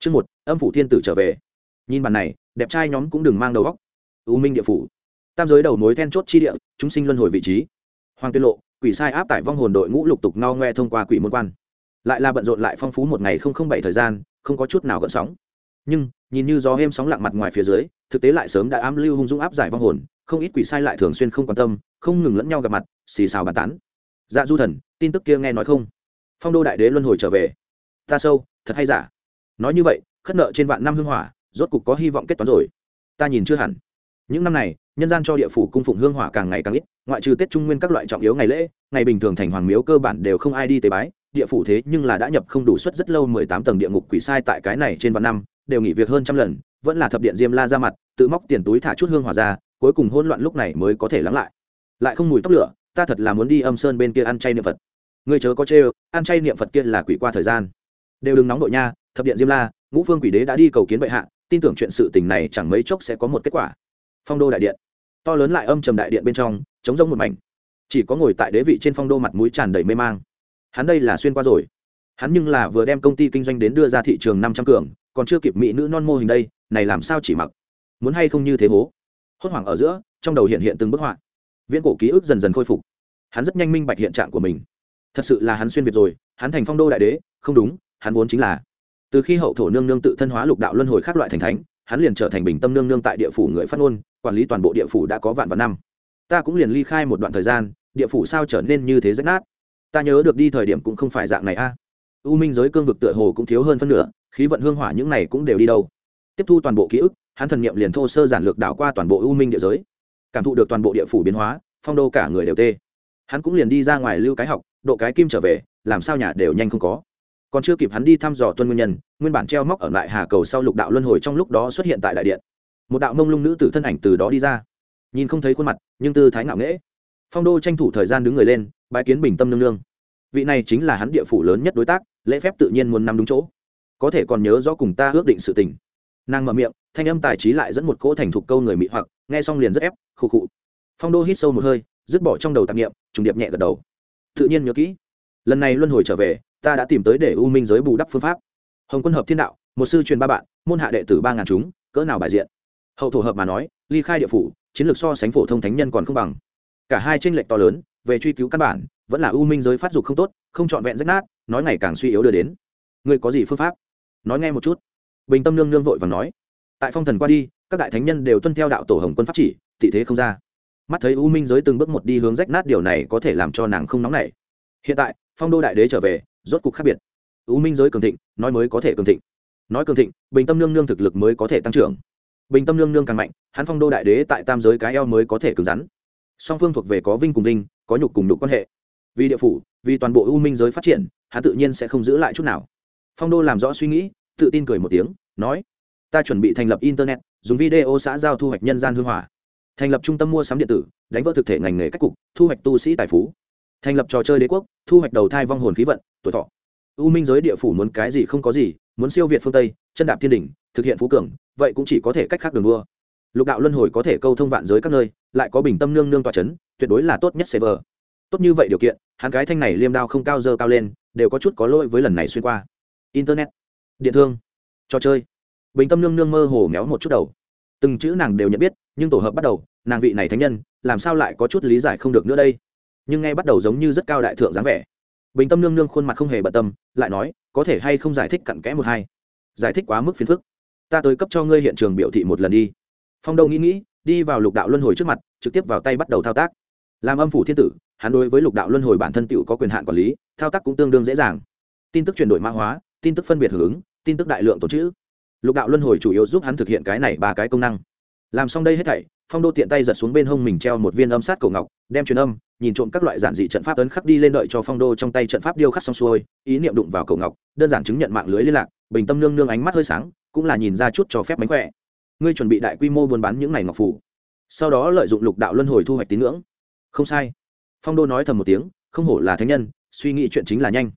chương một, âm phủ thiên tử trở về. Nhìn bàn này, đẹp trai nhóm cũng đừng mang đầu góc u minh địa phủ. Tam giới đầu mối then chốt chi địa, chúng sinh luân hồi vị trí. Hoàng tuyên lộ, quỷ sai áp tải vong hồn đội ngũ lục tục no ngoe thông qua quỷ môn quan. Lại là bận rộn lại phong phú một ngày không không bảy thời gian, không có chút nào gợn sóng. Nhưng, nhìn như gió êm sóng lặng mặt ngoài phía dưới, thực tế lại sớm đã ám lưu hung dũng áp giải vong hồn, không ít quỷ sai lại thường xuyên không quan tâm, không ngừng lẫn nhau gặp mặt, xì xào bàn tán. Dạ du thần, tin tức kia nghe nói không? Phong đô đại đế luân hồi trở về. Ta sâu, thật hay giả? Nói như vậy, khất nợ trên vạn năm hương hỏa, rốt cục có hy vọng kết toán rồi. Ta nhìn chưa hẳn. Những năm này, nhân gian cho địa phủ cung phụng hương hỏa càng ngày càng ít, ngoại trừ tết trung nguyên các loại trọng yếu ngày lễ, ngày bình thường thành hoàng miếu cơ bản đều không ai đi tế bái, địa phủ thế nhưng là đã nhập không đủ suất rất lâu mười tám tầng địa ngục quỷ sai tại cái này trên vạn năm, đều nghỉ việc hơn trăm lần, vẫn là thập điện diêm la ra mặt, tự móc tiền túi thả chút hương hỏa ra, cuối cùng hỗn loạn lúc này mới có thể lắng lại. Lại không mùi tóc lửa, ta thật là muốn đi âm sơn bên kia ăn chay niệm phật. Người chớ có chê ăn chay niệm phật kia là quỷ qua thời gian. Đều đừng nóng đội nha thập điện diêm la, ngũ phương quỷ đế đã đi cầu kiến bệ hạ, tin tưởng chuyện sự tình này chẳng mấy chốc sẽ có một kết quả. Phong đô đại điện. To lớn lại âm trầm đại điện bên trong chống rông một mảnh. Chỉ có ngồi tại đế vị trên phong đô mặt mũi tràn đầy mê mang. Hắn đây là xuyên qua rồi. Hắn nhưng là vừa đem công ty kinh doanh đến đưa ra thị trường năm trăm cường, còn chưa kịp mỹ nữ non mô hình đây, này làm sao chỉ mặc? Muốn hay không như thế hố? Hốt hoảng ở giữa, trong đầu hiện hiện từng bức họa. Viễn cổ ký ức dần dần khôi phục. Hắn rất nhanh minh bạch hiện trạng của mình. Thật sự là hắn xuyên việt rồi, hắn thành phong đô đại đế, không đúng, hắn vốn chính là từ khi hậu thổ nương nương tự thân hóa lục đạo luân hồi khác loại thành thánh, hắn liền trở thành bình tâm nương nương tại địa phủ người phát ngôn, quản lý toàn bộ địa phủ đã có vạn vạn năm. Ta cũng liền ly khai một đoạn thời gian, địa phủ sao trở nên như thế rách nát? Ta nhớ được đi thời điểm cũng không phải dạng này a. U minh giới cương vực tựa hồ cũng thiếu hơn phân nửa, khí vận hương hỏa những này cũng đều đi đâu. Tiếp thu toàn bộ ký ức, hắn thần nghiệm liền thô sơ giản lược đảo qua toàn bộ u minh địa giới. Cảm thụ được toàn bộ địa phủ biến hóa, phong đô cả người đều tê. Hắn cũng liền đi ra ngoài lưu cái học, độ cái kim trở về, làm sao nhà đều nhanh không có còn chưa kịp hắn đi thăm dò tuân nguyên nhân, nguyên bản treo móc ở lại hà cầu sau lục đạo luân hồi trong lúc đó xuất hiện tại đại điện. Một đạo mông lung nữ tử thân ảnh từ đó đi ra. Nhìn không thấy khuôn mặt, nhưng tư thái ngạo nghễ. Phong đô tranh thủ thời gian đứng người lên bãi kiến bình tâm nương nương. Vị này chính là hắn địa phủ lớn nhất đối tác, lễ phép tự nhiên muốn nằm đúng chỗ. Có thể còn nhớ rõ cùng ta ước định sự tình. Nàng mở miệng, thanh âm tài trí lại dẫn một cỗ thành thục câu người mị hoặc, nghe xong liền rất ép, khụ khụ. Phong đô hít sâu một hơi, dứt bỏ trong đầu tạp nghiệm trùng điệp nhẹ gật đầu. Tự nhiên nhớ kỹ lần này luân hồi trở về, ta đã tìm tới để u minh giới bù đắp phương pháp. Hồng quân hợp thiên đạo, một sư truyền ba bạn, môn hạ đệ tử ba ngàn chúng, cỡ nào bài diện? Hậu thổ hợp mà nói, ly khai địa phủ, chiến lược so sánh phổ thông thánh nhân còn không bằng. Cả hai tranh lệch to lớn, về truy cứu căn bản, vẫn là u minh giới phát dục không tốt, không trọn vẹn rách nát, nói ngày càng suy yếu đưa đến. Người có gì phương pháp? Nói nghe một chút. Bình tâm nương nương vội và nói. Tại phong thần qua đi, các đại thánh nhân đều tuân theo đạo tổ hồng quân pháp chỉ, tị thế không ra. Mắt thấy u minh giới từng bước một đi hướng rách nát điều này có thể làm cho nàng không nóng nảy. Hiện tại phong đô đại đế trở về, rốt cục khác biệt. U minh giới cường thịnh, nói mới có thể cường thịnh. Nói cường thịnh, bình tâm nương nương thực lực mới có thể tăng trưởng. Bình tâm nương nương càng mạnh, hắn phong đô đại đế tại tam giới cái eo mới có thể cứng rắn. Song phương thuộc về có vinh cùng vinh, có nhục cùng nhục quan hệ. Vì địa phủ, vì toàn bộ u minh giới phát triển, hắn tự nhiên sẽ không giữ lại chút nào. Phong đô làm rõ suy nghĩ, tự tin cười một tiếng, nói, ta chuẩn bị thành lập internet, dùng video xã giao thu hoạch nhân gian hư hỏa. Thành lập trung tâm mua sắm điện tử, đánh vỡ thực thể ngành nghề cách cục, thu hoạch tu sĩ tài phú thành lập trò chơi đế quốc, thu hoạch đầu thai vong hồn khí vận, tuổi thọ. U minh giới địa phủ muốn cái gì không có gì, muốn siêu việt phương tây, chân đạp thiên đỉnh, thực hiện phú cường, vậy cũng chỉ có thể cách khác đường đua. Lục đạo luân hồi có thể câu thông vạn giới các nơi, lại có bình tâm nương nương tòa c h ấ n tuyệt đối là tốt nhất server tốt như vậy điều kiện, hắn cái thanh này liêm đao không cao dơ cao lên, đều có chút có lỗi với lần này xuyên qua. Internet, điện thương, trò chơi. Bình tâm nương nương mơ hồ méo một chút đầu. Từng chữ nàng đều nhận biết, nhưng tổ hợp bắt đầu, nàng vị này thánh nhân, làm sao lại có chút lý giải không được nữa đây? Nhưng nghe bắt đầu giống như rất cao đại thượng dáng vẻ. Bình tâm nương nương khuôn mặt không hề bận tâm, lại nói, có thể hay không giải thích cặn kẽ một hai? Giải thích quá mức phiền phức. Ta tới cấp cho ngươi hiện trường biểu thị một lần đi. Phong đâu nghĩ nghĩ, đi vào lục đạo luân hồi trước mặt, trực tiếp vào tay bắt đầu thao tác. Làm âm phủ thiên tử, hắn đối với lục đạo luân hồi bản thân tựu có quyền hạn quản lý, thao tác cũng tương đương dễ dàng. Tin tức chuyển đổi mã hóa, tin tức phân biệt hưởng ứng, tin tức đại lượng tổ chữ lục đạo luân hồi chủ yếu giúp hắn thực hiện cái này ba cái công năng làm xong đây hết thảy, phong đô tiện tay giật xuống bên hông mình treo một viên âm sát cổ ngọc, đem truyền âm, nhìn trộm các loại giản dị trận pháp ấn khắc đi lên đợi cho phong đô trong tay trận pháp điêu khắc xong xuôi, ý niệm đụng vào cổ ngọc, đơn giản chứng nhận mạng lưới liên lạc, bình tâm nương nương ánh mắt hơi sáng, cũng là nhìn ra chút cho phép mánh khỏe. Ngươi chuẩn bị đại quy mô buôn bán những này ngọc phủ. Sau đó lợi dụng lục đạo luân hồi thu hoạch tín ngưỡng. Không sai. Phong đô nói thầm một tiếng, không hổ là thánh nhân, suy nghĩ chuyện chính là nhanh.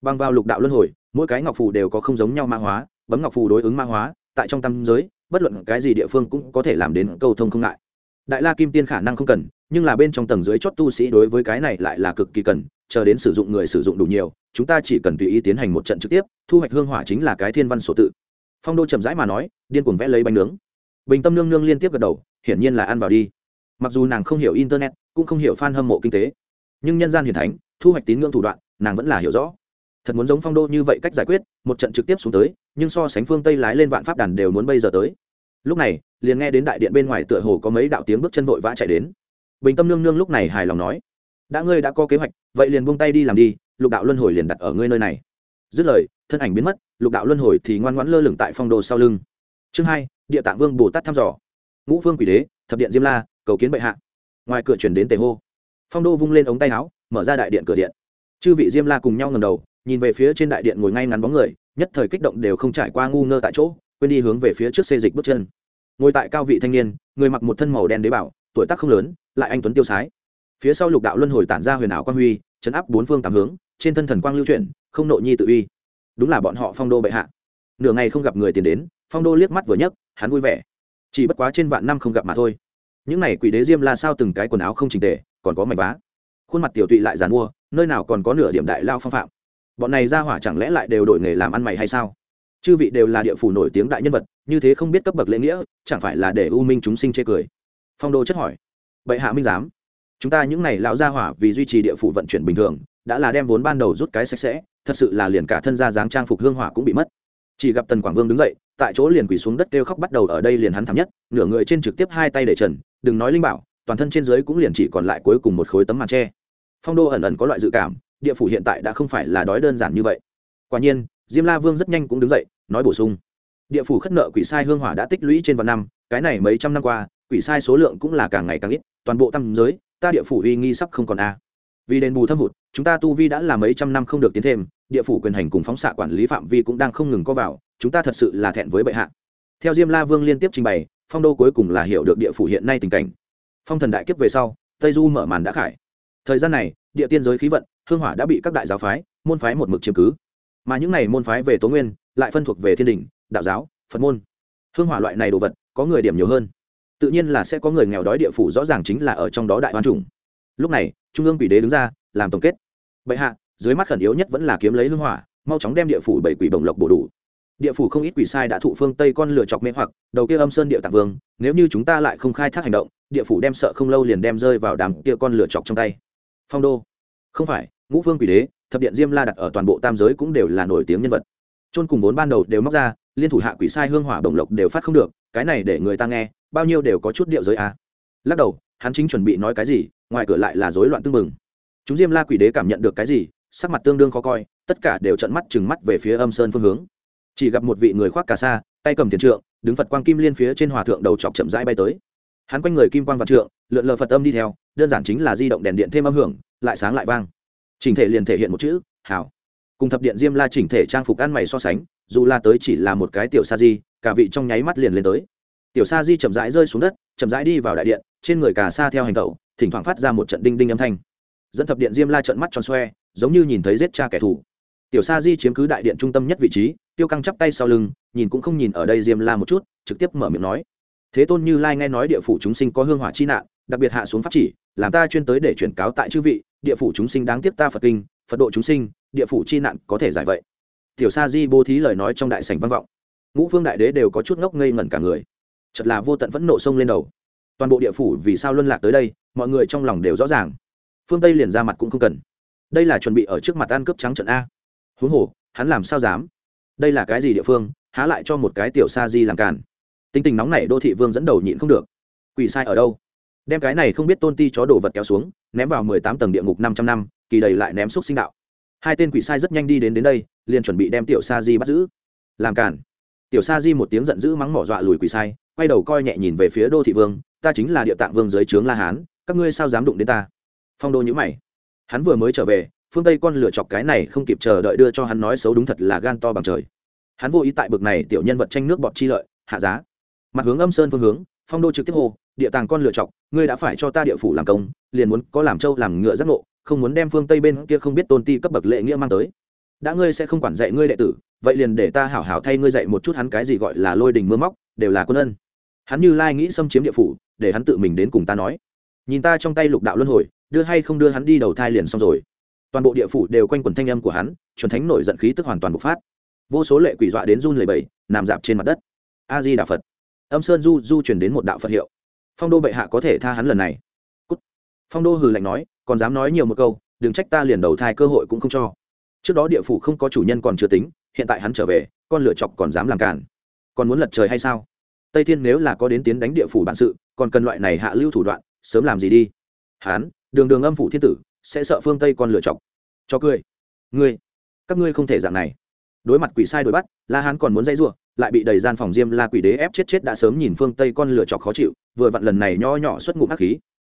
Bằng vào lục đạo luân hồi, mỗi cái ngọc phù đều có không giống nhau ma hóa, bấm ngọc phù đối ứng ma hóa, tại trong tâm giới bất luận cái gì địa phương cũng có thể làm đến câu thông không ngại. Đại la kim tiên khả năng không cần, nhưng là bên trong tầng dưới chót tu sĩ đối với cái này lại là cực kỳ cần, chờ đến sử dụng người sử dụng đủ nhiều, chúng ta chỉ cần tùy ý tiến hành một trận trực tiếp, thu hoạch hương hỏa chính là cái thiên văn sổ tự. Phong đô chậm rãi mà nói, điên cuồng vẽ lấy bánh nướng. Bình tâm nương nương liên tiếp gật đầu, hiển nhiên là ăn vào đi. Mặc dù nàng không hiểu internet, cũng không hiểu f a n hâm mộ kinh tế, nhưng nhân gian hiền thánh, thu hoạch tín ngưỡng thủ đoạn, nàng vẫn là hiểu rõ thật muốn giống phong đô như vậy cách giải quyết, một trận trực tiếp xuống tới, nhưng so sánh phương tây lái lên vạn pháp đàn đều muốn bây giờ tới. Lúc này, liền nghe đến đại điện bên ngoài tựa hồ có mấy đạo tiếng bước chân vội vã chạy đến. Bình tâm nương nương lúc này hài lòng nói, đã ngươi đã có kế hoạch, vậy liền buông tay đi làm đi, lục đạo luân hồi liền đặt ở ngươi nơi này. Dứt lời, thân ảnh biến mất, lục đạo luân hồi thì ngoan ngoãn lơ lửng tại phong đồ sau lưng. Chương hai, địa tạng vương bồ tát thăm dò. Ngũ vương quỷ đế, thập điện diêm la, cầu kiến bệ hạ. Ngoài cửa chuyển đến tề hô. Phong đô vung lên ống tay áo, mở ra đại điện cửa điện. Chư vị diêm la cùng nhau ngầm đầu nhìn về phía trên đại điện ngồi ngay ngắn bóng người, nhất thời kích động đều không trải qua ngu ngơ tại chỗ, quên đi hướng về phía trước xê dịch bước chân. Ngồi tại cao vị thanh niên, người mặc một thân màu đen đế bảo, tuổi tác không lớn, lại anh tuấn tiêu sái. Phía sau lục đạo luân hồi tản ra huyền ảo quang huy, chấn áp bốn phương tám hướng, trên thân thần quang lưu chuyển, không nội nhi tự uy. Đúng là bọn họ phong đô bệ hạ. Nửa ngày không gặp người tiền đến, phong đô liếc mắt vừa nhấc, hắn vui vẻ. Chỉ bất quá trên vạn năm không gặp mà thôi. Những này quỷ đế diêm là sao từng cái quần áo không trình tề, còn có mảnh vá. Khuôn mặt tiểu tụy lại dàn mua, nơi nào còn có nửa điểm đại lao phong phạm bọn này ra hỏa chẳng lẽ lại đều đổi nghề làm ăn mày hay sao? Chư vị đều là địa phủ nổi tiếng đại nhân vật, như thế không biết cấp bậc lễ nghĩa, chẳng phải là để u minh chúng sinh chê cười? Phong đô chất hỏi. Bệ hạ minh giám, chúng ta những này lão gia hỏa vì duy trì địa phủ vận chuyển bình thường, đã là đem vốn ban đầu rút cái sạch sẽ, thật sự là liền cả thân gia dáng trang phục hương hỏa cũng bị mất. Chỉ gặp tần quảng vương đứng dậy, tại chỗ liền quỳ xuống đất kêu khóc bắt đầu ở đây liền hắn thảm nhất, nửa người trên trực tiếp hai tay để trần, đừng nói linh bảo, toàn thân trên dưới cũng liền chỉ còn lại cuối cùng một khối tấm màn tre. Phong đô ẩn ẩn có loại dự cảm địa phủ hiện tại đã không phải là đói đơn giản như vậy. Quả nhiên, diêm la vương rất nhanh cũng đứng dậy, nói bổ sung. Địa phủ khất nợ quỷ sai hương hỏa đã tích lũy trên vạn năm, cái này mấy trăm năm qua, quỷ sai số lượng cũng là càng ngày càng ít, toàn bộ tam giới, ta địa phủ uy nghi sắp không còn a. Vì đền bù thâm hụt, chúng ta tu vi đã là mấy trăm năm không được tiến thêm, địa phủ quyền hành cùng phóng xạ quản lý phạm vi cũng đang không ngừng có vào, chúng ta thật sự là thẹn với bệ hạ. Theo diêm la vương liên tiếp trình bày, phong đô cuối cùng là hiểu được địa phủ hiện nay tình cảnh. Phong thần đại kiếp về sau, tây du mở màn đã khải. Thời gian này, địa tiên giới khí vận hương hỏa đã bị các đại giáo phái, môn phái một mực chiếm cứ. Mà những này môn phái về tố nguyên, lại phân thuộc về thiên đình, đạo giáo, phật môn. Hương hỏa loại này đồ vật, có người điểm nhiều hơn. Tự nhiên là sẽ có người nghèo đói địa phủ rõ ràng chính là ở trong đó đại hoan chủng. Lúc này, trung ương quỷ đế đứng ra, làm tổng kết. Bệ hạ, dưới mắt khẩn yếu nhất vẫn là kiếm lấy hương hỏa, mau chóng đem địa phủ bảy quỷ bồng lộc bổ đủ. Địa phủ không ít quỷ sai đã thụ phương tây con lửa chọc mê hoặc, đầu kia âm sơn địa tạng vương, nếu như chúng ta lại không khai thác hành động, địa phủ đem sợ không lâu liền đem rơi vào đám kia con lửa chọc trong tay. Phong đô. Không phải ngũ phương quỷ đế, thập điện diêm la đặt ở toàn bộ tam giới cũng đều là nổi tiếng nhân vật. Trôn cùng vốn ban đầu đều móc ra, liên thủ hạ quỷ sai hương hỏa bồng lộc đều phát không được, cái này để người ta nghe, bao nhiêu đều có chút điệu giới a à. lắc đầu, hắn chính chuẩn bị nói cái gì, ngoài cửa lại là rối loạn tương mừng chúng diêm la quỷ đế cảm nhận được cái gì, sắc mặt tương đương khó coi, tất cả đều trận mắt chừng mắt về phía âm sơn phương hướng. Chỉ gặp một vị người khoác cà sa, tay cầm tiền trượng, đứng phật quang kim liên phía trên hòa thượng đầu chọc chậm rãi bay tới. Hắn quanh người kim quang vạn trượng, lượn lờ phật âm đi theo, đơn giản chính là di động đèn điện thêm âm hưởng, lại sáng lại vang chỉnh thể liền thể hiện một chữ hảo cùng thập điện diêm la chỉnh thể trang phục ăn mày so sánh, dù la tới chỉ là một cái tiểu sa di, cả vị trong nháy mắt liền lên tới. Tiểu sa di chậm rãi rơi xuống đất, chậm rãi đi vào đại điện, trên người cà sa theo hành tẩu, thỉnh thoảng phát ra một trận đinh đinh âm thanh. Dẫn thập điện diêm la trận mắt tròn xoe, giống như nhìn thấy giết cha kẻ thù. Tiểu sa di chiếm cứ đại điện trung tâm nhất vị trí, tiêu căng chắp tay sau lưng, nhìn cũng không nhìn ở đây diêm la một chút, trực tiếp mở miệng nói. Thế tôn như lai nghe nói địa phủ chúng sinh có hương hỏa chi nạn, đặc biệt hạ xuống pháp chỉ làm ta chuyên tới để chuyển cáo tại chư vị, địa phủ chúng sinh đáng tiếp ta phật kinh, phật độ chúng sinh, địa phủ chi nạn có thể giải vậy. Tiểu sa di bố thí lời nói trong đại sảnh văn vọng. Ngũ phương đại đế đều có chút ngốc ngây ngẩn cả người. Chật là vô tận phẫn nộ sông lên đầu. Toàn bộ địa phủ vì sao luân lạc tới đây, mọi người trong lòng đều rõ ràng. Phương tây liền ra mặt cũng không cần. Đây là chuẩn bị ở trước mặt ăn cướp trắng trận a. Huống hồ, hắn làm sao dám? Đây là cái gì địa phương, há lại cho một cái tiểu sa di làm càn? Tính tình nóng này đô thị vương dẫn đầu nhịn không được. Quỷ sai ở đâu? Đem cái này không biết tôn ti chó đồ vật kéo xuống, ném vào mười tám tầng địa ngục năm trăm năm, kỳ đầy lại ném xúc sinh đạo. Hai tên quỷ sai rất nhanh đi đến đến đây, liền chuẩn bị đem tiểu sa di bắt giữ. Làm cản tiểu sa di một tiếng giận dữ mắng mỏ dọa lùi quỷ sai, quay đầu coi nhẹ nhìn về phía đô thị vương, ta chính là địa tạng vương dưới trướng la hán, các ngươi sao dám đụng đến ta? Phong đô nhữ mày. Hắn vừa mới trở về, phương tây con lựa chọc cái này không kịp chờ đợi đưa cho hắn nói xấu đúng thật là gan to bằng trời. Hắn vô ý tại bực này tiểu nhân vật tranh nước bọt chi lợi, hạ giá. Mặt hướng âm sơn phương hướng phong đô trực tiếp hô, địa tàng con lựa chọc ngươi đã phải cho ta địa phủ làm công, liền muốn có làm trâu làm ngựa giác ngộ, không muốn đem phương tây bên kia không biết tôn ti cấp bậc lệ nghĩa mang tới. Đã ngươi sẽ không quản dạy ngươi đệ tử, vậy liền để ta hảo hảo thay ngươi dạy một chút hắn cái gì gọi là lôi đình mưa móc, đều là quân ân. Hắn như lai nghĩ xâm chiếm địa phủ, để hắn tự mình đến cùng ta nói. Nhìn ta trong tay lục đạo luân hồi, đưa hay không đưa hắn đi đầu thai liền xong rồi. Toàn bộ địa phủ đều quanh quẩn thanh âm của hắn, chuẩn thánh nổi giận khí tức hoàn toàn bộc phát. Vô số lệ quỷ dọa đến run lầy bầy nằm dạp trên mặt đất. A di đà phật âm sơn du du chuyển đến một đạo phật hiệu. Phong đô bệ hạ có thể tha hắn lần này. Cút. phong đô hừ lạnh nói, còn dám nói nhiều một câu, đừng trách ta liền đầu thai cơ hội cũng không cho. Trước đó địa phủ không có chủ nhân còn chưa tính, hiện tại hắn trở về, con lựa chọc còn dám làm cản còn muốn lật trời hay sao? Tây thiên nếu là có đến tiến đánh địa phủ bản sự, còn cần loại này hạ lưu thủ đoạn, sớm làm gì đi? Hán, đường đường âm phủ thiên tử, sẽ sợ phương tây con lựa chọc. Cho cười. Ngươi, các ngươi không thể dạng này. Đối mặt quỷ sai đuổi bắt, la hán còn muốn dây giụa lại bị đầy gian phòng diêm la quỷ đế ép chết chết đã sớm nhìn phương tây con lửa chọc khó chịu, vừa vặn lần này nho nhỏ xuất ngụm hắc khí.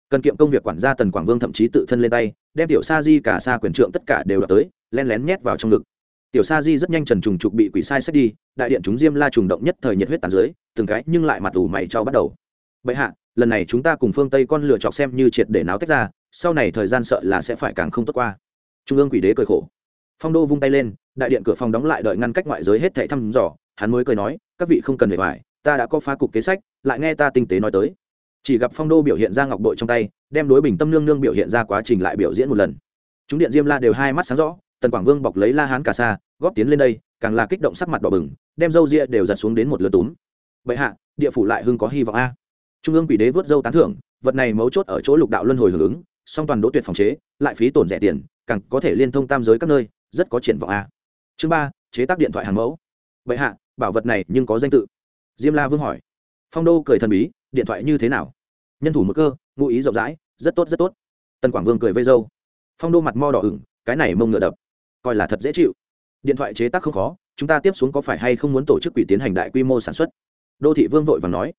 Cần kiệm công việc quản gia tần quảng vương thậm chí tự thân lên tay, đem tiểu sa di, cả xa quyền trượng tất cả đều đập tới, len lén nhét vào trong ngực. Tiểu sa di rất nhanh trần trùng trục bị quỷ sai xét đi, đại điện chúng diêm la trùng động nhất thời nhiệt huyết tàn dưới từng cái nhưng lại mặt ủ mày cho bắt đầu. Bệ hạ, lần này chúng ta cùng phương tây con lửa chọc xem như triệt để náo tách ra, sau này thời gian sợ là sẽ phải càng không tốt qua. Trung ương quỷ đế cười khổ. Phong đô vung tay lên, đại điện cửa phòng đóng lại đợi ngăn cách ngoại giới hết thảy thăm dò hắn mới cười nói, các vị không cần phải hoài ta đã có phá cục kế sách, lại nghe ta tinh tế nói tới. Chỉ gặp phong đô biểu hiện ra ngọc bội trong tay, đem đối bình tâm nương nương biểu hiện ra quá trình lại biểu diễn một lần. Chúng điện diêm la đều hai mắt sáng rõ, tần quảng vương bọc lấy la hán cả xa, góp tiến lên đây, càng là kích động sắc mặt đỏ bừng, đem dâu ria đều giật xuống đến một lượt túm. Vậy hạ, địa phủ lại hưng có hy vọng a. Trung ương quỷ đế vớt dâu tán thưởng, vật này mấu chốt ở chỗ lục đạo luân hồi hưởng ứng, song toàn đỗ tuyệt phòng chế, lại phí tổn rẻ tiền, càng có thể liên thông tam giới các nơi, rất có triển vọng a. Chương ba, chế tác điện thoại hàng mẫu. Vậy hạ bảo vật này nhưng có danh tự. Diêm la vương hỏi. Phong đô cười thần bí, điện thoại như thế nào? Nhân thủ một cơ, ngụ ý rộng rãi, rất tốt rất tốt. Tần quảng vương cười vây dâu phong đô mặt mo đỏ ửng, cái này mông ngựa đập. Coi là thật dễ chịu. Điện thoại chế tác không khó, chúng ta tiếp xuống có phải hay không muốn tổ chức quỷ tiến hành đại quy mô sản xuất? Đô thị vương vội và nói.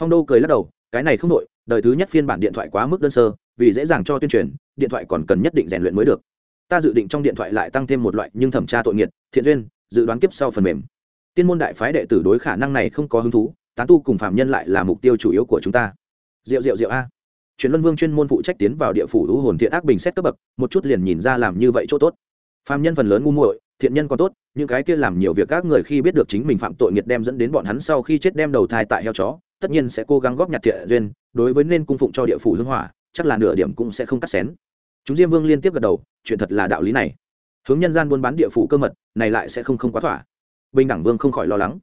Phong đô cười lắc đầu, cái này không đội đời thứ nhất phiên bản điện thoại quá mức đơn sơ, vì dễ dàng cho tuyên truyền, điện thoại còn cần nhất định rèn luyện mới được. Ta dự định trong điện thoại lại tăng thêm một loại nhưng thẩm tra tội nghiệt, thiện duyên, dự đoán kiếp sau phần mềm tiên môn đại phái đệ tử đối khả năng này không có hứng thú, tán tu cùng phạm nhân lại là mục tiêu chủ yếu của chúng ta. Rượu rượu rượu a. Chuyển luân vương chuyên môn phụ trách tiến vào địa phủ lũ hồn thiện ác bình xét cấp bậc, một chút liền nhìn ra làm như vậy chỗ tốt. Phạm nhân phần lớn ngu muội, thiện nhân còn tốt, những cái kia làm nhiều việc các người khi biết được chính mình phạm tội nghiệt đem dẫn đến bọn hắn sau khi chết đem đầu thai tại heo chó, tất nhiên sẽ cố gắng góp nhặt thiện duyên, đối với nên cung phụng cho địa phủ hưng hỏa, chắc là nửa điểm cũng sẽ không cắt xén. Chúng diêm vương liên tiếp gật đầu, chuyện thật là đạo lý này. Hướng nhân gian buôn bán địa phủ cơ mật, này lại sẽ không không quá thỏa bình đẳng vương không khỏi lo lắng.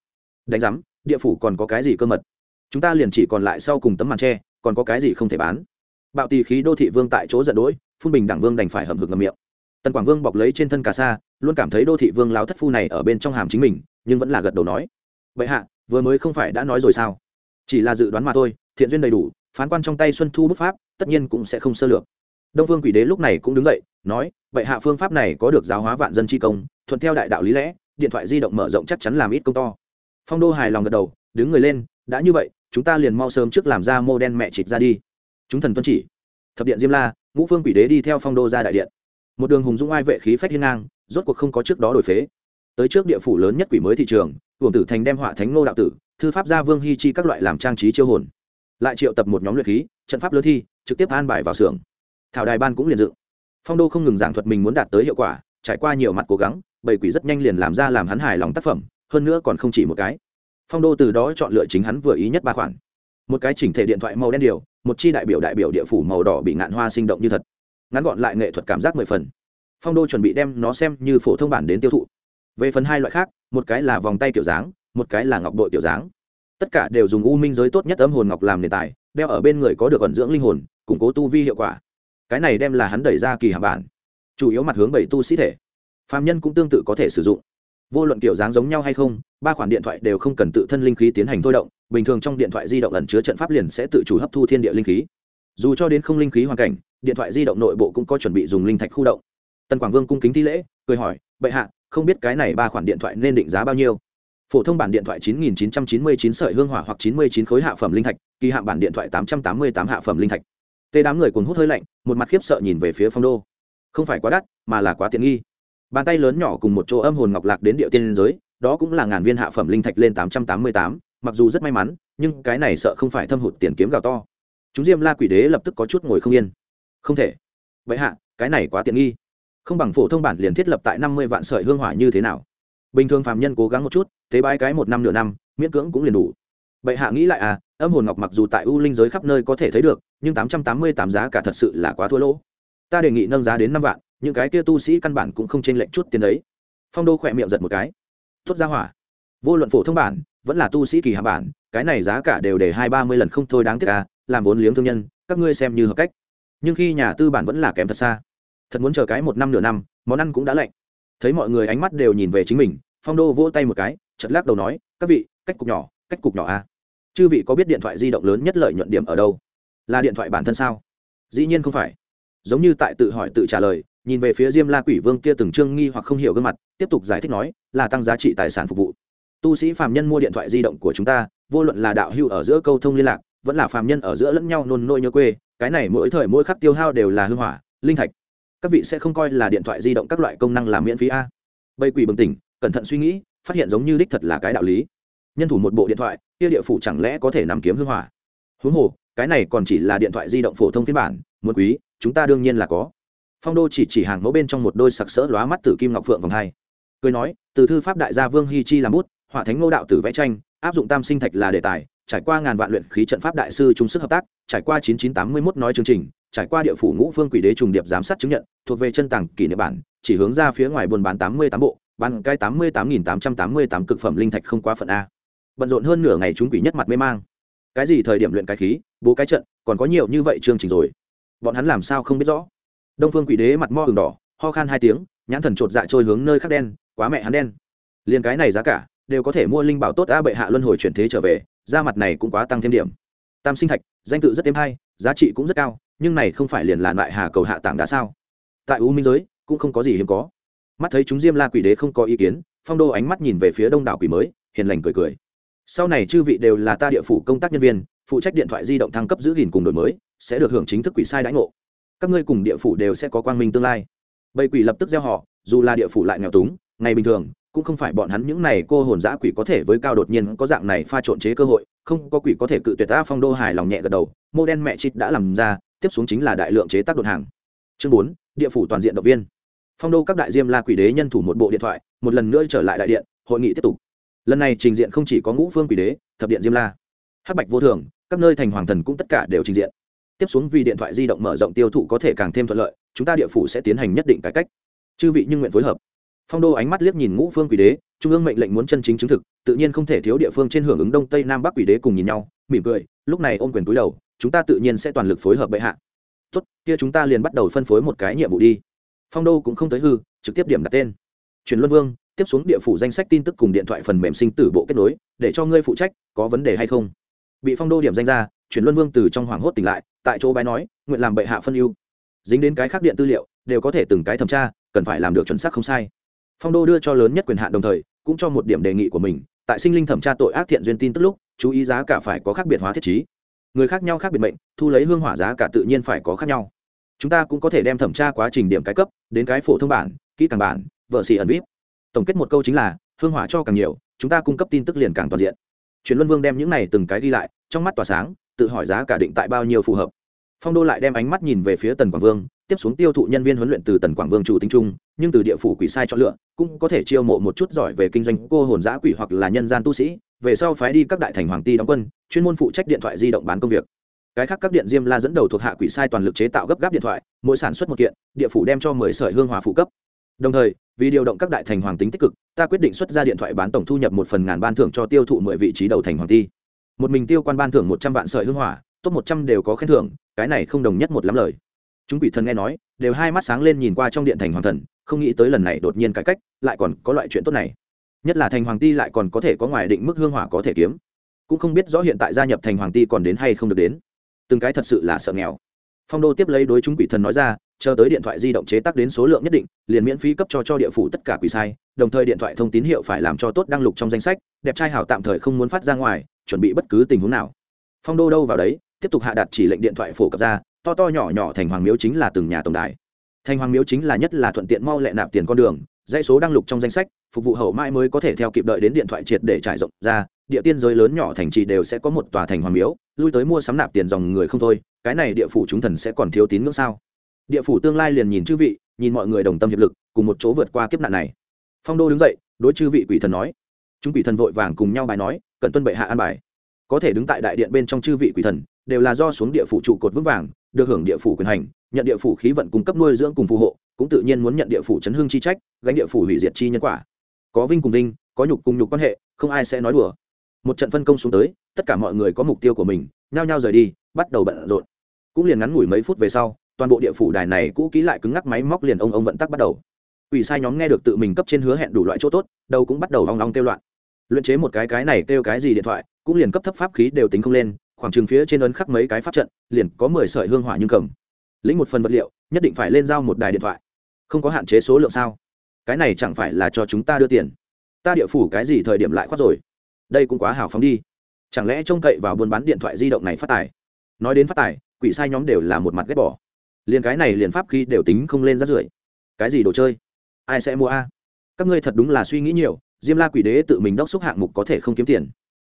Đánh giám, địa phủ còn có cái gì cơ mật? Chúng ta liền chỉ còn lại sau cùng tấm màn tre, còn có cái gì không thể bán? Bạo tì khí đô thị vương tại chỗ giận đỗi phun bình đẳng vương đành phải hầm hực ngầm miệng. Tần quảng vương bọc lấy trên thân cà sa, luôn cảm thấy đô thị vương láo thất phu này ở bên trong hàm chính mình, nhưng vẫn là gật đầu nói. Vậy hạ, vừa mới không phải đã nói rồi sao? Chỉ là dự đoán mà thôi, thiện duyên đầy đủ, phán quan trong tay xuân thu bức pháp, tất nhiên cũng sẽ không sơ lược. Đông vương quỷ đế lúc này cũng đứng dậy, nói, vậy hạ phương pháp này có được giáo hóa vạn dân chi công, thuận theo đại đạo lý lẽ điện thoại di động mở rộng chắc chắn làm ít công to. Phong đô hài lòng gật đầu, đứng người lên, đã như vậy, chúng ta liền mau sớm trước làm ra mô đen mẹ chịt ra đi. Chúng thần tuân chỉ. Thập điện diêm la, ngũ phương quỷ đế đi theo phong đô ra đại điện. Một đường hùng dũng ai vệ khí phách hiên ngang, rốt cuộc không có trước đó đổi phế. Tới trước địa phủ lớn nhất quỷ mới thị trường hưởng tử thành đem họa thánh ngô đạo tử, thư pháp gia vương hy chi các loại làm trang trí chiêu hồn. Lại triệu tập một nhóm luyện khí, trận pháp lớn thi, trực tiếp an bài vào xưởng. Thảo đài ban cũng liền dự. Phong đô không ngừng giảng thuật mình muốn đạt tới hiệu quả, trải qua nhiều mặt cố gắng bầy quỷ rất nhanh liền làm ra làm hắn hài lòng tác phẩm, hơn nữa còn không chỉ một cái. Phong đô từ đó chọn lựa chính hắn vừa ý nhất ba khoản. Một cái chỉnh thể điện thoại màu đen điều, một chi đại biểu đại biểu địa phủ màu đỏ bị ngạn hoa sinh động như thật. Ngắn gọn lại nghệ thuật cảm giác mười phần. Phong đô chuẩn bị đem nó xem như phổ thông bản đến tiêu thụ. Về phần hai loại khác, một cái là vòng tay kiểu dáng, một cái là ngọc bội kiểu dáng. Tất cả đều dùng u minh giới tốt nhất âm hồn ngọc làm nền tài, đeo ở bên người có được ẩn dưỡng linh hồn, củng cố tu vi hiệu quả. Cái này đem là hắn đẩy ra kỳ hạ bản. Chủ yếu mặt hướng bảy tu sĩ thể phạm nhân cũng tương tự có thể sử dụng. Vô luận kiểu dáng giống nhau hay không, ba khoản điện thoại đều không cần tự thân linh khí tiến hành thôi động, bình thường trong điện thoại di động ẩn chứa trận pháp liền sẽ tự chủ hấp thu thiên địa linh khí. Dù cho đến không linh khí hoàn cảnh, điện thoại di động nội bộ cũng có chuẩn bị dùng linh thạch khu động. Tần quảng vương cung kính thi lễ, cười hỏi, bệ hạ, không biết cái này ba khoản điện thoại nên định giá bao nhiêu? Phổ thông bản điện thoại 9999 sợi hương hỏa hoặc 99 khối hạ phẩm linh thạch, kỳ hạ bản điện thoại 888 hạ phẩm linh thạch. Tê đám người cuốn hút hơi lạnh, một mặt khiếp sợ nhìn về phía phong đô. Không phải quá đắt, mà là quá tiện nghi bàn tay lớn nhỏ cùng một chỗ âm hồn ngọc lạc đến địa tiên giới đó cũng là ngàn viên hạ phẩm linh thạch lên 888, mặc dù rất may mắn nhưng cái này sợ không phải thâm hụt tiền kiếm gạo to. Chúng diêm la quỷ đế lập tức có chút ngồi không yên. Không thể. Vậy hạ cái này quá tiện nghi. Không bằng phổ thông bản liền thiết lập tại năm mươi vạn sợi hương hỏa như thế nào? Bình thường phạm nhân cố gắng một chút thế bái cái một năm nửa năm miễn cưỡng cũng liền đủ. Bệ hạ nghĩ lại à âm hồn ngọc mặc dù tại u linh giới khắp nơi có thể thấy được nhưng tám trăm tám mươi tám giá cả thật sự là quá thua lỗ. Ta đề nghị nâng giá đến năm vạn những cái kia tu sĩ căn bản cũng không chênh lệch chút tiền đấy. Phong đô khỏe miệng giật một cái. Tốt ra hỏa. Vô luận phổ thông bản, vẫn là tu sĩ kỳ hạ bản, cái này giá cả đều để hai ba mươi lần không thôi đáng tiếc à làm vốn liếng thương nhân, các ngươi xem như hợp cách. Nhưng khi nhà tư bản vẫn là kém thật xa. Thật muốn chờ cái một năm nửa năm, món ăn cũng đã lạnh. Thấy mọi người ánh mắt đều nhìn về chính mình, phong đô vỗ tay một cái chật lắc đầu nói, các vị, cách cục nhỏ, cách cục nhỏ a à? chư vị có biết điện thoại di động lớn nhất lợi nhuận điểm ở đâu? Là điện thoại bản thân sao? Dĩ nhiên không phải. Giống như tại tự hỏi tự trả lời nhìn về phía diêm la quỷ vương kia từng trương nghi hoặc không hiểu gương mặt, tiếp tục giải thích nói, là tăng giá trị tài sản phục vụ. Tu sĩ phàm nhân mua điện thoại di động của chúng ta, vô luận là đạo hưu ở giữa câu thông liên lạc, vẫn là phàm nhân ở giữa lẫn nhau nôn nôi nhớ quê, cái này mỗi thời mỗi khắc tiêu hao đều là hư hỏa, linh thạch. Các vị sẽ không coi là điện thoại di động các loại công năng làm miễn phí a. Bầy quỷ bừng tỉnh, cẩn thận suy nghĩ, phát hiện giống như đích thật là cái đạo lý. Nhân thủ một bộ điện thoại, kia địa phủ chẳng lẽ có thể nằm kiếm hư hỏa? Huống hồ, cái này còn chỉ là điện thoại di động phổ thông phiên bản, muốn quý, chúng ta đương nhiên là có phong đô chỉ chỉ hàng mẫu bên trong một đôi sặc sỡ lóa mắt tử kim ngọc phượng vòng hai. Cười nói, từ thư pháp đại gia vương hi chi làm bút hỏa thánh ngô đạo tử vẽ tranh, áp dụng tam sinh thạch là đề tài, trải qua ngàn vạn luyện khí trận pháp đại sư chung sức hợp tác, trải qua chín chín tám mươi mốt nói chương trình, trải qua địa phủ ngũ phương quỷ đế trùng điệp giám sát chứng nhận, thuộc về chân tàng kỷ niệm bản, chỉ hướng ra phía ngoài buôn bán tám mươi tám bộ, bán cái tám mươi tám nghìn tám trăm tám mươi tám cực phẩm linh thạch không quá phận a. Bận rộn hơn nửa ngày chúng quỷ nhất mặt mê mang. Cái gì thời điểm luyện cái khí, bố cái trận, còn có nhiều như vậy chương trình rồi. Bọn hắn làm sao không biết rõ? Đông phương quỷ đế mặt mo hừng đỏ, ho khan hai tiếng, nhãn thần chột dạ trôi hướng nơi khác đen, quá mẹ hắn đen. Liền cái này giá cả, đều có thể mua linh bảo tốt a bệ hạ luân hồi chuyển thế trở về ra mặt này cũng quá tăng thêm điểm. Tam sinh thạch, danh tự rất thêm hay, giá trị cũng rất cao, nhưng này không phải liền là loại hà cầu hạ tảng đá sao? Tại u minh giới, cũng không có gì hiếm có. Mắt thấy chúng diêm la quỷ đế không có ý kiến, phong đô ánh mắt nhìn về phía đông đảo quỷ mới, hiền lành cười cười. Sau này chư vị đều là ta địa phủ công tác nhân viên, phụ trách điện thoại di động thăng cấp giữ gìn cùng đổi mới, sẽ được hưởng chính thức quỷ sai đãi ngộ các ngươi cùng địa phủ đều sẽ có quang minh tương lai. Bầy quỷ lập tức gieo họ, dù là địa phủ lại nghèo túng, ngày bình thường, cũng không phải bọn hắn những này cô hồn dã quỷ có thể với cao đột nhiên có dạng này pha trộn chế cơ hội, không có quỷ có thể cự tuyệt ta phong đô hài lòng nhẹ gật đầu, mô đen mẹ chít đã làm ra, tiếp xuống chính là đại lượng chế tác đột hàng. Chương bốn, địa phủ toàn diện động viên. Phong đô các đại diêm la quỷ đế nhân thủ một bộ điện thoại, một lần nữa trở lại đại điện, hội nghị tiếp tục. Lần này trình diện không chỉ có ngũ phương quỷ đế, thập điện diêm la. Hắc bạch vô thường, các nơi thành hoàng thần cũng tất cả đều trình diện tiếp xuống vì điện thoại di động mở rộng tiêu thụ có thể càng thêm thuận lợi, chúng ta địa phủ sẽ tiến hành nhất định cải cách. Chư vị nhưng nguyện phối hợp. Phong đô ánh mắt liếc nhìn ngũ phương quỷ đế, trung ương mệnh lệnh muốn chân chính chứng thực, tự nhiên không thể thiếu địa phương trên hưởng ứng đông tây nam bắc quỷ đế cùng nhìn nhau, mỉm cười, lúc này ôm quyền túi đầu, chúng ta tự nhiên sẽ toàn lực phối hợp bệ hạ. Tốt, kia chúng ta liền bắt đầu phân phối một cái nhiệm vụ đi. Phong đô cũng không tới hư, trực tiếp điểm đặt tên. Truyền luân vương, tiếp xuống địa phủ danh sách tin tức cùng điện thoại phần mềm sinh tử bộ kết nối, để cho ngươi phụ trách, có vấn đề hay không? Bị phong đô điểm danh ra, truyền luân vương từ trong hoảng hốt tỉnh lại tại chỗ bái nói, nguyện làm bệ hạ phân ưu. Dính đến cái khác điện tư liệu, đều có thể từng cái thẩm tra, cần phải làm được chuẩn xác không sai. Phong đô đưa cho lớn nhất quyền hạn đồng thời, cũng cho một điểm đề nghị của mình, tại sinh linh thẩm tra tội ác thiện duyên tin tức lúc, chú ý giá cả phải có khác biệt hóa thiết chí người khác nhau khác biệt mệnh, thu lấy hương hỏa giá cả tự nhiên phải có khác nhau. Chúng ta cũng có thể đem thẩm tra quá trình điểm cái cấp, đến cái phổ thông bản, kỹ càng bản, vợ xì ẩn vip. Tổng kết một câu chính là, hương hỏa cho càng nhiều, chúng ta cung cấp tin tức liền càng toàn diện. Truyền luân vương đem những này từng cái đi lại, trong mắt tỏa sáng tự hỏi giá cả định tại bao nhiêu phù hợp. Phong đô lại đem ánh mắt nhìn về phía tần quảng vương, tiếp xuống tiêu thụ nhân viên huấn luyện từ tần quảng vương chủ tính trung nhưng từ địa phủ quỷ sai chọn lựa, cũng có thể chiêu mộ một chút giỏi về kinh doanh cô hồn giã quỷ hoặc là nhân gian tu sĩ, về sau phái đi các đại thành hoàng ti đóng quân, chuyên môn phụ trách điện thoại di động bán công việc. Cái khác các điện diêm la dẫn đầu thuộc hạ quỷ sai toàn lực chế tạo gấp gáp điện thoại, mỗi sản xuất một kiện, địa phủ đem cho mười sợi hương hòa phụ cấp. Đồng thời, vì điều động các đại thành hoàng tính tích cực, ta quyết định xuất ra điện thoại bán tổng thu nhập một phần ngàn ban thưởng cho tiêu thụ mười vị trí đầu thành hoàng ti một mình tiêu quan ban thưởng một trăm vạn sợi hương hỏa, top một trăm đều có khen thưởng, cái này không đồng nhất một lắm lời. Chúng quỷ thần nghe nói, đều hai mắt sáng lên nhìn qua trong điện thành hoàng thần, không nghĩ tới lần này đột nhiên cải cách, lại còn có loại chuyện tốt này. Nhất là thành hoàng ti lại còn có thể có ngoài định mức hương hỏa có thể kiếm. Cũng không biết rõ hiện tại gia nhập thành hoàng ti còn đến hay không được đến. Từng cái thật sự là sợ nghèo. Phong đô tiếp lấy đối chúng quỷ thần nói ra chờ tới điện thoại di động chế tác đến số lượng nhất định, liền miễn phí cấp cho cho địa phủ tất cả quỷ sai, đồng thời điện thoại thông tín hiệu phải làm cho tốt đăng lục trong danh sách, đẹp trai hảo tạm thời không muốn phát ra ngoài, chuẩn bị bất cứ tình huống nào. Phong đô đâu vào đấy, tiếp tục hạ đặt chỉ lệnh điện thoại phổ cập ra, to to nhỏ nhỏ thành hoàng miếu chính là từng nhà tổng đài. Thành hoàng miếu chính là nhất là thuận tiện mau lẹ nạp tiền con đường, dãy số đăng lục trong danh sách, phục vụ hậu mãi mới có thể theo kịp đợi đến điện thoại triệt để trải rộng ra, địa tiên giới lớn nhỏ thành trì đều sẽ có một tòa thành hoàng miếu, lui tới mua sắm nạp tiền dòng người không thôi, cái này địa phủ chúng thần sẽ còn thiếu tín ngưỡng sao? Địa phủ tương lai liền nhìn chư vị, nhìn mọi người đồng tâm hiệp lực, cùng một chỗ vượt qua kiếp nạn này. Phong đô đứng dậy, đối chư vị quỷ thần nói. Chúng quỷ thần vội vàng cùng nhau bài nói cần tuân bệ hạ an bài. Có thể đứng tại đại điện bên trong chư vị quỷ thần, đều là do xuống địa phủ trụ cột vững vàng, được hưởng địa phủ quyền hành, nhận địa phủ khí vận cung cấp nuôi dưỡng cùng phù hộ, cũng tự nhiên muốn nhận địa phủ chấn hương chi trách, gánh địa phủ hủy diệt chi nhân quả. Có vinh cùng vinh, có nhục cùng nhục quan hệ, không ai sẽ nói đùa. Một trận phân công xuống tới, tất cả mọi người có mục tiêu của mình, nhao nhao rời đi, bắt đầu bận rộn. Cũng liền ngắn ngủi mấy phút về sau toàn bộ địa phủ đài này cũ kỹ lại cứng ngắc máy móc liền ông ông vận tắc bắt đầu. Ủy sai nhóm nghe được tự mình cấp trên hứa hẹn đủ loại chỗ tốt đâu cũng bắt đầu hoang long kêu loạn. Luyện chế một cái cái này kêu cái gì điện thoại, cũng liền cấp thấp pháp khí đều tính không lên, khoảng chừng phía trên ấn khắc mấy cái pháp trận, liền có mười sợi hương hỏa nhưng cầm. Lĩnh một phần vật liệu, nhất định phải lên giao một đài điện thoại. Không có hạn chế số lượng sao? Cái này chẳng phải là cho chúng ta đưa tiền. Ta địa phủ cái gì thời điểm lại khoát rồi? Đây cũng quá hào phóng đi. Chẳng lẽ trông cậy vào buôn bán điện thoại di động này phát tài? Nói đến phát tài, quỷ sai nhóm đều là một mặt ghét bỏ liền cái này liền pháp khí đều tính không lên rát rưởi. Cái gì đồ chơi? Ai sẽ mua a? Các ngươi thật đúng là suy nghĩ nhiều, diêm la quỷ đế tự mình đốc xúc hạng mục có thể không kiếm tiền.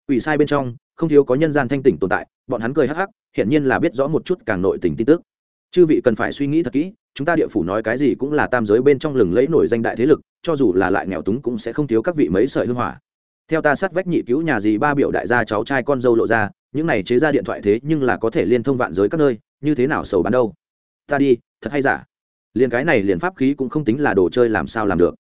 Quỷ sai bên trong, không thiếu có nhân gian thanh tỉnh tồn tại, bọn hắn cười hắc hắc, hiển nhiên là biết rõ một chút càng nội tình tin tức. Chư vị cần phải suy nghĩ thật kỹ, chúng ta địa phủ nói cái gì cũng là tam giới bên trong lừng lẫy nổi danh đại thế lực, cho dù là lại nghèo túng cũng sẽ không thiếu các vị mấy sợi hương hỏa. Theo ta sát vách nhị cứu nhà gì ba biểu đại gia cháu trai con dâu lộ ra, những này chế ra điện thoại thế nhưng là có thể liên thông vạn giới các nơi, như thế nào sầu bán đâu? Ta đi, thật hay giả? Liền cái này liền pháp khí cũng không tính là đồ chơi làm sao làm được.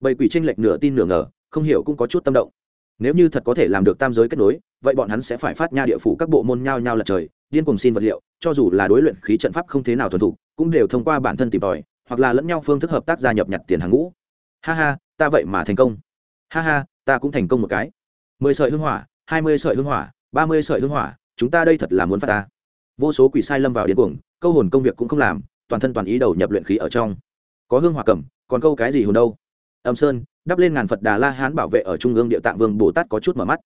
Bầy quỷ tranh lệch nửa tin nửa ngờ, không hiểu cũng có chút tâm động. Nếu như thật có thể làm được tam giới kết nối, vậy bọn hắn sẽ phải phát nha địa phủ các bộ môn nhao nhao lật trời, điên cùng xin vật liệu, cho dù là đối luyện khí trận pháp không thế nào thuần thục, cũng đều thông qua bản thân tìm tòi, hoặc là lẫn nhau phương thức hợp tác gia nhập nhặt tiền hàng ngũ. Ha ha, ta vậy mà thành công. Ha ha, ta cũng thành công một cái. Mười sợi hương hỏa, hai mươi sợi hương hỏa, ba mươi sợi hương hỏa, chúng ta đây thật là muốn phát ta. Vô số quỷ sai lâm vào điên cuồng câu hồn công việc cũng không làm toàn thân toàn ý đầu nhập luyện khí ở trong. Có hương hỏa cẩm, còn câu cái gì hồn đâu? Âm sơn đắp lên ngàn phật đà la hán bảo vệ ở trung ương địa tạng vương bồ tát có chút mở mắt.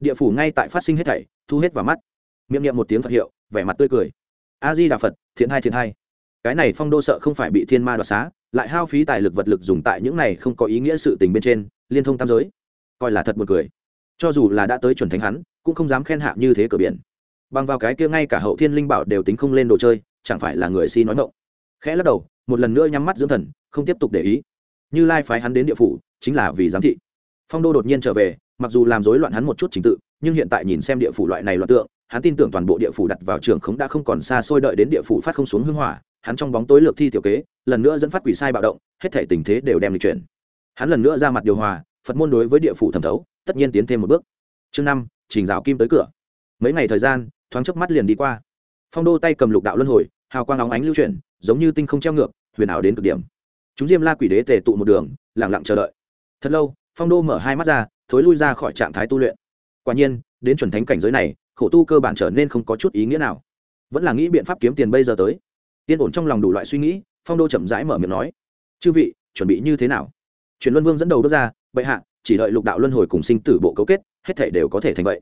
Địa phủ ngay tại phát sinh hết thảy thu hết vào mắt. Miệng niệm một tiếng phật hiệu vẻ mặt tươi cười. A di đà phật thiện hai thiện hai cái này phong đô sợ không phải bị thiên ma đoạt xá lại hao phí tài lực vật lực dùng tại những này không có ý nghĩa sự tình bên trên liên thông tam giới. Coi là thật một cười. Cho dù là đã tới chuẩn thánh hắn cũng không dám khen hạ như thế cửa biển. Bằng vào cái kia ngay cả hậu thiên linh bảo đều tính không lên đồ chơi chẳng phải là người si nói ngộng khẽ lắc đầu, một lần nữa nhắm mắt dưỡng thần, không tiếp tục để ý. Như lai phái hắn đến địa phủ, chính là vì giám thị. Phong đô đột nhiên trở về, mặc dù làm rối loạn hắn một chút trình tự, nhưng hiện tại nhìn xem địa phủ loại này loạn tượng, hắn tin tưởng toàn bộ địa phủ đặt vào trường khống đã không còn xa xôi đợi đến địa phủ phát không xuống hưng hỏa, hắn trong bóng tối lược thi tiểu kế, lần nữa dẫn phát quỷ sai bạo động, hết thể tình thế đều đem lịch chuyển. Hắn lần nữa ra mặt điều hòa, phật môn đối với địa phủ thẩm thấu, tất nhiên tiến thêm một bước. Chương năm, trình rào kim tới cửa. Mấy ngày thời gian, thoáng chớp mắt liền đi qua phong đô tay cầm lục đạo luân hồi, hào quang óng ánh lưu chuyển, giống như tinh không treo ngược, huyền ảo đến cực điểm. Chúng diêm la quỷ đế tề tụ một đường lẳng lặng chờ đợi. Thật lâu, phong đô mở hai mắt ra, thối lui ra khỏi trạng thái tu luyện. Quả nhiên, đến chuẩn thánh cảnh giới này, khổ tu cơ bản trở nên không có chút ý nghĩa nào. Vẫn là nghĩ biện pháp kiếm tiền bây giờ tới. Yên ổn trong lòng đủ loại suy nghĩ, phong đô chậm rãi mở miệng nói, chư vị, chuẩn bị như thế nào? Truyền luân vương dẫn đầu bước ra, bệ hạ, chỉ đợi lục đạo luân hồi cùng sinh tử bộ cấu kết, hết thể đều có thể thành vậy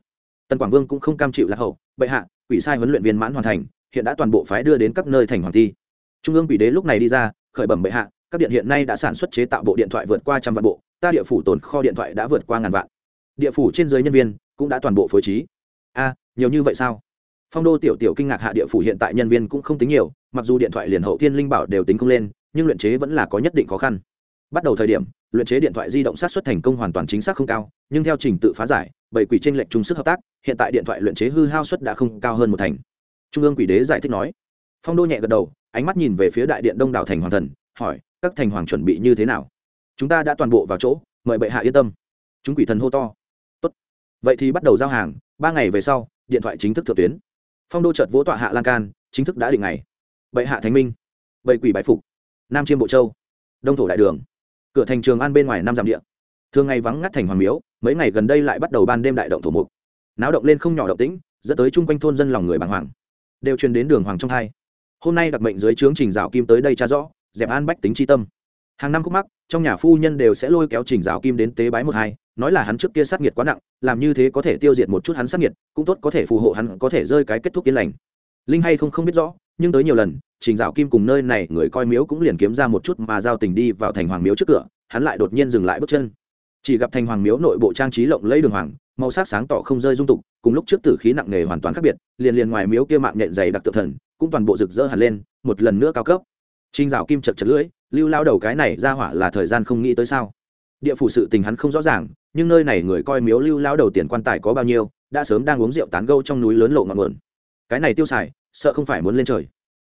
tần quảng vương cũng không cam chịu lạc hậu, bệ hạ, quỷ sai huấn luyện viên mãn hoàn thành, hiện đã toàn bộ phái đưa đến các nơi thành hoàng thi. Trung ương quỷ đế lúc này đi ra, khởi bẩm bệ hạ, các điện hiện nay đã sản xuất chế tạo bộ điện thoại vượt qua trăm vạn bộ, ta địa phủ tồn kho điện thoại đã vượt qua ngàn vạn. Địa phủ trên dưới nhân viên cũng đã toàn bộ phối trí. A, nhiều như vậy sao? Phong đô tiểu tiểu kinh ngạc hạ địa phủ hiện tại nhân viên cũng không tính nhiều, mặc dù điện thoại liền hậu thiên linh bảo đều tính không lên, nhưng luyện chế vẫn là có nhất định khó khăn. Bắt đầu thời điểm luyện chế điện thoại di động sát xuất thành công hoàn toàn chính xác không cao, nhưng theo trình tự phá giải, bảy quỷ tranh lệch chung sức hợp tác, hiện tại điện thoại luyện chế hư hao suất đã không cao hơn một thành. Trung ương quỷ đế giải thích nói. Phong đô nhẹ gật đầu, ánh mắt nhìn về phía đại điện đông đảo thành hoàng thần, hỏi, các thành hoàng chuẩn bị như thế nào? Chúng ta đã toàn bộ vào chỗ, mời bệ hạ yên tâm. Chúng quỷ thần hô to. Tốt. vậy thì bắt đầu giao hàng, ba ngày về sau, điện thoại chính thức thượng tuyến. Phong đô chợt vỗ tọa hạ lan can, chính thức đã định ngày. Bệ hạ thánh minh. Bệ quỷ bái phục. Nam chiêm bộ châu. Đông thổ đại đường cửa thành trường an bên ngoài năm dặm địa. Thường ngày vắng ngắt thành hoàng miếu, mấy ngày gần đây lại bắt đầu ban đêm đại động thổ mục. Náo động lên không nhỏ động tĩnh, dẫn tới chung quanh thôn dân lòng người bàng hoàng. Đều truyền đến đường hoàng trong hai. Hôm nay đặc mệnh dưới trướng trình rào kim tới đây tra rõ, dẹp an bách tính tri tâm. Hàng năm khúc mắc, trong nhà phu nhân đều sẽ lôi kéo trình rào kim đến tế bái một hai, nói là hắn trước kia sát nghiệt quá nặng, làm như thế có thể tiêu diệt một chút hắn sát nghiệt, cũng tốt có thể phù hộ hắn, có thể rơi cái kết thúc yên lành linh hay không không biết rõ nhưng tới nhiều lần trình dạo kim cùng nơi này người coi miếu cũng liền kiếm ra một chút mà giao tình đi vào thành hoàng miếu trước cửa hắn lại đột nhiên dừng lại bước chân chỉ gặp thành hoàng miếu nội bộ trang trí lộng lấy đường hoàng màu sắc sáng tỏ không rơi dung tục cùng lúc trước tử khí nặng nề hoàn toàn khác biệt liền liền ngoài miếu kia mạng nhện dày đặc tự thần cũng toàn bộ rực rỡ hẳn lên một lần nữa cao cấp Trình Dạo Kim chật chật lưỡi, lưu lao đầu cái này ra hỏa là thời gian không nghĩ tới sao? Địa phủ sự tình hắn không rõ ràng, nhưng nơi này người coi miếu lưu lao đầu tiền quan tài có bao nhiêu, đã sớm đang uống rượu tán gẫu trong núi lớn lộ ngọn nguồn. Cái này tiêu xài, sợ không phải muốn lên trời.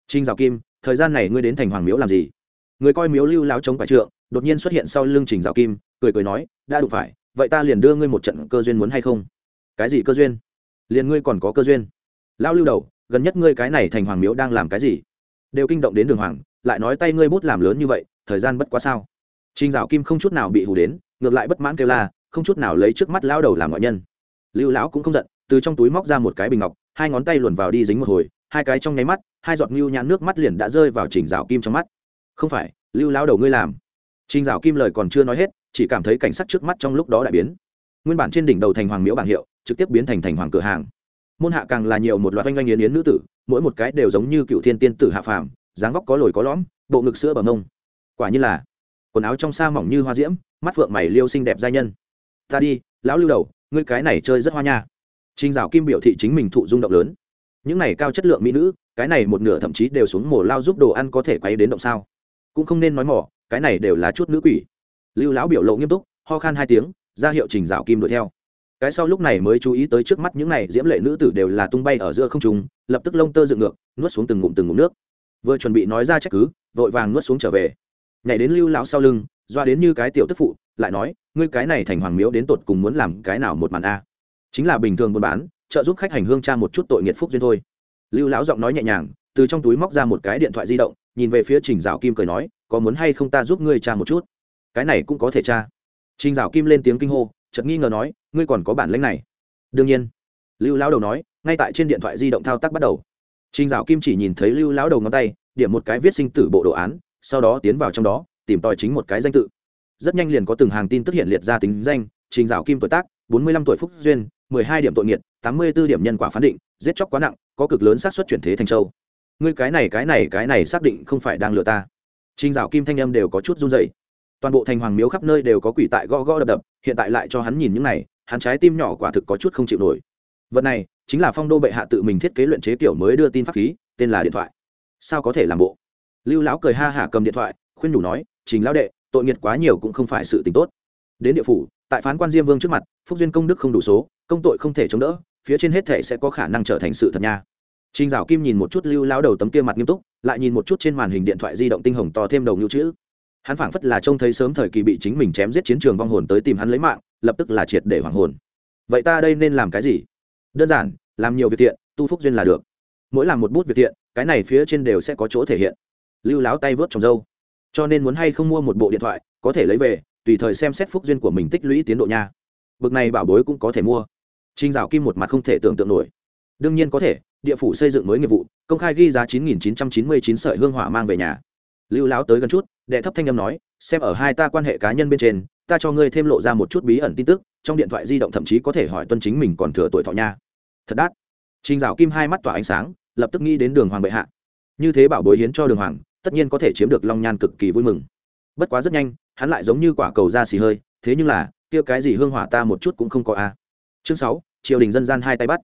Trình Dạo Kim, thời gian này ngươi đến thành hoàng miếu làm gì? Người coi miếu lưu láo chống phải trượng, đột nhiên xuất hiện sau lưng Trình Dạo Kim, cười cười nói, đã đủ phải, vậy ta liền đưa ngươi một trận cơ duyên muốn hay không cái gì cơ duyên liền ngươi còn có cơ duyên lao lưu đầu gần nhất ngươi cái này thành hoàng miếu đang làm cái gì đều kinh động đến đường hoàng lại nói tay ngươi bút làm lớn như vậy thời gian bất quá sao Trình Dạo Kim không chút nào bị hù đến, ngược lại bất mãn kêu la, không chút nào lấy trước mắt lão đầu làm ngoại nhân. Lưu lão cũng không giận, từ trong túi móc ra một cái bình ngọc, hai ngón tay luồn vào đi dính một hồi, hai cái trong nháy mắt, hai giọt nhu nhãn nước mắt liền đã rơi vào Trình Dạo Kim trong mắt. Không phải, Lưu lão đầu ngươi làm. Trình Dạo Kim lời còn chưa nói hết, chỉ cảm thấy cảnh sắc trước mắt trong lúc đó đại biến. Nguyên bản trên đỉnh đầu thành hoàng miếu bảng hiệu, trực tiếp biến thành thành hoàng cửa hàng. Môn hạ càng là nhiều một loạt oanh oanh yến yến nữ tử, mỗi một cái đều giống như cựu thiên tiên tử hạ phàm, dáng vóc có lồi có lõm, bộ ngực sữa bờ mông. Quả nhiên là quần áo trong sa mỏng như hoa diễm mắt phượng mày liêu xinh đẹp giai nhân ta đi lão lưu đầu ngươi cái này chơi rất hoa nha trinh dạo kim biểu thị chính mình thụ rung động lớn những này cao chất lượng mỹ nữ, cái này một nửa thậm chí đều xuống mổ lao giúp đồ ăn có thể quay đến động sao? Cũng không nên nói mỏ, cái này đều là chút nữ quỷ. Lưu lão biểu lộ nghiêm túc, ho khan hai tiếng, ra hiệu trình dạo kim đuổi theo. Cái sau lúc này mới chú ý tới trước mắt những này diễm lệ nữ tử đều là tung bay ở giữa không trung, lập tức lông tơ dựng ngược, nuốt xuống từng ngụm từng ngụm nước. Vừa chuẩn bị nói ra trách cứ, vội vàng nuốt xuống trở về. Nhảy đến lưu lão sau lưng, doa đến như cái tiểu tức phụ, lại nói, ngươi cái này thành hoàng miếu đến tột cùng muốn làm cái nào một màn a? Chính là bình thường buôn bán trợ giúp khách hành hương cha một chút tội nghiệt phúc duyên thôi. Lưu lão giọng nói nhẹ nhàng, từ trong túi móc ra một cái điện thoại di động, nhìn về phía trình dạo kim cười nói, có muốn hay không ta giúp ngươi cha một chút? Cái này cũng có thể cha trình dạo kim lên tiếng kinh hô, chợt nghi ngờ nói, ngươi còn có bản lãnh này. Đương nhiên. Lưu lão đầu nói, ngay tại trên điện thoại di động thao tác bắt đầu. Trình dạo kim chỉ nhìn thấy lưu lão đầu ngón tay, điểm một cái viết sinh tử bộ đồ án, sau đó tiến vào trong đó, tìm tòi chính một cái danh tự. Rất nhanh liền có từng hàng tin tức hiện liệt ra tính danh, trình dạo kim tuổi tác, bốn mươi lăm tuổi phúc duyên, mười hai điểm tội nghiệt tám mươi b ố điểm nhân quả phán định, giết chóc quá nặng, có cực lớn xác suất chuyển thế thành châu. Ngươi cái này cái này cái này xác định không phải đang lừa ta. Trình dạo kim thanh âm đều có chút run rẩy. toàn bộ thành hoàng miếu khắp nơi đều có quỷ tại gõ gõ đập đập, hiện tại lại cho hắn nhìn những này, hắn trái tim nhỏ quả thực có chút không chịu nổi. Vật này, chính là phong đô bệ hạ tự mình thiết kế luyện chế kiểu mới đưa tin pháp khí, tên là điện thoại. Sao có thể làm bộ? Lưu lão cười ha hả cầm điện thoại, khuyên nhủ nói, trình lão đệ, tội nghiệp quá nhiều cũng không phải sự tình tốt. Đến địa phủ tại phán quan diêm vương trước mặt, phúc duyên công đức không đủ số, công tội không thể chống đỡ, phía trên hết thể sẽ có khả năng trở thành sự thật nha. Trình dạo kim nhìn một chút lưu lão đầu tấm kia mặt nghiêm túc, lại nhìn một chút trên màn hình điện thoại di động tinh hồng to thêm đầu nhu chữ. Hắn phảng phất là trông thấy sớm thời kỳ bị chính mình chém giết chiến trường vong hồn tới tìm hắn lấy mạng, lập tức là triệt để hoàng hồn. Vậy ta đây nên làm cái gì? Đơn giản, làm nhiều việc thiện, tu phúc duyên là được. Mỗi làm một bút việc thiện, cái này phía trên đều sẽ có chỗ thể hiện. Lưu láo tay vớt trong dâu. Cho nên muốn hay không mua một bộ điện thoại, có thể lấy về tùy thời xem xét phúc duyên của mình tích lũy tiến độ nha. Bực này bảo bối cũng có thể mua. Trinh dạo kim một mặt không thể tưởng tượng nổi. Đương nhiên có thể địa phủ xây dựng mới nghiệp vụ công khai ghi giá chín nghìn chín trăm chín mươi chín sợi hương hỏa mang về nhà. Lưu láo tới gần chút đệ thấp thanh âm nói xem ở hai ta quan hệ cá nhân bên trên ta cho ngươi thêm lộ ra một chút bí ẩn tin tức trong điện thoại di động thậm chí có thể hỏi tuân chính mình còn thừa tuổi thọ nha. Thật đắt. Trình Dạo Kim hai mắt tỏa ánh sáng, lập tức nghĩ đến Đường Hoàng bệ hạ. Như thế bảo bối hiến cho Đường Hoàng, tất nhiên có thể chiếm được Long Nhan cực kỳ vui mừng. Bất quá rất nhanh, hắn lại giống như quả cầu ra xì hơi, thế nhưng là, kia cái gì hương hỏa ta một chút cũng không có a. Chương sáu, triều đình dân gian hai tay bắt.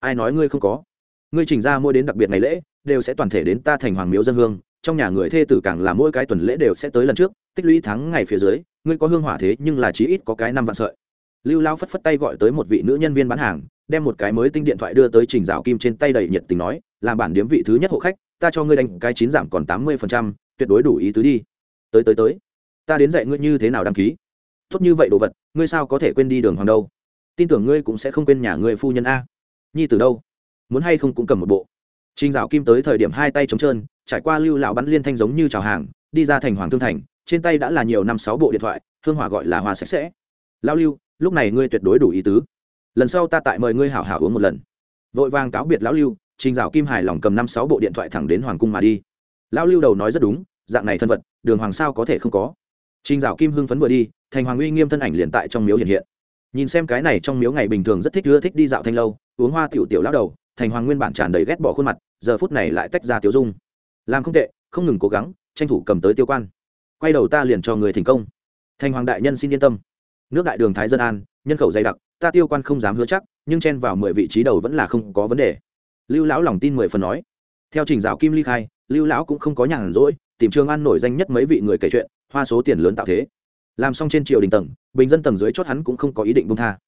Ai nói ngươi không có? Ngươi trình ra mỗi đến đặc biệt ngày lễ, đều sẽ toàn thể đến ta thành hoàng miếu dân hương, trong nhà người thê tử càng là mỗi cái tuần lễ đều sẽ tới lần trước, tích lũy tháng ngày phía dưới, ngươi có hương hỏa thế nhưng là chí ít có cái năm vạn sợi. Lưu Lao phất phất tay gọi tới một vị nữ nhân viên bán hàng, đem một cái mới tinh điện thoại đưa tới trình rào kim trên tay đầy nhiệt tình nói làm bản điếm vị thứ nhất hộ khách ta cho ngươi đánh cái chín giảm còn tám mươi phần trăm tuyệt đối đủ ý tứ đi tới tới tới ta đến dạy ngươi như thế nào đăng ký. Tốt như vậy đồ vật, ngươi sao có thể quên đi đường hoàng đâu? Tin tưởng ngươi cũng sẽ không quên nhà ngươi phu nhân a. Nhi từ đâu? Muốn hay không cũng cầm một bộ. Trình dạo kim tới thời điểm hai tay trống trơn, trải qua lưu lão bắn liên thanh giống như chào hàng, đi ra thành hoàng thương thành, trên tay đã là nhiều năm sáu bộ điện thoại, hương hỏa gọi là hoa sạch sẽ. Lao lưu, lúc này ngươi tuyệt đối đủ ý tứ. Lần sau ta tại mời ngươi hảo hảo uống một lần. Vội vàng cáo biệt lão lưu, trình dạo kim hài lòng cầm năm sáu bộ điện thoại thẳng đến hoàng cung mà đi. Lão lưu đầu nói rất đúng, dạng này thân vật đường hoàng sao có thể không có? Trình dạo kim hưng phấn vừa đi, thành hoàng uy nghiêm thân ảnh liền tại trong miếu hiện hiện. Nhìn xem cái này trong miếu ngày bình thường rất thích ưa thích đi dạo thanh lâu, uống hoa tiểu tiểu lão đầu, thành hoàng nguyên bản tràn đầy ghét bỏ khuôn mặt, giờ phút này lại tách ra tiểu dung. Làm không tệ, không ngừng cố gắng, tranh thủ cầm tới tiêu quan. Quay đầu ta liền cho người thành công. Thành hoàng đại nhân xin yên tâm. Nước đại đường thái dân an, nhân khẩu dày đặc, ta tiêu quan không dám hứa chắc, nhưng chen vào mười vị trí đầu vẫn là không có vấn đề. Lưu lão lòng tin mười phần nói. Theo trình dạo kim ly khai, lưu lão cũng không có nhàn rỗi, tìm trường an nổi danh nhất mấy vị người kể chuyện hoa số tiền lớn tạo thế. Làm xong trên triều đình tầng, bình dân tầng dưới chót hắn cũng không có ý định bung tha.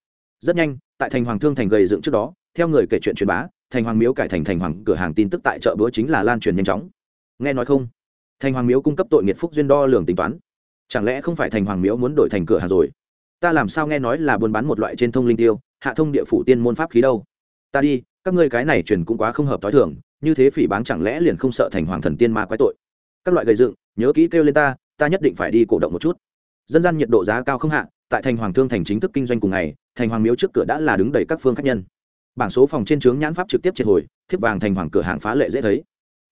Rất nhanh, tại thành hoàng thương thành gầy dựng trước đó, theo người kể chuyện truyền bá, thành hoàng miếu cải thành thành hoàng cửa hàng tin tức tại chợ búa chính là lan truyền nhanh chóng. Nghe nói không? Thành hoàng miếu cung cấp tội nghiệt phúc duyên đo lường tính toán. Chẳng lẽ không phải thành hoàng miếu muốn đổi thành cửa hàng rồi? Ta làm sao nghe nói là buôn bán một loại trên thông linh tiêu, hạ thông địa phủ tiên môn pháp khí đâu? Ta đi, các ngươi cái này truyền cũng quá không hợp t h o i thường, như thế phỉ báng chẳng lẽ liền không sợ thành hoàng thần tiên ma quái tội? Các loại gây dựng, nhớ kỹ kêu lên ta ta nhất định phải đi cổ động một chút. Dân gian nhiệt độ giá cao không hạ, tại thành hoàng thương thành chính thức kinh doanh cùng ngày, thành hoàng miếu trước cửa đã là đứng đầy các phương khách nhân. Bảng số phòng trên trướng nhãn pháp trực tiếp triệt hồi, thiếp vàng thành hoàng cửa hàng phá lệ dễ thấy.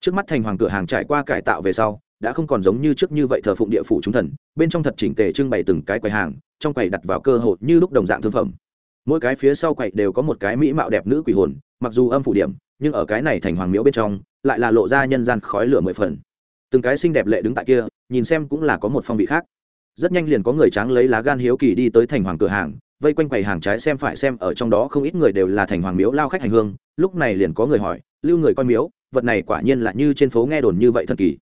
Trước mắt thành hoàng cửa hàng trải qua cải tạo về sau, đã không còn giống như trước như vậy thờ phụng địa phủ chúng thần, bên trong thật chỉnh tề trưng bày từng cái quầy hàng, trong quầy đặt vào cơ hội như lúc đồng dạng thương phẩm. Mỗi cái phía sau quầy đều có một cái mỹ mạo đẹp nữ quỷ hồn, mặc dù âm phủ điểm, nhưng ở cái này thành hoàng miếu bên trong, lại là lộ ra nhân gian khói lửa mười phần từng cái xinh đẹp lệ đứng tại kia, nhìn xem cũng là có một phong vị khác. Rất nhanh liền có người tráng lấy lá gan hiếu kỳ đi tới thành hoàng cửa hàng, vây quanh quầy hàng trái xem phải xem ở trong đó không ít người đều là thành hoàng miếu lao khách hành hương. Lúc này liền có người hỏi, lưu người coi miếu, vật này quả nhiên là như trên phố nghe đồn như vậy thần kỳ.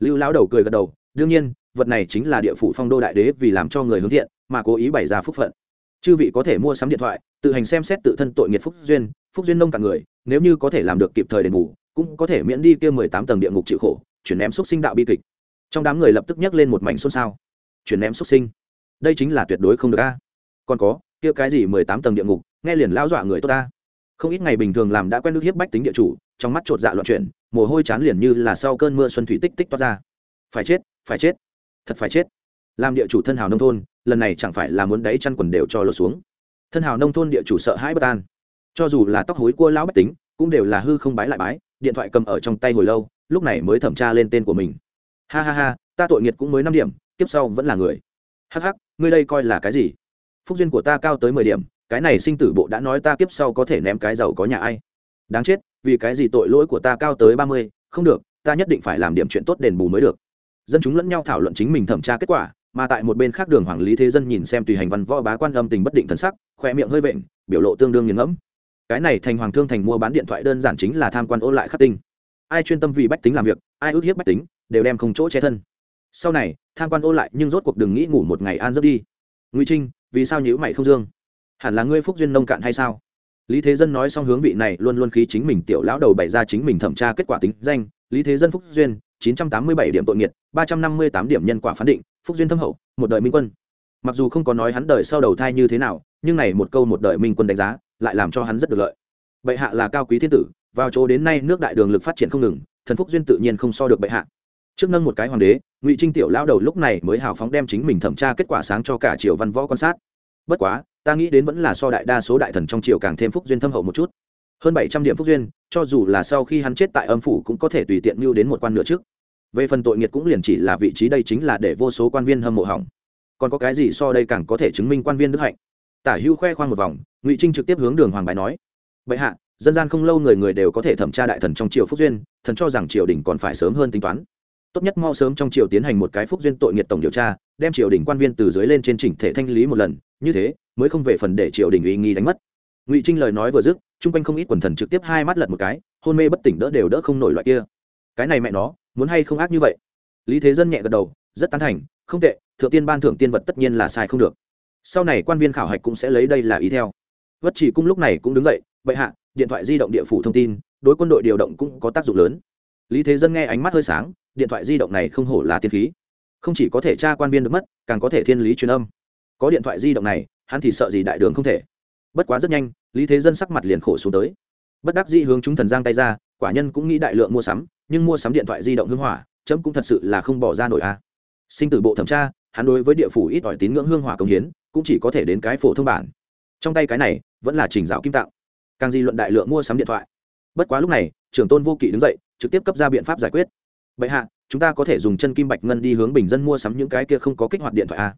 Lưu lão đầu cười gật đầu, đương nhiên, vật này chính là địa phủ phong đô đại đế vì làm cho người hướng thiện, mà cố ý bày ra phúc phận. Chư vị có thể mua sắm điện thoại, tự hành xem xét tự thân tội nghiệt phúc duyên phúc duyên nông cả người, nếu như có thể làm được kịp thời đền bù, cũng có thể miễn đi kia mười tám tầng địa ngục chịu khổ chuyển ném xúc sinh đạo bi kịch. Trong đám người lập tức nhắc lên một mảnh xôn xao. Chuyển ném xúc sinh. Đây chính là tuyệt đối không được a. Còn có, kia cái gì mười tám tầng địa ngục, nghe liền lao dọa người tốt ta. Không ít ngày bình thường làm đã quen nước hiếp bách tính địa chủ, trong mắt chột dạ loạn chuyển, mồ hôi chán liền như là sau cơn mưa xuân thủy tích tích toát ra. Phải chết phải chết, thật phải chết. Làm địa chủ thân hào nông thôn, lần này chẳng phải là muốn đáy chăn quần đều cho lột xuống. Thân hào nông thôn địa chủ sợ hãi bất an. Cho dù là tóc hối cua lão bách tính, cũng đều là hư không bái lại bái, điện thoại cầm ở trong tay hồi lâu lúc này mới thẩm tra lên tên của mình. Ha ha ha, ta tội nghiệt cũng mới năm điểm tiếp sau vẫn là người. Hắc hắc, ngươi đây coi là cái gì? Phúc duyên của ta cao tới mười điểm, cái này sinh tử bộ đã nói ta kiếp sau có thể ném cái giàu có nhà ai. Đáng chết, vì cái gì tội lỗi của ta cao tới ba mươi? Không được, ta nhất định phải làm điểm chuyện tốt đền bù mới được. Dân chúng lẫn nhau thảo luận chính mình thẩm tra kết quả, mà tại một bên khác đường hoàng lý thế dân nhìn xem tùy hành văn võ bá quan âm tình bất định thần sắc, khoe miệng hơi vện, biểu lộ tương đương nghiền ngẫm. Cái này thành hoàng thương thành mua bán điện thoại đơn giản chính là tham quan ôn lại khắc tinh ai chuyên tâm vì bách tính làm việc, ai ước hiếp bách tính, đều đem không chỗ che thân. Sau này, tham quan ô lại, nhưng rốt cuộc đừng nghĩ ngủ một ngày an giấc đi. Ngụy trinh, vì sao nhữ mày không dương? Hẳn là ngươi phúc duyên nông cạn hay sao? Lý thế dân nói xong hướng vị này luôn luôn khí chính mình tiểu lão đầu bày ra chính mình thẩm tra kết quả tính danh. Lý thế dân phúc duyên, chín trăm tám mươi bảy điểm tội nghiệt, ba trăm năm mươi tám điểm nhân quả phán định, phúc duyên thâm hậu, một đời minh quân. Mặc dù không có nói hắn đời sau đầu thai như thế nào, nhưng này một câu một đời minh quân đánh giá, lại làm cho hắn rất được lợi. Bệ hạ là cao quý thiên tử vào chỗ đến nay nước đại đường lực phát triển không ngừng, thần phúc duyên tự nhiên không so được bệ hạ. Trước nâng một cái hoàng đế, ngụy trinh tiểu lao đầu lúc này mới hào phóng đem chính mình thẩm tra kết quả sáng cho cả triều văn võ quan sát. Bất quá, ta nghĩ đến vẫn là so đại đa số đại thần trong triều càng thêm phúc duyên thâm hậu một chút. Hơn bảy trăm điểm phúc duyên, cho dù là sau khi hắn chết tại âm phủ cũng có thể tùy tiện mưu đến một quan nửa trước. Về phần tội nghiệt cũng liền chỉ là vị trí đây chính là để vô số quan viên hâm mộ hỏng. Còn có cái gì so đây càng có thể chứng minh quan viên đức hạnh? Tả hưu khoe khoang một vòng, ngụy trinh trực tiếp hướng đường hoàng bài nói vậy hạ dân gian không lâu người người đều có thể thẩm tra đại thần trong triều phúc duyên, thần cho rằng triều đình còn phải sớm hơn tính toán. Tốt nhất mau sớm trong triều tiến hành một cái phúc duyên tội nghiệt tổng điều tra, đem triều đình quan viên từ dưới lên trên chỉnh thể thanh lý một lần, như thế mới không về phần để triều đình uy nghi đánh mất. Ngụy trinh lời nói vừa dứt, chung quanh không ít quần thần trực tiếp hai mắt lật một cái, hôn mê bất tỉnh đỡ đều đỡ không nổi loại kia. Cái này mẹ nó, muốn hay không ác như vậy? Lý thế dân nhẹ gật đầu, rất tán thành, không tệ, thượng tiên ban thưởng tiên vật tất nhiên là sai không được. Sau này quan viên khảo hạch cũng sẽ lấy đây là ý theo. Vất chỉ cung lúc này cũng đứng dậy, bệ hạ điện thoại di động địa phủ thông tin, đối quân đội điều động cũng có tác dụng lớn. Lý thế dân nghe ánh mắt hơi sáng, điện thoại di động này không hổ là tiên khí. Không chỉ có thể tra quan viên được mất, càng có thể thiên lý truyền âm. Có điện thoại di động này, hắn thì sợ gì đại đường không thể. Bất quá rất nhanh, lý thế dân sắc mặt liền khổ xuống tới. Bất đắc dĩ hướng chúng thần giang tay ra, quả nhân cũng nghĩ đại lượng mua sắm, nhưng mua sắm điện thoại di động hương hỏa, chấm cũng thật sự là không bỏ ra nổi a. À. sinh tử bộ thẩm tra, hắn đối với địa phủ ít ỏi tín ngưỡng hương hỏa công hiến, cũng chỉ có thể đến cái phổ thông bản. Trong tay cái này, vẫn là trình dạo kim tạo càng di luận đại lượng mua sắm điện thoại. Bất quá lúc này, trưởng tôn vô kỵ đứng dậy, trực tiếp cấp ra biện pháp giải quyết. Bệ hạ, chúng ta có thể dùng chân kim bạch ngân đi hướng bình dân mua sắm những cái kia không có kích hoạt điện thoại a.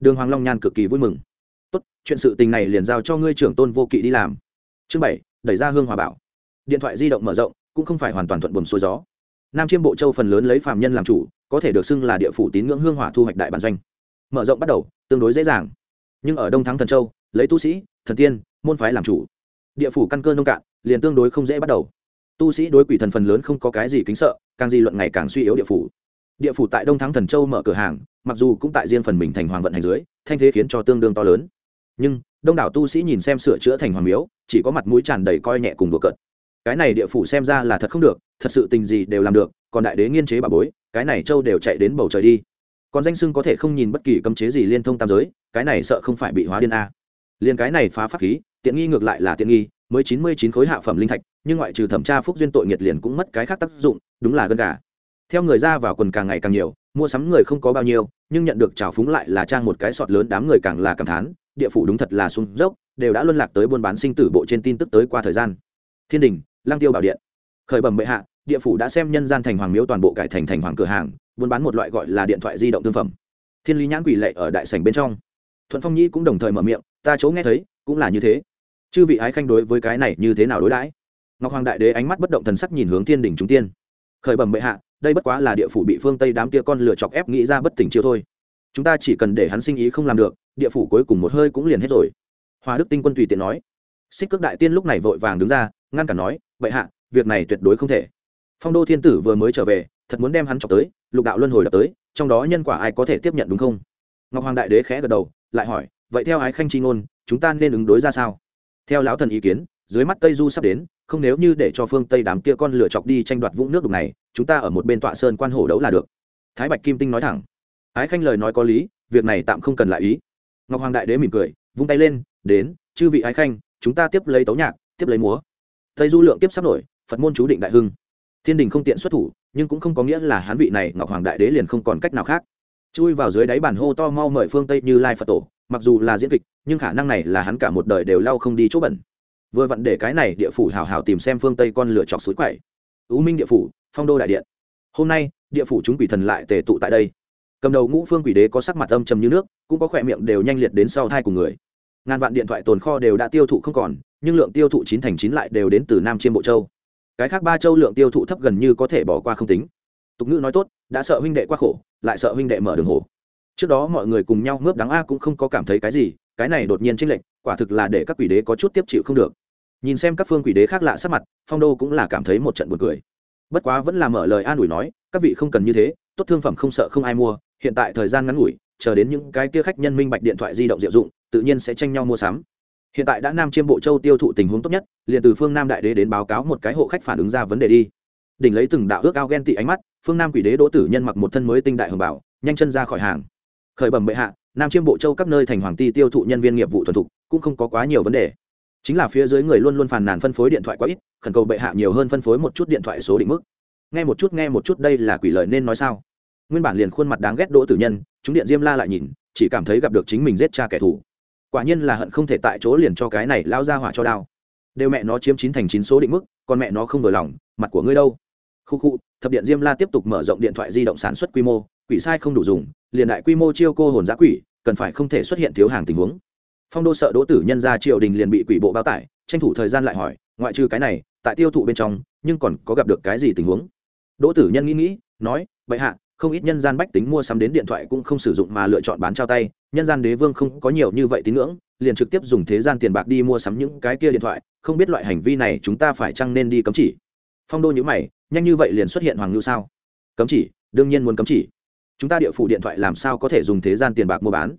Đường hoàng long nhan cực kỳ vui mừng. Tốt, chuyện sự tình này liền giao cho ngươi trưởng tôn vô kỵ đi làm. Chương bảy, đẩy ra hương hòa bảo. Điện thoại di động mở rộng, cũng không phải hoàn toàn thuận buồm xuôi gió. Nam chiêm bộ châu phần lớn lấy phạm nhân làm chủ, có thể được xưng là địa phủ tín ngưỡng hương hỏa thu hoạch đại bản doanh. Mở rộng bắt đầu, tương đối dễ dàng. Nhưng ở đông thắng thần châu, lấy tu sĩ, thần tiên, môn phái làm chủ địa phủ căn cơ nông cạn, liền tương đối không dễ bắt đầu. Tu sĩ đối quỷ thần phần lớn không có cái gì kính sợ, càng di luận ngày càng suy yếu địa phủ. Địa phủ tại đông thắng thần châu mở cửa hàng, mặc dù cũng tại riêng phần mình thành hoàng vận hành dưới, thanh thế khiến cho tương đương to lớn. Nhưng, đông đảo tu sĩ nhìn xem sửa chữa thành hoàng miếu, chỉ có mặt mũi tràn đầy coi nhẹ cùng đùa cợt. Cái này địa phủ xem ra là thật không được, thật sự tình gì đều làm được, còn đại đế nghiên chế bà bối, cái này châu đều chạy đến bầu trời đi. Còn danh sưng có thể không nhìn bất kỳ cấm chế gì liên thông tam giới, cái này sợ không phải bị hóa điên a liền cái này phá pháp khí, tiện nghi ngược lại là tiện nghi, mới chín mươi chín khối hạ phẩm linh thạch, nhưng ngoại trừ thẩm tra phúc duyên tội nghiệt liền cũng mất cái khác tác dụng, đúng là gân gà. Theo người ra vào quần càng ngày càng nhiều, mua sắm người không có bao nhiêu, nhưng nhận được trào phúng lại là trang một cái sọt lớn đám người càng là cảm thán, địa phủ đúng thật là sung dốc, đều đã luân lạc tới buôn bán sinh tử bộ trên tin tức tới qua thời gian. Thiên đình lang tiêu bảo điện. Khởi bẩm bệ hạ, địa phủ đã xem nhân gian thành hoàng miếu toàn bộ cải thành thành hoàng cửa hàng, buôn bán một loại gọi là điện thoại di động thương phẩm. Thiên lý nhãn quỷ lệ ở đại sảnh bên trong. Thuận phong nhĩ cũng đồng thời mở miệng ta chỗ nghe thấy, cũng là như thế. Chư vị ái khanh đối với cái này như thế nào đối đãi? Ngọc hoàng đại đế ánh mắt bất động thần sắc nhìn hướng thiên đình chúng tiên. Khởi bẩm bệ hạ, đây bất quá là địa phủ bị phương tây đám kia con lửa chọc ép nghĩ ra bất tỉnh chiêu thôi. Chúng ta chỉ cần để hắn sinh ý không làm được, địa phủ cuối cùng một hơi cũng liền hết rồi. Hòa đức tinh quân tùy tiện nói. Xích cước đại tiên lúc này vội vàng đứng ra, ngăn cản nói, bệ hạ, việc này tuyệt đối không thể. Phong đô thiên tử vừa mới trở về, thật muốn đem hắn chọc tới, lục đạo luân hồi đập tới, trong đó nhân quả ai có thể tiếp nhận đúng không? Ngọc hoàng đại đế khẽ gật đầu, lại hỏi vậy theo ái khanh chi ngôn, chúng ta nên ứng đối ra sao? Theo lão thần ý kiến, dưới mắt tây du sắp đến, không nếu như để cho phương tây đám kia con lửa chọc đi tranh đoạt vũng nước đục này, chúng ta ở một bên tọa sơn quan hổ đấu là được. Thái bạch kim tinh nói thẳng. Ái khanh lời nói có lý, việc này tạm không cần lại ý. Ngọc hoàng đại đế mỉm cười, vung tay lên, đến, chư vị ái khanh, chúng ta tiếp lấy tấu nhạc, tiếp lấy múa. Tây du lượng tiếp sắp nổi, phật môn chú định đại hưng. Thiên đình không tiện xuất thủ, nhưng cũng không có nghĩa là hán vị này ngọc hoàng đại đế liền không còn cách nào khác. Chui vào dưới đáy bàn hô to mau mời phương tây như lai phật tổ mặc dù là diễn kịch, nhưng khả năng này là hắn cả một đời đều lau không đi chỗ bẩn. Vừa vặn để cái này địa phủ hào hào tìm xem phương tây con lửa chọc suối quậy. Ưu minh địa phủ, phong đô đại điện. Hôm nay, địa phủ chúng quỷ thần lại tề tụ tại đây. Cầm đầu ngũ phương quỷ đế có sắc mặt âm trầm như nước, cũng có khỏe miệng đều nhanh liệt đến sau thai của người. Ngàn vạn điện thoại tồn kho đều đã tiêu thụ không còn, nhưng lượng tiêu thụ chín thành chín lại đều đến từ nam chiêm bộ châu. Cái khác ba châu lượng tiêu thụ thấp gần như có thể bỏ qua không tính. Tục ngữ nói tốt, đã sợ huynh đệ quá khổ, lại sợ huynh đệ mở đường hồ trước đó mọi người cùng nhau mướp đắng a cũng không có cảm thấy cái gì, cái này đột nhiên tranh lệch, quả thực là để các quỷ đế có chút tiếp chịu không được. Nhìn xem các phương quỷ đế khác lạ sắc mặt, phong đô cũng là cảm thấy một trận buồn cười. Bất quá vẫn là mở lời an ủi nói, các vị không cần như thế, tốt thương phẩm không sợ không ai mua, hiện tại thời gian ngắn ngủi, chờ đến những cái kia khách nhân minh bạch điện thoại di động diệu dụng, tự nhiên sẽ tranh nhau mua sắm. Hiện tại đã nam chiêm bộ châu tiêu thụ tình huống tốt nhất, liền từ phương nam đại đế đến báo cáo một cái hộ khách phản ứng ra vấn đề đi. Đỉnh lấy từng đạo ước ao ghen tị ánh mắt, phương nam quỷ đế đỗ tử nhân mặc một thân mới tinh đại hồng bảo, nhanh chân ra khỏi hàng khởi bẩm bệ hạ, nam chiêm bộ châu các nơi thành hoàng ti tiêu thụ nhân viên nghiệp vụ thuần thục, cũng không có quá nhiều vấn đề. Chính là phía dưới người luôn luôn phàn nàn phân phối điện thoại quá ít, khẩn cầu bệ hạ nhiều hơn phân phối một chút điện thoại số định mức. Nghe một chút, nghe một chút, đây là quỷ lời nên nói sao? Nguyên bản liền khuôn mặt đáng ghét đỗ tử nhân, chúng điện diêm la lại nhìn, chỉ cảm thấy gặp được chính mình giết cha kẻ thù. Quả nhiên là hận không thể tại chỗ liền cho cái này lao ra hỏa cho đao đều mẹ nó chiếm chín thành chín số định mức, còn mẹ nó không vừa lòng, mặt của ngươi đâu? Khu khu, thập điện diêm la tiếp tục mở rộng điện thoại di động sản xuất quy mô, quỷ sai không đủ dùng liền đại quy mô chiêu cô hồn giã quỷ, cần phải không thể xuất hiện thiếu hàng tình huống. Phong đô sợ đỗ tử nhân ra triều đình liền bị quỷ bộ bao tải, tranh thủ thời gian lại hỏi, ngoại trừ cái này, tại tiêu thụ bên trong, nhưng còn có gặp được cái gì tình huống? Đỗ tử nhân nghĩ nghĩ, nói, bệ hạ, không ít nhân gian bách tính mua sắm đến điện thoại cũng không sử dụng mà lựa chọn bán trao tay, nhân gian đế vương không có nhiều như vậy tín ngưỡng, liền trực tiếp dùng thế gian tiền bạc đi mua sắm những cái kia điện thoại, không biết loại hành vi này chúng ta phải chăng nên đi cấm chỉ? Phong đô nhữ mày, nhanh như vậy liền xuất hiện hoàng ngưu sao? Cấm chỉ, đương nhiên muốn cấm chỉ chúng ta địa phủ điện thoại làm sao có thể dùng thế gian tiền bạc mua bán?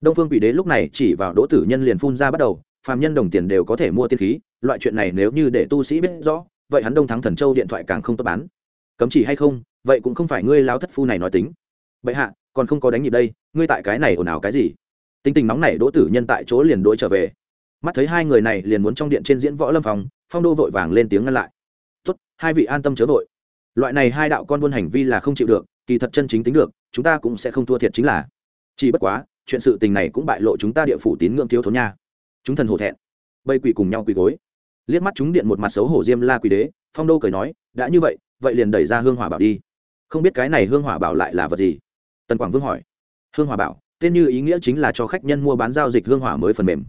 Đông phương quỷ đế lúc này chỉ vào đỗ tử nhân liền phun ra bắt đầu, phàm nhân đồng tiền đều có thể mua tiên khí, loại chuyện này nếu như để tu sĩ biết rõ, vậy hắn đông thắng thần châu điện thoại càng không tốt bán. Cấm chỉ hay không, vậy cũng không phải ngươi lao thất phu này nói tính. Bệ hạ, còn không có đánh nhịp đây, ngươi tại cái này ồn ào cái gì? Tính tình nóng này đỗ tử nhân tại chỗ liền đỗi trở về. Mắt thấy hai người này liền muốn trong điện trên diễn võ lâm phòng, phong đô vội vàng lên tiếng ngăn lại. Tốt, hai vị an tâm chớ vội. Loại này hai đạo con buôn hành vi là không chịu được kỳ thật chân chính tính được, chúng ta cũng sẽ không thua thiệt chính là. Chỉ bất quá, chuyện sự tình này cũng bại lộ chúng ta địa phủ tín ngưỡng thiếu thốn nha. Chúng thần hổ thẹn. Bây quỳ cùng nhau quỳ gối. Liếc mắt chúng điện một mặt xấu hổ diêm la quỳ đế, phong đô cười nói, đã như vậy vậy liền đẩy ra hương hỏa bảo đi. Không biết cái này hương hỏa bảo lại là vật gì? Tần quảng vương hỏi. Hương hỏa bảo, tên như ý nghĩa chính là cho khách nhân mua bán giao dịch hương hỏa mới phần mềm.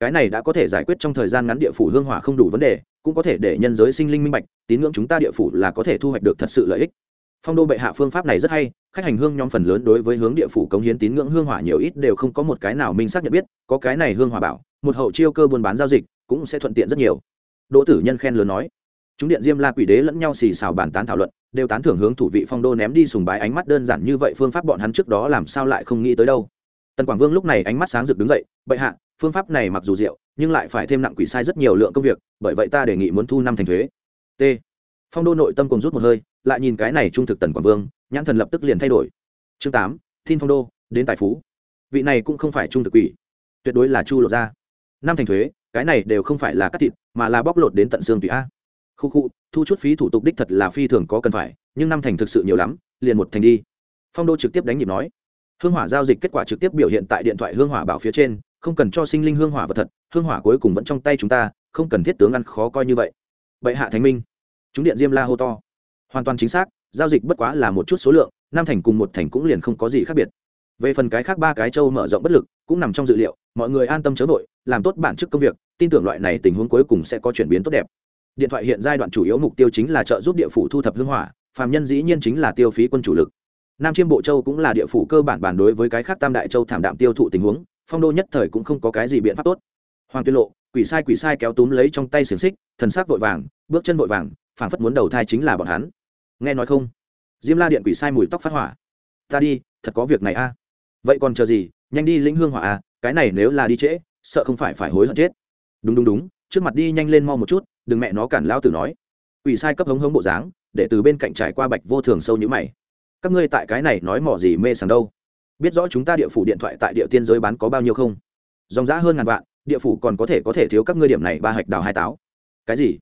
Cái này đã có thể giải quyết trong thời gian ngắn địa phủ hương hỏa không đủ vấn đề, cũng có thể để nhân giới sinh linh minh bạch, tín ngưỡng chúng ta địa phủ là có thể thu hoạch được thật sự lợi ích phong đô bệ hạ phương pháp này rất hay, khách hành hương nhóm phần lớn đối với hướng địa phủ cống hiến tín ngưỡng hương hỏa nhiều ít đều không có một cái nào minh xác nhận biết, có cái này hương hỏa bảo, một hậu chiêu cơ buôn bán giao dịch, cũng sẽ thuận tiện rất nhiều. Đỗ tử nhân khen lớn nói, chúng điện diêm la quỷ đế lẫn nhau xì xào bàn tán thảo luận, đều tán thưởng hướng thủ vị phong đô ném đi sùng bái ánh mắt đơn giản như vậy, phương pháp bọn hắn trước đó làm sao lại không nghĩ tới đâu. Tần quảng vương lúc này ánh mắt sáng rực đứng dậy, bệ hạ, phương pháp này mặc dù diệu, nhưng lại phải thêm nặng quỷ sai rất nhiều lượng công việc, bởi vậy ta đề nghị muốn thu năm thành thuế. T. Phong đô nội tâm cùng rút một hơi lại nhìn cái này trung thực tần quảng vương, nhãn thần lập tức liền thay đổi. Chương tám, thiên phong đô, đến tài phú. Vị này cũng không phải trung thực quỷ, tuyệt đối là chu lột ra năm thành thuế, cái này đều không phải là cắt thịt, mà là bóc lột đến tận xương tùy a. Khu khu, thu chút phí thủ tục đích thật là phi thường có cần phải, nhưng năm thành thực sự nhiều lắm, liền một thành đi. Phong đô trực tiếp đánh nhịp nói. Hương hỏa giao dịch kết quả trực tiếp biểu hiện tại điện thoại hương hỏa bảo phía trên, không cần cho sinh linh hương hỏa vật thật, hương hỏa cuối cùng vẫn trong tay chúng ta, không cần thiết tướng ăn khó coi như vậy. Bệ hạ thánh minh. Chúng điện diêm la hô to hoàn toàn chính xác, giao dịch bất quá là một chút số lượng, năm thành cùng một thành cũng liền không có gì khác biệt. Về phần cái khác ba cái châu mở rộng bất lực, cũng nằm trong dự liệu, mọi người an tâm chớ vội, làm tốt bản chức công việc, tin tưởng loại này tình huống cuối cùng sẽ có chuyển biến tốt đẹp. Điện thoại hiện giai đoạn chủ yếu mục tiêu chính là trợ giúp địa phủ thu thập hương hỏa, phàm nhân dĩ nhiên chính là tiêu phí quân chủ lực. Nam chiêm bộ châu cũng là địa phủ cơ bản bản đối với cái khác tam đại châu thảm đạm tiêu thụ tình huống, phong đô nhất thời cũng không có cái gì biện pháp tốt. Hoàng tuyên lộ, quỷ sai quỷ sai kéo túm lấy trong tay xiềng xích, thần sắc vội vàng, bước chân vội vàng, phảng phất muốn đầu thai chính là bọn hắn nghe nói không? Diêm la điện quỷ sai mùi tóc phát hỏa. Ta đi, thật có việc này a. Vậy còn chờ gì? Nhanh đi lĩnh hương hỏa a, cái này nếu là đi trễ, sợ không phải phải hối hận chết. Đúng đúng đúng, trước mặt đi nhanh lên mau một chút, đừng mẹ nó cản lao tử nói. Quỷ sai cấp hống hống bộ dáng, để từ bên cạnh trải qua bạch vô thường sâu như mày. Các ngươi tại cái này nói mỏ gì mê sảng đâu? Biết rõ chúng ta địa phủ điện thoại tại địa tiên giới bán có bao nhiêu không? Dòng giá hơn ngàn vạn, địa phủ còn có thể có thể thiếu các ngươi điểm này ba hạch đào hai táo. Cái gì?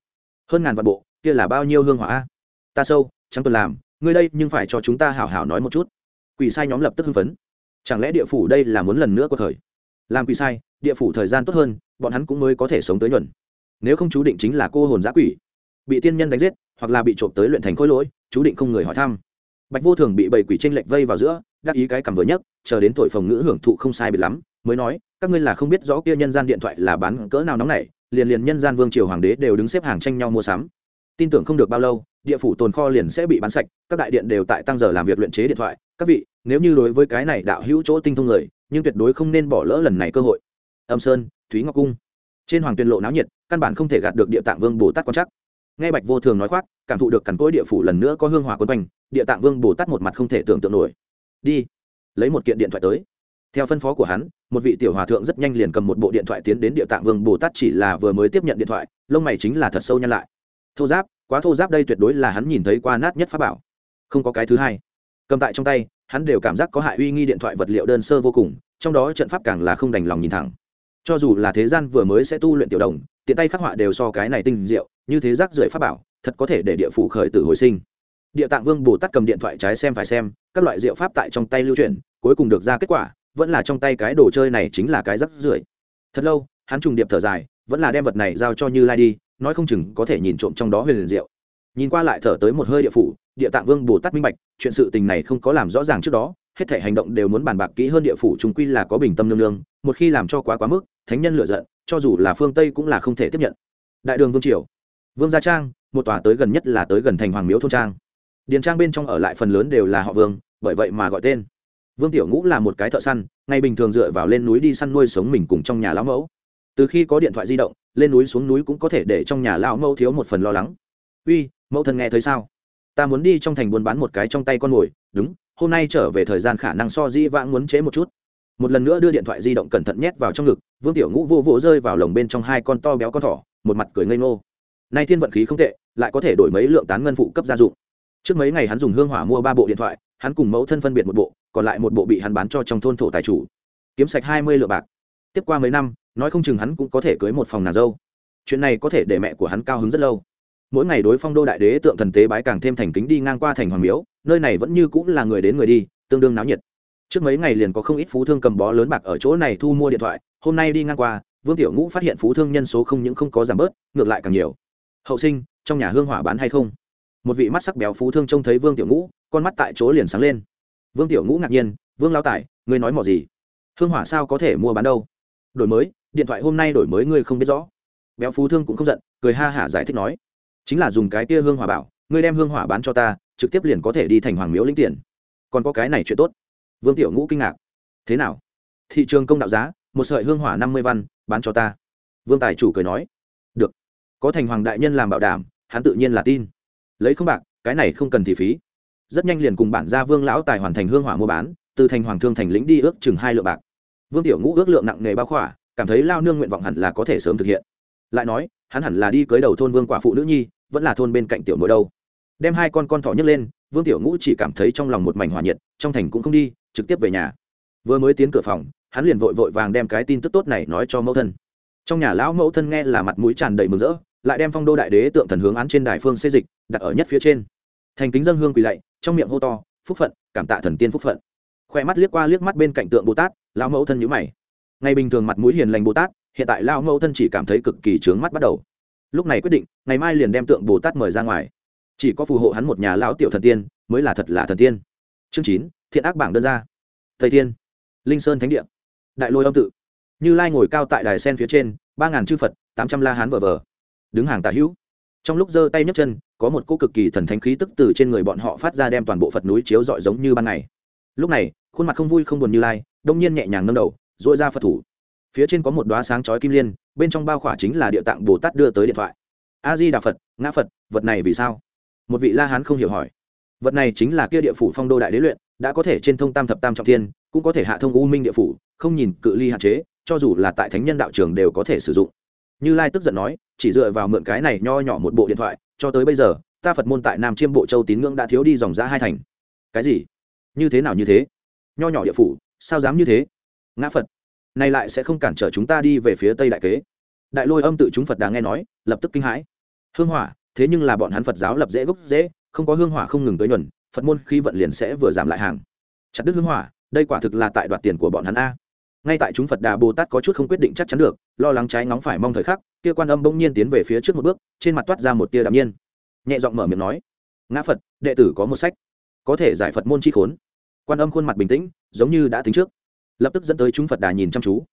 Hơn ngàn vạn bộ, kia là bao nhiêu hương hỏa a? Ta sâu chẳng tuần làm, ngươi đây nhưng phải cho chúng ta hảo hảo nói một chút. Quỷ sai nhóm lập tức hưng phấn. Chẳng lẽ địa phủ đây là muốn lần nữa có thời? Làm quỷ sai, địa phủ thời gian tốt hơn, bọn hắn cũng mới có thể sống tới nhuận. Nếu không chú định chính là cô hồn giã quỷ, bị tiên nhân đánh giết, hoặc là bị trộm tới luyện thành khối lỗi, chú định không người hỏi thăm. Bạch vô thường bị bầy quỷ tranh lệch vây vào giữa đắc ý cái cầm vừa nhất chờ đến tội phòng ngữ hưởng thụ không sai biệt lắm, mới nói, các ngươi là không biết rõ kia nhân gian điện thoại là bán cỡ nào nóng này liền liền nhân gian vương triều hoàng đế đều đứng xếp hàng tranh nhau mua sắm tin tưởng không được bao lâu, địa phủ tồn kho liền sẽ bị bán sạch, các đại điện đều tại tăng giờ làm việc luyện chế điện thoại. Các vị, nếu như đối với cái này đạo hữu chỗ tinh thông người, nhưng tuyệt đối không nên bỏ lỡ lần này cơ hội. Âm sơn, thúy ngọc cung. Trên hoàng tuyên lộ náo nhiệt, căn bản không thể gạt được địa tạng vương bồ tát quan chắc nghe bạch vô thường nói khoác, cảm thụ được cằn cỗi địa phủ lần nữa có hương hỏa quân quanh, địa tạng vương bồ tát một mặt không thể tưởng tượng nổi. Đi, lấy một kiện điện thoại tới. Theo phân phó của hắn, một vị tiểu hòa thượng rất nhanh liền cầm một bộ điện thoại tiến đến địa tạng vương bồ tát chỉ là vừa mới tiếp nhận điện thoại, lông mày chính là thật sâu nhăn lại thô giáp, quá thô giáp đây tuyệt đối là hắn nhìn thấy qua nát nhất pháp bảo. Không có cái thứ hai. Cầm tại trong tay, hắn đều cảm giác có hại uy nghi điện thoại vật liệu đơn sơ vô cùng, trong đó trận pháp càng là không đành lòng nhìn thẳng. Cho dù là thế gian vừa mới sẽ tu luyện tiểu đồng, tiện tay khắc họa đều so cái này tinh diệu, như thế giác rưởi pháp bảo, thật có thể để địa phủ khởi tử hồi sinh. Địa tạng vương bồ tát cầm điện thoại trái xem phải xem, các loại diệu pháp tại trong tay lưu truyền, cuối cùng được ra kết quả, vẫn là trong tay cái đồ chơi này chính là cái rắc rưởi. Thật lâu, hắn trùng điệp thở dài vẫn là đem vật này giao cho như lai đi, nói không chừng có thể nhìn trộm trong đó huyền liền diệu. Nhìn qua lại thở tới một hơi địa phủ, địa tạng vương bồ tát minh bạch, chuyện sự tình này không có làm rõ ràng trước đó, hết thể hành động đều muốn bàn bạc kỹ hơn địa phủ chúng quy là có bình tâm nương nương, một khi làm cho quá quá mức, thánh nhân lựa giận, cho dù là phương tây cũng là không thể tiếp nhận. Đại đường vương triều, vương gia trang, một tòa tới gần nhất là tới gần thành hoàng miếu thôn trang. Điền trang bên trong ở lại phần lớn đều là họ vương, bởi vậy mà gọi tên. Vương tiểu ngũ là một cái thợ săn, ngày bình thường dựa vào lên núi đi săn nuôi sống mình cùng trong nhà lão mẫu từ khi có điện thoại di động, lên núi xuống núi cũng có thể để trong nhà lão mẫu thiếu một phần lo lắng. Uy, mẫu thân nghe thấy sao? Ta muốn đi trong thành buôn bán một cái trong tay con mồi. Đúng, hôm nay trở về thời gian khả năng so di vãng muốn chế một chút. Một lần nữa đưa điện thoại di động cẩn thận nhét vào trong ngực, vương tiểu ngũ vô vỗ rơi vào lồng bên trong hai con to béo con thỏ, một mặt cười ngây ngô. Nay thiên vận khí không tệ, lại có thể đổi mấy lượng tán ngân phụ cấp gia dụng. Trước mấy ngày hắn dùng hương hỏa mua ba bộ điện thoại, hắn cùng mẫu thân phân biệt một bộ, còn lại một bộ bị hắn bán cho trong thôn thổ tài chủ. Kiếm sạch hai mươi lượng bạc tiếp qua mấy năm, nói không chừng hắn cũng có thể cưới một phòng nàng dâu. Chuyện này có thể để mẹ của hắn cao hứng rất lâu. Mỗi ngày đối phong đô đại đế tượng thần tế bái càng thêm thành kính đi ngang qua thành hoàng miếu, nơi này vẫn như cũng là người đến người đi, tương đương náo nhiệt. Trước mấy ngày liền có không ít phú thương cầm bó lớn bạc ở chỗ này thu mua điện thoại, hôm nay đi ngang qua, vương tiểu ngũ phát hiện phú thương nhân số không những không có giảm bớt, ngược lại càng nhiều. Hậu sinh, trong nhà hương hỏa bán hay không? Một vị mắt sắc béo phú thương trông thấy vương tiểu ngũ, con mắt tại chỗ liền sáng lên. Vương tiểu ngũ ngạc nhiên, vương lao tải ngươi nói mò gì? Hương hỏa sao có thể mua bán đâu? Đổi mới, điện thoại hôm nay đổi mới ngươi không biết rõ. Béo phú thương cũng không giận, cười ha hả giải thích nói, chính là dùng cái tia hương hỏa bảo, ngươi đem hương hỏa bán cho ta, trực tiếp liền có thể đi thành hoàng miếu lĩnh tiền. Còn có cái này chuyện tốt. Vương tiểu ngũ kinh ngạc. Thế nào? Thị trường công đạo giá, một sợi hương hỏa năm mươi văn, bán cho ta. Vương tài chủ cười nói, được. Có thành hoàng đại nhân làm bảo đảm, hắn tự nhiên là tin. Lấy không bạc, cái này không cần thì phí. Rất nhanh liền cùng bản gia vương lão tài hoàn thành hương hỏa mua bán, từ thành hoàng thương thành lĩnh đi ước chừng hai lượng bạc vương tiểu ngũ ước lượng nặng nề bao khỏa, cảm thấy lao nương nguyện vọng hẳn là có thể sớm thực hiện. Lại nói, hắn hẳn là đi cưới đầu thôn vương quả phụ nữ nhi, vẫn là thôn bên cạnh tiểu mối đâu. Đem hai con con thỏ nhấc lên, vương tiểu ngũ chỉ cảm thấy trong lòng một mảnh hòa nhiệt, trong thành cũng không đi, trực tiếp về nhà. Vừa mới tiến cửa phòng, hắn liền vội vội vàng đem cái tin tức tốt này nói cho mẫu thân. Trong nhà lão mẫu thân nghe là mặt mũi tràn đầy mừng rỡ, lại đem phong đô đại đế tượng thần hướng án trên đài phương xê dịch, đặt ở nhất phía trên. Thành kính dân hương quỳ lạy, trong miệng hô to, phúc phận, cảm tạ thần tiên phúc phận khoe mắt liếc qua liếc mắt bên cạnh tượng bồ tát, lão mẫu thân nhữ mày. Ngày bình thường mặt mũi hiền lành bồ tát, hiện tại lão mẫu thân chỉ cảm thấy cực kỳ trướng mắt bắt đầu. Lúc này quyết định, ngày mai liền đem tượng bồ tát mời ra ngoài. Chỉ có phù hộ hắn một nhà lão tiểu thần tiên, mới là thật là thần tiên. Chương chín, thiện ác bảng đơn ra. Thầy tiên linh sơn thánh địa. Đại lôi âm tự. Như lai ngồi cao tại đài sen phía trên, ba ngàn chư phật, tám trăm la hán vờ vờ. Đứng hàng tả hữu. Trong lúc giơ tay nhấc chân, có một cô cực kỳ thần thánh khí tức từ trên người bọn họ phát ra đem toàn bộ phật núi chiếu rọi giống như ban ngày lúc này, khuôn mặt không vui không buồn như lai, đông nhiên nhẹ nhàng nâng đầu dội ra phật thủ. Phía trên có một đoá sáng chói kim liên, bên trong bao khỏa chính là địa tạng bồ tát đưa tới điện thoại. A di đà phật, ngã phật, vật này vì sao? Một vị la hán không hiểu hỏi. Vật này chính là kia địa phủ phong đô đại đế luyện, đã có thể trên thông tam thập tam trọng thiên, cũng có thể hạ thông u minh địa phủ, không nhìn cự ly hạn chế, cho dù là tại thánh nhân đạo trường đều có thể sử dụng. Như lai tức giận nói, chỉ dựa vào mượn cái này nho nhỏ một bộ điện thoại, cho tới bây giờ, ta phật môn tại nam chiêm bộ châu tín ngưỡng đã thiếu đi dòng giã hai thành. Cái gì? Như thế nào như thế? Nho nhỏ địa phủ, sao dám như thế? Ngã phật, này lại sẽ không cản trở chúng ta đi về phía tây đại kế. Đại lôi âm tự chúng phật đã nghe nói, lập tức kinh hãi. Hương hỏa, thế nhưng là bọn hắn phật giáo lập dễ gốc dễ, không có hương hỏa không ngừng tới nhuần, phật môn khi vận liền sẽ vừa giảm lại hàng. Chặt đứt hương hỏa, đây quả thực là tại đoạt tiền của bọn hắn a. Ngay tại chúng phật đà bồ tát có chút không quyết định chắc chắn được, lo lắng trái ngóng phải mong thời khắc, kia quan âm bỗng nhiên tiến về phía trước một bước, trên mặt toát ra một tia đạm nhiên. Nhẹ giọng mở miệng nói, ngã phật, đệ tử có một sách có thể giải phật môn chi khốn quan âm khuôn mặt bình tĩnh giống như đã tính trước lập tức dẫn tới chúng phật đà nhìn chăm chú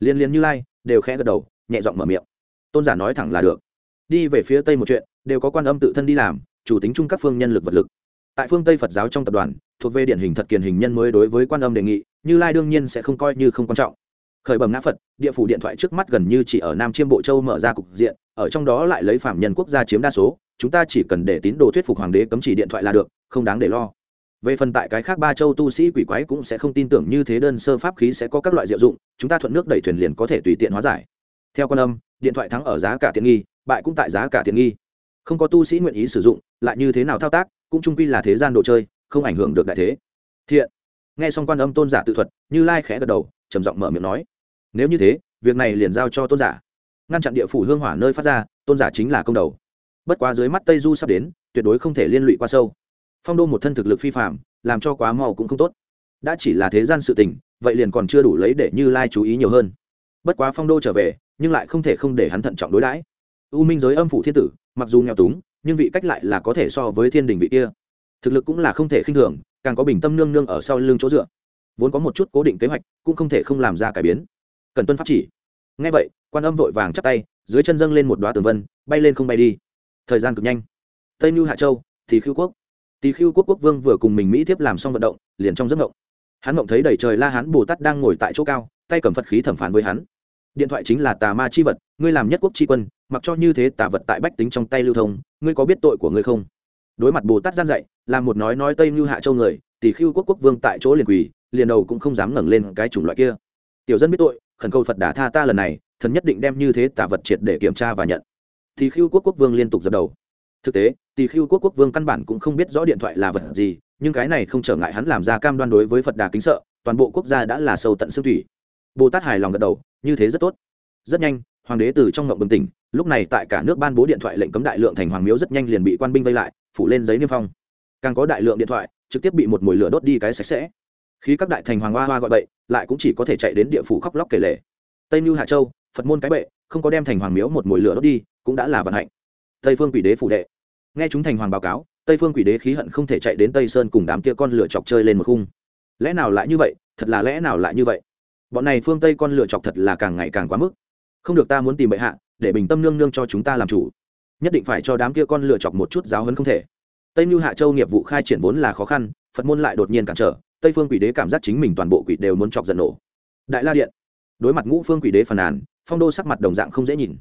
liên liên như lai đều khẽ gật đầu nhẹ giọng mở miệng tôn giả nói thẳng là được đi về phía tây một chuyện đều có quan âm tự thân đi làm chủ tính chung các phương nhân lực vật lực tại phương tây phật giáo trong tập đoàn thuộc về điển hình thật kiền hình nhân mới đối với quan âm đề nghị như lai đương nhiên sẽ không coi như không quan trọng khởi bẩm ngã phật địa phủ điện thoại trước mắt gần như chỉ ở nam chiêm bộ châu mở ra cục diện ở trong đó lại lấy phạm nhân quốc gia chiếm đa số chúng ta chỉ cần để tín đồ thuyết phục hoàng đế cấm chỉ điện thoại là được không đáng để lo. Về phần tại cái khác ba châu tu sĩ quỷ quái cũng sẽ không tin tưởng như thế đơn sơ pháp khí sẽ có các loại diệu dụng, chúng ta thuận nước đẩy thuyền liền có thể tùy tiện hóa giải. Theo quan âm, điện thoại thắng ở giá cả tiện nghi, bại cũng tại giá cả tiện nghi. Không có tu sĩ nguyện ý sử dụng, lại như thế nào thao tác, cũng trung quy là thế gian đồ chơi, không ảnh hưởng được đại thế. Thiện. Nghe xong quan âm tôn giả tự thuật, như lai khẽ gật đầu, trầm giọng mở miệng nói, nếu như thế, việc này liền giao cho tôn giả. Ngăn chặn địa phủ hương hỏa nơi phát ra, tôn giả chính là công đầu. Bất quá dưới mắt tây du sắp đến, tuyệt đối không thể liên lụy qua sâu phong đô một thân thực lực phi phạm, làm cho quá mau cũng không tốt. Đã chỉ là thế gian sự tình, vậy liền còn chưa đủ lấy để như lai chú ý nhiều hơn. Bất quá phong đô trở về, nhưng lại không thể không để hắn thận trọng đối đãi. U minh giới âm phủ thiên tử, mặc dù nghèo túng, nhưng vị cách lại là có thể so với thiên đình vị kia. Thực lực cũng là không thể khinh thường, càng có bình tâm nương nương ở sau lưng chỗ dựa. Vốn có một chút cố định kế hoạch, cũng không thể không làm ra cải biến. Cần tuân pháp chỉ. Ngay vậy, quan âm vội vàng chắp tay, dưới chân dâng lên một đoá tường vân, bay lên không bay đi. Thời gian cực nhanh. Tây mưu hạ châu, thì Khưu quốc tỳ Khưu quốc quốc vương vừa cùng mình mỹ tiếp làm xong vận động, liền trong giấc mộng hắn mộng thấy đầy trời la hán bồ tát đang ngồi tại chỗ cao, tay cầm phật khí thẩm phán với hắn. Điện thoại chính là tà ma chi vật, ngươi làm nhất quốc chi quân, mặc cho như thế tà vật tại bách tính trong tay lưu thông, ngươi có biết tội của ngươi không? Đối mặt bồ tát gian dạy, làm một nói nói tây như hạ châu người tỷ Khưu quốc quốc vương tại chỗ liền quỳ, liền đầu cũng không dám ngẩng lên cái chủng loại kia. Tiểu dân biết tội, khẩn cầu phật đả tha ta lần này, thần nhất định đem như thế tà vật triệt để kiểm tra và nhận. Thì Khưu quốc quốc vương liên tục dập đầu. Thực tế tỳ khưu quốc quốc vương căn bản cũng không biết rõ điện thoại là vật gì, nhưng cái này không trở ngại hắn làm ra cam đoan đối với phật đà kính sợ, toàn bộ quốc gia đã là sâu tận xương thủy. Bồ tát hài lòng gật đầu, như thế rất tốt. Rất nhanh, hoàng đế từ trong ngộng bừng tỉnh, lúc này tại cả nước ban bố điện thoại lệnh cấm đại lượng thành hoàng miếu rất nhanh liền bị quan binh vây lại, phủ lên giấy niêm phong. Càng có đại lượng điện thoại, trực tiếp bị một mùi lửa đốt đi cái sạch sẽ. Khi các đại thành hoàng hoa hoa gọi bậy, lại cũng chỉ có thể chạy đến địa phủ khóc lóc kể lể. Tây mưu hạ châu, phật môn cái bệ, không có đem thành hoàng miếu một mùi lửa đốt đi, cũng đã là vận hạnh. Tây phương quỷ đế phủ đệ nghe chúng thành hoàng báo cáo, tây phương quỷ đế khí hận không thể chạy đến tây sơn cùng đám kia con lửa chọc chơi lên một khung. Lẽ nào lại như vậy? Thật là lẽ nào lại như vậy? Bọn này phương tây con lửa chọc thật là càng ngày càng quá mức. Không được ta muốn tìm bệ hạ, để bình tâm nương nương cho chúng ta làm chủ. Nhất định phải cho đám kia con lửa chọc một chút giáo hấn không thể. Tây mưu hạ châu nghiệp vụ khai triển vốn là khó khăn, phật môn lại đột nhiên cản trở, tây phương quỷ đế cảm giác chính mình toàn bộ quỷ đều muốn chọc giận nổ. Đại la điện. Đối mặt ngũ phương quỷ đế phàn nàn, phong đô sắc mặt đồng dạng không dễ nhìn.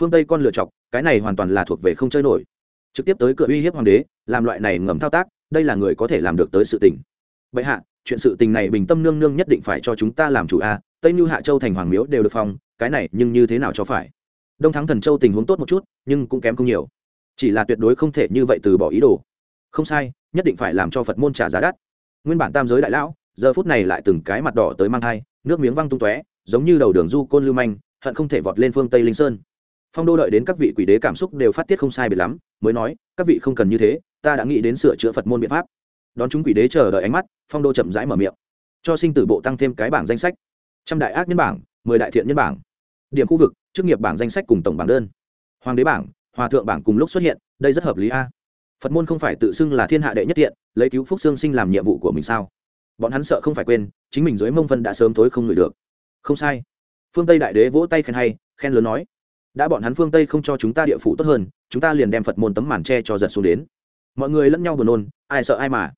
Phương tây con lựa chọc, cái này hoàn toàn là thuộc về không chơi nổi trực tiếp tới cửa uy hiếp hoàng đế, làm loại này ngầm thao tác, đây là người có thể làm được tới sự tình. Bệ hạ, chuyện sự tình này bình tâm nương nương nhất định phải cho chúng ta làm chủ a, tây như hạ châu thành hoàng miếu đều được phong, cái này nhưng như thế nào cho phải? Đông thắng thần châu tình huống tốt một chút, nhưng cũng kém không nhiều. Chỉ là tuyệt đối không thể như vậy từ bỏ ý đồ. Không sai, nhất định phải làm cho phật môn trả giá đắt. Nguyên bản tam giới đại lão, giờ phút này lại từng cái mặt đỏ tới mang thai, nước miếng văng tung tóe, giống như đầu đường du côn lưu manh, hận không thể vọt lên phương tây linh sơn phong đô đợi đến các vị quỷ đế cảm xúc đều phát tiết không sai biệt lắm, mới nói, các vị không cần như thế, ta đã nghĩ đến sửa chữa phật môn biện pháp. Đón chúng quỷ đế chờ đợi ánh mắt, phong đô chậm rãi mở miệng. Cho sinh tử bộ tăng thêm cái bảng danh sách. Trăm đại ác nhân bảng, mười đại thiện nhân bảng. Điểm khu vực, chức nghiệp bảng danh sách cùng tổng bảng đơn. Hoàng đế bảng, hòa thượng bảng cùng lúc xuất hiện, đây rất hợp lý a. Phật môn không phải tự xưng là thiên hạ đệ nhất thiện, lấy cứu phúc xương sinh làm nhiệm vụ của mình sao? Bọn hắn sợ không phải quên, chính mình dưới mông phân đã sớm thối không ngửi được. Không sai. Phương tây đại đế vỗ tay khen hay, khen lớn nói đã bọn hắn phương tây không cho chúng ta địa phủ tốt hơn, chúng ta liền đem phật môn tấm màn tre cho giật xuống đến. Mọi người lẫn nhau buồn nôn, ai sợ ai mà.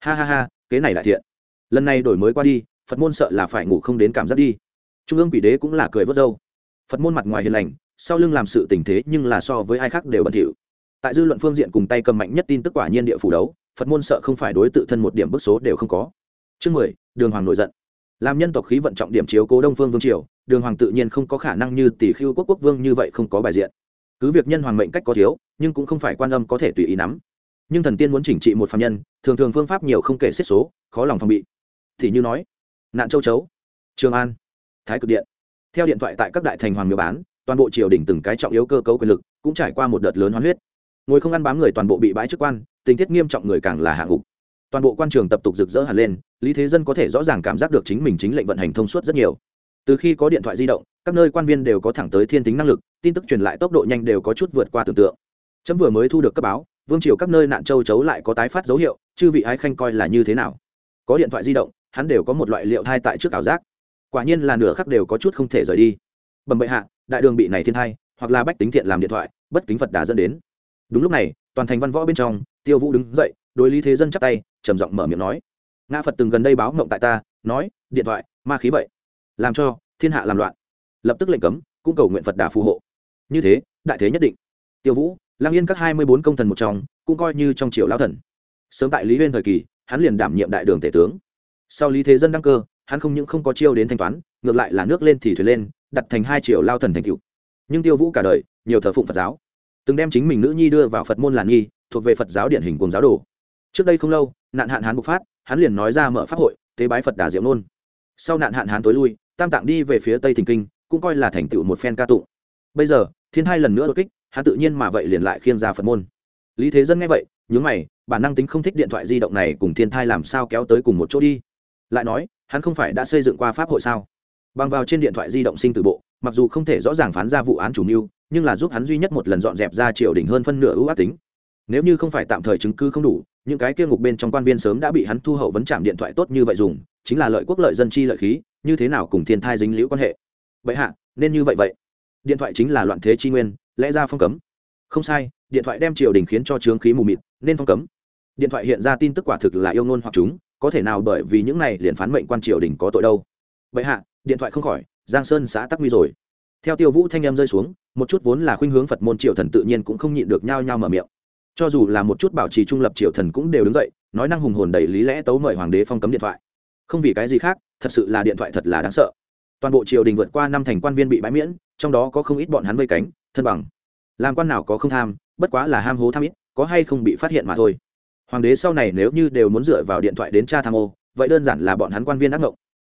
Ha ha ha, kế này đại thiện. Lần này đổi mới qua đi, phật môn sợ là phải ngủ không đến cảm giác đi. Trung ương quỷ đế cũng là cười vớt râu. Phật môn mặt ngoài hiền lành, sau lưng làm sự tình thế nhưng là so với ai khác đều bẩn thỉu. Tại dư luận phương diện cùng tay cầm mạnh nhất tin tức quả nhiên địa phủ đấu, phật môn sợ không phải đối tự thân một điểm bức số đều không có. Chương mười, đường hoàng nổi giận. Làm nhân tộc khí vận trọng điểm chiếu cố đông phương vương triều đường hoàng tự nhiên không có khả năng như tỷ khiêu quốc quốc vương như vậy không có bài diện. Cứ việc nhân hoàng mệnh cách có thiếu, nhưng cũng không phải quan âm có thể tùy ý nắm. Nhưng thần tiên muốn chỉnh trị một phạm nhân, thường thường phương pháp nhiều không kể xiết số, khó lòng phòng bị. Thì như nói, nạn châu chấu, trường an, thái cực điện. Theo điện thoại tại các đại thành hoàng miêu bán, toàn bộ triều đình từng cái trọng yếu cơ cấu quyền lực cũng trải qua một đợt lớn hoán huyết. Ngồi không ăn bám người toàn bộ bị bãi chức quan, tình tiết nghiêm trọng người càng là hạ ngục toàn bộ quan trường tập tục rực rỡ hẳn lên, lý thế dân có thể rõ ràng cảm giác được chính mình chính lệnh vận hành thông suốt rất nhiều từ khi có điện thoại di động, các nơi quan viên đều có thẳng tới thiên tính năng lực, tin tức truyền lại tốc độ nhanh đều có chút vượt qua tưởng tượng. Chấm vừa mới thu được cấp báo, vương triều các nơi nạn châu chấu lại có tái phát dấu hiệu, chư vị ái khanh coi là như thế nào? Có điện thoại di động, hắn đều có một loại liệu thai tại trước ảo giác. Quả nhiên là nửa khắc đều có chút không thể rời đi. Bẩm bệ hạ, đại đường bị này thiên thai, hoặc là bách tính thiện làm điện thoại, bất kính phật đã dẫn đến. Đúng lúc này, toàn thành văn võ bên trong, tiêu vũ đứng dậy, đối lý thế dân chắp tay, trầm giọng mở miệng nói. Ngã phật từng gần đây báo mộng tại ta, nói, điện thoại, ma khí vậy làm cho thiên hạ làm loạn. Lập tức lệnh cấm, cũng cầu nguyện phật đà phù hộ. Như thế, đại thế nhất định. Tiêu vũ lang yên các hai mươi bốn công thần một trong, cũng coi như trong triều lao thần. Sớm tại lý huyên thời kỳ, hắn liền đảm nhiệm đại đường tể tướng. Sau lý thế dân đăng cơ, hắn không những không có chiêu đến thanh toán, ngược lại là nước lên thì thuyền lên, đặt thành hai triều lao thần thành cựu nhưng tiêu vũ cả đời, nhiều thờ phụng phật giáo. Từng đem chính mình nữ nhi đưa vào phật môn làn nhi thuộc về phật giáo điển hình cùng giáo đồ. Trước đây không lâu, nạn hạn hán bộc phát, hắn liền nói ra mở pháp hội, tế bái phật đà diệu nôn sau nạn hạn hán tối lui, tam tạng đi về phía tây thình kinh, cũng coi là thành tựu một phen ca tụng. Bây giờ, thiên hai lần nữa đột kích, hắn tự nhiên mà vậy liền lại khiêng ra phật môn. Lý thế dân nghe vậy, nhướng mày, bản năng tính không thích điện thoại di động này cùng thiên thai làm sao kéo tới cùng một chỗ đi. Lại nói, hắn không phải đã xây dựng qua pháp hội sao? Bằng vào trên điện thoại di động sinh từ bộ, mặc dù không thể rõ ràng phán ra vụ án chủ mưu, nhưng là giúp hắn duy nhất một lần dọn dẹp ra triều đình hơn phân nửa ưu ác tính. Nếu như không phải tạm thời chứng cứ không đủ, những cái kia ngục bên trong quan viên sớm đã bị hắn thu hậu vấn chạm điện thoại tốt như vậy dùng chính là lợi quốc lợi dân chi lợi khí, như thế nào cùng thiên thai dính liễu quan hệ? Vậy hạ, nên như vậy vậy. Điện thoại chính là loạn thế chi nguyên, lẽ ra phong cấm. Không sai, điện thoại đem triều đình khiến cho trướng khí mù mịt, nên phong cấm. Điện thoại hiện ra tin tức quả thực là yêu ngôn hoặc chúng, có thể nào bởi vì những này liền phán mệnh quan triều đình có tội đâu? Vậy hạ, điện thoại không khỏi, giang sơn xã tắc nguy rồi. Theo tiêu vũ thanh em rơi xuống, một chút vốn là khuynh hướng phật môn triều thần tự nhiên cũng không nhịn được nhao nhao mở miệng. Cho dù là một chút bảo trì trung lập triều thần cũng đều đứng dậy, nói năng hùng hồn đầy lý lẽ tấu mời hoàng đế phong cấm điện thoại không vì cái gì khác, thật sự là điện thoại thật là đáng sợ. Toàn bộ triều đình vượt qua năm thành quan viên bị bãi miễn, trong đó có không ít bọn hắn vây cánh, thân bằng. Làm quan nào có không tham, bất quá là ham hố tham ít, có hay không bị phát hiện mà thôi. Hoàng đế sau này nếu như đều muốn dựa vào điện thoại đến tra tham ô, vậy đơn giản là bọn hắn quan viên ác ngộng.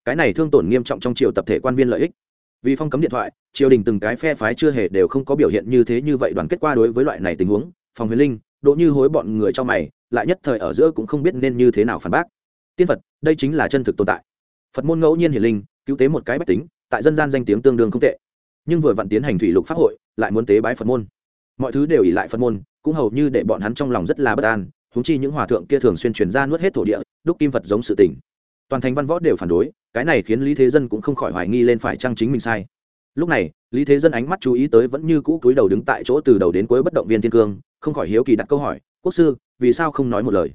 Cái này thương tổn nghiêm trọng trong triều tập thể quan viên lợi ích. Vì phong cấm điện thoại, triều đình từng cái phe phái chưa hề đều không có biểu hiện như thế như vậy đoàn kết qua đối với loại này tình huống. Phòng huyền linh đỗ như hối bọn người cho mày, lại nhất thời ở giữa cũng không biết nên như thế nào phản bác tiên phật, đây chính là chân thực tồn tại. Phật môn ngẫu nhiên hiển linh, cứu tế một cái bách tính, tại dân gian danh tiếng tương đương không tệ. Nhưng vừa vặn tiến hành thủy lục pháp hội, lại muốn tế bái phật môn. Mọi thứ đều ỉ lại phật môn, cũng hầu như để bọn hắn trong lòng rất là bất an húng chi những hòa thượng kia thường xuyên truyền ra nuốt hết thổ địa, đúc kim phật giống sự tình. Toàn thành văn võ đều phản đối, cái này khiến lý thế dân cũng không khỏi hoài nghi lên phải trang chính mình sai. Lúc này, lý thế dân ánh mắt chú ý tới vẫn như cũ cúi đầu đứng tại chỗ từ đầu đến cuối bất động viên thiên cương, không khỏi hiếu kỳ đặt câu hỏi, quốc sư, vì sao không nói một lời?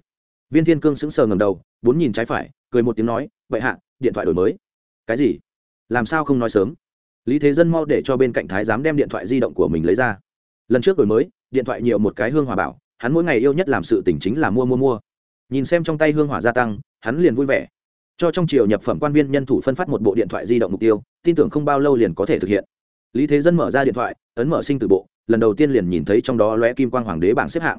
Viên thiên cương sững sờ ngầm đầu, bốn nhìn trái phải, cười một tiếng nói vậy hạ, điện thoại đổi mới. Cái gì? Làm sao không nói sớm? Lý thế dân mau để cho bên cạnh thái giám đem điện thoại di động của mình lấy ra. Lần trước đổi mới, điện thoại nhiều một cái hương hòa bảo, hắn mỗi ngày yêu nhất làm sự tỉnh chính là mua mua mua. Nhìn xem trong tay hương hỏa gia tăng, hắn liền vui vẻ. Cho trong triều nhập phẩm quan viên nhân thủ phân phát một bộ điện thoại di động mục tiêu, tin tưởng không bao lâu liền có thể thực hiện. Lý thế dân mở ra điện thoại, ấn mở sinh từ bộ, lần đầu tiên liền nhìn thấy trong đó lóe kim quang hoàng đế bảng xếp hạng.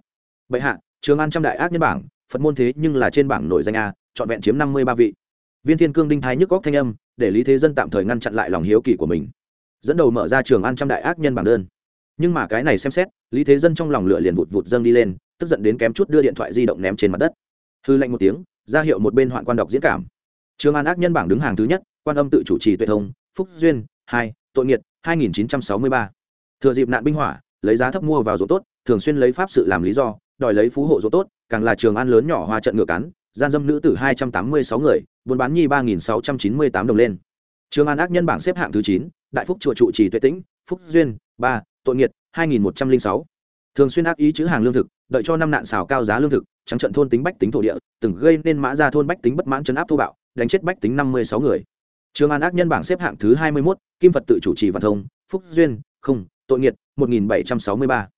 Bệ hạ, trường an trăm đại ác nhân bảng phật môn thế nhưng là trên bảng nổi danh a, trọn vẹn chiếm năm mươi ba vị. Viên thiên cương đinh thái nhức góc thanh âm, để lý thế dân tạm thời ngăn chặn lại lòng hiếu kỳ của mình. Dẫn đầu mở ra trường an trăm đại ác nhân bảng đơn. Nhưng mà cái này xem xét, lý thế dân trong lòng lửa liền vụt vụt dâng đi lên, tức giận đến kém chút đưa điện thoại di động ném trên mặt đất. Hư lệnh một tiếng, ra hiệu một bên hoạn quan đọc diễn cảm. Trường an ác nhân bảng đứng hàng thứ nhất, quan âm tự chủ trì tuệ thông, phúc duyên, hai, tội nghiệt, hai nghìn chín trăm sáu mươi ba. Thừa dịp nạn binh hỏa, lấy giá thấp mua vào ruộng tốt, thường xuyên lấy pháp sự làm lý do, đòi lấy phú hộ ruộng tốt càng là trường an lớn nhỏ hoa trận ngựa cắn gian dâm nữ tử hai trăm tám mươi sáu người, buôn bán nhi ba nghìn sáu trăm chín mươi tám đồng lên. Trường an ác nhân bảng xếp hạng thứ chín, đại phúc chùa trụ trì tuệ tĩnh, phúc duyên, ba, tội nghiệt, hai nghìn một trăm linh sáu. Thường xuyên ác ý chữ hàng lương thực, đợi cho năm nạn xào cao giá lương thực, trắng trận thôn tính bách tính thổ địa, từng gây nên mã ra thôn bách tính bất mãn chấn áp thô bạo, đánh chết bách tính năm mươi sáu người. Trường an ác nhân bảng xếp hạng thứ hai mươi mốt, kim phật tự chủ trì văn thông, phúc duyên, không, tội nghiệt, một nghìn bảy trăm sáu mươi ba.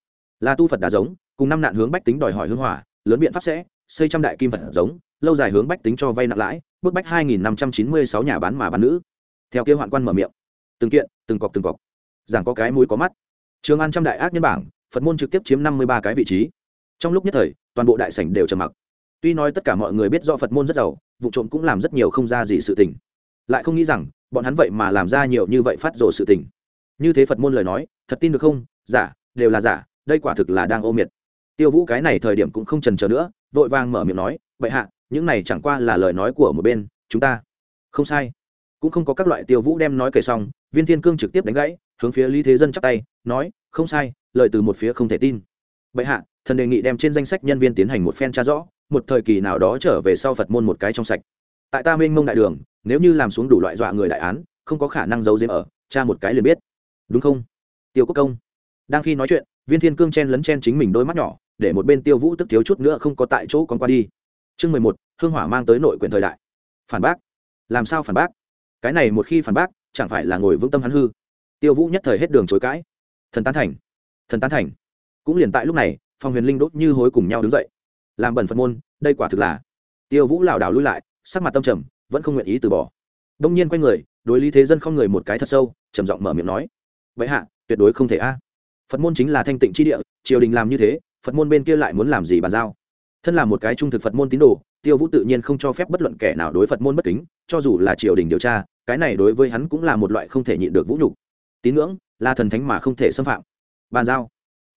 Là tu phật đà giống, cùng năm nạn hướng bách tính đòi hỏi hương hỏa lớn biện pháp sẽ, xây trăm đại kim phật giống, lâu dài hướng bách tính cho vay nặng lãi, bức bách hai nghìn năm trăm chín mươi sáu nhà bán mà bán nữ. Theo kế hoạn quan mở miệng. Từng kiện, từng cọc từng cọc. Giảng có cái mũi có mắt. Trường an trăm đại ác nhân bảng, phật môn trực tiếp chiếm năm mươi ba cái vị trí. Trong lúc nhất thời, toàn bộ đại sảnh đều trầm mặc. Tuy nói tất cả mọi người biết do phật môn rất giàu, vụ trộm cũng làm rất nhiều không ra gì sự tình. Lại không nghĩ rằng, bọn hắn vậy mà làm ra nhiều như vậy phát rồ sự tình. Như thế phật môn lời nói, thật tin được không? Giả, đều là giả, đây quả thực là đang ô miệt tiêu vũ cái này thời điểm cũng không trần trờ nữa, vội vàng mở miệng nói vậy hạ, những này chẳng qua là lời nói của một bên, chúng ta. Không sai. Cũng không có các loại tiêu vũ đem nói kể xong, viên thiên cương trực tiếp đánh gãy, hướng phía lý thế dân chắp tay, nói, không sai, lời từ một phía không thể tin. Bệ hạ, thần đề nghị đem trên danh sách nhân viên tiến hành một phen tra rõ, một thời kỳ nào đó trở về sau phật môn một cái trong sạch. Tại ta mênh mông đại đường, nếu như làm xuống đủ loại dọa người đại án, không có khả năng giấu giếm ở cha một cái liền biết. Đúng không? Tiêu quốc công. Đang khi nói chuyện, viên thiên cương chen lấn chen chính mình đôi mắt nhỏ để một bên tiêu vũ tức thiếu chút nữa không có tại chỗ còn qua đi. Chương mười một, hương hỏa mang tới nội quyền thời đại. Phản bác. Làm sao phản bác? Cái này một khi phản bác, chẳng phải là ngồi vững tâm hắn hư? Tiêu vũ nhất thời hết đường chối cãi. Thần tán thành. Thần tán thành. Cũng liền tại lúc này, phong huyền linh đốt như hối cùng nhau đứng dậy. Làm bẩn phật môn, đây quả thực là. Tiêu vũ lảo đảo lui lại, sắc mặt tâm trầm, vẫn không nguyện ý từ bỏ. Đông nhiên quay người, đối lý thế dân không người một cái thật sâu, trầm giọng mở miệng nói. Vậy hạ, tuyệt đối không thể a. Phật môn chính là thanh tịnh chi địa, triều đình làm như thế phật môn bên kia lại muốn làm gì bàn giao? Thân là một cái trung thực phật môn tín đồ, tiêu vũ tự nhiên không cho phép bất luận kẻ nào đối phật môn bất kính, cho dù là triều đình điều tra, cái này đối với hắn cũng là một loại không thể nhịn được vũ nhục. Tín ngưỡng là thần thánh mà không thể xâm phạm. Bàn giao?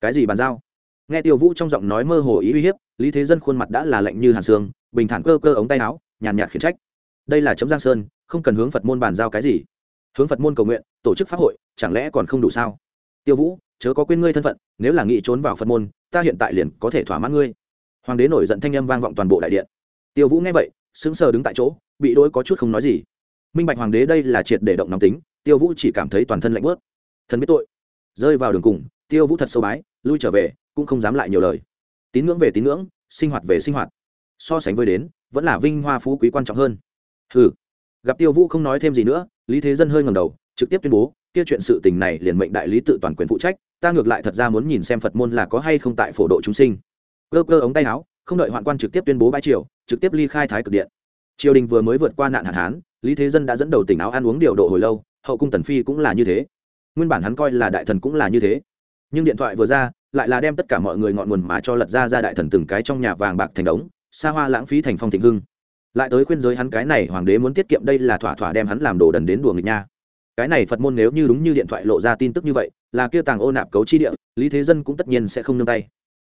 Cái gì bàn giao? Nghe tiêu vũ trong giọng nói mơ hồ ý uy hiếp, lý thế dân khuôn mặt đã là lạnh như hàn xương, bình thản cơ cơ ống tay áo, nhàn nhạt khiển trách. Đây là chấm giang sơn, không cần hướng phật môn bàn giao cái gì. Hướng phật môn cầu nguyện, tổ chức pháp hội, chẳng lẽ còn không đủ sao? Tiêu vũ, chớ có quên ngươi thân phận, nếu là nghị trốn vào phật môn ta hiện tại liền có thể thỏa mãn ngươi. Hoàng đế nổi giận thanh âm vang vọng toàn bộ đại điện. Tiêu vũ nghe vậy, sững sờ đứng tại chỗ, bị đôi có chút không nói gì. Minh bạch hoàng đế đây là triệt để động nóng tính, tiêu vũ chỉ cảm thấy toàn thân lạnh bớt. Thần biết tội. Rơi vào đường cùng, tiêu vũ thật sâu bái, lui trở về, cũng không dám lại nhiều lời. Tín ngưỡng về tín ngưỡng, sinh hoạt về sinh hoạt. So sánh với đến, vẫn là vinh hoa phú quý quan trọng hơn. Hừ. Gặp tiêu vũ không nói thêm gì nữa, lý thế dân hơi ngầm đầu, trực tiếp tuyên bố, kia chuyện sự tình này liền mệnh đại lý tự toàn quyền phụ trách ta ngược lại thật ra muốn nhìn xem phật môn là có hay không tại phổ độ chúng sinh. Cơ cơ ống tay áo, không đợi hoạn quan trực tiếp tuyên bố bãi triều, trực tiếp ly khai thái cực điện. Triều đình vừa mới vượt qua nạn hạn hán, lý thế dân đã dẫn đầu tỉnh áo ăn uống điều độ hồi lâu, hậu cung tần phi cũng là như thế. Nguyên bản hắn coi là đại thần cũng là như thế. Nhưng điện thoại vừa ra, lại là đem tất cả mọi người ngọn nguồn mà cho lật ra ra đại thần từng cái trong nhà vàng bạc thành đống, xa hoa lãng phí thành phong thịnh hưng. Lại tới khuyên giới hắn cái này hoàng đế muốn tiết kiệm đây là thỏa thỏa đem hắn làm đồ đần đến đùa nghịch nha cái này phật môn nếu như đúng như điện thoại lộ ra tin tức như vậy, là kia tàng ô nạp cấu chi địa, lý thế dân cũng tất nhiên sẽ không nương tay.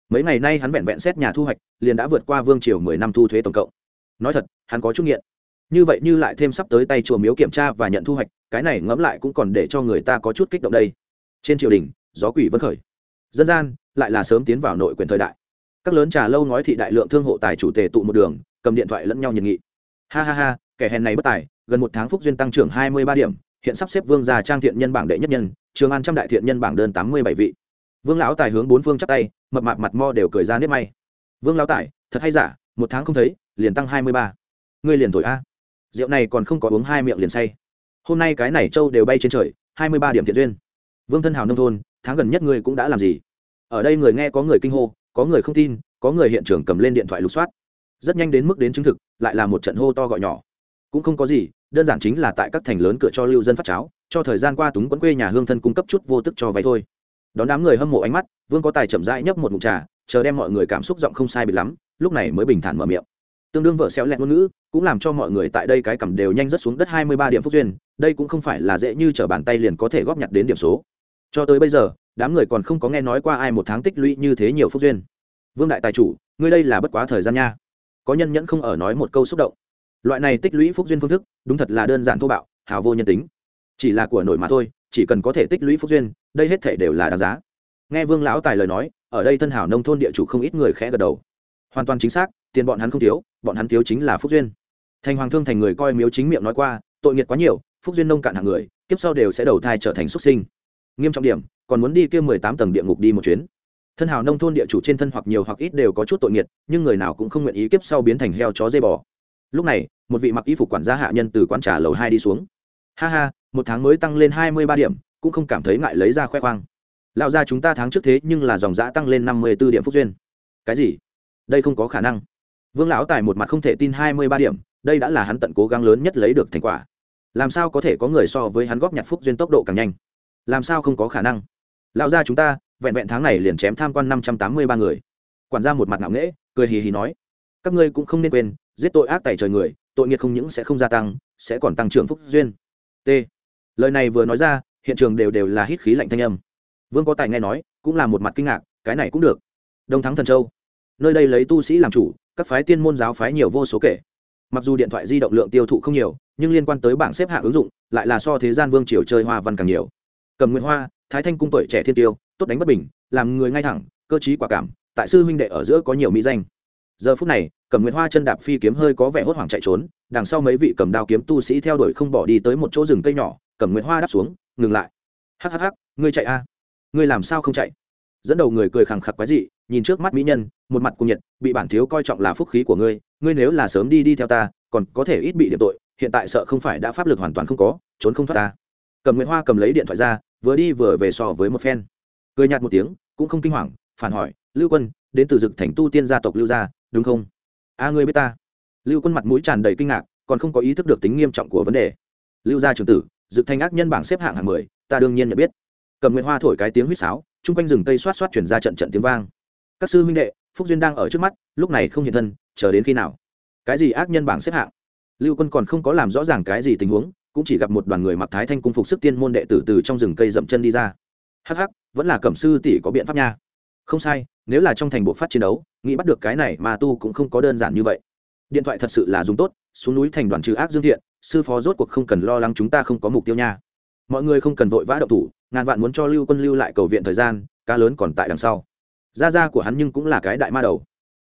Mấy ngày nay hắn vẹn vẹn xét nhà thu hoạch, liền đã vượt qua vương triều mười năm thu thuế tổng cộng. Nói thật, hắn có chút nghiện. Như vậy như lại thêm sắp tới tay chùa miếu kiểm tra và nhận thu hoạch, cái này ngẫm lại cũng còn để cho người ta có chút kích động đây. Trên triều đình, gió quỷ vẫn khởi. Dân gian, lại là sớm tiến vào nội quyền thời đại. Các lớn trà lâu nói thị đại lượng thương hộ tài chủ tề tụ một đường, cầm điện thoại lẫn nhau nhiệt nghị. Ha ha ha, kẻ hèn này bất tài, gần một tháng phúc duyên tăng trưởng hai mươi ba điểm hiện sắp xếp vương gia trang thiện nhân bảng đệ nhất nhân, trường an trăm đại thiện nhân bảng đơn tám mươi bảy vị. Vương lão tài hướng bốn phương chắp tay, mập mạp mặt mo đều cười ra nếp may. Vương lão tài, thật hay giả, một tháng không thấy, liền tăng hai mươi ba. Ngươi liền thổi a. Rượu này còn không có uống hai miệng liền say. Hôm nay cái này châu đều bay trên trời, hai mươi ba điểm thiện duyên. Vương thân hào nông thôn, tháng gần nhất ngươi cũng đã làm gì? Ở đây người nghe có người kinh hô, có người không tin, có người hiện trường cầm lên điện thoại lục soát. Rất nhanh đến mức đến chứng thực, lại là một trận hô to gọi nhỏ. Cũng không có gì đơn giản chính là tại các thành lớn cửa cho lưu dân phát cháo, cho thời gian qua túng quấn quê nhà hương thân cung cấp chút vô tức cho vay thôi. Đón đám người hâm mộ ánh mắt, vương có tài chậm rãi nhấp một mụn trà, chờ đem mọi người cảm xúc giọng không sai bị lắm, lúc này mới bình thản mở miệng. Tương đương vợ xéo lẹn ngôn ngữ, cũng làm cho mọi người tại đây cái cầm đều nhanh rất xuống đất hai mươi ba điểm phúc duyên, đây cũng không phải là dễ như chở bàn tay liền có thể góp nhặt đến điểm số. Cho tới bây giờ, đám người còn không có nghe nói qua ai một tháng tích lũy như thế nhiều phúc duyên. Vương đại tài chủ, ngươi đây là bất quá thời gian nha. Có nhân nhẫn không ở nói một câu xúc động loại này tích lũy phúc duyên phương thức, đúng thật là đơn giản thô bạo, hào vô nhân tính. Chỉ là của nổi mà thôi, chỉ cần có thể tích lũy phúc duyên, đây hết thể đều là đáng giá. Nghe vương lão tài lời nói, ở đây thân hảo nông thôn địa chủ không ít người khẽ gật đầu. Hoàn toàn chính xác, tiền bọn hắn không thiếu, bọn hắn thiếu chính là phúc duyên. Thành hoàng thương thành người coi miếu chính miệng nói qua, tội nghiệt quá nhiều, phúc duyên nông cạn hạng người, kiếp sau đều sẽ đầu thai trở thành xuất sinh. Nghiêm trọng điểm, còn muốn đi kia mười tám tầng địa ngục đi một chuyến. Thân hào nông thôn địa chủ trên thân hoặc nhiều hoặc ít đều có chút tội nghiệt, nhưng người nào cũng không nguyện ý kiếp sau biến thành heo chó dây bò. Lúc này một vị mặc y phục quản gia hạ nhân từ quán trà lầu hai đi xuống. Ha ha, một tháng mới tăng lên hai mươi ba điểm, cũng không cảm thấy ngại lấy ra khoe khoang. Lão gia chúng ta tháng trước thế nhưng là dòng giã tăng lên năm mươi b ố điểm phúc duyên. Cái gì? Đây không có khả năng. Vương lão tài một mặt không thể tin hai mươi ba điểm, đây đã là hắn tận cố gắng lớn nhất lấy được thành quả. Làm sao có thể có người so với hắn góp nhặt phúc duyên tốc độ càng nhanh? Làm sao không có khả năng? Lão gia chúng ta, vẹn vẹn tháng này liền chém tham quan năm trăm tám mươi ba người. Quản gia một mặt ngạo nghễ, cười hì hì nói, các ngươi cũng không nên quên, giết tội ác tài trời người tội nghiệt không những sẽ không gia tăng, sẽ còn tăng trưởng phúc duyên. T. Lời này vừa nói ra, hiện trường đều đều là hít khí lạnh thanh âm. Vương có tài nghe nói, cũng là một mặt kinh ngạc, cái này cũng được. Đông thắng thần châu. Nơi đây lấy tu sĩ làm chủ, các phái tiên môn giáo phái nhiều vô số kể. Mặc dù điện thoại di động lượng tiêu thụ không nhiều, nhưng liên quan tới bảng xếp hạng ứng dụng, lại là so thế gian vương triều chơi hoa văn càng nhiều. Cầm nguyễn hoa, thái thanh cung tuổi trẻ thiên tiêu, tốt đánh bất bình, làm người ngay thẳng, cơ t quả cảm, tại sư huynh đệ ở giữa có nhiều mỹ danh. Giờ phút này cầm nguyệt hoa chân đạp phi kiếm hơi có vẻ hốt hoảng chạy trốn, đằng sau mấy vị cầm đao kiếm tu sĩ theo đuổi không bỏ đi tới một chỗ rừng cây nhỏ cầm nguyệt hoa đáp xuống, ngừng lại. Hắc hắc hắc, ngươi chạy a? Ngươi làm sao không chạy? Dẫn đầu người cười khẳng khặc quái dị, nhìn trước mắt mỹ nhân, một mặt cùng nhiệt, bị bản thiếu coi trọng là phúc khí của ngươi ngươi nếu là sớm đi đi theo ta, còn có thể ít bị điểm tội, hiện tại sợ không phải đã pháp lực hoàn toàn không có, trốn không thoát ta. Cầm nguyệt hoa cầm lấy điện thoại ra, vừa đi vừa về so với một phen. Cười nhạt một tiếng, cũng không kinh hoàng, phản hỏi, lưu quân, đến từ dực thành tu tiên gia tộc lưu gia, đúng không? A ngươi biết ta lưu quân mặt mũi tràn đầy kinh ngạc còn không có ý thức được tính nghiêm trọng của vấn đề lưu gia trường tử dự thành ác nhân bảng xếp hạng hạng mười, ta đương nhiên nhận biết cầm nguyện hoa thổi cái tiếng huýt sáo chung quanh rừng cây xoát xoát chuyển ra trận trận tiếng vang các sư huynh đệ phúc duyên đang ở trước mắt lúc này không hiện thân chờ đến khi nào cái gì ác nhân bảng xếp hạng lưu quân còn không có làm rõ ràng cái gì tình huống cũng chỉ gặp một đoàn người mặc thái thanh cung phục sức tiên môn đệ tử từ trong rừng cây dậm chân đi ra hắc hắc vẫn là cẩm sư tỷ có biện pháp nha không sai nếu là trong thành bộ phát chiến đấu nghĩ bắt được cái này mà tu cũng không có đơn giản như vậy. Điện thoại thật sự là dùng tốt, xuống núi thành đoàn trừ ác dương thiện, sư phó rốt cuộc không cần lo lắng chúng ta không có mục tiêu nha. Mọi người không cần vội vã động thủ, ngàn vạn muốn cho lưu quân lưu lại cầu viện thời gian, cá lớn còn tại đằng sau. Gia gia của hắn nhưng cũng là cái đại ma đầu.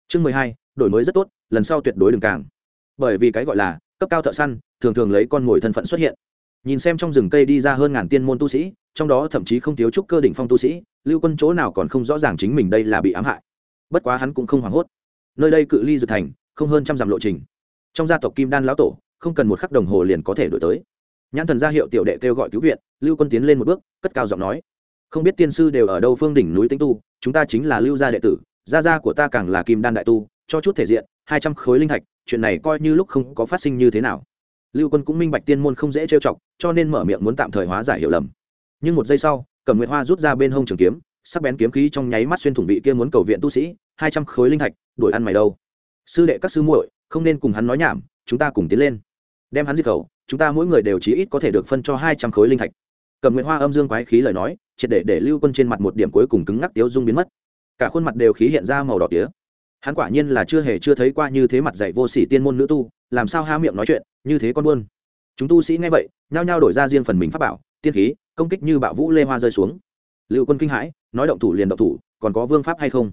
Chương mười hai, đổi mới rất tốt, lần sau tuyệt đối đừng càng. Bởi vì cái gọi là, cấp cao thợ săn, thường thường lấy con mồi thân phận xuất hiện. Nhìn xem trong rừng cây đi ra hơn ngàn tiên môn tu sĩ, trong đó thậm chí không thiếu trúc cơ đỉnh phong tu sĩ, lưu quân chỗ nào còn không rõ ràng chính mình đây là bị ám hại bất quá hắn cũng không hoảng hốt. Nơi đây cự ly dược thành, không hơn trăm dặm lộ trình. Trong gia tộc kim đan lão tổ, không cần một khắc đồng hồ liền có thể đổi tới. Nhãn thần ra hiệu tiểu đệ kêu gọi cứu viện, lưu quân tiến lên một bước, cất cao giọng nói. Không biết tiên sư đều ở đâu phương đỉnh núi tĩnh tu, chúng ta chính là lưu gia đệ tử, gia gia của ta càng là kim đan đại tu, cho chút thể diện, hai trăm khối linh thạch, chuyện này coi như lúc không có phát sinh như thế nào. Lưu quân cũng minh bạch tiên môn không dễ trêu chọc, cho nên mở miệng muốn tạm thời hóa giải hiểu lầm. Nhưng một giây sau cầm nguyệt hoa rút ra bên hông trường kiếm sắc bén kiếm khí trong nháy mắt xuyên thủng vị kia muốn cầu viện tu sĩ, hai trăm khối linh thạch, đuổi ăn mày đâu. Sư đệ các sư muội, không nên cùng hắn nói nhảm, chúng ta cùng tiến lên. Đem hắn diệt khẩu, chúng ta mỗi người đều chí ít có thể được phân cho hai trăm khối linh thạch. Cầm nguyệt hoa âm dương quái khí lời nói, triệt để để lưu quân trên mặt một điểm cuối cùng cứng ngắc tiếu dung biến mất. Cả khuôn mặt đều khí hiện ra màu đỏ tía. Hắn quả nhiên là chưa hề chưa thấy qua như thế mặt dạy vô sỉ tiên môn nữ tu, làm sao há miệng nói chuyện, như thế con buôn. Chúng tu sĩ nghe vậy, nhao nhao đổi ra riêng phần mình pháp bảo, tiên khí, công kích như bạo vũ lê hoa rơi xuống lưu quân kinh hãi, nói động thủ liền động thủ, còn có vương pháp hay không?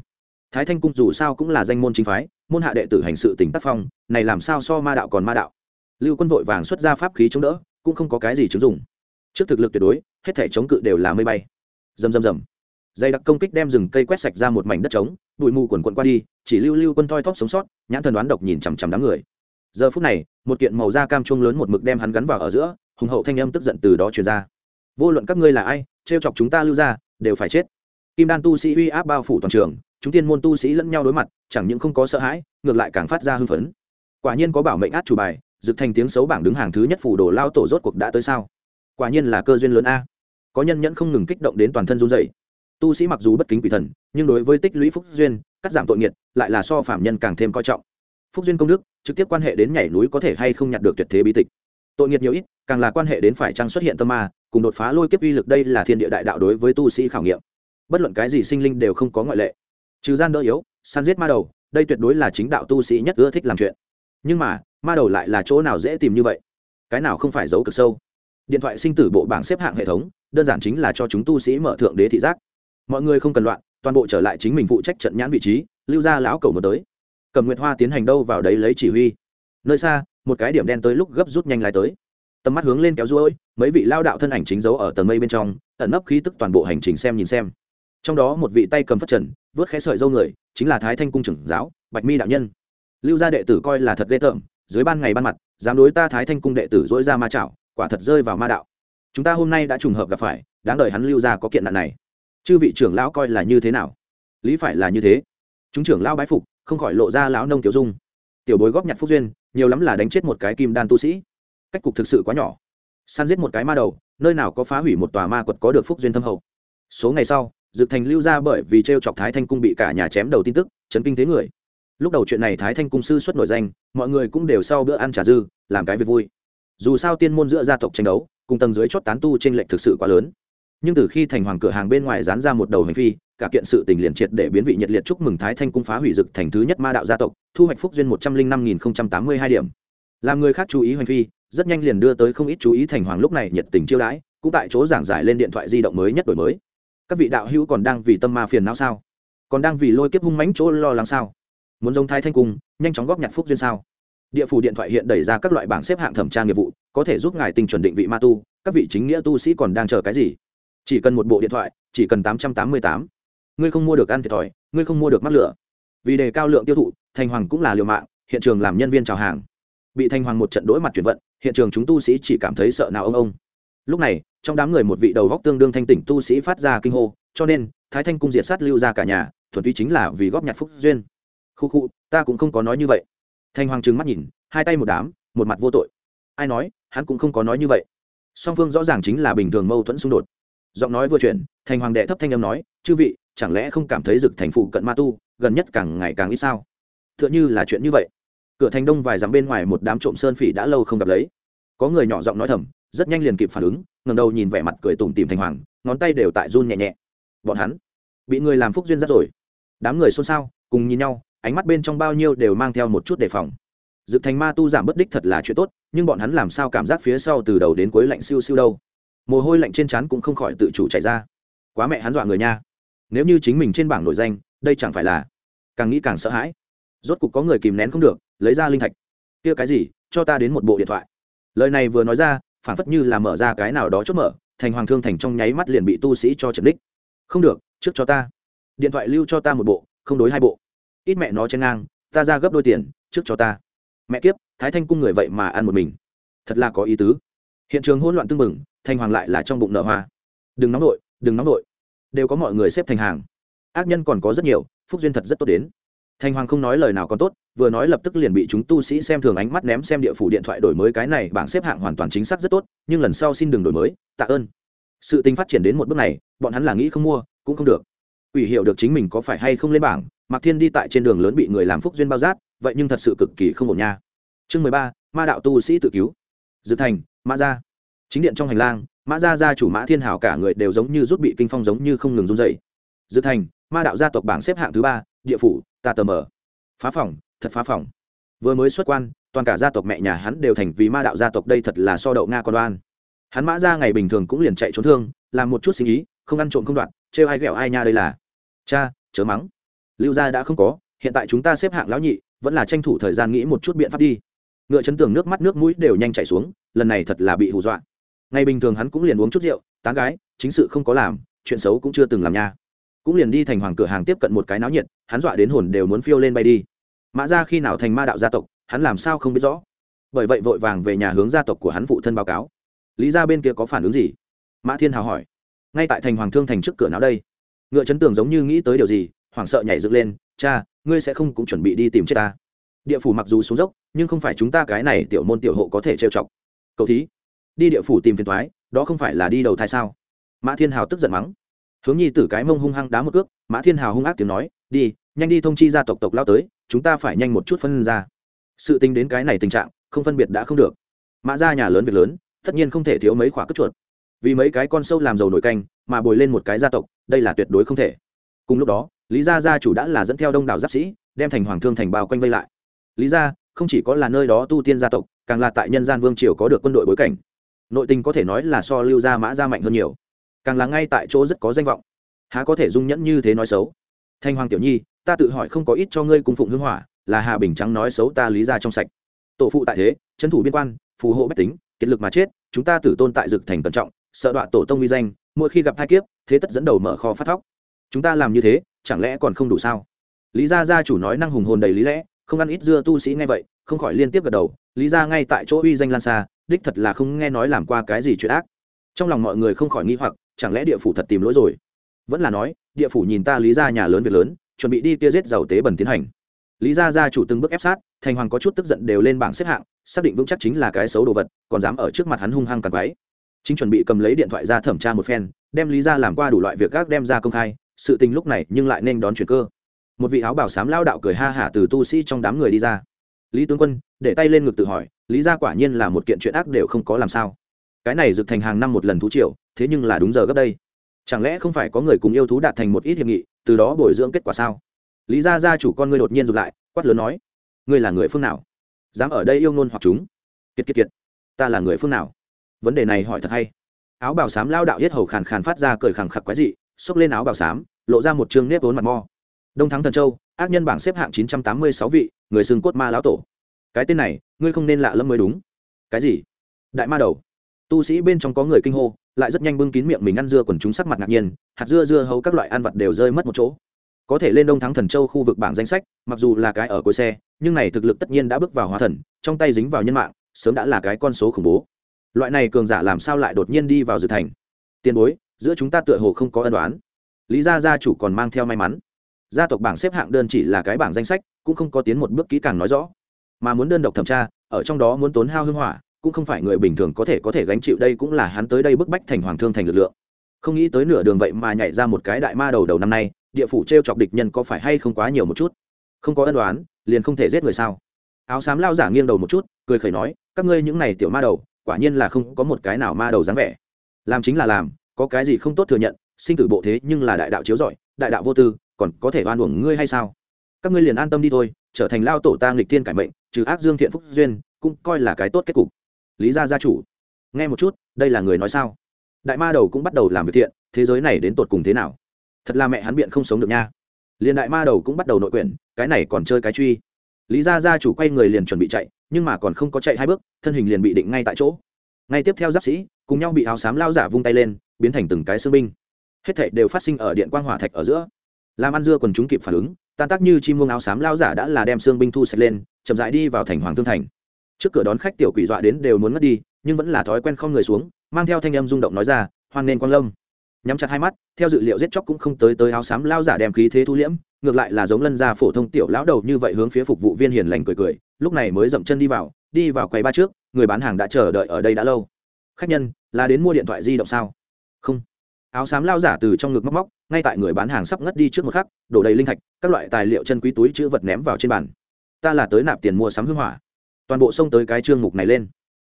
Thái thanh cung dù sao cũng là danh môn chính phái, môn hạ đệ tử hành sự tỉnh tác phong, này làm sao so ma đạo còn ma đạo? Lưu quân vội vàng xuất ra pháp khí chống đỡ, cũng không có cái gì chứng dụng. Trước thực lực tuyệt đối, hết thể chống cự đều là mây bay. Rầm rầm rầm. Dây đặc công kích đem rừng cây quét sạch ra một mảnh đất trống, bụi mù quần quận qua đi, chỉ lưu lưu quân thoi thóp sống sót, nhãn thần đoán độc nhìn chằm chằm đám người. Giờ phút này, một kiện màu da cam chuông lớn một mực đem hắn gắn vào ở giữa, hùng hậu thanh âm tức giận từ đó truyền ra. Vô luận các ngươi là ai, trêu chọc chúng ta lưu ra đều phải chết. Kim đan tu sĩ uy áp bao phủ toàn trường chúng tiên môn tu sĩ lẫn nhau đối mặt chẳng những không có sợ hãi ngược lại càng phát ra hưng phấn. Quả nhiên có bảo mệnh át chủ bài dực thành tiếng xấu bảng đứng hàng thứ nhất phủ đồ lao tổ rốt cuộc đã tới sao? Quả nhiên là cơ duyên lớn a. Có nhân nhẫn không ngừng kích động đến toàn thân run rẩy, tu sĩ mặc dù bất kính quỷ thần nhưng đối với tích lũy phúc duyên cắt giảm tội nghiệt lại là so phạm nhân càng thêm coi trọng. Phúc duyên công đức trực tiếp quan hệ đến nhảy núi có thể hay không nhặt được tuyệt thế bí tịch. Tội nghiệt nhiều ít càng là quan hệ đến phải chăng xuất hiện tâm ma cùng đột phá lôi kiếp uy lực đây là thiên địa đại đạo đối với tu sĩ khảo nghiệm. Bất luận cái gì sinh linh đều không có ngoại lệ. Trừ gian đỡ yếu, săn giết ma đầu, đây tuyệt đối là chính đạo tu sĩ nhất ưa thích làm chuyện. Nhưng mà, ma đầu lại là chỗ nào dễ tìm như vậy? Cái nào không phải giấu cực sâu? Điện thoại sinh tử bộ bảng xếp hạng hệ thống, đơn giản chính là cho chúng tu sĩ mở thượng đế thị giác. Mọi người không cần loạn, toàn bộ trở lại chính mình phụ trách trận nhãn vị trí, lưu ra lão cầu một tới. Cầm nguyệt hoa tiến hành đâu vào đấy lấy chỉ huy. Nơi xa, một cái điểm đen tới lúc gấp rút nhanh lái tới tầm mắt hướng lên kéo ruôi, mấy vị lao đạo thân ảnh chính dấu ở tầng mây bên trong, ẩn nấp khí tức toàn bộ hành trình xem nhìn xem. Trong đó một vị tay cầm phất trần, vớt khẽ sợi dâu người, chính là thái thanh cung trưởng giáo, bạch mi đạo nhân. Lưu gia đệ tử coi là thật ghê tởm, dưới ban ngày ban mặt, dám đối ta thái thanh cung đệ tử dỗi ra ma chảo, quả thật rơi vào ma đạo. Chúng ta hôm nay đã trùng hợp gặp phải, đáng đợi hắn lưu gia có kiện nạn này. Chư vị trưởng lão coi là như thế nào? Lý phải là như thế. Chúng trưởng lão bái phục, không khỏi lộ ra lão nông tiểu dung. Tiểu bối góp nhặt phúc duyên, nhiều lắm là đánh chết một cái kim đan tu sĩ cách cục thực sự quá nhỏ. Săn giết một cái ma đầu, nơi nào có phá hủy một tòa ma quật có được phúc duyên thâm hậu. Số ngày sau, dực thành lưu ra bởi vì t r e o chọc thái thanh cung bị cả nhà chém đầu tin tức, chấn kinh thế người. Lúc đầu chuyện này thái thanh cung sư xuất nổi danh, mọi người cũng đều sau bữa ăn trà dư, làm cái việc vui. Dù sao tiên môn giữa gia tộc tranh đấu, cùng tầng dưới chót tán tu t r ê n lệch thực sự quá lớn. Nhưng từ khi thành hoàng cửa hàng bên ngoài dán ra một đầu hành phi, cả kiện sự tình liền triệt để biến vị nhiệt liệt chúc mừng thái thanh cung phá hủy dực thành thứ nhất ma đạo gia tộc, thu hoạch phúc duyên một trăm linh năm nghìn tám mươi hai điểm làm người khác chú ý hành phi, rất nhanh liền đưa tới không ít chú ý thành hoàng lúc này nhiệt tình chiêu đãi, cũng tại chỗ giảng giải lên điện thoại di động mới nhất đổi mới. Các vị đạo hữu còn đang vì tâm ma phiền não sao? Còn đang vì lôi kiếp hung mánh chỗ lo lắng sao? Muốn giống thái thanh cung, nhanh chóng góp nhặt phúc duyên sao? Địa phủ điện thoại hiện đẩy ra các loại bảng xếp hạng thẩm tra nghiệp vụ, có thể giúp ngài tình chuẩn định vị ma tu, các vị chính nghĩa tu sĩ còn đang chờ cái gì? Chỉ cần một bộ điện thoại, chỉ cần tám trăm tám mươi tám. Ngươi không mua được ăn thiệt thòi, ngươi không mua được mắc lửa. Vì đề cao lượng tiêu thụ, thành hoàng cũng là liều mạng, hiện trường làm nhân viên chào hàng bị thanh hoàng một trận đối mặt chuyển vận, hiện trường chúng tu sĩ chỉ cảm thấy sợ nào ông ông. Lúc này, trong đám người một vị đầu góc tương đương thanh tỉnh tu sĩ phát ra kinh hô, cho nên, thái thanh cung diệt sát lưu ra cả nhà, thuần túy chính là vì góp nhặt phúc duyên. Khu khu, ta cũng không có nói như vậy. Thanh hoàng trừng mắt nhìn, hai tay một đám, một mặt vô tội. Ai nói, hắn cũng không có nói như vậy. Song phương rõ ràng chính là bình thường mâu thuẫn xung đột. Giọng nói vừa chuyển thành hoàng đệ thấp thanh âm nói, chư vị, chẳng lẽ không cảm thấy rực thành phụ cận ma tu, gần nhất càng ngày càng ít sao? T h ư ợ n h ư là chuyện như vậy cửa thành đông vài dặm bên ngoài một đám trộm sơn phỉ đã lâu không gặp lấy. Có người nhỏ giọng nói thầm, rất nhanh liền kịp phản ứng ngầm đầu nhìn vẻ mặt cười tủm tìm thành hoàng, ngón tay đều tại run nhẹ nhẹ. Bọn hắn bị người làm phúc duyên rất rồi. Đám người xôn xao, cùng nhìn nhau, ánh mắt bên trong bao nhiêu đều mang theo một chút đề phòng. Dự thành ma tu giảm bất đích thật là chuyện tốt, nhưng bọn hắn làm sao cảm giác phía sau từ đầu đến cuối lạnh siêu siêu đâu. Mồ hôi lạnh trên trán cũng không khỏi tự chủ chảy ra. Quá mẹ hắn dọa người nha. Nếu như chính mình trên bảng nội danh, đây chẳng phải là càng nghĩ càng sợ hãi rốt cục có người kìm nén không được, lấy ra linh thạch. Kia cái gì? Cho ta đến một bộ điện thoại. Lời này vừa nói ra phản phất như là mở ra cái nào đó chốt mở, thành hoàng thương thành trong nháy mắt liền bị tu sĩ cho trần đích không được, trước cho ta. Điện thoại lưu cho ta một bộ, không đối hai bộ. Ít mẹ nó chen ngang, ta ra gấp đôi tiền, trước cho ta. Mẹ kiếp, thái thanh cung người vậy mà ăn một mình. Thật là có ý tứ. Hiện trường hỗn loạn tưng bừng thanh hoàng lại là trong bụng nợ hoa. Đừng nóng nội, đừng nóng nội. Đều có mọi người xếp thành hàng. Ác nhân còn có rất nhiều, phúc duyên thật rất tốt đến thanh hoàng không nói lời nào còn tốt, vừa nói lập tức liền bị chúng tu sĩ xem thường ánh mắt ném xem địa phủ điện thoại đổi mới cái này bảng xếp hạng hoàn toàn chính xác rất tốt, nhưng lần sau xin đừng đổi mới, tạ ơn. Sự tình phát triển đến một bước này, bọn hắn là nghĩ không mua, cũng không được. Ủy hiệu được chính mình có phải hay không lên bảng, mạc thiên đi tại trên đường lớn bị người làm phúc duyên bao giác vậy nhưng thật sự cực kỳ không ổn nha. Chương mười ba, ma đạo tu sĩ tự cứu. Dự thành, mã gia. Chính điện trong hành lang, mã gia gia chủ mã thiên hảo cả người đều giống như rút bị kinh phong giống như không ngừng run dậy dự thành, ma đạo gia tộc bảng xếp hạng thứ ba địa phủ, ta tờ mờ. Phá phòng, thật phá phòng. Vừa mới xuất quan, toàn cả gia tộc mẹ nhà hắn đều thành vì ma đạo gia tộc đây thật là so đậu nga con đoan hắn mã ra ngày bình thường cũng liền chạy trốn thương, làm một chút sinh ý, không ăn trộm không đoạn trêu ai ghẹo ai nha đây là. Cha, chớ mắng. Lưu gia đã không có, hiện tại chúng ta xếp hạng lão nhị, vẫn là tranh thủ thời gian nghĩ một chút biện pháp đi. Ngựa chấn tường nước mắt nước mũi đều nhanh chảy xuống, lần này thật là bị hù dọa. Ngày bình thường hắn cũng liền uống chút rượu, tán gái, chính sự không có làm, chuyện xấu cũng chưa từng làm nha cũng liền đi thành hoàng cửa hàng tiếp cận một cái náo nhiệt, hắn dọa đến hồn đều muốn phiêu lên bay đi. Mã ra khi nào thành ma đạo gia tộc, hắn làm sao không biết rõ. Bởi vậy vội vàng về nhà hướng gia tộc của hắn phụ thân báo cáo. Lý ra bên kia có phản ứng gì? Mã thiên hào hỏi. Ngay tại thành hoàng thương thành trước cửa nào đây. Ngựa chấn tường giống như nghĩ tới điều gì, hoảng sợ nhảy dựng lên. Cha, ngươi sẽ không cũng chuẩn bị đi tìm chết ta. Địa phủ mặc dù xuống dốc, nhưng không phải chúng ta cái này tiểu môn tiểu hộ có thể trêu chọc. Cậu thí, đi địa phủ tìm phiền thoái đó không phải là đi đầu thai sao? Mã thiên hào tức giận mắng hướng nhi tử cái mông hung hăng đá một cước, mã thiên hào hung ác tiếng nói, đi, nhanh đi thông chi gia tộc tộc lao tới, chúng ta phải nhanh một chút phân ra. Sự tính đến cái này tình trạng, không phân biệt đã không được. Mã ra nhà lớn việc lớn, tất nhiên không thể thiếu mấy khoả cất chuột. Vì mấy cái con sâu làm dầu nổi canh, mà bồi lên một cái gia tộc, đây là tuyệt đối không thể. Cùng lúc đó, lý gia gia chủ đã là dẫn theo đông đảo giáp sĩ, đem thành hoàng thương thành bao quanh vây lại. Lý gia, không chỉ có là nơi đó tu tiên gia tộc, càng là tại nhân gian vương triều có được quân đội bối cảnh. Nội tình có thể nói là so lưu gia mã gia mạnh hơn nhiều càng là ngay tại chỗ rất có danh vọng. Há có thể dung nhẫn như thế nói xấu? Thanh hoàng tiểu nhi, ta tự hỏi không có ít cho ngươi cung phụng hưng hỏa, là hà bình trắng nói xấu ta lý ra trong sạch. Tổ phụ tại thế, trấn thủ biên quan, phù hộ bách tính, kiệt lực mà chết, chúng ta tử tôn tại dực thành cẩn trọng, sợ đọa tổ tông uy danh, mỗi khi gặp thai kiếp, thế tất dẫn đầu mở kho phát thóc. Chúng ta làm như thế, chẳng lẽ còn không đủ sao? Lý gia gia chủ nói năng hùng hồn đầy lý lẽ, không ăn ít dưa tu sĩ nghe vậy, không khỏi liên tiếp gật đầu, lý gia ngay tại chỗ uy danh lan xa, đích thật là không nghe nói làm qua cái gì chuyện ác. Trong lòng mọi người không khỏi nghi hoặc chẳng lẽ địa phủ thật tìm lỗi rồi? Vẫn là nói, địa phủ nhìn ta lý gia nhà lớn việc lớn, chuẩn bị đi kia giết giàu tế bẩn tiến hành. Lý gia gia chủ từng bước ép sát, thành hoàng có chút tức giận đều lên bảng xếp hạng, xác định vững chắc chính là cái xấu đồ vật, còn dám ở trước mặt hắn hung hăng càng quái. Chính chuẩn bị cầm lấy điện thoại ra thẩm tra một phen, đem lý gia làm qua đủ loại việc gác đem ra công khai, sự tình lúc này nhưng lại nên đón chuyển cơ. Một vị áo bảo sám lao đạo cười ha hả từ tu sĩ trong đám người đi ra. Lý tướng quân, để tay lên ngực tự hỏi, lý gia quả nhiên là một kiện chuyện ác đều không có làm sao. Cái này dực thành hàng năm một lần thú triệu thế nhưng là đúng giờ gấp đây. Chẳng lẽ không phải có người cùng yêu thú đạt thành một ít hiệp nghị, từ đó bồi dưỡng kết quả sao? Lý gia gia chủ con ngươi đột nhiên rụt lại, quát lớn nói, ngươi là người phương nào? Dám ở đây yêu ngôn hoặc chúng? Kiệt kiệt kiệt, ta là người phương nào? Vấn đề này hỏi thật hay. Áo bào xám lao đạo yết hầu khàn khàn phát ra cười khẳng khặc quái dị, xốc lên áo bào xám, lộ ra một chương nếp vốn mặt mo. Đông thắng thần châu, ác nhân bảng xếp hạng chín trăm tám mươi sáu vị, người xưng cốt ma lão tổ. Cái tên này, ngươi không nên lạ lẫm mới đúng. Cái gì? Đại ma đầu. Tu sĩ bên trong có người kinh hô lại rất nhanh bưng kín miệng mình ăn dưa quần chúng sắc mặt ngạc nhiên, hạt dưa dưa hấu các loại ăn vật đều rơi mất một chỗ. Có thể lên đông thắng thần châu khu vực bảng danh sách, mặc dù là cái ở cuối xe, nhưng này thực lực tất nhiên đã bước vào hóa thần, trong tay dính vào nhân mạng, sớm đã là cái con số khủng bố. Loại này cường giả làm sao lại đột nhiên đi vào dự thành? Tiền bối, giữa chúng ta tựa hồ không có ân đoán lý gia gia chủ còn mang theo may mắn. Gia tộc bảng xếp hạng đơn chỉ là cái bảng danh sách, cũng không có tiến một bước kỹ càng nói rõ. Mà muốn đơn độc thẩm tra, ở trong đó muốn tốn hao hưng hỏa cũng không phải người bình thường có thể có thể gánh chịu đây cũng là hắn tới đây bức bách thành hoàng thương thành lực lượng. Không nghĩ tới nửa đường vậy mà nhảy ra một cái đại ma đầu đầu năm nay, địa phủ t r e o chọc địch nhân có phải hay không quá nhiều một chút? Không có ân đoán liền không thể giết người sao? Áo xám lao giả nghiêng đầu một chút, cười khẩy nói, các ngươi những này tiểu ma đầu, quả nhiên là không có một cái nào ma đầu dáng vẻ. Làm chính là làm, có cái gì không tốt thừa nhận, sinh tử bộ thế nhưng là đại đạo chiếu giỏi đại đạo vô tư, còn có thể oan uổng ngươi hay sao? Các ngươi liền an tâm đi thôi, trở thành lao tổ ta nghịch thiên cải mệnh, trừ ác dương thiện phúc duyên, cũng coi là cái tốt kết cục lý gia gia chủ. Nghe một chút, đây là người nói sao? Đại ma đầu cũng bắt đầu làm việc thiện, thế giới này đến tột cùng thế nào? Thật là mẹ hắn biện không sống được nha. Liền đại ma đầu cũng bắt đầu nội quyển, cái này còn chơi cái truy. Lý gia gia chủ quay người liền chuẩn bị chạy, nhưng mà còn không có chạy hai bước, thân hình liền bị định ngay tại chỗ. Ngay tiếp theo giáp sĩ, cùng nhau bị áo xám lao giả vung tay lên, biến thành từng cái xương binh. Hết thảy đều phát sinh ở điện quang hỏa thạch ở giữa. Làm ăn dưa còn chúng kịp phản ứng, tan tác như chim muông áo xám lao giả đã là đem xương binh thu sạch lên, chậm rãi đi vào thành hoàng thương thành trước cửa đón khách tiểu quỷ dọa đến đều muốn mất đi, nhưng vẫn là thói quen không người xuống, mang theo thanh âm rung động nói ra, hoan nên quang lâm. Nhắm chặt hai mắt, theo dự liệu giết chóc cũng không tới tới áo xám lao giả đem khí thế thu liễm, ngược lại là giống lân gia phổ thông tiểu lão đầu như vậy hướng phía phục vụ viên hiền lành cười cười, lúc này mới dậm chân đi vào đi vào quầy ba trước, người bán hàng đã chờ đợi ở đây đã lâu. Khách nhân, là đến mua điện thoại di động sao? Không. Áo xám lao giả từ trong ngực móc móc, ngay tại người bán hàng sắp ngất đi trước một khắc, đổ đầy linh thạch, các loại tài liệu chân quý túi chữ vật ném vào trên bàn. Ta là tới nạp tiền mua sắm hương hỏa toàn bộ xông tới cái chương mục này lên.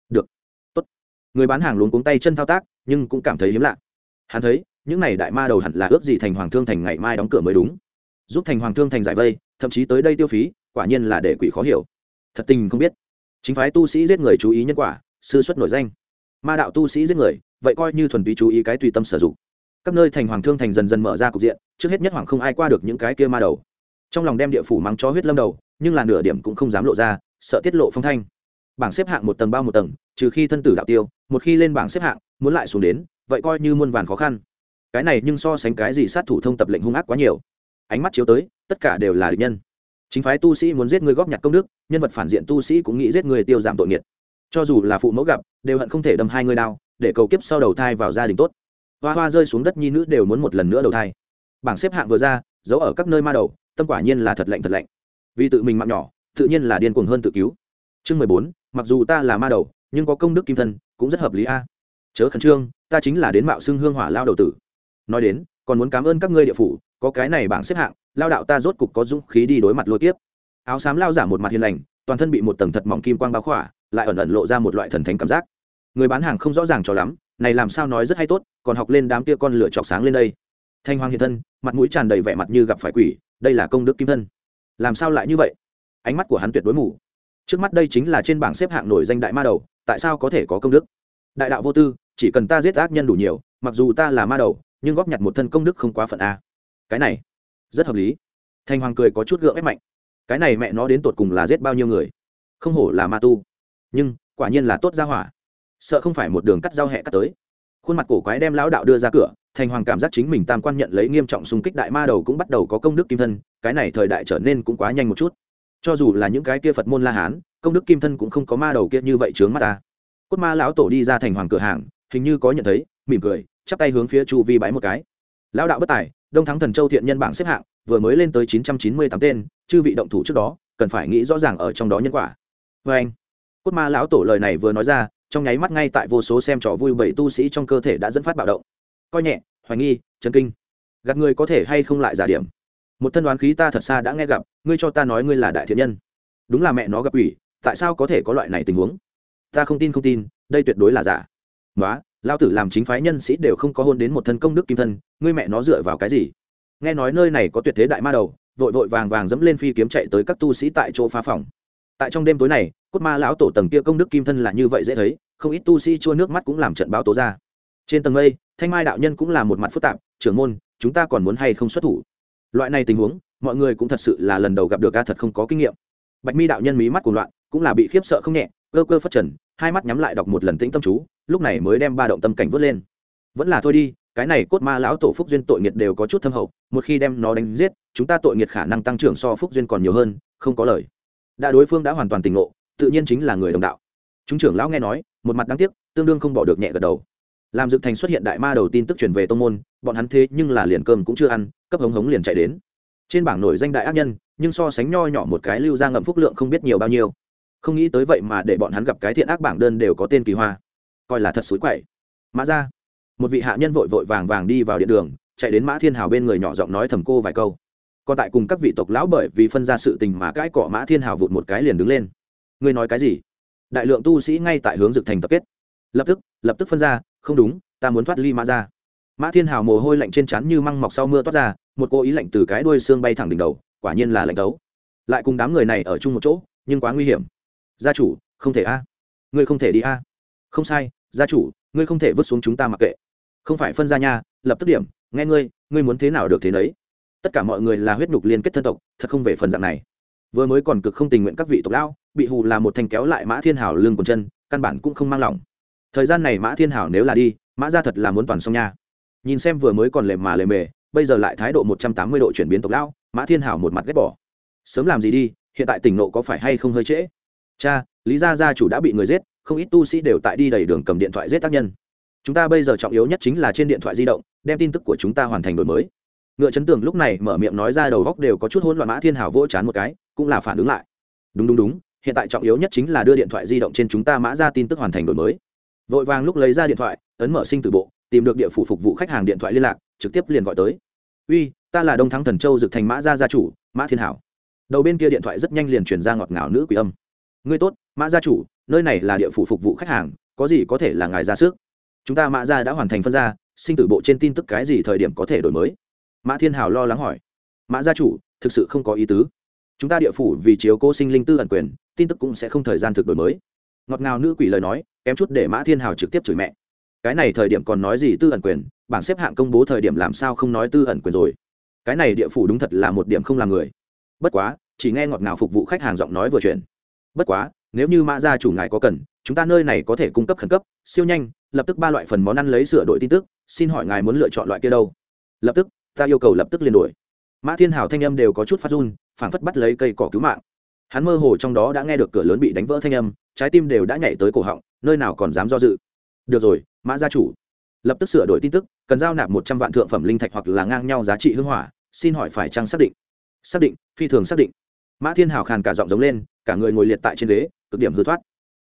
Được. Tốt. Người bán hàng luống cuống tay chân thao tác, nhưng cũng cảm thấy hiếm lạ. Hắn thấy, những này đại ma đầu hẳn là ước gì thành hoàng thương thành ngày mai đóng cửa mới đúng. Giúp thành hoàng thương thành giải vây, thậm chí tới đây tiêu phí, quả nhiên là để quỷ khó hiểu. Thật tình không biết. Chính phái tu sĩ giết người chú ý nhân quả, sư xuất nổi danh. Ma đạo tu sĩ giết người, vậy coi như thuần túy chú ý cái tùy tâm sử dụng. Các nơi thành hoàng thương thành dần dần mở ra cục diện, trước hết nhất hoàng không ai qua được những cái kia ma đầu. Trong lòng đem địa phủ mắng cho huyết lâm đầu, nhưng là nửa điểm cũng không dám lộ ra sợ tiết lộ phong thanh. Bảng xếp hạng một tầng bao một tầng, trừ khi thân tử đạo tiêu, một khi lên bảng xếp hạng, muốn lại xuống đến, vậy coi như muôn vàn khó khăn. Cái này nhưng so sánh cái gì sát thủ thông tập lệnh hung ác quá nhiều. Ánh mắt chiếu tới, tất cả đều là địch nhân. Chính phái tu sĩ muốn giết người góp nhặt công đức, nhân vật phản diện tu sĩ cũng nghĩ giết người tiêu giảm tội nghiệt. Cho dù là phụ mẫu gặp, đều hận không thể đâm hai người đao, để cầu kiếp sau đầu thai vào gia đình tốt. Hoa hoa rơi xuống đất nhi nữ đều muốn một lần nữa đầu thai. Bảng xếp hạng vừa ra, giấu ở các nơi ma đầu, tâm quả nhiên là thật lạnh thật lạnh. Vì tự mình mạng nhỏ tự nhiên là điên cuồng hơn tự cứu. Chương mười bốn, mặc dù ta là ma đầu, nhưng có công đức kim thân, cũng rất hợp lý a. Chớ khẩn trương, ta chính là đến mạo xưng hương hỏa lao đầu tử. Nói đến, còn muốn cảm ơn các ngươi địa phủ, có cái này bảng xếp hạng, lao đạo ta rốt cục có dũng khí đi đối mặt lôi kiếp. Áo xám lao giả một mặt hiền lành, toàn thân bị một tầng thật mỏng kim quang bao khỏa, lại ẩn ẩn lộ ra một loại thần thánh cảm giác. Người bán hàng không rõ ràng cho lắm, này làm sao nói rất hay tốt, còn học lên đám kia con lửa chọc sáng lên đây. Thanh hoàng hiện thân, mặt mũi tràn đầy vẻ mặt như gặp phải quỷ, đây là công đức kim thân. Làm sao lại như vậy? Ánh mắt của hắn tuyệt đối mù. Trước mắt đây chính là trên bảng xếp hạng nổi danh đại ma đầu, tại sao có thể có công đức? Đại đạo vô tư, chỉ cần ta giết ác nhân đủ nhiều, mặc dù ta là ma đầu, nhưng góp nhặt một thân công đức không quá phận a. Cái này, rất hợp lý. Thanh hoàng cười có chút gượng ép mạnh. Cái này mẹ nó đến tột cùng là giết bao nhiêu người? Không hổ là ma tu. Nhưng, quả nhiên là tốt ra hỏa. Sợ không phải một đường cắt giao hẹ cắt tới. Khuôn mặt cổ quái đem lão đạo đưa ra cửa thành hoàng cảm giác chính mình tam quan nhận lấy nghiêm trọng xung kích đại ma đầu cũng bắt đầu có công đức kim thân, cái này thời đại trở nên cũng quá nhanh một chút cho dù là những cái kia phật môn la hán, công đức kim thân cũng không có ma đầu kia như vậy trướng mắt ta. Cốt ma lão tổ đi ra thành hoàng cửa hàng, hình như có nhận thấy, mỉm cười, chắp tay hướng phía chu vi bái một cái. Lão đạo bất tài, đông thắng thần châu thiện nhân bảng xếp hạng, vừa mới lên tới chín trăm chín mươi tám tên, chư vị động thủ trước đó, cần phải nghĩ rõ ràng ở trong đó nhân quả. Vê anh, cốt ma lão tổ lời này vừa nói ra, trong nháy mắt ngay tại vô số xem trò vui bảy tu sĩ trong cơ thể đã dẫn phát bạo động. Coi nhẹ, hoài nghi, chấn kinh. Gạt người có thể hay không lại giả điểm? Một thân đoán khí ta thật xa đã nghe gặp, ngươi cho ta nói ngươi là đại thiện nhân. Đúng là mẹ nó gặp ủy tại sao có thể có loại này tình huống? Ta không tin không tin, đây tuyệt đối là giả. Nói lao tử làm chính phái nhân sĩ đều không có hôn đến một thân công đức kim thân, ngươi mẹ nó dựa vào cái gì? Nghe nói nơi này có tuyệt thế đại ma đầu, vội vội vàng vàng dẫm lên phi kiếm chạy tới các tu sĩ tại chỗ phá phòng. Tại trong đêm tối này, cốt ma lão tổ tầng kia công đức kim thân là như vậy dễ thấy, không ít tu sĩ chua nước mắt cũng làm trận báo tố ra. Trên tầng mây, thanh mai đạo nhân cũng là một mặt phức tạp, trưởng môn, chúng ta còn muốn hay không xuất thủ? Loại này tình huống, mọi người cũng thật sự là lần đầu gặp được ca thật không có kinh nghiệm. Bạch mi đạo nhân mí mắt cuồng loạn, cũng là bị khiếp sợ không nhẹ, cơ cơ phất trần, hai mắt nhắm lại đọc một lần tĩnh tâm chú, lúc này mới đem ba động tâm cảnh vớt lên. Vẫn là thôi đi, cái này cốt ma lão tổ phúc duyên tội nghiệt đều có chút thâm hậu, một khi đem nó đánh giết, chúng ta tội nghiệt khả năng tăng trưởng so phúc duyên còn nhiều hơn, không có lời. Đã đối phương đã hoàn toàn tỉnh ngộ, tự nhiên chính là người đồng đạo. Chúng trưởng lão nghe nói, một mặt đáng tiếc, tương đương không bỏ được nhẹ gật đầu làm dực thành xuất hiện đại ma đầu tin tức truyền về tông môn, bọn hắn thế nhưng là liền cơm cũng chưa ăn, cấp hống hống liền chạy đến. Trên bảng nổi danh đại ác nhân, nhưng so sánh nho nhỏ một cái lưu ra ngậm phúc lượng không biết nhiều bao nhiêu. Không nghĩ tới vậy mà để bọn hắn gặp cái thiện ác bảng đơn đều có tên kỳ hoa. Coi là thật xối quậy. Mã ra. Một vị hạ nhân vội vội vàng vàng đi vào điện đường, chạy đến mã thiên hào bên người nhỏ giọng nói thầm cô vài câu. Còn tại cùng các vị tộc lão bởi vì phân ra sự tình mà cãi cọ mã thiên hào vụt một cái liền đứng lên. Ngươi nói cái gì? Đại lượng tu sĩ ngay tại hướng dực thành tập kết. Lập tức lập tức phân ra không đúng, ta muốn thoát ly mã ra mã thiên hào mồ hôi lạnh trên trán như măng mọc sau mưa toát ra, một cô ý lạnh từ cái đuôi xương bay thẳng đỉnh đầu, quả nhiên là lạnh tấu. Lại cùng đám người này ở chung một chỗ, nhưng quá nguy hiểm. Gia chủ, không thể a. Ngươi không thể đi a. Không sai, gia chủ, ngươi không thể vứt xuống chúng ta mặc kệ. Không phải phân ra nha, lập tức điểm, nghe ngươi ngươi muốn thế nào được thế đấy tất cả mọi người là huyết nhục liên kết thân tộc, thật không về phần dạng này. Vừa mới còn cực không tình nguyện các vị tộc lão, bị hù là một thanh kéo lại mã thiên hảo lưng quần chân, căn bản cũng không mang lòng thời gian này mã thiên hảo nếu là đi, mã ra thật là muốn toàn xong nha. Nhìn xem vừa mới còn lề mà lề mề, bây giờ lại thái độ một trăm tám mươi độ chuyển biến tộc lão, mã thiên hảo một mặt ghét bỏ. Sớm làm gì đi, hiện tại tỉnh nộ có phải hay không hơi trễ? Cha, lý gia gia chủ đã bị người giết, không ít tu sĩ đều tại đi đầy đường cầm điện thoại giết tác nhân. Chúng ta bây giờ trọng yếu nhất chính là trên điện thoại di động, đem tin tức của chúng ta hoàn thành đổi mới. Ngựa chấn tường lúc này mở miệng nói ra đầu góc đều có chút hỗn loạn mã thiên hảo vỗ chán một cái, cũng là phản ứng lại. Đúng đúng đúng, hiện tại trọng yếu nhất chính là đưa điện thoại di động trên chúng ta mã ra tin tức hoàn thành đổi mới vội vàng lúc lấy ra điện thoại ấn mở sinh từ bộ tìm được địa phủ phục vụ khách hàng điện thoại liên lạc trực tiếp liền gọi tới. Uy ta là đông thắng thần châu dực thành mã gia gia chủ mã thiên hảo. Đầu bên kia điện thoại rất nhanh liền chuyển ra ngọt ngào nữ quỷ âm. Ngươi tốt mã gia chủ nơi này là địa phủ phục vụ khách hàng có gì có thể là ngài ra sức? Chúng ta mã gia đã hoàn thành phân gia, sinh tử bộ trên tin tức cái gì thời điểm có thể đổi mới? Mã thiên hảo lo lắng hỏi. Mã gia chủ thực sự không có ý tứ. Chúng ta địa phủ vì chiếu cố sinh linh tư ẩn quyền tin tức cũng sẽ không thời gian thực đổi mới ngọt ngào nữ quỷ lời nói, kém chút để mã thiên hào trực tiếp chửi mẹ. Cái này thời điểm còn nói gì tư ẩn quyền, bảng xếp hạng công bố thời điểm làm sao không nói tư ẩn quyền rồi. Cái này địa phủ đúng thật là một điểm không làm người. Bất quá, chỉ nghe ngọt ngào phục vụ khách hàng giọng nói vừa chuyển. Bất quá, nếu như mã gia chủ ngài có cần, chúng ta nơi này có thể cung cấp khẩn cấp, siêu nhanh, lập tức ba loại phần món ăn lấy sửa đổi tin tức, xin hỏi ngài muốn lựa chọn loại kia đâu? Lập tức, ta yêu cầu lập tức liền đổi mã thiên hào thanh âm đều có chút phát run, phảng phất bắt lấy cây cỏ cứu mạng. Hắn mơ hồ trong đó đã nghe được cửa lớn bị đánh vỡ thanh âm trái tim đều đã nhảy tới cổ họng, nơi nào còn dám do dự. Được rồi, mã gia chủ. Lập tức sửa đổi tin tức, cần giao nạp một trăm vạn thượng phẩm linh thạch hoặc là ngang nhau giá trị hưng hỏa, xin hỏi phải trang xác định? Xác định, phi thường xác định. Mã thiên hào khàn cả giọng giống lên, cả người ngồi liệt tại trên ghế, cực điểm hư thoát.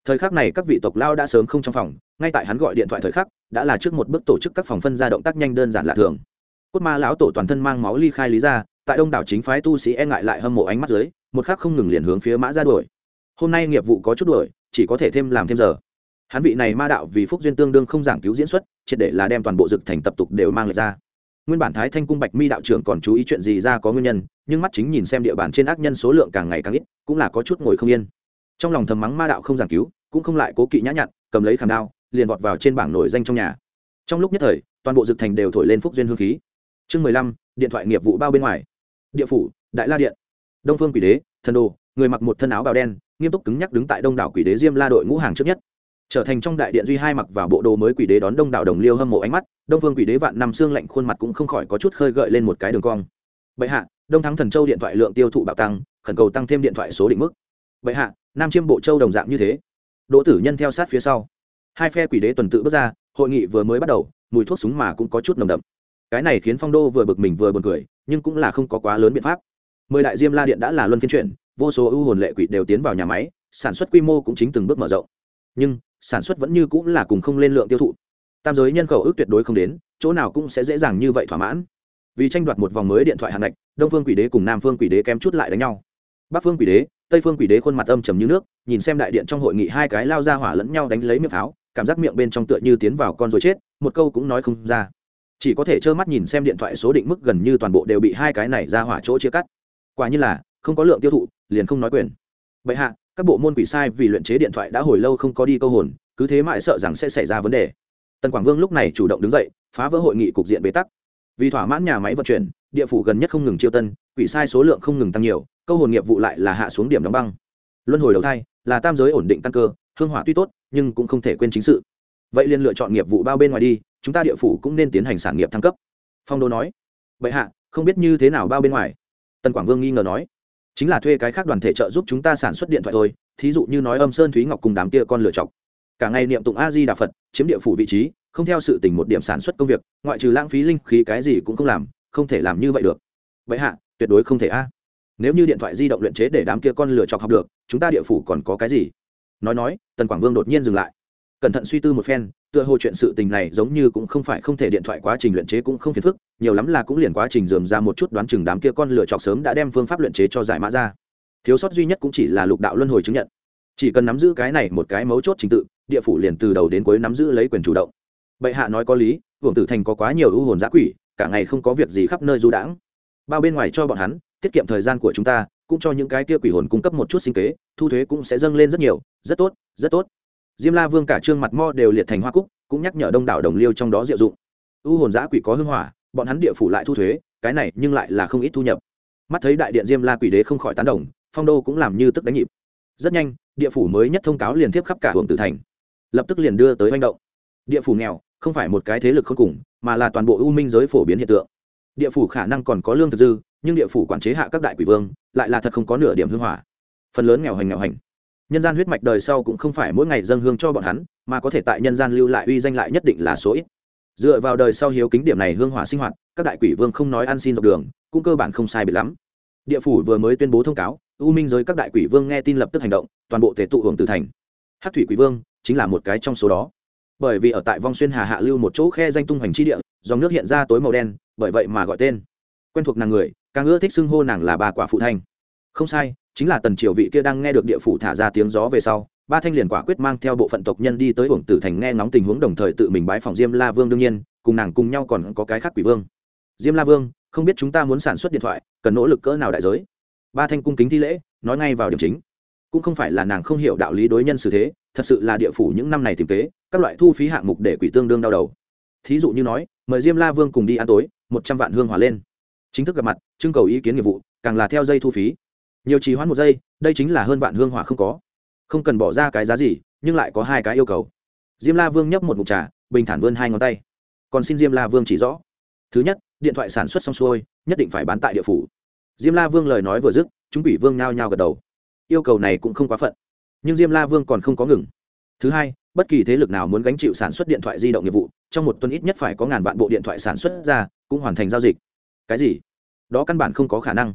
Thời khắc này các vị tộc lao đã sớm không trong phòng, ngay tại hắn gọi điện thoại thời khắc, đã là trước một bước tổ chức các phòng phân ra động tác nhanh đơn giản lạ thường. Cốt ma lão tổ toàn thân mang máu ly khai lý ra, tại đông đảo chính phái tu sĩ e ngại lại hâm mộ ánh mắt dưới, một khắc không ngừng liền hướng phía mã ra đuổi. Hôm nay nghiệp vụ có chút đuổi chỉ có thể thêm làm thêm giờ. Hắn vị này ma đạo vì phúc duyên tương đương không giảng cứu diễn xuất, triệt để là đem toàn bộ dực thành tập tục đều mang lại ra. Nguyên bản thái thanh cung bạch mi đạo trưởng còn chú ý chuyện gì ra có nguyên nhân, nhưng mắt chính nhìn xem địa bàn trên ác nhân số lượng càng ngày càng ít, cũng là có chút ngồi không yên. Trong lòng thầm mắng ma đạo không giảng cứu, cũng không lại cố kỵ nhã nhặn, cầm lấy khảm đao, liền vọt vào trên bảng nổi danh trong nhà. Trong lúc nhất thời, toàn bộ dực thành đều thổi lên phúc duyên hương khí. Chương mười lăm, điện thoại nghiệp vụ bao bên ngoài. Địa phủ, đại la điện. Đông phương quỷ đế, thần đồ, người mặc một thân áo bào đen nghiêm túc cứng nhắc đứng tại đông đảo quỷ đế diêm la đội ngũ hàng trước nhất. Trở thành trong đại điện duy hai mặc vào bộ đồ mới quỷ đế đón đông đảo đồng liêu hâm mộ ánh mắt, đông phương quỷ đế vạn năm xương lạnh khuôn mặt cũng không khỏi có chút khơi gợi lên một cái đường cong. Bệ hạ, đông thắng thần châu điện thoại lượng tiêu thụ bạo tăng, khẩn cầu tăng thêm điện thoại số định mức. Bệ hạ, nam chiêm bộ châu đồng dạng như thế. Đỗ tử nhân theo sát phía sau. Hai phe quỷ đế tuần tự bước ra, hội nghị vừa mới bắt đầu, mùi thuốc súng mà cũng có chút nồng đậm. Cái này khiến phong đô vừa bực mình vừa buồn cười, nhưng cũng là không có quá lớn biện pháp. Mười đại diêm la điện đã là luân phiên chuyển vô số ưu hồn lệ quỷ đều tiến vào nhà máy, sản xuất quy mô cũng chính từng bước mở rộng. Nhưng, sản xuất vẫn như cũng là cùng không lên lượng tiêu thụ. Tam giới nhân khẩu ước tuyệt đối không đến, chỗ nào cũng sẽ dễ dàng như vậy thỏa mãn. Vì tranh đoạt một vòng mới điện thoại hạng ngạch, đông phương quỷ đế cùng nam phương quỷ đế kém chút lại đánh nhau. Bắc phương quỷ đế, tây phương quỷ đế khuôn mặt âm trầm như nước, nhìn xem đại điện trong hội nghị hai cái lao ra hỏa lẫn nhau đánh lấy miệng pháo, cảm giác miệng bên trong tựa như tiến vào con rồi chết, một câu cũng nói không ra. Chỉ có thể trơ mắt nhìn xem điện thoại số định mức gần như toàn bộ đều bị hai cái này ra hỏa chỗ chia cắt. Quả như là, không có lượng tiêu thụ liền không nói quyền. Vậy hạ, các bộ môn quỷ sai vì luyện chế điện thoại đã hồi lâu không có đi câu hồn, cứ thế mãi sợ rằng sẽ xảy ra vấn đề. Tần quảng vương lúc này chủ động đứng dậy, phá vỡ hội nghị cục diện bế tắc. Vì thỏa mãn nhà máy vận chuyển, địa phủ gần nhất không ngừng chiêu tân, quỷ sai số lượng không ngừng tăng nhiều, câu hồn nghiệp vụ lại là hạ xuống điểm đóng băng. Luân hồi đầu thai, là tam giới ổn định căn cơ, hương hỏa tuy tốt, nhưng cũng không thể quên chính sự. Vậy liền lựa chọn nghiệp vụ bao bên ngoài đi, chúng ta địa phủ cũng nên tiến hành sản nghiệp thăng cấp. Phong đô nói vậy hạ, không biết như thế nào bao bên ngoài? Tần quảng vương nghi ngờ nói chính là thuê cái khác đoàn thể trợ giúp chúng ta sản xuất điện thoại thôi, thí dụ như nói âm sơn thúy ngọc cùng đám kia con lựa chọc. Cả ngày niệm tụng a di đà phật, chiếm địa phủ vị trí, không theo sự tình một điểm sản xuất công việc, ngoại trừ lãng phí linh khí cái gì cũng không làm, không thể làm như vậy được. Vậy hạ, tuyệt đối không thể a. Nếu như điện thoại di động luyện chế để đám kia con lựa chọc học được, chúng ta địa phủ còn có cái gì? Nói nói, tần quảng vương đột nhiên dừng lại cẩn thận suy tư một phen, tựa hồ chuyện sự tình này giống như cũng không phải không thể điện thoại quá trình luyện chế cũng không phiền phức, nhiều lắm là cũng liền quá trình dườm ra một chút đoán chừng đám kia con lựa chọc sớm đã đem phương pháp luyện chế cho giải mã ra. Thiếu sót duy nhất cũng chỉ là lục đạo luân hồi chứng nhận. Chỉ cần nắm giữ cái này một cái mấu chốt trình tự, địa phủ liền từ đầu đến cuối nắm giữ lấy quyền chủ động. Bệ hạ nói có lý, hưởng tử thành có quá nhiều ưu hồn giã quỷ, cả ngày không có việc gì khắp nơi du đãng. Bao bên ngoài cho bọn hắn, tiết kiệm thời gian của chúng ta, cũng cho những cái kia quỷ hồn cung cấp một chút sinh kế, thu thuế cũng sẽ dâng lên rất nhiều, rất tốt rất tốt diêm la vương cả trương mặt mo đều liệt thành hoa cúc, cũng nhắc nhở đông đảo đồng liêu trong đó diệu dụng. U hồn giã quỷ có hưng hỏa, bọn hắn địa phủ lại thu thuế, cái này nhưng lại là không ít thu nhập. Mắt thấy đại điện diêm la quỷ đế không khỏi tán đồng, phong đô cũng làm như tức đánh nhịp. Rất nhanh, địa phủ mới nhất thông cáo liền tiếp khắp cả hưởng tử thành. Lập tức liền đưa tới manh động. Địa phủ nghèo, không phải một cái thế lực không cùng, mà là toàn bộ ưu minh giới phổ biến hiện tượng. Địa phủ khả năng còn có lương thực dư, nhưng địa phủ quản chế hạ các đại quỷ vương, lại là thật không có nửa điểm hưng hỏa. Phần lớn nghèo hành nghèo hành nhân gian huyết mạch đời sau cũng không phải mỗi ngày dâng hương cho bọn hắn, mà có thể tại nhân gian lưu lại uy danh lại nhất định là số ít. Dựa vào đời sau hiếu kính điểm này hương hỏa sinh hoạt, các đại quỷ vương không nói ăn xin dọc đường, cũng cơ bản không sai biệt lắm. Địa phủ vừa mới tuyên bố thông cáo, u minh giới các đại quỷ vương nghe tin lập tức hành động, toàn bộ thể tụ hưởng từ thành. Hát thủy quỷ vương chính là một cái trong số đó. Bởi vì ở tại vong xuyên hà hạ lưu một chỗ khe danh tung hoành chi địa, dòng nước hiện ra tối màu đen, bởi vậy mà gọi tên. Quen thuộc nàng người, càng ưa thích xưng hô nàng là bà quả phụ thanh. Không sai chính là tần triều vị kia đang nghe được địa phủ thả ra tiếng gió về sau, ba thanh liền quả quyết mang theo bộ phận tộc nhân đi tới uổng tử thành nghe ngóng tình huống đồng thời tự mình bái phòng diêm la vương đương nhiên, cùng nàng cùng nhau còn có cái khác quỷ vương. Diêm la vương, không biết chúng ta muốn sản xuất điện thoại, cần nỗ lực cỡ nào đại giới? Ba thanh cung kính thi lễ, nói ngay vào điểm chính. Cũng không phải là nàng không hiểu đạo lý đối nhân xử thế, thật sự là địa phủ những năm này tìm kế, các loại thu phí hạng mục để quỷ tương đương đau đầu. Thí dụ như nói, mời diêm la vương cùng đi ăn tối, một trăm vạn hương hòa lên. Chính thức gặp mặt, trưng cầu ý kiến nghiệp vụ, càng là theo dây thu phí nhiều trì hoãn một giây, đây chính là hơn vạn hương hỏa không có. Không cần bỏ ra cái giá gì, nhưng lại có hai cái yêu cầu. Diêm la vương nhấp một mục trà, bình thản vươn hai ngón tay. Còn xin diêm la vương chỉ rõ. Thứ nhất, điện thoại sản xuất xong xuôi, nhất định phải bán tại địa phủ. Diêm la vương lời nói vừa dứt, chúng quỷ vương nhao nhao gật đầu. Yêu cầu này cũng không quá phận, nhưng diêm la vương còn không có ngừng. Thứ hai, bất kỳ thế lực nào muốn gánh chịu sản xuất điện thoại di động nghiệp vụ, trong một tuần ít nhất phải có ngàn vạn bộ điện thoại sản xuất ra, cũng hoàn thành giao dịch. Cái gì? Đó căn bản không có khả năng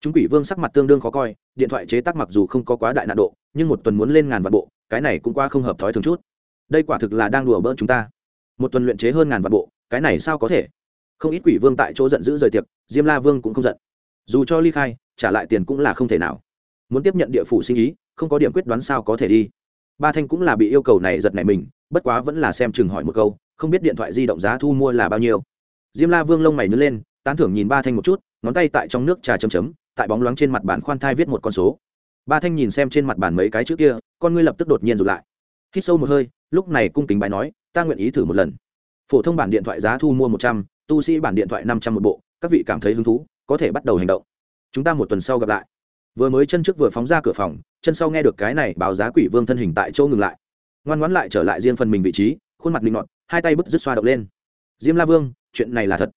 chúng quỷ vương sắc mặt tương đương khó coi, điện thoại chế tác mặc dù không có quá đại nạn độ, nhưng một tuần muốn lên ngàn vạn bộ, cái này cũng qua không hợp thói thường chút. Đây quả thực là đang đùa bỡn chúng ta. Một tuần luyện chế hơn ngàn vạn bộ, cái này sao có thể? Không ít quỷ vương tại chỗ giận dữ rời tiệc, diêm la vương cũng không giận. Dù cho ly khai, trả lại tiền cũng là không thể nào. Muốn tiếp nhận địa phủ sinh ý, không có điểm quyết đoán sao có thể đi. Ba thanh cũng là bị yêu cầu này giật này mình, bất quá vẫn là xem chừng hỏi một câu, không biết điện thoại di động giá thu mua là bao nhiêu. Diêm la vương lông mày nứt lên, tán thưởng nhìn ba thanh một chút, ngón tay tại trong nước trà chấm chấm tại bóng loáng trên mặt bàn khoan thai viết một con số. Ba thanh nhìn xem trên mặt bàn mấy cái chữ kia, con ngươi lập tức đột nhiên rụt lại. Hít sâu một hơi, lúc này cung kính bài nói, ta nguyện ý thử một lần. Phổ thông bản điện thoại giá thu mua một trăm, tu sĩ bản điện thoại năm trăm một bộ, các vị cảm thấy hứng thú, có thể bắt đầu hành động. Chúng ta một tuần sau gặp lại. Vừa mới chân trước vừa phóng ra cửa phòng, chân sau nghe được cái này báo giá quỷ vương thân hình tại chỗ ngừng lại. Ngoan ngoãn lại trở lại riêng phần mình vị trí, khuôn mặt linh ngọt hai tay bứt rứt xoa động lên. Diêm la vương, chuyện này là thật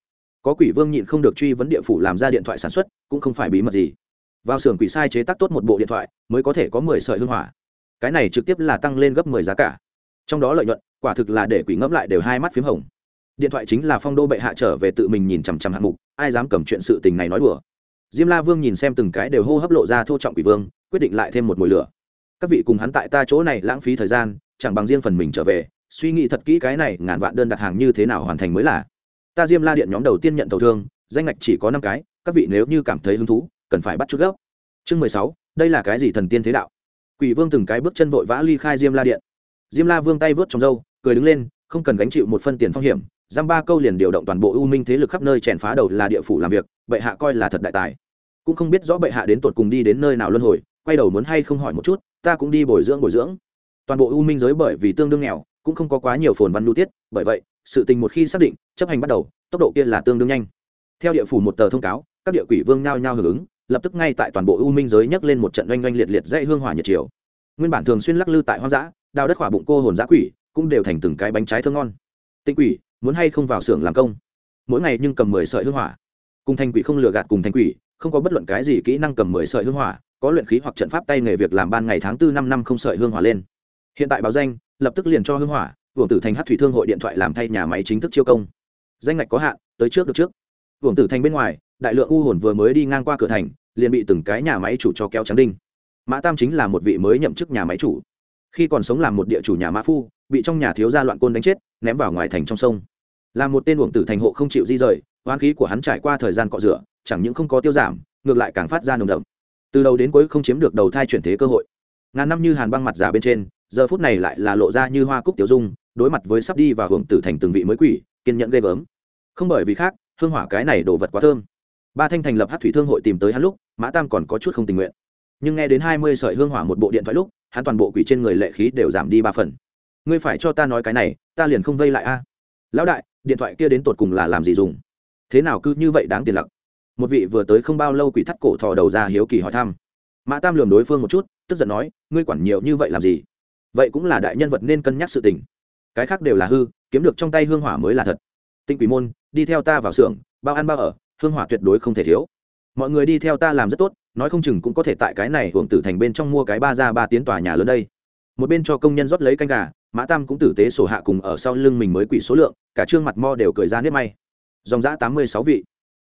có quỷ vương nhịn không được truy vấn địa phủ làm ra điện thoại sản xuất, cũng không phải bí mật gì. Vào xưởng quỷ sai chế tác tốt một bộ điện thoại, mới có thể có mười sợi hương hỏa. Cái này trực tiếp là tăng lên gấp mười giá cả. Trong đó lợi nhuận, quả thực là để quỷ ngẫm lại đều hai mắt p h í m hồng. Điện thoại chính là phong đô bệ hạ trở về tự mình nhìn chằm chằm hạng mục, ai dám cầm chuyện sự tình này nói đùa. Diêm la vương nhìn xem từng cái đều hô hấp lộ ra thô trọng quỷ vương, quyết định lại thêm một mùi lửa. Các vị cùng hắn tại ta chỗ này lãng phí thời gian, chẳng bằng riêng phần mình trở về, suy nghĩ thật kỹ cái này ngàn vạn đơn đặt hàng như thế nào hoàn thành mới là ta diêm la điện nhóm đầu tiên nhận tàu thương, danh ngạch chỉ có năm cái, các vị nếu như cảm thấy hứng thú, cần phải bắt chút gốc. Chương mười sáu, đây là cái gì thần tiên thế đạo? Quỷ vương từng cái bước chân vội vã ly khai diêm la điện. Diêm la vương tay vớt trong râu, cười đứng lên, không cần gánh chịu một phân tiền phong hiểm, giam ba câu liền điều động toàn bộ u minh thế lực khắp nơi chèn phá đầu là địa phủ làm việc, bệ hạ coi là thật đại tài. Cũng không biết rõ bệ hạ đến tột cùng đi đến nơi nào luân hồi, quay đầu muốn hay không hỏi một chút, ta cũng đi bồi dưỡng bồi dưỡng. Toàn bộ u minh giới bởi vì tương đương nghèo, cũng không có quá nhiều phồn văn lưu tiết, bởi vậy, sự tình một khi xác định chấp hành bắt đầu, tốc độ kia là tương đương nhanh. Theo địa phủ một tờ thông cáo, các địa quỷ vương nhao nhao hưởng ứng, lập tức ngay tại toàn bộ u minh giới nhấc lên một trận oanh oanh liệt liệt dãy hương hỏa nhiệt chiều nguyên bản thường xuyên lắc lư tại hoang dã, đào đất khỏa bụng cô hồn giã quỷ, cũng đều thành từng cái bánh trái thơm ngon. Tinh quỷ, muốn hay không vào xưởng làm công? Mỗi ngày nhưng cầm mười sợi hương hỏa. Cùng thành quỷ không lừa gạt cùng thành quỷ, không có bất luận cái gì kỹ năng cầm mười sợi hương hỏa, có luyện khí hoặc trận pháp tay nghề việc làm ban ngày tháng tư năm năm không sợi hương hỏa lên. Hiện tại báo danh, lập tức liền cho hương hỏa, hưởng tử thành hát thủy thương hội điện thoại làm thay nhà máy chính thức chiêu công danh ngạch có hạn, tới trước được trước. Hưởng tử thành bên ngoài, đại lượng u hồn vừa mới đi ngang qua cửa thành, liền bị từng cái nhà máy chủ cho kéo trắng đinh. Mã tam chính là một vị mới nhậm chức nhà máy chủ. Khi còn sống làm một địa chủ nhà mã phu, bị trong nhà thiếu gia loạn côn đánh chết, ném vào ngoài thành trong sông. Là một tên uổng tử thành hộ không chịu di rời, oán khí của hắn trải qua thời gian cọ rửa, chẳng những không có tiêu giảm, ngược lại càng phát ra nồng đậm. Từ đầu đến cuối không chiếm được đầu thai chuyển thế cơ hội. Ngàn năm như hàn băng mặt giả bên trên, giờ phút này lại là lộ ra như hoa cúc tiểu dung, đối mặt với sắp đi và hưởng tử thành từng vị mới quỷ kiên nhẫn ghê gớm. Không bởi vì khác, hương hỏa cái này đồ vật quá thơm. Ba thanh thành lập hát thủy thương hội tìm tới hắn lúc, mã tam còn có chút không tình nguyện. Nhưng nghe đến hai mươi sợi hương hỏa một bộ điện thoại lúc, hắn toàn bộ quỷ trên người lệ khí đều giảm đi ba phần. Ngươi phải cho ta nói cái này, ta liền không vây lại a. Lão đại, điện thoại kia đến tột cùng là làm gì dùng? Thế nào cứ như vậy đáng tiền lặc? Một vị vừa tới không bao lâu quỷ thắt cổ thò đầu ra hiếu kỳ hỏi thăm. Mã tam lường đối phương một chút, tức giận nói, ngươi quản nhiều như vậy làm gì? Vậy cũng là đại nhân vật nên cân nhắc sự tình cái khác đều là hư, kiếm được trong tay hương hỏa mới là thật. Tinh quỷ môn, đi theo ta vào xưởng, bao ăn bao ở, hương hỏa tuyệt đối không thể thiếu. Mọi người đi theo ta làm rất tốt, nói không chừng cũng có thể tại cái này hưởng tử thành bên trong mua cái ba ra ba tiến tòa nhà lớn đây. Một bên cho công nhân rót lấy canh gà, mã tam cũng tử tế sổ hạ cùng ở sau lưng mình mới quỷ số lượng, cả trương mặt mo đều cười ra nếp may. Dòng giã tám mươi sáu vị.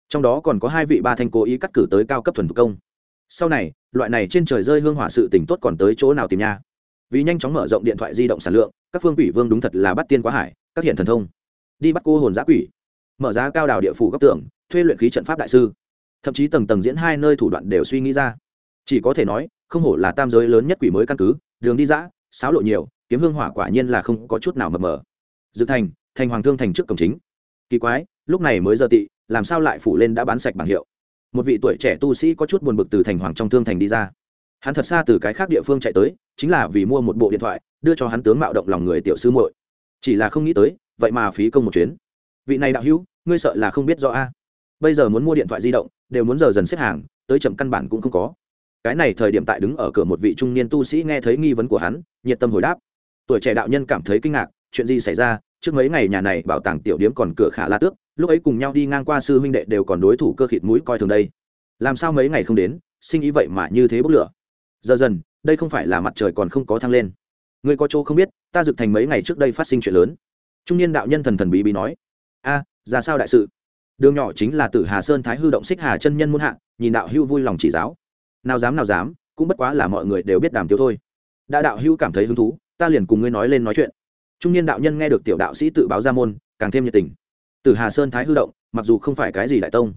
Trong đó còn có hai vị ba thanh cố ý cắt cử tới cao cấp thuần thủ công. Sau này, loại này trên trời rơi hương hỏa sự tỉnh tốt còn tới chỗ nào tìm nha? Vì nhanh chóng mở rộng điện thoại di động sản lượng các phương quỷ vương đúng thật là bắt tiên quá hải, các hiện thần thông. Đi bắt cô hồn giã quỷ. Mở giá cao đào địa phủ góc tưởng thuê luyện khí trận pháp đại sư. Thậm chí tầng tầng diễn hai nơi thủ đoạn đều suy nghĩ ra. Chỉ có thể nói, không hổ là tam giới lớn nhất quỷ mới căn cứ, đường đi dã sáo lộ nhiều, kiếm hương hỏa quả nhiên là không có chút nào mập mờ. Dự thành thành hoàng thương thành trước cổng chính. Kỳ quái, lúc này mới giờ tị, làm sao lại phủ lên đã bán sạch bảng hiệu? Một vị tuổi trẻ tu sĩ có chút buồn bực từ thành hoàng trong thương thành đi ra. Hắn thật xa từ cái khác địa phương chạy tới, chính là vì mua một bộ điện thoại đưa cho hắn tướng mạo động lòng người tiểu sư muội. Chỉ là không nghĩ tới, vậy mà phí công một chuyến. Vị này đạo hữu, ngươi sợ là không biết rõ a. Bây giờ muốn mua điện thoại di động, đều muốn giờ dần xếp hàng, tới chậm căn bản cũng không có. Cái này thời điểm tại đứng ở cửa một vị trung niên tu sĩ nghe thấy nghi vấn của hắn, nhiệt tâm hồi đáp. Tuổi trẻ đạo nhân cảm thấy kinh ngạc, chuyện gì xảy ra? Trước mấy ngày nhà này bảo tàng tiểu điếm còn cửa khả la tước, lúc ấy cùng nhau đi ngang qua sư huynh đệ đều còn đối thủ cơ khịt mũi coi thường đây. Làm sao mấy ngày không đến, sinh ý vậy mà như thế bốc lửa? Giờ dần, đây không phải là mặt trời còn không có thăng lên người có chỗ không biết, ta dực thành mấy ngày trước đây phát sinh chuyện lớn. Trung niên đạo nhân thần thần bí bí nói, a, ra sao đại sự? Đường nhỏ chính là tử hà sơn thái hư động xích hà chân nhân muôn hạ, nhìn đạo hưu vui lòng chỉ giáo. Nào dám nào dám, cũng bất quá là mọi người đều biết đàm tiếu thôi. Đã đạo hưu cảm thấy hứng thú, ta liền cùng ngươi nói lên nói chuyện. Trung niên đạo nhân nghe được tiểu đạo sĩ tự báo ra môn, càng thêm nhiệt tình. Tử hà sơn thái hư động, mặc dù không phải cái gì đại tông,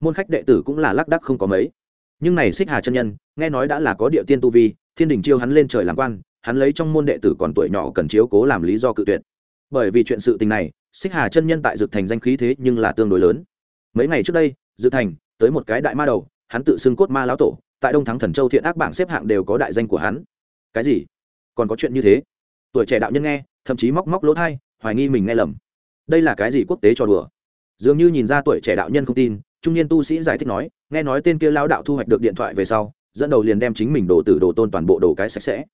môn khách đệ tử cũng là lác đắc không có mấy. Nhưng này xích hà chân nhân, nghe nói đã là có địa tiên tu vi, thiên đình chiêu hắn lên trời làm quan hắn lấy trong môn đệ tử còn tuổi nhỏ cần chiếu cố làm lý do cự tuyệt. Bởi vì chuyện sự tình này, xích hà chân nhân tại dược thành danh khí thế nhưng là tương đối lớn. Mấy ngày trước đây dược thành, tới một cái đại ma đầu, hắn tự xưng cốt ma lão tổ, tại đông thắng thần châu thiện ác bảng xếp hạng đều có đại danh của hắn. Cái gì? Còn có chuyện như thế? Tuổi trẻ đạo nhân nghe, thậm chí móc móc lỗ thai, hoài nghi mình nghe lầm. Đây là cái gì quốc tế cho đùa? Dường như nhìn ra tuổi trẻ đạo nhân không tin, trung niên tu sĩ giải thích nói, nghe nói tên kia lao đạo thu hoạch được điện thoại về sau, dẫn đầu liền đem chính mình đổ tử đồ tôn toàn bộ đồ cái sạch sẽ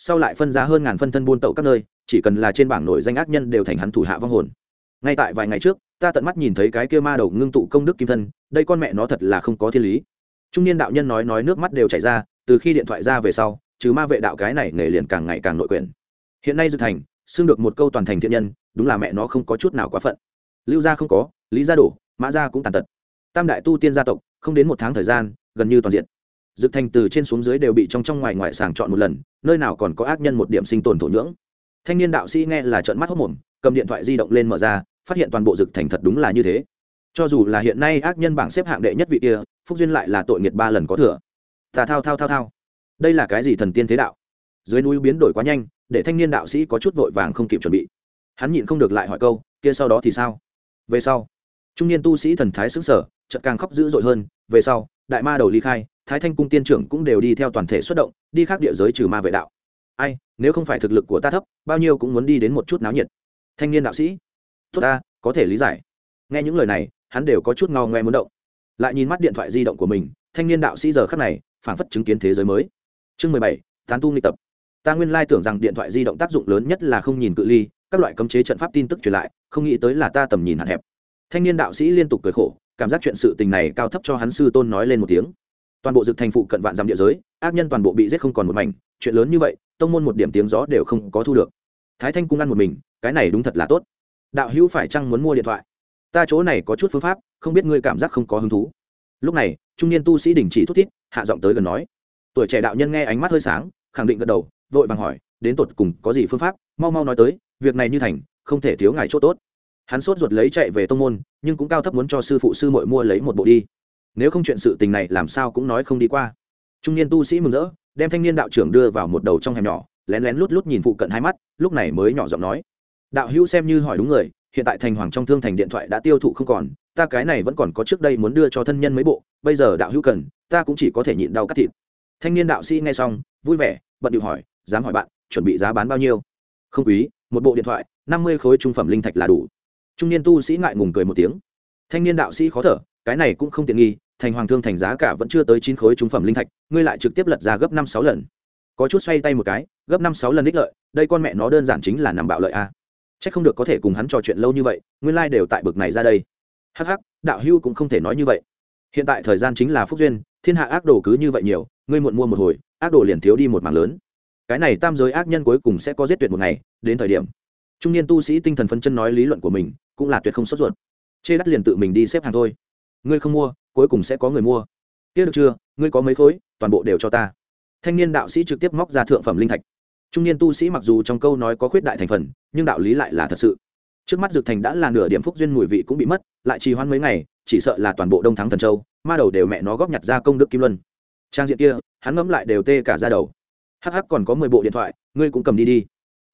sau lại phân ra hơn ngàn phân thân buôn tẩu các nơi, chỉ cần là trên bảng nổi danh ác nhân đều thành hắn thủ hạ vong hồn. Ngay tại vài ngày trước, ta tận mắt nhìn thấy cái kia ma đầu ngưng tụ công đức kim thân, đây con mẹ nó thật là không có thiên lý. Trung niên đạo nhân nói nói nước mắt đều chảy ra, từ khi điện thoại ra về sau chứ ma vệ đạo cái này nghề liền càng ngày càng nội quyền. Hiện nay dự thành, xưng được một câu toàn thành thiện nhân, đúng là mẹ nó không có chút nào quá phận. Lưu gia không có, lý gia đổ, mã gia cũng tàn tật. Tam đại tu tiên gia tộc, không đến một tháng thời gian, gần như toàn diện dược thành từ trên xuống dưới đều bị trong trong ngoài ngoài sàng chọn một lần, nơi nào còn có ác nhân một điểm sinh tồn thổ nhưỡng. Thanh niên đạo sĩ nghe là trợn mắt hốc mồm, cầm điện thoại di động lên mở ra, phát hiện toàn bộ dược thành thật đúng là như thế. Cho dù là hiện nay ác nhân bảng xếp hạng đệ nhất vị kia, phúc duyên lại là tội nghiệt ba lần có thừa. Tà thao thao thao thao. Đây là cái gì thần tiên thế đạo? Dưới núi biến đổi quá nhanh, để thanh niên đạo sĩ có chút vội vàng không kịp chuẩn bị. Hắn nhịn không được lại hỏi câu, kia sau đó thì sao? Về sau. Trung niên tu sĩ thần thái xứng sở chợt càng khóc dữ dội hơn, về sau, đại ma đầu ly khai thái thanh cung tiên trưởng cũng đều đi theo toàn thể xuất động, đi khác địa giới trừ ma vệ đạo. Ai, nếu không phải thực lực của ta thấp, bao nhiêu cũng muốn đi đến một chút náo nhiệt. Thanh niên đạo sĩ. Tốt ta, có thể lý giải. Nghe những lời này, hắn đều có chút ngao ngoe muốn động. Lại nhìn mắt điện thoại di động của mình, thanh niên đạo sĩ giờ khắc này, phảng phất chứng kiến thế giới mới. Chương mười bảy, tán tu nghịch tập. Ta nguyên lai tưởng rằng điện thoại di động tác dụng lớn nhất là không nhìn cự ly, các loại cấm chế trận pháp tin tức truyền lại, không nghĩ tới là ta tầm nhìn hạn hẹp. Thanh niên đạo sĩ liên tục cười khổ, cảm giác chuyện sự tình này cao thấp cho hắn sư tôn nói lên một tiếng toàn bộ dực thành phụ cận vạn dặm địa giới ác nhân toàn bộ bị giết không còn một mảnh chuyện lớn như vậy tông môn một điểm tiếng gió đều không có thu được. Thái thanh cung ăn một mình cái này đúng thật là tốt. Đạo hữu phải chăng muốn mua điện thoại? Ta chỗ này có chút phương pháp không biết ngươi cảm giác không có hứng thú. Lúc này trung niên tu sĩ đình chỉ thúc thiết, hạ giọng tới gần nói. Tuổi trẻ đạo nhân nghe ánh mắt hơi sáng khẳng định gật đầu vội vàng hỏi đến tột cùng có gì phương pháp? Mau mau nói tới việc này như thành không thể thiếu ngài chỗ tốt. Hắn sốt ruột lấy chạy về tông môn nhưng cũng cao thấp muốn cho sư phụ sư mội mua lấy một bộ đi nếu không chuyện sự tình này làm sao cũng nói không đi qua. Trung niên tu sĩ mừng rỡ, đem thanh niên đạo trưởng đưa vào một đầu trong hẻm nhỏ, lén lén lút lút nhìn phụ cận hai mắt, lúc này mới nhỏ giọng nói. Đạo hữu xem như hỏi đúng người, hiện tại thành hoàng trong thương thành điện thoại đã tiêu thụ không còn, ta cái này vẫn còn có trước đây muốn đưa cho thân nhân mấy bộ, bây giờ đạo hữu cần, ta cũng chỉ có thể nhịn đau cắt thịt. Thanh niên đạo sĩ nghe xong, vui vẻ, bận điệu hỏi, dám hỏi bạn, chuẩn bị giá bán bao nhiêu? Không quý, một bộ điện thoại, năm mươi khối trung phẩm linh thạch là đủ. Trung niên tu sĩ ngại ngùng cười một tiếng. Thanh niên đạo sĩ khó thở, cái này cũng không tiện nghi thành hoàng thương thành giá cả vẫn chưa tới chín khối trung phẩm linh thạch, ngươi lại trực tiếp lật ra gấp năm sáu lần. Có chút xoay tay một cái, gấp năm sáu lần ích lợi, đây con mẹ nó đơn giản chính là nằm bạo lợi a. À. c h ắ c không được có thể cùng hắn trò chuyện lâu như vậy, nguyên lai、like、đều tại bực này ra đây. Hh ắ c ắ c đạo hưu cũng không thể nói như vậy. Hiện tại thời gian chính là phúc duyên, thiên hạ ác đồ cứ như vậy nhiều, ngươi muộn mua một hồi, ác đồ liền thiếu đi một mảng lớn. Cái này tam giới ác nhân cuối cùng sẽ có giết tuyệt một ngày, đến thời điểm. Trung niên tu sĩ tinh thần phân chân nói lý luận của mình, cũng là tuyệt không sốt ruột. Chê đắt liền tự mình đi xếp hàng thôi. Ngươi không mua cuối cùng sẽ có người mua. Kia được chưa? Ngươi có mấy khối? Toàn bộ đều cho ta. Thanh niên đạo sĩ trực tiếp móc ra thượng phẩm linh thạch. Trung niên tu sĩ mặc dù trong câu nói có khuyết đại thành phần, nhưng đạo lý lại là thật sự. Trước mắt dược thành đã là nửa điểm phúc duyên mùi vị cũng bị mất, lại trì hoãn mấy ngày, chỉ sợ là toàn bộ đông thắng thần châu, ma đầu đều mẹ nó góp nhặt ra công đức kim luân. Trang diện kia, hắn ngẫm lại đều tê cả ra đầu. Hắc hắc, còn có mười bộ điện thoại, ngươi cũng cầm đi đi.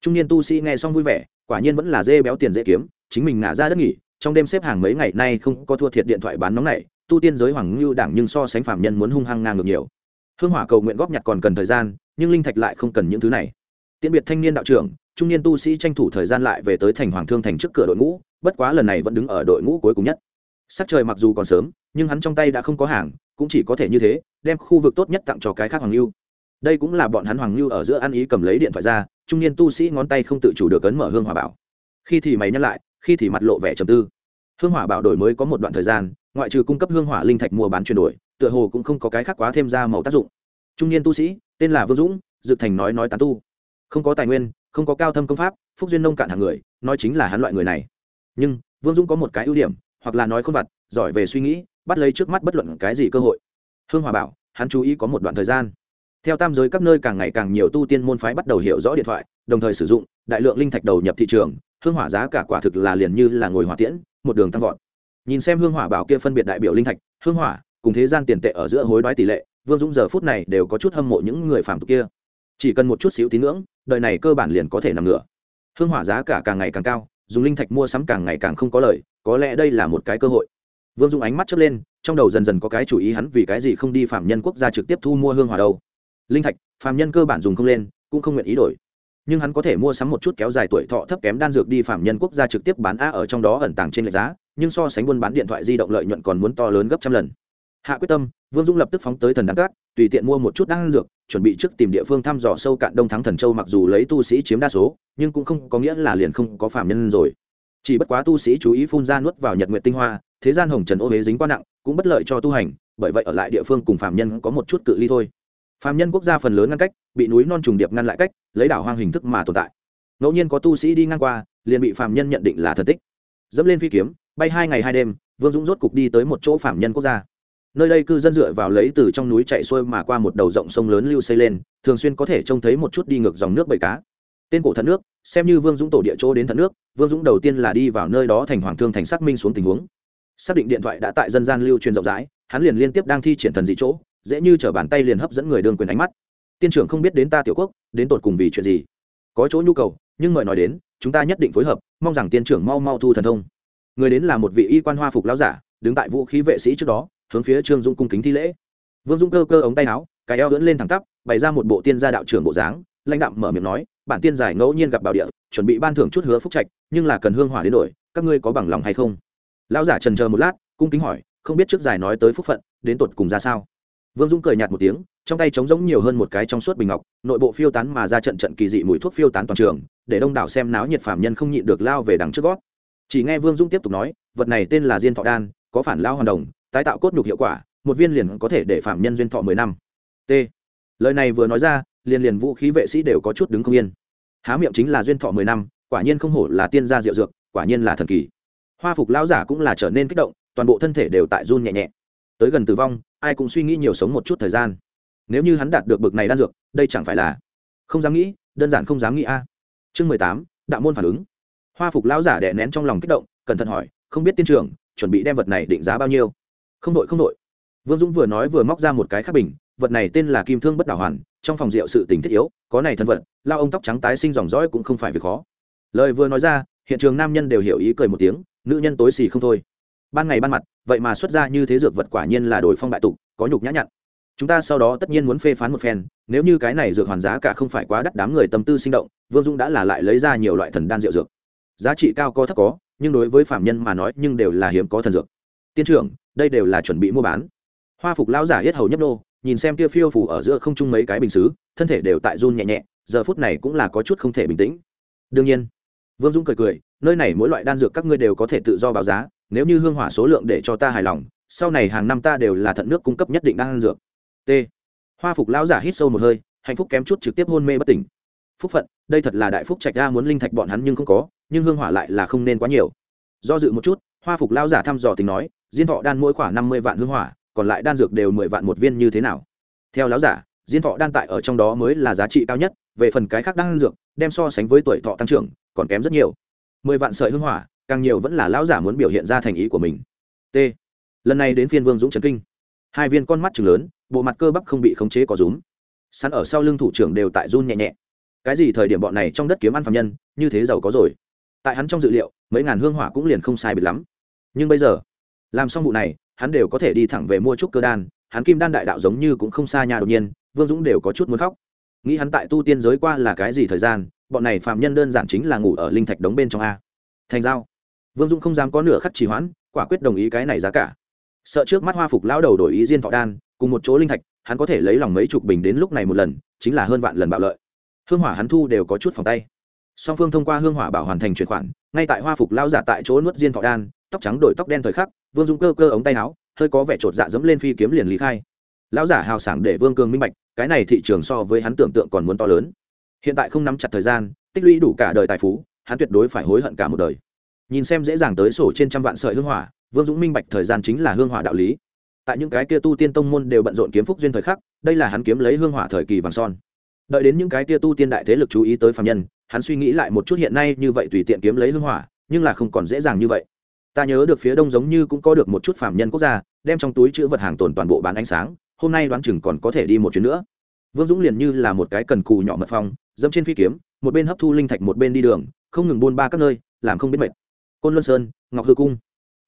Trung niên tu sĩ nghe xong vui vẻ, quả nhiên vẫn là dê béo tiền dễ kiếm, chính mình ngả ra đất nghỉ, trong đêm xếp hàng mấy ngày nay không có thua thiệt điện thoại bán nóng này tu tiên giới hoàng ngưu đảng nhưng so sánh phạm nhân muốn hung hăng ngang ngược nhiều. Hương hỏa cầu nguyện góp nhặt còn cần thời gian, nhưng linh thạch lại không cần những thứ này. Tiễn biệt thanh niên đạo trưởng, trung niên tu sĩ tranh thủ thời gian lại về tới thành hoàng thương thành trước cửa đội ngũ, bất quá lần này vẫn đứng ở đội ngũ cuối cùng nhất. Sắc trời mặc dù còn sớm, nhưng hắn trong tay đã không có hàng, cũng chỉ có thể như thế, đem khu vực tốt nhất tặng cho cái khác hoàng lưu đây cũng là bọn hắn hoàng lưu ở giữa ăn ý cầm lấy điện thoại ra, trung niên tu sĩ ngón tay không tự chủ được ấn mở hương hòa bảo. Khi thì mày nhắc lại, khi thì mặt lộ vẻ trầm tư. Hương hỏa bảo đổi mới có một đoạn thời gian ngoại trừ cung cấp hương hỏa linh thạch mua bán chuyển đổi, tựa hồ cũng không có cái khác quá thêm ra màu tác dụng. Trung niên tu sĩ, tên là vương dũng dự thành nói nói tán tu. Không có tài nguyên, không có cao thâm công pháp, phúc duyên nông cạn hàng người, nói chính là hắn loại người này. Nhưng, vương dũng có một cái ưu điểm, hoặc là nói khôn vặt, giỏi về suy nghĩ, bắt lấy trước mắt bất luận cái gì cơ hội. Hương hòa bảo, hắn chú ý có một đoạn thời gian. Theo tam giới các nơi càng ngày càng nhiều tu tiên môn phái bắt đầu hiểu rõ điện thoại, đồng thời sử dụng, đại lượng linh thạch đầu nhập thị trường, hương hỏa giá cả quả thực là liền như là ngồi hỏa tiễn, một đường tăng vọt nhìn xem hương hỏa bảo kia phân biệt đại biểu linh thạch, hương hỏa, cùng thế gian tiền tệ ở giữa hối đoái tỷ lệ, vương dũng giờ phút này đều có chút hâm mộ những người phạm tục kia. Chỉ cần một chút xíu tín ngưỡng, đời này cơ bản liền có thể nằm ngửa. Hương hỏa giá cả càng ngày càng cao, dùng linh thạch mua sắm càng ngày càng không có lời, có lẽ đây là một cái cơ hội. Vương dũng ánh mắt chớp lên, trong đầu dần dần có cái chủ ý hắn vì cái gì không đi phạm nhân quốc gia trực tiếp thu mua hương hỏa đâu. Linh thạch phạm nhân cơ bản dùng không lên, cũng không nguyện ý đổi. Nhưng hắn có thể mua sắm một chút kéo dài tuổi thọ thấp kém đan dược đi phạm nhân quốc gia trực tiếp bán a ở trong đó ẩn tàng trên lệch giá nhưng so sánh buôn bán điện thoại di động lợi nhuận còn muốn to lớn gấp trăm lần. Hạ quyết tâm, vương dũng lập tức phóng tới thần đăng cát, tùy tiện mua một chút đan dược, chuẩn bị trước tìm địa phương thăm dò sâu cạn đông thắng thần châu mặc dù lấy tu sĩ chiếm đa số, nhưng cũng không có nghĩa là liền không có phạm nhân rồi. Chỉ bất quá tu sĩ chú ý phun ra nuốt vào nhật nguyện tinh hoa, thế gian hồng trần ô huế dính quá nặng, cũng bất lợi cho tu hành, bởi vậy ở lại địa phương cùng phạm nhân có một chút cự ly thôi. Phạm nhân quốc gia phần lớn ngăn cách, bị núi non trùng điệp ngăn lại cách, lấy đảo hoang hình thức mà tồn tại. Ngẫu nhiên có tu sĩ đi ngang qua, liền bị phạm nhân nhận định là thần tích. Dẫm lên phi kiếm bay hai ngày hai đêm, vương dũng rốt cục đi tới một chỗ phạm nhân quốc gia. Nơi đây cư dân dựa vào lấy từ trong núi chạy xuôi mà qua một đầu rộng sông lớn lưu xây lên, thường xuyên có thể trông thấy một chút đi ngược dòng nước bầy cá. Tên cổ thận nước, xem như vương dũng tổ địa chỗ đến thận nước, vương dũng đầu tiên là đi vào nơi đó thành hoàng thương thành xác minh xuống tình huống. Xác định điện thoại đã tại dân gian lưu truyền rộng rãi, hắn liền liên tiếp đang thi triển thần dị chỗ, dễ như chở bàn tay liền hấp dẫn người đương quyền ánh mắt. Tiên trưởng không biết đến ta tiểu quốc, đến tột cùng vì chuyện gì? Có chỗ nhu cầu, nhưng mời nói đến, chúng ta nhất định phối hợp, mong rằng tiên trưởng mau mau thu thần thông người đến là một vị y quan hoa phục lão giả, đứng tại vũ khí vệ sĩ trước đó, hướng phía trương dũng cung kính thi lễ. Vương dũng cơ cơ ống tay áo, cái eo lưỡn lên thẳng tắp, bày ra một bộ tiên gia đạo trưởng bộ dáng, lãnh đạm mở miệng nói, bản tiên giải ngẫu nhiên gặp bảo địa, chuẩn bị ban thưởng chút hứa phúc trạch, nhưng là cần hương hỏa đến đổi, các ngươi có bằng lòng hay không? Lão giả trần chờ một lát, cung kính hỏi, không biết trước giải nói tới phúc phận, đến tột cùng ra sao? Vương dũng cười nhạt một tiếng, trong tay trống giống nhiều hơn một cái trong suốt bình ngọc, nội bộ phiêu tán mà ra trận trận kỳ dị mùi thuốc phiêu tán toàn trường, để đông đảo xem náo nhiệt phạm nhân không nhịn được lao về đằng trước gót chỉ nghe vương dũng tiếp tục nói, vật này tên là diên thọ đan, có phản lao hoàn đồng, tái tạo cốt nhục hiệu quả, một viên liền có thể để phạm nhân duyên thọ mười năm. T. Lời này vừa nói ra, liền liền vũ khí vệ sĩ đều có chút đứng không yên. Há miệng chính là duyên thọ mười năm, quả nhiên không hổ là tiên gia diệu dược, quả nhiên là thần kỳ. Hoa phục lão giả cũng là trở nên kích động, toàn bộ thân thể đều tại run nhẹ nhẹ. Tới gần tử vong, ai cũng suy nghĩ nhiều sống một chút thời gian. Nếu như hắn đạt được bực này đan dược, đây chẳng phải là không dám nghĩ, đơn giản không dám nghĩ a. Chương mười tám, đạo môn phản ứng hoa phục lão giả đè nén trong lòng kích động, cẩn thận hỏi, không biết tiên trưởng, chuẩn bị đem vật này định giá bao nhiêu? Không đội không đội. Vương dũng vừa nói vừa móc ra một cái khắc bình, vật này tên là kim thương bất đảo hoàn, trong phòng rượu sự tình thiết yếu, có này thân vật, lao ông tóc trắng tái sinh dòng dõi cũng không phải việc khó. Lời vừa nói ra, hiện trường nam nhân đều hiểu ý cười một tiếng, nữ nhân tối xì không thôi. Ban ngày ban mặt, vậy mà xuất ra như thế dược vật quả nhiên là đổi phong bại tục, có nhục nhã nhặn. Chúng ta sau đó tất nhiên muốn phê phán một phen, nếu như cái này dược hoàn giá cả không phải quá đắt đám người tâm tư sinh động, vương dũng đã là lại lấy ra nhiều loại thần đan rượu dược giá trị cao có thấp có, nhưng đối với phạm nhân mà nói nhưng đều là hiếm có thần dược. Tiên trưởng, đây đều là chuẩn bị mua bán. Hoa phục lão giả yết hầu nhấp nô, nhìn xem kia phiêu phủ ở giữa không trung mấy cái bình xứ, thân thể đều tại run nhẹ nhẹ, giờ phút này cũng là có chút không thể bình tĩnh. Đương nhiên, vương dũng cười cười, nơi này mỗi loại đan dược các ngươi đều có thể tự do báo giá, nếu như hương hỏa số lượng để cho ta hài lòng, sau này hàng năm ta đều là thận nước cung cấp nhất định đan dược. T. Hoa phục lão giả hít sâu một hơi, hạnh phúc kém chút trực tiếp hôn mê bất tỉnh. Phúc phận, đây thật là đại phúc trạch ra muốn linh thạch bọn hắn nhưng không có nhưng hương hỏa lại là không nên quá nhiều. Do dự một chút, hoa phục lão giả thăm dò tình nói, diên thọ đan mỗi khoảng năm mươi vạn hương hỏa, còn lại đan dược đều mười vạn một viên như thế nào? Theo lão giả, diên thọ đan tại ở trong đó mới là giá trị cao nhất, về phần cái khác đan dược, đem so sánh với tuổi thọ tăng trưởng, còn kém rất nhiều. Mười vạn sợi hương hỏa, càng nhiều vẫn là lão giả muốn biểu hiện ra thành ý của mình. T. Lần này đến phiên vương dũng trấn kinh. Hai viên con mắt trừng lớn, bộ mặt cơ bắp không bị khống chế có rúm. Sẵn ở sau lưng thủ trưởng đều tại run nhẹ nhẹ. Cái gì thời điểm bọn này trong đất kiếm ăn phạm nhân, như thế giàu có rồi tại hắn trong dự liệu, mấy ngàn hương hỏa cũng liền không sai biệt lắm. Nhưng bây giờ, làm xong vụ này, hắn đều có thể đi thẳng về mua trúc cơ đan, hắn kim đan đại đạo giống như cũng không xa nhà đột nhiên, vương dũng đều có chút muốn khóc. Nghĩ hắn tại tu tiên giới qua là cái gì thời gian, bọn này phạm nhân đơn giản chính là ngủ ở linh thạch đống bên trong a. Thành giao. Vương dũng không dám có nửa khắc trì hoãn, quả quyết đồng ý cái này giá cả. Sợ trước mắt hoa phục lão đầu đổi ý diên thọ đan, cùng một chỗ linh thạch, hắn có thể lấy lòng mấy chục bình đến lúc này một lần, chính là hơn vạn lần bạo lợi. Hương hỏa hắn thu đều có chút phòng tay song phương thông qua hương hỏa bảo hoàn thành chuyển khoản, ngay tại hoa phục lao giả tại chỗ nuốt diên thọ đan, tóc trắng đổi tóc đen thời khắc, vương dũng cơ cơ ống tay áo, hơi có vẻ chột dạ dẫm lên phi kiếm liền lý khai. Lão giả hào sảng để vương cường minh bạch, cái này thị trường so với hắn tưởng tượng còn muốn to lớn. Hiện tại không nắm chặt thời gian, tích lũy đủ cả đời tài phú, hắn tuyệt đối phải hối hận cả một đời. Nhìn xem dễ dàng tới sổ trên trăm vạn sợi hương hỏa, vương dũng minh bạch thời gian chính là hương hỏa đạo lý. Tại những cái kia tu tiên tông môn đều bận rộn kiếm phúc duyên thời khắc, đây là hắn kiếm lấy hương hỏa thời kỳ vàng son. Đợi đến những cái kia tu tiên đại thế lực chú ý tới phạm nhân hắn suy nghĩ lại một chút hiện nay như vậy tùy tiện kiếm lấy hương hỏa, nhưng là không còn dễ dàng như vậy. Ta nhớ được phía đông giống như cũng có được một chút phạm nhân quốc gia, đem trong túi chữ vật hàng tồn toàn bộ bán ánh sáng, hôm nay đoán chừng còn có thể đi một chuyến nữa. Vương dũng liền như là một cái cần cù nhỏ mật phong, dẫm trên phi kiếm, một bên hấp thu linh thạch một bên đi đường, không ngừng buôn ba các nơi, làm không biết mệt. Côn luân sơn, ngọc hư cung.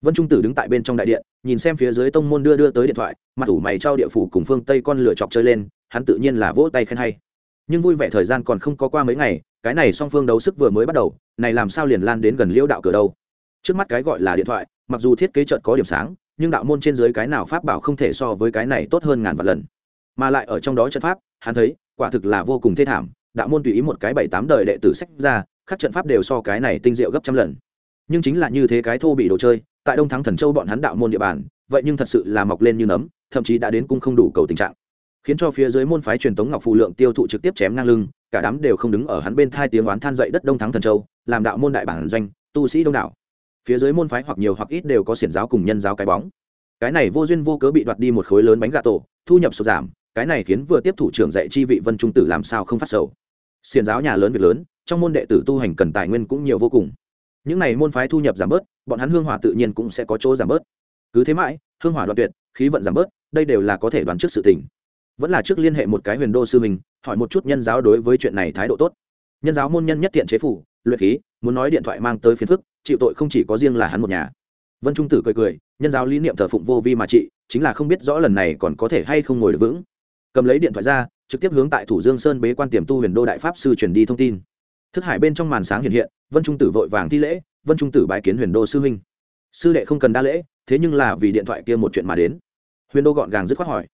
Vân trung tử đứng tại bên trong đại điện, nhìn xem phía dưới tông môn đưa đưa tới điện thoại, mặt ủ mày trao địa phủ cùng phương tây con lửa chọc chơi lên, hắn tự nhiên là vỗ tay khen hay. Nhưng vui vẻ thời gian còn không có qua mấy ngày cái này song phương đấu sức vừa mới bắt đầu, này làm sao liền lan đến gần liễu đạo cửa đâu? Trước mắt cái gọi là điện thoại, mặc dù thiết kế trận có điểm sáng, nhưng đạo môn trên dưới cái nào pháp bảo không thể so với cái này tốt hơn ngàn vạn lần. Mà lại ở trong đó trận pháp, hắn thấy, quả thực là vô cùng thê thảm, đạo môn tùy ý một cái bảy tám đời đệ tử sách ra các trận pháp đều so cái này tinh diệu gấp trăm lần. Nhưng chính là như thế cái thô bị đồ chơi, tại đông thắng thần châu bọn hắn đạo môn địa bàn, vậy nhưng thật sự là mọc lên như nấm, thậm chí đã đến cung không đủ cầu tình trạng khiến cho phía dưới môn phái truyền tống ngọc phù lượng tiêu thụ trực tiếp chém ngang lưng, cả đám đều không đứng ở hắn bên thai tiếng oán than dậy đất đông thắng thần châu, làm đạo môn đại bản doanh, tu sĩ đông đảo. Phía dưới môn phái hoặc nhiều hoặc ít đều có xiển giáo cùng nhân giáo cái bóng. Cái này vô duyên vô cớ bị đoạt đi một khối lớn bánh gà tổ, thu nhập sụt giảm, cái này khiến vừa tiếp thủ trưởng dạy chi vị vân trung tử làm sao không phát sầu. Xiển giáo nhà lớn việc lớn, trong môn đệ tử tu hành cần tài nguyên cũng nhiều vô cùng. Những này môn phái thu nhập giảm bớt, bọn hắn hương hỏa tự nhiên cũng sẽ có chỗ giảm bớt. Cứ thế mãi, hương hỏa đoạn tuyệt, khí vận giảm bớt, đây đều là có thể đoán trước sự tình vẫn là trước liên hệ một cái huyền đô sư mình hỏi một chút nhân giáo đối với chuyện này thái độ tốt. Nhân giáo môn nhân nhất tiện chế phủ, luyện khí, muốn nói điện thoại mang tới phiền phức, chịu tội không chỉ có riêng là hắn một nhà. Vân trung tử cười cười, nhân giáo lý niệm thờ phụng vô vi mà trị, chính là không biết rõ lần này còn có thể hay không ngồi được vững. Cầm lấy điện thoại ra, trực tiếp hướng tại thủ dương sơn bế quan tiềm tu huyền đô đại pháp sư truyền đi thông tin. Thức hải bên trong màn sáng hiện hiện, vân trung tử vội vàng thi lễ, vân trung tử bái kiến huyền đô sư huynh. Sư đệ không cần đa lễ, thế nhưng là vì điện thoại kia một chuyện mà đến. Huyền đô gọn gàng dứt khoát hỏi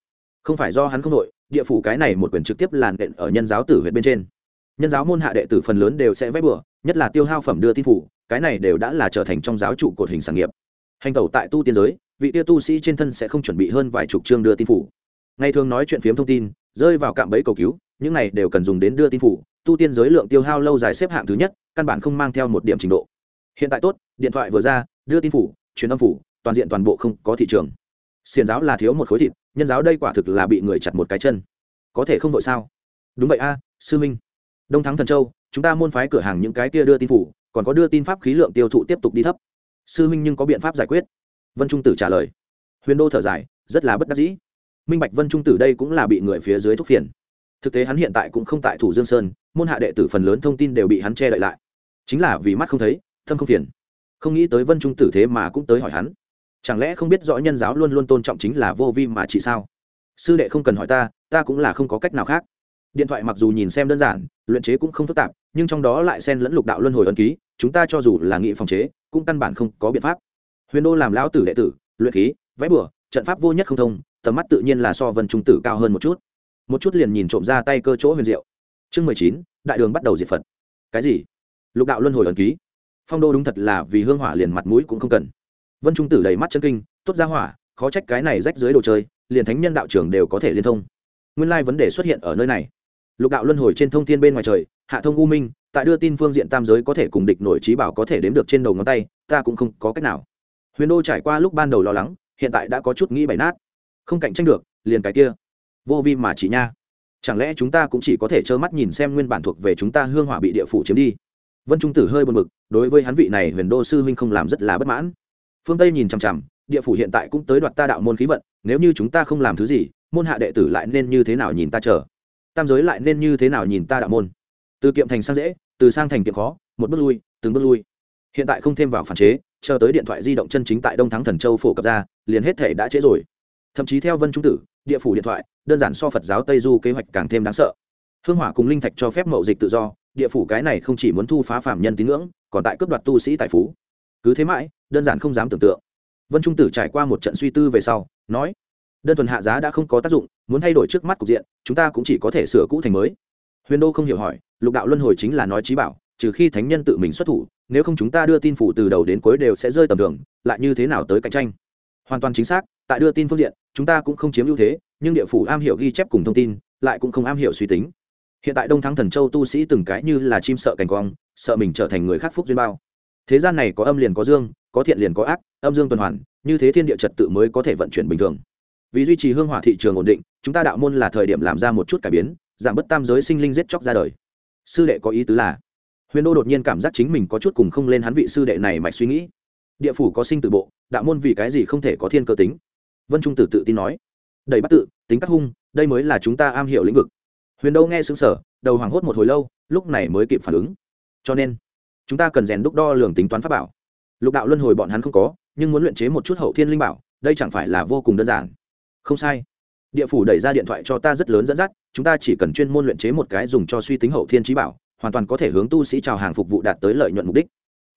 không phải do hắn không đội, địa phủ cái này một quyền trực tiếp làn đện ở nhân giáo tử huyện bên trên. Nhân giáo môn hạ đệ tử phần lớn đều sẽ vẽ bừa, nhất là tiêu hao phẩm đưa tin phủ, cái này đều đã là trở thành trong giáo trụ cột hình sản nghiệp. Hành tẩu tại tu tiên giới, vị tiêu tu sĩ trên thân sẽ không chuẩn bị hơn vài chục chương đưa tin phủ. Ngày thường nói chuyện phiếm thông tin, rơi vào cạm bẫy cầu cứu, những này đều cần dùng đến đưa tin phủ, tu tiên giới lượng tiêu hao lâu dài xếp hạng thứ nhất, căn bản không mang theo một điểm trình độ. Hiện tại tốt, điện thoại vừa ra, đưa tin phủ, truyền âm phủ, toàn diện toàn bộ không có thị trường. Xiền giáo là thiếu một khối thịt nhân giáo đây quả thực là bị người chặt một cái chân. Có thể không vội sao? Đúng vậy a, sư minh. Đông thắng thần châu, chúng ta môn phái cửa hàng những cái kia đưa tin phủ, còn có đưa tin pháp khí lượng tiêu thụ tiếp tục đi thấp. Sư minh nhưng có biện pháp giải quyết. Vân trung tử trả lời. Huyền đô thở dài, rất là bất đắc dĩ. Minh bạch vân trung tử đây cũng là bị người phía dưới thúc phiền. Thực tế hắn hiện tại cũng không tại thủ dương sơn, môn hạ đệ tử phần lớn thông tin đều bị hắn che đậy lại. Chính là vì mắt không thấy thâm không phiền. Không nghĩ tới vân trung tử thế mà cũng tới hỏi hắn chẳng lẽ không biết rõ nhân giáo luôn luôn tôn trọng chính là vô vi mà chỉ sao? Sư đệ không cần hỏi ta ta cũng là không có cách nào khác. Điện thoại mặc dù nhìn xem đơn giản, luyện chế cũng không phức tạp, nhưng trong đó lại xen lẫn lục đạo luân hồi ấn ký, chúng ta cho dù là nghị phòng chế, cũng căn bản không có biện pháp. Huyền đô làm lão tử đệ tử, luyện khí, vẽ bừa, trận pháp vô nhất không thông, tầm mắt tự nhiên là so vân trung tử cao hơn một chút. Một chút liền nhìn trộm ra tay cơ chỗ huyền diệu. Chương mười chín, đại đường bắt đầu diệt phật. Cái gì? Lục đạo luân hồi ấn ký. Phong đô đúng thật là vì hương hỏa liền mặt mũi cũng không cần vân trung tử đầy mắt chân kinh, tốt ra hỏa, khó trách cái này rách dưới đồ chơi, liền thánh nhân đạo trưởng đều có thể liên thông. Nguyên lai vấn đề xuất hiện ở nơi này. Lục đạo luân hồi trên thông thiên bên ngoài trời, hạ thông u minh, tại đưa tin phương diện tam giới có thể cùng địch nổi trí bảo có thể đếm được trên đầu ngón tay, ta cũng không có cách nào. Huyền đô trải qua lúc ban đầu lo lắng, hiện tại đã có chút nghĩ bày nát. Không cạnh tranh được, liền cái kia. Vô vi mà chỉ nha. Chẳng lẽ chúng ta cũng chỉ có thể trơ mắt nhìn xem nguyên bản thuộc về chúng ta hương hỏa bị địa phủ chiếm đi? Vân trung tử hơi buồn bực, đối với hắn vị này huyền đô sư huynh không làm rất là bất mãn phương tây nhìn chằm chằm địa phủ hiện tại cũng tới đoạt ta đạo môn khí vận nếu như chúng ta không làm thứ gì môn hạ đệ tử lại nên như thế nào nhìn ta chờ tam giới lại nên như thế nào nhìn ta đạo môn từ kiệm thành sang dễ từ sang thành kiệm khó một bước lui từng bước lui hiện tại không thêm vào phản chế chờ tới điện thoại di động chân chính tại đông thắng thần châu phổ cập ra liền hết thể đã trễ rồi thậm chí theo vân trung tử địa phủ điện thoại đơn giản so phật giáo tây du kế hoạch càng thêm đáng sợ hương hỏa cùng linh thạch cho phép mậu dịch tự do địa phủ cái này không chỉ muốn thu phá phạm nhân tín ngưỡng còn tại cướp đoạt tu sĩ tài phú cứ thế mãi đơn giản không dám tưởng tượng. Vân trung tử trải qua một trận suy tư về sau, nói, đơn thuần hạ giá đã không có tác dụng, muốn thay đổi trước mắt cục diện, chúng ta cũng chỉ có thể sửa cũ thành mới. Huyền đô không hiểu hỏi, lục đạo luân hồi chính là nói trí bảo, trừ khi thánh nhân tự mình xuất thủ, nếu không chúng ta đưa tin phủ từ đầu đến cuối đều sẽ rơi tầm thường, lại như thế nào tới cạnh tranh? Hoàn toàn chính xác, tại đưa tin phương diện, chúng ta cũng không chiếm ưu thế, nhưng địa phủ am hiểu ghi chép cùng thông tin, lại cũng không am hiểu suy tính. Hiện tại đông thắng thần châu tu sĩ từng cái như là chim sợ cành quang, sợ mình trở thành người khác phúc duyên bao. Thế gian này có âm liền có dương có thiện liền có ác, âm dương tuần hoàn, như thế thiên địa trật tự mới có thể vận chuyển bình thường. Vì duy trì hương hỏa thị trường ổn định, chúng ta đạo môn là thời điểm làm ra một chút cải biến, giảm bớt tam giới sinh linh giết chóc ra đời. Sư đệ có ý tứ là, huyền đô đột nhiên cảm giác chính mình có chút cùng không lên hắn vị sư đệ này mạch suy nghĩ. Địa phủ có sinh từ bộ, đạo môn vì cái gì không thể có thiên cơ tính? Vân trung tử tự tin nói. Đầy bắt tự, tính các hung, đây mới là chúng ta am hiểu lĩnh vực. Huyền đô nghe xứng sở đầu hoảng hốt một hồi lâu, lúc này mới kịp phản ứng. Cho nên, chúng ta cần rèn đúc đo lường tính toán pháp bảo lục đạo luân hồi bọn hắn không có, nhưng muốn luyện chế một chút hậu thiên linh bảo, đây chẳng phải là vô cùng đơn giản. Không sai. Địa phủ đẩy ra điện thoại cho ta rất lớn dẫn dắt, chúng ta chỉ cần chuyên môn luyện chế một cái dùng cho suy tính hậu thiên trí bảo, hoàn toàn có thể hướng tu sĩ chào hàng phục vụ đạt tới lợi nhuận mục đích.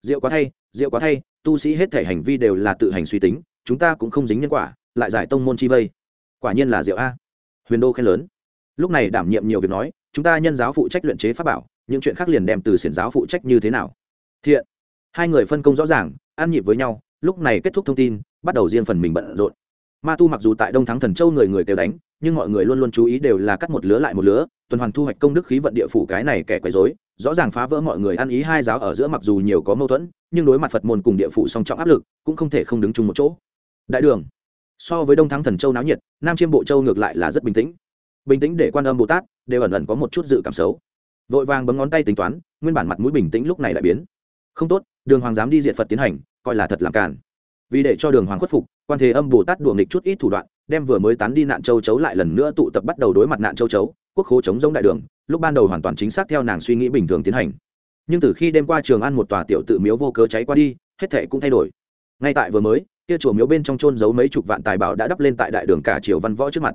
Rượu quá thay rượu quá thay, tu sĩ hết thể hành vi đều là tự hành suy tính, chúng ta cũng không dính nhân quả, lại giải tông môn chi vây. Quả nhiên là rượu a. Huyền đô khen lớn. Lúc này đảm nhiệm nhiều việc nói, chúng ta nhân giáo phụ trách luyện chế pháp bảo, những chuyện khác liền đem từ xiển giáo phụ trách như thế nào. Thiện hai người phân công rõ ràng, ăn nhịp với nhau, lúc này kết thúc thông tin, bắt đầu riêng phần mình bận rộn. Ma tu mặc dù tại đông thắng thần châu người người đều đánh, nhưng mọi người luôn luôn chú ý đều là cắt một lứa lại một lứa, tuần hoàn thu hoạch công đức khí vận địa phủ cái này kẻ quấy dối rõ ràng phá vỡ mọi người ăn ý hai giáo ở giữa mặc dù nhiều có mâu thuẫn, nhưng đối mặt phật môn cùng địa phủ song trọng áp lực, cũng không thể không đứng chung một chỗ. Đại đường. So với đông thắng thần châu náo nhiệt, nam chiêm bộ châu ngược lại là rất bình tĩnh. Bình tĩnh để quan âm bồ tát, đều ẩn ẩn có một chút dự cảm xấu. Vội vàng bấm ngón tay tính toán, nguyên bản mặt mũi bình tĩnh lúc này lại biến. Không tốt đường hoàng dám đi diện phật tiến hành, coi là thật làm cản vì để cho đường hoàng khuất phục, quan thế âm bồ tát đùa nghịch chút ít thủ đoạn, đem vừa mới tán đi nạn châu chấu lại lần nữa tụ tập bắt đầu đối mặt nạn châu chấu, quốc khố chống giống đại đường, lúc ban đầu hoàn toàn chính xác theo nàng suy nghĩ bình thường tiến hành. Nhưng từ khi đêm qua trường ăn một tòa tiểu tự miếu vô cớ cháy qua đi, hết thể cũng thay đổi. Ngay tại vừa mới, kia chùa miếu bên trong trôn giấu mấy chục vạn tài bảo đã đắp lên tại đại đường cả triều văn võ trước mặt.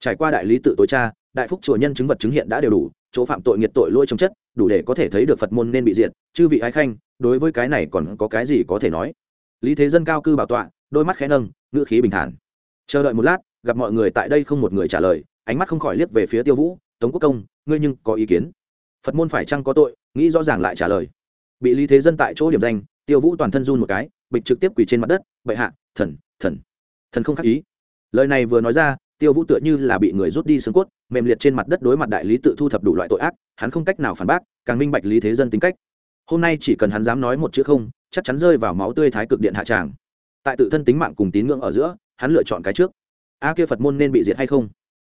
Trải qua đại lý tự tối tra đại phúc chùa nhân chứng vật chứng hiện đã đều đủ chỗ phạm tội nghiệt tội lỗi trồng chất, đủ để có thể thấy được phật môn nên bị diệt. Chư vị ái khanh, đối với cái này còn có cái gì có thể nói? Lý thế dân cao cư bảo tọa, đôi mắt khẽ nâng, ngữ khí bình thản. Chờ đợi một lát, gặp mọi người tại đây không một người trả lời, ánh mắt không khỏi liếc về phía tiêu vũ, tống quốc công, ngươi nhưng có ý kiến? Phật môn phải chăng có tội? Nghĩ rõ ràng lại trả lời. Bị lý thế dân tại chỗ điểm danh, tiêu vũ toàn thân run một cái, bịch trực tiếp quỳ trên mặt đất, bệ hạ, thần thần thần không khắc ý. Lời này vừa nói ra tiêu vũ tựa như là bị người rút đi xương cốt, mềm liệt trên mặt đất đối mặt đại lý tự thu thập đủ loại tội ác, hắn không cách nào phản bác, càng minh bạch lý thế dân tính cách. Hôm nay chỉ cần hắn dám nói một chữ không, chắc chắn rơi vào máu tươi thái cực điện hạ tràng. Tại tự thân tính mạng cùng tín ngưỡng ở giữa, hắn lựa chọn cái trước. A kia phật môn nên bị diệt hay không?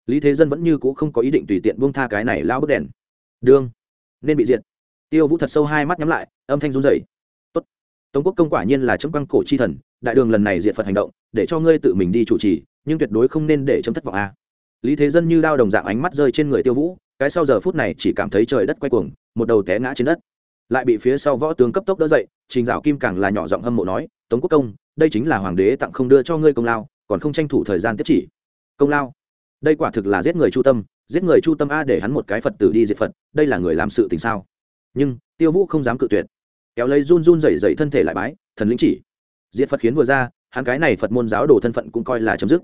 Lý thế dân vẫn như c ũ không có ý định tùy tiện buông tha cái này lao bức đèn. Đương, nên bị diệt. Tiêu vũ thật sâu hai mắt nhắm lại, âm thanh run dày tốt. Tống quốc công quả nhiên là chấm quăng cổ chi thần, đại đường lần này diệt phật hành động, để cho ngươi tự mình đi chủ trì nhưng tuyệt đối không nên để chấm thất vọng a. Lý thế dân như đao đồng dạng ánh mắt rơi trên người tiêu vũ, cái sau giờ phút này chỉ cảm thấy trời đất quay cuồng, một đầu té ngã trên đất. Lại bị phía sau võ tướng cấp tốc đỡ dậy, trình dạo kim càng là nhỏ giọng hâm mộ nói, tống quốc công, đây chính là hoàng đế tặng không đưa cho ngươi công lao, còn không tranh thủ thời gian tiếp chỉ. Công lao? Đây quả thực là giết người chu tâm, giết người chu tâm a để hắn một cái phật tử đi diệt phật, đây là người làm sự tình sao? Nhưng, tiêu vũ không dám cự tuyệt. Kéo lấy run run rẩy rẩy thân thể lại bái, thần lĩnh chỉ, diệt phật khiến vừa ra, hắn cái này phật môn giáo đồ thân phận cũng coi là chấm dứt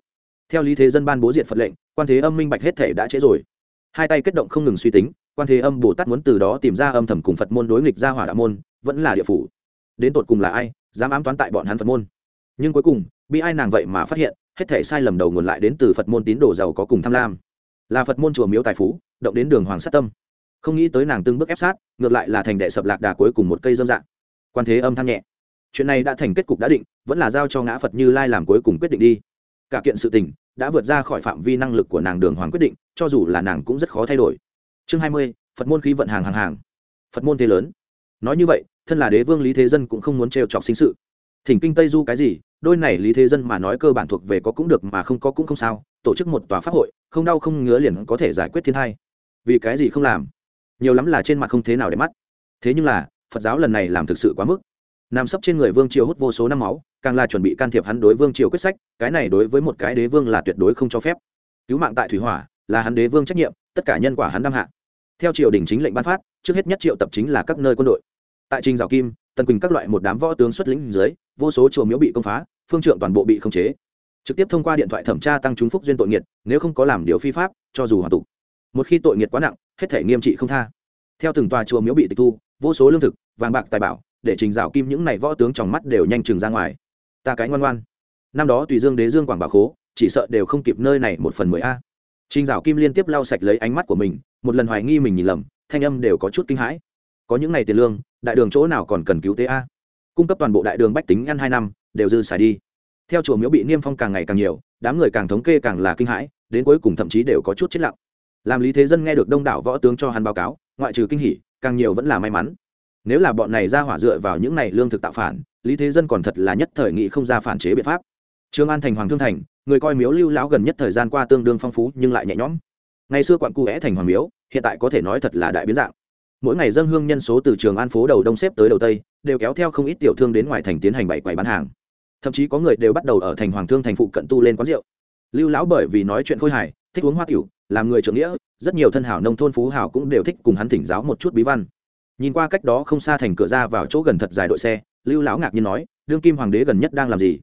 theo lý thế dân ban bố diện phật lệnh, quan thế âm minh bạch hết thể đã trễ rồi. Hai tay kết động không ngừng suy tính, quan thế âm bồ tát muốn từ đó tìm ra âm thầm cùng phật môn đối nghịch ra hỏa đạo môn, vẫn là địa phủ. Đến tột cùng là ai, dám ám toán tại bọn hắn phật môn? Nhưng cuối cùng, bị ai nàng vậy mà phát hiện, hết thể sai lầm đầu nguồn lại đến từ phật môn tín đồ giàu có cùng tham lam. Là phật môn chùa miếu tài phú, động đến đường hoàng sát tâm. Không nghĩ tới nàng từng bước ép sát, ngược lại là thành đệ sập lạc đà cuối cùng một cây dâm dạng. Quan thế âm than nhẹ. Chuyện này đã thành kết cục đã định, vẫn là giao cho ngã phật như lai làm cuối cùng quyết định đi cả kiện sự tình, đã vượt ra khỏi phạm vi năng lực của nàng đường hoàng quyết định, cho dù là nàng cũng rất khó thay đổi. Chương hai mươi, phật môn khí vận hàng hàng hàng. Phật môn thế lớn. Nói như vậy, thân là đế vương lý thế dân cũng không muốn trêu chọc sinh sự. Thỉnh kinh tây du cái gì, đôi này lý thế dân mà nói cơ bản thuộc về có cũng được mà không có cũng không sao, tổ chức một tòa pháp hội, không đau không ngứa liền có thể giải quyết thiên hai vì cái gì không làm? Nhiều lắm là trên mặt không thế nào để mắt. Thế nhưng là, phật giáo lần này làm thực sự quá mức. Nằm sấp trên người vương triều hút vô số năm máu càng là chuẩn bị can thiệp hắn đối vương triều quyết sách, cái này đối với một cái đế vương là tuyệt đối không cho phép. Cứu mạng tại thủy hỏa, là hắn đế vương trách nhiệm, tất cả nhân quả hắn đăng hạ. Theo triều đình chính lệnh ban phát, trước hết nhất triệu tập chính là các nơi quân đội. Tại trình rào kim, tần quỳnh các loại một đám võ tướng xuất lĩnh dưới, vô số chùa miếu bị công phá, phương trượng toàn bộ bị khống chế. Trực tiếp thông qua điện thoại thẩm tra tăng chúng phúc duyên tội nghiệt, nếu không có làm điều phi pháp, cho dù hoàn tục. Một khi tội nghiệt quá nặng, hết thể nghiêm trị không tha. Theo từng tòa chùa miếu bị tịch thu, vô số lương thực, vàng bạc tài bảo, để trình dạo kim những này võ tướng trong mắt đều nhanh chừng ra ngoài ta cái ngoan ngoan. Năm đó tùy dương đế dương quảng bảo khố, chỉ sợ đều không kịp nơi này một phần mười a. Trình dạo kim liên tiếp lau sạch lấy ánh mắt của mình, một lần hoài nghi mình nhìn lầm, thanh âm đều có chút kinh hãi. Có những ngày tiền lương, đại đường chỗ nào còn cần cứu tế a? Cung cấp toàn bộ đại đường bách tính ăn hai năm, đều dư xài đi. Theo chùa miếu bị niêm phong càng ngày càng nhiều, đám người càng thống kê càng là kinh hãi, đến cuối cùng thậm chí đều có chút chết lặng. Làm lý thế dân nghe được đông đảo võ tướng cho hắn báo cáo, ngoại trừ kinh hỉ, càng nhiều vẫn là may mắn nếu là bọn này ra hỏa dựa vào những này lương thực tạo phản, lý thế dân còn thật là nhất thời nghị không ra phản chế biện pháp. Trương an thành, hoàng thương thành, người coi miếu lưu lão gần nhất thời gian qua tương đương phong phú nhưng lại nhẹ nhõm. Ngày xưa quặn cu é thành hoàng miếu, hiện tại có thể nói thật là đại biến dạng. Mỗi ngày dân hương nhân số từ trường an phố đầu đông xếp tới đầu tây, đều kéo theo không ít tiểu thương đến ngoài thành tiến hành bảy quầy bán hàng. Thậm chí có người đều bắt đầu ở thành hoàng thương thành phụ cận tu lên quán rượu. Lưu lão bởi vì nói chuyện khôi hài, thích uống hoa tiểu, làm người trưởng nghĩa, rất nhiều thân hảo nông thôn phú hảo cũng đều thích cùng hắn thỉnh giáo một chút bí văn nhìn qua cách đó không xa thành cửa ra vào chỗ gần thật dài đội xe, lưu lão ngạc nhiên nói, đương kim hoàng đế gần nhất đang làm gì?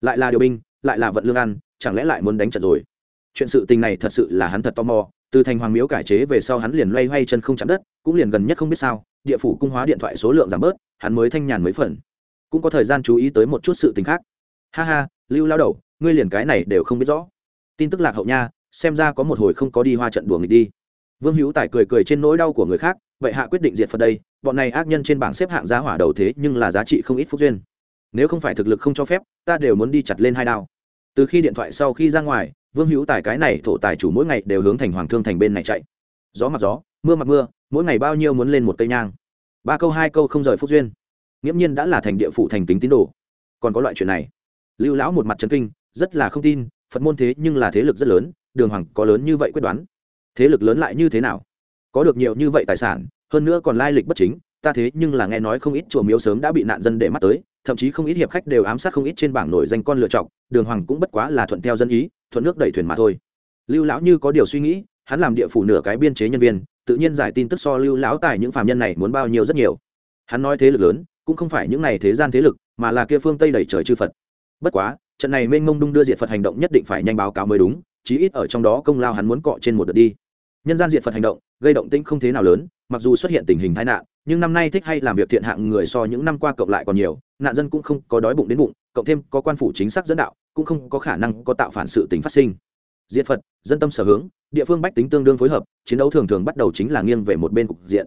Lại là điều binh, lại là vận lương ăn, chẳng lẽ lại muốn đánh trận rồi? Chuyện sự tình này thật sự là hắn thật tò mò, từ thành hoàng miếu cải chế về sau hắn liền loay hoay chân không chạm đất, cũng liền gần nhất không biết sao, địa phủ cung hóa điện thoại số lượng giảm bớt, hắn mới thanh nhàn mấy phần. Cũng có thời gian chú ý tới một chút sự tình khác. Ha ha, lưu lao đầu, ngươi liền cái này đều không biết rõ. Tin tức lạc hậu nha, xem ra có một hồi không có đi hoa trận đùa nghịch đi vương hữu tài cười cười trên nỗi đau của người khác, vậy hạ quyết định diệt phật đây, bọn này ác nhân trên bảng xếp hạng giá hỏa đầu thế nhưng là giá trị không ít phúc duyên. Nếu không phải thực lực không cho phép, ta đều muốn đi chặt lên hai đao. Từ khi điện thoại sau khi ra ngoài, vương hữu tài cái này thổ tài chủ mỗi ngày đều hướng thành hoàng thương thành bên này chạy. Gió mặc gió, mưa mặc mưa, mỗi ngày bao nhiêu muốn lên một cây nhang. Ba câu hai câu không rời phúc duyên. Nghiễm nhiên đã là thành địa phủ thành kính tín đồ. Còn có loại chuyện này. Lưu lão một mặt trấn kinh, rất là không tin, phật môn thế nhưng là thế lực rất lớn, đường hoàng có lớn như vậy quyết đoán thế lực lớn lại như thế nào? Có được nhiều như vậy tài sản, hơn nữa còn lai lịch bất chính, ta thế nhưng là nghe nói không ít chùa miếu sớm đã bị nạn dân để mắt tới, thậm chí không ít hiệp khách đều ám sát không ít trên bảng nổi danh con lựa chọc đường hoàng cũng bất quá là thuận theo dân ý, thuận nước đẩy thuyền mà thôi. Lưu lão như có điều suy nghĩ, hắn làm địa phủ nửa cái biên chế nhân viên, tự nhiên giải tin tức so lưu lão tài những phạm nhân này muốn bao nhiêu rất nhiều. Hắn nói thế lực lớn, cũng không phải những này thế gian thế lực, mà là kia phương tây đẩy trời chư phật. Bất quá, trận này mênh mông đung đưa diệt phật hành động nhất định phải nhanh báo cáo mới đúng, chí ít ở trong đó công lao hắn muốn cọ trên một đợt đi nhân gian diệt phật hành động, gây động tĩnh không thế nào lớn, mặc dù xuất hiện tình hình tai nạn, nhưng năm nay thích hay làm việc thiện hạng người so những năm qua cộng lại còn nhiều, nạn dân cũng không có đói bụng đến bụng, cộng thêm có quan phủ chính xác dẫn đạo, cũng không có khả năng có tạo phản sự tình phát sinh. Diệt phật, dân tâm sở hướng, địa phương bách tính tương đương phối hợp, chiến đấu thường thường bắt đầu chính là nghiêng về một bên cục diện.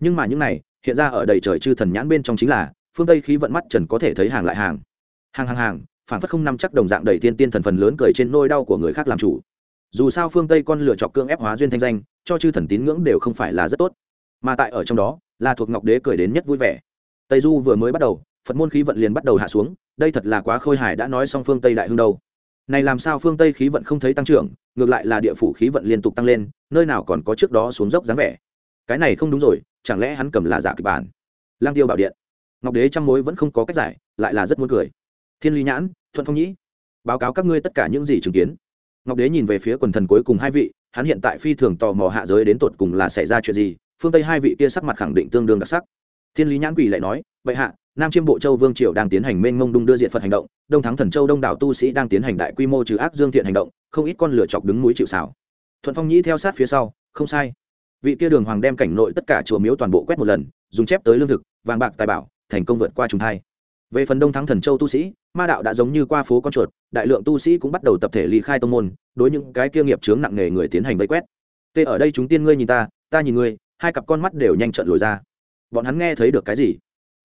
Nhưng mà những này, hiện ra ở đầy trời chư thần nhãn bên trong chính là, phương tây khí vận mắt trần có thể thấy hàng lại hàng. Hàng hàng hàng phản phất không nắm chắc đồng dạng đầy tiên tiên thần phần lớn cười trên nôi đau của người khác làm chủ dù sao phương tây con lựa chọc cương ép hóa duyên thanh danh, cho chư thần tín ngưỡng đều không phải là rất tốt. Mà tại ở trong đó, là thuộc ngọc đế cười đến nhất vui vẻ. Tây du vừa mới bắt đầu, phật môn khí vận liền bắt đầu hạ xuống, đây thật là quá khôi hài đã nói xong phương tây đại hưng đâu. Này làm sao phương tây khí vận không thấy tăng trưởng, ngược lại là địa phủ khí vận liên tục tăng lên, nơi nào còn có trước đó xuống dốc dáng vẻ. Cái này không đúng rồi, chẳng lẽ hắn cầm là giả kịch bản? Lang tiêu bảo điện. Ngọc đế trăm mối vẫn không có cách giải, lại là rất muốn cười. Thiên ly nhãn, thuận phong nhĩ, báo cáo các ngươi tất cả những gì chứng kiến ngọc đế nhìn về phía quần thần cuối cùng hai vị, hắn hiện tại phi thường tò mò hạ giới đến tột cùng là xảy ra chuyện gì, phương tây hai vị kia sắc mặt khẳng định tương đương đặc sắc. Thiên lý nhãn quỷ lại nói, vậy hạ, nam chiêm bộ châu vương triều đang tiến hành mênh mông đung đưa diện phật hành động, đông thắng thần châu đông đảo tu sĩ đang tiến hành đại quy mô trừ ác dương thiện hành động, không ít con lửa chọc đứng núi chịu xảo thuận phong nhĩ theo sát phía sau, không sai. Vị kia đường hoàng đem cảnh nội tất cả chùa miếu toàn bộ quét một lần, dùng chép tới lương thực, vàng bạc tài bảo, thành công vượt qua trùng hai về phần đông thắng thần châu tu sĩ, ma đạo đã giống như qua phố con chuột, đại lượng tu sĩ cũng bắt đầu tập thể ly khai tông môn, đối những cái kia nghiệp chướng nặng nề người tiến hành vây quét. Tê, ở đây chúng tiên ngươi nhìn ta ta nhìn ngươi, hai cặp con mắt đều nhanh trận lồi ra. Bọn hắn nghe thấy được cái gì?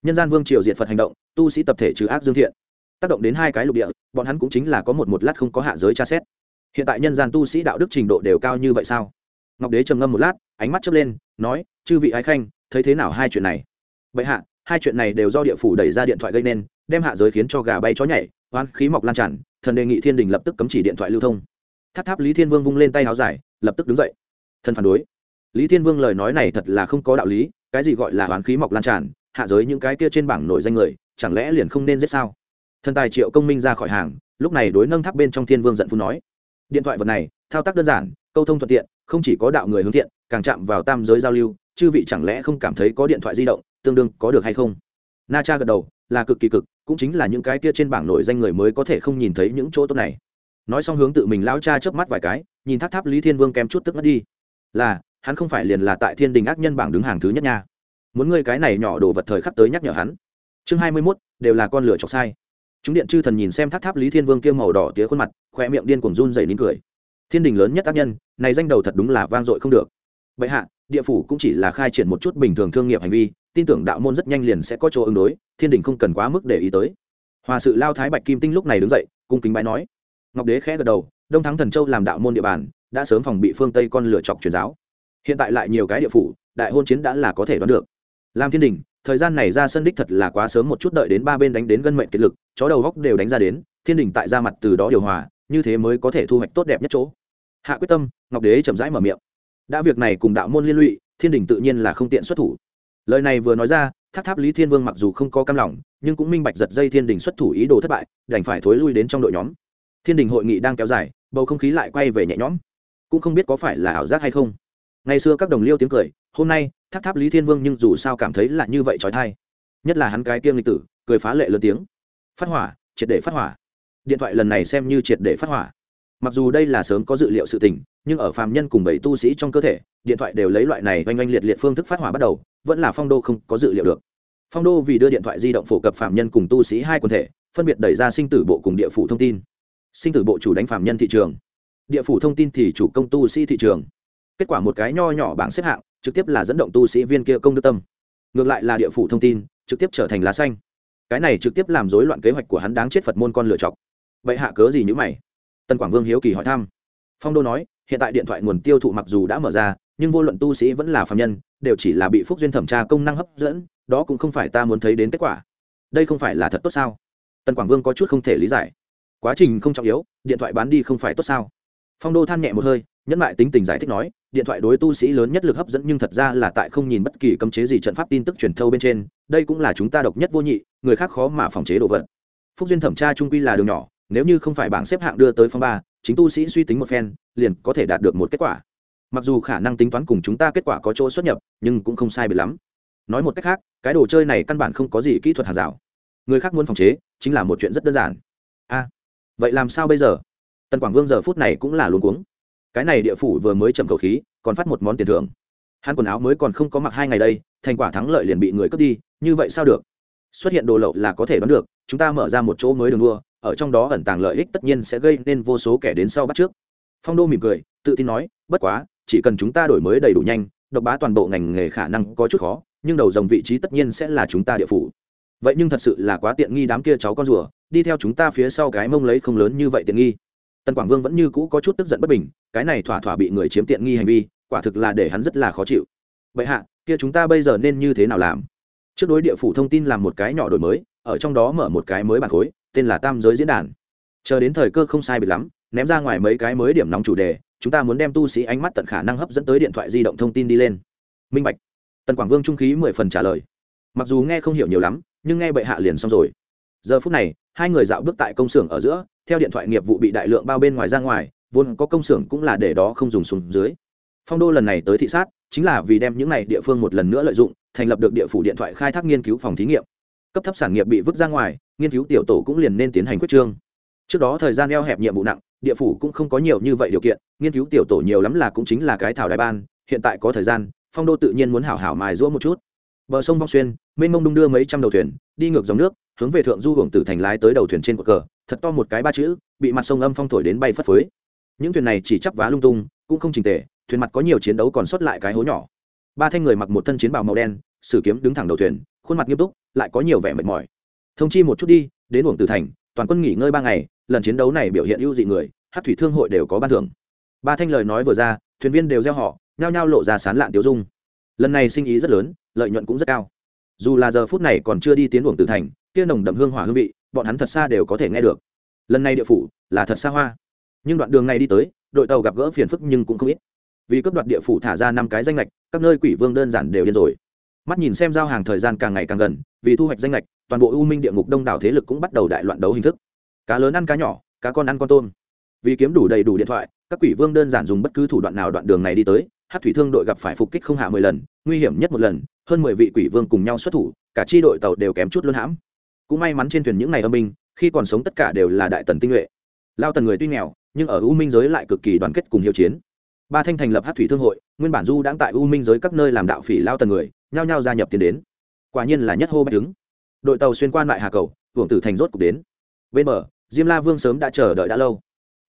Nhân gian vương triều diệt phật hành động, tu sĩ tập thể trừ ác dương thiện. Tác động đến hai cái lục địa, bọn hắn cũng chính là có một một lát không có hạ giới tra xét. Hiện tại nhân gian tu sĩ đạo đức trình độ đều cao như vậy sao? Ngọc đế trầm ngâm một lát, ánh mắt chớp lên, nói, chư vị ái khanh, thấy thế nào hai chuyện này? Bệ hạ hai chuyện này đều do địa phủ đẩy ra điện thoại gây nên, đem hạ giới khiến cho gà bay chó nhảy oan khí mọc lan tràn, thần đề nghị thiên đình lập tức cấm chỉ điện thoại lưu thông. Tháp tháp lý thiên vương vung lên tay áo dài lập tức đứng dậy. Thần phản đối. Lý thiên vương lời nói này thật là không có đạo lý, cái gì gọi là oán khí mọc lan tràn, hạ giới những cái kia trên bảng nổi danh người, chẳng lẽ liền không nên giết sao? Thần tài triệu công minh ra khỏi hàng, lúc này đối nâng tháp bên trong thiên vương giận phu nói. Điện thoại vật này, thao tác đơn giản, câu thông thuận tiện, không chỉ có đạo người hướng thiện, càng chạm vào tam giới giao lưu, chư vị chẳng lẽ không cảm thấy có điện thoại di động tương đương có được hay không? Na cha gật đầu, là cực kỳ cực, cũng chính là những cái kia trên bảng nổi danh người mới có thể không nhìn thấy những chỗ tốt này. Nói xong hướng tự mình lao cha chớp mắt vài cái, nhìn tháp tháp lý thiên vương kém chút tức mất đi. Là, hắn không phải liền là tại thiên đình ác nhân bảng đứng hàng thứ nhất nha. Muốn ngươi cái này nhỏ đồ vật thời khắc tới nhắc nhở hắn. Chương hai mươi mốt, đều là con lửa chọc sai. Chúng điện chư thần nhìn xem tháp tháp lý thiên vương kia màu đỏ tía khuôn mặt, khoe miệng điên cuồng run dày nín cười. Thiên đình lớn nhất ác nhân, này danh đầu thật đúng là vang dội không được. Vậy hạ, địa phủ cũng chỉ là khai triển một chút bình thường thương nghiệp hành vi tin tưởng đạo môn rất nhanh liền sẽ có chỗ ứng đối, thiên đình không cần quá mức để ý tới. Hòa sự lao thái bạch kim tinh lúc này đứng dậy, cung kính bái nói. Ngọc đế khẽ gật đầu, đông thắng thần châu làm đạo môn địa bàn, đã sớm phòng bị phương tây con lửa chọc truyền giáo. Hiện tại lại nhiều cái địa phủ, đại hôn chiến đã là có thể đoán được. Làm thiên đình, thời gian này ra sân đích thật là quá sớm một chút đợi đến ba bên đánh đến gân mệnh kiệt lực, chó đầu góc đều đánh ra đến, thiên đình tại ra mặt từ đó điều hòa, như thế mới có thể thu hoạch tốt đẹp nhất chỗ. Hạ quyết tâm, ngọc đế chậm rãi mở miệng. Đã việc này cùng đạo môn liên lụy, thiên đình tự nhiên là không tiện xuất thủ lời này vừa nói ra tháp tháp lý thiên vương mặc dù không có cam lòng, nhưng cũng minh bạch giật dây thiên đình xuất thủ ý đồ thất bại, đành phải thối lui đến trong đội nhóm. Thiên đình hội nghị đang kéo dài, bầu không khí lại quay về nhẹ nhõm. Cũng không biết có phải là ảo giác hay không. Ngày xưa các đồng liêu tiếng cười, hôm nay tháp tháp lý thiên vương nhưng dù sao cảm thấy là như vậy trói thai. Nhất là hắn cái kiêng lịch tử, cười phá lệ lớn tiếng. Phát hỏa, triệt để phát hỏa. Điện thoại lần này xem như triệt để phát hỏa. Mặc dù đây là sớm có dự liệu sự tình nhưng ở phàm nhân cùng bảy tu sĩ trong cơ thể, điện thoại đều lấy loại này oanh oanh liệt liệt phương thức phát hỏa bắt đầu, vẫn là phong đô không có dự liệu được. Phong đô vì đưa điện thoại di động phổ cập phàm nhân cùng tu sĩ hai quần thể, phân biệt đẩy ra sinh tử bộ cùng địa phủ thông tin. Sinh tử bộ chủ đánh phàm nhân thị trường. Địa phủ thông tin thì chủ công tu sĩ thị trường. Kết quả một cái nho nhỏ bảng xếp hạng, trực tiếp là dẫn động tu sĩ viên kia công đức tâm. Ngược lại là địa phủ thông tin, trực tiếp trở thành lá xanh. Cái này trực tiếp làm rối loạn kế hoạch của hắn đáng chết phật môn con lựa chọc vậy hạ cớ gì nhữ mày? Tân quảng vương hiếu kỳ hỏi thăm. Phong đô nói hiện tại điện thoại nguồn tiêu thụ mặc dù đã mở ra, nhưng vô luận tu sĩ vẫn là phạm nhân, đều chỉ là bị phúc duyên thẩm tra công năng hấp dẫn, đó cũng không phải ta muốn thấy đến kết quả. Đây không phải là thật tốt sao? Tần quảng vương có chút không thể lý giải. Quá trình không trọng yếu, điện thoại bán đi không phải tốt sao? Phong đô than nhẹ một hơi, nhẫn lại tính tình giải thích nói, điện thoại đối tu sĩ lớn nhất lực hấp dẫn nhưng thật ra là tại không nhìn bất kỳ cấm chế gì trận pháp tin tức truyền thâu bên trên, đây cũng là chúng ta độc nhất vô nhị, người khác khó mà phòng chế đồ vật. Phúc duyên thẩm tra trung quy là đường nhỏ, nếu như không phải bảng xếp hạng đưa tới phong ba chính tu sĩ suy tính một phen, liền có thể đạt được một kết quả. Mặc dù khả năng tính toán cùng chúng ta kết quả có chỗ xuất nhập, nhưng cũng không sai biệt lắm. Nói một cách khác, cái đồ chơi này căn bản không có gì kỹ thuật hàng rào. Người khác muốn phòng chế, chính là một chuyện rất đơn giản. A, vậy làm sao bây giờ? Tần quảng vương giờ phút này cũng là luống cuống. Cái này địa phủ vừa mới chậm cầu khí, còn phát một món tiền thưởng. Hắn quần áo mới còn không có mặc hai ngày đây, thành quả thắng lợi liền bị người cướp đi, như vậy sao được? Xuất hiện đồ lậu là có thể đoán được, chúng ta mở ra một chỗ mới đường đua ở trong đó ẩn tàng lợi ích tất nhiên sẽ gây nên vô số kẻ đến sau bắt trước. Phong đô mỉm cười, tự tin nói, bất quá, chỉ cần chúng ta đổi mới đầy đủ nhanh, độc bá toàn bộ ngành nghề khả năng có chút khó, nhưng đầu dòng vị trí tất nhiên sẽ là chúng ta địa phủ. Vậy nhưng thật sự là quá tiện nghi đám kia cháu con rùa, đi theo chúng ta phía sau cái mông lấy không lớn như vậy tiện nghi. Tần quảng vương vẫn như cũ có chút tức giận bất bình, cái này thỏa thỏa bị người chiếm tiện nghi hành vi, quả thực là để hắn rất là khó chịu. Vậy hạ, kia chúng ta bây giờ nên như thế nào làm? Trước đối địa phủ thông tin làm một cái nhỏ đổi mới, ở trong đó mở một cái mới bản khối tên là tam giới diễn đàn. Chờ đến thời cơ không sai biệt lắm, ném ra ngoài mấy cái mới điểm nóng chủ đề, chúng ta muốn đem tu sĩ ánh mắt tận khả năng hấp dẫn tới điện thoại di động thông tin đi lên. Minh bạch. Tần quảng vương trung khí mười phần trả lời. Mặc dù nghe không hiểu nhiều lắm, nhưng nghe bệ hạ liền xong rồi. Giờ phút này, hai người dạo bước tại công xưởng ở giữa, theo điện thoại nghiệp vụ bị đại lượng bao bên ngoài ra ngoài, vốn có công xưởng cũng là để đó không dùng xuống dưới. Phong đô lần này tới thị sát, chính là vì đem những này địa phương một lần nữa lợi dụng, thành lập được địa phủ điện thoại khai thác nghiên cứu phòng thí nghiệm cấp thấp sản nghiệp bị vứt ra ngoài, nghiên cứu tiểu tổ cũng liền nên tiến hành quyết trương. Trước đó thời gian eo hẹp nhiệm vụ nặng, địa phủ cũng không có nhiều như vậy điều kiện, nghiên cứu tiểu tổ nhiều lắm là cũng chính là cái thảo đại ban, hiện tại có thời gian, phong đô tự nhiên muốn hảo hảo mài rũa một chút. Bờ sông vong xuyên, mênh mông đung đưa mấy trăm đầu thuyền, đi ngược dòng nước, hướng về thượng du hưởng tử thành lái tới đầu thuyền trên cột cờ, thật to một cái ba chữ, bị mặt sông âm phong thổi đến bay phất phới. Những thuyền này chỉ chắp vá lung tung, cũng không trình tề, thuyền mặt có nhiều chiến đấu còn sót lại cái hố nhỏ. Ba thanh người mặc một thân chiến bào màu đen, sử kiếm đứng thẳng đầu thuyền khuôn mặt nghiêm túc, lại có nhiều vẻ mệt mỏi. Thông chi một chút đi, đến uổng tử thành, toàn quân nghỉ ngơi ba ngày, lần chiến đấu này biểu hiện ưu dị người, hát thủy thương hội đều có ban thưởng. Ba thanh lời nói vừa ra, thuyền viên đều gieo họ, nhao nhao lộ ra sán lạn tiêu dung. Lần này sinh ý rất lớn, lợi nhuận cũng rất cao. Dù là giờ phút này còn chưa đi tiến uổng tử thành, kia nồng đậm hương hỏa hương vị, bọn hắn thật xa đều có thể nghe được. Lần này địa phủ là thật xa hoa. Nhưng đoạn đường này đi tới, đội tàu gặp gỡ phiền phức nhưng cũng không ít. Vì cấp đoạt địa phủ thả ra năm cái danh lệch các nơi quỷ vương đơn giản đều điên rồi mắt nhìn xem giao hàng thời gian càng ngày càng gần, vì thu hoạch danh lệch toàn bộ u minh địa ngục đông đảo thế lực cũng bắt đầu đại loạn đấu hình thức. Cá lớn ăn cá nhỏ, cá con ăn con tôm. Vì kiếm đủ đầy đủ điện thoại, các quỷ vương đơn giản dùng bất cứ thủ đoạn nào đoạn đường này đi tới hát thủy thương đội gặp phải phục kích không hạ mười lần, nguy hiểm nhất một lần, hơn mười vị quỷ vương cùng nhau xuất thủ, cả chi đội tàu đều kém chút luôn hãm. Cũng may mắn trên thuyền những ngày âm minh khi còn sống tất cả đều là đại tần tinh nhuệ. Lao tần người tuy nghèo, nhưng ở u minh giới lại cực kỳ đoàn kết cùng hiếu chiến ba thanh thành lập hát thủy thương hội, nguyên bản du đang tại u minh giới các nơi làm đạo phỉ lao tần người, nhao nhao gia nhập tiến đến. Quả nhiên là nhất hô bách đứng đội tàu xuyên qua lại hà cầu, hưởng tử thành rốt cục đến. Bên bờ, diêm la vương sớm đã chờ đợi đã lâu.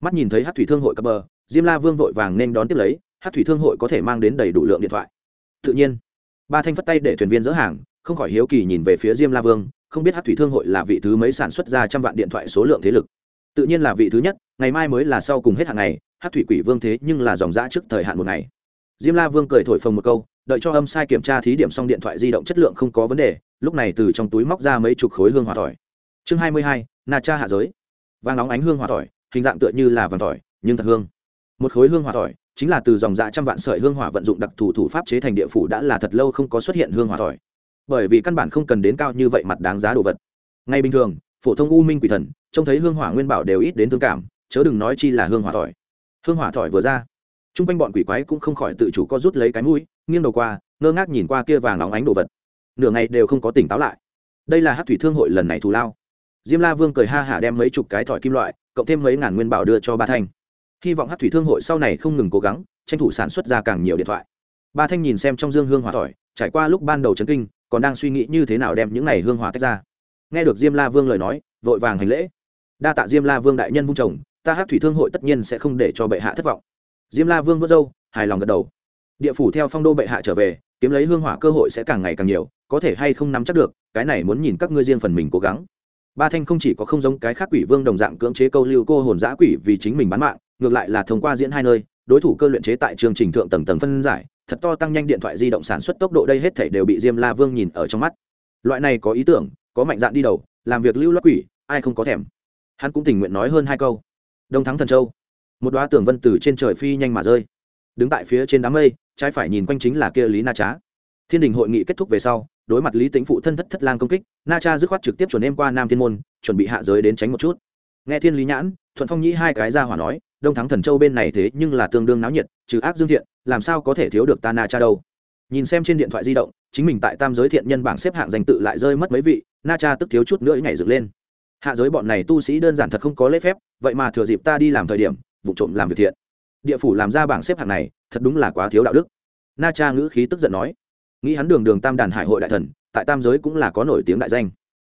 Mắt nhìn thấy hát thủy thương hội cập bờ, diêm la vương vội vàng nên đón tiếp lấy, hát thủy thương hội có thể mang đến đầy đủ lượng điện thoại. Tự nhiên, ba thanh phất tay để thuyền viên dỡ hàng, không khỏi hiếu kỳ nhìn về phía diêm la vương, không biết hát thủy thương hội là vị thứ mấy sản xuất ra trăm vạn điện thoại số lượng thế lực. Tự nhiên là vị thứ nhất, ngày mai mới là sau cùng hết hàng ngày hát thủy quỷ vương thế nhưng là dòng giã trước thời hạn một ngày. Diêm la vương cười thổi phồng một câu, đợi cho âm sai kiểm tra thí điểm xong điện thoại di động chất lượng không có vấn đề, lúc này từ trong túi móc ra mấy chục khối hương hỏa tỏi. Chương hai mươi hai, na cha hạ giới. Vàng nóng ánh hương hỏa tỏi, hình dạng tựa như là vàng tỏi, nhưng thật hương. Một khối hương hỏa tỏi, chính là từ dòng dạ trăm vạn sợi hương hỏa vận dụng đặc thù thủ pháp chế thành địa phủ đã là thật lâu không có xuất hiện hương hỏa tỏi. Bởi vì căn bản không cần đến cao như vậy mặt đáng giá đồ vật. Ngay bình thường, phổ thông u minh quỷ thần, trông thấy hương hỏa nguyên bảo đều ít đến thương cảm, chớ đừng nói chi là hương hỏa tỏi hương hỏa thỏi vừa ra. T r u n g quanh bọn quỷ quái cũng không khỏi tự chủ co rút lấy cái mũi nghiêng đầu qua ngơ ngác nhìn qua kia vàng óng ánh đồ vật. Nửa ngày đều không có tỉnh táo lại. Đây là hát thủy thương hội lần này thù lao. Diêm la vương cười ha hả đem mấy chục cái thỏi kim loại cộng thêm mấy ngàn nguyên bảo đưa cho ba thanh. Hy vọng hát thủy thương hội sau này không ngừng cố gắng tranh thủ sản xuất ra càng nhiều điện thoại. Ba thanh nhìn xem trong dương hương hỏa thỏi, trải qua lúc ban đầu chấn kinh còn đang suy nghĩ như thế nào đem những này hương hỏa tách ra. Nghe được diêm la vương lời nói vội vàng hành lễ. Đa tạ diêm la vương đại nhân vung chồng ta hát thủy thương hội tất nhiên sẽ không để cho bệ hạ thất vọng. Diêm la vương vớt dâu hài lòng gật đầu. Địa phủ theo phong đô bệ hạ trở về, kiếm lấy hương hỏa cơ hội sẽ càng ngày càng nhiều, có thể hay không nắm chắc được, cái này muốn nhìn các ngươi riêng phần mình cố gắng. Ba thanh không chỉ có không giống cái khác quỷ vương đồng dạng cưỡng chế câu lưu cô hồn giã quỷ vì chính mình bán mạng, ngược lại là thông qua diễn hai nơi, đối thủ cơ luyện chế tại chương trình thượng tầng tầng phân giải, thật to tăng nhanh điện thoại di động sản xuất tốc độ đây hết thể đều bị diêm la vương nhìn ở trong mắt. Loại này có ý tưởng, có mạnh dạn đi đầu, làm việc lưu loát quỷ, ai không có thèm. Hắn cũng tình nguyện nói hơn hai câu đông thắng thần châu. Một đoá tường vân từ trên trời phi nhanh mà rơi. Đứng tại phía trên đám mây, trái phải nhìn quanh chính là kia lý na trá. Thiên đình hội nghị kết thúc về sau, đối mặt lý tính phụ thân thất thất lang công kích, na cha dứt khoát trực tiếp chuẩn em qua nam thiên môn, chuẩn bị hạ giới đến tránh một chút. Nghe thiên lý nhãn, thuận phong nhĩ hai cái ra hỏa nói, đông thắng thần châu bên này thế nhưng là tương đương náo nhiệt, trừ ác dương thiện, làm sao có thể thiếu được ta na cha đâu? Nhìn xem trên điện thoại di động, chính mình tại tam giới thiện nhân bảng xếp hạng danh tự lại rơi mất mấy vị, na cha tức thiếu chút nữa nhảy dựng lên hạ giới bọn này tu sĩ đơn giản thật không có lễ phép, vậy mà thừa dịp ta đi làm thời điểm, vụ trộm làm việc thiện. Địa phủ làm ra bảng xếp hạng này, thật đúng là quá thiếu đạo đức. Na cha ngữ khí tức giận nói. Nghĩ hắn đường đường tam đàn hải hội đại thần, tại tam giới cũng là có nổi tiếng đại danh.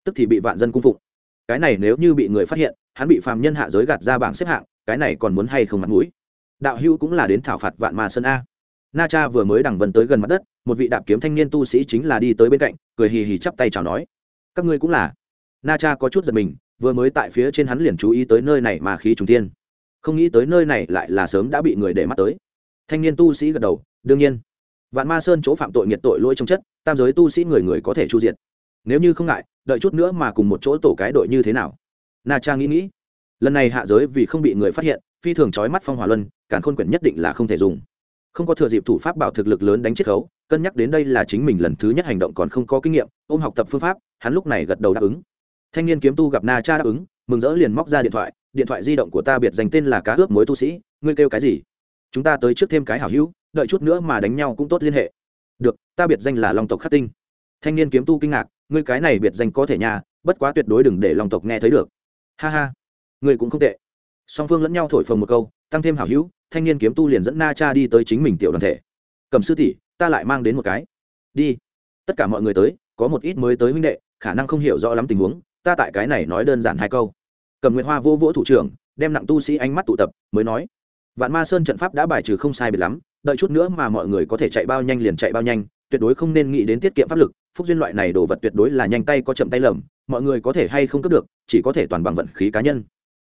Tức thì bị vạn dân cung phụng. Cái này nếu như bị người phát hiện, hắn bị phàm nhân hạ giới gạt ra bảng xếp hạng, cái này còn muốn hay không mặt mũi? Đạo hưu cũng là đến thảo phạt vạn ma sơn a. Na cha vừa mới đằng vân tới gần mặt đất, một vị đạp kiếm thanh niên tu sĩ chính là đi tới bên cạnh, cười hì hì chắp tay chào nói. Các ngươi cũng là na cha có chút giật mình, vừa mới tại phía trên hắn liền chú ý tới nơi này mà khí trùng tiên không nghĩ tới nơi này lại là sớm đã bị người để mắt tới. Thanh niên tu sĩ gật đầu, đương nhiên. Vạn ma sơn chỗ phạm tội nghiệt tội lỗi trong chất, tam giới tu sĩ người người có thể chu diệt. Nếu như không ngại, đợi chút nữa mà cùng một chỗ tổ cái đội như thế nào? Na cha nghĩ nghĩ. Lần này hạ giới vì không bị người phát hiện, phi thường trói mắt phong hỏa luân cản khôn quyển nhất định là không thể dùng. Không có thừa dịp thủ pháp bảo thực lực lớn đánh chiết khấu, cân nhắc đến đây là chính mình lần thứ nhất hành động còn không có kinh nghiệm, ôm học tập phương pháp, hắn lúc này gật đầu đáp ứng thanh niên kiếm tu gặp na cha đáp ứng, mừng rỡ liền móc ra điện thoại điện thoại di động của ta biệt dành tên là cá ướp mối tu sĩ, ngươi kêu cái gì? Chúng ta tới trước thêm cái hảo hữu, đợi chút nữa mà đánh nhau cũng tốt liên hệ. Được, ta biệt danh là long tộc khắc tinh. Thanh niên kiếm tu kinh ngạc, ngươi cái này biệt danh có thể nhà bất quá tuyệt đối đừng để long tộc nghe thấy được. Ha ha, ngươi cũng không tệ. Song phương lẫn nhau thổi phồng một câu, tăng thêm hảo hữu, thanh niên kiếm tu liền dẫn na cha đi tới chính mình tiểu đoàn thể. Cầm sư tỷ, ta lại mang đến một cái. Đi. Tất cả mọi người tới, có một ít mới tới huynh đệ, khả năng không hiểu rõ lắm tình huống ta tại cái này nói đơn giản hai câu. Cầm nguyệt hoa vô vỗ thủ trưởng, đem nặng tu sĩ ánh mắt tụ tập, mới nói, vạn ma sơn trận pháp đã bài trừ không sai biệt lắm, đợi chút nữa mà mọi người có thể chạy bao nhanh liền chạy bao nhanh, tuyệt đối không nên nghĩ đến tiết kiệm pháp lực, phúc duyên loại này đồ vật tuyệt đối là nhanh tay có chậm tay lầm, mọi người có thể hay không cướp được, chỉ có thể toàn bằng vận khí cá nhân.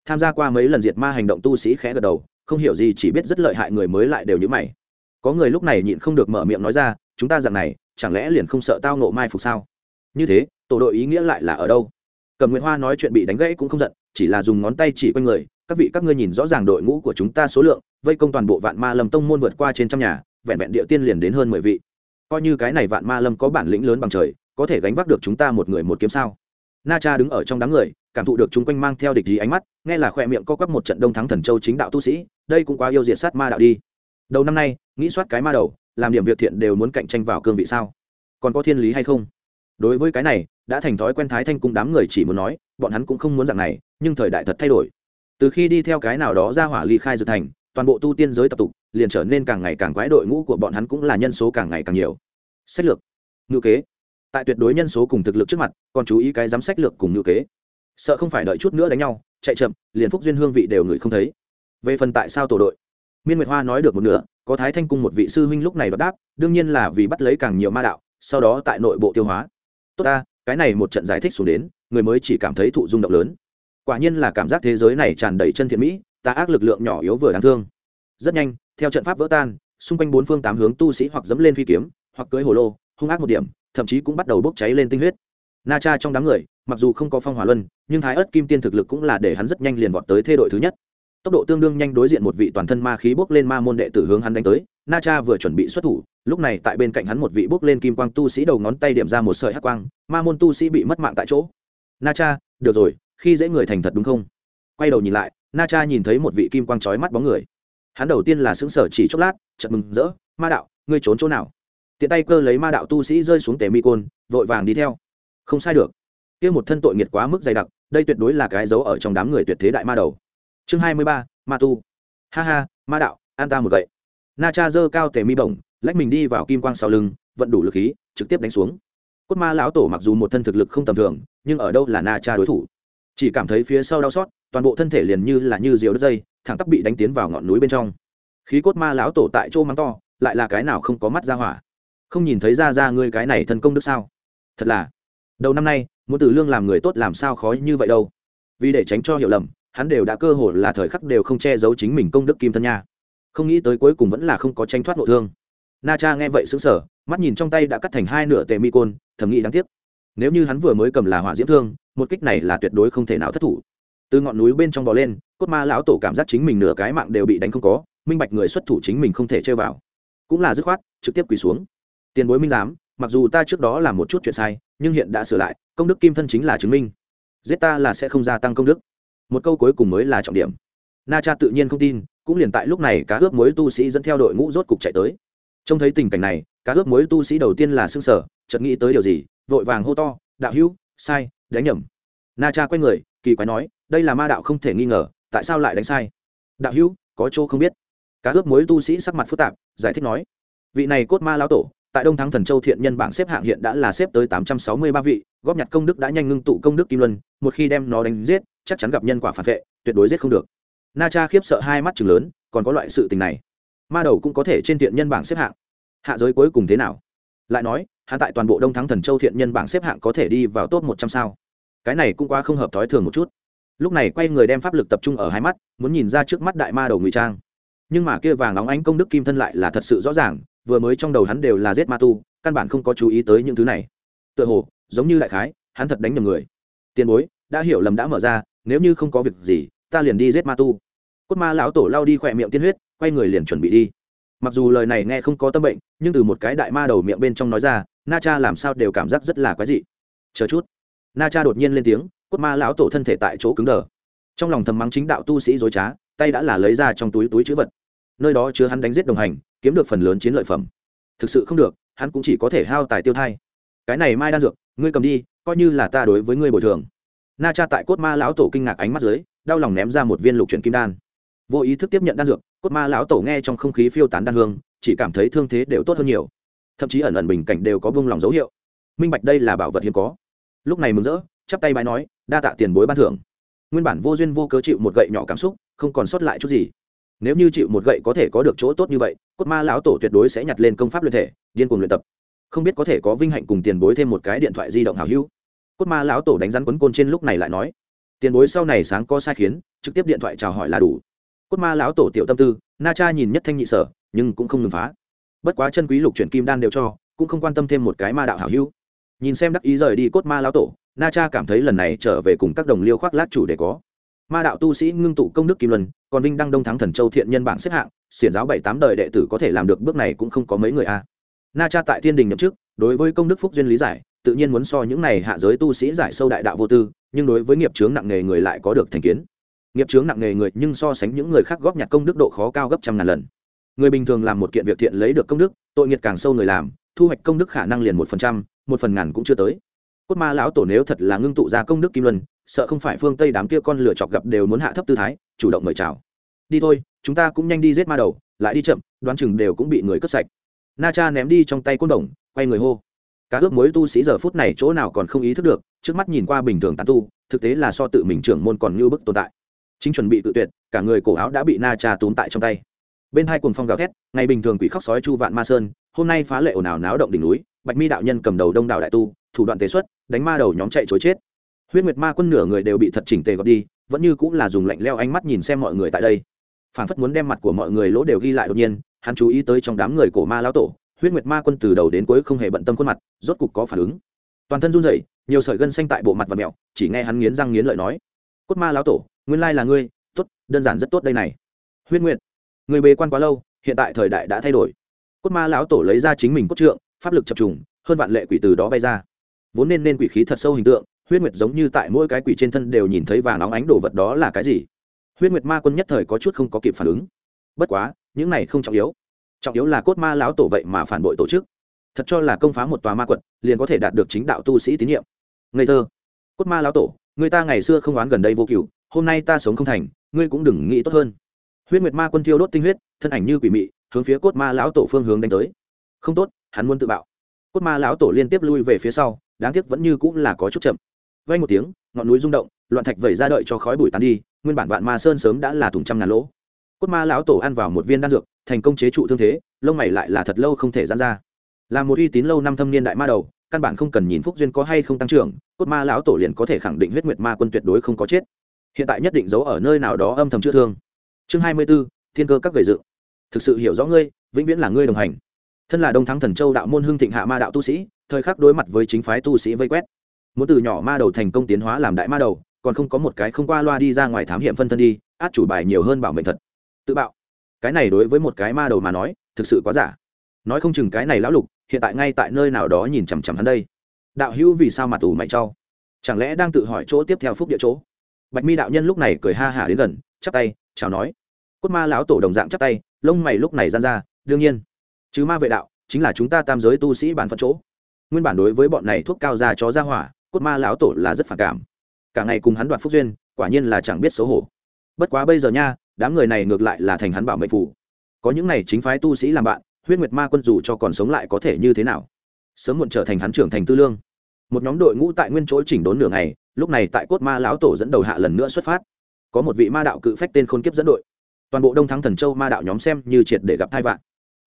Tham gia qua mấy lần diệt ma hành động tu sĩ khẽ gật đầu, không hiểu gì chỉ biết rất lợi hại người mới lại đều như mày. Có người lúc này nhịn không được mở miệng nói ra, chúng ta rằng này, chẳng lẽ liền không sợ tao nộ mai phục sao? Như thế, tổ đội ý nghĩa lại là ở đâu? Cầm nguyệt hoa nói chuyện bị đánh gãy cũng không giận, chỉ là dùng ngón tay chỉ quanh người, các vị, các ngươi nhìn rõ ràng đội ngũ của chúng ta số lượng, vây công toàn bộ vạn ma lâm tông môn vượt qua trên trăm nhà, vẹn vẹn địa tiên liền đến hơn mười vị. Coi như cái này vạn ma lâm có bản lĩnh lớn bằng trời, có thể gánh vác được chúng ta một người một kiếm sao? Na cha đứng ở trong đám người, cảm thụ được chúng quanh mang theo địch gì ánh mắt, nghe là khoe miệng co quắp một trận đông thắng thần châu chính đạo tu sĩ, đây cũng quá yêu diệt sát ma đạo đi. Đầu năm nay, nghĩ soát cái ma đầu, làm điểm việc thiện đều muốn cạnh tranh vào cương vị sao? Còn có thiên lý hay không? Đối với cái này, đã thành thói quen thái thanh cung đám người chỉ muốn nói, bọn hắn cũng không muốn dạng này, nhưng thời đại thật thay đổi. Từ khi đi theo cái nào đó ra hỏa ly khai dự thành, toàn bộ tu tiên giới tập tục, liền trở nên càng ngày càng quái đội ngũ của bọn hắn cũng là nhân số càng ngày càng nhiều. Sách lược, ngữ kế. Tại tuyệt đối nhân số cùng thực lực trước mặt, còn chú ý cái giám sách lược cùng ngữ kế. Sợ không phải đợi chút nữa đánh nhau, chạy chậm, liền phúc duyên hương vị đều người không thấy. Về phần tại sao tổ đội, miên nguyệt hoa nói được một nửa, có thái thanh cung một vị sư huynh lúc này đáp đáp, đương nhiên là vì bắt lấy càng nhiều ma đạo, sau đó tại nội bộ tiêu hóa tốt ta, cái này một trận giải thích xuống đến, người mới chỉ cảm thấy thụ rung động lớn. Quả nhiên là cảm giác thế giới này tràn đầy chân thiện mỹ ta ác lực lượng nhỏ yếu vừa đáng thương. Rất nhanh, theo trận pháp vỡ tan, xung quanh bốn phương tám hướng tu sĩ hoặc dẫm lên phi kiếm, hoặc cưới hồ lô, hung ác một điểm, thậm chí cũng bắt đầu bốc cháy lên tinh huyết. Na cha trong đám người, mặc dù không có phong hỏa luân, nhưng thái ớt kim tiên thực lực cũng là để hắn rất nhanh liền vọt tới thê đội thứ nhất. Tốc độ tương đương nhanh đối diện một vị toàn thân ma khí bốc lên ma môn đệ tử hướng hắn đánh tới na cha vừa chuẩn bị xuất thủ, lúc này tại bên cạnh hắn một vị bước lên kim quang tu sĩ đầu ngón tay điểm ra một sợi hắc quang, ma môn tu sĩ bị mất mạng tại chỗ. Na cha, được rồi, khi dễ người thành thật đúng không? Quay đầu nhìn lại, na cha nhìn thấy một vị kim quang trói mắt bóng người. Hắn đầu tiên là xứng sở chỉ chốc lát chật mừng rỡ, ma đạo, ngươi trốn chỗ nào? Tiện tay cơ lấy ma đạo tu sĩ rơi xuống tề mi côn, vội vàng đi theo. Không sai được. Kia một thân tội nghiệt quá mức dày đặc, đây tuyệt đối là cái dấu ở trong đám người tuyệt thế đại ma đầu. Chương hai mươi ba, ma tu. Ha ha, ma đạo, an ta một gậy na cha dơ cao tề mi bổng, lách mình đi vào kim quang sau lưng, vận đủ lực khí, trực tiếp đánh xuống. Cốt ma lão tổ mặc dù một thân thực lực không tầm thường, nhưng ở đâu là na cha đối thủ? Chỉ cảm thấy phía sau đau xót, toàn bộ thân thể liền như là như diều đất dây, thẳng tắp bị đánh tiến vào ngọn núi bên trong. Khí cốt ma lão tổ tại chỗ mắng to, lại là cái nào không có mắt ra hỏa? Không nhìn thấy ra ra ngươi cái này thân công đức sao? Thật là, đầu năm nay, muốn tử lương làm người tốt làm sao khó như vậy đâu. Vì để tránh cho hiểu lầm, hắn đều đã cơ hội là thời khắc đều không che giấu chính mình công đức kim thân nha không nghĩ tới cuối cùng vẫn là không có tranh thoát nội thương. Na cha nghe vậy xứng sở mắt nhìn trong tay đã cắt thành hai nửa tề mi côn, thầm nghĩ đáng tiếc. Nếu như hắn vừa mới cầm là hỏa diễm thương, một kích này là tuyệt đối không thể nào thất thủ. Từ ngọn núi bên trong bò lên, cốt ma lão tổ cảm giác chính mình nửa cái mạng đều bị đánh không có, minh bạch người xuất thủ chính mình không thể chơi vào. Cũng là dứt khoát, trực tiếp quỳ xuống. Tiền bối minh giám, mặc dù ta trước đó làm một chút chuyện sai, nhưng hiện đã sửa lại, công đức kim thân chính là chứng minh. Giết ta là sẽ không gia tăng công đức. Một câu cuối cùng mới là trọng điểm. Na cha tự nhiên không tin cũng liền tại lúc này cá ướp muối tu sĩ dẫn theo đội ngũ rốt cục chạy tới. Trông thấy tình cảnh này, cá ướp muối tu sĩ đầu tiên là s ư n g sở chợt nghĩ tới điều gì, vội vàng hô to, đạo hữu, sai, đánh nhầm. Na cha quay người, kỳ quái nói, đây là ma đạo không thể nghi ngờ, tại sao lại đánh sai? Đạo hữu, có chỗ không biết. Cá ướp muối tu sĩ sắc mặt phức tạp, giải thích nói, vị này cốt ma lão tổ, tại đông thắng thần châu thiện nhân bảng xếp hạng hiện đã là xếp tới tám trăm sáu mươi ba vị, góp nhặt công đức đã nhanh ngưng tụ công đức kim luân, một khi đem nó đánh giết, chắc chắn gặp nhân quả phản vệ, tuyệt đối giết không được na cha khiếp sợ hai mắt chừng lớn, còn có loại sự tình này. Ma đầu cũng có thể trên thiện nhân bảng xếp hạng. Hạ giới cuối cùng thế nào? Lại nói hạ tại toàn bộ đông thắng thần châu thiện nhân bảng xếp hạng có thể đi vào top một trăm sao. Cái này cũng quá không hợp thói thường một chút. Lúc này quay người đem pháp lực tập trung ở hai mắt, muốn nhìn ra trước mắt đại ma đầu ngụy trang. Nhưng mà kia vàng óng ánh công đức kim thân lại là thật sự rõ ràng, vừa mới trong đầu hắn đều là giết ma tu, căn bản không có chú ý tới những thứ này. Tựa hồ, giống như đại khái, hắn thật đánh nhầm người. Tiền bối, đã hiểu lầm đã mở ra, nếu như không có việc gì, ta liền đi giết ma tu cốt ma lão tổ lao đi khỏe miệng tiên huyết, quay người liền chuẩn bị đi. Mặc dù lời này nghe không có tâm bệnh, nhưng từ một cái đại ma đầu miệng bên trong nói ra, na cha làm sao đều cảm giác rất là quái dị. Chờ chút. Na cha đột nhiên lên tiếng, cốt ma lão tổ thân thể tại chỗ cứng đờ. Trong lòng thầm mắng chính đạo tu sĩ dối trá, tay đã là lấy ra trong túi túi chữ vật. Nơi đó chứa hắn đánh giết đồng hành, kiếm được phần lớn chiến lợi phẩm. Thực sự không được, hắn cũng chỉ có thể hao tài tiêu thai. Cái này mai đan dược, ngươi cầm đi, coi như là ta đối với ngươi bồi thường. Na cha tại cốt ma lão tổ kinh ngạc ánh mắt dưới, đau lòng ném ra một viên lục chuyển kim đan vô ý thức tiếp nhận đan dược, cốt ma lão tổ nghe trong không khí phiêu tán đan hương, chỉ cảm thấy thương thế đều tốt hơn nhiều. Thậm chí ẩn ẩn bình cảnh đều có vung lòng dấu hiệu. Minh bạch đây là bảo vật hiếm có. Lúc này mừng rỡ, chắp tay bái nói, đa tạ tiền bối ban thưởng. Nguyên bản vô duyên vô cớ chịu một gậy nhỏ cảm xúc, không còn sót lại chút gì. Nếu như chịu một gậy có thể có được chỗ tốt như vậy, cốt ma lão tổ tuyệt đối sẽ nhặt lên công pháp luyện thể, điên cuồng luyện tập. Không biết có thể có vinh hạnh cùng tiền bối thêm một cái điện thoại di động hào hữu. Cốt ma lão tổ đánh rắn quấn côn trên lúc này lại nói, tiền bối sau này sáng có sai khiến, trực tiếp điện thoại chào hỏi là đủ cốt ma lão tổ tiểu tâm tư, na cha nhìn nhất thanh nhị sở, nhưng cũng không ngừng phá. Bất quá chân quý lục chuyển kim đan đều cho, cũng không quan tâm thêm một cái ma đạo hảo hữu. Nhìn xem đắc ý rời đi cốt ma lão tổ, na cha cảm thấy lần này trở về cùng các đồng liêu khoác lát chủ để có. Ma đạo tu sĩ ngưng tụ công đức kim luân, còn vinh đăng đông thắng thần châu thiện nhân bảng xếp hạng, xiển giáo bảy tám đời đệ tử có thể làm được, bước này cũng không có mấy người a. Na cha tại thiên đình nhậm chức, đối với công đức phúc duyên lý giải, tự nhiên muốn so những này hạ giới tu sĩ giải sâu đại đạo vô tư, nhưng đối với nghiệp chướng nặng nghề người lại có được thành kiến nghiệp chướng nặng nghề người nhưng so sánh những người khác góp nhặt công đức độ khó cao gấp trăm ngàn lần. Người bình thường làm một kiện việc thiện lấy được công đức, tội nghiệp càng sâu người làm, thu hoạch công đức khả năng liền một phần trăm, một phần ngàn cũng chưa tới. Cốt ma lão tổ nếu thật là ngưng tụ ra công đức kim luân, sợ không phải phương tây đám kia con lửa chọc gặp đều muốn hạ thấp tư thái, chủ động mời chào. Đi thôi, chúng ta cũng nhanh đi giết ma đầu, lại đi chậm, đoán chừng đều cũng bị người cướp sạch. Na cha ném đi trong tay côn đồng, quay người hô. Cá ướp mối tu sĩ giờ phút này chỗ nào còn không ý thức được, trước mắt nhìn qua bình thường tán tu, thực tế là so tự mình trưởng môn còn như bức tồn tại chính chuẩn bị tự tuyệt, cả người cổ áo đã bị na cha túm tại trong tay. Bên hai cuồng phong gào thét, ngày bình thường quỷ khóc sói chu vạn ma sơn, hôm nay phá lệ ồn ào náo động đỉnh núi, bạch mi đạo nhân cầm đầu đông đảo đại tu, thủ đoạn tế xuất, đánh ma đầu nhóm chạy chối chết. Huyết nguyệt ma quân nửa người đều bị thật chỉnh tề gọt đi, vẫn như cũng là dùng lạnh leo ánh mắt nhìn xem mọi người tại đây. Phản phất muốn đem mặt của mọi người lỗ đều ghi lại đột nhiên, hắn chú ý tới trong đám người cổ ma lão tổ, huyết nguyệt ma quân từ đầu đến cuối không hề bận tâm khuôn mặt, rốt cục có phản ứng. Toàn thân run rẩy, nhiều sợi gân xanh tại bộ mặt và mẹo, chỉ nghe hắn nghiến răng nghiến lợi nói. Cốt ma lão tổ nguyên lai là ngươi, tốt, đơn giản rất tốt đây này. Huyết nguyệt, người bế quan quá lâu, hiện tại thời đại đã thay đổi. Cốt ma lão tổ lấy ra chính mình cốt trượng, pháp lực chập trùng, hơn vạn lệ quỷ từ đó bay ra. Vốn nên nên quỷ khí thật sâu hình tượng, huyết nguyệt giống như tại mỗi cái quỷ trên thân đều nhìn thấy vàng óng ánh đồ vật đó là cái gì. Huyết nguyệt ma quân nhất thời có chút không có kịp phản ứng. Bất quá, những này không trọng yếu. Trọng yếu là cốt ma lão tổ vậy mà phản bội tổ chức. Thật cho là công phá một tòa ma quật, liền có thể đạt được chính đạo tu sĩ tín nhiệm. Ngây thơ. Cốt ma lão tổ, người ta ngày xưa không oán gần đây vô cựu hôm nay ta sống không thành, ngươi cũng đừng nghĩ tốt hơn. Huyết nguyệt ma quân thiêu đốt tinh huyết, thân ảnh như quỷ mị, hướng phía cốt ma lão tổ phương hướng đánh tới. Không tốt, hắn muốn tự bạo. Cốt ma lão tổ liên tiếp lui về phía sau, đáng tiếc vẫn như cũng là có chút chậm. Vay một tiếng, ngọn núi rung động, loạn thạch vẩy ra đợi cho khói bụi tán đi, nguyên bản vạn ma sơn sớm đã là thùng trăm ngàn lỗ. Cốt ma lão tổ ăn vào một viên đan dược, thành công chế trụ thương thế, lông mày lại là thật lâu không thể giãn ra. Là một uy tín lâu năm thâm niên đại ma đầu, căn bản không cần nhìn phúc duyên có hay không tăng trưởng, cốt ma lão tổ liền có thể khẳng định huyết nguyệt ma quân tuyệt đối không có chết hiện tại nhất định giấu ở nơi nào đó âm thầm chữa thương. Chương hai mươi b ố thiên cơ các gầy dựng thực sự hiểu rõ ngươi, vĩnh viễn là ngươi đồng hành. Thân là đông thắng thần châu đạo môn hưng thịnh hạ ma đạo tu sĩ, thời khắc đối mặt với chính phái tu sĩ vây quét. Muốn từ nhỏ ma đầu thành công tiến hóa làm đại ma đầu, còn không có một cái không qua loa đi ra ngoài thám hiểm phân thân đi, át chủ bài nhiều hơn bảo mệnh thật. Tự bạo. Cái này đối với một cái ma đầu mà nói, thực sự quá giả. Nói không chừng cái này lão lục, hiện tại ngay tại nơi nào đó nhìn chằm chằm hắn đây. Đạo hữu vì sao mặt mà tù mày trau chẳng lẽ đang tự hỏi chỗ tiếp theo phúc địa chỗ? Bạch mi đạo nhân lúc này cười ha hả đến gần, chắp tay, chào nói. Cốt ma lão tổ đồng dạng chắp tay, lông mày lúc này gian ra, đương nhiên. Chứ ma vệ đạo, chính là chúng ta tam giới tu sĩ bản phận chỗ. Nguyên bản đối với bọn này thuốc cao ra chó ra hỏa, cốt ma lão tổ là rất phản cảm. Cả ngày cùng hắn đoạt phúc duyên, quả nhiên là chẳng biết xấu hổ. Bất quá bây giờ nha, đám người này ngược lại là thành hắn bảo mệnh phủ có những này chính phái tu sĩ làm bạn, huyết nguyệt ma quân dù cho còn sống lại có thể như thế nào? Sớm muộn trở thành hắn trưởng thành tư lương một nhóm đội ngũ tại nguyên chỗ chỉnh đốn nửa ngày, lúc này tại cốt ma lão tổ dẫn đầu hạ lần nữa xuất phát. Có một vị ma đạo cự phách tên khôn kiếp dẫn đội. Toàn bộ đông thắng thần châu ma đạo nhóm xem như triệt để gặp thai vạn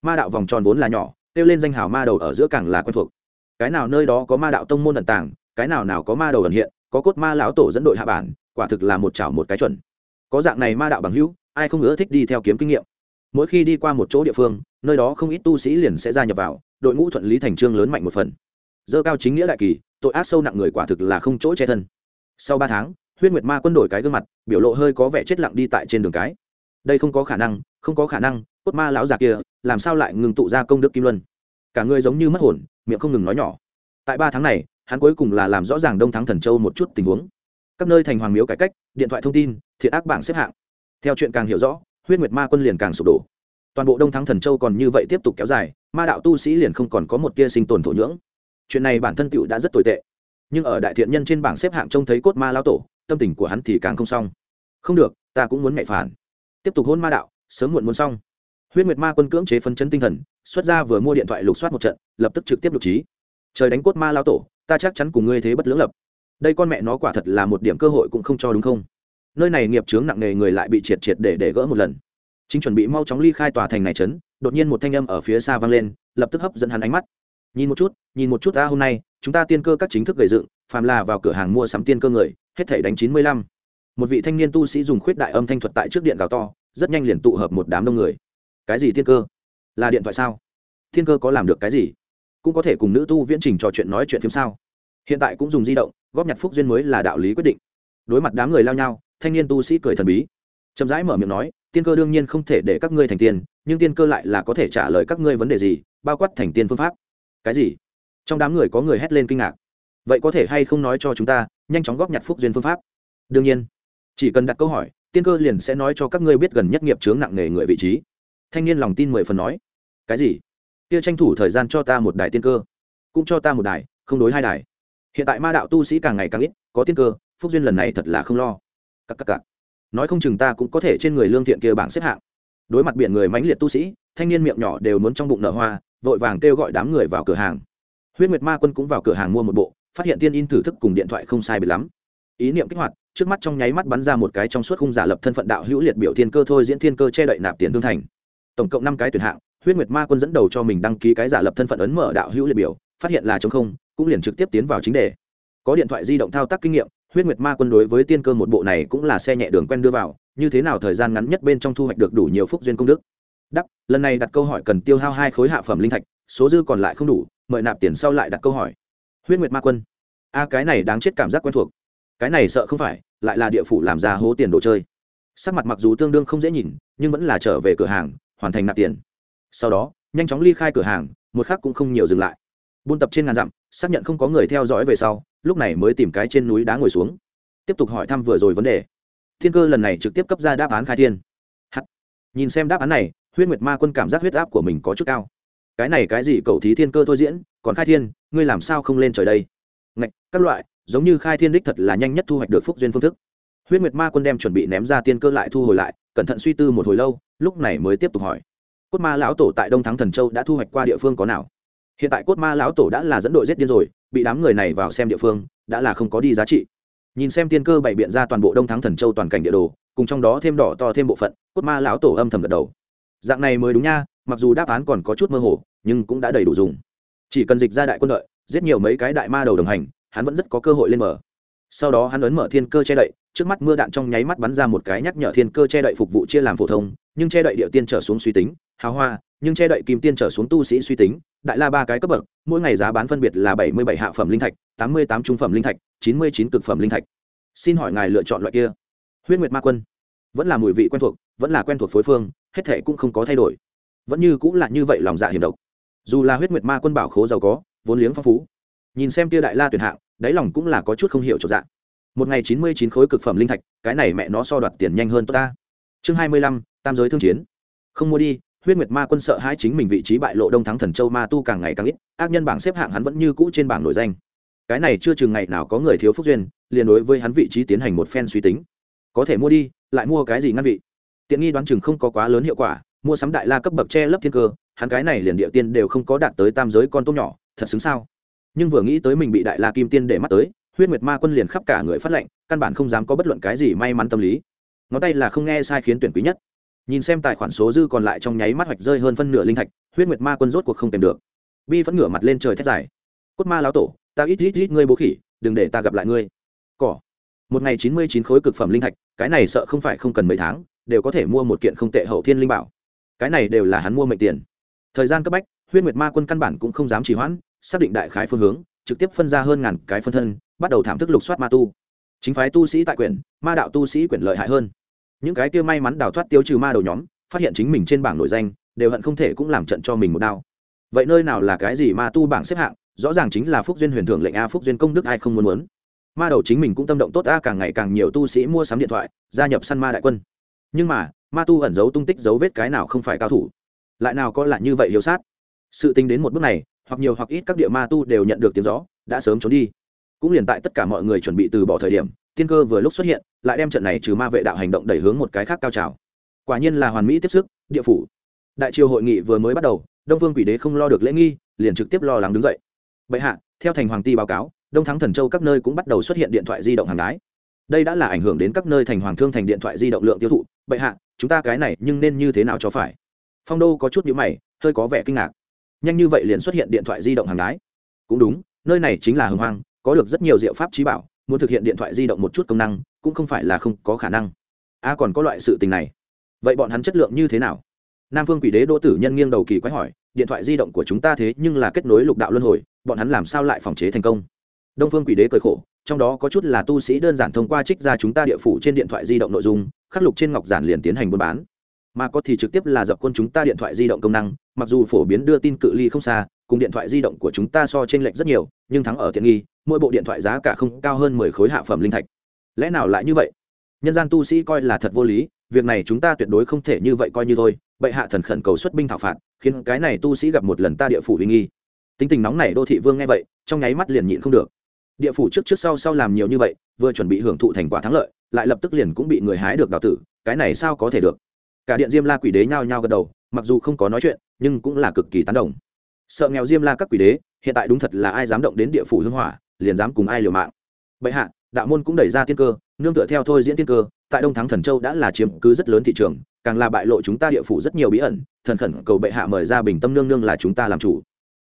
ma đạo vòng tròn vốn là nhỏ, kêu lên danh hào ma đầu ở giữa càng là quen thuộc. Cái nào nơi đó có ma đạo tông môn ẩn tàng, cái nào nào có ma đầu ẩn hiện, có cốt ma lão tổ dẫn đội hạ bản, quả thực là một chảo một cái chuẩn. Có dạng này ma đạo bằng hữu, ai không ưa thích đi theo kiếm kinh nghiệm. Mỗi khi đi qua một chỗ địa phương, nơi đó không ít tu sĩ liền sẽ gia nhập vào, đội ngũ thuận lý thành trương lớn mạnh một phần. Dơ cao chính nghĩa đại kỳ tội ác sâu nặng người quả thực là không chỗ che thân. Sau ba tháng, huyết nguyệt ma quân đổi cái gương mặt, biểu lộ hơi có vẻ chết lặng đi tại trên đường cái. Đây không có khả năng, không có khả năng, cốt ma lão già kia, làm sao lại ngừng tụ ra công đức kim luân? Cả người giống như mất hồn, miệng không ngừng nói nhỏ. Tại ba tháng này, hắn cuối cùng là làm rõ ràng đông thắng thần châu một chút tình huống. Các nơi thành hoàng miếu cải cách, điện thoại thông tin, thiện ác bảng xếp hạng. Theo chuyện càng hiểu rõ, huyết nguyệt ma quân liền càng sụp đổ. Toàn bộ đông thắng thần châu còn như vậy tiếp tục kéo dài, ma đạo tu sĩ liền không còn có một tia sinh tồn thổ nhưỡng chuyện này bản thân tựu đã rất tồi tệ. Nhưng ở đại thiện nhân trên bảng xếp hạng trông thấy cốt ma lao tổ, tâm tình của hắn thì càng không xong. Không được, ta cũng muốn mẹ phản. Tiếp tục hôn ma đạo, sớm muộn muốn xong. Huyết nguyệt ma quân cưỡng chế phấn chấn tinh thần, xuất ra vừa mua điện thoại lục soát một trận, lập tức trực tiếp lục trí. Trời đánh cốt ma lao tổ, ta chắc chắn cùng ngươi thế bất lưỡng lập. Đây con mẹ nó quả thật là một điểm cơ hội cũng không cho đúng không? Nơi này nghiệp chướng nặng nề người lại bị triệt triệt để để gỡ một lần. Chính chuẩn bị mau chóng ly khai tòa thành này trấn, đột nhiên một thanh âm ở phía xa vang lên, lập tức hấp dẫn hắn ánh mắt nhìn một chút, nhìn một chút ta hôm nay, chúng ta tiên cơ các chính thức gầy dựng, phàm là vào cửa hàng mua sắm tiên cơ người, hết thể đánh chín mươi lăm. Một vị thanh niên tu sĩ dùng khuyết đại âm thanh thuật tại trước điện gào to, rất nhanh liền tụ hợp một đám đông người. Cái gì tiên cơ? Là điện thoại sao? Thiên cơ có làm được cái gì? Cũng có thể cùng nữ tu viễn trình trò chuyện nói chuyện phim sao? Hiện tại cũng dùng di động, góp nhặt phúc duyên mới là đạo lý quyết định. Đối mặt đám người lao nhau, thanh niên tu sĩ cười thần bí. Chậm rãi mở miệng nói, tiên cơ đương nhiên không thể để các ngươi thành tiên, nhưng tiên cơ lại là có thể trả lời các ngươi vấn đề gì, bao quát thành tiên phương pháp cái gì? Trong đám người có người hét lên kinh ngạc. Vậy có thể hay không nói cho chúng ta, nhanh chóng góp nhặt phúc duyên phương pháp? Đương nhiên. Chỉ cần đặt câu hỏi, tiên cơ liền sẽ nói cho các ngươi biết gần nhất nghiệp chướng nặng nề người vị trí. Thanh niên lòng tin mười phần nói. Cái gì? Kia tranh thủ thời gian cho ta một đài tiên cơ. Cũng cho ta một đài, không đối hai đài. Hiện tại ma đạo tu sĩ càng ngày càng ít, có tiên cơ, phúc duyên lần này thật là không lo. Cắc cắc cắc. nói không chừng ta cũng có thể trên người lương thiện kia bảng xếp hạng. Đối mặt biển người mãnh liệt tu sĩ, thanh niên miệng nhỏ đều muốn trong bụng nở hoa vội vàng kêu gọi đám người vào cửa hàng. Huyết nguyệt ma quân cũng vào cửa hàng mua một bộ, phát hiện tiên in thử thức cùng điện thoại không sai biệt lắm. Ý niệm kích hoạt, trước mắt trong nháy mắt bắn ra một cái trong suốt khung giả lập thân phận đạo hữu liệt biểu thiên cơ thôi diễn thiên cơ che đậy nạp tiền thương thành. Tổng cộng năm cái tuyển hạng, huyết nguyệt ma quân dẫn đầu cho mình đăng ký cái giả lập thân phận ấn mở đạo hữu liệt biểu, phát hiện là chống không, cũng liền trực tiếp tiến vào chính đề. Có điện thoại di động thao tác kinh nghiệm, huyết nguyệt ma quân đối với tiên cơ một bộ này cũng là xe nhẹ đường quen đưa vào, như thế nào thời gian ngắn nhất bên trong thu hoạch được đủ nhiều phúc duyên công đức đắp lần này đặt câu hỏi cần tiêu hao hai khối hạ phẩm linh thạch, số dư còn lại không đủ, mời nạp tiền sau lại đặt câu hỏi. Huyết nguyệt ma quân. A, cái này đáng chết cảm giác quen thuộc. Cái này sợ không phải, lại là địa phủ làm ra hố tiền đồ chơi. Sắc mặt mặc dù tương đương không dễ nhìn, nhưng vẫn là trở về cửa hàng, hoàn thành nạp tiền. Sau đó, nhanh chóng ly khai cửa hàng, một khác cũng không nhiều dừng lại. Buôn tập trên ngàn dặm, xác nhận không có người theo dõi về sau, lúc này mới tìm cái trên núi đá ngồi xuống. Tiếp tục hỏi thăm vừa rồi vấn đề. Thiên cơ lần này trực tiếp cấp ra đáp án khai thiên. Hắt nhìn xem đáp án này huyết nguyệt ma quân cảm giác huyết áp của mình có chút cao. Cái này cái gì cầu thí thiên cơ thôi diễn, còn khai thiên, ngươi làm sao không lên trời đây? Ngạch, các loại, giống như khai thiên đích thật là nhanh nhất thu hoạch được phúc duyên phương thức. Huyết nguyệt ma quân đem chuẩn bị ném ra tiên cơ lại thu hồi lại, cẩn thận suy tư một hồi lâu, lúc này mới tiếp tục hỏi. Cốt ma lão tổ tại đông thắng thần châu đã thu hoạch qua địa phương có nào? Hiện tại cốt ma lão tổ đã là dẫn đội giết điên rồi, bị đám người này vào xem địa phương, đã là không có đi giá trị. Nhìn xem tiên cơ bày biện ra toàn bộ đông thắng thần châu toàn cảnh địa đồ, cùng trong đó thêm đỏ to thêm bộ phận, cốt ma lão tổ âm thầm gật đầu dạng này mới đúng nha, mặc dù đáp án còn có chút mơ hồ, nhưng cũng đã đầy đủ dùng. Chỉ cần dịch ra đại quân đội giết nhiều mấy cái đại ma đầu đồng hành, hắn vẫn rất có cơ hội lên mở. Sau đó hắn ấn mở thiên cơ che đậy, trước mắt mưa đạn trong nháy mắt bắn ra một cái nhắc nhở thiên cơ che đậy phục vụ chia làm phổ thông, nhưng che đậy địa tiên trở xuống suy tính, hào hoa, nhưng che đậy kim tiên trở xuống tu sĩ suy tính, đại la ba cái cấp bậc, mỗi ngày giá bán phân biệt là bảy mươi bảy hạ phẩm linh thạch, tám mươi tám trung phẩm linh thạch, chín mươi chín cực phẩm linh thạch. Xin hỏi ngài lựa chọn loại kia? Huyết nguyệt ma quân vẫn là mùi vị quen thuộc, vẫn là quen thuộc phối phương, hết thể cũng không có thay đổi. Vẫn như cũng là như vậy lòng dạ hiểm độc. Dù là huyết nguyệt ma quân bảo khố giàu có, vốn liếng phong phú, nhìn xem tia đại la tuyển hạng, đáy lòng cũng là có chút không hiểu trọn dạng một ngày chín mươi chín khối cực phẩm linh thạch, cái này mẹ nó so đoạt tiền nhanh hơn tốt ta. Chương hai mươi lăm, tam giới thương chiến. Không mua đi, huyết nguyệt ma quân sợ hai chính mình vị trí bại lộ đông thắng thần châu ma tu càng ngày càng ít, ác nhân bảng xếp hạng hắn vẫn như cũ trên bảng nổi danh. Cái này chưa chừng ngày nào có người thiếu phúc duyên, liền đối với hắn vị trí tiến hành một phen suy tính. Có thể mua đi lại mua cái gì ngăn vị. Tiện nghi đoán chừng không có quá lớn hiệu quả, mua sắm đại la cấp bậc che lấp thiên cơ, hắn cái này liền địa tiên đều không có đạt tới tam giới con tôm nhỏ, thật xứng sao. Nhưng vừa nghĩ tới mình bị đại la kim tiên để mắt tới, huyết nguyệt ma quân liền khắp cả người phát lệnh, căn bản không dám có bất luận cái gì may mắn tâm lý. Ngón tay là không nghe sai khiến tuyển quý nhất. Nhìn xem tài khoản số dư còn lại trong nháy mắt hoạch rơi hơn phân nửa linh thạch, huyết nguyệt ma quân rốt cuộc không kèm được. Bi vẫn ngửa mặt lên trời thét dài. Cốt ma lão tổ, ta ít ít ít ngươi bố khỉ, đừng để ta gặp lại ngươi. Cỏ một ngày chín mươi chín khối cực phẩm linh thạch, cái này sợ không phải không cần mấy tháng, đều có thể mua một kiện không tệ hậu thiên linh bảo. Cái này đều là hắn mua mệnh tiền. Thời gian cấp bách, huyết nguyệt ma quân căn bản cũng không dám trì hoãn, xác định đại khái phương hướng, trực tiếp phân ra hơn ngàn cái phân thân, bắt đầu thảm thức lục soát ma tu. Chính phái tu sĩ tại quyển, ma đạo tu sĩ quyển lợi hại hơn. Những cái kia may mắn đào thoát tiêu trừ ma đầu nhóm, phát hiện chính mình trên bảng nội danh, đều hận không thể cũng làm trận cho mình một đao. Vậy nơi nào là cái gì ma tu bảng xếp hạng, rõ ràng chính là phúc duyên huyền thưởng lệnh a phúc duyên công đức ai không muốn muốn ma đầu chính mình cũng tâm động tốt, a, càng ngày càng nhiều tu sĩ mua sắm điện thoại, gia nhập săn ma đại quân. Nhưng mà, ma tu ẩn giấu tung tích dấu vết cái nào không phải cao thủ? Lại nào có lại như vậy hiếu sát? Sự tính đến một bước này, hoặc nhiều hoặc ít các địa ma tu đều nhận được tiếng rõ, đã sớm trốn đi. Cũng liền tại tất cả mọi người chuẩn bị từ bỏ thời điểm, tiên cơ vừa lúc xuất hiện, lại đem trận này trừ ma vệ đạo hành động đẩy hướng một cái khác cao trào. Quả nhiên là hoàn mỹ tiếp sức, địa phủ. Đại triều hội nghị vừa mới bắt đầu, đông vương quỷ đế không lo được lễ nghi, liền trực tiếp lo lắng đứng dậy. Bệ hạ, theo thành hoàng ti báo cáo đông thắng thần châu các nơi cũng bắt đầu xuất hiện điện thoại di động hàng đái. Đây đã là ảnh hưởng đến các nơi thành hoàng thương thành điện thoại di động lượng tiêu thụ. Bệ hạ, chúng ta cái này nhưng nên như thế nào cho phải? Phong đô có chút nhữ mày, hơi có vẻ kinh ngạc. Nhanh như vậy liền xuất hiện điện thoại di động hàng đái. Cũng đúng, nơi này chính là hưng hoang, có được rất nhiều diệu pháp trí bảo, muốn thực hiện điện thoại di động một chút công năng, cũng không phải là không có khả năng. A còn có loại sự tình này. Vậy bọn hắn chất lượng như thế nào? Nam phương quỷ đế đỗ tử nhân nghiêng đầu kỳ quái hỏi, điện thoại di động của chúng ta thế nhưng là kết nối lục đạo luân hồi, bọn hắn làm sao lại phòng chế thành công? Đông phương quỷ đế cười khổ, trong đó có chút là tu sĩ đơn giản thông qua trích ra chúng ta địa phủ trên điện thoại di động nội dung, khắc lục trên ngọc giản liền tiến hành buôn bán. Mà có thì trực tiếp là dập quân chúng ta điện thoại di động công năng, mặc dù phổ biến đưa tin cự ly không xa, cùng điện thoại di động của chúng ta so t r ê n lệch rất nhiều, nhưng thắng ở tiện nghi, mỗi bộ điện thoại giá cả không cao hơn mười khối hạ phẩm linh thạch. Lẽ nào lại như vậy? Nhân gian tu sĩ coi là thật vô lý, việc này chúng ta tuyệt đối không thể như vậy coi như thôi, bệ hạ thần khẩn cầu xuất binh thảo phạt, khiến cái này tu sĩ gặp một lần ta địa phủ uy nghi. Tính tình nóng này đô thị vương nghe vậy, trong nháy mắt liền nhịn không được địa phủ trước trước sau sau làm nhiều như vậy, vừa chuẩn bị hưởng thụ thành quả thắng lợi, lại lập tức liền cũng bị người hái được đào tử, cái này sao có thể được? Cả điện diêm la quỷ đế nhao nhao gật đầu, mặc dù không có nói chuyện, nhưng cũng là cực kỳ tán đồng. Sợ nghèo diêm la các quỷ đế, hiện tại đúng thật là ai dám động đến địa phủ hưng hỏa, liền dám cùng ai liều mạng. Bệ hạ, đạo môn cũng đẩy ra tiên cơ, nương tựa theo thôi diễn tiên cơ, tại đông thắng thần châu đã là chiếm cứ rất lớn thị trường, càng là bại lộ chúng ta địa phủ rất nhiều bí ẩn, thần khẩn cầu bệ hạ mời ra bình tâm nương nương là chúng ta làm chủ.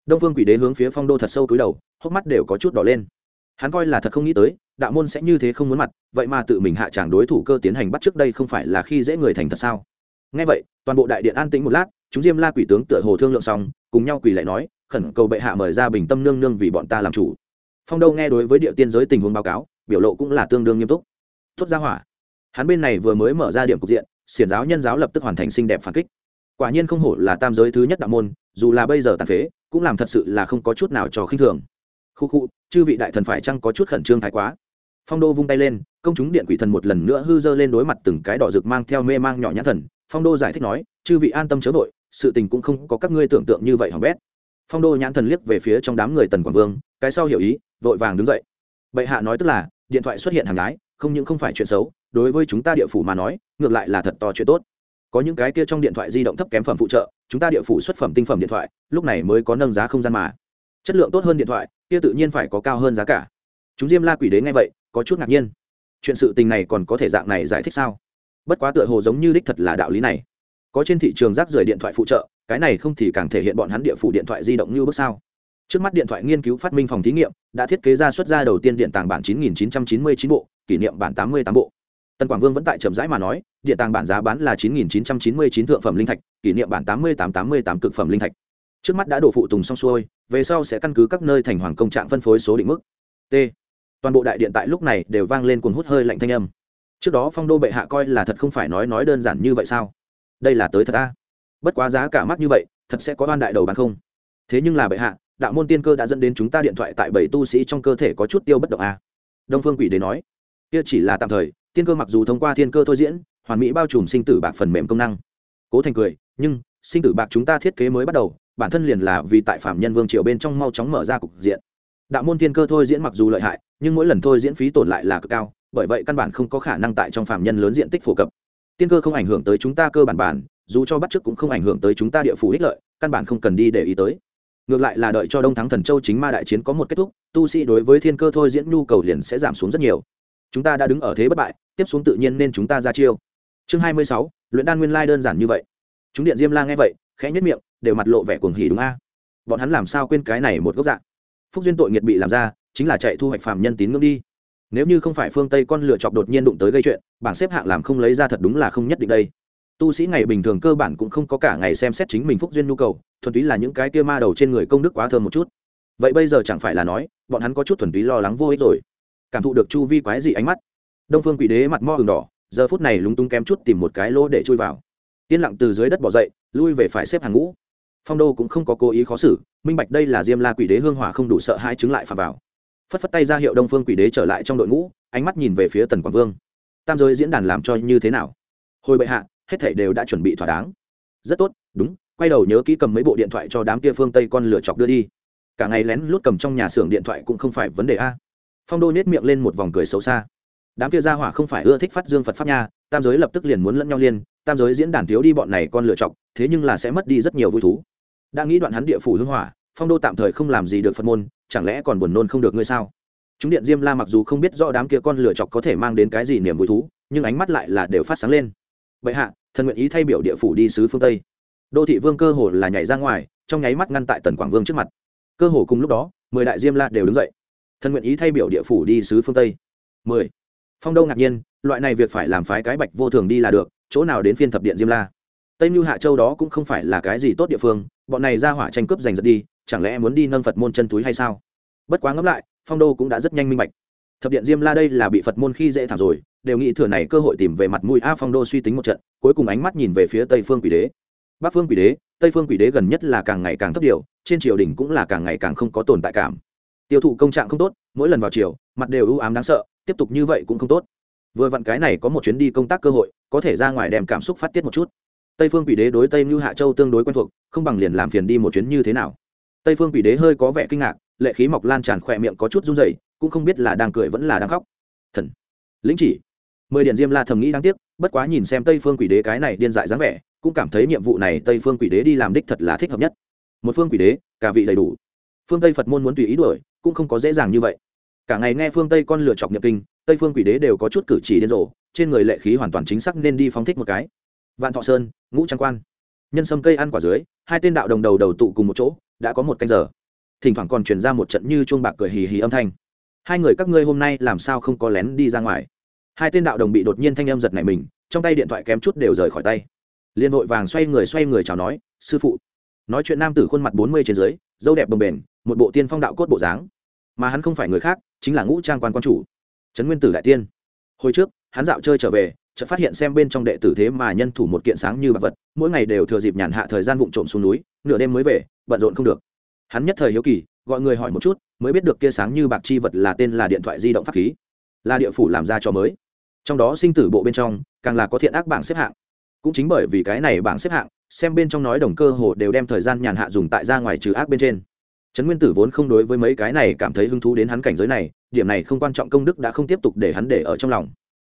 Đông phương quỷ đế hướng phía phong đô thật sâu túi đầu, hốc mắt đều có chút đỏ lên hắn coi là thật không nghĩ tới, đạo môn sẽ như thế không muốn mặt, vậy mà tự mình hạ tràng đối thủ cơ tiến hành bắt trước đây không phải là khi dễ người thành thật sao? Ngay vậy, toàn bộ đại điện an tĩnh một lát, chúng diêm la quỷ tướng tựa hồ thương lượng xong, cùng nhau quỳ lại nói, khẩn cầu bệ hạ mời ra bình tâm nương nương vì bọn ta làm chủ. Phong đâu nghe đối với địa tiên giới tình huống báo cáo, biểu lộ cũng là tương đương nghiêm túc. Tốt ra hỏa. Hắn bên này vừa mới mở ra điểm cục diện, xiển giáo nhân giáo lập tức hoàn thành xinh đẹp phản kích. Quả nhiên không hổ là tam giới thứ nhất đạo môn, dù là bây giờ tàn phế, cũng làm thật sự là không có chút nào cho khinh thường khu khu, chư vị đại thần phải chăng có chút khẩn trương thái quá? Phong đô vung tay lên, công chúng điện quỷ thần một lần nữa hư dơ lên đối mặt từng cái đỏ rực mang theo mê mang nhỏ nhãn thần. Phong đô giải thích nói, chư vị an tâm chớ vội, sự tình cũng không có các ngươi tưởng tượng như vậy hỏng bét. Phong đô nhãn thần liếc về phía trong đám người tần quảng vương, cái sau hiểu ý, vội vàng đứng dậy. Bệ hạ nói tức là, điện thoại xuất hiện hàng gái, không những không phải chuyện xấu, đối với chúng ta địa phủ mà nói, ngược lại là thật to chuyện tốt. Có những cái kia trong điện thoại di động thấp kém phẩm phụ trợ, chúng ta địa phủ xuất phẩm tinh phẩm điện thoại, lúc này mới có nâng giá không gian mà chất lượng tốt hơn điện thoại, kia tự nhiên phải có cao hơn giá cả. Chúng diêm la quỷ đế ngay vậy, có chút ngạc nhiên. Chuyện sự tình này còn có thể dạng này giải thích sao? Bất quá tựa hồ giống như đích thật là đạo lý này. Có trên thị trường rác rưởi điện thoại phụ trợ, cái này không thì càng thể hiện bọn hắn địa phủ điện thoại di động như bước sao. Trước mắt điện thoại nghiên cứu phát minh phòng thí nghiệm, đã thiết kế ra xuất ra đầu tiên điện tàng bản 9999 bộ, kỷ niệm bản 88 bộ. Tần quảng vương vẫn tại chậm rãi mà nói, điện tàng bản giá bán là 9999 thượng phẩm linh thạch, kỷ niệm bản 8888 cực phẩm linh thạch trước mắt đã đổ phụ tùng xong xuôi, về sau sẽ căn cứ các nơi thành hoàng công trạng phân phối số định mức. T. Toàn bộ đại điện tại lúc này đều vang lên cuồng hút hơi lạnh thanh âm. Trước đó phong đô bệ hạ coi là thật không phải nói nói đơn giản như vậy sao? Đây là tới thật a. Bất quá giá cả mắc như vậy, thật sẽ có oan đại đầu bán không? Thế nhưng là bệ hạ, đạo môn tiên cơ đã dẫn đến chúng ta điện thoại tại bảy tu sĩ trong cơ thể có chút tiêu bất động a. Đông phương quỷ đế nói, kia chỉ là tạm thời, tiên cơ mặc dù thông qua thiên cơ thôi diễn, hoàn mỹ bao trùm sinh tử bạc phần mềm công năng. Cố thành cười, nhưng, sinh tử bạc chúng ta thiết kế mới bắt đầu bản thân liền là vì tại phạm nhân vương triều bên trong mau chóng mở ra cục diện. Đạo môn thiên cơ thôi diễn mặc dù lợi hại, nhưng mỗi lần thôi diễn phí tổn lại là cực cao, bởi vậy căn bản không có khả năng tại trong phạm nhân lớn diện tích phổ cập. Tiên cơ không ảnh hưởng tới chúng ta cơ bản bản, dù cho bắt chước cũng không ảnh hưởng tới chúng ta địa phủ ích lợi, căn bản không cần đi để ý tới. Ngược lại là đợi cho đông thắng thần châu chính ma đại chiến có một kết thúc, tu sĩ đối với thiên cơ thôi diễn nhu cầu liền sẽ giảm xuống rất nhiều. Chúng ta đã đứng ở thế bất bại, tiếp xuống tự nhiên nên chúng ta ra chiêu. Chương hai mươi sáu, luyện đan nguyên lai đơn giản như vậy. Chúng điện diêm la nghe vậy, khẽ nhất miệng đều mặt lộ vẻ cuồng hỉ đúng a. Bọn hắn làm sao quên cái này một gốc dạng phúc duyên tội nghiệt bị làm ra, chính là chạy thu hoạch phàm nhân tín ngưỡng đi. Nếu như không phải phương tây con lựa chọc đột nhiên đụng tới gây chuyện, bảng xếp hạng làm không lấy ra thật đúng là không nhất định đây. Tu sĩ ngày bình thường cơ bản cũng không có cả ngày xem xét chính mình phúc duyên nhu cầu, thuần túy là những cái kia ma đầu trên người công đức quá thơm một chút. Vậy bây giờ chẳng phải là nói, bọn hắn có chút thuần túy lo lắng vô ích rồi. Cảm thụ được chu vi quái dị ánh mắt, đông phương quỷ đế mặt mo hừng đỏ, giờ phút này lúng túng kém chút tìm một cái lỗ để chui vào. Yên lặng từ dưới đất bỏ dậy, lui về phải xếp hàng ngũ phong đô cũng không có cố ý khó xử, minh bạch đây là diêm la quỷ đế hương hỏa không đủ sợ hai chứng lại phà vào. Phất phất tay ra hiệu đông phương quỷ đế trở lại trong đội ngũ, ánh mắt nhìn về phía tần quảng vương. Tam giới diễn đàn làm cho như thế nào? Hồi bệ hạ, hết thảy đều đã chuẩn bị thỏa đáng. Rất tốt, đúng, quay đầu nhớ kỹ cầm mấy bộ điện thoại cho đám kia phương tây con lửa chọc đưa đi. Cả ngày lén lút cầm trong nhà xưởng điện thoại cũng không phải vấn đề a. Phong đô nhét miệng lên một vòng cười xấu xa. Đám kia ra hỏa không phải ưa thích phát dương phật pháp nha, tam giới lập tức liền muốn lẫn nhau liên, tam giới diễn đàn thiếu đi bọn này con lựa chọc, thế nhưng là sẽ mất đi rất nhiều vui thú đã nghĩ đoạn hắn địa phủ hưng hỏa, phong đô tạm thời không làm gì được phật môn, chẳng lẽ còn buồn nôn không được ngươi sao? Chúng điện diêm la mặc dù không biết rõ đám kia con lửa chọc có thể mang đến cái gì niềm vui thú, nhưng ánh mắt lại là đều phát sáng lên. Bệ hạ, thần nguyện ý thay biểu địa phủ đi sứ phương tây. Đô thị vương cơ hồ là nhảy ra ngoài, trong nháy mắt ngăn tại tần quảng vương trước mặt. Cơ hồ cùng lúc đó, mười đại diêm la đều đứng dậy. Thần nguyện ý thay biểu địa phủ đi sứ phương tây. Mười. Phong đâu ngạc nhiên, loại này việc phải làm phái cái bạch vô thường đi là được, chỗ nào đến phiên thập điện diêm la. Tây mưu hạ châu đó cũng không phải là cái gì tốt địa phương bọn này ra hỏa tranh cướp giành giật đi, chẳng lẽ muốn đi nâng phật môn chân túi hay sao? Bất quá ngẫm lại, phong đô cũng đã rất nhanh minh bạch. Thập điện diêm la đây là bị phật môn khi dễ thảm rồi, đều nghĩ thừa này cơ hội tìm về mặt mũi a phong đô suy tính một trận, cuối cùng ánh mắt nhìn về phía tây phương quỷ đế. Bắc phương quỷ đế, tây phương quỷ đế gần nhất là càng ngày càng thấp điều trên triều đình cũng là càng ngày càng không có tồn tại cảm. Tiêu thụ công trạng không tốt, mỗi lần vào triều, mặt đều ưu ám đáng sợ, tiếp tục như vậy cũng không tốt. Vừa vặn cái này có một chuyến đi công tác cơ hội, có thể ra ngoài đem cảm xúc phát tiết một chút tây phương quỷ đế đối tây mưu hạ châu tương đối quen thuộc, không bằng liền làm phiền đi một chuyến như thế nào. Tây phương quỷ đế hơi có vẻ kinh ngạc, lệ khí mọc lan tràn khỏe miệng có chút run dày cũng không biết là đang cười vẫn là đang khóc. Thần, lĩnh chỉ, mười điện diêm la thầm nghĩ đáng tiếc, bất quá nhìn xem tây phương quỷ đế cái này điên dại dáng vẻ, cũng cảm thấy nhiệm vụ này tây phương quỷ đế đi làm đích thật là thích hợp nhất. Một phương quỷ đế, cả vị đầy đủ. Phương tây phật môn muốn tùy ý đuổi, cũng không có dễ dàng như vậy. Cả ngày nghe phương tây con lựa chọc nhập kinh, tây phương quỷ đế đều có chút cử chỉ điên rồ, trên người lệ khí hoàn toàn chính xác nên đi phóng thích một cái vạn thọ sơn, ngũ trang quan. Nhân sâm cây ăn quả dưới, hai tên đạo đồng đầu đầu tụ cùng một chỗ, đã có một canh giờ. Thỉnh thoảng còn truyền ra một trận như chuông bạc cười hì hì âm thanh. Hai người các ngươi hôm nay làm sao không có lén đi ra ngoài? Hai tên đạo đồng bị đột nhiên thanh âm giật này mình, trong tay điện thoại kém chút đều rời khỏi tay. Liên vội vàng xoay người xoay người chào nói, sư phụ. Nói chuyện nam tử khuôn mặt bốn mươi trên dưới, dâu đẹp bồng bềnh, một bộ tiên phong đạo cốt bộ dáng. Mà hắn không phải người khác, chính là ngũ trang quan quan chủ. Trấn nguyên tử đại tiên. Hồi trước, hắn dạo chơi trở về chợt phát hiện xem bên trong đệ tử thế mà nhân thủ một kiện sáng như bạc vật, mỗi ngày đều thừa dịp nhàn hạ thời gian vụng trộm xuống núi, nửa đêm mới về, bận rộn không được. Hắn nhất thời hiếu kỳ, gọi người hỏi một chút, mới biết được kia sáng như bạc chi vật là tên là điện thoại di động pháp khí, là địa phủ làm ra cho mới. Trong đó sinh tử bộ bên trong, càng là có thiện ác bảng xếp hạng. Cũng chính bởi vì cái này bảng xếp hạng, xem bên trong nói đồng cơ hồ đều đem thời gian nhàn hạ dùng tại ra ngoài trừ ác bên trên. Trấn nguyên tử vốn không đối với mấy cái này cảm thấy hứng thú đến hắn cảnh giới này, điểm này không quan trọng công đức đã không tiếp tục để hắn để ở trong lòng.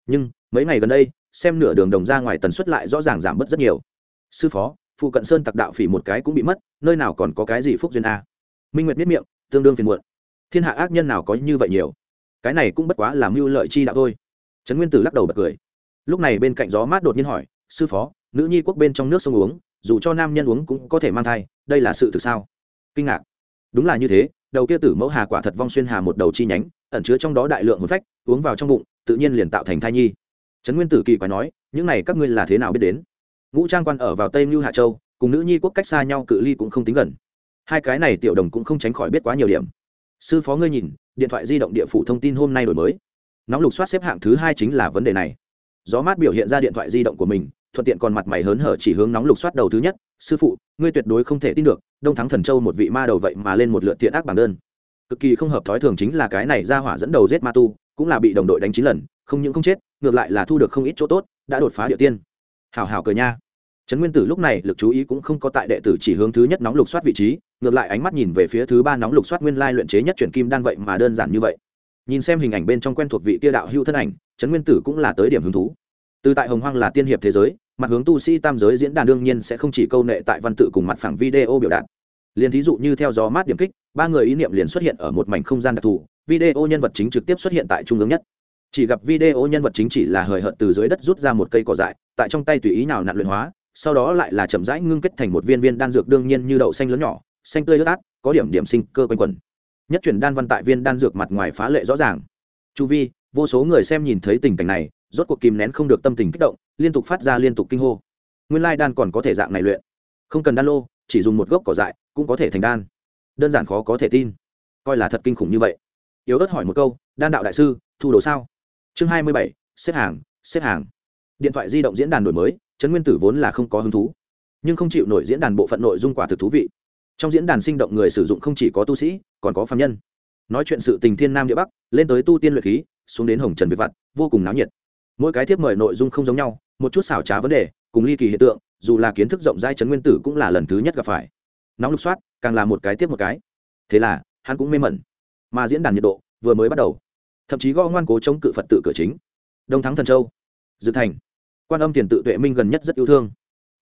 Nhưng mấy ngày gần đây, xem nửa đường đồng ra ngoài tần suất lại rõ ràng giảm bớt rất nhiều. Sư phó, phụ cận sơn tặc đạo phỉ một cái cũng bị mất, nơi nào còn có cái gì phúc duyên a? Minh nguyệt biết miệng, tương đương phiền muộn. Thiên hạ ác nhân nào có như vậy nhiều? Cái này cũng bất quá làm mưu lợi chi đạo thôi. Trấn nguyên tử lắc đầu bật cười. Lúc này bên cạnh gió mát đột nhiên hỏi, sư phó, nữ nhi quốc bên trong nước sông uống, dù cho nam nhân uống cũng có thể mang thai, đây là sự thực sao? Kinh ngạc. Đúng là như thế, đầu kia tử mẫu hà quả thật vong xuyên hà một đầu chi nhánh, ẩn chứa trong đó đại lượng hồn phách, uống vào trong bụng, tự nhiên liền tạo thành thai nhi trấn nguyên tử kỳ quái nói, những này các ngươi là thế nào biết đến? Ngũ trang quan ở vào tây mưu hạ châu, cùng nữ nhi quốc cách xa nhau cự ly cũng không tính gần. Hai cái này tiểu đồng cũng không tránh khỏi biết quá nhiều điểm. Sư phó ngươi nhìn, điện thoại di động địa phủ thông tin hôm nay đổi mới. Nóng lục soát xếp hạng thứ hai chính là vấn đề này. Gió mát biểu hiện ra điện thoại di động của mình, thuận tiện còn mặt mày hớn hở chỉ hướng nóng lục soát đầu thứ nhất, sư phụ, ngươi tuyệt đối không thể tin được, đông thắng thần châu một vị ma đầu vậy mà lên một lượt tiện ác bảng đơn. Cực kỳ không hợp thói thường chính là cái này ra hỏa dẫn đầu giết ma tu, cũng là bị đồng đội đánh chín lần, không những không chết ngược lại là thu được không ít chỗ tốt, đã đột phá địa tiên. Hào hào cười nha. Trấn nguyên tử lúc này lực chú ý cũng không có tại đệ tử chỉ hướng thứ nhất nóng lục soát vị trí, ngược lại ánh mắt nhìn về phía thứ ba nóng lục soát nguyên lai luyện chế nhất chuyển kim đan vậy mà đơn giản như vậy. Nhìn xem hình ảnh bên trong quen thuộc vị kia đạo hưu thân ảnh, trấn nguyên tử cũng là tới điểm hứng thú. Từ tại hồng hoang là tiên hiệp thế giới, mặt hướng tu sĩ tam giới diễn đàn đương nhiên sẽ không chỉ câu nệ tại văn tự cùng mặt phẳng video biểu đạt. Liền thí dụ như theo gió mát điểm kích, ba người ý niệm liền xuất hiện ở một mảnh không gian đặc thù, video nhân vật chính trực tiếp xuất hiện tại trung ương nhất chỉ gặp video nhân vật chính chỉ là hời hợt từ dưới đất rút ra một cây cỏ dại, tại trong tay tùy ý nào nặn luyện hóa, sau đó lại là chậm rãi ngưng kết thành một viên viên đan dược đương nhiên như đậu xanh lớn nhỏ, xanh tươi ướt át, có điểm điểm sinh cơ quanh quẩn. Nhất chuyển đan văn tại viên đan dược mặt ngoài phá lệ rõ ràng. Chu vi, vô số người xem nhìn thấy tình cảnh này, rốt cuộc kìm nén không được tâm tình kích động, liên tục phát ra liên tục kinh hô. Nguyên lai đan còn có thể dạng này luyện. Không cần đan lô, chỉ dùng một gốc cỏ dại cũng có thể thành đan. Đơn giản khó có thể tin. Coi là thật kinh khủng như vậy. Yếu ớt hỏi một câu, đan đạo đại sư, thu đồ sao? Chương hai mươi bảy, xếp hàng xếp hàng. Điện thoại di động diễn đàn đổi mới, trấn nguyên tử vốn là không có hứng thú, nhưng không chịu nổi diễn đàn bộ phận nội dung quả thực thú vị. Trong diễn đàn sinh động người sử dụng không chỉ có tu sĩ, còn có phạm nhân. Nói chuyện sự tình thiên nam địa bắc, lên tới tu tiên luyện khí, xuống đến hồng trần việt vặt, vô cùng náo nhiệt. Mỗi cái thiếp mời nội dung không giống nhau, một chút xảo trá vấn đề, cùng ly kỳ hiện tượng, dù là kiến thức rộng rãi trấn nguyên tử cũng là lần thứ nhất gặp phải. Nóng lục soát, càng là một cái tiếp một cái. Thế là, hắn cũng mê mẩn. Mà diễn đàn nhiệt độ vừa mới bắt đầu thậm chí gõ ngoan cố chống cự phật tự cửa chính. Đông thắng thần châu, dự thành. Quan âm tiền tự tuệ minh gần nhất rất yêu thương.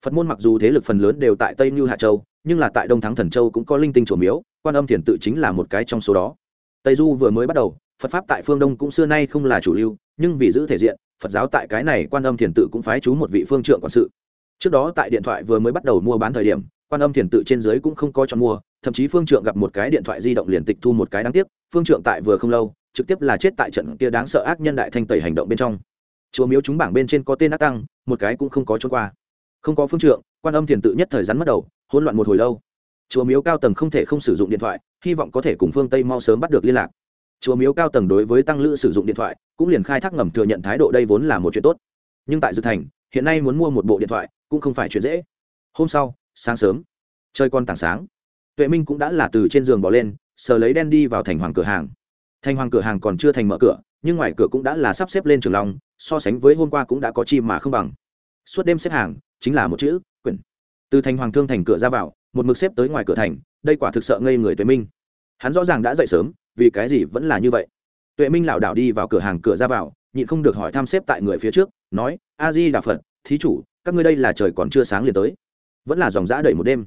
Phật môn mặc dù thế lực phần lớn đều tại tây như hạ châu, nhưng là tại đông thắng thần châu cũng có linh tinh chủ miếu, quan âm tiền tự chính là một cái trong số đó. Tây du vừa mới bắt đầu, phật pháp tại phương đông cũng xưa nay không là chủ lưu, nhưng vì giữ thể diện, phật giáo tại cái này quan âm thiền tự cũng phái chú một vị phương trượng quản sự. Trước đó tại điện thoại vừa mới bắt đầu mua bán thời điểm, quan âm thiền tự trên dưới cũng không có chọn mua, thậm chí phương trượng gặp một cái điện thoại di động liền tịch thu một cái đáng tiếc, phương trượng tại vừa không lâu trực tiếp là chết tại trận kia đáng sợ ác nhân đại thanh tẩy hành động bên trong. Chùa miếu chúng bảng bên trên có tên ác tăng, một cái cũng không có trốn qua. Không có phương trượng, quan âm thiền tự nhất thời rắn mất đầu, hỗn loạn một hồi lâu. Chùa miếu cao tầng không thể không sử dụng điện thoại, hy vọng có thể cùng phương tây mau sớm bắt được liên lạc. Chùa miếu cao tầng đối với tăng lữ sử dụng điện thoại, cũng liền khai thác ngầm thừa nhận thái độ đây vốn là một chuyện tốt. Nhưng tại dự thành, hiện nay muốn mua một bộ điện thoại, cũng không phải chuyện dễ. Hôm sau, sáng sớm chơi con tảng sáng. Tuệ minh cũng đã là từ trên giường bỏ lên, sờ lấy đen đi vào thành hoàng cửa hàng thành hoàng cửa hàng còn chưa thành mở cửa, nhưng ngoài cửa cũng đã là sắp xếp lên trường long, so sánh với hôm qua cũng đã có chi mà không bằng. Suốt đêm xếp hàng, chính là một chữ, quyển. Từ thành hoàng thương thành cửa ra vào, một mực xếp tới ngoài cửa thành, đây quả thực sợ ngây người tuệ minh. Hắn rõ ràng đã dậy sớm, vì cái gì vẫn là như vậy? Tuệ minh lảo đảo đi vào cửa hàng cửa ra vào, nhịn không được hỏi thăm xếp tại người phía trước, nói, a di đà phật, thí chủ, các ngươi đây là trời còn chưa sáng liền tới. Vẫn là dòng dã đầy một đêm.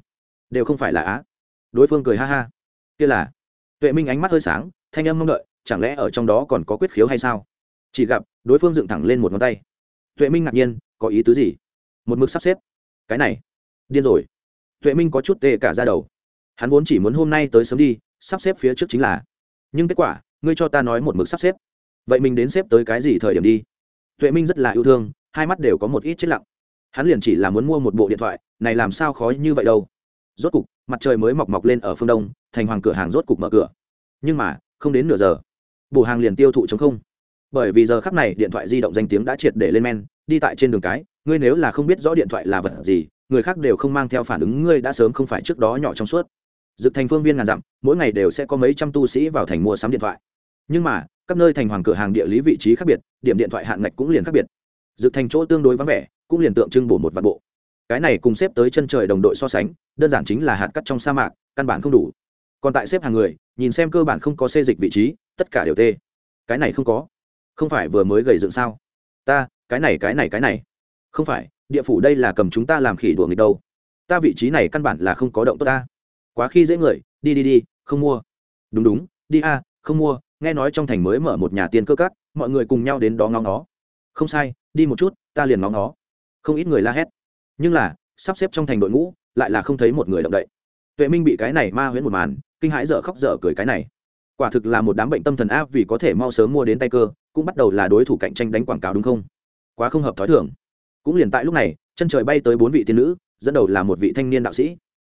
Đều không phải là á. Đối phương cười ha ha. Kia là. Tuệ minh ánh mắt hơi sáng, thanh âm mong đợi chẳng lẽ ở trong đó còn có quyết khiếu hay sao? Chỉ gặp, đối phương dựng thẳng lên một ngón tay. Tuệ minh ngạc nhiên, có ý tứ gì? Một mực sắp xếp. Cái này, điên rồi. Tuệ minh có chút tê cả ra đầu. Hắn vốn chỉ muốn hôm nay tới sớm đi, sắp xếp phía trước chính là. Nhưng kết quả, ngươi cho ta nói một mực sắp xếp. Vậy mình đến xếp tới cái gì thời điểm đi? Tuệ minh rất là yêu thương, hai mắt đều có một ít chết lặng. Hắn liền chỉ là muốn mua một bộ điện thoại, này làm sao khó như vậy đâu? Rốt cục, mặt trời mới mọc mọc lên ở phương đông, thành hoàng cửa hàng rốt cục mở cửa. Nhưng mà, không đến nửa giờ bổ hàng liền tiêu thụ chống không. Bởi vì giờ khắc này điện thoại di động danh tiếng đã triệt để lên men, đi tại trên đường cái, ngươi nếu là không biết rõ điện thoại là vật gì, người khác đều không mang theo phản ứng, ngươi đã sớm không phải trước đó nhỏ trong suốt. Dự thành phương viên ngàn dặm, mỗi ngày đều sẽ có mấy trăm tu sĩ vào thành mua sắm điện thoại. Nhưng mà, các nơi thành hoàng cửa hàng địa lý vị trí khác biệt, điểm điện thoại hạn ngạch cũng liền khác biệt. Dự thành chỗ tương đối vắng vẻ, cũng liền tượng trưng bổ một vạn bộ. Cái này cùng xếp tới chân trời đồng đội so sánh, đơn giản chính là hạt cắt trong sa mạc, căn bản không đủ. Còn tại xếp hàng người, nhìn xem cơ bản không có xê dịch vị trí tất cả đều tê. Cái này không có. Không phải vừa mới gầy dựng sao? Ta, cái này cái này cái này. Không phải, địa phủ đây là cầm chúng ta làm khỉ đùa nghịch đâu. Ta vị trí này căn bản là không có động tốt ta. Quá khi dễ người, đi đi đi, không mua. Đúng đúng, đi a, không mua. Nghe nói trong thành mới mở một nhà tiền cơ cắt mọi người cùng nhau đến đó ngóng nó không sai, đi một chút, ta liền ngóng nó không ít người la hét. Nhưng là, sắp xếp trong thành đội ngũ, lại là không thấy một người động đậy. Tuệ minh bị cái này ma huyễn một màn, kinh hãi dở khóc dở cười cái này quả thực là một đám bệnh tâm thần áp vì có thể mau sớm mua đến tay cơ, cũng bắt đầu là đối thủ cạnh tranh đánh quảng cáo đúng không? Quá không hợp thói thường. Cũng liền tại lúc này, chân trời bay tới bốn vị tiên nữ, dẫn đầu là một vị thanh niên đạo sĩ.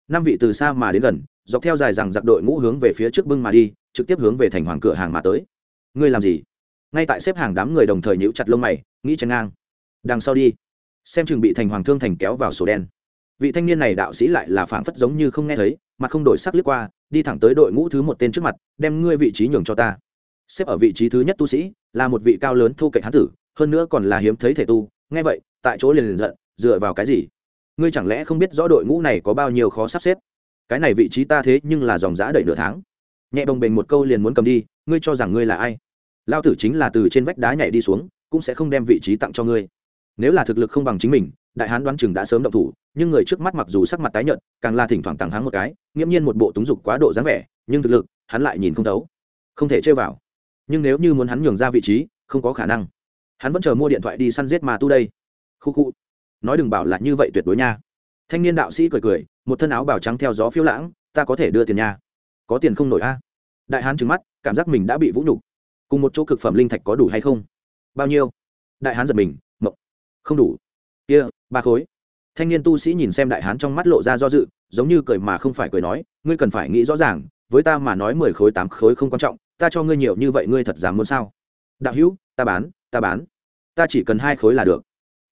Năm vị từ xa mà đến gần, dọc theo dài rằng giặc đội ngũ hướng về phía trước bưng mà đi, trực tiếp hướng về thành hoàng cửa hàng mà tới. Ngươi làm gì? Ngay tại xếp hàng đám người đồng thời nhíu chặt lông mày, nghĩ chân ngang. Đằng sau đi. Xem chừng bị thành hoàng thương thành kéo vào sổ đen. Vị thanh niên này đạo sĩ lại là phảng phất giống như không nghe thấy, mà không đổi sắc liếc qua đi thẳng tới đội ngũ thứ một tên trước mặt, đem ngươi vị trí nhường cho ta. Xếp ở vị trí thứ nhất tu sĩ, là một vị cao lớn thu cậy hán tử, hơn nữa còn là hiếm thấy thể tu. Nghe vậy, tại chỗ liền liền giận, dựa vào cái gì? Ngươi chẳng lẽ không biết rõ đội ngũ này có bao nhiêu khó sắp xếp? Cái này vị trí ta thế nhưng là dòng giã đợi nửa tháng. Nhẹ đồng bình một câu liền muốn cầm đi, ngươi cho rằng ngươi là ai? Lao tử chính là từ trên vách đá nhảy đi xuống, cũng sẽ không đem vị trí tặng cho ngươi. Nếu là thực lực không bằng chính mình đại hán đoán chừng đã sớm động thủ, nhưng người trước mắt mặc dù sắc mặt tái nhợt, càng là thỉnh thoảng tàng háng một cái, nghiễm nhiên một bộ túng dục quá độ dáng vẻ, nhưng thực lực, hắn lại nhìn không thấu. Không thể chơi vào. Nhưng nếu như muốn hắn nhường ra vị trí, không có khả năng. Hắn vẫn chờ mua điện thoại đi săn giết mà tu đây. Khu khu. Nói đừng bảo là như vậy tuyệt đối nha. Thanh niên đạo sĩ cười cười, một thân áo bào trắng theo gió phiêu lãng, ta có thể đưa tiền nha. Có tiền không nổi a. Đại hán trừng mắt, cảm giác mình đã bị vũ nhục. Cùng một chỗ cực phẩm linh thạch có đủ hay không? Bao nhiêu? Đại hán giật mình, mộng. Không đủ. Kia ba khối. Thanh niên tu sĩ nhìn xem đại hán trong mắt lộ ra do dự, giống như cười mà không phải cười nói, ngươi cần phải nghĩ rõ ràng, với ta mà nói mười khối, tám khối không quan trọng, ta cho ngươi nhiều như vậy ngươi thật dám muốn sao? Đạo hữu, ta bán ta bán. Ta chỉ cần hai khối là được.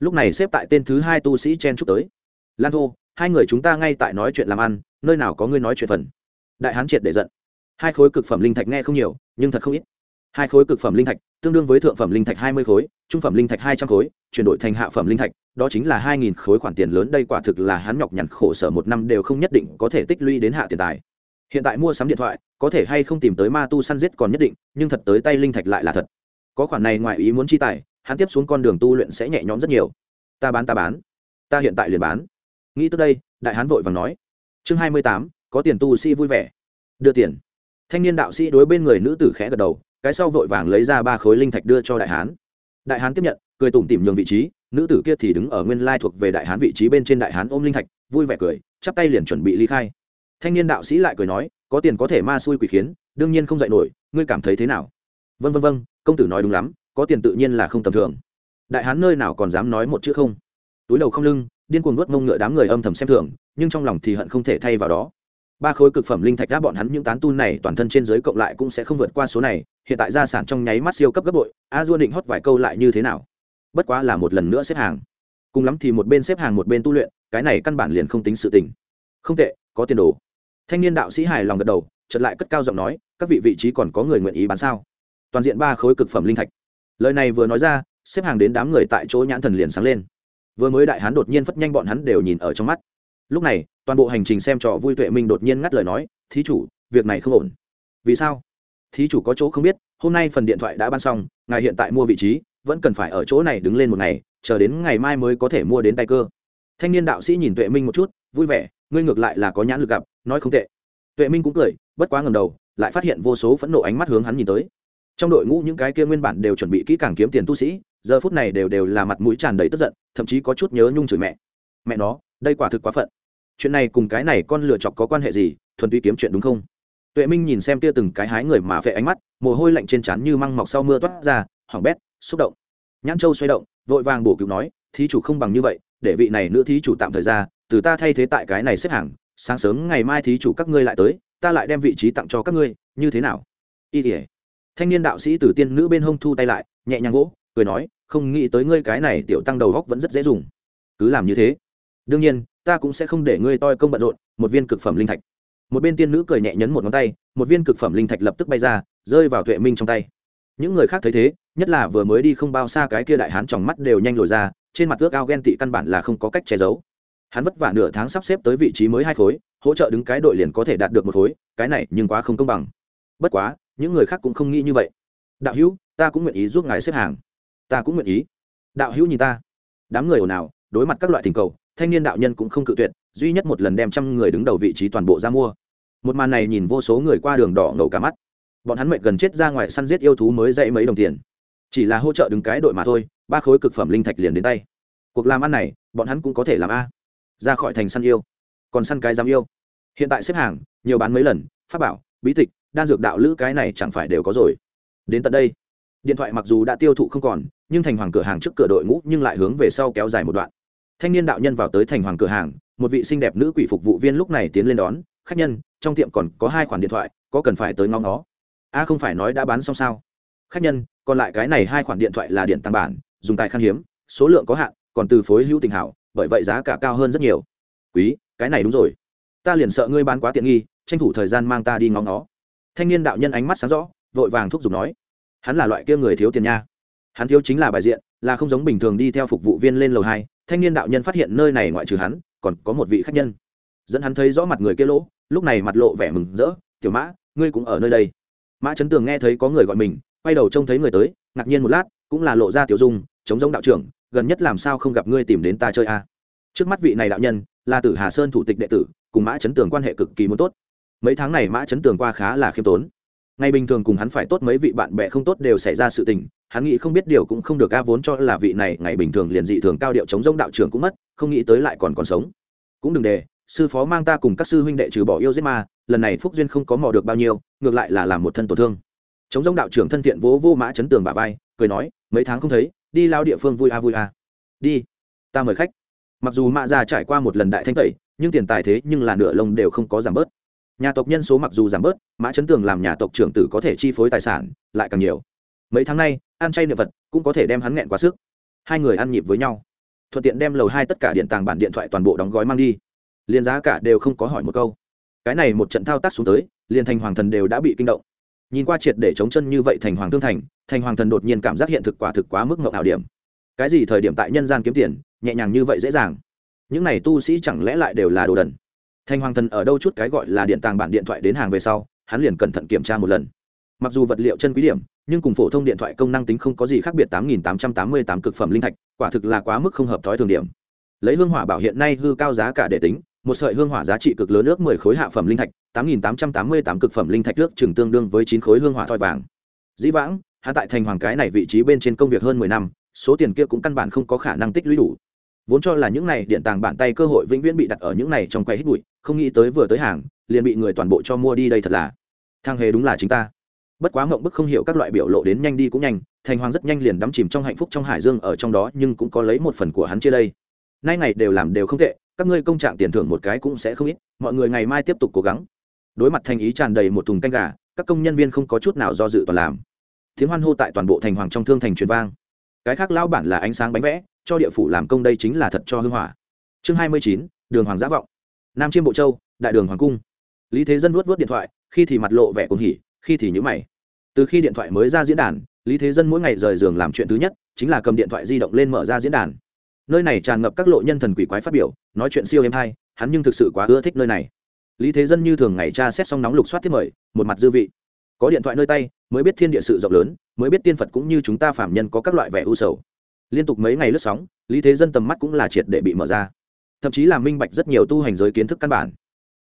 Lúc này xếp tại tên thứ hai tu sĩ chen chúc tới. Lan thô, hai người chúng ta ngay tại nói chuyện làm ăn, nơi nào có ngươi nói chuyện phần? Đại hán triệt để giận. Hai khối cực phẩm linh thạch nghe không nhiều, nhưng thật không ít hai khối cực phẩm linh thạch, tương đương với thượng phẩm linh thạch hai mươi khối, trung phẩm linh thạch hai trăm khối, chuyển đổi thành hạ phẩm linh thạch, đó chính là hai nghìn khối khoản tiền lớn. Đây quả thực là hắn nhọc nhằn khổ sở một năm đều không nhất định có thể tích lũy đến hạ tiền tài. Hiện tại mua sắm điện thoại, có thể hay không tìm tới ma tu săn giết còn nhất định, nhưng thật tới tay linh thạch lại là thật. Có khoản này ngoài ý muốn chi tài, hắn tiếp xuống con đường tu luyện sẽ nhẹ nhõm rất nhiều. Ta bán ta bán. Ta hiện tại liền bán. Nghĩ tới đây, đại hán vội vàng nói. Chương hai mươi tám, có tiền tu sĩ vui vẻ. Đưa tiền. Thanh niên đạo sĩ đối bên người nữ tử khẽ gật đầu cái sau vội vàng lấy ra ba khối linh thạch đưa cho đại hán. Đại hán tiếp nhận, cười tủm tỉm nhường vị trí, nữ tử kia thì đứng ở nguyên lai thuộc về đại hán vị trí bên trên đại hán ôm linh thạch, vui vẻ cười, chắp tay liền chuẩn bị ly khai. Thanh niên đạo sĩ lại cười nói, có tiền có thể ma xui quỷ khiến, đương nhiên không dạy nổi, ngươi cảm thấy thế nào? Vân vân vân công tử nói đúng lắm, có tiền tự nhiên là không tầm thường. Đại hán nơi nào còn dám nói một chữ không? Túi đầu không lưng, điên cuồng nuốt mông ngựa đám người âm thầm xem thường, nhưng trong lòng thì hận không thể thay vào đó ba khối cực phẩm linh thạch đã bọn hắn những tán tu này toàn thân trên giới cộng lại cũng sẽ không vượt qua số này, hiện tại gia sản trong nháy mắt siêu cấp gấp bội, a dua định hót vài câu lại như thế nào? Bất quá là một lần nữa xếp hàng. Cùng lắm thì một bên xếp hàng một bên tu luyện, cái này căn bản liền không tính sự tình. Không tệ, có tiền đồ. Thanh niên đạo sĩ hài lòng gật đầu, chợt lại cất cao giọng nói, các vị vị trí còn có người nguyện ý bán sao? Toàn diện ba khối cực phẩm linh thạch. Lời này vừa nói ra, xếp hàng đến đám người tại chỗ nhãn thần liền sáng lên. Vừa mới đại hán đột nhiên phất nhanh bọn hắn đều nhìn ở trong mắt lúc này, toàn bộ hành trình xem trò vui tuệ minh đột nhiên ngắt lời nói, thí chủ, việc này không ổn. Vì sao? Thí chủ có chỗ không biết, hôm nay phần điện thoại đã ban xong, ngài hiện tại mua vị trí, vẫn cần phải ở chỗ này đứng lên một ngày, chờ đến ngày mai mới có thể mua đến tay cơ. Thanh niên đạo sĩ nhìn tuệ minh một chút, vui vẻ, ngươi ngược lại là có nhãn lực gặp, nói không tệ. Tuệ minh cũng cười, bất quá ngầm đầu, lại phát hiện vô số phẫn nộ ánh mắt hướng hắn nhìn tới. Trong đội ngũ những cái kia nguyên bản đều chuẩn bị kỹ càng kiếm tiền tu sĩ, giờ phút này đều đều là mặt mũi tràn đầy tức giận, thậm chí có chút nhớ nhung chửi mẹ. Mẹ nó đây quả thực quá phận. Chuyện này cùng cái này con lựa chọc có quan hệ gì, thuần túy kiếm chuyện đúng không? Tuệ minh nhìn xem kia từng cái hái người mà vệ ánh mắt, mồ hôi lạnh trên trán như măng mọc sau mưa toát ra hỏng bét, xúc động. Nhãn châu xoay động, vội vàng bổ cứu nói, thí chủ không bằng như vậy, để vị này nữ thí chủ tạm thời ra, từ ta thay thế tại cái này xếp hàng, sáng sớm ngày mai thí chủ các ngươi lại tới, ta lại đem vị trí tặng cho các ngươi, như thế nào? Y ỉa thanh niên đạo sĩ từ tiên nữ bên hông thu tay lại, nhẹ nhàng gỗ cười nói, không nghĩ tới ngươi cái này tiểu tăng đầu góc vẫn rất dễ dùng. Cứ làm như thế đương nhiên, ta cũng sẽ không để ngươi toi công bận rộn, một viên cực phẩm linh thạch. Một bên tiên nữ cười nhẹ nhấn một ngón tay, một viên cực phẩm linh thạch lập tức bay ra, rơi vào tuệ minh trong tay. Những người khác thấy thế, nhất là vừa mới đi không bao xa cái kia đại hán tròng mắt đều nhanh lồi ra, trên mặt ước ao ghen tị căn bản là không có cách che giấu. Hắn vất vả nửa tháng sắp xếp tới vị trí mới hai khối, hỗ trợ đứng cái đội liền có thể đạt được một khối, cái này nhưng quá không công bằng. Bất quá, những người khác cũng không nghĩ như vậy. Đạo hữu, ta cũng nguyện ý giúp ngài xếp hàng. Ta cũng nguyện ý. Đạo hữu nhìn ta. Đám người ồn ào, đối mặt các loại thỉnh cầu thanh niên đạo nhân cũng không cự tuyệt, duy nhất một lần đem trăm người đứng đầu vị trí toàn bộ ra mua. Một màn này nhìn vô số người qua đường đỏ ngầu cả mắt. Bọn hắn mệt gần chết ra ngoài săn giết yêu thú mới dậy mấy đồng tiền. Chỉ là hỗ trợ đứng cái đội mà thôi, ba khối cực phẩm linh thạch liền đến tay. Cuộc làm ăn này, bọn hắn cũng có thể làm a. Ra khỏi thành săn yêu, còn săn cái dám yêu. Hiện tại xếp hàng, nhiều bán mấy lần, pháp bảo, bí tịch, đan dược đạo lữ cái này chẳng phải đều có rồi. Đến tận đây, điện thoại mặc dù đã tiêu thụ không còn, nhưng thành hoàng cửa hàng trước cửa đội ngũ nhưng lại hướng về sau kéo dài một đoạn thanh niên đạo nhân vào tới thành hoàng cửa hàng, một vị xinh đẹp nữ quỷ phục vụ viên lúc này tiến lên đón, khách nhân, trong tiệm còn có hai khoản điện thoại, có cần phải tới ngóng nó a, không phải nói đã bán xong sao? Khách nhân, còn lại cái này hai khoản điện thoại là điện tăng bản, dùng tài khan hiếm, số lượng có hạn, còn từ phối hữu tình hảo, bởi vậy giá cả cao hơn rất nhiều. Quý, cái này đúng rồi. Ta liền sợ ngươi bán quá tiện nghi, tranh thủ thời gian mang ta đi ngóng nó thanh niên đạo nhân ánh mắt sáng rõ, vội vàng thúc giục nói, hắn là loại kia người thiếu tiền nha. Hắn thiếu chính là bài diện, là không giống bình thường đi theo phục vụ viên lên lầu hai thanh niên đạo nhân phát hiện nơi này ngoại trừ hắn, còn có một vị khách nhân. Dẫn hắn thấy rõ mặt người kia lỗ, lúc này mặt lộ vẻ mừng rỡ, tiểu mã, ngươi cũng ở nơi đây. Mã Trấn tường nghe thấy có người gọi mình, quay đầu trông thấy người tới, ngạc nhiên một lát, cũng là lộ ra tiểu dung chống giống đạo trưởng, gần nhất làm sao không gặp ngươi tìm đến ta chơi a? À? trước mắt vị này đạo nhân, là tử hà sơn thủ tịch đệ tử, cùng mã Trấn tường quan hệ cực kỳ muốn tốt. Mấy tháng này mã Trấn tường qua khá là khiêm tốn ngày bình thường cùng hắn phải tốt mấy vị bạn bè không tốt đều xảy ra sự tình, hắn nghĩ không biết điều cũng không được a vốn cho là vị này ngày bình thường liền dị thường cao điệu chống g đạo trưởng cũng mất, không nghĩ tới lại còn còn sống. Cũng đừng để, sư phó mang ta cùng các sư huynh đệ trừ bỏ yêu giết ma, lần này phúc duyên không có mò được bao nhiêu, ngược lại là làm một thân tổn thương. Chống g đạo trưởng thân thiện vỗ vô mã chấn tường bà vai, cười nói, mấy tháng không thấy, đi lao địa phương vui a vui a. Đi, ta mời khách. Mặc dù mạ già trải qua một lần đại thanh tẩy, nhưng tiền tài thế nhưng là nửa lông đều không có giảm bớt nhà tộc nhân số mặc dù giảm bớt, mã chấn tường làm nhà tộc trưởng tử có thể chi phối tài sản, lại càng nhiều. Mấy tháng nay, ăn chay niệm vật cũng có thể đem hắn nghẹn quá sức. Hai người ăn nhịp với nhau. Thuận tiện đem lầu hai tất cả điện tàng bản điện thoại toàn bộ đóng gói mang đi. Liền giá cả đều không có hỏi một câu. Cái này một trận thao tác xuống tới, liền thành hoàng thần đều đã bị kinh động. Nhìn qua triệt để chống chân như vậy thành hoàng thương thành thành hoàng thần đột nhiên cảm giác hiện thực quả thực quá mức ngậu ảo điểm. Cái gì thời điểm tại nhân gian kiếm tiền, nhẹ nhàng như vậy dễ dàng. Những này tu sĩ chẳng lẽ lại đều là đồ đần? Thành hoàng thần ở đâu chút cái gọi là điện tàng bản điện thoại đến hàng về sau, hắn liền cẩn thận kiểm tra một lần. Mặc dù vật liệu chân quý điểm, nhưng cùng phổ thông điện thoại công năng tính không có gì khác biệt tám nghìn tám trăm tám mươi tám cực phẩm linh thạch, quả thực là quá mức không hợp thói thường điểm. Lấy hương hỏa bảo hiện nay hư cao giá cả để tính, một sợi hương hỏa giá trị cực lớn ước mười khối hạ phẩm linh thạch, tám nghìn tám trăm tám mươi tám cực phẩm linh thạch ước chừng tương đương với chín khối hương hỏa thoi vàng. Dĩ vãng hạ tại thành hoàng cái này vị trí bên trên công việc hơn mười năm, số tiền kia cũng căn bản không có khả năng tích lũy đủ. Vốn cho là những này điện tàng bản tay cơ hội vĩnh viễn bị đặt ở những này trong quay hít bụi không nghĩ tới vừa tới hàng, liền bị người toàn bộ cho mua đi đây thật là. Thang hề đúng là chính ta. Bất quá mộng bức không hiểu các loại biểu lộ đến nhanh đi cũng nhanh, thành hoàng rất nhanh liền đắm chìm trong hạnh phúc trong hải dương ở trong đó, nhưng cũng có lấy một phần của hắn chia đây. Nay ngày đều làm đều không tệ, các ngươi công trạng tiền thưởng một cái cũng sẽ không ít, mọi người ngày mai tiếp tục cố gắng. Đối mặt thành ý tràn đầy một thùng canh gà, các công nhân viên không có chút nào do dự toàn làm. Tiếng hoan hô tại toàn bộ thành hoàng trong thương thành truyền vang. Cái khác lão bản là ánh sáng bánh vẽ, cho địa phủ làm công đây chính là thật cho hưng hỏa. Chương hai mươi chín, đường hoàng giả vọng nam chiêm bộ châu, đại đường hoàng cung. Lý thế dân vuốt vuốt điện thoại, khi thì mặt lộ vẻ cuồng hỉ, khi thì nhữ mày. Từ khi điện thoại mới ra diễn đàn, lý thế dân mỗi ngày rời giường làm chuyện thứ nhất, chính là cầm điện thoại di động lên mở ra diễn đàn. Nơi này tràn ngập các lộ nhân thần quỷ quái phát biểu, nói chuyện siêu êm hay, hắn nhưng thực sự quá ưa thích nơi này. Lý thế dân như thường ngày tra xét xong nóng lục soát thiết mời, một mặt dư vị. Có điện thoại nơi tay, mới biết thiên địa sự rộng lớn, mới biết tiên phật cũng như chúng ta phạm nhân có các loại vẻ ưu sầu. Liên tục mấy ngày lướt sóng, lý thế dân tầm mắt cũng là triệt để bị mở ra thậm chí là minh bạch rất nhiều tu hành giới kiến thức căn bản.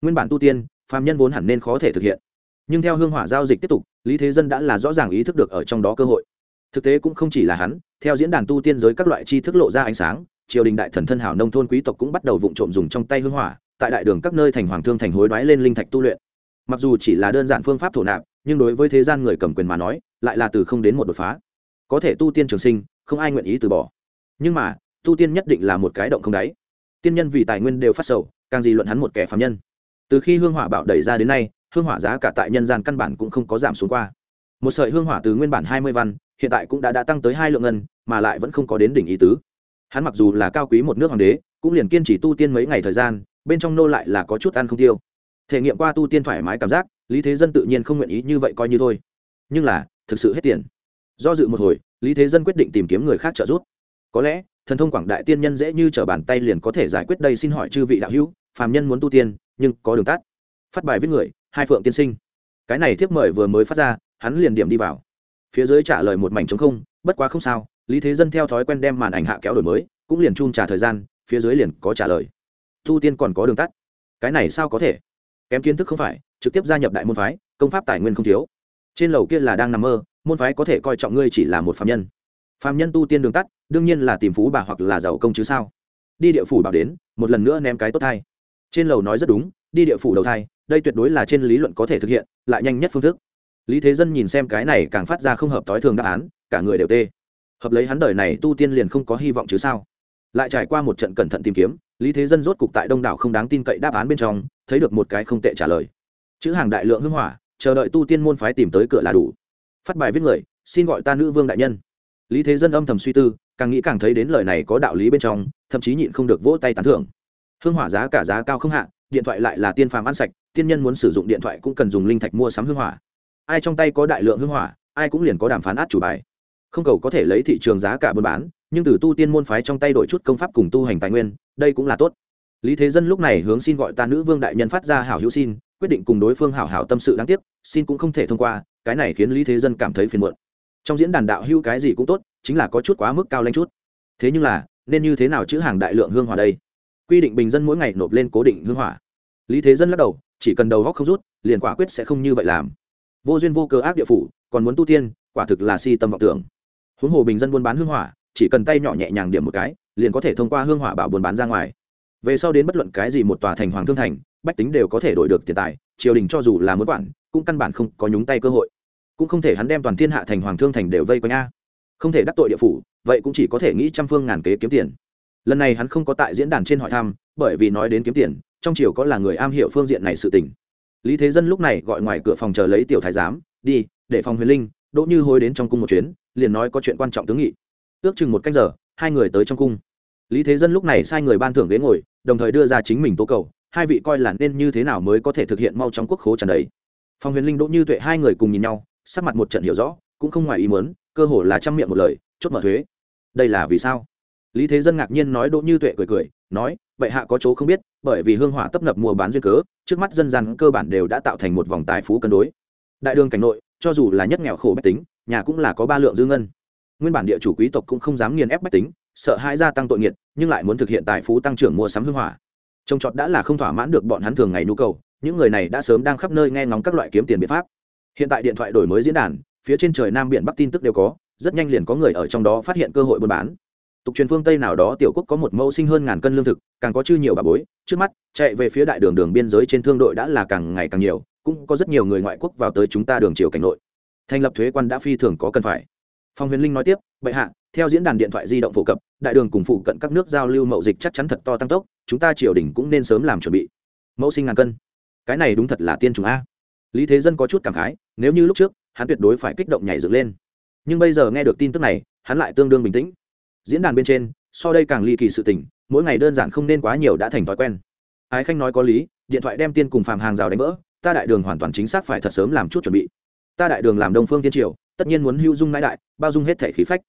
Nguyên bản tu tiên, phàm nhân vốn hẳn nên khó thể thực hiện. Nhưng theo hương hỏa giao dịch tiếp tục, lý thế dân đã là rõ ràng ý thức được ở trong đó cơ hội. Thực tế cũng không chỉ là hắn, theo diễn đàn tu tiên giới các loại tri thức lộ ra ánh sáng, triều đình đại thần thân hảo nông thôn quý tộc cũng bắt đầu vụng trộm dùng trong tay hương hỏa, tại đại đường các nơi thành hoàng thương thành hối đoái lên linh thạch tu luyện. Mặc dù chỉ là đơn giản phương pháp thổ nạp, nhưng đối với thế gian người cầm quyền mà nói, lại là từ không đến một đột phá. Có thể tu tiên trường sinh, không ai nguyện ý từ bỏ. Nhưng mà, tu tiên nhất định là một cái động không đáy tiên nhân vì tài nguyên đều phát sầu, càng gì luận hắn một kẻ phạm nhân. Từ khi hương hỏa bảo đẩy ra đến nay, hương hỏa giá cả tại nhân gian căn bản cũng không có giảm xuống qua. Một sợi hương hỏa từ nguyên bản hai mươi văn, hiện tại cũng đã đã tăng tới hai lượng ngân, mà lại vẫn không có đến đỉnh ý tứ. Hắn mặc dù là cao quý một nước hoàng đế, cũng liền kiên trì tu tiên mấy ngày thời gian, bên trong nô lại là có chút ăn không tiêu. Thể nghiệm qua tu tiên thoải mái cảm giác, lý thế dân tự nhiên không nguyện ý như vậy coi như thôi. Nhưng là, thực sự hết tiền. Do dự một hồi, lý thế dân quyết định tìm kiếm người khác trợ giúp. Có lẽ thần thông quảng đại tiên nhân dễ như trở bàn tay liền có thể giải quyết đây xin hỏi chư vị đạo hữu, phàm nhân muốn tu tiên, nhưng có đường tắt. Phát bài viết người, hai phượng tiên sinh. Cái này thiếp mời vừa mới phát ra, hắn liền điểm đi vào. Phía dưới trả lời một mảnh trống không, bất quá không sao, lý thế dân theo thói quen đem màn ảnh hạ kéo đổi mới, cũng liền chun trả thời gian, phía dưới liền có trả lời. Tu tiên còn có đường tắt. Cái này sao có thể? Kém kiến thức không phải, trực tiếp gia nhập đại môn phái, công pháp tài nguyên không thiếu. Trên lầu kia là đang nằm mơ, môn phái có thể coi trọng ngươi chỉ là một phạm nhân phạm nhân tu tiên đường tắt, đương nhiên là tìm phú bà hoặc là giàu công chứ sao? Đi địa phủ bảo đến, một lần nữa ném cái tốt thai. Trên lầu nói rất đúng, đi địa phủ đầu thai, đây tuyệt đối là trên lý luận có thể thực hiện, lại nhanh nhất phương thức. Lý thế dân nhìn xem cái này càng phát ra không hợp t ố i thường đáp án, cả người đều tê. Hợp lấy hắn đời này tu tiên liền không có hy vọng chứ sao? Lại trải qua một trận cẩn thận tìm kiếm, lý thế dân rốt cục tại đông đảo không đáng tin cậy đáp án bên trong, thấy được một cái không tệ trả lời. Chữ hàng đại lượng hưng hỏa, chờ đợi tu tiên môn phái tìm tới cửa là đủ. Phát bài viết người, xin gọi ta nữ vương đại nhân lý thế dân âm thầm suy tư, càng nghĩ càng thấy đến lời này có đạo lý bên trong, thậm chí nhịn không được vỗ tay tán thưởng. Hương hỏa giá cả giá cao không hạ, điện thoại lại là tiên phàm ăn sạch, tiên nhân muốn sử dụng điện thoại cũng cần dùng linh thạch mua sắm hương hỏa. Ai trong tay có đại lượng hương hỏa, ai cũng liền có đàm phán át chủ bài. Không cầu có thể lấy thị trường giá cả buôn bán, nhưng từ tu tiên môn phái trong tay đổi chút công pháp cùng tu hành tài nguyên, đây cũng là tốt. Lý thế dân lúc này hướng xin gọi ta nữ vương đại nhân phát ra hảo hữu xin, quyết định cùng đối phương hảo hảo tâm sự đáng tiếc, xin cũng không thể thông qua, cái này khiến lý thế dân cảm thấy phiền muộn trong diễn đàn đạo hữu cái gì cũng tốt, chính là có chút quá mức cao lanh chút. Thế nhưng là, nên như thế nào chữ hàng đại lượng hương hỏa đây? Quy định bình dân mỗi ngày nộp lên cố định hương hỏa. Lý thế dân lắc đầu, chỉ cần đầu góc không rút, liền quả quyết sẽ không như vậy làm. Vô duyên vô cớ ác địa phủ, còn muốn tu tiên, quả thực là si tâm vọng tưởng. Huống hồ bình dân buôn bán hương hỏa, chỉ cần tay nhỏ nhẹ nhàng điểm một cái, liền có thể thông qua hương hỏa bảo buôn bán ra ngoài. Về sau đến bất luận cái gì một tòa thành hoàng thương thành, bách tính đều có thể đổi được tiền tài, triều đình cho dù là muốn quản, cũng căn bản không có nhúng tay cơ hội cũng không thể hắn đem toàn thiên hạ thành hoàng thương thành đều vây quanh a. Không thể đắc tội địa phủ, vậy cũng chỉ có thể nghĩ trăm phương ngàn kế kiếm tiền. Lần này hắn không có tại diễn đàn trên hỏi thăm, bởi vì nói đến kiếm tiền, trong triều có là người am hiểu phương diện này sự tình. Lý thế dân lúc này gọi ngoài cửa phòng chờ lấy tiểu thái giám, đi, để phòng huyền linh, đỗ như hối đến trong cung một chuyến, liền nói có chuyện quan trọng tướng nghị. Ước chừng một cách giờ, hai người tới trong cung. Lý thế dân lúc này sai người ban thưởng ghế ngồi, đồng thời đưa ra chính mình tố cầu, hai vị coi là nên như thế nào mới có thể thực hiện mau chóng quốc khố tràn đầy. Phòng huyền linh, đỗ như tuệ hai người cùng nhìn nhau sắc mặt một trận hiểu rõ, cũng không ngoài ý muốn, cơ hồ là trăm miệng một lời, chốt mở thuế. Đây là vì sao? Lý thế dân ngạc nhiên nói đỗ như tuệ cười cười, nói, vậy hạ có chỗ không biết, bởi vì hương hỏa tấp nập mua bán duyên cớ, trước mắt dân gian cơ bản đều đã tạo thành một vòng tài phú cân đối. Đại đường cảnh nội, cho dù là nhất nghèo khổ bách tính, nhà cũng là có ba lượng dư ngân. Nguyên bản địa chủ quý tộc cũng không dám nghiền ép bách tính, sợ hãi gia tăng tội nghiệt, nhưng lại muốn thực hiện tài phú tăng trưởng mua sắm hương hỏa. Trông trọt đã là không thỏa mãn được bọn hắn thường ngày nhu cầu, những người này đã sớm đang khắp nơi nghe ngóng các loại kiếm tiền biện pháp hiện tại điện thoại đổi mới diễn đàn, phía trên trời nam biển bắc tin tức đều có, rất nhanh liền có người ở trong đó phát hiện cơ hội buôn bán. Tục truyền phương tây nào đó tiểu quốc có một mẫu sinh hơn ngàn cân lương thực, càng có chư nhiều bà bối, trước mắt, chạy về phía đại đường đường biên giới trên thương đội đã là càng ngày càng nhiều, cũng có rất nhiều người ngoại quốc vào tới chúng ta đường triều cảnh nội. Thành lập thuế quan đã phi thường có cần phải. Phong huyền linh nói tiếp, bệ hạ, theo diễn đàn điện thoại di động phổ cập, đại đường cùng phụ cận các nước giao lưu mậu dịch chắc chắn thật to tăng tốc, chúng ta triều đình cũng nên sớm làm chuẩn bị. Mẫu sinh ngàn cân. Cái này đúng thật là tiên chủng a. Lý thế dân có chút cảm khái nếu như lúc trước, hắn tuyệt đối phải kích động nhảy dựng lên. Nhưng bây giờ nghe được tin tức này, hắn lại tương đương bình tĩnh. Diễn đàn bên trên, so đây càng ly kỳ sự tình, mỗi ngày đơn giản không nên quá nhiều đã thành thói quen. Ái khanh nói có lý, điện thoại đem tiên cùng phàm hàng rào đánh vỡ, ta đại đường hoàn toàn chính xác phải thật sớm làm chút chuẩn bị. Ta đại đường làm đông phương tiên triều, tất nhiên muốn hưu dung mãi đại, bao dung hết thể khí phách.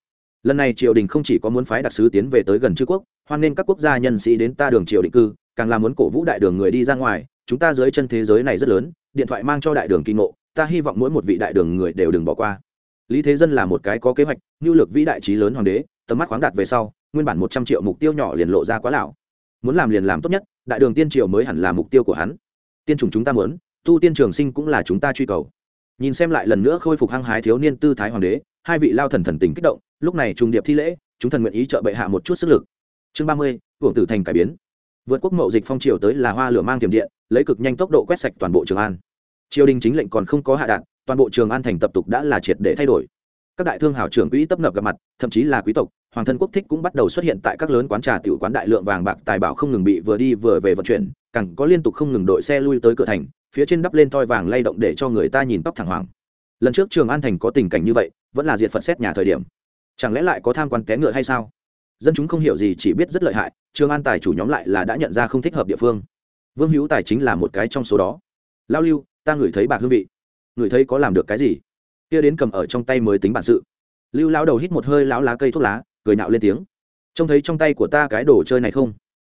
Lần này triều đình không chỉ có muốn phái đặc sứ tiến về tới gần chư quốc, hoan nên các quốc gia nhân sĩ đến ta đường triều định cư, càng là muốn cổ vũ đại đường người đi ra ngoài, chúng ta dưới chân thế giới này rất lớn, điện thoại mang cho đại đường kinh ngộ ta hy vọng mỗi một vị đại đường người đều đừng bỏ qua. Lý thế dân là một cái có kế hoạch nhu lược vĩ đại trí lớn hoàng đế, tầm mắt khoáng đạt về sau, nguyên bản một trăm triệu mục tiêu nhỏ liền lộ ra quá lão. Muốn làm liền làm tốt nhất, đại đường tiên triều mới hẳn là mục tiêu của hắn. Tiên chủng chúng ta muốn, tu tiên trường sinh cũng là chúng ta truy cầu. Nhìn xem lại lần nữa khôi phục hăng hái thiếu niên tư thái hoàng đế, hai vị lao thần thần tình kích động, lúc này trùng điệp thi lễ, chúng thần nguyện ý trợ bệ hạ một chút sức lực. Chương ba mươi, hưởng tử thành cải biến. Vượt quốc mậu dịch phong triều tới là hoa lửa mang tiềm điện, lấy cực nhanh tốc độ quét sạch toàn bộ trường an triều đình chính lệnh còn không có hạ đạn toàn bộ trường an thành tập tục đã là triệt để thay đổi. Các đại thương hảo trưởng quỹ tấp nập gặp mặt, thậm chí là quý tộc, hoàng thân quốc thích cũng bắt đầu xuất hiện tại các lớn quán trà tiểu quán đại lượng vàng bạc tài bảo không ngừng bị vừa đi vừa về vận chuyển, càng có liên tục không ngừng đội xe lui tới cửa thành, phía trên đắp lên toi vàng lay động để cho người ta nhìn tóc thẳng hoàng lần trước trường an thành có tình cảnh như vậy, vẫn là diệt phật xét nhà thời điểm. Chẳng lẽ lại có tham quan té ngựa hay sao? Dân chúng không hiểu gì chỉ biết rất lợi hại, trường an tài chủ nhóm lại là đã nhận ra không thích hợp địa phương. Vương hữu tài chính là một cái trong số đó. Lao lưu ta ngửi thấy bạc hương vị. Ngửi thấy có làm được cái gì? Kia đến cầm ở trong tay mới tính bản sự. Lưu lao đầu hít một hơi lão lá cây thuốc lá, cười nạo lên tiếng. Trông thấy trong tay của ta cái đồ chơi này không?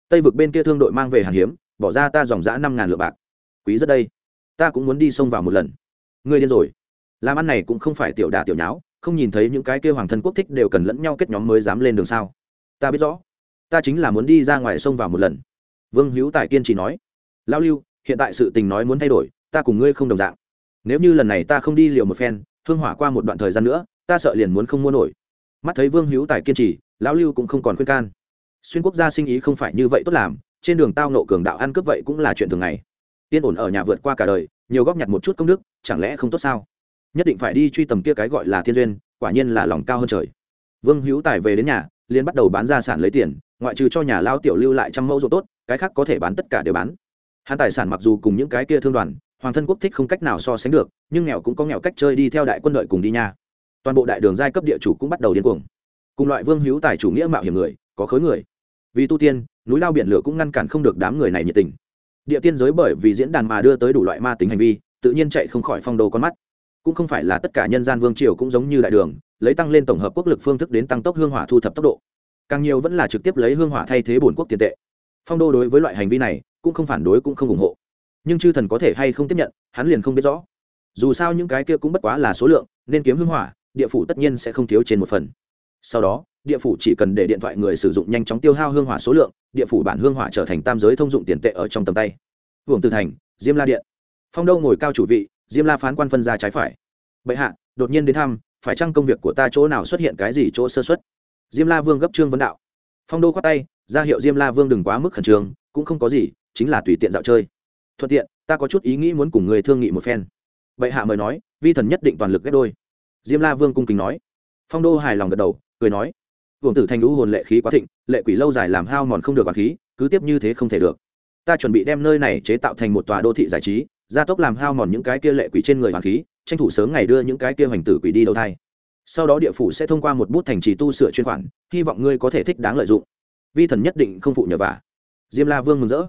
Tây vực bên kia thương đội mang về hàng hiếm, bỏ ra ta dòng giã năm ngàn lượng bạc. Quý rất đây. Ta cũng muốn đi sông vào một lần. Ngươi điên rồi. Làm ăn này cũng không phải tiểu đà tiểu nháo, không nhìn thấy những cái kêu hoàng thân quốc thích đều cần lẫn nhau kết nhóm mới dám lên đường sao? Ta biết rõ. Ta chính là muốn đi ra ngoài sông vào một lần. Vương hữu tài kiên trì nói. Lao lưu, hiện tại sự tình nói muốn thay đổi ta cùng ngươi không đồng dạng. Nếu như lần này ta không đi liều một phen, hương hỏa qua một đoạn thời gian nữa, ta sợ liền muốn không mua nổi. Mắt thấy vương hữu tài kiên trì, lão lưu cũng không còn khuyên can. Xuyên quốc gia sinh ý không phải như vậy tốt làm, trên đường tao nộ cường đạo ăn cướp vậy cũng là chuyện thường ngày. Yên ổn ở nhà vượt qua cả đời, nhiều góp nhặt một chút công đức, chẳng lẽ không tốt sao? Nhất định phải đi truy tầm kia cái gọi là thiên duyên, quả nhiên là lòng cao hơn trời. Vương hữu tài về đến nhà liên bắt đầu bán gia sản lấy tiền, ngoại trừ cho nhà lao tiểu lưu lại trăm mẫu ruộng tốt, cái khác có thể bán tất cả đều bán. Hắn tài sản mặc dù cùng những cái kia thương đoàn hoàng thân quốc thích không cách nào so sánh được, nhưng nghèo cũng có nghèo cách chơi đi theo đại quân đội cùng đi nha. Toàn bộ đại đường giai cấp địa chủ cũng bắt đầu điên cuồng. Cùng loại vương hữu tài chủ nghĩa mạo hiểm người, có khối người. Vì tu tiên, núi lao biển lửa cũng ngăn cản không được đám người này nhiệt tình. Địa tiên giới bởi vì diễn đàn mà đưa tới đủ loại ma tính hành vi, tự nhiên chạy không khỏi phong đồ con mắt. Cũng không phải là tất cả nhân gian vương triều cũng giống như đại đường, lấy tăng lên tổng hợp quốc lực phương thức đến tăng tốc hương hỏa thu thập tốc độ. Càng nhiều vẫn là trực tiếp lấy hương hỏa thay thế bổn quốc tiền tệ. Phong đô đối với loại hành vi này, cũng không phản đối cũng không ủng hộ nhưng chư thần có thể hay không tiếp nhận, hắn liền không biết rõ. Dù sao những cái kia cũng bất quá là số lượng, nên kiếm hương hỏa, địa phủ tất nhiên sẽ không thiếu trên một phần. Sau đó, địa phủ chỉ cần để điện thoại người sử dụng nhanh chóng tiêu hao hương hỏa số lượng, địa phủ bản hương hỏa trở thành tam giới thông dụng tiền tệ ở trong tầm tay. Hưởng từ thành, diêm la điện. Phong đâu ngồi cao chủ vị, diêm la phán quan phân ra trái phải. Bệ hạ, đột nhiên đến thăm, phải chăng công việc của ta chỗ nào xuất hiện cái gì chỗ sơ xuất diêm la vương gấp trương vấn đạo. Phong đô khoát tay, ra hiệu diêm la vương đừng quá mức khẩn trương, cũng không có gì, chính là tùy tiện dạo chơi thuận tiện, ta có chút ý nghĩ muốn cùng người thương nghị một phen. Bệ hạ mời nói, vi thần nhất định toàn lực ghép đôi. Diêm la vương cung kính nói. Phong đô hài lòng gật đầu, cười nói hưởng tử thành lũ hồn lệ khí quá thịnh, lệ quỷ lâu dài làm hao mòn không được bằng khí, cứ tiếp như thế không thể được. Ta chuẩn bị đem nơi này chế tạo thành một tòa đô thị giải trí, gia tốc làm hao mòn những cái kia lệ quỷ trên người hoàng khí, tranh thủ sớm ngày đưa những cái kia hoành tử quỷ đi đầu thai. Sau đó địa phủ sẽ thông qua một bút thành trì tu sửa chuyên khoản, hy vọng ngươi có thể thích đáng lợi dụng. Vi thần nhất định không phụ nhờ vả. Diêm la vương mừng rỡ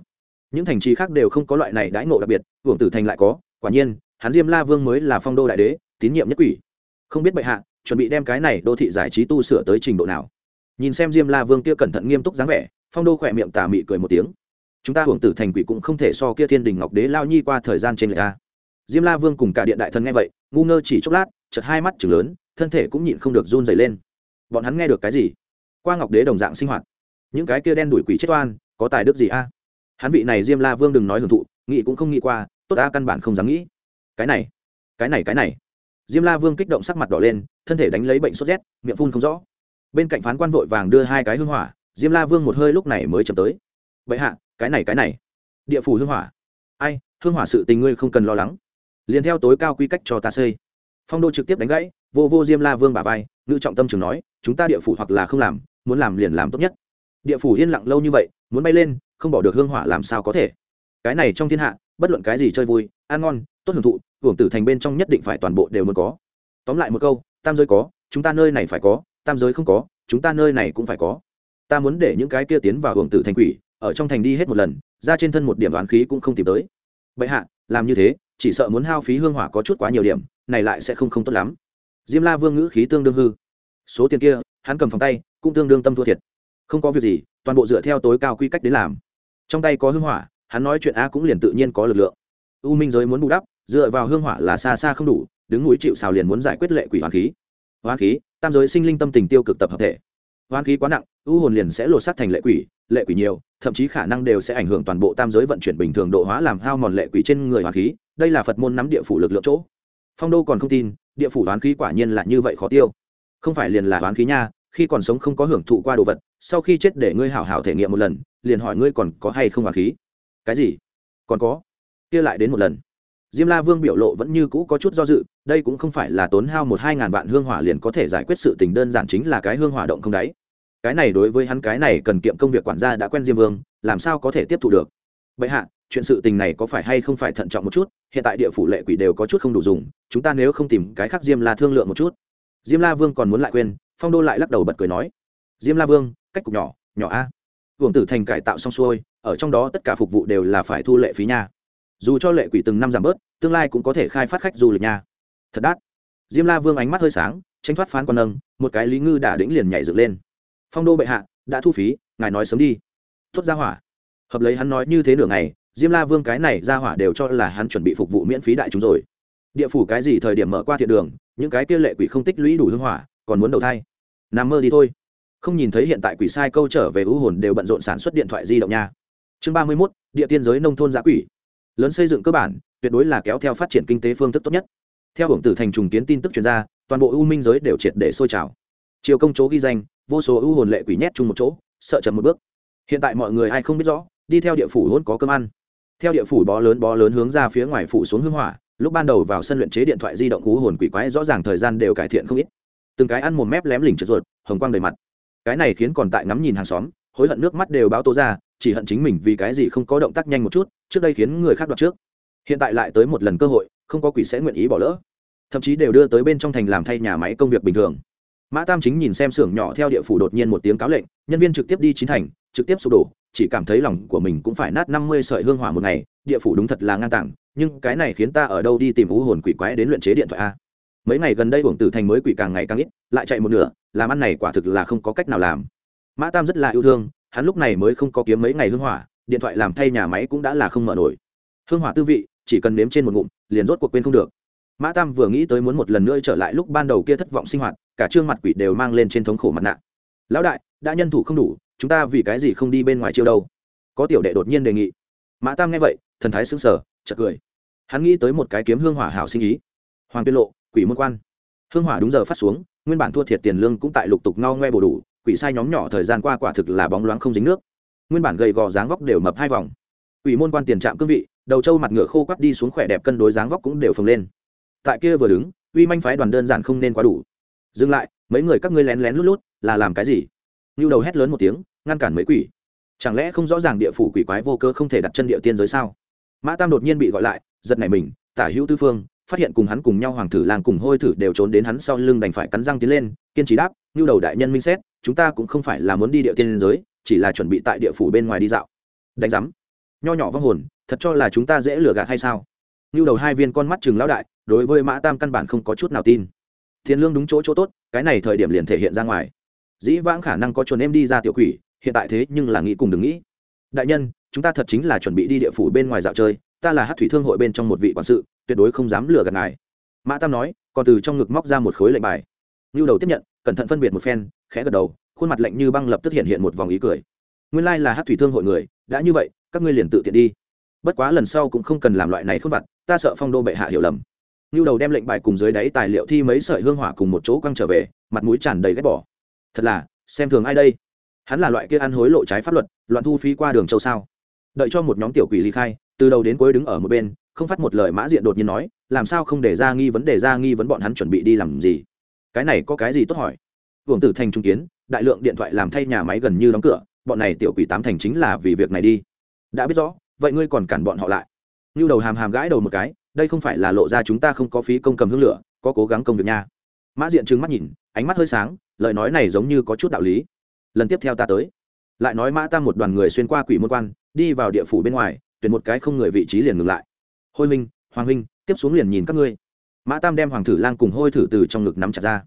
những thành trì khác đều không có loại này đãi ngộ đặc biệt, hưởng tử thành lại có, quả nhiên, hắn diêm la vương mới là phong đô đại đế, tín nhiệm nhất quỷ. Không biết bệ hạ, chuẩn bị đem cái này đô thị giải trí tu sửa tới trình độ nào? Nhìn xem diêm la vương kia cẩn thận nghiêm túc dáng vẻ, phong đô khỏe miệng tà mị cười một tiếng. Chúng ta hưởng tử thành quỷ cũng không thể so kia thiên đình ngọc đế lao nhi qua thời gian trên lệ a. Diêm la vương cùng cả điện đại thần nghe vậy, ngu ngơ chỉ chốc lát chật hai mắt chừng lớn, thân thể cũng nhịn không được run dày lên. Bọn hắn nghe được cái gì? Qua ngọc đế đồng dạng sinh hoạt. Những cái kia đen đuổi quỷ chết oan, có tài đức gì a? Hắn vị này diêm la vương đừng nói hưởng thụ nghĩ cũng không nghĩ qua tốt ta căn bản không dám nghĩ cái này cái này cái này diêm la vương kích động sắc mặt đỏ lên thân thể đánh lấy bệnh sốt rét miệng phun không rõ bên cạnh phán quan vội vàng đưa hai cái hương hỏa diêm la vương một hơi lúc này mới chậm tới vậy hạ cái này cái này địa phủ hương hỏa ai hương hỏa sự tình ngươi không cần lo lắng liền theo tối cao quy cách cho ta xây phong đô trực tiếp đánh gãy vô vô diêm la vương bà vai ngự trọng tâm trường nói chúng ta địa phủ hoặc là không làm muốn làm liền làm tốt nhất địa phủ yên lặng lâu như vậy muốn bay lên không bỏ được hương hỏa làm sao có thể. Cái này trong thiên hạ, bất luận cái gì chơi vui, ăn ngon, tốt hưởng thụ, hưởng tử thành bên trong nhất định phải toàn bộ đều muốn có. Tóm lại một câu, tam giới có, chúng ta nơi này phải có, tam giới không có, chúng ta nơi này cũng phải có. Ta muốn để những cái kia tiến vào hưởng tử thành quỷ, ở trong thành đi hết một lần, ra trên thân một điểm đoán khí cũng không tìm tới. Bệ hạ, làm như thế, chỉ sợ muốn hao phí hương hỏa có chút quá nhiều điểm, này lại sẽ không không tốt lắm. Diêm la vương ngữ khí tương đương hư. Số tiền kia, hắn cầm phòng tay, cũng tương đương tâm thua thiệt. Không có việc gì, toàn bộ dựa theo tối cao quy cách đến làm trong tay có hương hỏa, hắn nói chuyện a cũng liền tự nhiên có lực lượng. U minh giới muốn bù đắp, dựa vào hương hỏa là xa xa không đủ, đứng núi chịu xào liền muốn giải quyết lệ quỷ hoàn khí. Hoàn khí, tam giới sinh linh tâm tình tiêu cực tập hợp thể. Hoàn khí quá nặng, u hồn liền sẽ lột xác thành lệ quỷ lệ quỷ nhiều, thậm chí khả năng đều sẽ ảnh hưởng toàn bộ tam giới vận chuyển bình thường độ hóa làm hao mòn lệ quỷ trên người hoàn khí, đây là phật môn nắm địa phủ lực lượng chỗ. Phong đô còn không tin, địa phủ đoán khí quả nhiên là như vậy khó tiêu. Không phải liền là đoán khí nha khi còn sống không có hưởng thụ qua đồ vật, sau khi chết để ngươi hảo hảo thể nghiệm một lần, liền hỏi ngươi còn có hay không đoán khí. Cái gì? Còn có? Kia lại đến một lần. Diêm la vương biểu lộ vẫn như cũ có chút do dự, đây cũng không phải là tốn hao một hai ngàn vạn hương hỏa liền có thể giải quyết sự tình đơn giản chính là cái hương hỏa động không đáy. Cái này đối với hắn cái này cần kiệm công việc quản gia đã quen diêm vương, làm sao có thể tiếp thu được? Bệ hạ, chuyện sự tình này có phải hay không phải thận trọng một chút? Hiện tại địa phủ lệ quỷ đều có chút không đủ dùng, chúng ta nếu không tìm cái khác diêm la thương lượng một chút. Diêm la vương còn muốn lại quên phong đô lại lắc đầu bật cười nói, diêm la vương, cách cục nhỏ nhỏ a. Vương tử thành cải tạo xong xuôi, ở trong đó tất cả phục vụ đều là phải thu lệ phí nha. Dù cho lệ quỷ từng năm giảm bớt, tương lai cũng có thể khai phát khách du lịch nha. Thật đắt. Diêm la vương ánh mắt hơi sáng, tranh thoát phán quan nâng, một cái lý ngư đã đĩnh liền nhảy dựng lên. Phong đô bệ hạ, đã thu phí, ngài nói sớm đi. Tốt ra hỏa. Hợp lấy hắn nói như thế nửa ngày, diêm la vương cái này ra hỏa đều cho là hắn chuẩn bị phục vụ miễn phí đại chúng rồi. Địa phủ cái gì thời điểm mở qua thiện đường, những cái kia lệ quỷ không tích lũy đủ hương hỏa, còn muốn đầu thai nằm mơ đi thôi. Không nhìn thấy hiện tại quỷ sai câu trở về ưu hồn đều bận rộn sản xuất điện thoại di động nha. Chương ba mươi mốt, địa tiên giới nông thôn giã quỷ. Lớn xây dựng cơ bản, tuyệt đối là kéo theo phát triển kinh tế phương thức tốt nhất. Theo hưởng tử thành trùng kiến tin tức chuyên gia toàn bộ ưu minh giới đều triệt để sôi trào. Chiều công chố ghi danh, vô số ưu hồn lệ quỷ nhét chung một chỗ, sợ chậm một bước. Hiện tại mọi người ai không biết rõ, đi theo địa phủ hôn có cơm ăn. Theo địa phủ bó lớn bó lớn hướng ra phía ngoài phủ xuống hương hỏa, lúc ban đầu vào sân luyện chế điện thoại di động cú hồn quỷ quái rõ ràng thời gian đều cải thiện không ít từng cái ăn một mép lém lỉnh trượt ruột, hồng quang đầy mặt. Cái này khiến còn tại ngắm nhìn hàng xóm, hối hận nước mắt đều báo tố ra, chỉ hận chính mình vì cái gì không có động tác nhanh một chút, trước đây khiến người khác đoạt trước. Hiện tại lại tới một lần cơ hội, không có quỷ sẽ nguyện ý bỏ lỡ. Thậm chí đều đưa tới bên trong thành làm thay nhà máy công việc bình thường. Mã tam chính nhìn xem xưởng nhỏ theo địa phủ đột nhiên một tiếng cáo lệnh, nhân viên trực tiếp đi chín thành, trực tiếp sụp đổ, chỉ cảm thấy lòng của mình cũng phải nát năm mươi sợi hương hỏa một ngày, địa phủ đúng thật là ngang tàng, nhưng cái này khiến ta ở đâu đi tìm u hồn quỷ quái đến luyện chế điện thoại a? Mấy ngày gần đây uổng tử thành mới quỷ càng ngày càng ít, lại chạy một nửa, làm ăn này quả thực là không có cách nào làm. Mã tam rất là yêu thương, hắn lúc này mới không có kiếm mấy ngày hương hỏa, điện thoại làm thay nhà máy cũng đã là không mở nổi. Hương hỏa tư vị, chỉ cần nếm trên một ngụm, liền rốt cuộc quên không được. Mã tam vừa nghĩ tới muốn một lần nữa trở lại lúc ban đầu kia thất vọng sinh hoạt, cả trương mặt quỷ đều mang lên trên thống khổ mặt nạ. Lão đại, đã nhân thủ không đủ, chúng ta vì cái gì không đi bên ngoài chiêu đâu? Có tiểu đệ đột nhiên đề nghị. Mã tam nghe vậy, thần thái sững sờ, chợt cười. Hắn nghĩ tới một cái kiếm hương hỏa hảo sinh ý. Hoàng tiên lộ quỷ môn quan. Hương hỏa đúng giờ phát xuống, nguyên bản thua thiệt tiền lương cũng tại lục tục ngao ngoe bổ đủ, quỷ sai nhóm nhỏ thời gian qua quả thực là bóng loáng không dính nước. Nguyên bản gầy gò dáng vóc đều mập hai vòng. Quỷ môn quan tiền trạm cương vị, đầu trâu mặt ngựa khô quắt đi xuống khỏe đẹp cân đối dáng vóc cũng đều phồng lên. Tại kia vừa đứng, uy manh phái đoàn đơn giản không nên quá đủ. Dừng lại, mấy người các ngươi lén lén lút lút, là làm cái gì? Như đầu hét lớn một tiếng, ngăn cản mấy quỷ. Chẳng lẽ không rõ ràng địa phủ quỷ quái vô cơ không thể đặt chân địa tiên giới sao? Mã tam đột nhiên bị gọi lại, giật nảy mình, tả hữu tư phương phát hiện cùng hắn cùng nhau hoàng thử làng cùng hôi thử đều trốn đến hắn sau lưng đành phải cắn răng tiến lên, kiên trì đáp như đầu đại nhân minh xét, chúng ta cũng không phải là muốn đi địa tiên giới, chỉ là chuẩn bị tại địa phủ bên ngoài đi dạo. Đánh giám. Nho nhỏ vong hồn, thật cho là chúng ta dễ lừa gạt hay sao? Như đầu hai viên con mắt chừng lão đại, đối với mã tam căn bản không có chút nào tin. Thiên lương đúng chỗ chỗ tốt, cái này thời điểm liền thể hiện ra ngoài. Dĩ vãng khả năng có chuồn em đi ra tiểu quỷ, hiện tại thế nhưng là nghĩ cùng đừng nghĩ. Đại nhân, chúng ta thật chính là chuẩn bị đi địa phủ bên ngoài dạo chơi, ta là hát thủy thương hội bên trong một vị quản sự tuyệt đối không dám lừa gạt ngài. Mã tam nói, còn từ trong ngực móc ra một khối lệnh bài. Ngưu đầu tiếp nhận, cẩn thận phân biệt một phen, khẽ gật đầu, khuôn mặt lạnh như băng lập tức hiện hiện một vòng ý cười. Nguyên lai là hát thủy thương hội người, đã như vậy, các ngươi liền tự tiện đi. Bất quá lần sau cũng không cần làm loại này không vặt, ta sợ phong đô bệ hạ hiểu lầm. Ngưu đầu đem lệnh bài cùng dưới đáy tài liệu thi mấy sợi hương hỏa cùng một chỗ quăng trở về, mặt mũi tràn đầy ghét bỏ. Thật là, xem thường ai đây? Hắn là loại kia ăn hối lộ trái pháp luật, loạn thu phí qua đường châu sao? Đợi cho một nhóm tiểu quỷ ly khai, từ đầu đến cuối đứng ở một bên không phát một lời mã diện đột nhiên nói, làm sao không để ra nghi vấn đề ra nghi vấn bọn hắn chuẩn bị đi làm gì? Cái này có cái gì tốt hỏi? Hưởng tử thành trung kiến, đại lượng điện thoại làm thay nhà máy gần như đóng cửa, bọn này tiểu quỷ tám thành chính là vì việc này đi. Đã biết rõ, vậy ngươi còn cản bọn họ lại. Như đầu hàm hàm gãi đầu một cái, đây không phải là lộ ra chúng ta không có phí công cầm hương lửa, có cố gắng công việc nha. Mã diện trừng mắt nhìn, ánh mắt hơi sáng, lời nói này giống như có chút đạo lý. Lần tiếp theo ta tới. Lại nói mã ta một đoàn người xuyên qua quỷ môn quan, đi vào địa phủ bên ngoài, tuyển một cái không người vị trí liền ngừng lại hôi minh hoàng huynh, tiếp xuống liền nhìn các ngươi. Mã tam đem hoàng thử lang cùng hôi thử từ trong ngực nắm chặt ra.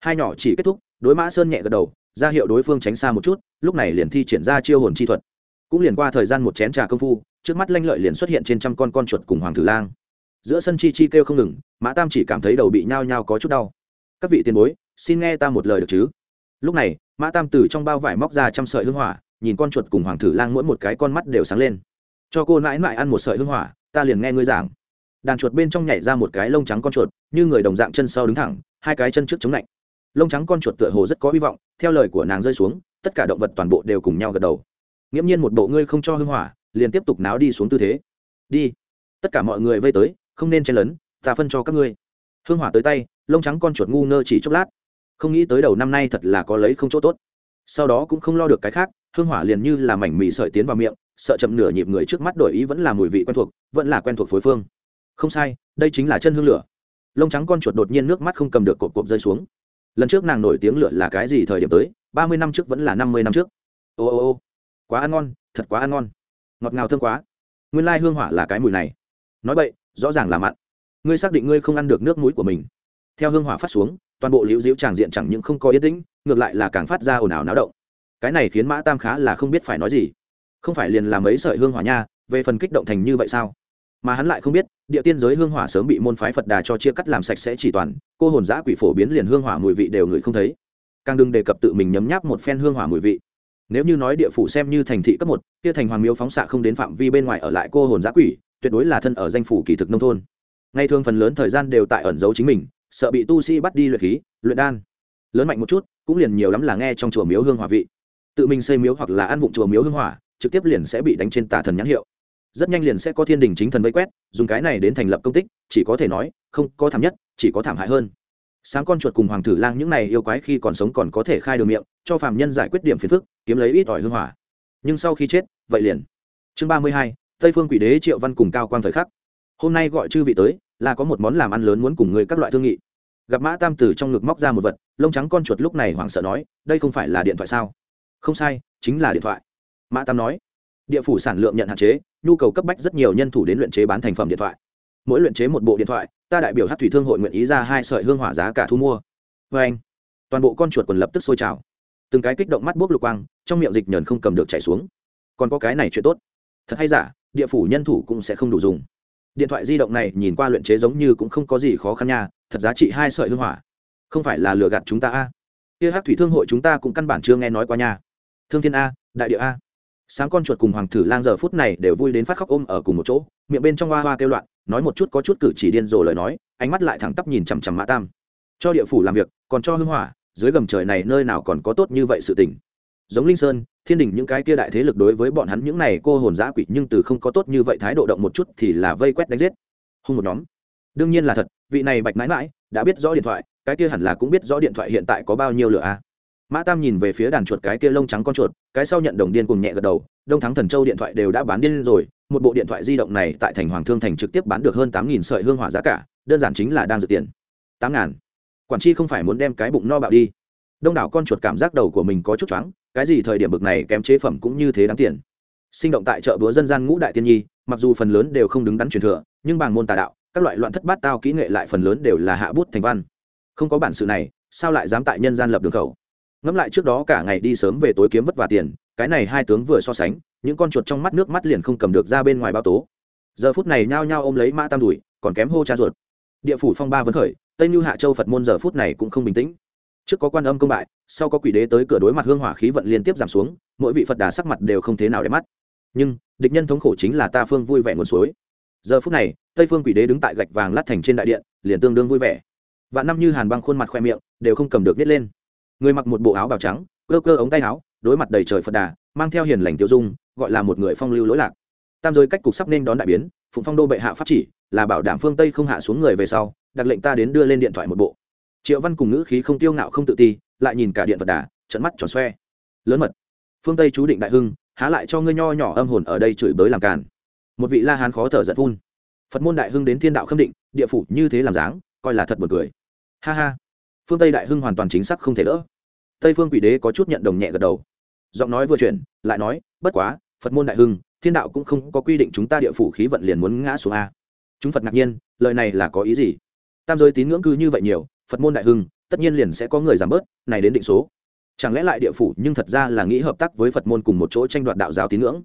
Hai nhỏ chỉ kết thúc, đối mã sơn nhẹ gật đầu, ra hiệu đối phương tránh xa một chút, lúc này liền thi triển ra chiêu hồn chi thuật. Cũng liền qua thời gian một chén trà công phu, trước mắt lanh lợi liền xuất hiện trên trăm con con chuột cùng hoàng thử lang. Giữa sân chi chi kêu không ngừng, mã tam chỉ cảm thấy đầu bị nhao nhao có chút đau. Các vị tiền bối, xin nghe ta một lời được chứ? Lúc này, mã tam từ trong bao vải móc ra trăm sợi hương hỏa, nhìn con chuột cùng hoàng thử lang mỗi một cái con mắt đều sáng lên. Cho cô nãi nãi ăn một sợi hương hỏa ta liền nghe ngươi giảng. Đàn chuột bên trong nhảy ra một cái lông trắng con chuột, như người đồng dạng chân sau đứng thẳng, hai cái chân trước chống lạnh. Lông trắng con chuột tựa hồ rất có hy vọng, theo lời của nàng rơi xuống, tất cả động vật toàn bộ đều cùng nhau gật đầu. Nghiễm nhiên một bộ ngươi không cho hưng hỏa, liền tiếp tục náo đi xuống tư thế. Đi. Tất cả mọi người vây tới, không nên chen lấn, ta phân cho các ngươi. Hương hỏa tới tay, lông trắng con chuột ngu ngơ chỉ chốc lát. Không nghĩ tới đầu năm nay thật là có lấy không chỗ tốt. Sau đó cũng không lo được cái khác hương hỏa liền như là mảnh mì sợi tiến vào miệng, sợ chậm nửa nhịp người trước mắt đổi ý vẫn là mùi vị quen thuộc, vẫn là quen thuộc phối phương. Không sai, đây chính là chân hương lửa. Lông trắng con chuột đột nhiên nước mắt không cầm được cộp cộp rơi xuống. Lần trước nàng nổi tiếng lửa là cái gì thời điểm tới, ba mươi năm trước vẫn là năm mươi năm trước. Ô ô ô, quá ăn ngon, thật quá ăn ngon. Ngọt ngào thơm quá. Nguyên lai hương hỏa là cái mùi này. Nói vậy rõ ràng là mặn. Ngươi xác định ngươi không ăn được nước mũi của mình. Theo hương hỏa phát xuống, toàn bộ liễu diễu tràng diện chẳng những không có yên tĩnh, ngược lại là càng phát ra ồn ào náo động cái này khiến mã tam khá là không biết phải nói gì. Không phải liền làm mấy sợi hương hỏa nha, về phần kích động thành như vậy sao? Mà hắn lại không biết, địa tiên giới hương hỏa sớm bị môn phái phật đà cho chia cắt làm sạch sẽ chỉ toàn, cô hồn giã quỷ phổ biến liền hương hỏa mùi vị đều ngửi không thấy. Càng đừng đề cập tự mình nhấm nháp một phen hương hỏa mùi vị. Nếu như nói địa phủ xem như thành thị cấp một, kia thành hoàng miếu phóng xạ không đến phạm vi bên ngoài ở lại cô hồn giã quỷ, tuyệt đối là thân ở danh phủ kỳ thực nông thôn. Ngay thường phần lớn thời gian đều tại ẩn giấu chính mình, sợ bị tu sĩ bắt đi luyện khí, luyện đan. Lớn mạnh một chút, cũng liền nhiều lắm là nghe trong chùa miếu hương hỏa vị tự mình xây miếu hoặc là ăn vụng chùa miếu hương hỏa, trực tiếp liền sẽ bị đánh trên tà thần nhãn hiệu. Rất nhanh liền sẽ có thiên đình chính thần vây quét, dùng cái này đến thành lập công tích, chỉ có thể nói, không có thảm nhất, chỉ có thảm hại hơn. Sáng con chuột cùng hoàng tử lang những này yêu quái khi còn sống còn có thể khai đường miệng, cho phàm nhân giải quyết điểm phiền phức, kiếm lấy ít ỏi hương hỏa. Nhưng sau khi chết, vậy liền. Chương ba mươi hai, tây phương quỷ đế triệu văn cùng cao quang thời khắc. Hôm nay gọi chư vị tới, là có một món làm ăn lớn muốn cùng người các loại thương nghị. Gặp mã tam tử trong ngực móc ra một vật, lông trắng con chuột lúc này hoảng sợ nói, đây không phải là điện thoại sao? Không sai, chính là điện thoại. Mã tam nói. Địa phủ sản lượng nhận hạn chế, nhu cầu cấp bách rất nhiều nhân thủ đến luyện chế bán thành phẩm điện thoại. Mỗi luyện chế một bộ điện thoại, ta đại biểu hát thủy thương hội nguyện ý ra hai sợi hương hỏa giá cả thu mua. Vê anh, toàn bộ con chuột quần lập tức sôi trào. Từng cái kích động mắt bốc lục quang, trong miệng dịch nhờn không cầm được chảy xuống. Còn có cái này chuyện tốt. Thật hay giả, địa phủ nhân thủ cũng sẽ không đủ dùng. Điện thoại di động này nhìn qua luyện chế giống như cũng không có gì khó khăn nha, thật giá trị hai sợi hương hỏa. Không phải là lừa gạt chúng ta a? Kia hát thủy thương hội chúng ta cũng căn bản chưa nghe nói qua nha thương thiên a, đại địa a. Sáng con chuột cùng hoàng thử lang giờ phút này đều vui đến phát khóc ôm ở cùng một chỗ, miệng bên trong hoa hoa kêu loạn, nói một chút có chút cử chỉ điên rồ lời nói, ánh mắt lại thẳng tắp nhìn chằm chằm mã tam. Cho địa phủ làm việc, còn cho hưng hỏa, dưới gầm trời này nơi nào còn có tốt như vậy sự tình. Giống linh sơn, thiên đình những cái kia đại thế lực đối với bọn hắn những này cô hồn giã quỷ nhưng từ không có tốt như vậy thái độ động một chút thì là vây quét đánh giết. Hung một nhóm. Đương nhiên là thật, vị này bạch mãi mãi đã biết rõ điện thoại, cái kia hẳn là cũng biết rõ điện thoại hiện tại có bao nhiêu lửa a mã tam nhìn về phía đàn chuột cái kia lông trắng con chuột, cái sau nhận đồng điên cùng nhẹ gật đầu, đông thắng thần châu điện thoại đều đã bán điên rồi, một bộ điện thoại di động này tại thành hoàng thương thành trực tiếp bán được hơn tám nghìn sợi hương hỏa giá cả, đơn giản chính là đang dự tiền. Tám ngàn. Quản chi không phải muốn đem cái bụng no bạo đi. Đông đảo con chuột cảm giác đầu của mình có chút choáng, cái gì thời điểm bực này kém chế phẩm cũng như thế đáng tiền. Sinh động tại chợ búa dân gian ngũ đại tiên nhi, mặc dù phần lớn đều không đứng đắn truyền thừa, nhưng bằng môn tà đạo, các loại loạn thất bát tao kỹ nghệ lại phần lớn đều là hạ bút thành văn. Không có bản sự này, sao lại dám tại nhân gian lập đường khẩu? Ngẫm lại trước đó cả ngày đi sớm về tối kiếm vất vả tiền, cái này hai tướng vừa so sánh, những con chuột trong mắt nước mắt liền không cầm được ra bên ngoài bao tố. Giờ phút này nhao nhao ôm lấy mã tam đùi, còn kém hô cha ruột. Địa phủ phong ba vấn khởi, tây như hạ châu phật môn giờ phút này cũng không bình tĩnh. Trước có quan âm công bại, sau có quỷ đế tới cửa đối mặt hương hỏa khí vận liên tiếp giảm xuống, mỗi vị phật đà sắc mặt đều không thế nào để mắt. Nhưng, địch nhân thống khổ chính là ta phương vui vẻ nguồn suối. Giờ phút này, tây phương quỷ đế đứng tại gạch vàng lát thành trên đại điện, liền tương đương vui vẻ. Và năm như hàn băng khuôn mặt khoe miệng, đều không cầm được biết lên người mặc một bộ áo bào trắng, cơ cơ ống tay áo, đối mặt đầy trời phật đà, mang theo hiền lành tiêu dung, gọi là một người phong lưu lỗi lạc. Tam giới cách cục sắp nên đón đại biến, phụng phong đô bệ hạ pháp chỉ, là bảo đảm phương tây không hạ xuống người về sau, đặt lệnh ta đến đưa lên điện thoại một bộ. Triệu văn cùng ngữ khí không tiêu ngạo không tự ti, lại nhìn cả điện phật đà trận mắt tròn xoe. Lớn mật. Phương tây chú định đại hưng, há lại cho ngươi nho nhỏ âm hồn ở đây chửi bới làm càn. Một vị la hán khó thở giật phun. Phật môn đại hưng đến thiên đạo khâm định, địa phủ như thế làm dáng, coi là thật buồn cười. Ha ha phương tây đại hưng hoàn toàn chính xác không thể đỡ tây phương quỷ đế có chút nhận đồng nhẹ gật đầu giọng nói vừa chuyển lại nói bất quá phật môn đại hưng thiên đạo cũng không có quy định chúng ta địa phủ khí vận liền muốn ngã xuống a chúng phật ngạc nhiên lời này là có ý gì tam giới tín ngưỡng cư như vậy nhiều phật môn đại hưng tất nhiên liền sẽ có người giảm bớt này đến định số chẳng lẽ lại địa phủ nhưng thật ra là nghĩ hợp tác với phật môn cùng một chỗ tranh đoạt đạo giáo tín ngưỡng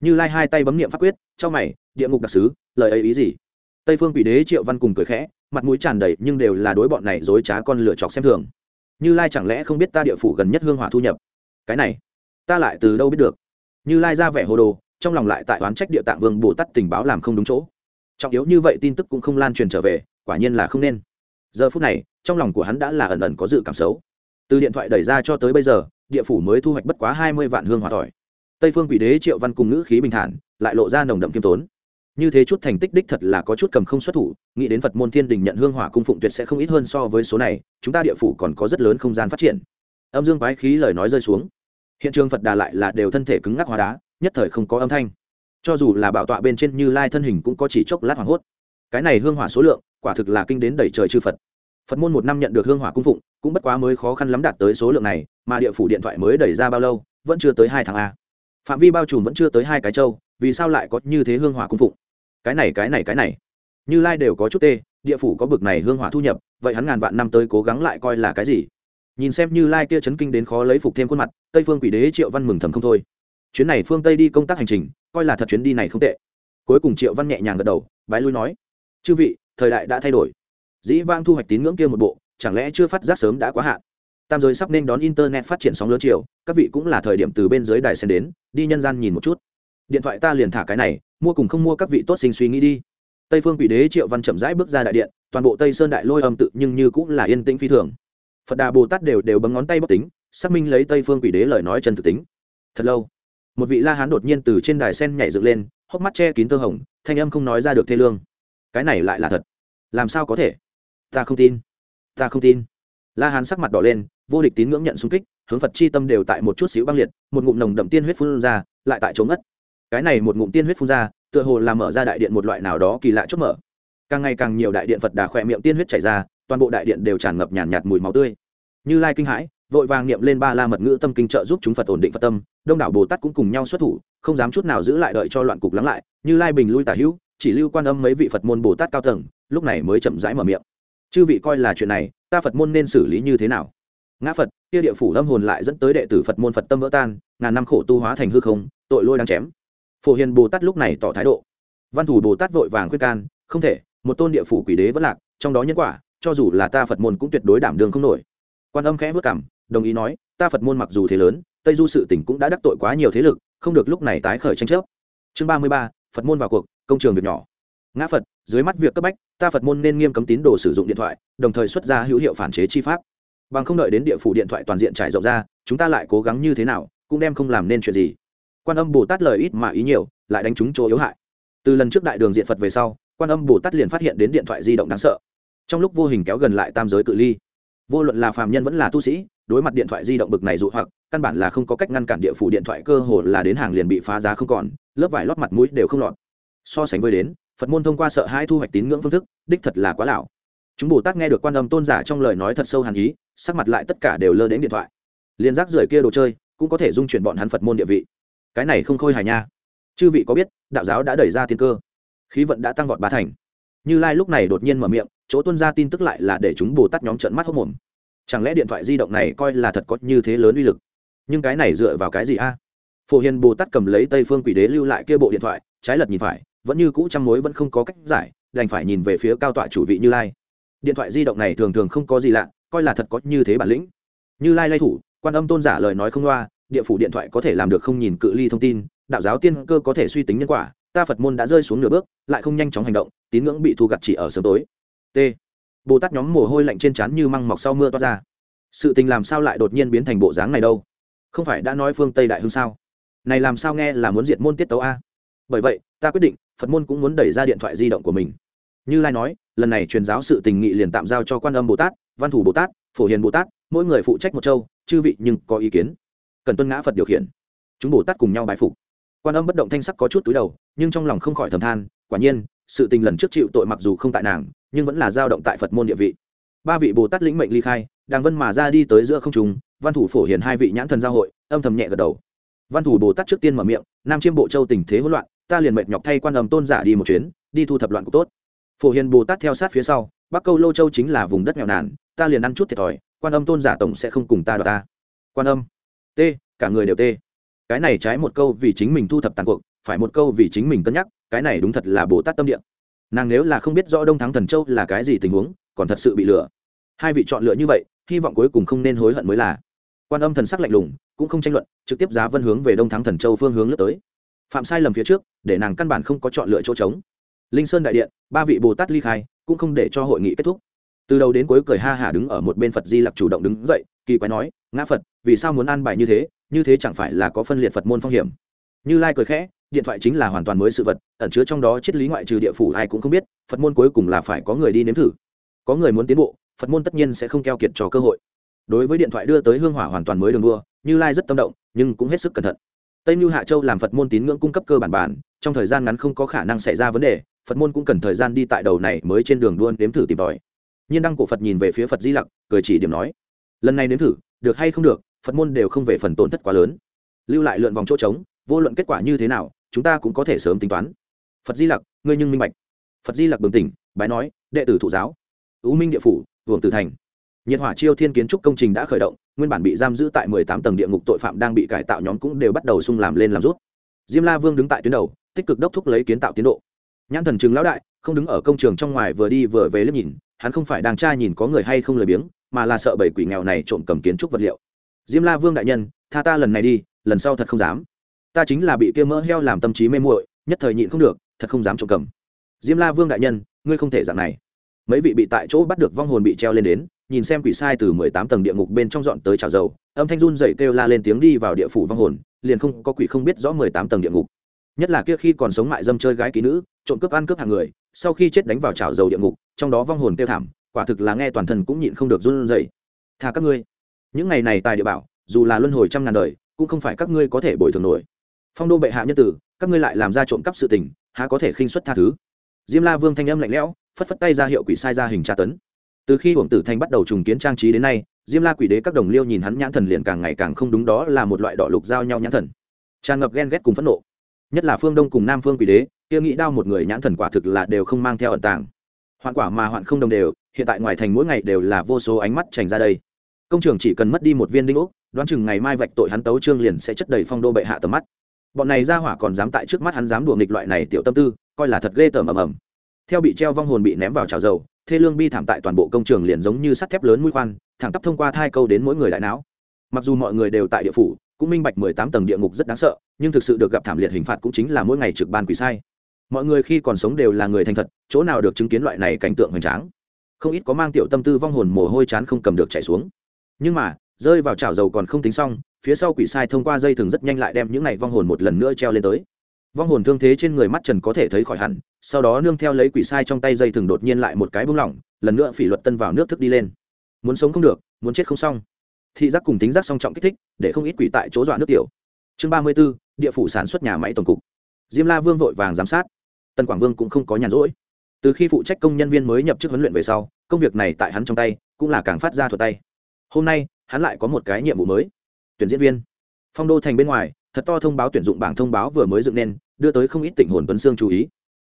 như lai hai tay bấm niệm pháp quyết trong mày địa ngục đặc sứ lời ấy ý gì tây phương quỷ đế triệu văn cùng cười khẽ, mặt mũi tràn đầy nhưng đều là đối bọn này dối trá con lựa chọc xem thường. Như lai chẳng lẽ không biết ta địa phủ gần nhất hương hỏa thu nhập? Cái này, ta lại từ đâu biết được? Như lai ra vẻ hồ đồ, trong lòng lại tại oán trách địa tạng vương bồ tát tình báo làm không đúng chỗ. Trọng yếu như vậy tin tức cũng không lan truyền trở về, quả nhiên là không nên. Giờ phút này, trong lòng của hắn đã là ẩn ẩn có dự cảm xấu. Từ điện thoại đẩy ra cho tới bây giờ, địa phủ mới thu hoạch bất quá hai mươi vạn hương hỏa tỏi. Tây phương quỷ đế triệu văn cùng ngữ khí bình thản, lại lộ ra nồng đậm kiêm tốn như thế chút thành tích đích thật là có chút cầm không xuất thủ, nghĩ đến phật môn thiên đình nhận hương hỏa cung phụng tuyệt sẽ không ít hơn so với số này, chúng ta địa phủ còn có rất lớn không gian phát triển. Âm dương quái khí lời nói rơi xuống. Hiện trường phật đà lại là đều thân thể cứng ngắc hóa đá, nhất thời không có âm thanh. Cho dù là bảo tọa bên trên như lai thân hình cũng có chỉ chốc lát hoảng hốt. Cái này hương hỏa số lượng, quả thực là kinh đến đẩy trời chư phật. Phật môn một năm nhận được hương hỏa cung phụng, cũng bất quá mới khó khăn lắm đạt tới số lượng này, mà địa phủ điện thoại mới đẩy ra bao lâu, vẫn chưa tới hai tháng a. Phạm vi bao trùm vẫn chưa tới hai cái châu, vì sao lại có như thế hương hỏa cung phụng? Cái này cái này cái này. Như lai đều có chút tê, địa phủ có bực này hương hỏa thu nhập, vậy hắn ngàn vạn năm tới cố gắng lại coi là cái gì? Nhìn xem như lai kia chấn kinh đến khó lấy phục thêm khuôn mặt, tây phương quỷ đế triệu văn mừng thầm không thôi. Chuyến này phương tây đi công tác hành trình, coi là thật chuyến đi này không tệ. Cuối cùng triệu văn nhẹ nhàng gật đầu, bái lui nói, chư vị, thời đại đã thay đổi. Dĩ vang thu hoạch tín ngưỡng kia một bộ, chẳng lẽ chưa phát giác sớm đã quá hạn? Tam giới sắp nên đón internet phát triển sóng lớn chiều, các vị cũng là thời điểm từ bên dưới đài sen đến, đi nhân gian nhìn một chút điện thoại ta liền thả cái này, mua cùng không mua các vị tốt sinh suy nghĩ đi. Tây phương quỷ đế triệu văn chậm rãi bước ra đại điện, toàn bộ tây sơn đại lôi âm tự nhưng như cũng là yên tĩnh phi thường. Phật đà bồ tát đều đều bấm ngón tay bóc tính, xác minh lấy tây phương quỷ đế lời nói chân thực tính. Thật lâu, một vị la hán đột nhiên từ trên đài sen nhảy dựng lên, hốc mắt che kín tơ hồng, thanh âm không nói ra được thê lương. Cái này lại là thật. Làm sao có thể? Ta không tin. Ta không tin. La hán sắc mặt đỏ lên, vô địch tín ngưỡng nhận xung kích, hướng phật chi tâm đều tại một chút xíu băng liệt, một ngụm nồng đậm tiên huyết phun ra, lại tại chỗ ngất cái này một ngụm tiên huyết phun ra tựa hồ làm mở ra đại điện một loại nào đó kỳ lạ chốt mở. Càng ngày càng nhiều đại điện phật đà khỏe miệng tiên huyết chảy ra toàn bộ đại điện đều tràn ngập nhàn nhạt, nhạt mùi máu tươi. Như lai kinh hãi vội vàng niệm lên ba la mật ngữ tâm kinh trợ giúp chúng phật ổn định phật tâm đông đảo bồ tát cũng cùng nhau xuất thủ không dám chút nào giữ lại đợi cho loạn cục lắng lại như lai bình lui tả hữu chỉ lưu quan âm mấy vị phật môn bồ tát cao tầng lúc này mới chậm rãi mở miệng. Chư vị coi là chuyện này ta phật môn nên xử lý như thế nào? Ngã phật kia địa phủ lâm hồn lại dẫn tới đệ tử phật môn phật tâm vỡ tan ngàn năm khổ tu hóa thành hư không tội lôi đang chém phổ hiền bồ tát lúc này tỏ thái độ. Văn thủ bồ tát vội vàng khuyên can, không thể, một tôn địa phủ quỷ đế vẫn lạc, trong đó nhân quả, cho dù là ta phật môn cũng tuyệt đối đảm đường không nổi. Quan âm khẽ vất cảm, đồng ý nói, ta phật môn mặc dù thế lớn, tây du sự tỉnh cũng đã đắc tội quá nhiều thế lực, không được lúc này tái khởi tranh chấp. Chương ba mươi ba, phật môn vào cuộc, công trường việc nhỏ. Ngã phật, dưới mắt việc cấp bách, ta phật môn nên nghiêm cấm tín đồ sử dụng điện thoại, đồng thời xuất ra hữu hiệu phản chế chi pháp. Bằng không đợi đến địa phủ điện thoại toàn diện trải rộng ra, chúng ta lại cố gắng như thế nào, cũng đem không làm nên chuyện gì quan âm bồ tát lời ít mà ý nhiều, lại đánh trúng chỗ yếu hại. Từ lần trước đại đường diện phật về sau, quan âm bồ tát liền phát hiện đến điện thoại di động đáng sợ. Trong lúc vô hình kéo gần lại tam giới cự ly. Vô luận là phàm nhân vẫn là tu sĩ, đối mặt điện thoại di động bực này dụ hoặc, căn bản là không có cách ngăn cản địa phủ điện thoại cơ hồ là đến hàng liền bị phá giá không còn, lớp vải lót mặt mũi đều không lọt. So sánh với đến, phật môn thông qua sợ hai thu hoạch tín ngưỡng phương thức, đích thật là quá lão. Chúng bồ tát nghe được quan âm tôn giả trong lời nói thật sâu hàn ý, sắc mặt lại tất cả đều lơ đến điện thoại. Liền rác rưởi kia đồ chơi, cũng có thể dung chuyển bọn hắn phật môn địa vị cái này không khôi hài nha. Chư vị có biết, đạo giáo đã đẩy ra tiên cơ. Khí vận đã tăng vọt ba thành. Như lai lúc này đột nhiên mở miệng, chỗ tuân ra tin tức lại là để chúng bồ tát nhóm trận mắt hốc mồm. Chẳng lẽ điện thoại di động này coi là thật có như thế lớn uy lực? Nhưng cái này dựa vào cái gì a? Phổ hiền bồ tát cầm lấy tây phương quỷ đế lưu lại kia bộ điện thoại, trái lật nhìn phải, vẫn như cũ trăm mối vẫn không có cách giải, đành phải nhìn về phía cao tọa chủ vị như lai. Điện thoại di động này thường thường không có gì lạ, coi là thật có như thế bản lĩnh. Như lai lay thủ, quan âm tôn giả lời nói không loa địa phủ điện thoại có thể làm được không nhìn cự ly thông tin, đạo giáo tiên cơ có thể suy tính nhân quả, ta phật môn đã rơi xuống nửa bước, lại không nhanh chóng hành động, tín ngưỡng bị thu gặt chỉ ở sớm tối. T. Bồ tát nhóm mồ hôi lạnh trên trán như măng mọc sau mưa toát ra. Sự tình làm sao lại đột nhiên biến thành bộ dáng này đâu? Không phải đã nói phương tây đại hưng sao? Này làm sao nghe là muốn diệt môn tiết tấu a? Bởi vậy, ta quyết định, phật môn cũng muốn đẩy ra điện thoại di động của mình. Như lai nói, lần này truyền giáo sự tình nghị liền tạm giao cho quan âm bồ tát, văn thủ bồ tát, phổ hiền bồ tát, mỗi người phụ trách một châu, chư vị nhưng có ý kiến cần tuân ngã phật điều khiển chúng bồ tát cùng nhau bài phục quan âm bất động thanh sắc có chút túi đầu nhưng trong lòng không khỏi thầm than quả nhiên sự tình lần trước chịu tội mặc dù không tại nàng nhưng vẫn là dao động tại phật môn địa vị ba vị bồ tát lĩnh mệnh ly khai đàng vân mà ra đi tới giữa không trùng văn thủ phổ hiền hai vị nhãn thần giao hội âm thầm nhẹ gật đầu văn thủ bồ tát trước tiên mở miệng nam chiêm bộ châu tình thế hỗn loạn ta liền mệt nhọc thay quan âm tôn giả đi một chuyến đi thu thập loạn cục tốt phổ hiền bồ tát theo sát phía sau bắc câu lô châu chính là vùng đất nghèo nàn ta liền ăn chút thiệt thòi quan âm tôn giả tổng sẽ không cùng ta đọc ta quan âm t, cả người đều t. Cái này trái một câu vì chính mình thu thập tàn cuộc, phải một câu vì chính mình cân nhắc, cái này đúng thật là bồ tát tâm địa. Nàng nếu là không biết rõ đông thắng thần châu là cái gì tình huống, còn thật sự bị lừa. Hai vị chọn lựa như vậy, hy vọng cuối cùng không nên hối hận mới là. Quan âm thần sắc lạnh lùng, cũng không tranh luận, trực tiếp giá vân hướng về đông thắng thần châu phương hướng lướt tới. Phạm sai lầm phía trước, để nàng căn bản không có chọn lựa chỗ trống. Linh sơn đại điện, ba vị bồ tát ly khai, cũng không để cho hội nghị kết thúc. Từ đầu đến cuối cười ha hả đứng ở một bên phật di lặc chủ động đứng dậy, kỳ quái nói ngã phật, vì sao muốn an bài như thế? Như thế chẳng phải là có phân liệt phật môn phong hiểm? Như lai cười khẽ, điện thoại chính là hoàn toàn mới sự vật, ẩn chứa trong đó triết lý ngoại trừ địa phủ ai cũng không biết, phật môn cuối cùng là phải có người đi nếm thử. Có người muốn tiến bộ, phật môn tất nhiên sẽ không keo kiệt cho cơ hội. Đối với điện thoại đưa tới hương hỏa hoàn toàn mới đường đua, như lai rất tâm động, nhưng cũng hết sức cẩn thận. Tây mưu hạ châu làm phật môn tín ngưỡng cung cấp cơ bản bản, trong thời gian ngắn không có khả năng xảy ra vấn đề, phật môn cũng cần thời gian đi tại đầu này mới trên đường đua nếm thử tìm tòi. Nhiên đăng cổ phật nhìn về phía phật di lặc, cười chỉ điểm nói, lần này nếm thử được hay không được, phật môn đều không về phần tổn thất quá lớn. Lưu lại lượn vòng chỗ trống, vô luận kết quả như thế nào, chúng ta cũng có thể sớm tính toán. Phật di lặc, ngươi nhưng minh bạch. Phật di lặc bừng tỉnh, bái nói, đệ tử thụ giáo. Ưu minh địa phủ, hưởng tử thành. Nhiệt hỏa chiêu thiên kiến trúc công trình đã khởi động, nguyên bản bị giam giữ tại mười tám tầng địa ngục tội phạm đang bị cải tạo nhóm cũng đều bắt đầu sung làm lên làm rút. Diêm la vương đứng tại tuyến đầu, tích cực đốc thúc lấy kiến tạo tiến độ. Nhãn thần chứng lão đại, không đứng ở công trường trong ngoài vừa đi vừa về liếc nhìn, hắn không phải đang tra nhìn có người hay không lười biếng mà là sợ bảy quỷ nghèo này trộm cầm kiến trúc vật liệu. Diêm la vương đại nhân, tha ta lần này đi, lần sau thật không dám. Ta chính là bị kia mỡ heo làm tâm trí mê muội, nhất thời nhịn không được, thật không dám trộm cầm. Diêm la vương đại nhân, ngươi không thể dạng này. Mấy vị bị tại chỗ bắt được vong hồn bị treo lên đến, nhìn xem quỷ sai từ mười tám tầng địa ngục bên trong dọn tới trào dầu, âm thanh run dậy kêu la lên tiếng đi vào địa phủ vong hồn, liền không có quỷ không biết rõ mười tám tầng địa ngục. Nhất là kia khi còn sống mại dâm chơi gái ký nữ, trộm cướp ăn cướp hàng người, sau khi chết đánh vào trào dầu địa ngục, trong đó vong hồn kêu thảm quả thực là nghe toàn thân cũng nhịn không được run rẩy. tha các ngươi. Những ngày này tài địa bảo, dù là luân hồi trăm ngàn đời, cũng không phải các ngươi có thể bồi thường nổi. Phong đô bệ hạ nhân tử, các ngươi lại làm ra trộm cắp sự tình, há có thể khinh suất tha thứ? Diêm la vương thanh âm lạnh lẽo, phất phất tay ra hiệu quỷ sai ra hình tra tấn. Từ khi Hoàng tử thanh bắt đầu trùng kiến trang trí đến nay, diêm la quỷ đế các đồng liêu nhìn hắn nhãn thần liền càng ngày càng không đúng đó là một loại đỏ lục giao nhau nhãn thần. Tràn ngập ghen ghét cùng phẫn nộ. Nhất là phương đông cùng nam phương quỷ đế, kia nghĩ đau một người nhãn thần quả thực là đều không mang theo ẩn tàng hoạn quả mà hoạn không đồng đều, hiện tại ngoài thành mỗi ngày đều là vô số ánh mắt trành ra đây. Công trường chỉ cần mất đi một viên đinh ốc, đoán chừng ngày mai vạch tội hắn tấu trương liền sẽ chất đầy phong đô bệ hạ tầm mắt. Bọn này ra hỏa còn dám tại trước mắt hắn dám đùa nghịch loại này tiểu tâm tư, coi là thật ghê tởm ầm ầm. Theo bị treo vong hồn bị ném vào chảo dầu, thê lương bi thảm tại toàn bộ công trường liền giống như sắt thép lớn mũi khoan, thẳng tắp thông qua thai câu đến mỗi người đại não. Mặc dù mọi người đều tại địa phủ, cũng minh bạch mười tám tầng địa ngục rất đáng sợ, nhưng thực sự được gặp thảm liệt hình phạt cũng chính là mỗi ngày trực ban quỷ sai mọi người khi còn sống đều là người thành thật, chỗ nào được chứng kiến loại này cảnh tượng hoành tráng. Không ít có mang tiểu tâm tư vong hồn mồ hôi chán không cầm được chảy xuống. Nhưng mà, rơi vào chảo dầu còn không tính xong, phía sau quỷ sai thông qua dây thừng rất nhanh lại đem những này vong hồn một lần nữa treo lên tới. Vong hồn thương thế trên người mắt trần có thể thấy khỏi hẳn, sau đó nương theo lấy quỷ sai trong tay dây thừng đột nhiên lại một cái bung lỏng, lần nữa phỉ luật tân vào nước thức đi lên. Muốn sống không được, muốn chết không xong. Thị giác cùng tính giác song trọng kích thích, để không ít quỷ tại chỗ dọa nước tiểu. Chương ba mươi b ố địa phủ sản xuất nhà máy tổng cục diêm la vương vội vàng giám sát. Tần quảng vương cũng không có nhàn rỗi. Từ khi phụ trách công nhân viên mới nhập chức huấn luyện về sau, công việc này tại hắn trong tay cũng là càng phát ra thuật tay. Hôm nay, hắn lại có một cái nhiệm vụ mới. Tuyển diễn viên. Phong đô thành bên ngoài, thật to thông báo tuyển dụng bảng thông báo vừa mới dựng nên, đưa tới không ít tỉnh hồn tuấn sương chú ý.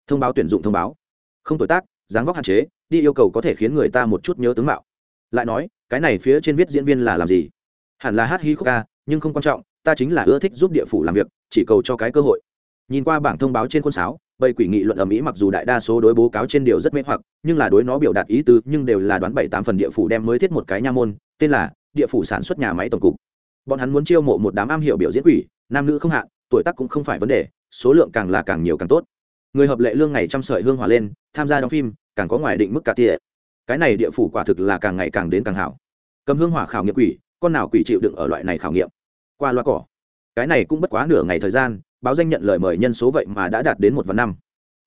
Thông báo tuyển dụng thông báo. Không tuổi tác, dáng vóc hạn chế, đi yêu cầu có thể khiến người ta một chút nhớ tướng mạo. Lại nói, cái này phía trên viết diễn viên là làm gì? Hẳn là hát hi khúc ca, nhưng không quan trọng, ta chính là ưa thích giúp địa phủ làm việc, chỉ cầu cho cái cơ hội nhìn qua bảng thông báo trên khuôn sáo, bầy quỷ nghị luận ở mỹ mặc dù đại đa số đối bố cáo trên điều rất mê hoặc, nhưng là đối nó biểu đạt ý tứ nhưng đều là đoán bảy tám phần địa phủ đem mới thiết một cái nha môn, tên là địa phủ sản xuất nhà máy tổng cục. Bọn hắn muốn chiêu mộ một đám am hiểu biểu diễn quỷ, nam nữ không hạn, tuổi tác cũng không phải vấn đề, số lượng càng là càng nhiều càng tốt. Người hợp lệ lương ngày trăm sợi hương hòa lên, tham gia đóng phim, càng có ngoài định mức cả tỉa cái này địa phủ quả thực là càng ngày càng đến càng hảo. Cầm hương hỏa khảo nghiệm quỷ, con nào quỷ chịu đựng ở loại này khảo nghiệm? Qua loa cỏ. Cái này cũng bất quá nửa ngày thời gian báo danh nhận lời mời nhân số vậy mà đã đạt đến một vạn năm.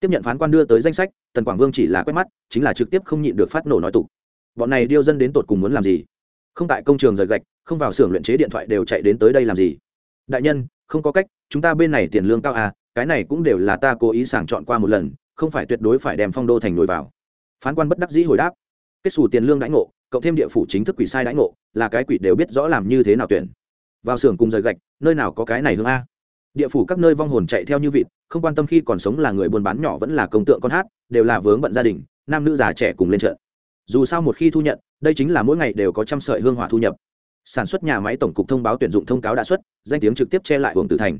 Tiếp nhận phán quan đưa tới danh sách, tần quảng vương chỉ là quét mắt, chính là trực tiếp không nhịn được phát nổ nói tục. Bọn này điêu dân đến tột cùng muốn làm gì? Không tại công trường rời gạch, không vào xưởng luyện chế điện thoại đều chạy đến tới đây làm gì? Đại nhân, không có cách, chúng ta bên này tiền lương cao à cái này cũng đều là ta cố ý sàng chọn qua một lần, không phải tuyệt đối phải đem phong đô thành nổi vào. Phán quan bất đắc dĩ hồi đáp. Kết xù tiền lương đãi ngộ, cộng thêm địa phủ chính thức quỷ sai đãi ngộ, là cái quỷ đều biết rõ làm như thế nào tuyển. Vào xưởng cùng rời gạch, nơi nào có cái này hương a? Địa phủ các nơi vong hồn chạy theo như vịt, không quan tâm khi còn sống là người buôn bán nhỏ vẫn là công tượng con hát, đều là vướng bận gia đình, nam nữ già trẻ cùng lên trận. Dù sao một khi thu nhận, đây chính là mỗi ngày đều có trăm sợi hương hỏa thu nhập. Sản xuất nhà máy tổng cục thông báo tuyển dụng thông cáo đã xuất, danh tiếng trực tiếp che lại hưởng tử thành.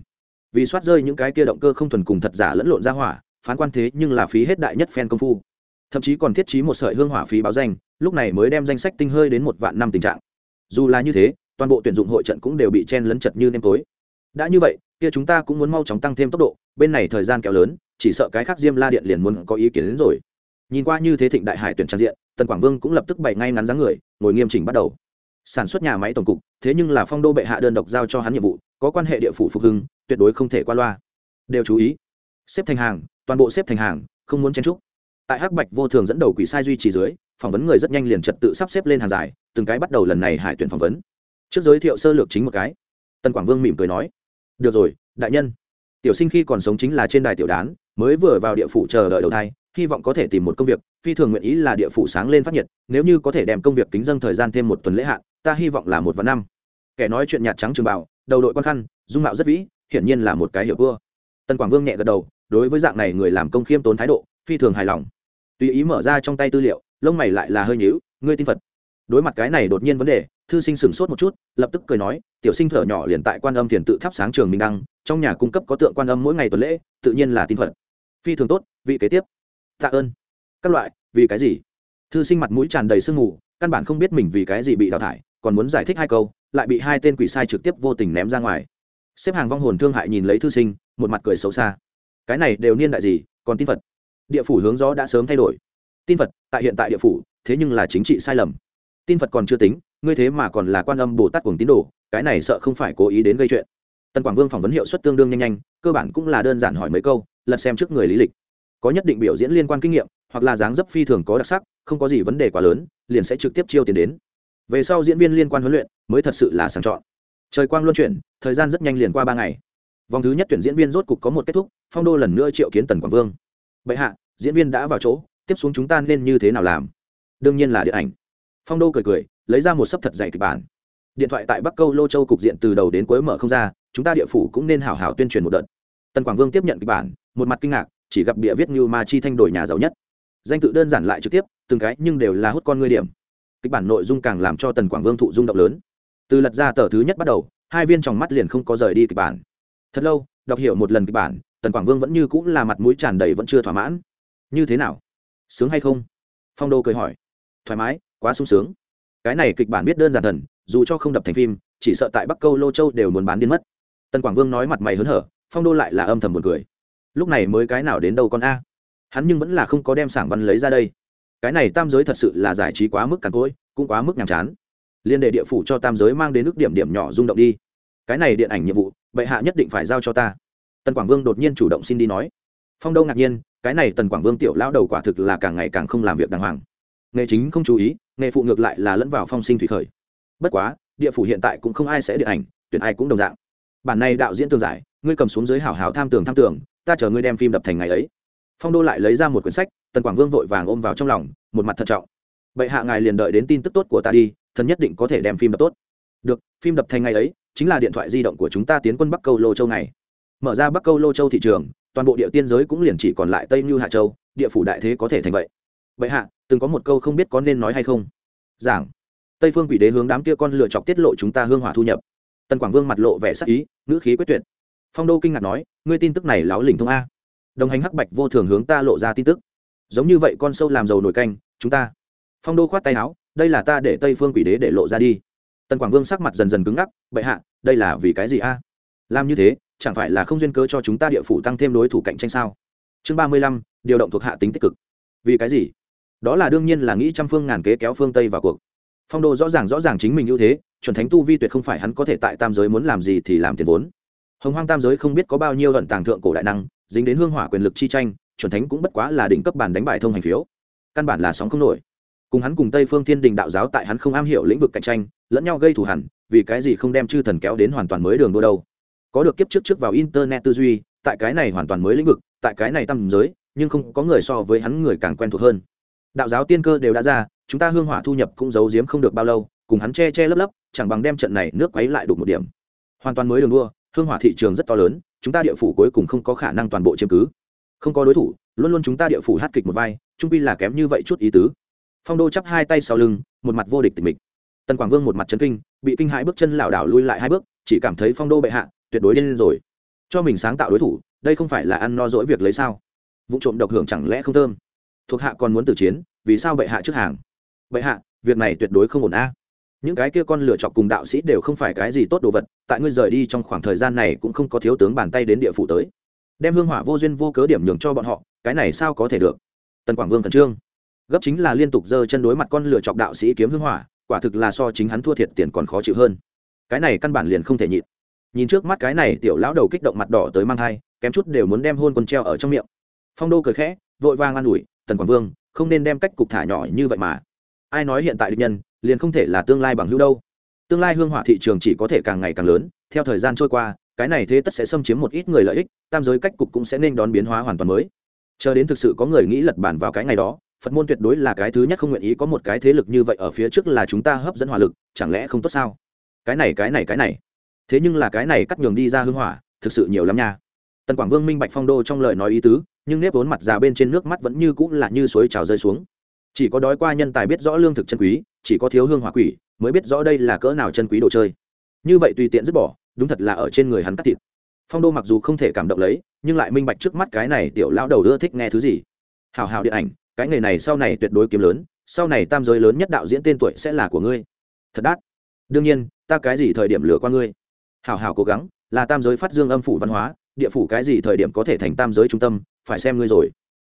Vì soát rơi những cái kia động cơ không thuần cùng thật giả lẫn lộn ra hỏa, phán quan thế nhưng là phí hết đại nhất phen công phu. Thậm chí còn thiết trí một sợi hương hỏa phí báo danh, lúc này mới đem danh sách tinh hơi đến một vạn năm tình trạng. Dù là như thế, toàn bộ tuyển dụng hội trận cũng đều bị chen lấn chật như nêm tối. Đã như vậy kia chúng ta cũng muốn mau chóng tăng thêm tốc độ, bên này thời gian kéo lớn, chỉ sợ cái khác diêm la điện liền muốn có ý kiến đến rồi. Nhìn qua như thế thịnh đại hải tuyển trang diện, tần quảng vương cũng lập tức bày ngay ngắn dáng người, ngồi nghiêm chỉnh bắt đầu. Sản xuất nhà máy tổng cục, thế nhưng là phong đô bệ hạ đơn độc giao cho hắn nhiệm vụ, có quan hệ địa phủ phục hưng, tuyệt đối không thể qua loa. Đều chú ý. Xếp thành hàng, toàn bộ xếp thành hàng, không muốn chen trúc tại hắc bạch vô thường dẫn đầu quỷ sai duy trì dưới, phỏng vấn người rất nhanh liền trật tự sắp xếp lên hàng dài, từng cái bắt đầu lần này hải tuyển phỏng vấn. Trước giới thiệu sơ lược chính một cái. Tần quảng vương mỉm cười nói được rồi, đại nhân. Tiểu sinh khi còn sống chính là trên đài tiểu đán, mới vừa vào địa phủ chờ đợi đầu thai, hy vọng có thể tìm một công việc, phi thường nguyện ý là địa phủ sáng lên phát nhiệt, nếu như có thể đem công việc kính dâng thời gian thêm một tuần lễ hạn, ta hy vọng là một vạn năm. Kẻ nói chuyện nhạt trắng trường bảo đầu đội quan khăn, dung mạo rất vĩ, hiển nhiên là một cái hiểu vua. Tần quảng vương nhẹ gật đầu, đối với dạng này người làm công khiêm tốn thái độ, phi thường hài lòng. Tùy ý mở ra trong tay tư liệu, lông mày lại là hơi nhíu, ngươi tin phật đối mặt cái này đột nhiên vấn đề, thư sinh sửng sốt một chút, lập tức cười nói, tiểu sinh thở nhỏ liền tại quan âm thiền tự thắp sáng trường minh đăng, trong nhà cung cấp có tượng quan âm mỗi ngày tuần lễ, tự nhiên là tin phật. Phi thường tốt, vị kế tiếp. Tạ ơn. Các loại, vì cái gì? Thư sinh mặt mũi tràn đầy sương mù, căn bản không biết mình vì cái gì bị đào thải, còn muốn giải thích hai câu, lại bị hai tên quỷ sai trực tiếp vô tình ném ra ngoài. Xếp hàng vong hồn thương hại nhìn lấy thư sinh, một mặt cười xấu xa. Cái này đều niên đại gì, còn tin phật? Địa phủ hướng gió đã sớm thay đổi. Tin phật, tại hiện tại địa phủ, thế nhưng là chính trị sai lầm tin phật còn chưa tính ngươi thế mà còn là quan âm bồ tát cùng tín đồ, cái này sợ không phải cố ý đến gây chuyện. Tần quảng vương phỏng vấn hiệu suất tương đương nhanh nhanh, cơ bản cũng là đơn giản hỏi mấy câu, lật xem trước người lý lịch. Có nhất định biểu diễn liên quan kinh nghiệm, hoặc là dáng dấp phi thường có đặc sắc, không có gì vấn đề quá lớn, liền sẽ trực tiếp chiêu tiền đến. Về sau diễn viên liên quan huấn luyện mới thật sự là sàng chọn. Trời quang luân chuyển, thời gian rất nhanh liền qua ba ngày. Vòng thứ nhất tuyển diễn viên rốt cục có một kết thúc, phong đô lần nữa triệu kiến tần quảng vương. Bệ hạ, diễn viên đã vào chỗ, tiếp xuống chúng ta nên như thế nào làm? Đương nhiên là điện ảnh phong đô cười cười, lấy ra một sấp thật dày kịch bản. Điện thoại tại bắc câu lô châu cục diện từ đầu đến cuối mở không ra, chúng ta địa phủ cũng nên hảo hảo tuyên truyền một đợt. Tần quảng vương tiếp nhận kịch bản, một mặt kinh ngạc, chỉ gặp bịa viết như ma chi thanh đổi nhà giàu nhất. Danh tự đơn giản lại trực tiếp, từng cái nhưng đều là hút con ngươi điểm. Kịch bản nội dung càng làm cho tần quảng vương thụ rung động lớn. Từ lật ra tờ thứ nhất bắt đầu, hai viên tròng mắt liền không có rời đi kịch bản. Thật lâu, đọc hiểu một lần kịch bản, tần quảng vương vẫn như cũng là mặt mũi tràn đầy vẫn chưa thỏa mãn. Như thế nào? Sướng hay không? Phong đô cười hỏi. Thoải mái quá sung sướng. Cái này kịch bản biết đơn giản thần, dù cho không đập thành phim, chỉ sợ tại bắc câu, lô châu đều muốn bán đến mất. Tần quảng vương nói mặt mày hớn hở, phong đô lại là âm thầm một cười. Lúc này mới cái nào đến đâu con a? Hắn nhưng vẫn là không có đem sảng văn lấy ra đây. Cái này tam giới thật sự là giải trí quá mức càn cỗi, cũng quá mức nhàm chán. Liên đệ địa phủ cho tam giới mang đến nước điểm điểm nhỏ rung động đi. Cái này điện ảnh nhiệm vụ, bệ hạ nhất định phải giao cho ta. Tần quảng vương đột nhiên chủ động xin đi nói. Phong Đô ngạc nhiên, cái này tần quảng vương tiểu lão đầu quả thực là càng ngày càng không làm việc đàng hoàng nghề chính không chú ý, nghề phụ ngược lại là lẫn vào phong sinh thủy khởi. Bất quá, địa phủ hiện tại cũng không ai sẽ điện ảnh, tuyển ai cũng đồng dạng. Bản này đạo diễn tường giải, ngươi cầm xuống dưới hảo hảo tham tưởng tham tưởng, ta chờ ngươi đem phim đập thành ngày ấy. Phong đô lại lấy ra một quyển sách, tần quảng vương vội vàng ôm vào trong lòng, một mặt thận trọng. Bệ hạ ngài liền đợi đến tin tức tốt của ta đi, thần nhất định có thể đem phim đập tốt. Được, phim đập thành ngày ấy, chính là điện thoại di động của chúng ta tiến quân bắc câu lô châu này mở ra bắc câu lô châu thị trường, toàn bộ địa tiên giới cũng liền chỉ còn lại tây như hạ châu, địa phủ đại thế có thể thành vậy bệ hạ, từng có một câu không biết có nên nói hay không. Giảng. Tây phương quỷ đế hướng đám kia con lựa chọc tiết lộ chúng ta hương hỏa thu nhập. Tần quảng vương mặt lộ vẻ sắc ý, ngữ khí quyết tuyệt. Phong đô kinh ngạc nói, ngươi tin tức này láo lỉnh thông a? Đồng hành hắc bạch vô thường hướng ta lộ ra tin tức. Giống như vậy con sâu làm dầu nổi canh, chúng ta. Phong đô khoát tay áo, đây là ta để tây phương quỷ đế để lộ ra đi. Tần quảng vương sắc mặt dần dần cứng ngắc, bệ hạ, đây là vì cái gì a? Làm như thế, chẳng phải là không duyên cớ cho chúng ta địa phủ tăng thêm đối thủ cạnh tranh sao? Chương ba mươi lăm, điều động thuộc hạ tính tích cực. Vì cái gì? Đó là đương nhiên là nghĩ trăm phương ngàn kế kéo phương tây vào cuộc. Phong đô rõ ràng rõ ràng chính mình ưu thế, chuẩn thánh tu vi tuyệt không phải hắn có thể tại tam giới muốn làm gì thì làm tiền vốn. Hồng hoang tam giới không biết có bao nhiêu luận tàng thượng cổ đại năng, dính đến hương hỏa quyền lực chi tranh, chuẩn thánh cũng bất quá là đỉnh cấp bản đánh bại thông hành phiếu. Căn bản là sóng không nổi. Cùng hắn cùng tây phương thiên đình đạo giáo tại hắn không am hiểu lĩnh vực cạnh tranh, lẫn nhau gây thù hẳn vì cái gì không đem chư thần kéo đến hoàn toàn mới đường đua đâu. Có được kiếp trước trước vào internet tư duy, tại cái này hoàn toàn mới lĩnh vực, tại cái này tam giới, nhưng không có người so với hắn người càng quen thuộc hơn đạo giáo tiên cơ đều đã ra, chúng ta hương hỏa thu nhập cũng giấu giếm không được bao lâu, cùng hắn che che lấp lấp, chẳng bằng đem trận này nước quấy lại đục một điểm. Hoàn toàn mới đường đua, hương hỏa thị trường rất to lớn, chúng ta địa phủ cuối cùng không có khả năng toàn bộ chiếm cứ. Không có đối thủ, luôn luôn chúng ta địa phủ hát kịch một vai, trung pi là kém như vậy chút ý tứ. Phong đô chắp hai tay sau lưng, một mặt vô địch tình mịch. Tần quảng vương một mặt trấn kinh, bị kinh hãi bước chân lảo đảo lui lại hai bước, chỉ cảm thấy phong đô bệ hạ, tuyệt đối điên rồi. Cho mình sáng tạo đối thủ, đây không phải là ăn no dỗi việc lấy sao? Vụ trộm độc hưởng chẳng lẽ không thơm? Thuộc hạ còn muốn tử chiến, vì sao bệ hạ trước hàng? Bệ hạ, việc này tuyệt đối không ổn a. Những cái kia con lửa chọc cùng đạo sĩ đều không phải cái gì tốt đồ vật, tại ngươi rời đi trong khoảng thời gian này cũng không có thiếu tướng bàn tay đến địa phủ tới. Đem hương hỏa vô duyên vô cớ điểm nhường cho bọn họ, cái này sao có thể được? Tần quảng vương thần trương. Gấp chính là liên tục giơ chân đối mặt con lửa chọc đạo sĩ kiếm hương hỏa, quả thực là so chính hắn thua thiệt tiền còn khó chịu hơn. Cái này căn bản liền không thể nhịn. Nhìn trước mắt cái này tiểu lão đầu kích động mặt đỏ tới mang thai, kém chút đều muốn đem hôn quần treo ở trong miệng. Phong đô cười khẽ, vội vàng an ủi tần quảng vương, không nên đem cách cục thả nhỏ như vậy mà. Ai nói hiện tại địch nhân, liền không thể là tương lai bằng hữu đâu. Tương lai hương hỏa thị trường chỉ có thể càng ngày càng lớn, theo thời gian trôi qua, cái này thế tất sẽ xâm chiếm một ít người lợi ích, tam giới cách cục cũng sẽ nên đón biến hóa hoàn toàn mới. Chờ đến thực sự có người nghĩ lật bản vào cái ngày đó, phật môn tuyệt đối là cái thứ nhất không nguyện ý có một cái thế lực như vậy ở phía trước là chúng ta hấp dẫn hỏa lực, chẳng lẽ không tốt sao? Cái này cái này cái này. Thế nhưng là cái này cắt nhường đi ra hưng hỏa, thực sự nhiều lắm nha. Tần quảng vương minh bạch phong đô trong lời nói ý tứ nhưng nếp vốn mặt già bên trên nước mắt vẫn như cũng là như suối trào rơi xuống. Chỉ có đói qua nhân tài biết rõ lương thực chân quý, chỉ có thiếu hương hỏa quỷ mới biết rõ đây là cỡ nào chân quý đồ chơi. Như vậy tùy tiện dứt bỏ, đúng thật là ở trên người hắn cắt thịt. Phong đô mặc dù không thể cảm động lấy, nhưng lại minh bạch trước mắt cái này tiểu lão đầu ưa thích nghe thứ gì. Hào hào điện ảnh, cái nghề này sau này tuyệt đối kiếm lớn, sau này tam giới lớn nhất đạo diễn tên tuổi sẽ là của ngươi. Thật đắt. Đương nhiên, ta cái gì thời điểm lừa qua ngươi? Hào hào cố gắng, là tam giới phát dương âm phủ văn hóa địa phủ cái gì thời điểm có thể thành tam giới trung tâm, phải xem ngươi rồi.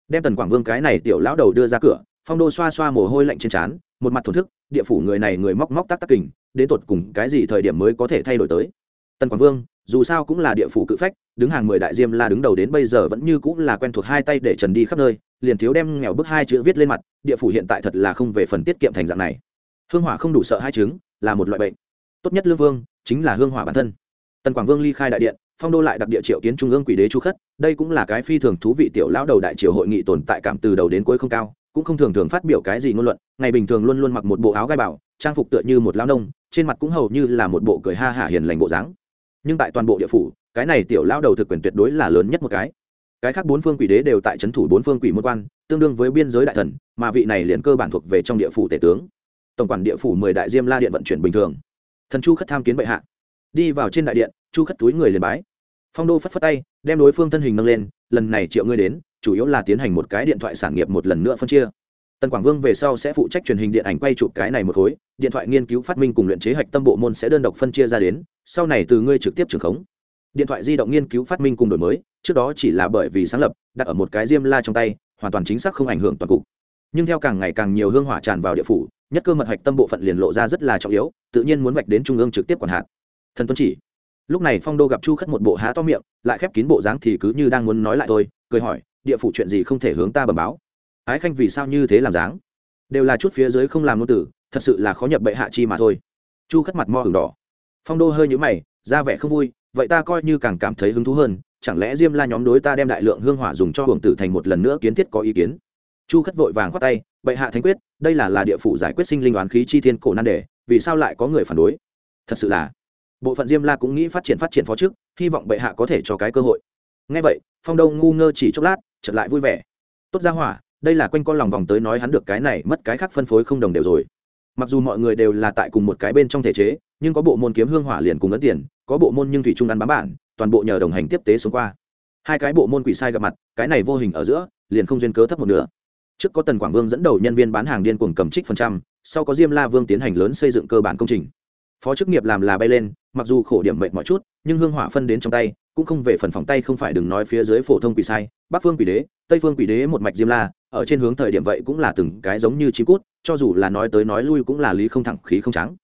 Đem tần quảng vương cái này tiểu lão đầu đưa ra cửa, phong đô xoa xoa mồ hôi lạnh trên trán, một mặt thổn thức, địa phủ người này người móc móc tắc tắc kình, đến tột cùng cái gì thời điểm mới có thể thay đổi tới? Tần quảng vương, dù sao cũng là địa phủ cự phách, đứng hàng mười đại diêm la đứng đầu đến bây giờ vẫn như cũng là quen thuộc hai tay để trần đi khắp nơi, liền thiếu đem nghèo bức hai chữ viết lên mặt, địa phủ hiện tại thật là không về phần tiết kiệm thành dạng này. Hương hỏa không đủ sợ hai chứng, là một loại bệnh. Tốt nhất lương vương, chính là hương hỏa bản thân. Tần quảng vương ly khai đại điện phong đô lại đặc địa triệu kiến trung ương quỷ đế chu khất, đây cũng là cái phi thường thú vị tiểu lão đầu đại triều hội nghị tồn tại cảm từ đầu đến cuối không cao, cũng không thường thường phát biểu cái gì ngôn luận, ngày bình thường luôn luôn mặc một bộ áo gai bảo, trang phục tựa như một lão nông, trên mặt cũng hầu như là một bộ cười ha hả hiền lành bộ dáng. Nhưng tại toàn bộ địa phủ, cái này tiểu lão đầu thực quyền tuyệt đối là lớn nhất một cái. Cái khác bốn phương quỷ đế đều tại trấn thủ bốn phương quỷ môn quan, tương đương với biên giới đại thần, mà vị này liền cơ bản thuộc về trong địa phủ tể tướng. Tổng quản địa phủ mười đại diêm la điện vận chuyển bình thường. Thần chu khất tham kiến bệ hạ. Đi vào trên đại điện chu khất túi người liền bái. Phong đô phất phất tay, đem đối phương thân hình nâng lên, lần này triệu ngươi đến, chủ yếu là tiến hành một cái điện thoại sản nghiệp một lần nữa phân chia. Tần quảng vương về sau sẽ phụ trách truyền hình điện ảnh quay chụp cái này một khối, điện thoại nghiên cứu phát minh cùng luyện chế hạch tâm bộ môn sẽ đơn độc phân chia ra đến, sau này từ ngươi trực tiếp trưởng khống. Điện thoại di động nghiên cứu phát minh cùng đổi mới, trước đó chỉ là bởi vì sáng lập, đặt ở một cái diêm la trong tay, hoàn toàn chính xác không ảnh hưởng toàn cục. Nhưng theo càng ngày càng nhiều hương hỏa tràn vào địa phủ, nhất cơ mật hạch tâm bộ phận liền lộ ra rất là trọng yếu, tự nhiên muốn vạch đến trung ương trực tiếp quản hạt. Thần tuân chỉ lúc này phong đô gặp chu khất một bộ há to miệng, lại khép kín bộ dáng thì cứ như đang muốn nói lại tôi cười hỏi, địa phủ chuyện gì không thể hướng ta bẩm báo? Ái khanh vì sao như thế làm dáng? Đều là chút phía dưới không làm ngôn tử, thật sự là khó nhập bệ hạ chi mà thôi. Chu khất mặt mo hừng đỏ. Phong đô hơi nhữ mày, ra vẻ không vui, vậy ta coi như càng cảm thấy hứng thú hơn, chẳng lẽ diêm la nhóm đối ta đem đại lượng hương hỏa dùng cho hưởng tử thành một lần nữa kiến thiết có ý kiến? Chu khất vội vàng khoát tay, bệ hạ thánh quyết, đây là là địa phủ giải quyết sinh linh oán khí chi thiên cổ nan đề, vì sao lại có người phản đối? Thật sự là bộ phận diêm la cũng nghĩ phát triển phát triển phó trước hy vọng bệ hạ có thể cho cái cơ hội. Ngay vậy, phong đông ngu ngơ chỉ chốc lát chật lại vui vẻ. Tốt ra hỏa, đây là quanh con lòng vòng tới nói hắn được cái này, mất cái khác phân phối không đồng đều rồi. Mặc dù mọi người đều là tại cùng một cái bên trong thể chế, nhưng có bộ môn kiếm hương hỏa liền cùng ấn tiền, có bộ môn nhưng thủy trung ăn bám bản, toàn bộ nhờ đồng hành tiếp tế xuống qua. Hai cái bộ môn quỷ sai gặp mặt, cái này vô hình ở giữa, liền không duyên cớ thấp một nửa. Trước có tần quảng vương dẫn đầu nhân viên bán hàng điên cuồng cầm trích phần trăm, sau có diêm la vương tiến hành lớn xây dựng cơ bản công trình. Phó chức nghiệp làm là bay lên mặc dù khổ điểm mệt mọi chút, nhưng hương hỏa phân đến trong tay, cũng không về phần phòng tay không phải đừng nói phía dưới phổ thông quỷ sai, bắc phương quỷ đế, tây phương quỷ đế một mạch diêm la, ở trên hướng thời điểm vậy cũng là từng cái giống như chim cút, cho dù là nói tới nói lui cũng là lý không thẳng, khí không trắng.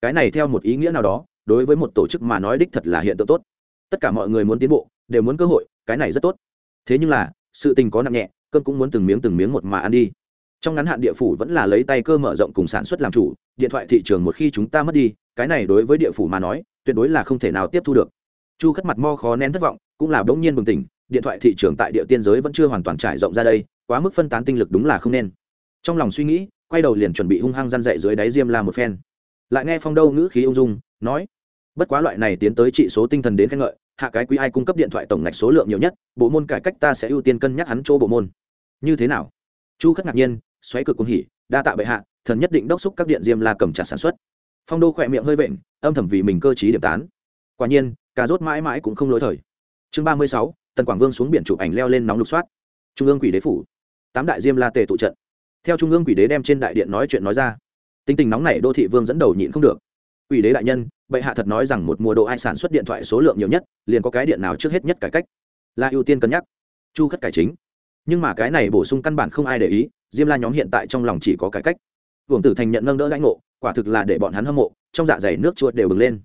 Cái này theo một ý nghĩa nào đó, đối với một tổ chức mà nói đích thật là hiện tượng tốt. Tất cả mọi người muốn tiến bộ, đều muốn cơ hội, cái này rất tốt. Thế nhưng là, sự tình có nặng nhẹ, cơm cũng muốn từng miếng từng miếng một mà ăn đi. Trong ngắn hạn địa phủ vẫn là lấy tay cơ mở rộng cùng sản xuất làm chủ, điện thoại thị trường một khi chúng ta mất đi, cái này đối với địa phủ mà nói tuyệt đối là không thể nào tiếp thu được. Chu khất mặt mo khó nén thất vọng, cũng là bỗng nhiên bừng tỉnh, điện thoại thị trường tại địa tiên giới vẫn chưa hoàn toàn trải rộng ra đây, quá mức phân tán tinh lực đúng là không nên. Trong lòng suy nghĩ, quay đầu liền chuẩn bị hung hăng răn dậy dưới đáy diêm la một phen. Lại nghe phong đâu ngữ khí ung dung, nói, bất quá loại này tiến tới trị số tinh thần đến khen ngợi, hạ cái quý ai cung cấp điện thoại tổng ngạch số lượng nhiều nhất, bộ môn cải cách ta sẽ ưu tiên cân nhắc hắn chỗ bộ môn. Như thế nào? Chu khất ngạc nhiên, xoáy cực cung hỉ, đa tạ bệ hạ, thần nhất định đốc xúc các điện diêm la cầm trả sản xuất phong đô khỏe miệng hơi vện, âm thầm vì mình cơ t điểm tán. Quả nhiên, cà rốt mãi mãi cũng không lỗi thời. Chương ba mươi sáu, tần quảng vương xuống biển chụp ảnh leo lên nóng lục soát. Trung ương quỷ đế phủ. Tám đại diêm la tề tụ trận. Theo trung ương quỷ đế đem trên đại điện nói chuyện nói ra. Tính tình nóng này đô thị vương dẫn đầu nhịn không được. Quỷ đế đại nhân, bệ hạ thật nói rằng một mùa độ ai sản xuất điện thoại số lượng nhiều nhất, liền có cái điện nào trước hết nhất cải cách. Là ưu tiên cân nhắc. Chu khất cải chính. Nhưng mà cái này bổ sung căn bản không ai để ý, diêm la nhóm hiện tại trong lòng chỉ có cải cách. Hưởng tử thành nhận nâng đỡ lãnh ngộ quả thực là để bọn hắn hâm mộ, trong dạ dày nước chuột đều bừng lên.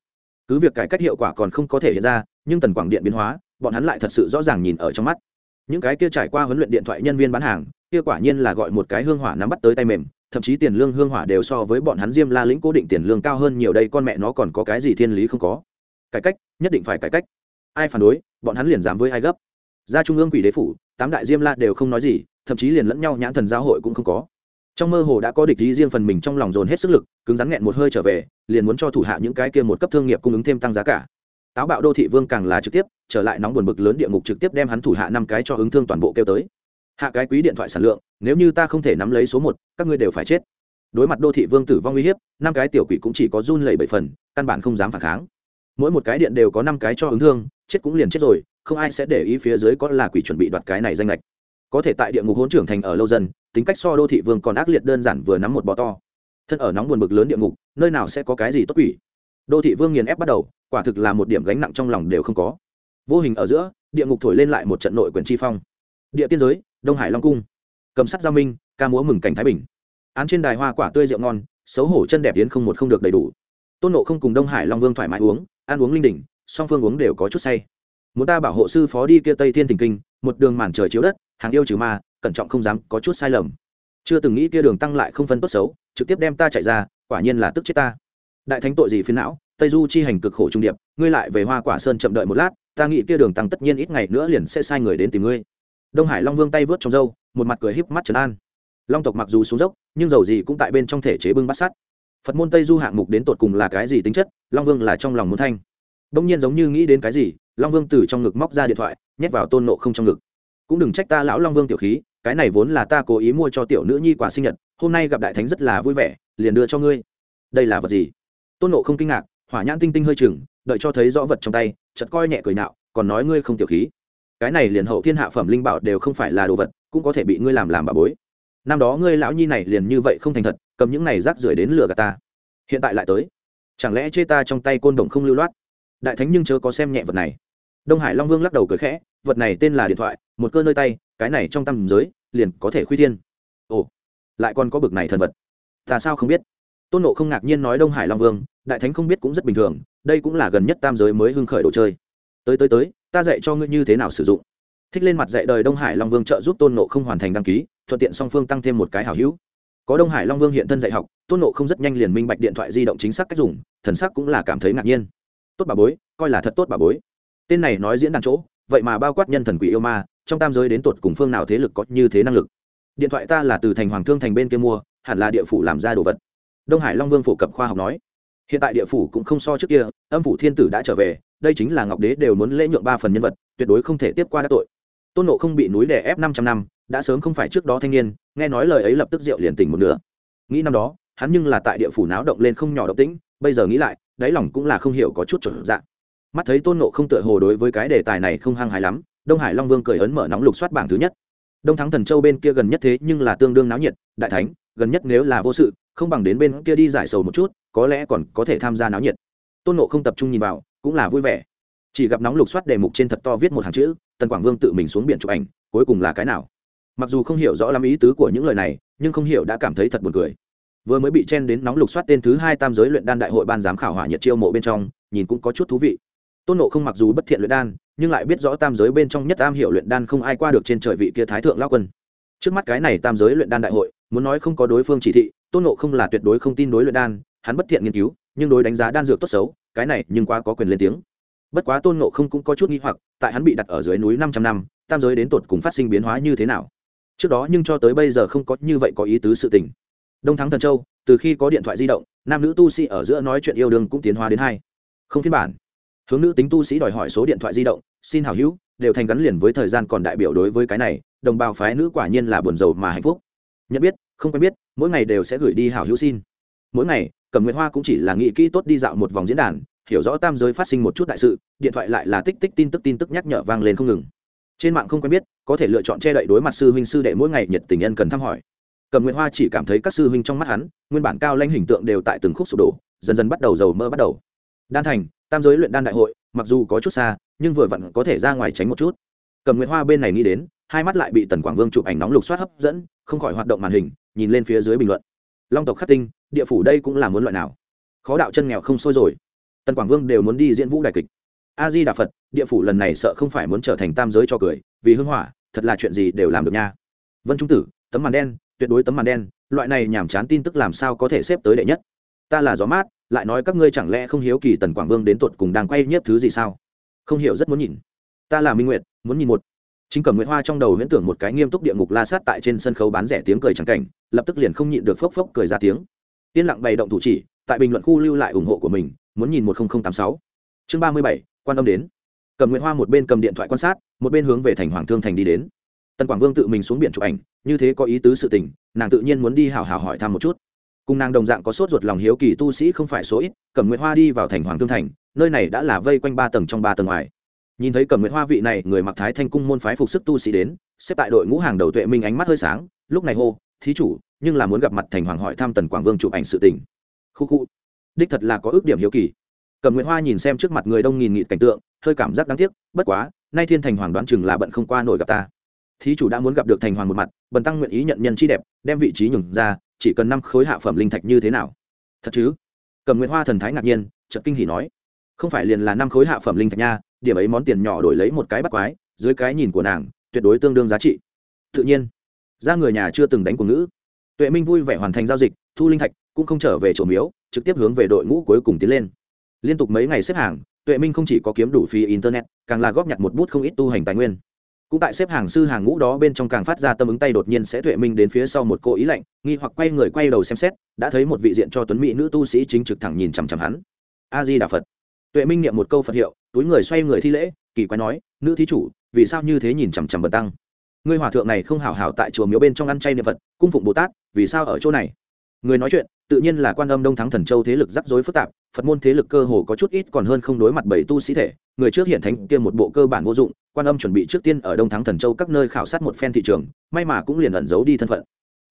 Cứ việc cải cách hiệu quả còn không có thể hiện ra, nhưng tần quảng điện biến hóa, bọn hắn lại thật sự rõ ràng nhìn ở trong mắt. Những cái kia trải qua huấn luyện điện thoại nhân viên bán hàng, kia quả nhiên là gọi một cái hương hỏa nắm bắt tới tay mềm, thậm chí tiền lương hương hỏa đều so với bọn hắn diêm la lĩnh cố định tiền lương cao hơn nhiều đây, con mẹ nó còn có cái gì thiên lý không có. Cải cách, nhất định phải cải cách. Ai phản đối, bọn hắn liền dám với ai gấp. Ra trung ương quỷ đế phủ, tám đại diêm la đều không nói gì, thậm chí liền lẫn nhau nhãn thần giáo hội cũng không có trong mơ hồ đã có địch ý riêng phần mình trong lòng dồn hết sức lực, cứng rắn nghẹn một hơi trở về, liền muốn cho thủ hạ những cái kia một cấp thương nghiệp cung ứng thêm tăng giá cả. Táo bạo đô thị vương càng là trực tiếp, trở lại nóng buồn bực lớn địa ngục trực tiếp đem hắn thủ hạ năm cái cho ứng thương toàn bộ kêu tới. Hạ cái quý điện thoại sản lượng, nếu như ta không thể nắm lấy số một, các ngươi đều phải chết. Đối mặt đô thị vương tử vong uy hiếp, năm cái tiểu quỷ cũng chỉ có run lẩy bảy phần, căn bản không dám phản kháng. Mỗi một cái điện đều có năm cái cho ứng thương, chết cũng liền chết rồi, không ai sẽ để ý phía dưới có là quỷ chuẩn bị đoạt cái này danh lệch có thể tại địa ngục hỗn trưởng thành ở lâu dần tính cách so đô thị vương còn ác liệt đơn giản vừa nắm một bò to. Thân ở nóng buồn bực lớn địa ngục, nơi nào sẽ có cái gì tốt quỷ? Đô thị vương nghiền ép bắt đầu, quả thực là một điểm gánh nặng trong lòng đều không có. Vô hình ở giữa, địa ngục thổi lên lại một trận nội quyền chi phong. Địa tiên giới, đông hải long cung. Cầm sắt gia minh, ca múa mừng cảnh thái bình. Án trên đài hoa quả tươi rượu ngon, xấu hổ chân đẹp tiến không một không được đầy đủ. Tôn nộ không cùng đông hải long vương thoải mái uống, ăn uống linh đỉnh, song phương uống đều có chút say. Muốn ta bảo hộ sư phó đi kia tây thiên thình kinh, một đường màn trời chiếu đất, hàng yêu trừ ma cẩn trọng không dám có chút sai lầm. Chưa từng nghĩ kia đường tăng lại không phân tốt xấu, trực tiếp đem ta chạy ra, quả nhiên là tức chết ta. Đại thánh tội gì phiến não, tây du chi hành cực khổ trung điệp, ngươi lại về hoa quả sơn chậm đợi một lát, ta nghĩ kia đường tăng tất nhiên ít ngày nữa liền sẽ sai người đến tìm ngươi. Đông hải long vương tay vớt trong râu, một mặt cười híp mắt trấn an. Long tộc mặc dù xuống dốc, nhưng dầu gì cũng tại bên trong thể chế bưng bắt sát. Phật môn tây du hạng mục đến tột cùng là cái gì tính chất, long vương là trong lòng muốn thanh. Đông nhiên giống như nghĩ đến cái gì, long vương từ trong ngực móc ra điện thoại, nhét vào tôn nộ không trong ngực. Cũng đừng trách ta lão long vương tiểu khí cái này vốn là ta cố ý mua cho tiểu nữ nhi quà sinh nhật, hôm nay gặp đại thánh rất là vui vẻ, liền đưa cho ngươi. Đây là vật gì? Tôn nộ không kinh ngạc, hỏa nhãn tinh tinh hơi chừng, đợi cho thấy rõ vật trong tay chật coi nhẹ cười nạo, còn nói ngươi không tiểu khí. Cái này liền hậu thiên hạ phẩm linh bảo đều không phải là đồ vật, cũng có thể bị ngươi làm làm bà bối. Năm đó ngươi lão nhi này liền như vậy không thành thật, cầm những này rác rưởi đến lừa gạt ta. Hiện tại lại tới. Chẳng lẽ chê ta trong tay côn đồng không lưu loát? Đại thánh nhưng chớ có xem nhẹ vật này. Đông hải long vương lắc đầu cười khẽ, vật này tên là điện thoại, một cơ nơi tay cái này trong tâm giới, liền có thể khuy thiên. Ồ, lại còn có bực này thần vật. Ta sao không biết? Tôn nộ không ngạc nhiên nói đông hải long vương, đại thánh không biết cũng rất bình thường, đây cũng là gần nhất tam giới mới hưng khởi đồ chơi. Tới tới tới, ta dạy cho ngươi như thế nào sử dụng. Thích lên mặt dạy đời đông hải long vương trợ giúp tôn nộ không hoàn thành đăng ký, thuận tiện song phương tăng thêm một cái hảo hữu. Có đông hải long vương hiện thân dạy học, tôn nộ không rất nhanh liền minh bạch điện thoại di động chính xác cách dùng, thần sắc cũng là cảm thấy ngạc nhiên. Tốt bà bối, coi là thật tốt bà bối. Tên này nói diễn đàn chỗ, vậy mà bao quát nhân thần quỷ yêu ma trong tam giới đến tột cùng phương nào thế lực có như thế năng lực. Điện thoại ta là từ thành hoàng thương thành bên kia mua, hẳn là địa phủ làm ra đồ vật. Đông hải long vương phổ cập khoa học nói. Hiện tại địa phủ cũng không so trước kia, âm phủ thiên tử đã trở về, đây chính là ngọc đế đều muốn lễ nhượng ba phần nhân vật, tuyệt đối không thể tiếp qua đã tội. Tôn nộ không bị núi đè ép năm trăm năm, đã sớm không phải trước đó thanh niên, nghe nói lời ấy lập tức rượu liền tỉnh một nửa. Nghĩ năm đó, hắn nhưng là tại địa phủ náo động lên không nhỏ động tĩnh, bây giờ nghĩ lại, đáy lòng cũng là không hiểu có chút chuẩn dạng. Mắt thấy tôn nộ không tựa hồ đối với cái đề tài này không hăng hái lắm đông hải long vương cười ấn mở nóng lục soát bảng thứ nhất. Đông thắng thần châu bên kia gần nhất thế nhưng là tương đương náo nhiệt, đại thánh, gần nhất nếu là vô sự, không bằng đến bên kia đi giải sầu một chút, có lẽ còn có thể tham gia náo nhiệt. Tôn nộ không tập trung nhìn vào, cũng là vui vẻ. Chỉ gặp nóng lục soát đề mục trên thật to viết một hàng chữ, tần quảng vương tự mình xuống biển chụp ảnh, cuối cùng là cái nào? Mặc dù không hiểu rõ lắm ý tứ của những lời này, nhưng không hiểu đã cảm thấy thật buồn cười. Vừa mới bị chen đến nóng lục soát tên thứ hai tam giới luyện đan đại hội ban giám khảo hỏa nhiệt chiêu mộ bên trong, nhìn cũng có chút thú vị. Tôn nộ không mặc dù bất thiện luyện đan nhưng lại biết rõ tam giới bên trong nhất am hiểu luyện đan không ai qua được trên trời vị kia thái thượng lao quân. Trước mắt cái này tam giới luyện đan đại hội, muốn nói không có đối phương chỉ thị, tôn nộ không là tuyệt đối không tin đối luyện đan, hắn bất thiện nghiên cứu, nhưng đối đánh giá đan dược tốt xấu, cái này nhưng quá có quyền lên tiếng. Bất quá tôn nộ không cũng có chút nghi hoặc, tại hắn bị đặt ở dưới núi năm trăm năm, tam giới đến tột cùng phát sinh biến hóa như thế nào? Trước đó nhưng cho tới bây giờ không có như vậy có ý tứ sự tình. Đông thắng thần châu, từ khi có điện thoại di động, nam nữ tu sĩ ở giữa nói chuyện yêu đương cũng tiến hóa đến hai. Không phiên bản hướng nữ tính tu sĩ đòi hỏi số điện thoại di động, xin hảo hữu, đều thành gắn liền với thời gian còn đại biểu đối với cái này, đồng bào phái nữ quả nhiên là buồn rầu mà hạnh phúc. Nhận biết, không quen biết, mỗi ngày đều sẽ gửi đi hảo hữu xin. Mỗi ngày cầm nguyện hoa cũng chỉ là nghĩ kỹ tốt đi dạo một vòng diễn đàn, hiểu rõ tam giới phát sinh một chút đại sự, điện thoại lại là tích tích tin tức tin tức nhắc nhở vang lên không ngừng. Trên mạng không quen biết, có thể lựa chọn che đậy đối mặt sư huynh sư đệ mỗi ngày nhiệt tình nhân cần thăm hỏi. Cầm nguyện hoa chỉ cảm thấy các sư huynh trong mắt hắn, nguyên bản cao lanh hình tượng đều tại từng khúc sụp đổ, dần dần bắt đầu dầu mơ bắt đầu. Đan thành tam giới luyện đan đại hội, mặc dù có chút xa, nhưng vừa vặn có thể ra ngoài tránh một chút. Cầm nguyệt hoa bên này nghĩ đến, hai mắt lại bị tần quảng vương chụp ảnh nóng lục soát hấp dẫn, không khỏi hoạt động màn hình, nhìn lên phía dưới bình luận. Long tộc khắc tinh, địa phủ đây cũng là muốn loại nào? Khó đạo chân nghèo không sôi rồi. Tần quảng vương đều muốn đi diễn vũ đại kịch. A di đà phật, địa phủ lần này sợ không phải muốn trở thành tam giới cho cười, vì hưng hỏa, thật là chuyện gì đều làm được nha. Vân trung tử, tấm màn đen, tuyệt đối tấm màn đen, loại này nhàm chán tin tức làm sao có thể xếp tới đệ nhất? Ta là gió mát lại nói các ngươi chẳng lẽ không hiếu kỳ tần quảng vương đến tột cùng đang quay nhiếp thứ gì sao? Không hiểu, rất muốn nhìn. Ta là minh nguyệt, muốn nhìn một. Chính cầm nguyễn hoa trong đầu huyễn tưởng một cái nghiêm túc địa ngục la sát tại trên sân khấu bán rẻ tiếng cười trắng cảnh, lập tức liền không nhịn được phốc phốc cười ra tiếng. Yên lặng bày động thủ chỉ, tại bình luận khu lưu lại ủng hộ của mình, muốn nhìn một nghìn tám sáu. Chương ba mươi bảy, quan âm đến. Cầm nguyễn hoa một bên cầm điện thoại quan sát, một bên hướng về thành hoàng thương thành đi đến. Tần quảng vương tự mình xuống biển chụp ảnh, như thế có ý tứ sự tình, nàng tự nhiên muốn đi hào hào hỏi thăm một chút cùng nàng đồng dạng có sốt ruột lòng hiếu kỳ tu sĩ không phải số ít, cẩm nguyệt hoa đi vào thành hoàng thương thành, nơi này đã là vây quanh ba tầng trong ba tầng ngoài. Nhìn thấy cẩm nguyệt hoa vị này, người mặc thái thanh cung môn phái phục sức tu sĩ đến, xếp tại đội ngũ hàng đầu tuệ minh ánh mắt hơi sáng, lúc này hô, thí chủ, nhưng là muốn gặp mặt thành hoàng hỏi thăm tần quảng vương chụp ảnh sự tình. Khu khu. Đích thật là có ước điểm hiếu kỳ. Cẩm nguyệt hoa nhìn xem trước mặt người đông nghìn nghị cảnh tượng, hơi cảm giác đáng tiếc, bất quá, nay thiên thành hoàng đoán chừng là bận không qua nổi gặp ta. Thí chủ đã muốn gặp được thành hoàng một mặt, bần tăng nguyện ý nhận nhân chi đẹp, đem vị trí nhường ra chỉ cần năm khối hạ phẩm linh thạch như thế nào? Thật chứ? Cầm nguyễn hoa thần thái ngạc nhiên, chợt kinh hỉ nói. Không phải liền là năm khối hạ phẩm linh thạch nha, điểm ấy món tiền nhỏ đổi lấy một cái bắt quái, dưới cái nhìn của nàng, tuyệt đối tương đương giá trị. Tự nhiên, ra người nhà chưa từng đánh của ngữ. Tuệ minh vui vẻ hoàn thành giao dịch, thu linh thạch, cũng không trở về chỗ miếu, trực tiếp hướng về đội ngũ cuối cùng tiến lên. Liên tục mấy ngày xếp hàng, tuệ minh không chỉ có kiếm đủ phí internet, càng là góp nhặt một bút không ít tu hành tài nguyên cũng tại xếp hàng sư hàng ngũ đó bên trong càng phát ra tâm ứng tay đột nhiên sẽ tuệ minh đến phía sau một cô ý lạnh, nghi hoặc quay người quay đầu xem xét, đã thấy một vị diện cho tuấn mỹ nữ tu sĩ chính trực thẳng nhìn chằm chằm hắn. A di đà phật. Tuệ minh niệm một câu phật hiệu, túi người xoay người thi lễ, kỳ quái nói, nữ thí chủ, vì sao như thế nhìn chằm chằm bần tăng? Ngươi hòa thượng này không hảo hảo tại chùa miếu bên trong ăn chay niệm phật, cung phụng bồ tát, vì sao ở chỗ này? Người nói chuyện tự nhiên là quan âm đông thắng thần châu thế lực rắc rối phức tạp, phật môn thế lực cơ hồ có chút ít còn hơn không đối mặt bảy tu sĩ thể, người trước hiện thánh kia một bộ cơ bản vô dụng, quan âm chuẩn bị trước tiên ở đông thắng thần châu các nơi khảo sát một phen thị trường, may mà cũng liền ẩn giấu đi thân phận.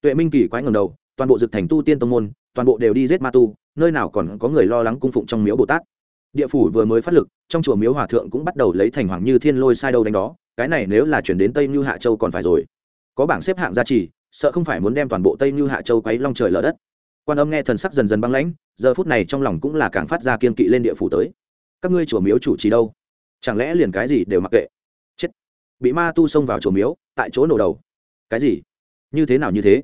Tuệ minh kỳ quái ngầm đầu, toàn bộ dực thành tu tiên tông môn, toàn bộ đều đi giết ma tu, nơi nào còn có người lo lắng cung phụng trong miếu bồ tát. Địa phủ vừa mới phát lực, trong chùa miếu hòa thượng cũng bắt đầu lấy thành hoàng như thiên lôi sai đâu đánh đó, cái này nếu là chuyển đến tây như hạ châu còn phải rồi. Có bảng xếp hạng gia trì, sợ không phải muốn đem toàn bộ tây như hạ châu quấy long trời lở đất quan âm nghe thần sắc dần dần băng lãnh, giờ phút này trong lòng cũng là càng phát ra kiên kỵ lên địa phủ tới. Các ngươi chùa miếu chủ trì đâu? Chẳng lẽ liền cái gì đều mặc kệ? Chết! Bị ma tu xông vào chùa miếu, tại chỗ nổ đầu. Cái gì? Như thế nào như thế?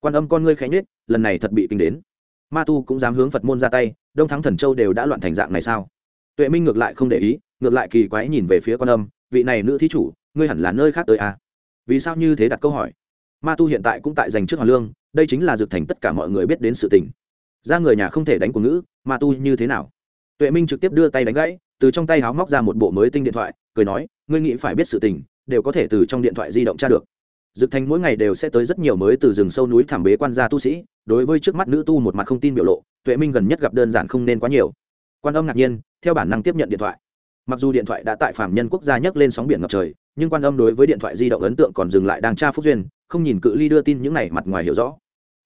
Quan âm con ngươi khẽ nhết lần này thật bị kinh đến. Ma tu cũng dám hướng phật môn ra tay, đông thắng thần châu đều đã loạn thành dạng này sao? Tuệ minh ngược lại không để ý, ngược lại kỳ quái nhìn về phía quan âm, vị này nữ thí chủ, ngươi hẳn là nơi khác tới à? vì sao như thế đặt câu hỏi? Ma tu hiện tại cũng tại dành trước hoàn lương đây chính là dược thành tất cả mọi người biết đến sự tình. Ra người nhà không thể đánh của ngữ, mà tu như thế nào? Tuệ minh trực tiếp đưa tay đánh gãy, từ trong tay háo móc ra một bộ mới tinh điện thoại, cười nói, ngươi nghĩ phải biết sự tình, đều có thể từ trong điện thoại di động tra được. Dược thành mỗi ngày đều sẽ tới rất nhiều mới từ rừng sâu núi thảm bế quan gia tu sĩ, đối với trước mắt nữ tu một mặt không tin biểu lộ, tuệ minh gần nhất gặp đơn giản không nên quá nhiều. Quan âm ngạc nhiên, theo bản năng tiếp nhận điện thoại. Mặc dù điện thoại đã tại phạm nhân quốc gia nhấc lên sóng biển ngập trời, nhưng quan âm đối với điện thoại di động ấn tượng còn dừng lại đang tra phúc duyên không nhìn cự ly đưa tin những này mặt ngoài hiểu rõ.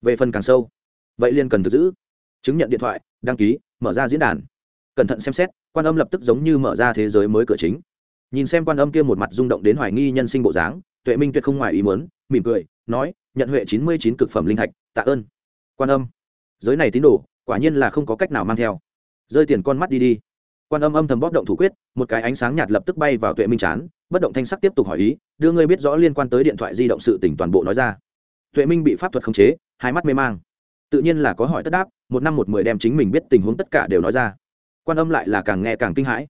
Về phần càng sâu, vậy liên cần thực giữ. Chứng nhận điện thoại, đăng ký, mở ra diễn đàn. Cẩn thận xem xét, quan âm lập tức giống như mở ra thế giới mới cửa chính. Nhìn xem quan âm kia một mặt rung động đến hoài nghi nhân sinh bộ dáng, tuệ minh tuyệt không ngoài ý muốn, mỉm cười, nói, nhận huệ chín mươi chín cực phẩm linh thạch, tạ ơn. Quan âm, giới này tín đồ, quả nhiên là không có cách nào mang theo. Rơi tiền con mắt đi đi. Quan âm âm thầm bóp động thủ quyết, một cái ánh sáng nhạt lập tức bay vào tuệ minh chán bất động thanh sắc tiếp tục hỏi ý, đưa ngươi biết rõ liên quan tới điện thoại di động sự tỉnh toàn bộ nói ra. Tuệ minh bị pháp thuật khống chế, hai mắt mê mang. Tự nhiên là có hỏi tất đáp, một năm một mười đem chính mình biết tình huống tất cả đều nói ra. Quan âm lại là càng nghe càng kinh hãi.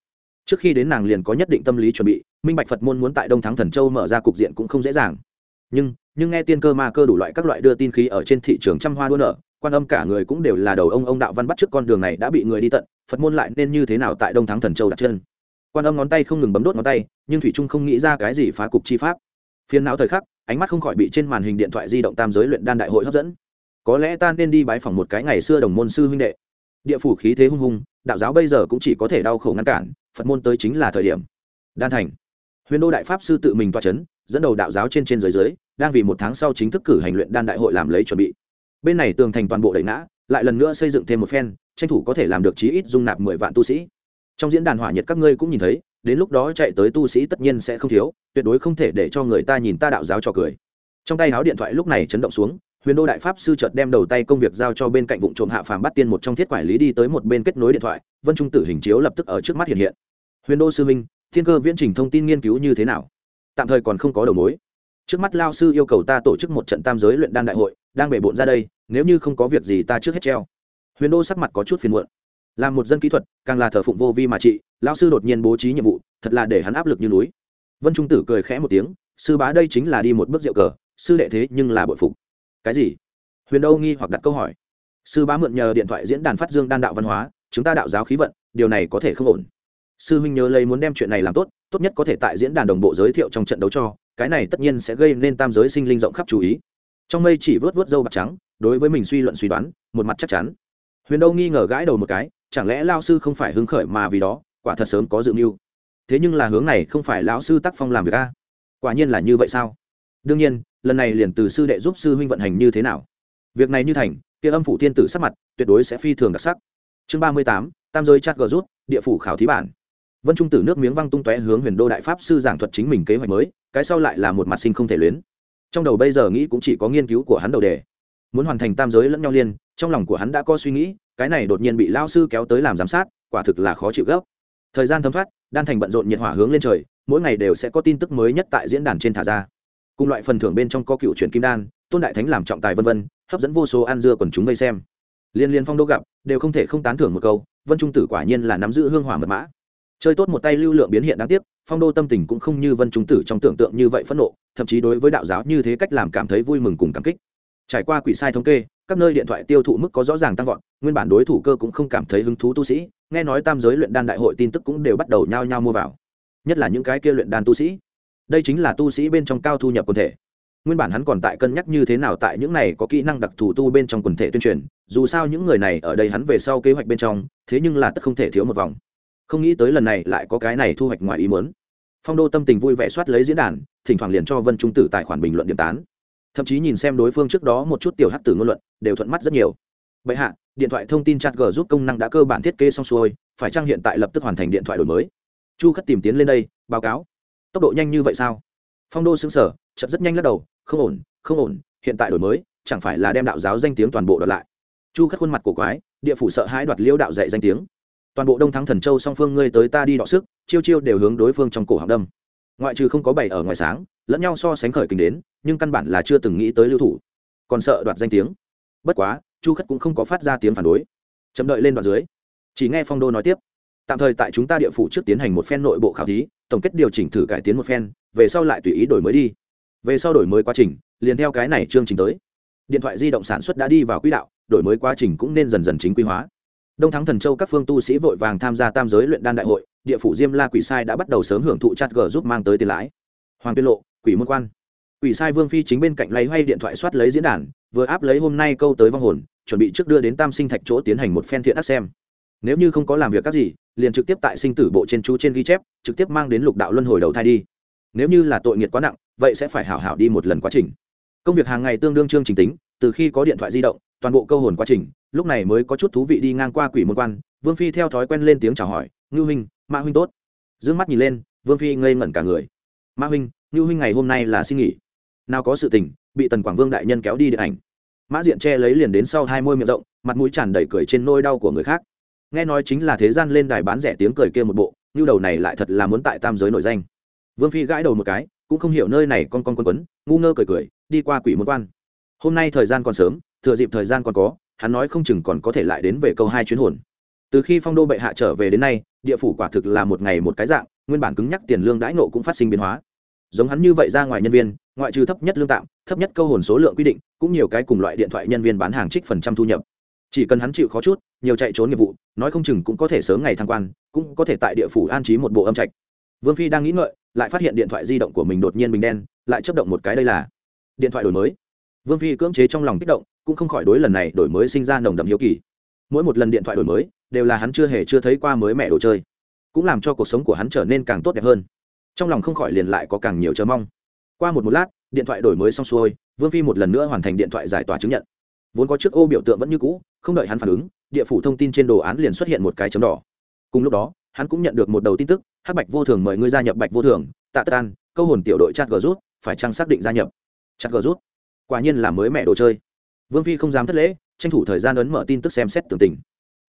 Trước khi đến nàng liền có nhất định tâm lý chuẩn bị, minh bạch phật môn muốn tại đông thắng thần châu mở ra cục diện cũng không dễ dàng. Nhưng nhưng nghe tiên cơ ma cơ đủ loại các loại đưa tin khí ở trên thị trường trăm hoa đua nở, quan âm cả người cũng đều là đầu ông ông đạo văn bắt trước con đường này đã bị người đi tận, phật môn lại nên như thế nào tại đông thắng thần châu đặt chân quan âm ngón tay không ngừng bấm đốt ngón tay, nhưng thủy trung không nghĩ ra cái gì phá cục chi pháp. Phiền não thời khắc, ánh mắt không khỏi bị trên màn hình điện thoại di động tam giới luyện đan đại hội hấp dẫn. Có lẽ ta nên đi bái phỏng một cái ngày xưa đồng môn sư huynh đệ. Địa phủ khí thế hung hung, đạo giáo bây giờ cũng chỉ có thể đau khổ ngăn cản, phật môn tới chính là thời điểm. Đan thành. Huyền đô đại pháp sư tự mình toa c h ấ n dẫn đầu đạo giáo trên trên dưới dưới, đang vì một tháng sau chính thức cử hành luyện đan đại hội làm lấy chuẩn bị. Bên này tường thành toàn bộ đẩy ngã, lại lần nữa xây dựng thêm một phen, tranh thủ có thể làm được chí ít dung nạp mười vạn tu sĩ trong diễn đàn hỏa nhiệt các ngươi cũng nhìn thấy, đến lúc đó chạy tới tu sĩ tất nhiên sẽ không thiếu, tuyệt đối không thể để cho người ta nhìn ta đạo giáo cho cười. Trong tay háo điện thoại lúc này chấn động xuống, huyền đô đại pháp sư chợt đem đầu tay công việc giao cho bên cạnh vụ trộm hạ phàm bắt tiên một trong thiết quản lý đi tới một bên kết nối điện thoại, vân trung tử hình chiếu lập tức ở trước mắt hiện hiện. Huyền đô sư minh thiên cơ viễn trình thông tin nghiên cứu như thế nào? Tạm thời còn không có đầu mối. Trước mắt lao sư yêu cầu ta tổ chức một trận tam giới luyện đan đại hội, đang bể bộn ra đây, nếu như không có việc gì ta trước hết treo. Huyền đô sắc mặt có chút phiền muộn làm một dân kỹ thuật, càng là thờ phụng vô vi mà trị lao sư đột nhiên bố trí nhiệm vụ, thật là để hắn áp lực như núi. Vân trung tử cười khẽ một tiếng, sư bá đây chính là đi một bước rượu cờ, sư đệ thế nhưng là bội phục. Cái gì? Huyền đâu nghi hoặc đặt câu hỏi. Sư bá mượn nhờ điện thoại diễn đàn phát dương đan đạo văn hóa, chúng ta đạo giáo khí vận, điều này có thể không ổn. Sư huynh nhớ lấy muốn đem chuyện này làm tốt tốt nhất có thể tại diễn đàn đồng bộ giới thiệu trong trận đấu cho, cái này tất nhiên sẽ gây nên tam giới sinh linh rộng khắp chú ý. Trong mây chỉ vớt vớt dâu bạc trắng, đối với mình suy luận suy đoán, một mặt chắc chắn. Huyền đâu nghi ngờ gãi đầu một cái chẳng lẽ lao sư không phải hứng khởi mà vì đó, quả thật sớm có dự mưu. Thế nhưng là hướng này không phải lão sư tác phong làm việc a? Quả nhiên là như vậy sao? Đương nhiên, lần này liền từ sư đệ giúp sư huynh vận hành như thế nào? Việc này như thành, kia âm phủ tiên tử sắc mặt, tuyệt đối sẽ phi thường đặc sắc. Chương ba mươi tám, tam giới chat gờ rút, địa phủ khảo thí bản. Vân trung tử nước miếng văng tung tóe hướng huyền đô đại pháp sư giảng thuật chính mình kế hoạch mới, cái sau lại là một mặt sinh không thể luyến. Trong đầu bây giờ nghĩ cũng chỉ có nghiên cứu của hắn đầu đề. Muốn hoàn thành tam giới lẫn nhau liên, trong lòng của hắn đã có suy nghĩ cái này đột nhiên bị lao sư kéo tới làm giám sát, quả thực là khó chịu gấp. Thời gian thấm thoát, đan thành bận rộn nhiệt hỏa hướng lên trời, mỗi ngày đều sẽ có tin tức mới nhất tại diễn đàn trên thả ra. Cùng loại phần thưởng bên trong có cựu truyền kim đan, tôn đại thánh làm trọng tài vân vân, hấp dẫn vô số ăn dưa quần chúng vây xem. Liên liên phong đô gặp, đều không thể không tán thưởng một câu, vân trung tử quả nhiên là nắm giữ hương hỏa mật mã. Chơi tốt một tay lưu lượng biến hiện đáng tiếc, phong đô tâm tình cũng không như vân trung tử trong tưởng tượng như vậy phẫn nộ, thậm chí đối với đạo giáo như thế cách làm cảm thấy vui mừng cùng cảm kích. Trải qua quỷ sai thống kê các nơi điện thoại tiêu thụ mức có rõ ràng tăng vọt, nguyên bản đối thủ cơ cũng không cảm thấy hứng thú tu sĩ, nghe nói tam giới luyện đan đại hội tin tức cũng đều bắt đầu nhao nhao mua vào. Nhất là những cái kia luyện đan tu sĩ. Đây chính là tu sĩ bên trong cao thu nhập quần thể. Nguyên bản hắn còn tại cân nhắc như thế nào tại những này có kỹ năng đặc thù tu bên trong quần thể tuyên truyền, dù sao những người này ở đây hắn về sau kế hoạch bên trong, thế nhưng là tất không thể thiếu một vòng. Không nghĩ tới lần này lại có cái này thu hoạch ngoài ý muốn. Phong đô tâm tình vui vẻ soát lấy diễn đàn, thỉnh thoảng liền cho vân trung tử tài khoản bình luận điểm tán thậm chí nhìn xem đối phương trước đó một chút tiểu hát tử ngôn luận, đều thuận mắt rất nhiều. Bệ hạ, điện thoại thông tin chat g giúp công năng đã cơ bản thiết kế xong xuôi, phải trang hiện tại lập tức hoàn thành điện thoại đổi mới? Chu khất tìm tiến lên đây, báo cáo. Tốc độ nhanh như vậy sao? Phong đô xứng sở chật rất nhanh lắc đầu, không ổn không ổn, hiện tại đổi mới, chẳng phải là đem đạo giáo danh tiếng toàn bộ đoạt lại. Chu khất khuôn mặt của quái, địa phủ sợ hãi đoạt liêu đạo dạy danh tiếng. Toàn bộ đông thắng thần châu song phương ngươi tới ta đi đọ sức, chiêu chiêu đều hướng đối phương trong cổ họng đâm. Ngoại trừ không có bày ở ngoài sáng lẫn nhau so sánh khởi kình đến, nhưng căn bản là chưa từng nghĩ tới lưu thủ. Còn sợ đoạt danh tiếng. Bất quá, chu khất cũng không có phát ra tiếng phản đối. Chậm đợi lên đoạn dưới, chỉ nghe phong đô nói tiếp. Tạm thời tại chúng ta địa phủ trước tiến hành một phen nội bộ khảo thí, tổng kết điều chỉnh thử cải tiến một phen, về sau lại tùy ý đổi mới đi. Về sau đổi mới quá trình, liền theo cái này chương trình tới. Điện thoại di động sản xuất đã đi vào quỹ đạo, đổi mới quá trình cũng nên dần dần chính quy hóa. Đông thắng thần châu các phương tu sĩ vội vàng tham gia tam giới luyện đan đại hội, địa phủ diêm la quỷ sai đã bắt đầu sớm hưởng thụ chat g giúp mang tới tiền lãi. Hoàng tiên lộ quỷ môn quan. Quỷ sai vương phi chính bên cạnh lấy hay điện thoại soát lấy diễn đàn, vừa áp lấy hôm nay câu tới vong hồn, chuẩn bị trước đưa đến tam sinh thạch chỗ tiến hành một phen thiện ác xem. Nếu như không có làm việc các gì, liền trực tiếp tại sinh tử bộ trên chú trên ghi chép, trực tiếp mang đến lục đạo luân hồi đầu thai đi. Nếu như là tội nghiệt quá nặng, vậy sẽ phải hảo hảo đi một lần quá trình. Công việc hàng ngày tương đương chương trình tính, từ khi có điện thoại di động, toàn bộ câu hồn quá trình, lúc này mới có chút thú vị đi ngang qua quỷ môn quan, vương phi theo thói quen lên tiếng chào hỏi ngư huynh, mã huynh tốt. D ư ơ n g mắt nhìn lên, vương phi ngây ngẩn cả người. Mã huynh ngư huynh ngày hôm nay là xin nghỉ. Nào có sự tình, bị tần quảng vương đại nhân kéo đi điện ảnh. Mã diện che lấy liền đến sau hai môi miệng rộng, mặt mũi tràn đầy cười trên nôi đau của người khác. Nghe nói chính là thế gian lên đài bán rẻ tiếng cười kia một bộ như đầu này lại thật là muốn tại tam giới nổi danh. Vương phi gãi đầu một cái, cũng không hiểu nơi này con con quấn quấn, ngu ngơ cười cười, đi qua quỷ môn quan. Hôm nay thời gian còn sớm, thừa dịp thời gian còn có, hắn nói không chừng còn có thể lại đến về câu hai chuyến hồn. Từ khi phong đô bệ hạ trở về đến nay, địa phủ quả thực là một ngày một cái dạng, nguyên bản cứng nhắc tiền lương đãi nộ cũng phát sinh biến hóa giống hắn như vậy ra ngoài nhân viên, ngoại trừ thấp nhất lương tạm, thấp nhất câu hồn số lượng quy định, cũng nhiều cái cùng loại điện thoại nhân viên bán hàng trích phần trăm thu nhập. Chỉ cần hắn chịu khó chút, nhiều chạy trốn nghiệp vụ, nói không chừng cũng có thể sớm ngày thăng quan, cũng có thể tại địa phủ an trí một bộ âm trạch. Vương phi đang nghĩ ngợi, lại phát hiện điện thoại di động của mình đột nhiên bình đen, lại chấp động một cái đây là điện thoại đổi mới. Vương phi cưỡng chế trong lòng kích động, cũng không khỏi đối lần này đổi mới sinh ra nồng đậm hiếu kỳ. Mỗi một lần điện thoại đổi mới, đều là hắn chưa hề chưa thấy qua mới mẹ đồ chơi, cũng làm cho cuộc sống của hắn trở nên càng tốt đẹp hơn trong lòng không khỏi liền lại có càng nhiều chờ mong. Qua một một lát, điện thoại đổi mới xong xuôi, vương phi một lần nữa hoàn thành điện thoại giải tỏa chứng nhận. Vốn có chiếc ô biểu tượng vẫn như cũ, không đợi hắn phản ứng, địa phủ thông tin trên đồ án liền xuất hiện một cái chấm đỏ. Cùng lúc đó, hắn cũng nhận được một đầu tin tức, hắc bạch vô thường mời ngươi gia nhập bạch vô thường, tạ tất an, câu hồn tiểu đội chặt gờ rút, phải chăng xác định gia nhập? Chặt gờ rút? Quả nhiên là mới mẹ đồ chơi. Vương phi không dám thất lễ, tranh thủ thời gian ấn mở tin tức xem xét tường tình.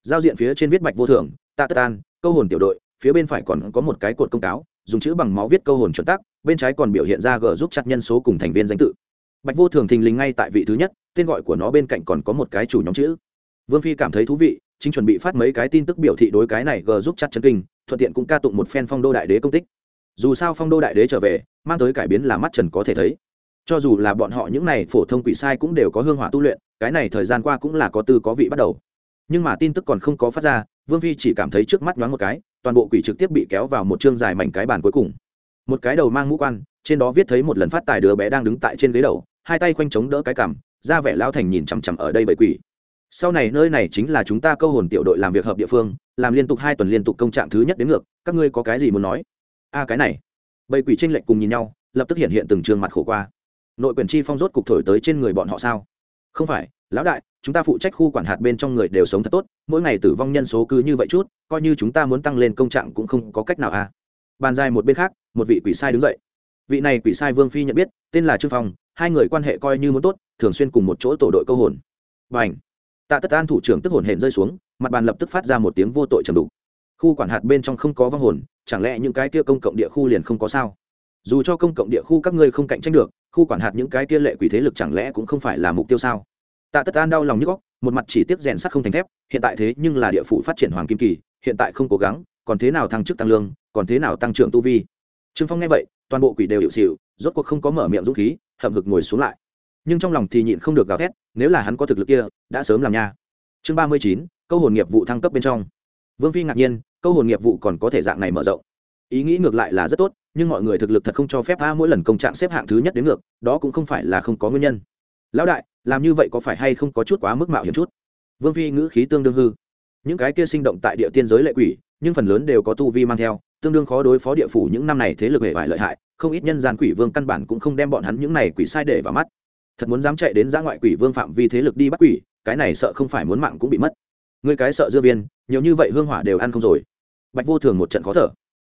Giao diện phía trên viết bạch vô thường, tạ tất an, câu hồn tiểu đội, phía bên phải còn có một cái cột công cáo dùng chữ bằng máu viết câu hồn chuẩn tắc, bên trái còn biểu hiện ra g giúp chặt nhân số cùng thành viên danh tự. Bạch vô thường thình lình ngay tại vị thứ nhất, tên gọi của nó bên cạnh còn có một cái chủ nhóm chữ. Vương phi cảm thấy thú vị, chính chuẩn bị phát mấy cái tin tức biểu thị đối cái này g giúp chặt chân kinh, thuận tiện cũng ca tụng một phen phong đô đại đế công tích. Dù sao phong đô đại đế trở về, mang tới cải biến là mắt trần có thể thấy. Cho dù là bọn họ những này phổ thông quỷ sai cũng đều có hương hỏa tu luyện, cái này thời gian qua cũng là có tư có vị bắt đầu. Nhưng mà tin tức còn không có phát ra, vương phi chỉ cảm thấy trước mắt nhoáng một cái toàn bộ quỷ trực tiếp bị kéo vào một chương dài mảnh cái bàn cuối cùng. Một cái đầu mang mũ quan, trên đó viết thấy một lần phát tài đứa bé đang đứng tại trên ghế đầu, hai tay khoanh chống đỡ cái cằm ra vẻ lao thành nhìn chằm chằm ở đây bởi quỷ. Sau này nơi này chính là chúng ta câu hồn tiểu đội làm việc hợp địa phương, làm liên tục hai tuần liên tục công trạng thứ nhất đến ngược, các ngươi có cái gì muốn nói? A, cái này. Bầy quỷ tranh lệch cùng nhìn nhau, lập tức hiện hiện từng trường mặt khổ qua. Nội quyền chi phong rốt cục thổi tới trên người bọn họ sao? Không phải, lão đại chúng ta phụ trách khu quản hạt bên trong người đều sống thật tốt, mỗi ngày tử vong nhân số cứ như vậy chút, coi như chúng ta muốn tăng lên công trạng cũng không có cách nào à. Bàn dài một bên khác, một vị quỷ sai đứng dậy. Vị này quỷ sai vương phi nhận biết, tên là trương phong, hai người quan hệ coi như muốn tốt, thường xuyên cùng một chỗ tổ đội câu hồn. Và ảnh tạ tất an thủ trưởng tức hồn hển rơi xuống, mặt bàn lập tức phát ra một tiếng vô tội trầm đủ khu quản hạt bên trong không có vong hồn, chẳng lẽ những cái kia công cộng địa khu liền không có sao? Dù cho công cộng địa khu các ngươi không cạnh tranh được, khu quản hạt những cái kia lệ quỷ thế lực chẳng lẽ cũng không phải là mục tiêu sao? Tạ tất an đau lòng nhức góc một mặt chỉ tiếp rèn sắt không thành thép, hiện tại thế nhưng là địa phủ phát triển hoàng kim kỳ, hiện tại không cố gắng, còn thế nào thăng chức tăng lương, còn thế nào tăng trưởng tu vi. Trương phong nghe vậy, toàn bộ quỷ đều hiệu xịu rốt cuộc không có mở miệng dũng khí, hậm hực ngồi xuống lại. Nhưng trong lòng thì nhịn không được gào thét, nếu là hắn có thực lực kia, đã sớm làm nha. Chương ba mươi chín, câu hồn nghiệp vụ thăng cấp bên trong. Vương phi ngạc nhiên, câu hồn nghiệp vụ còn có thể dạng này mở rộng. Ý nghĩ ngược lại là rất tốt, nhưng mọi người thực lực thật không cho phép a mỗi lần công trạng xếp hạng thứ nhất đến ngược, đó cũng không phải là không có nguyên nhân. Lão đại làm như vậy có phải hay không có chút quá mức mạo hiểm chút? Vương phi ngữ khí tương đương hư. Những cái kia sinh động tại địa tiên giới lệ quỷ, nhưng phần lớn đều có tu vi mang theo, tương đương khó đối phó địa phủ những năm này thế lực hề vải lợi hại, không ít nhân gian quỷ vương căn bản cũng không đem bọn hắn những này quỷ sai để vào mắt. Thật muốn dám chạy đến giã ngoại quỷ vương phạm vi thế lực đi bắt quỷ, cái này sợ không phải muốn mạng cũng bị mất. Người cái sợ dưa viên, nhiều như vậy hương hỏa đều ăn không rồi. Bạch vô thường một trận khó thở.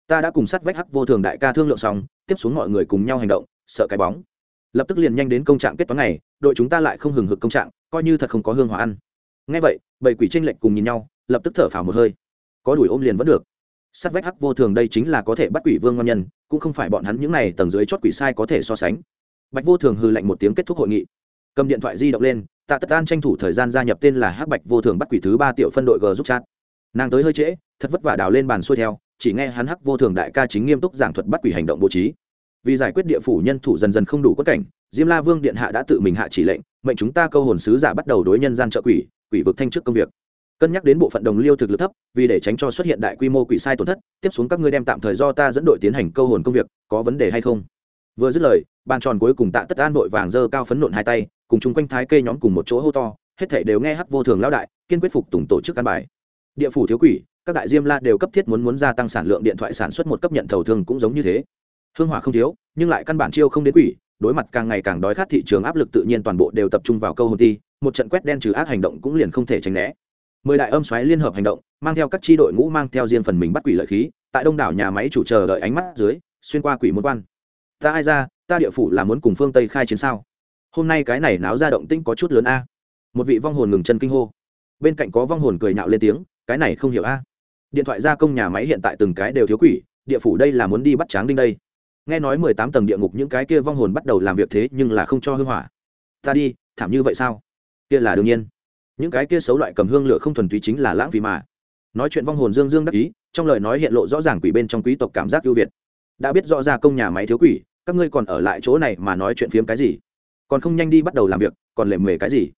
Ta đã cùng sát vách hắc vô thường đại ca thương lượng xong, tiếp xuống mọi người cùng nhau hành động, sợ cái bóng lập tức liền nhanh đến công trạng kết toán này đội chúng ta lại không hừng hực công trạng, coi như thật không có hương hòa ăn. Ngay vậy, bảy quỷ tranh lệch cùng nhìn nhau, lập tức thở phào một hơi. Có đuổi ôm liền vẫn được. Sát vách hắc vô thường đây chính là có thể bắt quỷ vương ngon nhân, cũng không phải bọn hắn những này tầng dưới chót quỷ sai có thể so sánh. Bạch vô thường hư lạnh một tiếng kết thúc hội nghị. Cầm điện thoại di động lên, tạ tất an tranh thủ thời gian gia nhập tên là hắc bạch vô thường bắt quỷ thứ ba tiểu phân đội g giúp chat. Nàng tới hơi trễ, thật vất vả đào lên bàn xuôi theo, chỉ nghe hắn hắc vô thường đại ca chính nghiêm túc giảng thuật bắt quỷ hành động bố trí vì giải quyết địa phủ nhân thủ dần dần không đủ quất cảnh, diêm la vương điện hạ đã tự mình hạ chỉ lệnh, mệnh chúng ta câu hồn sứ giả bắt đầu đối nhân gian trợ quỷ quỷ vực thanh trước công việc. Cân nhắc đến bộ phận đồng liêu thực lực thấp, vì để tránh cho xuất hiện đại quy mô quỷ sai tổn thất, tiếp xuống các ngươi đem tạm thời do ta dẫn đội tiến hành câu hồn công việc, có vấn đề hay không? Vừa dứt lời, bàn tròn cuối cùng tạ tất an vội vàng dơ cao phấn nộn hai tay, cùng chung quanh thái kê nhóm cùng một chỗ hô to, hết thể đều nghe hắc vô thường lão đại, kiên quyết phục tùng tổ chức căn bài. Địa phủ thiếu quỷ, các đại diêm la đều cấp thiết muốn muốn gia tăng sản lượng điện thoại sản xuất một cấp nhận thầu thường cũng giống như thế hương hỏa không thiếu, nhưng lại căn bản chiêu không đến quỷ, đối mặt càng ngày càng đói khát thị trường áp lực tự nhiên toàn bộ đều tập trung vào câu hồn ti một trận quét đen trừ ác hành động cũng liền không thể tránh né. Mười đại âm xoáy liên hợp hành động, mang theo các tri đội ngũ mang theo riêng phần mình bắt quỷ lợi khí, tại đông đảo nhà máy chủ chờ đợi ánh mắt dưới, xuyên qua quỷ môn quan. Ta ai ra, ta địa phủ là muốn cùng phương tây khai chiến sao? Hôm nay cái này náo ra động tĩnh có chút lớn a. Một vị vong hồn ngừng chân kinh hô. Bên cạnh có vong hồn cười nhạo lên tiếng, cái này không hiểu a. Điện thoại gia công nhà máy hiện tại từng cái đều thiếu quỷ, địa phủ đây là muốn đi bắt tráng đinh đây nghe nói mười tám tầng địa ngục những cái kia vong hồn bắt đầu làm việc thế nhưng là không cho hưng hỏa. Ta đi, thảm như vậy sao? Kia là đương nhiên. Những cái kia xấu loại cầm hương lửa không thuần túy chính là lãng phí mà. Nói chuyện vong hồn dương dương đắc ý, trong lời nói hiện lộ rõ ràng quỷ bên trong quý tộc cảm giác ưu việt. Đã biết rõ ra công nhà máy thiếu quỷ, các ngươi còn ở lại chỗ này mà nói chuyện phiếm cái gì? Còn không nhanh đi bắt đầu làm việc, còn lệ mề cái gì?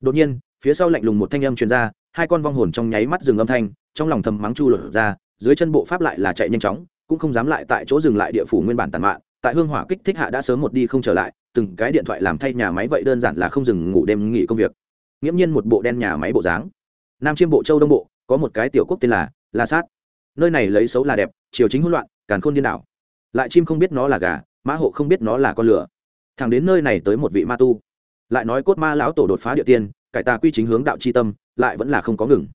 Đột nhiên, phía sau lạnh lùng một thanh âm truyền ra, hai con vong hồn trong nháy mắt dừng âm thanh, trong lòng thầm mắng chu lột ra, dưới chân bộ pháp lại là chạy nhanh chóng cũng không dám lại tại chỗ dừng lại địa phủ nguyên bản tàn mạn, tại hương hỏa kích thích hạ đã sớm một đi không trở lại, từng cái điện thoại làm thay nhà máy vậy đơn giản là không dừng ngủ đêm nghỉ công việc. Nghiễm nhiên một bộ đen nhà máy bộ dáng. Nam chiêm bộ, châu đông bộ, có một cái tiểu quốc tên là la sát. Nơi này lấy xấu là đẹp chiều chính hỗn loạn, càn khôn điên đảo. Lại chim không biết nó là gà, mã hộ không biết nó là con lửa. Thằng đến nơi này tới một vị ma tu. Lại nói cốt ma lão tổ đột phá địa tiên, cải tà quy chính hướng đạo c h i tâm, lại vẫn là không có ngừng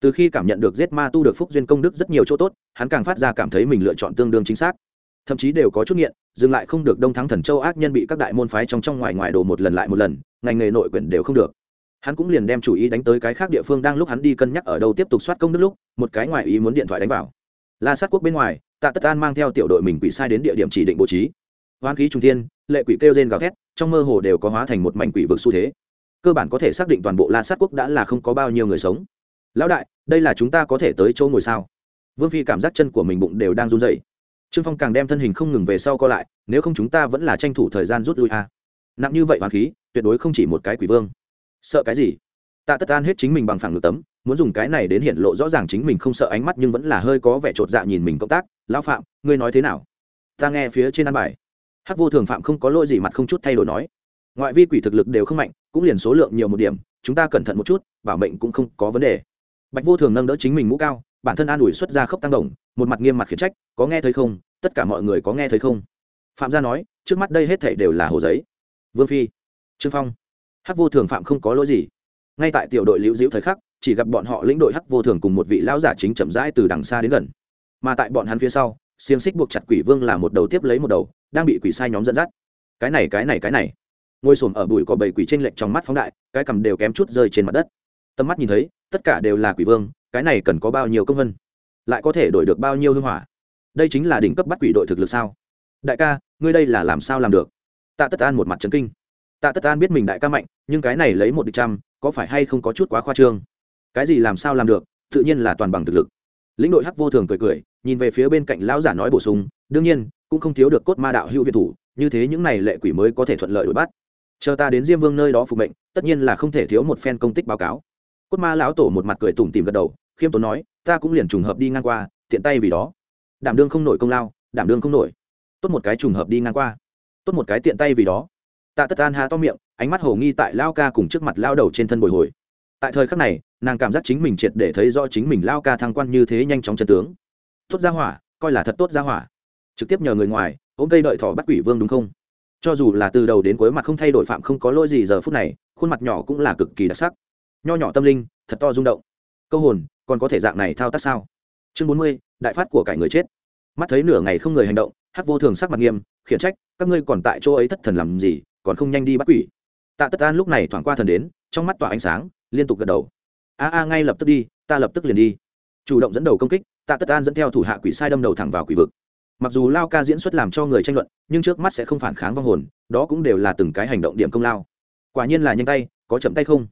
từ khi cảm nhận được giết ma tu được phúc duyên công đức rất nhiều chỗ tốt, hắn càng phát ra cảm thấy mình lựa chọn tương đương chính xác. Thậm chí đều có chút nghiện, dừng lại không được đông thắng thần châu ác nhân bị các đại môn phái trong trong ngoài ngoài đổ một lần lại một lần, ngành nghề nội quyển đều không được. Hắn cũng liền đem chủ ý đánh tới cái khác địa phương đang lúc hắn đi cân nhắc ở đâu tiếp tục soát công đức lúc, một cái ngoài ý muốn điện thoại đánh vào. La sát quốc bên ngoài, tạ tất an mang theo tiểu đội mình quỷ sai đến địa điểm chỉ định bố trí. Hoán khí trung thiên, lệ quỷ kêu rên gào thét, trong mơ hồ đều có hóa thành một mảnh quỷ vực xu thế. Cơ bản có thể xác định toàn bộ la sát quốc đã là không có bao nhiêu người sống lão đại, đây là chúng ta có thể tới chỗ ngồi sao? Vương phi cảm giác chân của mình bụng đều đang run dậy trương phong càng đem thân hình không ngừng về sau co lại, nếu không chúng ta vẫn là tranh thủ thời gian rút lui a. Nặng như vậy hoàn khí, tuyệt đối không chỉ một cái quỷ vương. Sợ cái gì? Tạ tất an hết chính mình bằng phẳng ngược tấm, muốn dùng cái này đến hiện lộ rõ ràng chính mình không sợ ánh mắt nhưng vẫn là hơi có vẻ chột dạ nhìn mình cộng tác. Lão phạm, ngươi nói thế nào? Ta nghe phía trên ăn bài. Hắc vô thường phạm không có lỗi gì mặt không chút thay đổi nói. Ngoại vi quỷ thực lực đều không mạnh, cũng liền số lượng nhiều một điểm, chúng ta cẩn thận một chút, bảo mệnh cũng không có vấn đề bạch vô thường nâng đỡ chính mình mũ cao, bản thân an ủi xuất ra khốc tăng đồng, một mặt nghiêm mặt khiển trách, có nghe thấy không? Tất cả mọi người có nghe thấy không? Phạm gia nói, trước mắt đây hết thảy đều là hồ giấy. Vương phi, trương phong, hắc vô thường phạm không có lỗi gì. Ngay tại tiểu đội liễu diễu thời khắc, chỉ gặp bọn họ lĩnh đội hắc vô thường cùng một vị lão giả chính chậm rãi từ đằng xa đến gần. Mà tại bọn hắn phía sau, xiềng xích buộc chặt quỷ vương là một đầu tiếp lấy một đầu, đang bị quỷ sai nhóm dẫn dắt. Cái này cái này cái này. Ngồi xổm ở bụi cỏ bầy quỷ trên lệch trong mắt phóng đại, cái cầm đều kém chút rơi trên mặt đất tầm mắt nhìn thấy, tất cả đều là quỷ vương, cái này cần có bao nhiêu công vân? Lại có thể đổi được bao nhiêu hương hỏa? Đây chính là đỉnh cấp bắt quỷ đội thực lực sao? Đại ca, ngươi đây là làm sao làm được? Tạ tất an một mặt trấn kinh. Tạ tất an biết mình đại ca mạnh, nhưng cái này lấy một địch trăm, có phải hay không có chút quá khoa trương? Cái gì làm sao làm được? Tự nhiên là toàn bằng thực lực. Lĩnh đội hắc vô thường cười cười, nhìn về phía bên cạnh lão giả nói bổ sung, đương nhiên, cũng không thiếu được cốt ma đạo hữu viện thủ, như thế những này lệ quỷ mới có thể thuận lợi đuổi bắt. Chờ ta đến diêm vương nơi đó phục mệnh, tất nhiên là không thể thiếu một phen công tích báo cáo cốt ma lão tổ một mặt cười tủm tìm gật đầu, khiêm tốn nói, ta cũng liền trùng hợp đi ngang qua, tiện tay vì đó. Đảm đương không nổi công lao, đảm đương không nổi. Tốt một cái trùng hợp đi ngang qua. Tốt một cái tiện tay vì đó. Tạ tất an hà to miệng, ánh mắt hồ nghi tại lao ca cùng trước mặt lao đầu trên thân bồi hồi. Tại thời khắc này, nàng cảm giác chính mình triệt để thấy rõ chính mình lao ca thăng quan như thế nhanh chóng chân tướng. Tốt ra hỏa, coi là thật tốt ra hỏa. Trực tiếp nhờ người ngoài, ôm cây đợi thỏ bắt quỷ vương đúng không? Cho dù là từ đầu đến cuối mặt không thay đổi phạm không có lỗi gì giờ phút này, khuôn mặt nhỏ cũng là cực kỳ đặc sắc nho nhỏ tâm linh, thật to rung động. Câu hồn, còn có thể dạng này thao tác sao? Chương bốn mươi, đại phát của cải người chết. Mắt thấy nửa ngày không người hành động, hắc vô thường sắc mặt nghiêm, khiển trách, các ngươi còn tại chỗ ấy thất thần làm gì, còn không nhanh đi bắt quỷ. Tạ tất an lúc này thoảng qua thần đến, trong mắt tỏa ánh sáng, liên tục gật đầu. A a, ngay lập tức đi, ta lập tức liền đi. Chủ động dẫn đầu công kích, tạ tất an dẫn theo thủ hạ quỷ sai đâm đầu thẳng vào quỷ vực. Mặc dù lao ca diễn xuất làm cho người tranh luận, nhưng trước mắt sẽ không phản kháng vong hồn, đó cũng đều là từng cái hành động điểm công lao. Quả nhiên là nhanh tay, có chậm tay không?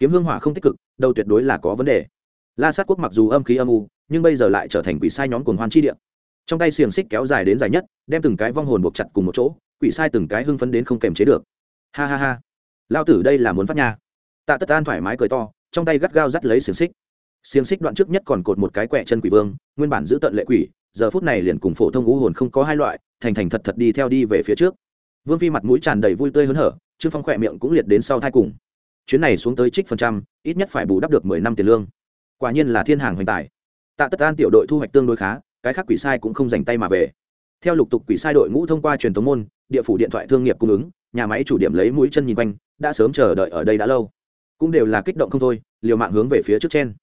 Kiếm hương hỏa không tích cực, đâu tuyệt đối là có vấn đề. La sát quốc mặc dù âm khí âm u, nhưng bây giờ lại trở thành quỷ sai nhóm cồn hoan chi địa. Trong tay xiềng xích kéo dài đến dài nhất, đem từng cái vong hồn buộc chặt cùng một chỗ, quỷ sai từng cái hưng phấn đến không kềm chế được. Ha ha ha. Lao tử đây là muốn phát nha. Tạ tất an thoải mái cười to, trong tay gắt gao dắt lấy xiềng xích. Xiềng xích đoạn trước nhất còn cột một cái quẹ chân quỷ vương, nguyên bản giữ tận lệ quỷ, giờ phút này liền cùng phổ thông ngũ hồn không có hai loại, thành thành thật thật đi theo đi về phía trước. Vương phi mặt mũi tràn đầy vui tươi hớn hở, trương phong khỏe miệng cũng liệt đến sau thai cùng chuyến này xuống tới trích phần trăm, ít nhất phải bù đắp được mười năm tiền lương. Quả nhiên là thiên hàng hoành tài. Tạ tất an tiểu đội thu hoạch tương đối khá, cái khác quỷ sai cũng không dành tay mà về. Theo lục tục quỷ sai đội ngũ thông qua truyền thống môn, địa phủ điện thoại thương nghiệp cung ứng, nhà máy chủ điểm lấy mũi chân nhìn quanh, đã sớm chờ đợi ở đây đã lâu. Cũng đều là kích động không thôi, liều mạng hướng về phía trước trên.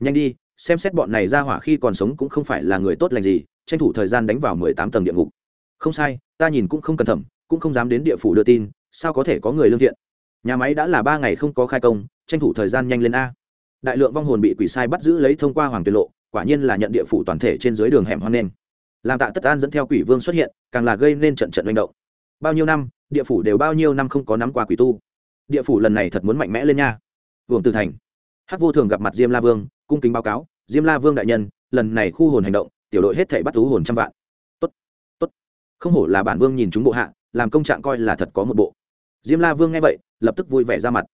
Nhanh đi, xem xét bọn này ra hỏa khi còn sống cũng không phải là người tốt lành gì, tranh thủ thời gian đánh vào mười tám tầng địa ngục. Không sai, ta nhìn cũng không cẩn thận, cũng không dám đến địa phủ đưa tin, sao có thể có người lương thiện? Nhà máy đã là ba ngày không có khai công, tranh thủ thời gian nhanh lên a. Đại lượng vong hồn bị quỷ sai bắt giữ lấy thông qua hoàng tuyệt lộ, quả nhiên là nhận địa phủ toàn thể trên dưới đường hẻm hoang nên làm tạ tất an dẫn theo quỷ vương xuất hiện, càng là gây nên trận trận manh động. Bao nhiêu năm, địa phủ đều bao nhiêu năm không có nắm qua quỷ tu. Địa phủ lần này thật muốn mạnh mẽ lên nha. Vương từ thành. Hắc vô thường gặp mặt diêm la vương, cung kính báo cáo, diêm la vương đại nhân, lần này khu hồn hành động, tiểu đội hết thể bắt thú hồn trăm vạn. Tốt tốt. Không hổ là bản vương nhìn chúng bộ hạ, làm công trạng coi là thật có một bộ. Diêm la vương nghe vậy lập tức vui vẻ ra mặt.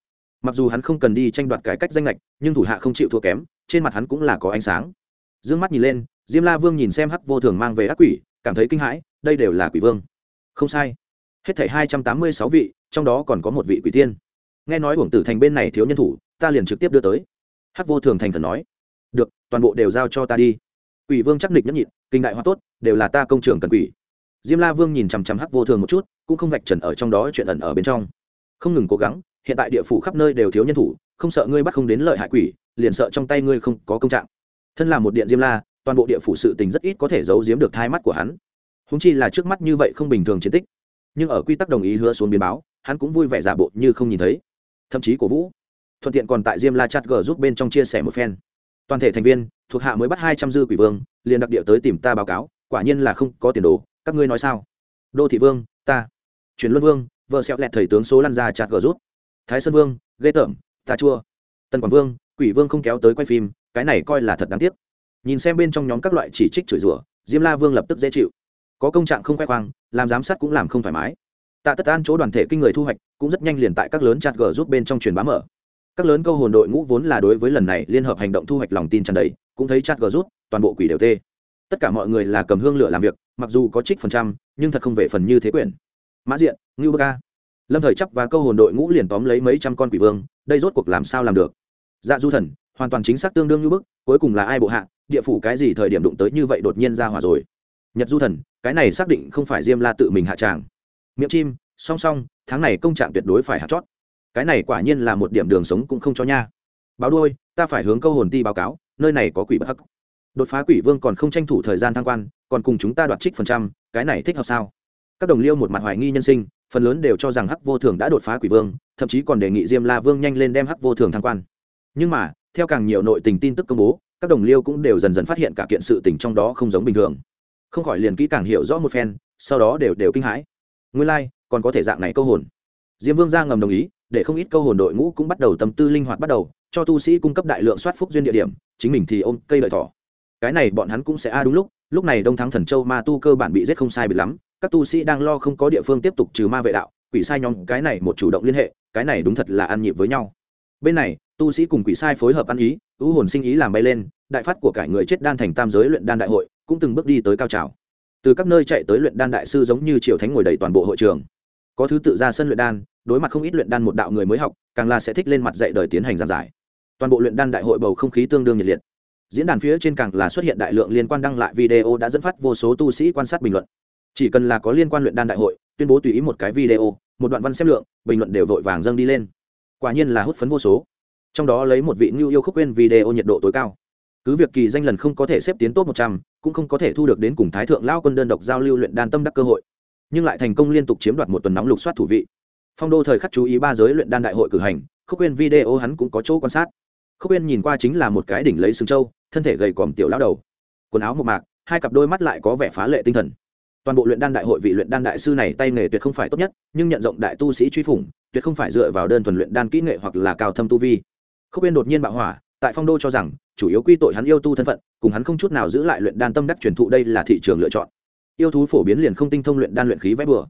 Mặc dù hắn không cần đi tranh đoạt cải cách danh lệch nhưng thủ hạ không chịu thua kém, trên mặt hắn cũng là có ánh sáng. D ư ơ n g mắt nhìn lên, diêm la vương nhìn xem hắc vô thường mang về ác quỷ, cảm thấy kinh hãi, đây đều là quỷ vương. Không sai. Hết thảy hai trăm tám mươi sáu vị, trong đó còn có một vị quỷ tiên. Nghe nói uổng tử thành bên này thiếu nhân thủ, ta liền trực tiếp đưa tới. Hắc vô thường thành thần nói. Được, toàn bộ đều giao cho ta đi. Quỷ vương chắc nịch nhất nhịn, kinh đại hoa tốt, đều là ta công trường cần quỷ. Diêm la vương nhìn chằm chằm hắc vô thường một chút, cũng không vạch trần ở trong đó chuyện ẩn ở bên trong không ngừng cố gắng, hiện tại địa phủ khắp nơi đều thiếu nhân thủ, không sợ ngươi bắt không đến lợi hại quỷ, liền sợ trong tay ngươi không có công trạng. Thân là một điện diêm la, toàn bộ địa phủ sự tình rất ít có thể giấu giếm được thai mắt của hắn. Húng chi là trước mắt như vậy không bình thường chiến tích. Nhưng ở quy tắc đồng ý hứa xuống biến báo, hắn cũng vui vẻ giả bộ như không nhìn thấy. Thậm chí cổ vũ. Thuận tiện còn tại diêm la chat g giúp bên trong chia sẻ một phen. Toàn thể thành viên, thuộc hạ mới bắt hai trăm dư quỷ vương, liền đặc địa tới tìm ta báo cáo, quả nhiên là không có tiền đồ, các ngươi nói sao? Đô thị vương, ta. Truyền luân vương vợ xẹo lẹt thầy tướng số lăn ra chặt gờ rút. Thái sơn vương, ghê tởm, ta chua. Tần quảng vương, quỷ vương không kéo tới quay phim, cái này coi là thật đáng tiếc. Nhìn xem bên trong nhóm các loại chỉ trích chửi rủa, diêm la vương lập tức dễ chịu. Có công trạng không khoe khoang, làm giám sát cũng làm không thoải mái. Tạ tất an chỗ đoàn thể kinh người thu hoạch cũng rất nhanh liền tại các lớn chặt gờ rút bên trong truyền bá mở. Các lớn câu hồn đội ngũ vốn là đối với lần này liên hợp hành động thu hoạch lòng tin tràn đầy, cũng thấy chặt gờ rút, toàn bộ quỷ đều tê. Tất cả mọi người là cầm hương lửa làm việc, mặc dù có trích phần trăm, nhưng thật không về phần như thế quyền mã diện, ngưu bơ ca. Lâm thời chấp và câu hồn đội ngũ liền tóm lấy mấy trăm con quỷ vương, đây rốt cuộc làm sao làm được? Dạ du thần, hoàn toàn chính xác tương đương như bức, cuối cùng là ai bộ hạ, địa phủ cái gì thời điểm đụng tới như vậy đột nhiên ra hỏa rồi? Nhật du thần, cái này xác định không phải diêm la tự mình hạ tràng. Miệng chim, song song, tháng này công trạng tuyệt đối phải hạ chót. Cái này quả nhiên là một điểm đường sống cũng không cho nha. Báo đôi ta phải hướng câu hồn ti báo cáo, nơi này có quỷ bất hắc. Đột phá quỷ vương còn không tranh thủ thời gian thăng quan, còn cùng chúng ta đoạt trích phần trăm, cái này thích hợp sao? Các đồng liêu một mặt hoài nghi nhân sinh phần lớn đều cho rằng hắc vô thường đã đột phá quỷ vương thậm chí còn đề nghị diêm la vương nhanh lên đem hắc vô thường thăng quan. Nhưng mà theo càng nhiều nội tình tin tức công bố các đồng liêu cũng đều dần dần phát hiện cả kiện sự tình trong đó không giống bình thường. Không khỏi liền kỹ càng hiểu rõ một phen sau đó đều đều kinh hãi. Nguyên lai、like, còn có thể dạng này câu hồn. Diêm vương ra ngầm đồng ý để không ít câu hồn đội ngũ cũng bắt đầu tâm tư linh hoạt bắt đầu cho tu sĩ cung cấp đại lượng soát phúc duyên địa điểm chính mình thì ôm cây lợi thỏ. Cái này bọn hắn cũng sẽ a à đúng lúc lúc này đông thắng thần châu ma tu cơ bản bị giết không sai bị lắm các tu sĩ đang lo không có địa phương tiếp tục trừ ma vệ đạo, quỷ sai nhóm, cái này một chủ động liên hệ, cái này đúng thật là ăn nhịp với nhau. Bên này, tu sĩ cùng quỷ sai phối hợp ăn ý, ưu hồn sinh ý làm bay lên, đại phát của cải người chết đan thành tam giới luyện đan đại hội, cũng từng bước đi tới cao trào. Từ các nơi chạy tới luyện đan đại sư giống như triều thánh ngồi đầy toàn bộ hội trường. Có thứ tự ra sân luyện đan, đối mặt không ít luyện đan một đạo người mới học, càng là sẽ thích lên mặt dạy đời tiến hành giảng giải. Toàn bộ luyện đan đại hội bầu không khí tương đương nhiệt liệt. Diễn đàn phía trên càng là xuất hiện đại lượng liên quan đăng lại video đã dẫn phát vô số tu sĩ quan sát bình luận chỉ cần là có liên quan luyện đan đại hội, tuyên bố tùy ý một cái video, một đoạn văn xem lượng, bình luận đều vội vàng dâng đi lên. Quả nhiên là hút phấn vô số. Trong đó lấy một vị ngưu yêu khúc quên video nhiệt độ tối cao. Cứ việc kỳ danh lần không có thể xếp tiến top một trăm, cũng không có thể thu được đến cùng thái thượng lao quân đơn độc giao lưu luyện đan tâm đắc cơ hội. Nhưng lại thành công liên tục chiếm đoạt một tuần nóng lục soát thủ vị. Phong đô thời khắc chú ý ba giới luyện đan đại hội cử hành, khúc quên video hắn cũng có chỗ quan sát. Khúc quên nhìn qua chính là một cái đỉnh lấy sừng trâu, thân thể gầy còm tiểu lao đầu. Quần áo một mạc, hai cặp đôi mắt lại có vẻ phá lệ tinh thần toàn bộ luyện đan đại hội vị luyện đan đại sư này tay nghề tuyệt không phải tốt nhất, nhưng nhận rộng đại tu sĩ truy phủng, tuyệt không phải dựa vào đơn thuần luyện đan kỹ nghệ hoặc là cao thâm tu vi. Khúc yên đột nhiên bạo hỏa, tại phong đô cho rằng, chủ yếu quy tội hắn yêu tu thân phận, cùng hắn không chút nào giữ lại luyện đan tâm đắc truyền thụ đây là thị trường lựa chọn. Yêu thú phổ biến liền không tinh thông luyện đan luyện khí vẽ bừa.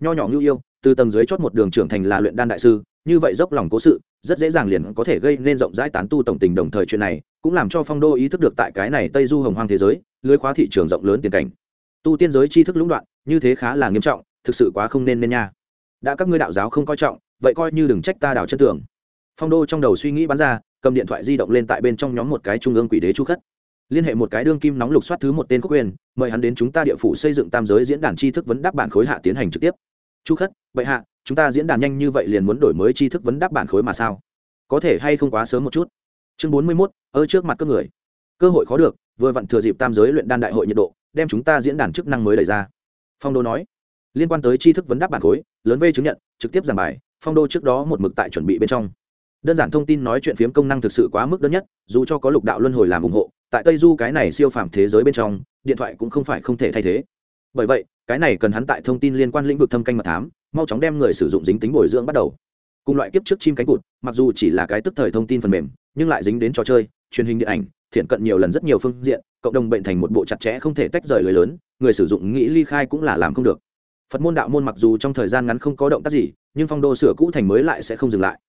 Nho nhỏ ngưu yêu, từ tầng dưới chót một đường trưởng thành là luyện đan đại sư, như vậy dốc lòng cố sự, rất dễ dàng liền có thể gây nên rộng rãi tán tu tổng tình đồng thời chuyện này, cũng làm cho phong đô ý thức được tại cái này tây du hồng hoang thế giới, lưới khóa thị trường rộng lớn tiền cảnh tu tiên giới tri thức lũng đoạn, như thế khá là nghiêm trọng, thực sự quá không nên nên nha. Đã các ngươi đạo giáo không coi trọng, vậy coi như đừng trách ta đảo chân tưởng phong đô trong đầu suy nghĩ bắn ra, cầm điện thoại di động lên tại bên trong nhóm một cái trung ương quỷ đế chu khất. Liên hệ một cái đương kim nóng lục soát thứ một tên quốc quyền, mời hắn đến chúng ta địa phủ xây dựng tam giới diễn đàn tri thức vấn đáp bản khối hạ tiến hành trực tiếp. Chu khất, vậy hạ, chúng ta diễn đàn nhanh như vậy liền muốn đổi mới tri thức vấn đáp bản khối mà sao? Có thể hay không quá sớm một chút? Chương bốn mươi mốt ở trước mặt các người. Cơ hội khó được, vừa vặn thừa dịp tam giới luyện đan đại hội nhiệt độ đem chúng ta diễn đàn chức năng mới đẩy ra. Phong đô nói, liên quan tới tri thức vấn đáp bản khối, lớn v chứng nhận, trực tiếp giảng bài, phong đô trước đó một mực tại chuẩn bị bên trong. Đơn giản thông tin nói chuyện phiếm công năng thực sự quá mức đơn nhất, dù cho có lục đạo luân hồi làm ủng hộ, tại tây du cái này siêu phàm thế giới bên trong, điện thoại cũng không phải không thể thay thế. Bởi vậy, cái này cần hắn tại thông tin liên quan lĩnh vực thâm canh mật thám, mau chóng đem người sử dụng dính tính bồi dưỡng bắt đầu. Cùng loại kiếp trước chim cánh cụt, mặc dù chỉ là cái tức thời thông tin phần mềm, nhưng lại dính đến trò chơi, truyền hình điện ảnh thiện cận nhiều lần rất nhiều phương diện, cộng đồng bệnh thành một bộ chặt chẽ không thể tách rời lời lớn, người sử dụng nghĩ ly khai cũng là làm không được. Phật môn đạo môn mặc dù trong thời gian ngắn không có động tác gì, nhưng phong đô sửa cũ thành mới lại sẽ không dừng lại.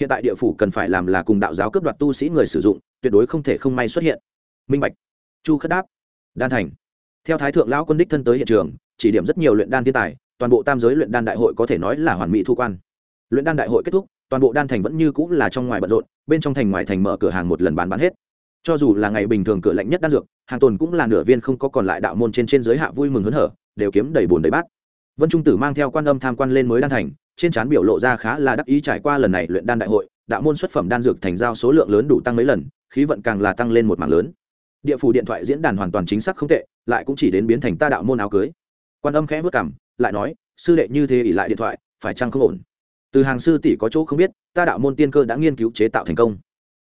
Hiện tại địa phủ cần phải làm là cùng đạo giáo cướp đoạt tu sĩ người sử dụng, tuyệt đối không thể không may xuất hiện. Minh bạch. Chu khất đáp. Đan thành. Theo thái thượng lão quân đích thân tới hiện trường, chỉ điểm rất nhiều luyện đan thiên tài, toàn bộ tam giới luyện đan đại hội có thể nói là hoàn mỹ thu quan. Luyện đan đại hội kết thúc, toàn bộ đan thành vẫn như cũng là trong ngoài bận rộn, bên trong thành ngoài thành mở cửa hàng một lần bán bán hết cho dù là ngày bình thường cửa lạnh nhất đan dược, hàng tồn cũng là nửa viên không có còn lại đạo môn trên trên giới hạ vui mừng hớn hở, đều kiếm đầy bùn đầy bát. Vân trung tử mang theo quan âm tham quan lên mới đan thành, trên trán biểu lộ ra khá là đắc ý trải qua lần này luyện đan đại hội, đạo môn xuất phẩm đan dược thành giao số lượng lớn đủ tăng mấy lần, khí vận càng là tăng lên một mảng lớn. Địa phủ điện thoại diễn đàn hoàn toàn chính xác không tệ, lại cũng chỉ đến biến thành ta đạo môn áo cưới. Quan âm khẽ vất cảm lại nói, sư đệ như thế ỉ lại điện thoại, phải chăng không ổn? Từ hàng sư tỷ có chỗ không biết, ta đạo môn tiên cơ đã nghiên cứu chế tạo thành công.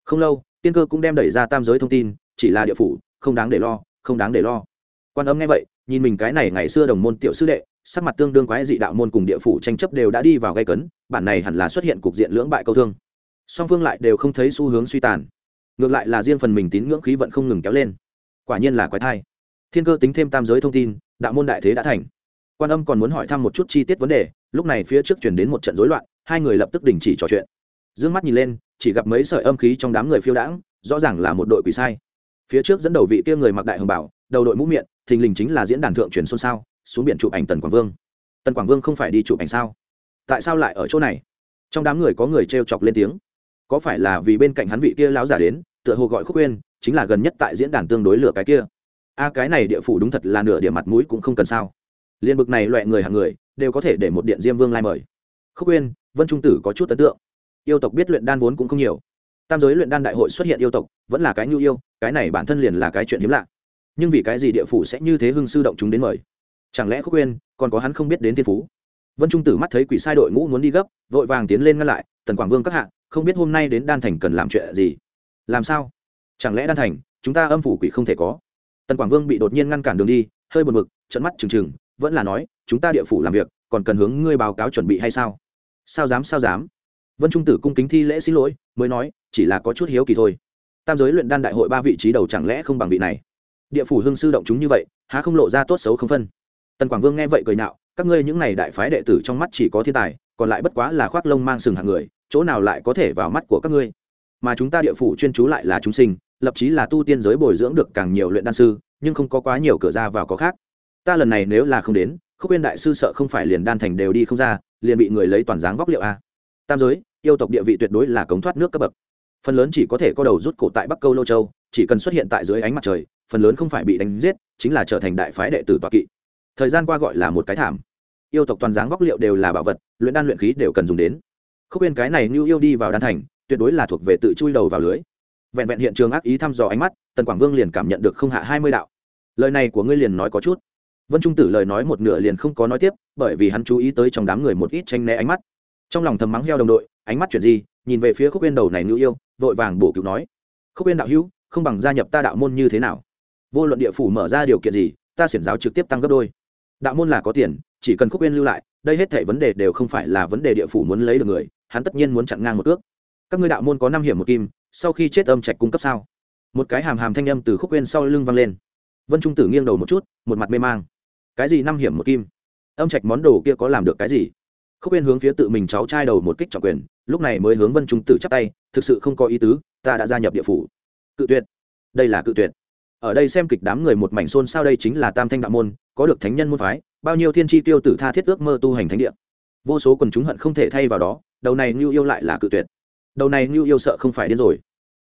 Không lâu tiên cơ cũng đem đẩy ra tam giới thông tin, chỉ là địa phủ, không đáng để lo, không đáng để lo. Quan âm nghe vậy, nhìn mình cái này ngày xưa đồng môn tiểu sư đệ, sắc mặt tương đương quái dị đạo môn cùng địa phủ tranh chấp đều đã đi vào gây cấn, bản này hẳn là xuất hiện cục diện lưỡng bại câu thương. Song phương lại đều không thấy xu hướng suy tàn. Ngược lại là riêng phần mình tín ngưỡng khí vận không ngừng kéo lên. Quả nhiên là quái thai. Thiên cơ tính thêm tam giới thông tin, đạo môn đại thế đã thành. Quan âm còn muốn hỏi thăm một chút chi tiết vấn đề, lúc này phía trước chuyển đến một trận rối loạn, hai người lập tức đình chỉ trò chuyện. D ư ơ n g mắt nhìn lên chỉ gặp mấy sợi âm khí trong đám người phiêu đãng, rõ ràng là một đội quỷ sai. Phía trước dẫn đầu vị kia người mặc đại hồng bảo, đầu đội mũ miệng, thình lình chính là diễn đàn thượng truyền xôn xao, xuống biển chụp ảnh tần quảng vương. Tần quảng vương không phải đi chụp ảnh sao? Tại sao lại ở chỗ này? Trong đám người có người t r e o chọc lên tiếng. Có phải là vì bên cạnh hắn vị kia láo giả đến, tựa hồ gọi khúc quên chính là gần nhất tại diễn đàn tương đối lửa cái kia? A, cái này địa phủ đúng thật là nửa điểm mặt mũi cũng không cần sao. Liên bực này loại người hàng người, đều có thể để một điện diêm vương lai mời. Khúc uyên, vân trung tử có chút ấn tượng yêu tộc biết luyện đan vốn cũng không nhiều. Tam giới luyện đan đại hội xuất hiện yêu tộc, vẫn là cái nhu yêu, cái này bản thân liền là cái chuyện hiếm lạ. Nhưng vì cái gì địa phủ sẽ như thế hưng sư động chúng đến mời? Chẳng lẽ khúc quên còn có hắn không biết đến thiên phú? Vân trung tử mắt thấy quỷ sai đội ngũ muốn đi gấp, vội vàng tiến lên ngăn lại, tần quảng vương các hạ, không biết hôm nay đến đan thành cần làm chuyện gì? Làm sao? Chẳng lẽ đan thành, chúng ta âm phủ quỷ không thể có? Tần quảng vương bị đột nhiên ngăn cản đường đi, hơi buồn bực trận mắt trừng trừng, vẫn là nói, chúng ta địa phủ làm việc, còn cần hướng ngươi báo cáo chuẩn bị hay sao? Sao dám sao dám? Vân trung tử cung kính thi lễ xin lỗi, mới nói, chỉ là có chút hiếu kỳ thôi. Tam giới luyện đan đại hội ba vị trí đầu chẳng lẽ không bằng vị này? Địa phủ hưng sư động chúng như vậy, há không lộ ra tốt xấu không phân? Tần quảng vương nghe vậy cười nạo các ngươi những này đại phái đệ tử trong mắt chỉ có thiên tài, còn lại bất quá là khoác lông mang sừng hạng người, chỗ nào lại có thể vào mắt của các ngươi? Mà chúng ta địa phủ chuyên chú lại là chúng sinh, lập chí là tu tiên giới bồi dưỡng được càng nhiều luyện đan sư, nhưng không có quá nhiều cửa ra vào có khác. Ta lần này nếu là không đến, khúc uyên đại sư sợ không phải liền đan thành đều đi không ra, liền bị người lấy toàn dáng vóc liệu a tam giới, yêu tộc địa vị tuyệt đối là cống thoát nước cấp bậc. Phần lớn chỉ có thể có đầu rút cổ tại bắc câu lô châu, chỉ cần xuất hiện tại dưới ánh mặt trời, phần lớn không phải bị đánh giết, chính là trở thành đại phái đệ tử toa kỵ. Thời gian qua gọi là một cái thảm. Yêu tộc toàn dáng vóc liệu đều là bảo vật, luyện đan luyện khí đều cần dùng đến. Khúc uyên cái này như yêu đi vào đan thành, tuyệt đối là thuộc về tự chui đầu vào lưới. Vẹn vẹn hiện trường ác ý thăm dò ánh mắt, tần quảng vương liền cảm nhận được không hạ hai mươi đạo. Lời này của ngươi liền nói có chút. Vân trung tử lời nói một nửa liền không có nói tiếp, bởi vì hắn chú ý tới trong đám người một ít tranh né ánh mắt trong lòng thầm mắng heo đồng đội, ánh mắt chuyển gì nhìn về phía khúc yên đầu này ngữ yêu, vội vàng bổ cứu nói. Khúc yên đạo hữu, không bằng gia nhập ta đạo môn như thế nào? Vô luận địa phủ mở ra điều kiện gì, ta xiển giáo trực tiếp tăng gấp đôi. Đạo môn là có tiền, chỉ cần khúc yên lưu lại, đây hết thể vấn đề đều không phải là vấn đề địa phủ muốn lấy được người, hắn tất nhiên muốn chặn ngang một ước. Các ngươi đạo môn có năm hiểm một kim, sau khi chết âm trạch cung cấp sao? Một cái hàm hàm thanh âm từ khúc bên sau lưng vang lên. Vân trung tử nghiêng đầu một chút, một mặt mê mang. Cái gì năm hiểm một kim? Âm trạch món đồ kia có làm được cái gì? Khúc yên hướng phía tự mình cháu trai đầu một kích trọng quyền, lúc này mới hướng vân trung tử chắp tay, thực sự không có ý tứ, ta đã gia nhập địa phủ. Cự tuyệt. Đây là cự tuyệt. Ở đây xem kịch đám người một mảnh xôn sao đây chính là tam thanh đạo môn, có được thánh nhân môn phái, bao nhiêu thiên tri tiêu tử tha thiết ước mơ tu hành thánh địa. Vô số quần chúng hận không thể thay vào đó, đầu này như yêu lại là cự tuyệt. Đầu này như yêu sợ không phải điên rồi.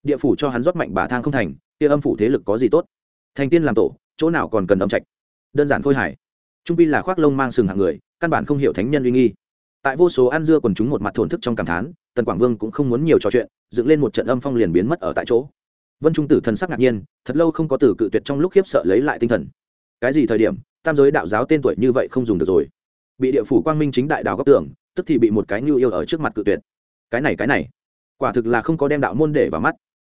Địa phủ cho hắn rót mạnh bà thang không thành, kia âm phủ thế lực có gì tốt? Thành tiên làm tổ, chỗ nào còn cần âm trạch? Đơn giản khôi hải trung pi là khoác lông mang sừng hạng người, căn bản không hiểu thánh nhân uy nghi tại vô số ăn dưa quần chúng một mặt thổn thức trong cảm thán, tần quảng vương cũng không muốn nhiều trò chuyện, dựng lên một trận âm phong liền biến mất ở tại chỗ. Vân trung tử thần sắc ngạc nhiên, thật lâu không có từ cự tuyệt trong lúc khiếp sợ lấy lại tinh thần. Cái gì thời điểm, tam giới đạo giáo tên tuổi như vậy không dùng được rồi? Bị địa phủ quang minh chính đại đào góc tưởng tức thì bị một cái nhu yêu ở trước mặt cự tuyệt. Cái này cái này. Quả thực là không có đem đạo môn để vào mắt.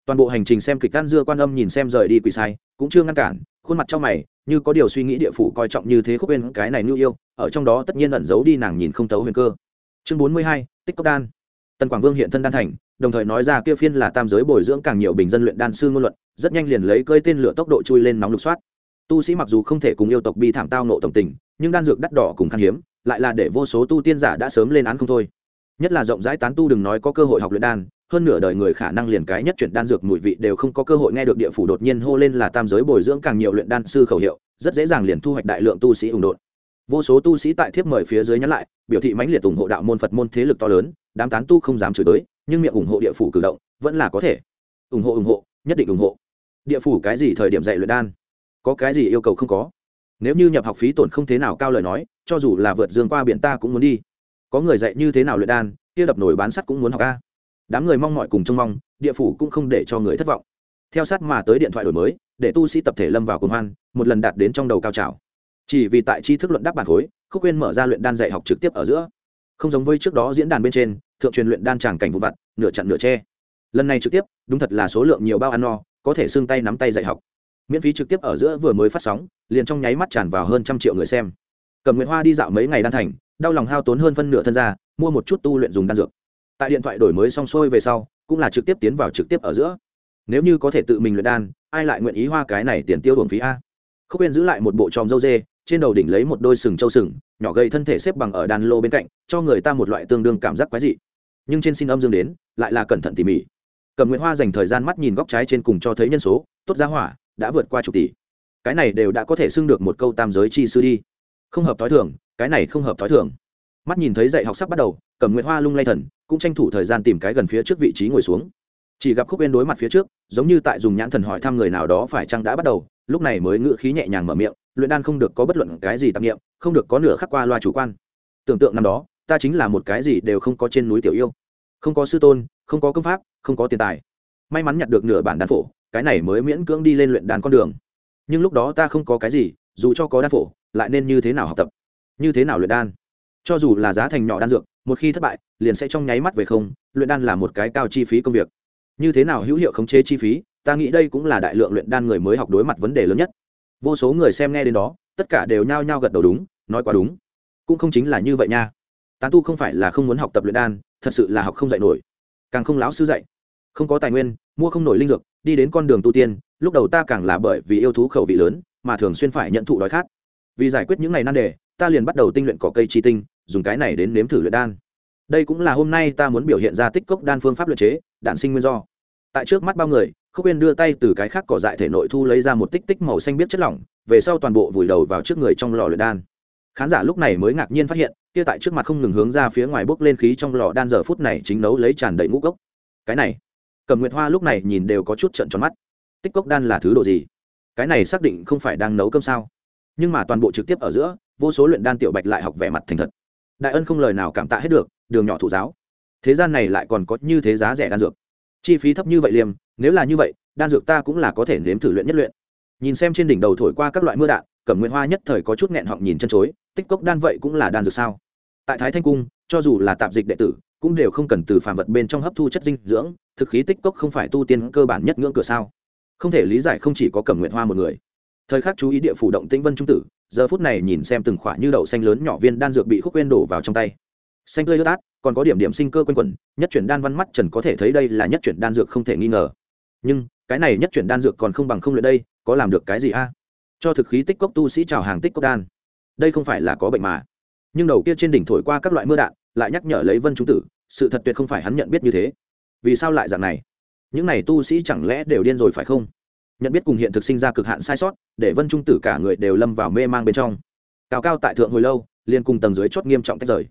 Toàn bộ hành trình xem kịch tan dưa quan âm nhìn xem rời đi quỷ sai, cũng chưa ngăn cản khuôn mặt trong mày, như có điều suy nghĩ địa phủ coi trọng như thế khúc bên cái này nhu yêu, ở trong đó tất nhiên ẩn giấu đi nàng nhìn không thấu huyền cơ. Chương bốn mươi hai tích cốc đan. Tần quảng vương hiện thân đan thành, đồng thời nói ra kia phiên là tam giới bồi dưỡng càng nhiều bình dân luyện đan sư ngôn luận, rất nhanh liền lấy cơi tên lửa tốc độ chui lên nóng lục soát. Tu sĩ mặc dù không thể cùng yêu tộc bi thảm tao nộ tổng tình, nhưng đan dược đắt đỏ cùng khan hiếm, lại là để vô số tu tiên giả đã sớm lên án không thôi. Nhất là rộng rãi tán tu đừng nói có cơ hội học luyện đan hơn nửa đời người khả năng liền cái nhất chuyển đan dược mùi vị đều không có cơ hội nghe được địa phủ đột nhiên hô lên là tam giới bồi dưỡng càng nhiều luyện đan sư khẩu hiệu, rất dễ dàng liền thu hoạch đại lượng tu sĩ ủng đột vô số tu sĩ tại thiếp mời phía dưới nhắn lại, biểu thị mãnh liệt ủng hộ đạo môn phật môn thế lực to lớn, đám tán tu không dám chửi tới nhưng miệng ủng hộ địa phủ cử động, vẫn là có thể. Ủng hộ ủng hộ, nhất định ủng hộ. Địa phủ cái gì thời điểm dạy luyện đan? Có cái gì yêu cầu không có? Nếu như nhập học phí tổn không thế nào cao lời nói, cho dù là vượt dương qua biển ta cũng muốn đi. Có người dạy như thế nào luyện đan, kia đập nổi bán sắt cũng muốn học a đám người mong mọi cùng trông mong, địa phủ cũng không để cho người thất vọng. Theo sát mà tới điện thoại đổi mới, để tu sĩ tập thể lâm vào cuồng hoan, một lần đạt đến trong đầu cao trào. Chỉ vì tại tri thức luận đáp bản khối, khúc quyên mở ra luyện đan dạy học trực tiếp ở giữa. Không giống với trước đó diễn đàn bên trên, thượng truyền luyện đan tràng cảnh vụ vặt, nửa chặn nửa tre lần này trực tiếp, đúng thật là số lượng nhiều bao ăn no, có thể xương tay nắm tay dạy học. Miễn phí trực tiếp ở giữa vừa mới phát sóng, liền trong nháy mắt tràn vào hơn trăm triệu người xem. Cầm Nguyệt hoa đi dạo mấy ngày đan thành, đau lòng hao tốn hơn phân nửa thân ra mua một chút tu luyện dùng đan dược tại điện thoại đổi mới xong xuôi về sau, cũng là trực tiếp tiến vào trực tiếp ở giữa. Nếu như có thể tự mình luyện đan, ai lại nguyện ý hoa cái này tiền tiêu đồn phí a? Không quên giữ lại một bộ tròm dâu dê, trên đầu đỉnh lấy một đôi sừng trâu sừng, nhỏ gầy thân thể xếp bằng ở đan lô bên cạnh, cho người ta một loại tương đương cảm giác quái dị. Nhưng trên xin âm dương đến, lại là cẩn thận tỉ mỉ. Cầm nguyễn hoa dành thời gian mắt nhìn góc trái trên cùng cho thấy nhân số, tốt giá hỏa, đã vượt qua chục tỷ. Cái này đều đã có thể xưng được một câu tam giới chi sư đi. Không hợp t h o i thường, cái này không hợp t h o i thường. Mắt nhìn thấy dạy học sắp bắt đầu, cầm nguyễn hoa lung lay thần cũng tranh thủ thời gian tìm cái gần phía trước vị trí ngồi xuống. Chỉ gặp khúc bên đối mặt phía trước, giống như tại dùng nhãn thần hỏi thăm người nào đó phải chăng đã bắt đầu, lúc này mới ngự khí nhẹ nhàng mở miệng, luyện đan không được có bất luận cái gì tạp nghiệm không được có nửa khắc qua loa chủ quan. Tưởng tượng năm đó, ta chính là một cái gì đều không có trên núi tiểu yêu. Không có sư tôn, không có công pháp, không có tiền tài. May mắn nhặt được nửa bản đan phổ, cái này mới miễn cưỡng đi lên luyện đan con đường. Nhưng lúc đó ta không có cái gì, dù cho có đan phổ, lại nên như thế nào học tập? Như thế nào luyện đan? Cho dù là giá thành nhỏ đan dược, một khi thất bại, liền sẽ trong nháy mắt về không, luyện đan là một cái cao chi phí công việc. Như thế nào hữu hiệu khống chế chi phí, ta nghĩ đây cũng là đại lượng luyện đan người mới học đối mặt vấn đề lớn nhất. Vô số người xem nghe đến đó, tất cả đều nhao nhao gật đầu đúng, nói quá đúng. Cũng không chính là như vậy nha. Tán tu không phải là không muốn học tập luyện đan, thật sự là học không dạy nổi. Càng không láo sư dạy, không có tài nguyên, mua không nổi linh dược, đi đến con đường tu tiên, lúc đầu ta càng là bởi vì yêu thú khẩu vị lớn, mà thường xuyên phải nhận thụ đói khát. Vì giải quyết những ngày nan đề ta liền bắt đầu tinh luyện cỏ cây chi tinh, dùng cái này đến nếm thử luyện đan. Đây cũng là hôm nay ta muốn biểu hiện ra tích cốc đan phương pháp luyện chế đạn sinh nguyên do. Tại trước mắt bao người, khúc yên đưa tay từ cái khác cỏ dại thể nội thu lấy ra một tích tích màu xanh biết chất lỏng, về sau toàn bộ vùi đầu vào trước người trong lò luyện đan. Khán giả lúc này mới ngạc nhiên phát hiện, kia tại trước mặt không ngừng hướng ra phía ngoài bốc lên khí trong lò đan giờ phút này chính nấu lấy tràn đầy ngũ cốc. Cái này cầm nguyệt hoa lúc này nhìn đều có chút trận tròn mắt. Tích cốc đan là thứ độ gì? Cái này xác định không phải đang nấu cơm sao? Nhưng mà toàn bộ trực tiếp ở giữa vô số luyện đan tiểu bạch lại học vẻ mặt thành thật. Đại ân không lời nào cảm tạ hết được, đường nhỏ thụ giáo. Thế gian này lại còn có như thế giá rẻ đan dược. Chi phí thấp như vậy liêm, nếu là như vậy, đan dược ta cũng là có thể nếm thử luyện nhất luyện. Nhìn xem trên đỉnh đầu thổi qua các loại mưa đạn, cẩm nguyện hoa nhất thời có chút nghẹn họng nhìn chân chối, tích cốc đan vậy cũng là đan dược sao? Tại thái thanh cung, cho dù là tạp dịch đệ tử, cũng đều không cần từ phàm vật bên trong hấp thu chất dinh dưỡng, thực khí tích cốc không phải tu tiên cơ bản nhất ngưỡng cửa sao? Không thể lý giải không chỉ có cẩm nguyện hoa một người. Thời khắc chú ý địa phủ động tĩnh vân trung tử giờ phút này nhìn xem từng khỏa như đậu xanh lớn nhỏ viên đan dược bị khúc quên đổ vào trong tay. Xanh tươi ướt át, còn có điểm điểm sinh cơ quanh quẩn, nhất chuyển đan văn mắt trần có thể thấy đây là nhất chuyển đan dược không thể nghi ngờ. Nhưng, cái này nhất chuyển đan dược còn không bằng không luyện đây, có làm được cái gì a? À? Cho thực khí tích cốc tu sĩ trào hàng tích cốc đan. Đây không phải là có bệnh mà. Nhưng đầu kia trên đỉnh thổi qua các loại mưa đạn, lại nhắc nhở lấy vân trung tử, sự thật tuyệt không phải hắn nhận biết như thế. Vì sao lại dạng này? Những này tu sĩ chẳng lẽ đều điên rồi phải không? Nhận biết cùng hiện thực sinh ra cực hạn sai sót, để vân trung tử cả người đều lâm vào mê mang bên trong. Cao cao tại thượng hồi lâu, liền cùng tầng dưới chót nghiêm trọng tách rời.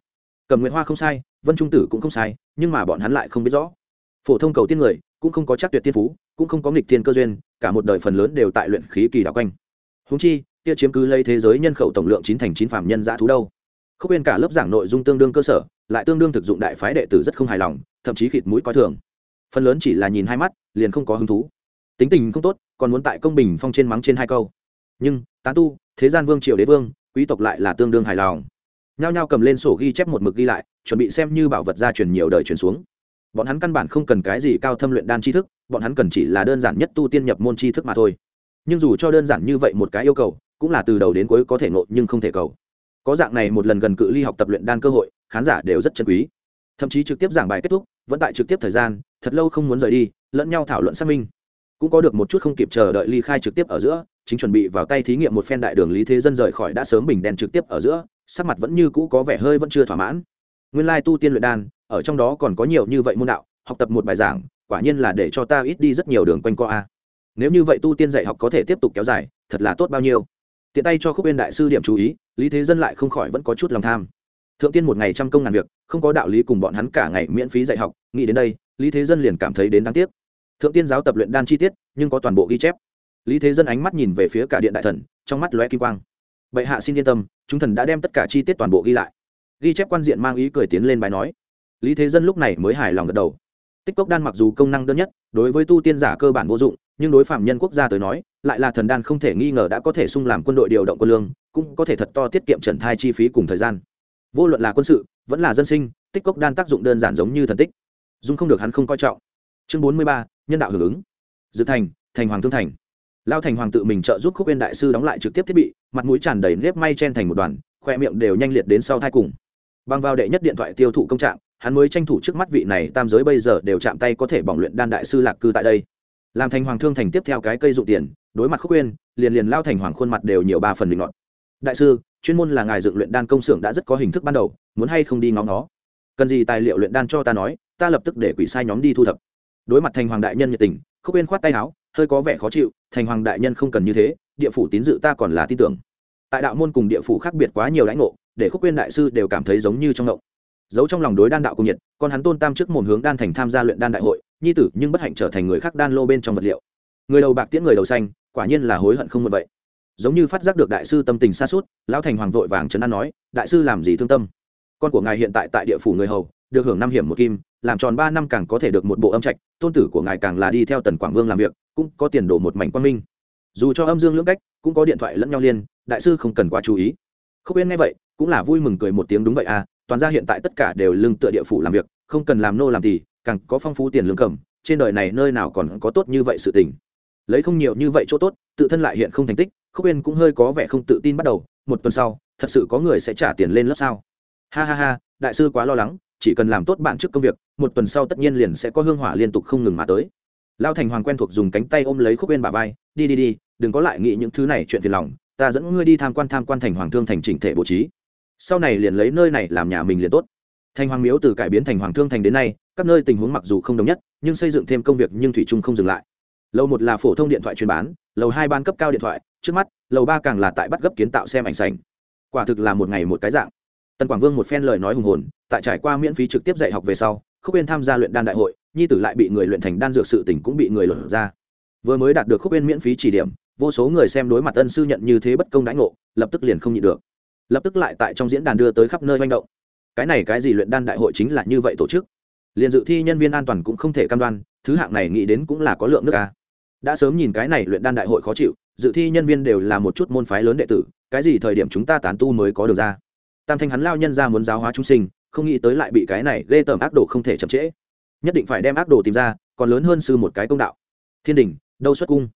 Cầm nguyễn hoa không sai, vân trung tử cũng không sai, nhưng mà bọn hắn lại không biết rõ. Phổ thông cầu tiên người, cũng không có chắc tuyệt tiên phú, cũng không có nghịch thiên cơ duyên, cả một đời phần lớn đều tại luyện khí kỳ đạo quanh. Húng chi, kia chiếm cứ lấy thế giới nhân khẩu tổng lượng chín thành chín phạm nhân dã thú đâu. Không quên cả lớp giảng nội dung tương đương cơ sở, lại tương đương thực dụng đại phái đệ tử rất không hài lòng, thậm chí khịt mũi coi thường. Phần lớn chỉ là nhìn hai mắt, liền không có hứng thú. Tính tình không tốt còn muốn tại công bình phong trên mắng trên hai câu. Nhưng, tán tu, thế gian vương, triều đế vương, quý tộc lại là tương đương hài lòng. Nhao nhao cầm lên sổ ghi chép một mực ghi lại, chuẩn bị xem như bảo vật gia truyền nhiều đời truyền xuống. Bọn hắn căn bản không cần cái gì cao thâm luyện đan tri thức, bọn hắn cần chỉ là đơn giản nhất tu tiên nhập môn tri thức mà thôi. Nhưng dù cho đơn giản như vậy một cái yêu cầu, cũng là từ đầu đến cuối có thể ngộ nhưng không thể cầu. Có dạng này một lần gần cự ly học tập luyện đan cơ hội, khán giả đều rất chân quý. Thậm chí trực tiếp giảng bài kết thúc, vẫn tại trực tiếp thời gian, thật lâu không muốn rời đi, lẫn nhau thảo luận xác minh cũng có được một chút không kịp chờ đợi ly khai trực tiếp ở giữa, chính chuẩn bị vào tay thí nghiệm một phen đại đường lý thế dân rời khỏi đã sớm bình đèn trực tiếp ở giữa, sắc mặt vẫn như cũ có vẻ hơi vẫn chưa thỏa mãn. Nguyên lai tu tiên luyện đan, ở trong đó còn có nhiều như vậy môn đạo, học tập một bài giảng, quả nhiên là để cho ta ít đi rất nhiều đường quanh co a. Nếu như vậy tu tiên dạy học có thể tiếp tục kéo dài, thật là tốt bao nhiêu. Tiện tay cho khúc bên đại sư điểm chú ý, lý thế dân lại không khỏi vẫn có chút lòng tham. Thượng tiên một ngày trăm công ngàn việc, không có đạo lý cùng bọn hắn cả ngày miễn phí dạy học, nghĩ đến đây, lý thế dân liền cảm thấy đến đáng tiếc thượng tiên giáo tập luyện đan chi tiết, nhưng có toàn bộ ghi chép. Lý thế dân ánh mắt nhìn về phía cả điện đại thần, trong mắt lóe kim quang. Bệ hạ xin yên tâm, chúng thần đã đem tất cả chi tiết toàn bộ ghi lại. Ghi chép quan diện mang ý cười tiến lên bài nói. Lý thế dân lúc này mới hài lòng gật đầu. Tích cốc đan mặc dù công năng đơn nhất, đối với tu tiên giả cơ bản vô dụng, nhưng đối phạm nhân quốc gia tới nói, lại là thần đan không thể nghi ngờ đã có thể sung làm quân đội điều động quân lương, cũng có thể thật to tiết kiệm trần thai chi phí cùng thời gian. Vô luận là quân sự, vẫn là dân sinh, tích cốc đan tác dụng đơn giản giống như thần tích. Dung không được hắn không coi trọng. Chương bốn mươi ba nhân đạo hưởng ứng. Dự thành thành hoàng thương thành. Lao thành hoàng tự mình trợ giúp khúc bên đại sư đóng lại trực tiếp thiết bị, mặt mũi tràn đầy nếp may chen thành một đoàn, khoe miệng đều nhanh liệt đến sau thai cùng. Bằng vào đệ nhất điện thoại tiêu thụ công trạng, hắn mới tranh thủ trước mắt vị này tam giới bây giờ đều chạm tay có thể bỏng luyện đan đại sư lạc cư tại đây. Làm thành hoàng thương thành tiếp theo cái cây dụ tiền, đối mặt khúc quên, liền liền lao thành hoàng khuôn mặt đều nhiều ba phần bình luận đại sư, chuyên môn là ngài dựng luyện đan công xưởng đã rất có hình thức ban đầu, muốn hay không đi ngóng nó? Cần gì tài liệu luyện đan cho ta nói, ta lập tức để quỷ sai nhóm đi thu thập đối mặt thành hoàng đại nhân nhiệt tình, khúc yên khoát tay áo, hơi có vẻ khó chịu, thành hoàng đại nhân không cần như thế, địa phủ tín dự ta còn là tin tưởng. Tại đạo môn cùng địa phủ khác biệt quá nhiều lãnh ngộ, để khúc yên đại sư đều cảm thấy giống như trong ngộng. Giấu trong lòng đối đan đạo cùng nhiệt còn hắn tôn tam trước mồm hướng đan thành tham gia luyện đan đại hội, nhi tử nhưng bất hạnh trở thành người khác đan lô bên trong vật liệu. Người đầu bạc tiễn người đầu xanh, quả nhiên là hối hận không một vậy. Giống như phát giác được đại sư tâm tình xa suốt, lão thành hoàng vội vàng trấn an nói, đại sư làm gì thương tâm? Con của ngài hiện tại tại địa phủ người hầu, được hưởng năm hiểm một kim làm tròn ba năm càng có thể được một bộ âm trạch, tôn tử của ngài càng là đi theo tần quảng vương làm việc, cũng có tiền đồ một mảnh quan minh. Dù cho âm dương lưỡng cách, cũng có điện thoại lẫn nhau liên, đại sư không cần quá chú ý. Không yên nghe vậy, cũng là vui mừng cười một tiếng đúng vậy à toàn ra hiện tại tất cả đều lưng tựa địa phủ làm việc, không cần làm nô làm thì càng có phong phú tiền lương cầm, trên đời này nơi nào còn có tốt như vậy sự tình. Lấy không nhiều như vậy chỗ tốt, tự thân lại hiện không thành tích, khúc uyên cũng hơi có vẻ không tự tin bắt đầu, một tuần sau, thật sự có người sẽ trả tiền lên lớp sao? Ha ha ha, đại sư quá lo lắng chỉ cần làm tốt bạn trước công việc, một tuần sau tất nhiên liền sẽ có hương hỏa liên tục không ngừng mà tới. Lao thành hoàng quen thuộc dùng cánh tay ôm lấy khúc bên bà vai, đi đi đi, đừng có lại nghĩ những thứ này chuyện phiền lòng, ta dẫn ngươi đi tham quan tham quan thành hoàng thương thành chỉnh thể bố trí. Sau này liền lấy nơi này làm nhà mình liền tốt. Thành hoàng miếu từ cải biến thành hoàng thương thành đến nay, các nơi tình huống mặc dù không đồng nhất, nhưng xây dựng thêm công việc nhưng thủy trung không dừng lại. Lầu một là phổ thông điện thoại truyền bán, lầu hai ban cấp cao điện thoại, trước mắt, lầu ba càng là tại bắt gấp kiến tạo xem ảnh sành quả thực là một ngày một cái dạng tần quảng vương một phen lời nói hùng hồn, tại trải qua miễn phí trực tiếp dạy học về sau, khúc yên tham gia luyện đan đại hội, nhi tử lại bị người luyện thành đan dược sự tỉnh cũng bị người lột ra. Vừa mới đạt được khúc yên miễn phí chỉ điểm, vô số người xem đối mặt ân sư nhận như thế bất công đãi ngộ, lập tức liền không nhịn được. Lập tức lại tại trong diễn đàn đưa tới khắp nơi manh động. Cái này cái gì luyện đan đại hội chính là như vậy tổ chức? Liền dự thi nhân viên an toàn cũng không thể cam đoan, thứ hạng này nghĩ đến cũng là có lượng nước a. Đã sớm nhìn cái này luyện đan đại hội khó chịu, dự thi nhân viên đều là một chút môn phái lớn đệ tử, cái gì thời điểm chúng ta tán tu mới có được ra? Tam thanh hắn lao nhân ra muốn giáo hóa chúng sinh, không nghĩ tới lại bị cái này ghê tởm ác đồ không thể chậm trễ. Nhất định phải đem ác đồ tìm ra, còn lớn hơn sư một cái công đạo. Thiên đình, đâu xuất cung?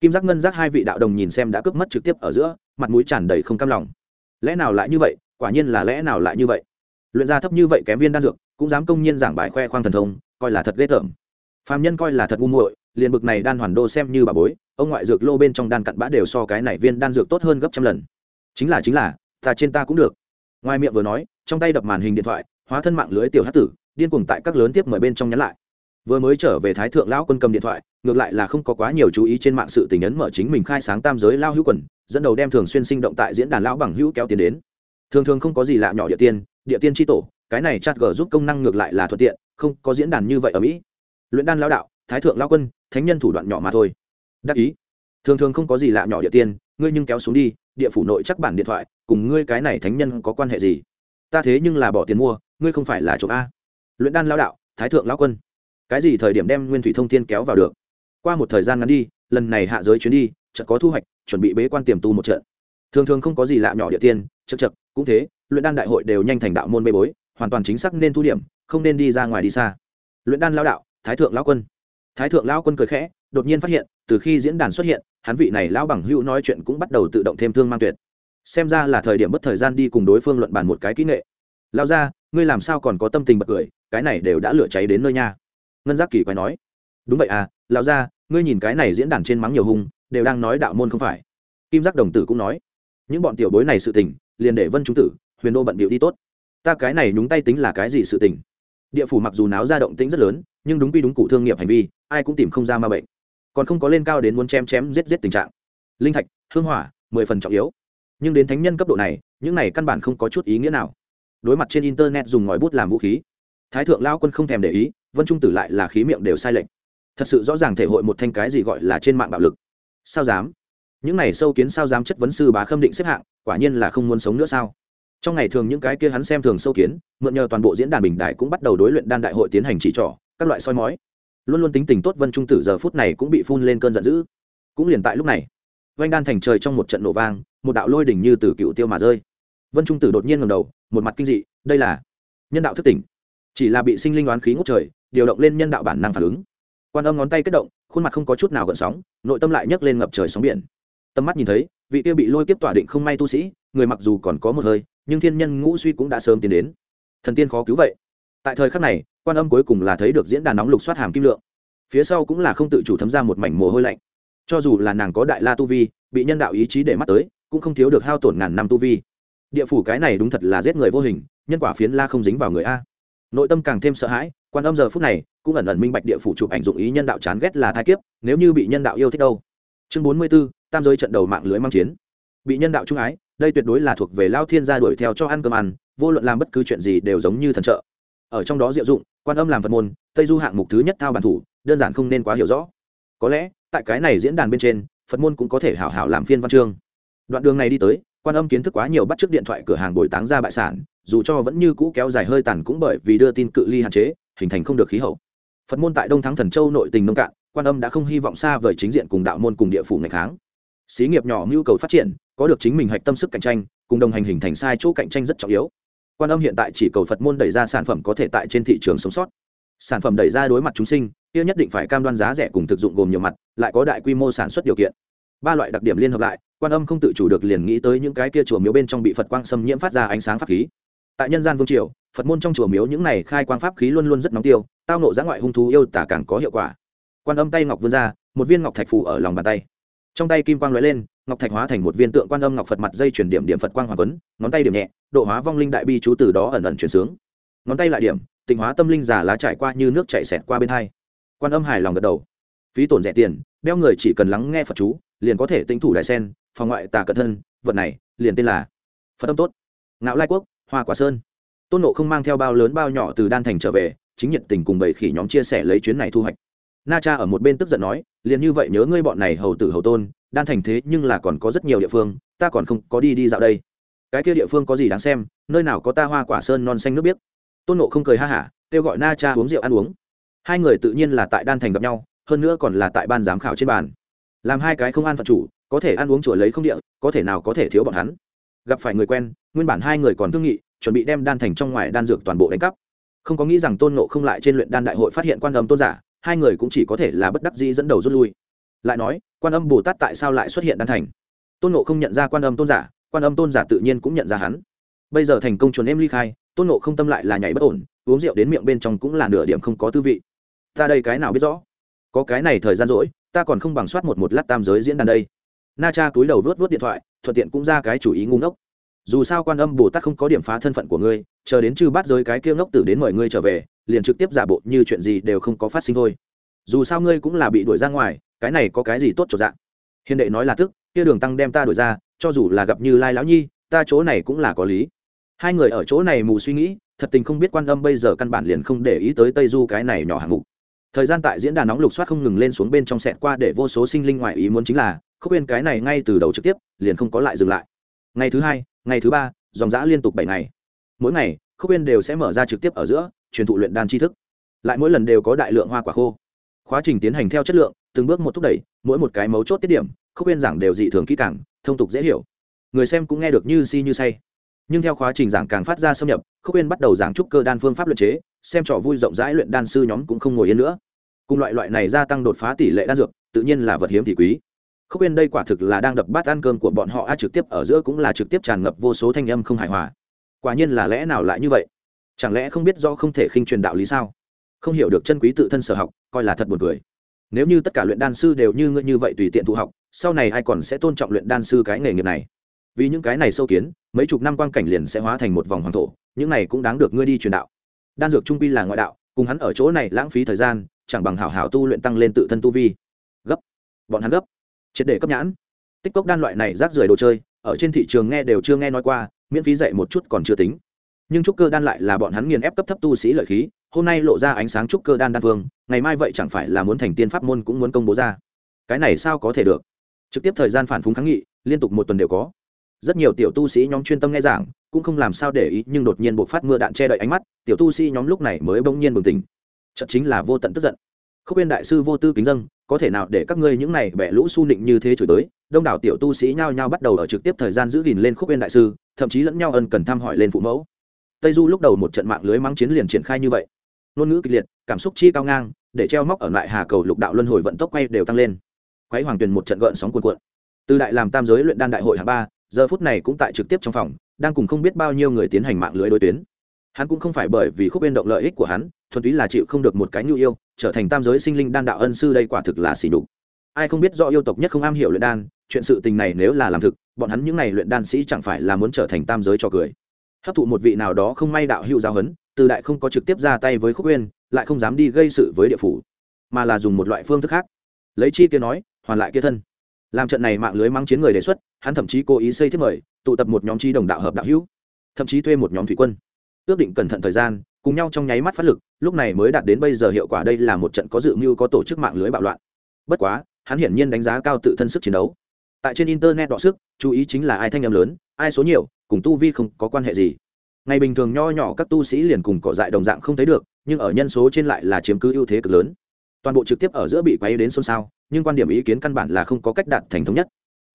Kim giác ngân giác hai vị đạo đồng nhìn xem đã cướp mất trực tiếp ở giữa, mặt mũi tràn đầy không cam lòng. Lẽ nào lại như vậy? Quả nhiên là lẽ nào lại như vậy? Luyện ra thấp như vậy kém viên đan dược, cũng dám công nhiên giảng bài khoe khoang thần thông, coi là thật ghê tởm. Phàm nhân coi là thật ngu muội, liền bực này đan hoàn đô xem như bà bối, ông ngoại dược lô bên trong đan cặn bã đều so cái này viên đan dược tốt hơn gấp trăm lần. Chính là chính là, ta trên ta cũng được ngoài miệng vừa nói, trong tay đập màn hình điện thoại, hóa thân mạng lưới tiểu hát tử, điên cuồng tại các lớn tiếp mời bên trong nhắn lại. Vừa mới trở về thái thượng lão quân cầm điện thoại, ngược lại là không có quá nhiều chú ý trên mạng sự tình ấn mở chính mình khai sáng tam giới lao hữu quần, dẫn đầu đem thường xuyên sinh động tại diễn đàn lão bằng hữu kéo tiền đến. Thường thường không có gì lạ nhỏ địa tiên địa tiên tri tổ, cái này chat g giúp công năng ngược lại là thuận tiện, không, có diễn đàn như vậy ở mỹ. Luyện đan lao đạo, thái thượng lao quân, thánh nhân thủ đoạn nhỏ mà thôi. Đắc ý. Thường thường không có gì lạ nhỏ địa tiên, ngươi nhưng kéo xuống đi, địa phủ nội chắc bản điện thoại cùng ngươi cái này thánh nhân có quan hệ gì? Ta thế nhưng là bỏ tiền mua, ngươi không phải là trộm a. Luyện đan lao đạo, thái thượng lao quân. Cái gì thời điểm đem nguyên thủy thông thiên kéo vào được? Qua một thời gian ngắn đi, lần này hạ giới chuyến đi, chợt có thu hoạch, chuẩn bị bế quan tiềm tu một trận. Thường thường không có gì lạ nhỏ địa tiên chật chật cũng thế, luyện đan đại hội đều nhanh thành đạo môn bê bối, hoàn toàn chính xác nên thu điểm, không nên đi ra ngoài đi xa. Luyện đan lao đạo, thái thượng lao quân. Thái thượng lao quân cười khẽ, đột nhiên phát hiện, từ khi diễn đàn xuất hiện, hắn vị này lão bằng hữu nói chuyện cũng bắt đầu tự động thêm thương mang tuyệt xem ra là thời điểm mất thời gian đi cùng đối phương luận bàn một cái kỹ nghệ. Lao ra, ngươi làm sao còn có tâm tình bật cười, cái này đều đã lửa cháy đến nơi nha. Ngân giác kỳ quái nói. Đúng vậy à lão ra, ngươi nhìn cái này diễn đàn trên mắng nhiều hung, đều đang nói đạo môn không phải. Kim giác đồng tử cũng nói. Những bọn tiểu bối này sự tình, liền để vân trung tử, huyền đô bận điệu đi tốt. Ta cái này nhúng tay tính là cái gì sự tình? Địa phủ mặc dù náo ra động tĩnh rất lớn, nhưng đúng quy đúng cụ thương nghiệp hành vi, ai cũng tìm không ra ma bệnh. Còn không có lên cao đến muốn chém chém giết giết tình trạng. Linh thạch, hương hỏa, mười phần trọng yếu nhưng đến thánh nhân cấp độ này, những này căn bản không có chút ý nghĩa nào. Đối mặt trên internet dùng ngòi bút làm vũ khí, thái thượng lao quân không thèm để ý, vân trung tử lại là khí miệng đều sai lệch. Thật sự rõ ràng thể hội một thanh cái gì gọi là trên mạng bạo lực. Sao dám? Những này sâu kiến sao dám chất vấn sư bá khâm định xếp hạng, quả nhiên là không muốn sống nữa sao? Trong ngày thường những cái kia hắn xem thường sâu kiến, mượn nhờ toàn bộ diễn đàn bình đại cũng bắt đầu đối luyện đan đại hội tiến hành chỉ trỏ, các loại soi mói. Luôn luôn tính tình tốt vân trung tử giờ phút này cũng bị phun lên cơn giận dữ. Cũng liền tại lúc này vanh đan thành trời trong một trận nổ vang một đạo lôi đỉnh như từ cựu tiêu mà rơi. Vân trung tử đột nhiên ngầm đầu, một mặt kinh dị, đây là nhân đạo thức tỉnh. Chỉ là bị sinh linh đoán khí ngút trời, điều động lên nhân đạo bản năng phản ứng. Quan âm ngón tay kết động, khuôn mặt không có chút nào gợn sóng, nội tâm lại nhấc lên ngập trời sóng biển. Tầm mắt nhìn thấy, vị tiêu bị lôi kiếp tỏa định không may tu sĩ, người mặc dù còn có một hơi, nhưng thiên nhân ngũ suy cũng đã sớm tiến đến. Thần tiên khó cứu vậy. Tại thời khắc này, quan âm cuối cùng là thấy được diễn đàn nóng lục xoát hàm kim lượng. Phía sau cũng là không tự chủ thấm ra một mảnh mồ hôi lạnh. Cho dù là nàng có đại la tu vi, bị nhân đạo ý chí để mắt tới cũng không thiếu được hao tổn ngàn năm tu vi. Địa phủ cái này đúng thật là giết người vô hình, nhân quả phiến la không dính vào người a. Nội tâm càng thêm sợ hãi, quan âm giờ phút này, cũng ẩn ẩn minh bạch địa phủ chụp ảnh dụng ý nhân đạo chán ghét là thai kiếp, nếu như bị nhân đạo yêu thích đâu. Chương bốn mươi b ố tam giới trận đầu mạng lưới mang chiến. Bị nhân đạo trung ái, đây tuyệt đối là thuộc về lao thiên gia đuổi theo cho ăn cơm ăn, vô luận làm bất cứ chuyện gì đều giống như thần trợ. Ở trong đó diệu dụng, quan âm làm phật môn, tây du hạng mục thứ nhất thao bản thủ, đơn giản không nên quá hiểu rõ. Có lẽ, tại cái này diễn đàn bên trên, phật môn cũng có thể hảo hảo làm phiên văn chương đoạn đường này đi tới, quan âm kiến thức quá nhiều bắt t r ư ớ c điện thoại cửa hàng bồi táng ra bại sản, dù cho vẫn như cũ kéo dài hơi tàn cũng bởi vì đưa tin cự ly hạn chế, hình thành không được khí hậu. Phật môn tại đông thắng thần châu nội tình nông cạn, quan âm đã không hy vọng xa vời chính diện cùng đạo môn cùng địa phủ ngày kháng. Xí nghiệp nhỏ nhu cầu phát triển, có được chính mình hạch tâm sức cạnh tranh, cùng đồng hành hình thành sai chỗ cạnh tranh rất trọng yếu. Quan âm hiện tại chỉ cầu phật môn đẩy ra sản phẩm có thể tại trên thị trường sống sót. Sản phẩm đẩy ra đối mặt chúng sinh, kia nhất định phải cam đoan giá rẻ cùng thực dụng gồm nhiều mặt, lại có đại quy mô sản xuất điều kiện ba loại đặc điểm liên hợp lại, quan âm không tự chủ được liền nghĩ tới những cái kia chùa miếu bên trong bị phật quang xâm nhiễm phát ra ánh sáng pháp khí. Tại nhân gian vương triều, phật môn trong chùa miếu những này khai quang pháp khí luôn luôn rất nóng tiêu, tao nộ giã ngoại hung thú yêu tả càng có hiệu quả. Quan âm tay ngọc vươn ra, một viên ngọc thạch phủ ở lòng bàn tay. Trong tay kim quang lóe lên, ngọc thạch hóa thành một viên tượng quan âm ngọc phật mặt dây chuyển điểm điểm phật quang hoàng tuấn ngón tay điểm nhẹ, độ hóa vong linh đại bi chú từ đó ẩn ẩn chuyển sướng. Ngón tay lại điểm, tịnh hóa tâm linh giả lá trải qua như nước chạy xẹt qua bên hai. Quan âm hài lòng gật đầu. Phí tổn rẻ tiền đeo người chỉ cần lắng nghe phật chú, liền có thể tinh thủ đại sen, phòng ngoại tà cận thân, vật này, liền tên là phật tâm tốt. Ngạo lai quốc, hoa quả sơn. Tôn nộ không mang theo bao lớn bao nhỏ từ đan thành trở về, chính nhiệt tình cùng bảy khỉ nhóm chia sẻ lấy chuyến này thu hoạch. Na cha ở một bên tức giận nói, liền như vậy nhớ ngươi bọn này hầu tử hầu tôn, đan thành thế nhưng là còn có rất nhiều địa phương, ta còn không có đi đi dạo đây. Cái kia địa phương có gì đáng xem, nơi nào có ta hoa quả sơn non xanh nước biếc? Tôn nộ không cười ha hả, kêu gọi na cha uống rượu ăn uống. Hai người tự nhiên là tại đan thành gặp nhau hơn nữa còn là tại ban giám khảo trên bàn. Làm hai cái không an phận chủ, có thể ăn uống chùa lấy không địa, có thể nào có thể thiếu bọn hắn. Gặp phải người quen, nguyên bản hai người còn thương nghị, chuẩn bị đem đan thành trong ngoài đan dược toàn bộ đánh cắp. Không có nghĩ rằng tôn nộ không lại trên luyện đan đại hội phát hiện quan âm tôn giả, hai người cũng chỉ có thể là bất đắc dĩ dẫn đầu rút lui. Lại nói, quan âm bồ tát tại sao lại xuất hiện đan thành? Tôn nộ không nhận ra quan âm tôn giả, quan âm tôn giả tự nhiên cũng nhận ra hắn. Bây giờ thành công chuẩn em ly khai, tôn nộ không tâm lại là nhảy bất ổn, uống rượu đến miệng bên trong cũng là nửa điểm không có tư vị. Ta đây cái nào biết rõ? Có cái này thời gian rỗi, ta còn không bằng soát một một lát tam giới diễn đàn đây. Na cha túi đầu vớt vớt điện thoại, thuận tiện cũng ra cái chủ ý ngu ngốc. Dù sao quan âm bồ tát không có điểm phá thân phận của ngươi, chờ đến chư bắt giới cái kia ngốc tử đến mời ngươi trở về, liền trực tiếp giả bộ như chuyện gì đều không có phát sinh thôi. Dù sao ngươi cũng là bị đuổi ra ngoài, cái này có cái gì tốt cho dạng hiền đệ nói là tức, kia đường tăng đem ta đuổi ra, cho dù là gặp như lai lão nhi, ta chỗ này cũng là có lý. Hai người ở chỗ này mù suy nghĩ, thật tình không biết quan âm bây giờ căn bản liền không để ý tới tây du cái này nhỏ hạng mục thời gian tại diễn đàn nóng lục soát không ngừng lên xuống bên trong sẹt qua để vô số sinh linh ngoại ý muốn chính là khúc yên cái này ngay từ đầu trực tiếp, liền không có lại dừng lại. Ngày thứ hai, ngày thứ ba, dòng giã liên tục bảy ngày. Mỗi ngày khúc yên đều sẽ mở ra trực tiếp ở giữa, truyền thụ luyện đan tri thức. Lại mỗi lần đều có đại lượng hoa quả khô. Quá trình tiến hành theo chất lượng, từng bước một thúc đẩy, mỗi một cái mấu chốt tiết điểm khúc yên giảng đều dị thường kỹ càng, thông tục dễ hiểu. Người xem cũng nghe được như si như say nhưng theo quá trình giảng càng phát ra xâm nhập, khúc yên bắt đầu giảng trúc cơ đan phương pháp luyện chế, xem trò vui rộng rãi luyện đan sư nhóm cũng không ngồi yên nữa. Cùng loại loại này gia tăng đột phá tỷ lệ đan dược, tự nhiên là vật hiếm thì quý. Khúc yên đây quả thực là đang đập bát ăn cơm của bọn họ, a, trực tiếp ở giữa cũng là trực tiếp tràn ngập vô số thanh âm không hài hòa. Quả nhiên là lẽ nào lại như vậy? Chẳng lẽ không biết do không thể khinh truyền đạo lý sao? Không hiểu được chân quý tự thân sở học, coi là thật buồn cười. Nếu như tất cả luyện đan sư đều như ngươi như vậy tùy tiện thụ học, sau này ai còn sẽ tôn trọng luyện đan sư cái nghề nghiệp này? Vì những cái này sâu kiến, mấy chục năm quan cảnh liền sẽ hóa thành một vòng hoàng thổ, những này cũng đáng được ngươi đi truyền đạo. Đan dược trung pi là ngoại đạo, cùng hắn ở chỗ này lãng phí thời gian, chẳng bằng hảo hảo tu luyện tăng lên tự thân tu vi. Gấp. Bọn hắn gấp. Triệt để cấp nhãn. Tích cốc đan loại này rác rưởi đồ chơi, ở trên thị trường nghe đều chưa nghe nói qua, miễn phí dạy một chút còn chưa tính. Nhưng trúc cơ đan lại là bọn hắn nghiền ép cấp thấp tu sĩ lợi khí, hôm nay lộ ra ánh sáng trúc cơ đan đan vương, ngày mai vậy chẳng phải là muốn thành tiên pháp môn cũng muốn công bố ra. Cái này sao có thể được? Trực tiếp thời gian phản phúng kháng nghị, liên tục một tuần đều có rất nhiều tiểu tu sĩ nhóm chuyên tâm nghe giảng, cũng không làm sao để ý, nhưng đột nhiên buộc phát mưa đạn che đậy ánh mắt, tiểu tu sĩ nhóm lúc này mới bỗng nhiên bừng tỉnh. Chật chính là vô tận tức giận. Khúc quên đại sư vô tư kính dân, có thể nào để các ngươi những này bẻ lũ su nịnh như thế chửi tới, đông đảo tiểu tu sĩ nhao nhao bắt đầu ở trực tiếp thời gian giữ gìn lên khúc bên đại sư, thậm chí lẫn nhau ân cần thăm hỏi lên phụ mẫu. Tây du lúc đầu một trận mạng lưới mắng chiến liền triển khai như vậy. Ngôn ngữ kịch liệt, cảm xúc chi cao ngang, để treo móc ở lại hà cầu lục đạo luân hồi vận tốc quay đều tăng lên. Quái hoàng tuyền một trận gợn sóng cuồn cuộn. Từ đại làm tam giới luyện đan đại hội hạng ba giờ phút này cũng tại trực tiếp trong phòng, đang cùng không biết bao nhiêu người tiến hành mạng lưới đối tuyến. Hắn cũng không phải bởi vì khúc bên động lợi ích của hắn, thuần túy là chịu không được một cái nhu yêu, trở thành tam giới sinh linh đan đạo ân sư đây quả thực là xỉ đục ai không biết do yêu tộc nhất không am hiểu luyện đan, chuyện sự tình này nếu là làm thực, bọn hắn những n à y luyện đan sĩ chẳng phải là muốn trở thành tam giới cho cười. Hấp thụ một vị nào đó không may đạo hữu giáo huấn, từ đại không có trực tiếp ra tay với khúc uyên lại không dám đi gây sự với địa phủ, mà là dùng một loại phương thức khác. Lấy chi kia nói, hoàn lại kia thân làm trận này mạng lưới mang chiến người đề xuất, hắn thậm chí cố ý xây thiết mời, tụ tập một nhóm chi đồng đạo hợp đạo hữu, thậm chí thuê một nhóm thủy quân. Ước định cẩn thận thời gian, cùng nhau trong nháy mắt phát lực, lúc này mới đạt đến bây giờ hiệu quả đây là một trận có dự mưu có tổ chức mạng lưới bạo loạn. Bất quá, hắn hiển nhiên đánh giá cao tự thân sức chiến đấu. Tại trên internet đọ sức, chú ý chính là ai thanh âm lớn, ai số nhiều, cùng tu vi không có quan hệ gì. Ngày bình thường nho nhỏ các tu sĩ liền cùng cỏ dại đồng dạng không thấy được, nhưng ở nhân số trên lại là chiếm cứ ưu thế cực lớn toàn bộ trực tiếp ở giữa bị quay đến xôn xao, nhưng quan điểm ý kiến căn bản là không có cách đạt thành thống nhất.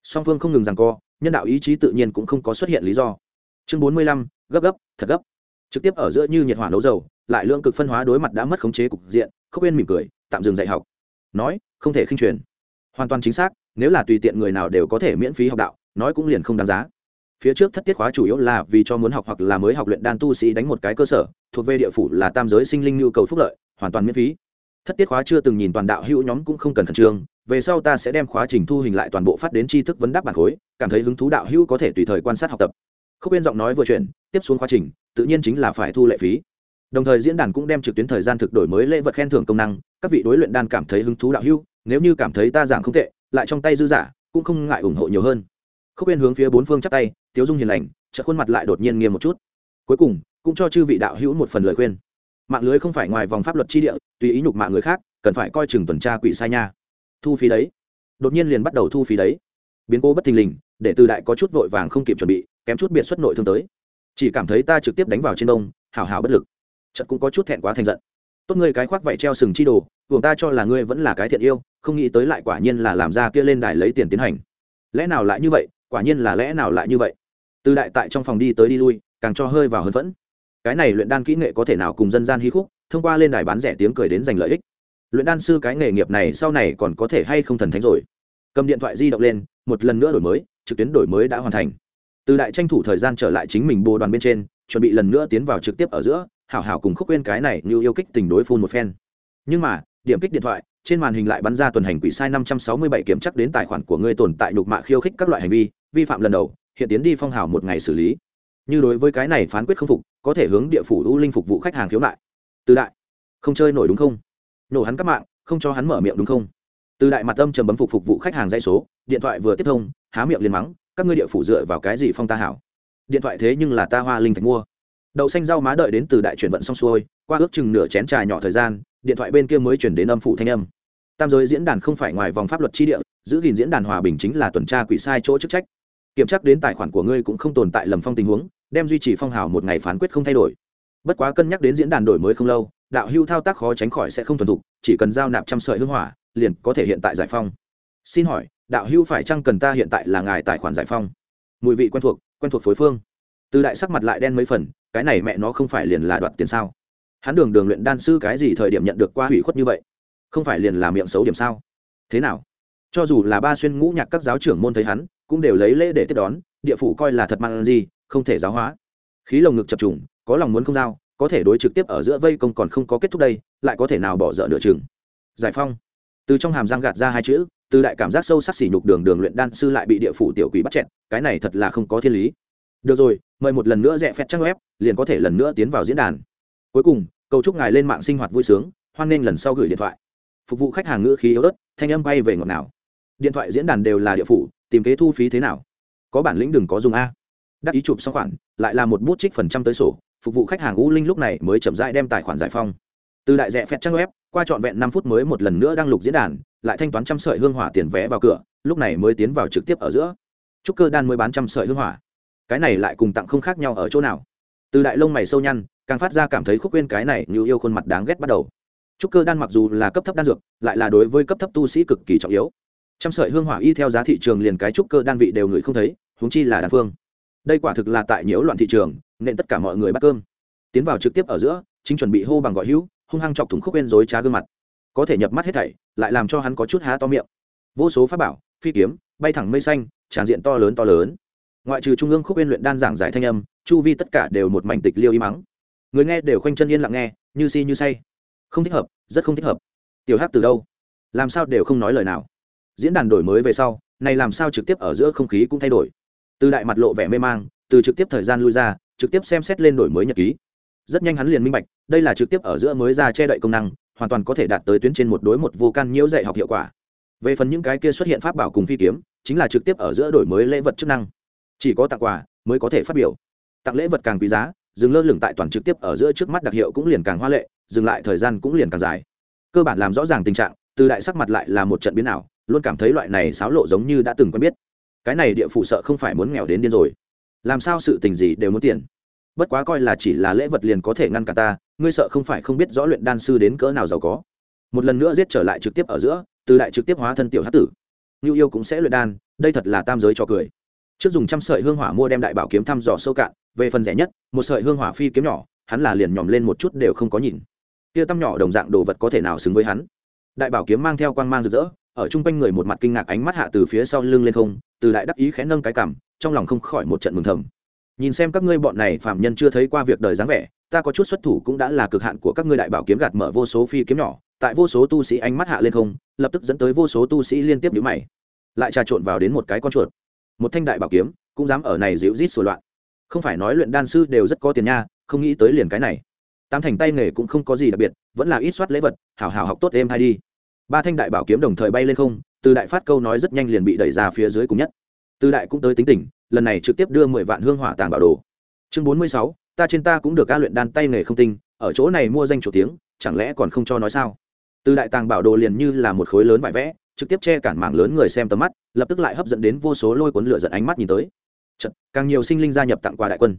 Song phương không ngừng rằng co, nhân đạo ý chí tự nhiên cũng không có xuất hiện lý do. Chương bốn mươi lăm, gấp gấp, thật gấp. Trực tiếp ở giữa như nhiệt hỏa nấu dầu, lại lượng cực phân hóa đối mặt đã mất khống chế cục diện không bên mỉm cười, tạm dừng dạy học. Nói, không thể khinh truyền. Hoàn toàn chính xác, nếu là tùy tiện người nào đều có thể miễn phí học đạo, nói cũng liền không đáng giá. Phía trước thất tiết khóa chủ yếu là vì cho muốn học hoặc là mới học luyện đan tu sĩ đánh một cái cơ sở, thuộc về địa phủ là tam giới sinh linh nhu cầu phúc lợi, hoàn toàn miễn phí thất tiết khóa chưa từng nhìn toàn đạo hữu nhóm cũng không cần khẩn trương, về sau ta sẽ đem khóa trình thu hình lại toàn bộ phát đến tri thức vấn đáp bản khối, cảm thấy hứng thú đạo hữu có thể tùy thời quan sát học tập. Không yên giọng nói vừa chuyển, tiếp xuống khóa trình, tự nhiên chính là phải thu lệ phí. Đồng thời diễn đàn cũng đem trực tuyến thời gian thực đổi mới lễ vật khen thưởng công năng, các vị đối luyện đan cảm thấy hứng thú đạo hữu, nếu như cảm thấy ta giảng không tệ, lại trong tay dư giả, cũng không ngại ủng hộ nhiều hơn. Không yên hướng phía bốn phương chắp tay, tiếu dung hiền lành, chợt khuôn mặt lại đột nhiên nghiêm một chút. Cuối cùng, cũng cho chư vị đạo hữu một phần lời khuyên mạng lưới không phải ngoài vòng pháp luật chi địa, tùy ý nhục mạng người khác, cần phải coi chừng tuần tra quỷ sai nha. Thu phí đấy. Đột nhiên liền bắt đầu thu phí đấy. Biến cố bất thình lình, để từ đại có chút vội vàng không kịp chuẩn bị, kém chút biệt xuất nội thương tới. Chỉ cảm thấy ta trực tiếp đánh vào trên đông hào hào bất lực. Chật cũng có chút thẹn quá thành giận. Tốt ngươi cái khoác vậy treo sừng chi đồ buồng ta cho là ngươi vẫn là cái thiện yêu, không nghĩ tới lại quả nhiên là làm ra kia lên đài lấy tiền tiến hành. Lẽ nào lại như vậy? Quả nhiên là lẽ nào lại như vậy? Từ đại tại trong phòng đi tới đi lui, càng cho hơi vào hơn vẫn cái này luyện đan kỹ nghệ có thể nào cùng dân gian hí khúc, thông qua lên đài bán rẻ tiếng cười đến giành lợi ích. Luyện đan sư cái nghề nghiệp này sau này còn có thể hay không thần thánh rồi? Cầm điện thoại di động lên, một lần nữa đổi mới, trực tuyến đổi mới đã hoàn thành. Từ đại tranh thủ thời gian trở lại chính mình bồ đoàn bên trên, chuẩn bị lần nữa tiến vào trực tiếp ở giữa, hảo hảo cùng khúc quên cái này như yêu kích tình đối phun một phen. Nhưng mà, điểm kích điện thoại, trên màn hình lại bắn ra tuần hành quỷ sai năm trăm sáu mươi bảy kiểm chắc đến tài khoản của ngươi tồn tại nhục mạ khiêu khích các loại hành vi vi phạm lần đầu, hiện tiến đi phong hào một ngày xử lý như đối với cái này phán quyết không phục, có thể hướng địa phủ u linh phục vụ khách hàng khiếu nại. Từ đại, không chơi nổi đúng không? Nổ hắn các mạng, không cho hắn mở miệng đúng không? Từ đại mặt âm trầm bấm phục phục vụ khách hàng dây số, điện thoại vừa tiếp thông, há miệng liền mắng, các ngươi địa phủ dựa vào cái gì phong ta hảo? Điện thoại thế nhưng là ta hoa linh thạch mua. Đậu xanh rau má đợi đến từ đại chuyển vận xong xuôi, qua ước chừng nửa chén trà nhỏ thời gian, điện thoại bên kia mới chuyển đến âm phụ thanh âm. Tam giới diễn đàn không phải ngoài vòng pháp luật chi địa, giữ gìn diễn đàn hòa bình chính là tuần tra quỷ sai chỗ chức trách kiểm tra đến tài khoản của ngươi cũng không tồn tại lầm phong tình huống, đem duy trì phong hào một ngày phán quyết không thay đổi. Bất quá cân nhắc đến diễn đàn đổi mới không lâu, đạo hưu thao tác khó tránh khỏi sẽ không thuần thục, chỉ cần giao nạp trăm sợi hưng hỏa, liền có thể hiện tại giải phong. Xin hỏi, đạo hưu phải chăng cần ta hiện tại là ngài tài khoản giải phong? Mùi vị quen thuộc quen thuộc phối phương. Từ đại sắc mặt lại đen mấy phần, cái này mẹ nó không phải liền là đoạt tiền sao? Hắn đường đường luyện đan sư cái gì thời điểm nhận được qua hủy khuất như vậy? Không phải liền là miệng xấu điểm sao? Thế nào? Cho dù là ba xuyên ngũ nhạc các giáo trưởng môn thấy hắn, cũng đều lấy lễ để tiếp đón, địa phủ coi là thật mang gì, không thể giáo hóa. Khí lồng ngực chập trùng, có lòng muốn không giao, có thể đối trực tiếp ở giữa vây công còn không có kết thúc đây, lại có thể nào bỏ dở nửa chừng. Giải phong. Từ trong hàm răng gạt ra hai chữ, từ đại cảm giác sâu sắc xỉ nhục đường đường luyện đan sư lại bị địa phủ tiểu quỷ bắt chẹn cái này thật là không có thiên lý. Được rồi, mời một lần nữa rẽ phép trang web, liền có thể lần nữa tiến vào diễn đàn. Cuối cùng, cầu chúc ngài lên mạng sinh hoạt vui sướng, hoan nghênh lần sau gửi điện thoại. Phục vụ khách hàng ngữ khí yếu ớt, thanh âm bay về ngọt nào điện thoại diễn đàn đều là địa phủ, tìm kế thu phí thế nào? Có bản lĩnh đừng có dùng a. Đắc ý chụp xong khoản, lại là một bút trích phần trăm tới sổ, phục vụ khách hàng u linh lúc này mới chậm rãi đem tài khoản giải phong. Từ đại rẽ phẹt trang web, qua trọn vẹn năm phút mới một lần nữa đăng lục diễn đàn, lại thanh toán trăm sợi hương hỏa tiền vé vào cửa, lúc này mới tiến vào trực tiếp ở giữa. Chúc cơ đan mới bán trăm sợi hương hỏa. Cái này lại cùng tặng không khác nhau ở chỗ nào? Từ đại lông mày sâu nhăn, càng phát ra cảm thấy khúc quên cái này như yêu khuôn mặt đáng ghét bắt đầu. Trúc cơ đan mặc dù là cấp thấp đan dược, lại là đối với cấp thấp tu sĩ cực kỳ trọng yếu trăm sợi hương hỏa y theo giá thị trường liền cái trúc cơ đan vị đều người không thấy, huống chi là đan phương. Đây quả thực là tại nhiễu loạn thị trường, nên tất cả mọi người bắt cơm. Tiến vào trực tiếp ở giữa, chính chuẩn bị hô bằng gọi hữu, hung hăng chọc thủng khúc bên dối trá gương mặt. Có thể nhập mắt hết thảy, lại làm cho hắn có chút há to miệng. Vô số pháp bảo, phi kiếm, bay thẳng mây xanh, tràn diện to lớn to lớn. Ngoại trừ trung ương khúc bên luyện đan giảng giải thanh âm, chu vi tất cả đều một mảnh tịch liêu y mắng người nghe đều khoanh chân yên lặng nghe, như si như say. Không thích hợp, rất không thích hợp. Tiểu hát từ đâu? Làm sao đều không nói lời nào? Diễn đàn đổi mới về sau, này làm sao trực tiếp ở giữa không khí cũng thay đổi. Từ đại mặt lộ vẻ mê mang, từ trực tiếp thời gian lui ra, trực tiếp xem xét lên đổi mới nhật ký. Rất nhanh hắn liền minh bạch, đây là trực tiếp ở giữa mới ra che đậy công năng, hoàn toàn có thể đạt tới tuyến trên một đối một vô can nhiễu dạy học hiệu quả. Về phần những cái kia xuất hiện pháp bảo cùng phi kiếm, chính là trực tiếp ở giữa đổi mới lễ vật chức năng. Chỉ có tặng quà mới có thể phát biểu. Tặng lễ vật càng quý giá, dừng lơ lửng tại toàn trực tiếp ở giữa trước mắt đặc hiệu cũng liền càng hoa lệ, dừng lại thời gian cũng liền càng dài. Cơ bản làm rõ ràng tình trạng, từ đại sắc mặt lại là một trận biến ảo luôn cảm thấy loại này xáo lộ giống như đã từng quen biết. Cái này địa phủ sợ không phải muốn nghèo đến điên rồi. Làm sao sự tình gì đều muốn tiền? Bất quá coi là chỉ là lễ vật liền có thể ngăn cả ta, ngươi sợ không phải không biết rõ luyện đan sư đến cỡ nào giàu có. Một lần nữa giết trở lại trực tiếp ở giữa, từ đại trực tiếp hóa thân tiểu hát tử. Như yêu cũng sẽ luyện đan, đây thật là tam giới cho cười. Trước dùng trăm sợi hương hỏa mua đem đại bảo kiếm thăm dò sâu cạn, về phần rẻ nhất, một sợi hương hỏa phi kiếm nhỏ, hắn là liền nhòm lên một chút đều không có nhìn. Kia tăm nhỏ đồng dạng đồ vật có thể nào xứng với hắn? Đại bảo kiếm mang theo quang mang rực rỡ ở chung quanh người một mặt kinh ngạc ánh mắt hạ từ phía sau lưng lên không, từ đại đắc ý khẽ nâng cái cảm trong lòng không khỏi một trận mừng thầm. Nhìn xem các ngươi bọn này phạm nhân chưa thấy qua việc đời dáng vẻ, ta có chút xuất thủ cũng đã là cực hạn của các ngươi đại bảo kiếm gạt mở vô số phi kiếm nhỏ, tại vô số tu sĩ ánh mắt hạ lên không, lập tức dẫn tới vô số tu sĩ liên tiếp nhíu mày. Lại trà trộn vào đến một cái con chuột. Một thanh đại bảo kiếm, cũng dám ở này dịu rít sửa loạn. Không phải nói luyện đan sư đều rất có tiền nha, không nghĩ tới liền cái này. Tam thành tay nghề cũng không có gì đặc biệt, vẫn là ít soát lễ vật, hảo hảo học tốt em hay đi ba thanh đại bảo kiếm đồng thời bay lên không từ đại phát câu nói rất nhanh liền bị đẩy ra phía dưới cùng nhất. Từ đại cũng tới tính tình lần này trực tiếp đưa mười vạn hương hỏa tàng bảo đồ. Chương bốn mươi sáu ta trên ta cũng được ca luyện đan tay nghề không tinh ở chỗ này mua danh chủ tiếng chẳng lẽ còn không cho nói sao? Từ đại tàng bảo đồ liền như là một khối lớn vải vẽ trực tiếp che cản mảng lớn người xem tầm mắt lập tức lại hấp dẫn đến vô số lôi cuốn lửa giận ánh mắt nhìn tới. Chật, càng nhiều sinh linh gia nhập tặng quà đại quân.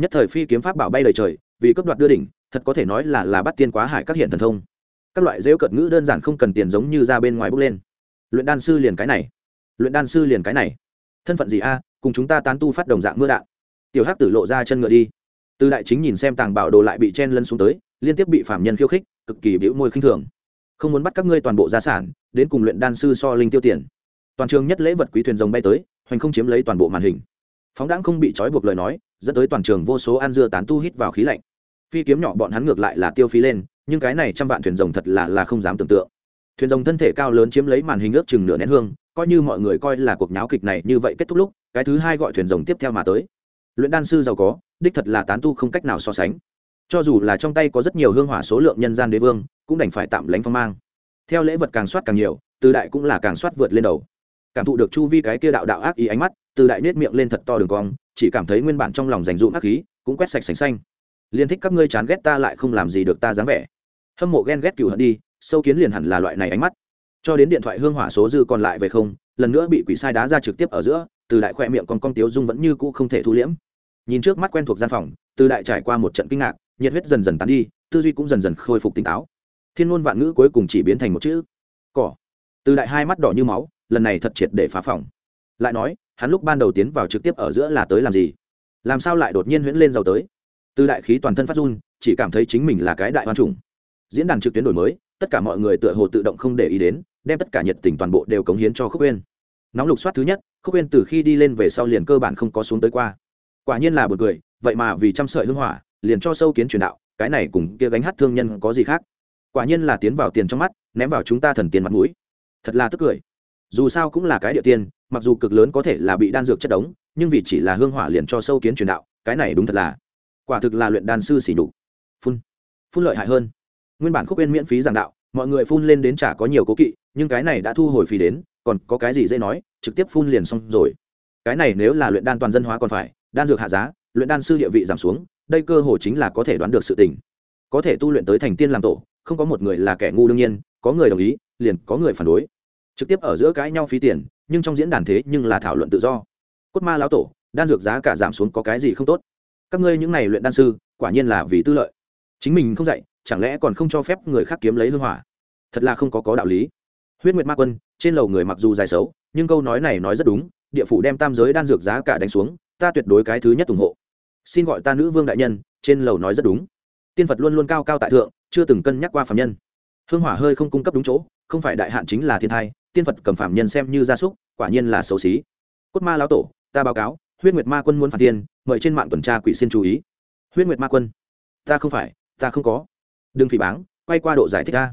Nhất thời phi kiếm pháp bảo bay lời trời vì cấp đoạt đưa đỉnh thật có thể nói là là bắt tiên quá hải các hiện thần thông các loại rêu cợt ngữ đơn giản không cần tiền giống như ra bên ngoài bước lên. Luyện đan sư liền cái này. Luyện đan sư liền cái này. Thân phận gì a? Cùng chúng ta tán tu phát đồng dạng mưa đạn. Tiểu hắc tử lộ ra chân ngựa đi. Từ đại chính nhìn xem tàng bảo đồ lại bị chen lân xuống tới, liên tiếp bị phạm nhân khiêu khích, cực kỳ bĩu môi khinh thường. Không muốn bắt các ngươi toàn bộ gia sản, đến cùng luyện đan sư so linh tiêu tiền. Toàn trường nhất lễ vật quý thuyền rồng bay tới, hoành không chiếm lấy toàn bộ màn hình. Phóng đãng không bị trói buộc lời nói, dẫn tới toàn trường vô số ăn dưa tán tu hít vào khí lạnh. Phi kiếm nhỏ bọn hắn ngược lại là tiêu phí lên nhưng cái này trăm vạn thuyền rồng thật là là không dám tưởng tượng. Thuyền rồng thân thể cao lớn chiếm lấy màn hình ước chừng nửa nén hương, coi như mọi người coi là cuộc nháo kịch này như vậy kết thúc lúc, cái thứ hai gọi thuyền rồng tiếp theo mà tới. Luyện đan sư giàu có, đích thật là tán tu không cách nào so sánh. Cho dù là trong tay có rất nhiều hương hỏa số lượng nhân gian đế vương, cũng đành phải tạm lánh phong mang. Theo lễ vật càng soát càng nhiều, từ đại cũng là càng soát vượt lên đầu. Cảm thụ được chu vi cái kia đạo đạo ác ý ánh mắt, từ đại nết miệng lên thật to đường cong, chỉ cảm thấy nguyên bản trong lòng dành dụm ác khí cũng quét sạch sành xanh. Liên thích các ngươi chán ghét ta lại không làm gì được ta dáng vẻ hâm mộ ghen ghét cựu hận đi, sâu kiến liền hẳn là loại này ánh mắt. Cho đến điện thoại hương hỏa số dư còn lại về không, lần nữa bị quỷ sai đá ra trực tiếp ở giữa, từ đại khoe miệng còn con tiếu dung vẫn như cũ không thể thu liễm. Nhìn trước mắt quen thuộc gian phòng, từ đại trải qua một trận kinh ngạc, nhiệt huyết dần dần tán đi, tư duy cũng dần dần khôi phục tỉnh táo. Thiên ngôn vạn ngữ cuối cùng chỉ biến thành một chữ, cỏ. Từ đại hai mắt đỏ như máu, lần này thật triệt để phá phòng. Lại nói, hắn lúc ban đầu tiến vào trực tiếp ở giữa là tới làm gì? Làm sao lại đột nhiên huyễn lên giàu tới? Từ đại khí toàn thân phát run, chỉ cảm thấy chính mình là cái đại hoan trùng diễn đàn trực tuyến đổi mới, tất cả mọi người tựa hồ tự động không để ý đến, đem tất cả nhiệt tình toàn bộ đều cống hiến cho khúc uyên. Nóng lục soát thứ nhất, khúc uyên từ khi đi lên về sau liền cơ bản không có xuống tới qua. Quả nhiên là b u ồ n cười, vậy mà vì chăm sợi hưng hỏa, liền cho sâu kiến truyền đạo, cái này cùng kia gánh hát thương nhân có gì khác? Quả nhiên là tiến vào tiền trong mắt, ném vào chúng ta thần tiền mặt mũi. Thật là tức cười. Dù sao cũng là cái địa tiên mặc dù cực lớn có thể là bị đan dược chất đống, nhưng vì chỉ là hương hỏa liền cho sâu kiến truyền đạo, cái này đúng thật là. Quả thực là luyện đan sư xỉ đục phun. Phun lợi hại hơn nguyên bản khúc bên miễn phí giảng đạo, mọi người phun lên đến chả có nhiều cố kỵ, nhưng cái này đã thu hồi phí đến, còn có cái gì dễ nói, trực tiếp phun liền xong rồi. Cái này nếu là luyện đan toàn dân hóa còn phải, đan dược hạ giá, luyện đan sư địa vị giảm xuống, đây cơ hồ chính là có thể đoán được sự tình. Có thể tu luyện tới thành tiên làm tổ, không có một người là kẻ ngu đương nhiên, có người đồng ý, liền có người phản đối. Trực tiếp ở giữa cãi nhau phí tiền, nhưng trong diễn đàn thế nhưng là thảo luận tự do. Cốt ma lão tổ, đan dược giá cả giảm xuống có cái gì không tốt? Các ngươi những này luyện đan sư, quả nhiên là vì tư lợi. Chính mình không dạy chẳng lẽ còn không cho phép người khác kiếm lấy hương hỏa? Thật là không có có đạo lý. Huyết nguyệt ma quân, trên lầu người mặc dù dài xấu, nhưng câu nói này nói rất đúng, địa phủ đem tam giới đan dược giá cả đánh xuống, ta tuyệt đối cái thứ nhất ủng hộ. Xin gọi ta nữ vương đại nhân, trên lầu nói rất đúng. Tiên phật luôn luôn cao cao tại thượng, chưa từng cân nhắc qua phạm nhân. Hương hỏa hơi không cung cấp đúng chỗ, không phải đại hạn chính là thiên thai, tiên phật cầm phạm nhân xem như gia súc, quả nhiên là xấu xí. Cốt ma lão tổ, ta báo cáo, huyết nguyệt ma quân muốn phản tiên mời trên mạng tuần tra quỷ xin chú ý. Huyết nguyệt ma quân, ta không phải, ta không có đừng phỉ báng, quay qua độ giải thích a.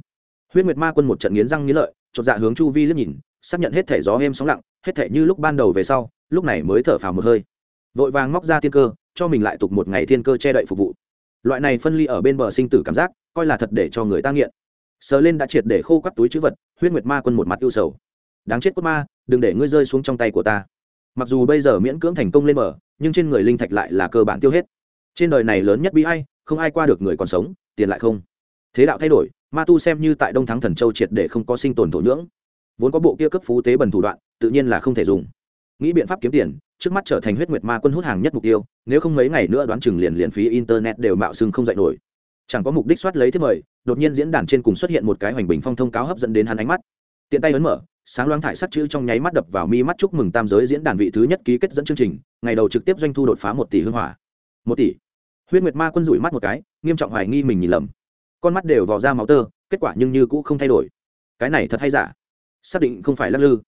huyết nguyệt ma quân một trận nghiến răng nghiến lợi, chột dạ hướng chu vi liếc nhìn, xác nhận hết thể gió êm sóng lặng, hết thể như lúc ban đầu về sau, lúc này mới thở phào một hơi. Vội vàng móc ra tiên cơ, cho mình lại tục một ngày thiên cơ che đậy phục vụ. Loại này phân ly ở bên bờ sinh tử cảm giác, coi là thật để cho người ta nghiện. Sờ lên đã triệt để khô các túi chữ vật, huyết nguyệt ma quân một mặt ưu sầu. Đáng chết cốt ma, đừng để ngươi rơi xuống trong tay của ta. Mặc dù bây giờ miễn cưỡng thành công lên bờ, nhưng trên người linh thạch lại là cơ bản tiêu hết. Trên đời này lớn nhất bi hay không ai qua được người còn sống, tiền lại không thế đạo thay đổi, ma tu xem như tại đông thắng thần châu triệt để không có sinh tồn thổ nhưỡng. Vốn có bộ kia cấp phú tế bần thủ đoạn, tự nhiên là không thể dùng. Nghĩ biện pháp kiếm tiền, trước mắt trở thành huyết nguyệt ma quân hút hàng nhất mục tiêu, nếu không mấy ngày nữa đoán chừng liền liền phí internet đều mạo xưng không dạy nổi. Chẳng có mục đích soát lấy thiết mời, đột nhiên diễn đàn trên cùng xuất hiện một cái hoành bình phong thông cáo hấp dẫn đến hắn ánh mắt. Tiện tay ấn mở, sáng loáng thải sắt chữ trong nháy mắt đập vào mi mắt chúc mừng tam giới diễn đàn vị thứ nhất ký kết dẫn chương trình, ngày đầu trực tiếp doanh thu đột phá một tỷ hương hỏa. Một tỷ. Huyết nguyệt ma quân rủi mắt một cái, nghiêm trọng hoài nghi mình nhìn lầm con mắt đều vò ra máu tơ, kết quả nhưng như cũ không thay đổi. Cái này thật hay giả? Xác định không phải lắc lư.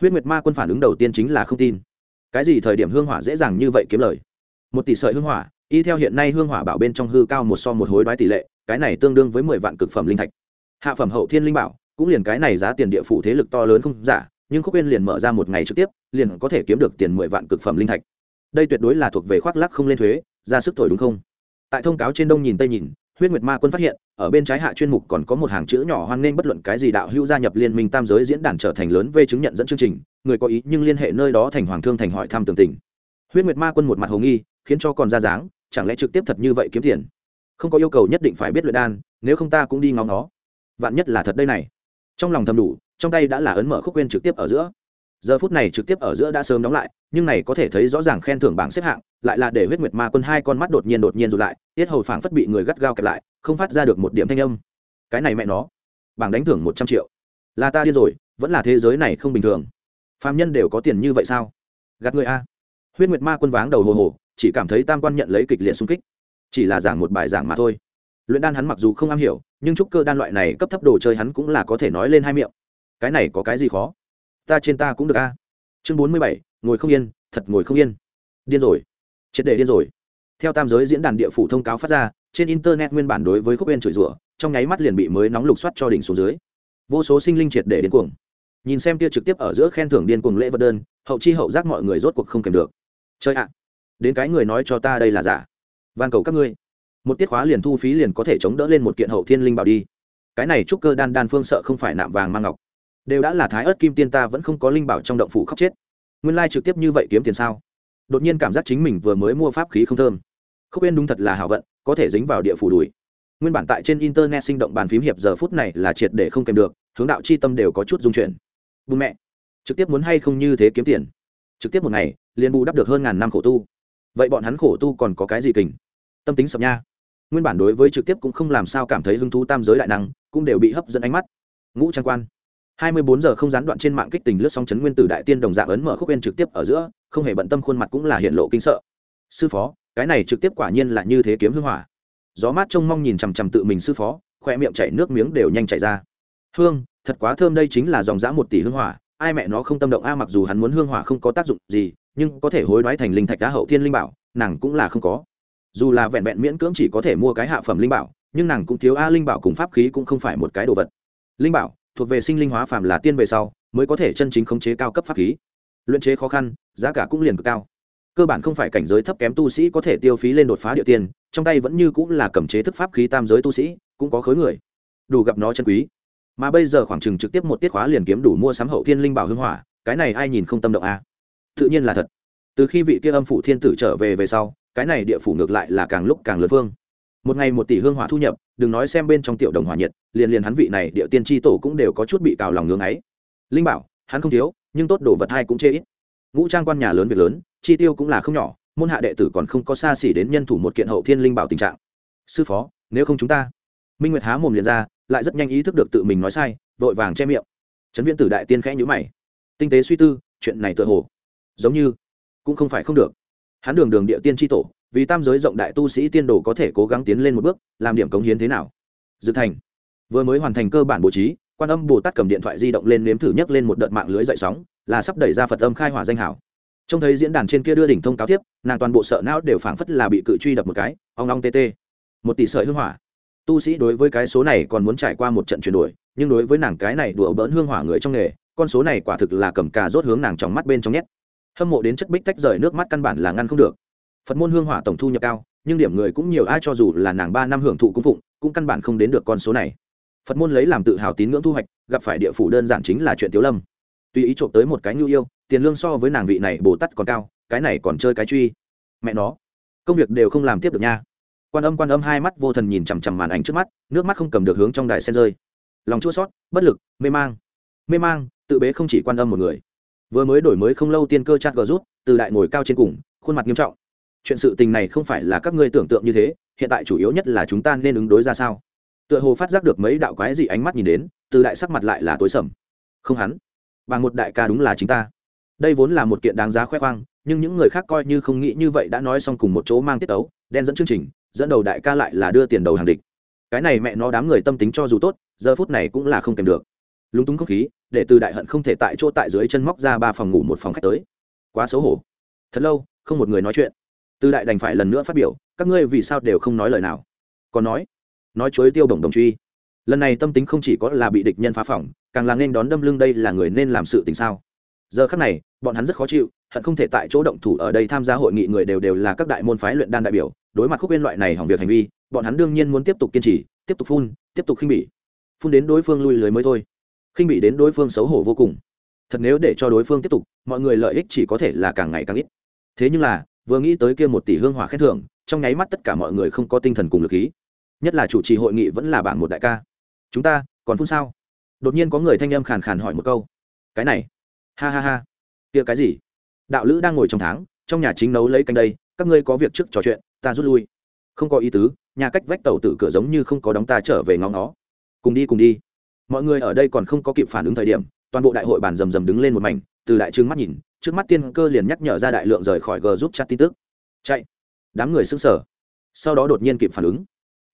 Huyết nguyệt ma quân phản ứng đầu tiên chính là không tin. Cái gì thời điểm hương hỏa dễ dàng như vậy kiếm lời? Một tỷ sợi hương hỏa, y theo hiện nay hương hỏa bảo bên trong hư cao một so một hối đoái tỷ lệ, cái này tương đương với mười vạn cực phẩm linh thạch. Hạ phẩm hậu thiên linh bảo, cũng liền cái này giá tiền địa phủ thế lực to lớn không giả, nhưng khúc bên liền mở ra một ngày trực tiếp, liền có thể kiếm được tiền mười vạn cực phẩm linh thạch. Đây tuyệt đối là thuộc về khoác lắc không lên thuế, ra sức thổi đúng không? Tại thông cáo trên đông nhìn tây nhìn huyết nguyệt ma quân phát hiện, ở bên trái hạ chuyên mục còn có một hàng chữ nhỏ hoan nghênh bất luận cái gì đạo hữu gia nhập liên minh tam giới diễn đàn trở thành lớn về chứng nhận dẫn chương trình, người có ý nhưng liên hệ nơi đó thành hoàng thương thành hỏi thăm tường tình. Huyết nguyệt ma quân một mặt hồ nghi, khiến cho còn ra dáng, chẳng lẽ trực tiếp thật như vậy kiếm tiền? Không có yêu cầu nhất định phải biết luyện đan, nếu không ta cũng đi ngóng nó vạn nhất là thật đây này. Trong lòng thầm đủ, trong tay đã là ấn mở khúc quên trực tiếp ở giữa giờ phút này trực tiếp ở giữa đã sớm đóng lại, nhưng này có thể thấy rõ ràng khen thưởng bảng xếp hạng, lại là để huyết nguyệt ma quân hai con mắt đột nhiên đột nhiên rụt lại, tiết hầu phảng phất bị người gắt gao kẹp lại, không phát ra được một điểm thanh âm. Cái này mẹ nó, bảng đánh thưởng một trăm triệu. Là ta điên rồi, vẫn là thế giới này không bình thường. Phạm nhân đều có tiền như vậy sao? Gạt người a. Huyết nguyệt ma quân váng đầu hồ hồ, chỉ cảm thấy tam quan nhận lấy kịch liệt xung kích. Chỉ là giảng một bài giảng mà thôi. Luyện đan hắn mặc dù không am hiểu, nhưng trúc cơ đan loại này cấp thấp đồ chơi hắn cũng là có thể nói lên hai miệng. Cái này có cái gì khó? Ta trên ta cũng được a. Chương bốn mươi bảy, ngồi không yên, thật ngồi không yên. Điên rồi. Triệt để điên rồi. Theo tam giới diễn đàn địa phủ thông cáo phát ra, trên internet nguyên bản đối với khúc yên chửi rủa, trong nháy mắt liền bị mới nóng lục soát cho đỉnh xuống dưới. Vô số sinh linh triệt để điên cuồng. Nhìn xem kia trực tiếp ở giữa khen thưởng điên cuồng lễ vật đơn, hậu chi hậu giác mọi người rốt cuộc không kèm được. Chơi ạ! Đến cái người nói cho ta đây là giả. Van cầu các ngươi. Một tiết khóa liền thu phí liền có thể chống đỡ lên một kiện hậu thiên linh bảo đi. Cái này trúc cơ đan đan phương sợ không phải nạm vàng mang ngọc đều đã là thái ớt kim tiên ta vẫn không có linh bảo trong động phủ khóc chết. Nguyên lai trực tiếp như vậy kiếm tiền sao? Đột nhiên cảm giác chính mình vừa mới mua pháp khí không thơm. Không yên đúng thật là hảo vận, có thể dính vào địa phủ đùi. Nguyên bản tại trên internet sinh động bàn phím hiệp giờ phút này là triệt để không kèm được, hướng đạo c h i tâm đều có chút dung chuyển. Bù mẹ, trực tiếp muốn hay không như thế kiếm tiền? Trực tiếp một ngày, liền bù đắp được hơn ngàn năm khổ tu. Vậy bọn hắn khổ tu còn có cái gì kình? Tâm tính sập nha. Nguyên bản đối với trực tiếp cũng không làm sao cảm thấy hứng thú tam giới đại năng, cũng đều bị hấp dẫn ánh mắt. Ngũ trang quan hai mươi bốn giờ không gián đoạn trên mạng kích tình lướt sóng chấn nguyên tử đại tiên đồng dạng ấn mở khúc bên trực tiếp ở giữa, không hề bận tâm khuôn mặt cũng là hiện lộ kinh sợ. Sư phó, cái này trực tiếp quả nhiên là như thế kiếm hương hỏa. Gió mát trông mong nhìn chằm chằm tự mình sư phó, khoe miệng chảy nước miếng đều nhanh chảy ra. Hương, thật quá thơm đây chính là dòng dã một tỷ hương hỏa, ai mẹ nó không tâm động a, mặc dù hắn muốn hương hỏa không có tác dụng gì, nhưng có thể hối đoái thành linh thạch đá hậu thiên linh bảo, nàng cũng là không có. Dù là vẹn vẹn miễn cưỡng chỉ có thể mua cái hạ phẩm linh bảo, nhưng nàng cũng thiếu a, linh bảo cùng pháp khí cũng không phải một cái đồ vật. Linh bảo thuộc về sinh linh hóa phàm là tiên về sau, mới có thể chân chính khống chế cao cấp pháp khí. Luyện chế khó khăn, giá cả cũng liền cực cao. Cơ bản không phải cảnh giới thấp kém tu sĩ có thể tiêu phí lên đột phá địa tiên, trong tay vẫn như cũng là cầm chế thức pháp khí tam giới tu sĩ, cũng có khối người. Đủ gặp nó chân quý. Mà bây giờ khoảng chừng trực tiếp một tiết khóa liền kiếm đủ mua sắm hậu thiên linh bảo hưng hỏa, cái này ai nhìn không tâm động a à? tự nhiên là thật. Từ khi vị kia âm phủ thiên tử trở về về sau, cái này địa phủ ngược lại là càng lúc càng lớn phương một ngày một tỷ hương hỏa thu nhập, đừng nói xem bên trong tiểu đồng hỏa nhiệt, liền liền hắn vị này địa tiên tri tổ cũng đều có chút bị cào lòng ngưng ấy. Linh bảo, hắn không thiếu, nhưng tốt đồ vật hai cũng chê ít. Ngũ trang quan nhà lớn việc lớn, chi tiêu cũng là không nhỏ, môn hạ đệ tử còn không có xa xỉ đến nhân thủ một kiện hậu thiên linh bảo tình trạng. Sư phó, nếu không chúng ta. Minh nguyệt há mồm liền ra, lại rất nhanh ý thức được tự mình nói sai, vội vàng che miệng. Trấn viễn tử đại tiên khẽ nhữ mày. Tinh tế suy tư, chuyện này tựa hồ giống như cũng không phải không được. Hắn đường đường địa tiên tri tổ vì tam giới rộng đại tu sĩ tiên đồ có thể cố gắng tiến lên một bước, làm điểm cống hiến thế nào? Dự thành, vừa mới hoàn thành cơ bản bố trí, quan âm bồ tát cầm điện thoại di động lên nếm thử nhấc lên một đợt mạng lưới dậy sóng, là sắp đẩy ra phật âm khai hỏa danh hảo. Trông thấy diễn đàn trên kia đưa đỉnh thông cáo tiếp, nàng toàn bộ sợ não đều phảng phất là bị cự truy đập một cái, ong ong tê một tỷ sợi hương hỏa. Tu sĩ đối với cái số này còn muốn trải qua một trận chuyển đổi, nhưng đối với nàng cái này đùa bỡn hương hỏa người trong nghề, con số này quả thực là cầm cà rốt hướng nàng trong mắt bên trong nhét. Hâm mộ đến chất bích tách rời nước mắt căn bản là ngăn không được phật môn hương hỏa tổng thu nhập cao, nhưng điểm người cũng nhiều, ai cho dù là nàng ba năm hưởng thụ cung phụng, cũng căn bản không đến được con số này. Phật môn lấy làm tự hào tín ngưỡng thu hoạch, gặp phải địa phủ đơn giản chính là chuyện tiếu lâm. Tuy ý trộm tới một cái nhu yêu, tiền lương so với nàng vị này bồ tắt còn cao, cái này còn chơi cái truy. Mẹ nó, công việc đều không làm tiếp được nha. Quan âm quan âm hai mắt vô thần nhìn chằm chằm màn ảnh trước mắt, nước mắt không cầm được hướng trong đài sen rơi. Lòng chua sót bất lực, mê mang. Mê mang, tự bế không chỉ quan âm một người. Vừa mới đổi mới không lâu tiên cơ chát gờ rút, từ đại ngồi cao trên cùng, khuôn mặt nghiêm trọng chuyện sự tình này không phải là các ngươi tưởng tượng như thế, hiện tại chủ yếu nhất là chúng ta nên ứng đối ra sao? Tựa hồ phát giác được mấy đạo quái dị ánh mắt nhìn đến, từ đại sắc mặt lại là tối sầm. Không hắn. Bằng một đại ca đúng là chính ta. Đây vốn là một kiện đáng giá khoe khoang, nhưng những người khác coi như không nghĩ như vậy đã nói xong cùng một chỗ mang tiết ấu đen dẫn chương trình, dẫn đầu đại ca lại là đưa tiền đầu hàng địch. Cái này mẹ nó đám người tâm tính cho dù tốt, giờ phút này cũng là không kèm được. Lúng túng không khí, để từ đại hận không thể tại chỗ tại dưới chân móc ra ba phòng ngủ một phòng khách tới. Quá xấu hổ. Thật lâu, không một người nói chuyện từ đại đành phải lần nữa phát biểu, các ngươi vì sao đều không nói lời nào? Còn nói nói chối tiêu đồng đồng truy. Lần này tâm tính không chỉ có là bị địch nhân phá phỏng, càng là nên đón đâm lưng đây là người nên làm sự tình sao? Giờ khắc này, bọn hắn rất khó chịu, hận không thể tại chỗ động thủ ở đây tham gia hội nghị người đều đều là các đại môn phái luyện đan đại biểu, đối mặt khúc bên loại này hỏng việc hành vi, bọn hắn đương nhiên muốn tiếp tục kiên trì, tiếp tục phun, tiếp tục khinh bỉ. Phun đến đối phương lui lưới mới thôi. Khinh bỉ đến đối phương xấu hổ vô cùng. Thật nếu để cho đối phương tiếp tục, mọi người lợi ích chỉ có thể là càng ngày càng ít. Thế nhưng là vừa nghĩ tới kia một tỷ hương hỏa khen thưởng, trong nháy mắt tất cả mọi người không có tinh thần cùng lực khí. Nhất là chủ trì hội nghị vẫn là bảng một đại ca. Chúng ta, còn phun sao? Đột nhiên có người thanh âm khàn khàn hỏi một câu. Cái này. Ha ha ha. Kia cái gì? Đạo lữ đang ngồi trong tháng, trong nhà chính nấu lấy canh đây, các ngươi có việc trước trò chuyện, ta rút lui. Không có ý tứ, nhà cách vách tàu tử cửa giống như không có đóng ta trở về ngóng nó cùng đi cùng đi. Mọi người ở đây còn không có kịp phản ứng thời điểm, toàn bộ đại hội bàn rầm rầm đứng lên một mảnh, từ đại trương mắt nhìn trước mắt tiên cơ liền nhắc nhở ra đại lượng rời khỏi g giúp chat tin tức. Chạy. Đám người xứng sở sau đó đột nhiên kịp phản ứng.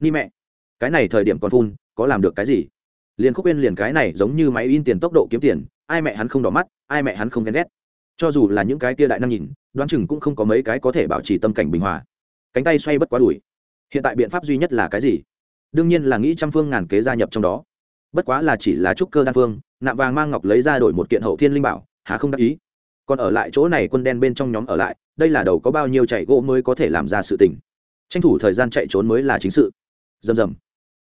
Ni mẹ. Cái này thời điểm còn phun, có làm được cái gì? Liền khúc bên liền cái này giống như máy in tiền tốc độ kiếm tiền, ai mẹ hắn không đỏ mắt, ai mẹ hắn không ghen ghét. Cho dù là những cái kia đại năng nhìn, đoán chừng cũng không có mấy cái có thể bảo trì tâm cảnh bình hòa. Cánh tay xoay bất quá đùi. Hiện tại biện pháp duy nhất là cái gì? Đương nhiên là nghĩ trăm phương ngàn kế gia nhập trong đó. Bất quá là chỉ là trúc cơ đan phương, nạm vàng mang ngọc lấy ra đổi một kiện hậu thiên linh bảo, há không đắc ý còn ở lại chỗ này quân đen bên trong nhóm ở lại, đây là đầu có bao nhiêu chạy gỗ mới có thể làm ra sự tình. Tranh thủ thời gian chạy trốn mới là chính sự. Rầm rầm.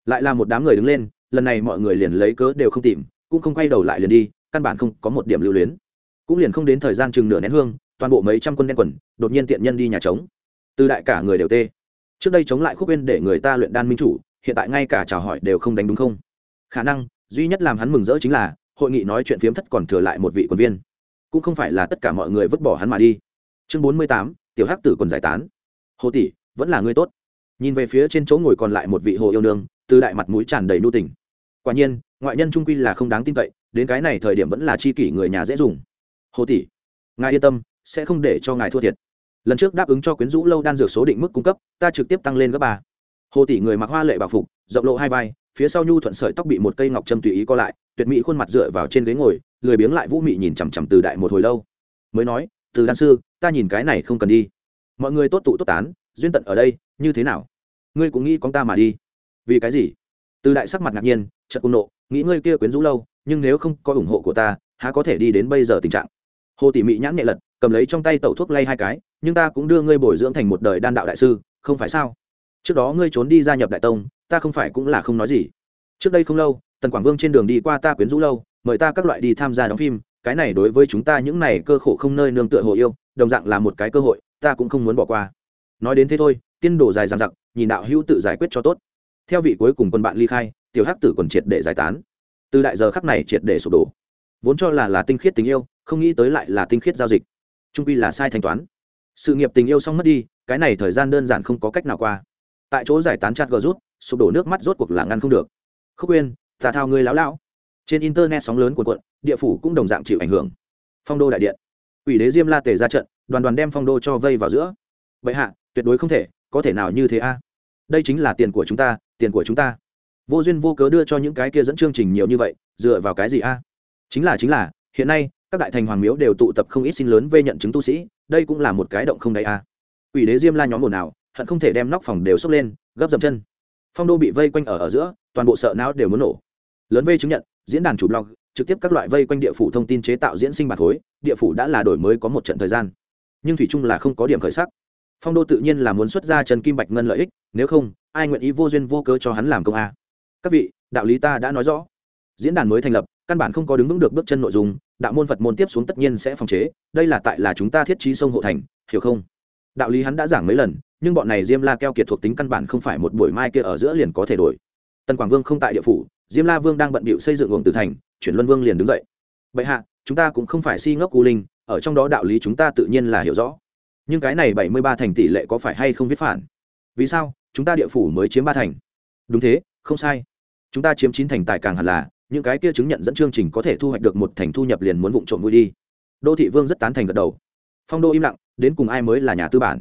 Lại là một đám người đứng lên, lần này mọi người liền lấy cớ đều không tìm, cũng không quay đầu lại liền đi, căn bản không có một điểm lưu luyến. Cũng liền không đến thời gian chừng nửa nén hương, toàn bộ mấy trăm quân đen quần, đột nhiên tiện nhân đi nhà trống. Từ đại cả người đều tê. Trước đây chống lại khúc bên để người ta luyện đan minh chủ, hiện tại ngay cả chào hỏi đều không đánh đúng không? Khả năng, duy nhất làm hắn mừng rỡ chính là, hội nghị nói chuyện phiếm thất còn thừa lại một vị quân viên cũng không phải là tất cả mọi người vứt bỏ hắn mà đi. Chương bốn mươi tám, tiểu hắc tử còn giải tán. Hồ tỷ, vẫn là người tốt. Nhìn về phía trên chỗ ngồi còn lại một vị hồ yêu nương, từ đại mặt mũi tràn đầy nu tình. Quả nhiên, ngoại nhân trung quy là không đáng tin cậy, đến cái này thời điểm vẫn là chi kỷ người nhà dễ dùng. Hồ tỷ, ngài yên tâm, sẽ không để cho ngài thua thiệt. Lần trước đáp ứng cho quyến rũ lâu đan dược số định mức cung cấp, ta trực tiếp tăng lên gấp ba hồ tỷ người mặc hoa lệ bảo phục, rộng lộ hai vai, phía sau nhu thuận sợi tóc bị một cây ngọc trâm tùy ý co lại, tuyệt mỹ khuôn mặt dựa vào trên ghế ngồi, lười biếng lại vũ mị nhìn chằm chằm từ đại một hồi lâu. Mới nói, từ đan sư, ta nhìn cái này không cần đi. Mọi người tốt tụ tốt tán, duyên tận ở đây, như thế nào? Ngươi cũng nghĩ con ta mà đi. Vì cái gì? Từ đại sắc mặt ngạc nhiên trận cung nộ, nghĩ ngươi kia quyến rũ lâu, nhưng nếu không có ủng hộ của ta, há có thể đi đến bây giờ tình trạng? Hồ tỷ mị nhãn nhẹ lật, cầm lấy trong tay tẩu thuốc lay hai cái, nhưng ta cũng đưa ngươi bồi dưỡng thành một đời đan đạo đại sư, không phải sao? Trước đó ngươi trốn đi gia nhập đại tông, ta không phải cũng là không nói gì. Trước đây không lâu, tần quảng vương trên đường đi qua ta quyến rũ lâu, mời ta các loại đi tham gia đóng phim, cái này đối với chúng ta những này cơ khổ không nơi nương tựa hồ yêu, đồng dạng là một cái cơ hội, ta cũng không muốn bỏ qua. Nói đến thế thôi, tiên đồ dài dằng dặc, nhìn đạo hữu tự giải quyết cho tốt. Theo vị cuối cùng quân bạn ly khai, tiểu hắc tử còn triệt để giải tán. Từ đại giờ khắc này triệt để sụp đổ. Vốn cho là là tinh khiết tình yêu, không nghĩ tới lại là tinh khiết giao dịch. Trung quy là sai thanh toán. Sự nghiệp tình yêu xong mất đi, cái này thời gian đơn giản không có cách nào qua tại chỗ giải tán chặt gờ rút, sụp đổ nước mắt rốt cuộc là ngăn không được. Khúc uyên tà thao ngươi láo lão. Trên internet sóng lớn của quận địa phủ cũng đồng dạng chịu ảnh hưởng. Phong đô đại điện. Ủy đế diêm la tề ra trận, đoàn đoàn đem phong đô cho vây vào giữa. Vậy hạ, tuyệt đối không thể, có thể nào như thế a? Đây chính là tiền của chúng ta, tiền của chúng ta. Vô duyên vô cớ đưa cho những cái kia dẫn chương trình nhiều như vậy, dựa vào cái gì a? Chính là chính là, hiện nay, các đại thành hoàng miếu đều tụ tập không ít xin lớn về nhận chứng tu sĩ, đây cũng là một cái động không đầy a. Ủy đế diêm la nhóm ồn ào hận không thể đem nóc phòng đều xốc lên, gấp dầm chân. Phong đô bị vây quanh ở ở giữa, toàn bộ sợ não đều muốn nổ. Lớn vây chứng nhận, diễn đàn chủ blog, trực tiếp các loại vây quanh địa phủ thông tin chế tạo diễn sinh bản khối địa phủ đã là đổi mới có một trận thời gian. Nhưng thủy chung là không có điểm khởi sắc. Phong đô tự nhiên là muốn xuất ra trần kim bạch ngân lợi ích, nếu không, ai nguyện ý vô duyên vô cớ cho hắn làm công a. Các vị, đạo lý ta đã nói rõ. Diễn đàn mới thành lập, căn bản không có đứng vững được bước chân nội dung, đạo môn phật môn tiếp xuống tất nhiên sẽ phòng chế, đây là tại là chúng ta thiết trí sông hộ thành, hiểu không? Đạo lý hắn đã giảng mấy lần nhưng bọn này diêm la keo kiệt thuộc tính căn bản không phải một buổi mai kia ở giữa liền có thể đổi. Tần quảng vương không tại địa phủ, diêm la vương đang bận bịu xây dựng uổng tử thành, chuyển luân vương liền đứng dậy. Bệ hạ, chúng ta cũng không phải si ngốc cu linh, ở trong đó đạo lý chúng ta tự nhiên là hiểu rõ. Nhưng cái này bảy mươi ba thành tỷ lệ có phải hay không viết phản? Vì sao, chúng ta địa phủ mới chiếm ba thành? Đúng thế, không sai. Chúng ta chiếm chín thành tài càng hẳn là, những cái kia chứng nhận dẫn chương trình có thể thu hoạch được một thành thu nhập liền muốn vụng trộm vui đi. Đô thị vương rất tán thành gật đầu. Phong đô im lặng, đến cùng ai mới là nhà tư bản?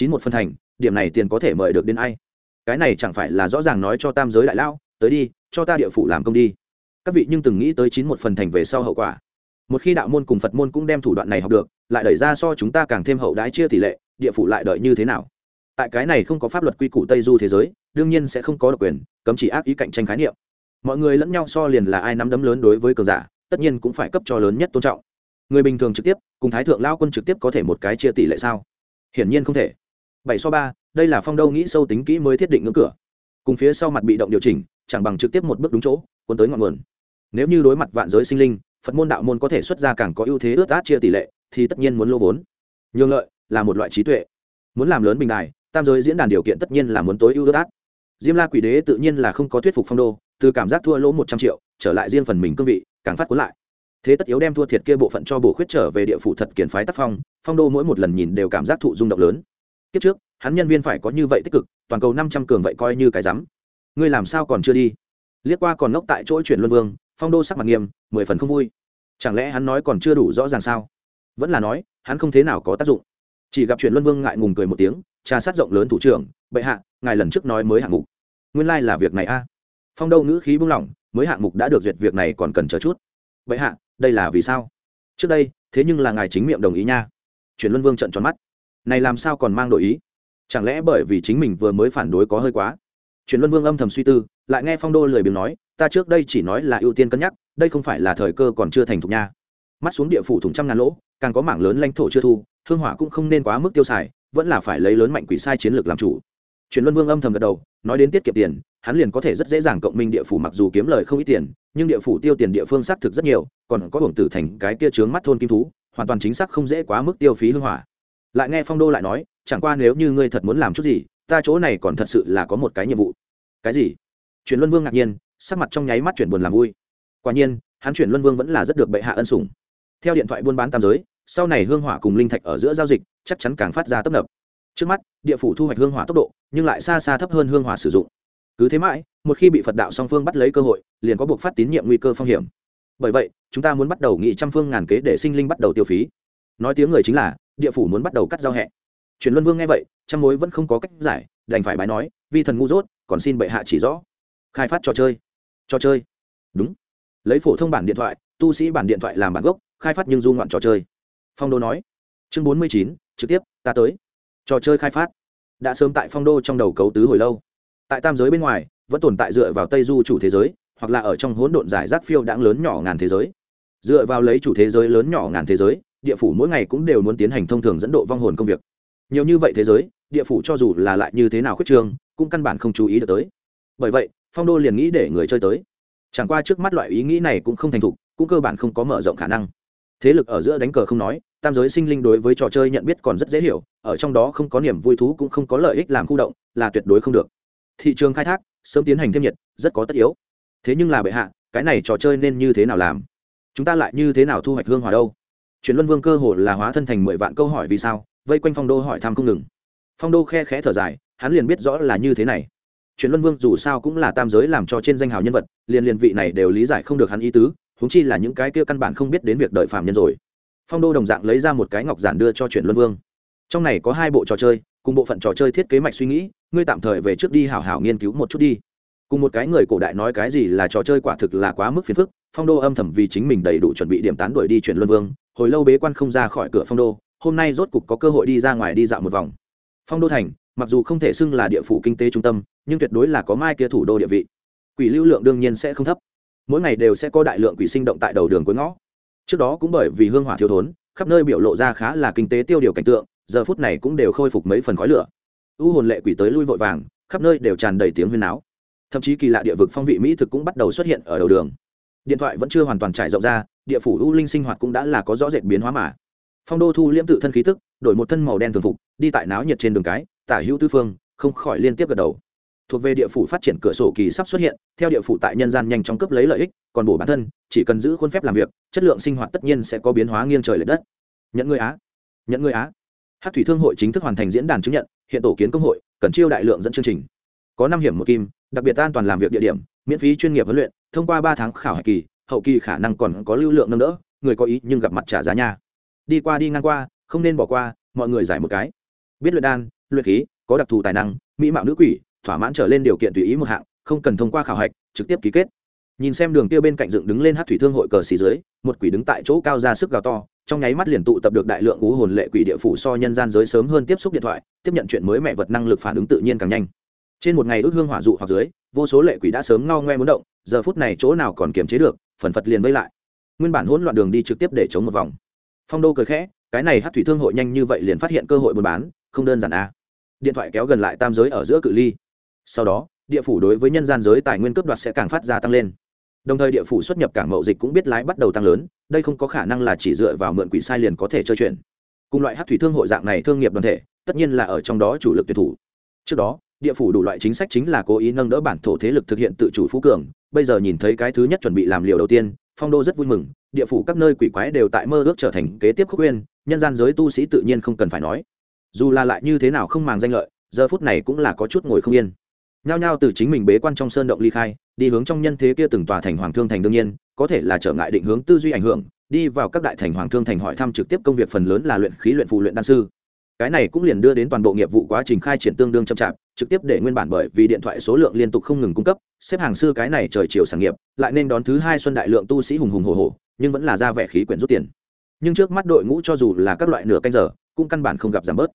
Chín một phân thành, điểm này tiền có thể mời được đến ai? Cái này chẳng phải là rõ ràng nói cho tam giới đại lao tới đi, cho ta địa phủ làm công đi. Các vị nhưng từng nghĩ tới chín một phần thành về sau hậu quả. Một khi đạo môn cùng phật môn cũng đem thủ đoạn này học được, lại đẩy ra so chúng ta càng thêm hậu đái chia tỷ lệ, địa phủ lại đợi như thế nào? Tại cái này không có pháp luật quy củ tây du thế giới, đương nhiên sẽ không có độc quyền, cấm chỉ ác ý cạnh tranh khái niệm. Mọi người lẫn nhau so liền là ai nắm đấm lớn đối với cờ giả, tất nhiên cũng phải cấp cho lớn nhất tôn trọng. Người bình thường trực tiếp, cùng thái thượng lao quân trực tiếp có thể một cái chia tỷ lệ sao? Hiển nhiên không thể bảy so ba, đây là phong đâu nghĩ sâu tính kỹ mới thiết định ngưỡng cửa. Cùng phía sau mặt bị động điều chỉnh, chẳng bằng trực tiếp một bước đúng chỗ quân tới ngọn nguồn. Nếu như đối mặt vạn giới sinh linh, phật môn đạo môn có thể xuất ra càng có ưu thế ướt át chia tỷ lệ, thì tất nhiên muốn lô vốn. Nhường lợi là một loại trí tuệ. Muốn làm lớn bình đài, tam giới diễn đàn điều kiện tất nhiên là muốn tối ưu ướt át. Diêm la quỷ đế tự nhiên là không có thuyết phục phong đô, từ cảm giác thua lỗ một trăm triệu, trở lại riêng phần mình cương vị, càng phát cuốn lại. Thế tất yếu đem thua thiệt kia bộ phận cho bổ khuyết trở về địa phủ thật kiển phái tác phong phong đô mỗi một lần nhìn đều cảm giác thụ rung động lớn kiếp trước, hắn nhân viên phải có như vậy tích cực, toàn cầu năm trăm cường vậy coi như cái rắm. Ngươi làm sao còn chưa đi? Liếc qua còn ngốc tại chỗ chuyển luân vương, phong đô sắc mặt nghiêm, mười phần không vui. Chẳng lẽ hắn nói còn chưa đủ rõ ràng sao? Vẫn là nói, hắn không thế nào có tác dụng. Chỉ gặp chuyển luân vương ngại ngùng cười một tiếng, trà sát rộng lớn thủ trưởng, bệ hạ, ngài lần trước nói mới hạng mục. Nguyên lai、like、là việc này a. Phong đô ngữ khí buông lỏng, mới hạng mục đã được duyệt, việc này còn cần chờ chút. Bệ hạ, đây là vì sao? Trước đây, thế nhưng là ngài chính miệng đồng ý nha. Chuyển luân vương trận tròn mắt này làm sao còn mang đổi ý? Chẳng lẽ bởi vì chính mình vừa mới phản đối có hơi quá? Chuyển luân vương âm thầm suy tư, lại nghe phong đô lười biếng nói, ta trước đây chỉ nói là ưu tiên cân nhắc, đây không phải là thời cơ còn chưa thành thục nha. Mắt xuống địa phủ thủng trăm ngàn lỗ, càng có mảng lớn lãnh thổ chưa thu, hương hỏa cũng không nên quá mức tiêu xài, vẫn là phải lấy lớn mạnh quỷ sai chiến lược làm chủ. Chuyển luân vương âm thầm gật đầu, nói đến tiết kiệm tiền, hắn liền có thể rất dễ dàng cộng minh địa phủ mặc dù kiếm lời không ít tiền, nhưng địa phủ tiêu tiền địa phương xác thực rất nhiều, còn có hưởng tử thành cái kia trướng mắt thôn kim thú, hoàn toàn chính xác không dễ quá mức tiêu phí hương hỏa lại nghe phong đô lại nói, chẳng qua nếu như ngươi thật muốn làm chút gì, ta chỗ này còn thật sự là có một cái nhiệm vụ. Cái gì? Chuyển luân vương ngạc nhiên, sắc mặt trong nháy mắt chuyển buồn làm vui. Quả nhiên, hắn chuyển luân vương vẫn là rất được bệ hạ ân sủng. Theo điện thoại buôn bán tam giới, sau này hương hỏa cùng linh thạch ở giữa giao dịch, chắc chắn càng phát ra tấp nập. Trước mắt, địa phủ thu hoạch hương hỏa tốc độ, nhưng lại xa xa thấp hơn hương hỏa sử dụng. Cứ thế mãi, một khi bị phật đạo song phương bắt lấy cơ hội, liền có buộc phát tín nhiệm nguy cơ phong hiểm. Bởi vậy, chúng ta muốn bắt đầu nghị trăm phương ngàn kế để sinh linh bắt đầu tiêu phí. Nói tiếng người chính là địa phủ muốn bắt đầu cắt giao hẹ. Truyền luân vương nghe vậy, trăm mối vẫn không có cách giải, đành phải bái nói, vi thần ngu dốt, còn xin bệ hạ chỉ rõ. Khai phát trò chơi. Trò chơi. Đúng. Lấy phổ thông bản điện thoại, tu sĩ bản điện thoại làm bản gốc, khai phát nhưng du ngoạn trò chơi. Phong đô nói. Chương bốn mươi chín, trực tiếp, ta tới. Trò chơi khai phát. Đã sớm tại phong đô trong đầu cấu tứ hồi lâu. Tại tam giới bên ngoài, vẫn tồn tại dựa vào tây du chủ thế giới, hoặc là ở trong hỗn độn giải rác phiêu đãng lớn nhỏ ngàn thế giới. Dựa vào lấy chủ thế giới lớn nhỏ ngàn thế giới địa phủ mỗi ngày cũng đều muốn tiến hành thông thường dẫn độ vong hồn công việc. Nhiều như vậy thế giới, địa phủ cho dù là lại như thế nào khuyết trương, cũng căn bản không chú ý được tới. Bởi vậy, phong đô liền nghĩ để người chơi tới. Chẳng qua trước mắt loại ý nghĩ này cũng không thành thục, cũng cơ bản không có mở rộng khả năng. Thế lực ở giữa đánh cờ không nói, tam giới sinh linh đối với trò chơi nhận biết còn rất dễ hiểu, ở trong đó không có niềm vui thú cũng không có lợi ích làm khu động, là tuyệt đối không được. Thị trường khai thác, sớm tiến hành thêm nhiệt, rất có tất yếu. Thế nhưng là bệ hạ, cái này trò chơi nên như thế nào làm? Chúng ta lại như thế nào thu hoạch hương hòa đâu? Chuyển luân vương cơ hồ là hóa thân thành mười vạn câu hỏi vì sao, vây quanh phong đô hỏi thăm không ngừng. Phong đô khe khẽ thở dài, hắn liền biết rõ là như thế này. Chuyển luân vương dù sao cũng là tam giới làm cho trên danh hào nhân vật, liền liền vị này đều lý giải không được hắn ý tứ húng chi là những cái kia căn bản không biết đến việc đợi phạm nhân rồi. Phong đô đồng dạng lấy ra một cái ngọc giản đưa cho chuyển luân vương. Trong này có hai bộ trò chơi, cùng bộ phận trò chơi thiết kế mạch suy nghĩ, ngươi tạm thời về trước đi hảo hảo nghiên cứu một chút đi. Cùng một cái người cổ đại nói cái gì là trò chơi quả thực là quá mức phiền phức, phong đô âm thầm vì chính mình đầy đủ chuẩn bị điểm tán đuổi đi chuyển luân vương hồi lâu bế quan không ra khỏi cửa phong đô, hôm nay rốt cục có cơ hội đi ra ngoài đi dạo một vòng. Phong đô thành, mặc dù không thể xưng là địa phủ kinh tế trung tâm, nhưng tuyệt đối là có mai kia thủ đô địa vị. Quỷ lưu lượng đương nhiên sẽ không thấp. Mỗi ngày đều sẽ có đại lượng quỷ sinh động tại đầu đường cuối ngõ. Trước đó cũng bởi vì hương hỏa thiếu thốn, khắp nơi biểu lộ ra khá là kinh tế tiêu điều cảnh tượng, giờ phút này cũng đều khôi phục mấy phần khói lửa. U hồn lệ quỷ tới lui vội vàng, khắp nơi đều tràn đầy tiếng huyên náo. Thậm chí kỳ lạ địa vực phong vị mỹ thực cũng bắt đầu xuất hiện ở đầu đường điện thoại vẫn chưa hoàn toàn trải rộng ra, địa phủ u linh sinh hoạt cũng đã là có rõ rệt biến hóa mà. Phong đô thu liễm tự thân khí tức, đổi một thân màu đen thường phục, đi tại náo nhiệt trên đường cái, tả hữu tư phương, không khỏi liên tiếp gật đầu. Thuộc về địa phủ phát triển cửa sổ kỳ sắp xuất hiện, theo địa phủ tại nhân gian nhanh chóng cấp lấy lợi ích, còn bổ bản thân, chỉ cần giữ khuôn phép làm việc, chất lượng sinh hoạt tất nhiên sẽ có biến hóa nghiêng trời l ệ đất. Nhận người á, nhận người á. Hát thủy thương hội chính thức hoàn thành diễn đàn chứng nhận, hiện tổ kiến công hội, cần chiêu đại lượng dẫn chương trình. Có năm hiểm một kim, đặc biệt an toàn làm việc địa điểm, miễn phí chuyên nghiệp huấn luyện thông qua ba tháng khảo hạch kỳ, hậu kỳ khả năng còn có lưu lượng nâng đỡ, người có ý nhưng gặp mặt trả giá nha. Đi qua đi ngang qua, không nên bỏ qua, mọi người giải một cái. Biết luyện đan, luyện khí, có đặc thù tài năng, mỹ mạo nữ quỷ, thỏa mãn trở lên điều kiện tùy ý một hạng, không cần thông qua khảo hạch, trực tiếp ký kết. Nhìn xem đường tiêu bên cạnh dựng đứng lên hát thủy thương hội cờ xì dưới, một quỷ đứng tại chỗ cao ra sức gào to, trong nháy mắt liền tụ tập được đại lượng ngũ hồn lệ quỷ địa phủ so nhân gian giới sớm hơn tiếp xúc điện thoại, tiếp nhận chuyện mới mẹ vật năng lực phản ứng tự nhiên càng nhanh trên một ngày ước hương hỏa dụ hoặc dưới, vô số lệ quỷ đã sớm ngao ngoe muốn động, giờ phút này chỗ nào còn kiềm chế được, phần phật liền vây lại. Nguyên bản hỗn loạn đường đi trực tiếp để chống một vòng. Phong đô cười khẽ, cái này hát thủy thương hội nhanh như vậy liền phát hiện cơ hội buôn bán, không đơn giản a à. điện thoại kéo gần lại tam giới ở giữa cự ly. Sau đó, địa phủ đối với nhân gian giới tài nguyên cướp đoạt sẽ càng phát ra tăng lên. Đồng thời địa phủ xuất nhập cảng mậu dịch cũng biết lái bắt đầu tăng lớn, đây không có khả năng là chỉ dựa vào mượn quỷ sai liền có thể chơi chuyện. Cùng loại hát thủy thương hội dạng này thương nghiệp đoàn thể, tất nhiên là ở trong đó chủ lực tuyệt thủ. Trước đó địa phủ đủ loại chính sách chính là cố ý nâng đỡ bản thổ thế lực thực hiện tự chủ phú cường. Bây giờ nhìn thấy cái thứ nhất chuẩn bị làm liều đầu tiên, phong đô rất vui mừng. Địa phủ các nơi quỷ quái đều tại mơ ước trở thành kế tiếp khúc uyên nhân gian giới tu sĩ tự nhiên không cần phải nói. Dù là lại như thế nào không màng danh lợi, giờ phút này cũng là có chút ngồi không yên. Nhao nhao từ chính mình bế quan trong sơn động ly khai, đi hướng trong nhân thế kia từng tòa thành hoàng thương thành đương nhiên, có thể là trở ngại định hướng tư duy ảnh hưởng, đi vào các đại thành hoàng thương thành hỏi thăm trực tiếp công việc phần lớn là luyện khí luyện phụ luyện đan sư cái này cũng liền đưa đến toàn bộ nghiệp vụ quá trình khai triển tương đương chậm chạp, trực tiếp để nguyên bản bởi vì điện thoại số lượng liên tục không ngừng cung cấp, xếp hàng sư cái này trời chiều sản nghiệp, lại nên đón thứ hai xuân đại lượng tu sĩ hùng hùng hồ hồ nhưng vẫn là ra vẻ khí quyển rút tiền. Nhưng trước mắt đội ngũ cho dù là các loại nửa canh giờ, cũng căn bản không gặp giảm bớt.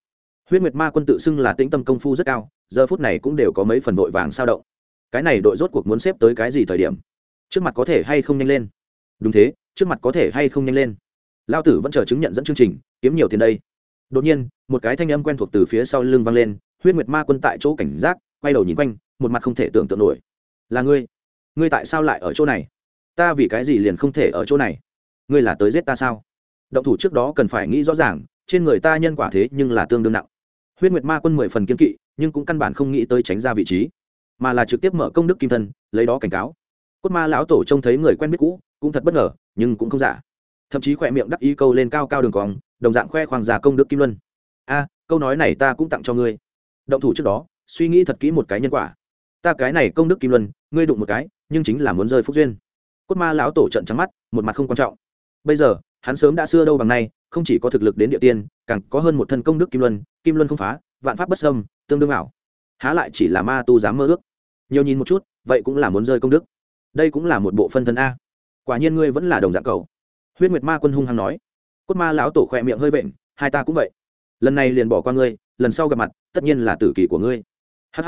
Huyết nguyệt ma quân tự xưng là tĩnh tâm công phu rất cao, giờ phút này cũng đều có mấy phần vội vàng sao động. Cái này đội rốt cuộc muốn xếp tới cái gì thời điểm? Trước mặt có thể hay không nhanh lên? Đúng thế, trước mặt có thể hay không nhanh lên? Lao tử vẫn chờ chứng nhận dẫn chương trình, kiếm nhiều tiền đây đột nhiên, một cái thanh âm quen thuộc từ phía sau lưng vang lên, huyết nguyệt ma quân tại chỗ cảnh giác, quay đầu nhìn quanh, một mặt không thể tưởng tượng nổi. Là ngươi? Ngươi tại sao lại ở chỗ này? Ta vì cái gì liền không thể ở chỗ này? Ngươi là tới giết ta sao? Động thủ trước đó cần phải nghĩ rõ ràng, trên người ta nhân quả thế nhưng là tương đương nặng. Huyết nguyệt ma quân mười phần kiên kỵ, nhưng cũng căn bản không nghĩ tới tránh ra vị trí, mà là trực tiếp mở công đức kim thân, lấy đó cảnh cáo. Cốt ma lão tổ trông thấy người quen biết cũ, cũng thật bất ngờ, nhưng cũng không giả. Thậm chí khỏe miệng đắc ý câu lên cao cao đường cong đồng dạng khoe khoang già công đức kim luân. A, câu nói này ta cũng tặng cho ngươi. Động thủ trước đó, suy nghĩ thật kỹ một cái nhân quả. Ta cái này công đức kim luân, ngươi đụng một cái, nhưng chính là muốn rơi phúc duyên. Cốt ma lão tổ trận trắng mắt, một mặt không quan trọng. Bây giờ, hắn sớm đã xưa đâu bằng nay, không chỉ có thực lực đến địa tiên, càng có hơn một thân công đức kim luân kim luân không phá, vạn pháp bất sâm tương đương ảo. Há lại chỉ là ma tu dám mơ ước. Nhiều nhìn một chút, vậy cũng là muốn rơi công đức. Đây cũng là một bộ phân thân a. Quả nhiên ngươi vẫn là đồng dạng cầu huyết nguyệt ma quân hung hăng nói cốt ma lão tổ khỏe miệng hơi vện, hai ta cũng vậy. Lần này liền bỏ qua ngươi, lần sau gặp mặt, tất nhiên là tử kỳ của ngươi. Hh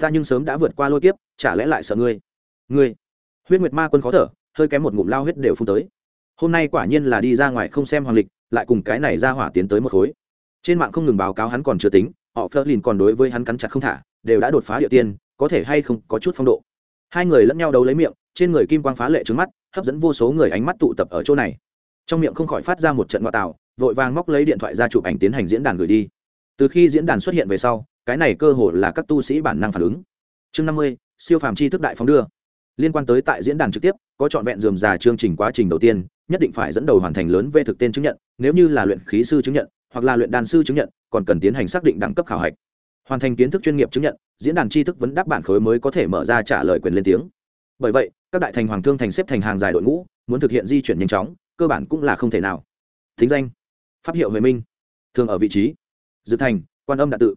ta nhưng sớm đã vượt qua lôi kiếp, chả lẽ lại sợ ngươi? Ngươi. Huyết nguyệt ma quân khó thở, hơi kém một ngụm lao huyết đều phun tới. Hôm nay quả nhiên là đi ra ngoài không xem hoàng lịch, lại cùng cái này ra hỏa tiến tới một khối. Trên mạng không ngừng báo cáo hắn còn chưa tính, họ phớt lìn còn đối với hắn cắn chặt không thả, đều đã đột phá địa tiên, có thể hay không có chút phong độ. Hai người lẫn nhau đấu lấy miệng, trên người kim quang phá lệ trứng mắt, hấp dẫn vô số người ánh mắt tụ tập ở chỗ này trong miệng không khỏi phát ra một trận ngoại tạo vội vàng móc lấy điện thoại ra chụp ảnh tiến hành diễn đàn gửi đi. Từ khi diễn đàn xuất hiện về sau, cái này cơ hội là các tu sĩ bản năng phản ứng. Chương năm mươi, siêu phàm chi thức đại phóng đưa. Liên quan tới tại diễn đàn trực tiếp, có trọn vẹn dườm già chương trình quá trình đầu tiên, nhất định phải dẫn đầu hoàn thành lớn về thực tên chứng nhận, nếu như là luyện khí sư chứng nhận, hoặc là luyện đàn sư chứng nhận, còn cần tiến hành xác định đẳng cấp khảo hạch. Hoàn thành kiến thức chuyên nghiệp chứng nhận, diễn đàn tri thức vấn đáp bản khối mới có thể mở ra trả lời quyền lên tiếng. Bởi vậy, các đại thành hoàng thương thành xếp thành hàng dài đội ngũ, muốn thực hiện di chuyển nhanh chóng cơ bản cũng là không thể nào. Thính danh, pháp hiệu huệ minh, thường ở vị trí. Dự thành, quan âm đạ tự.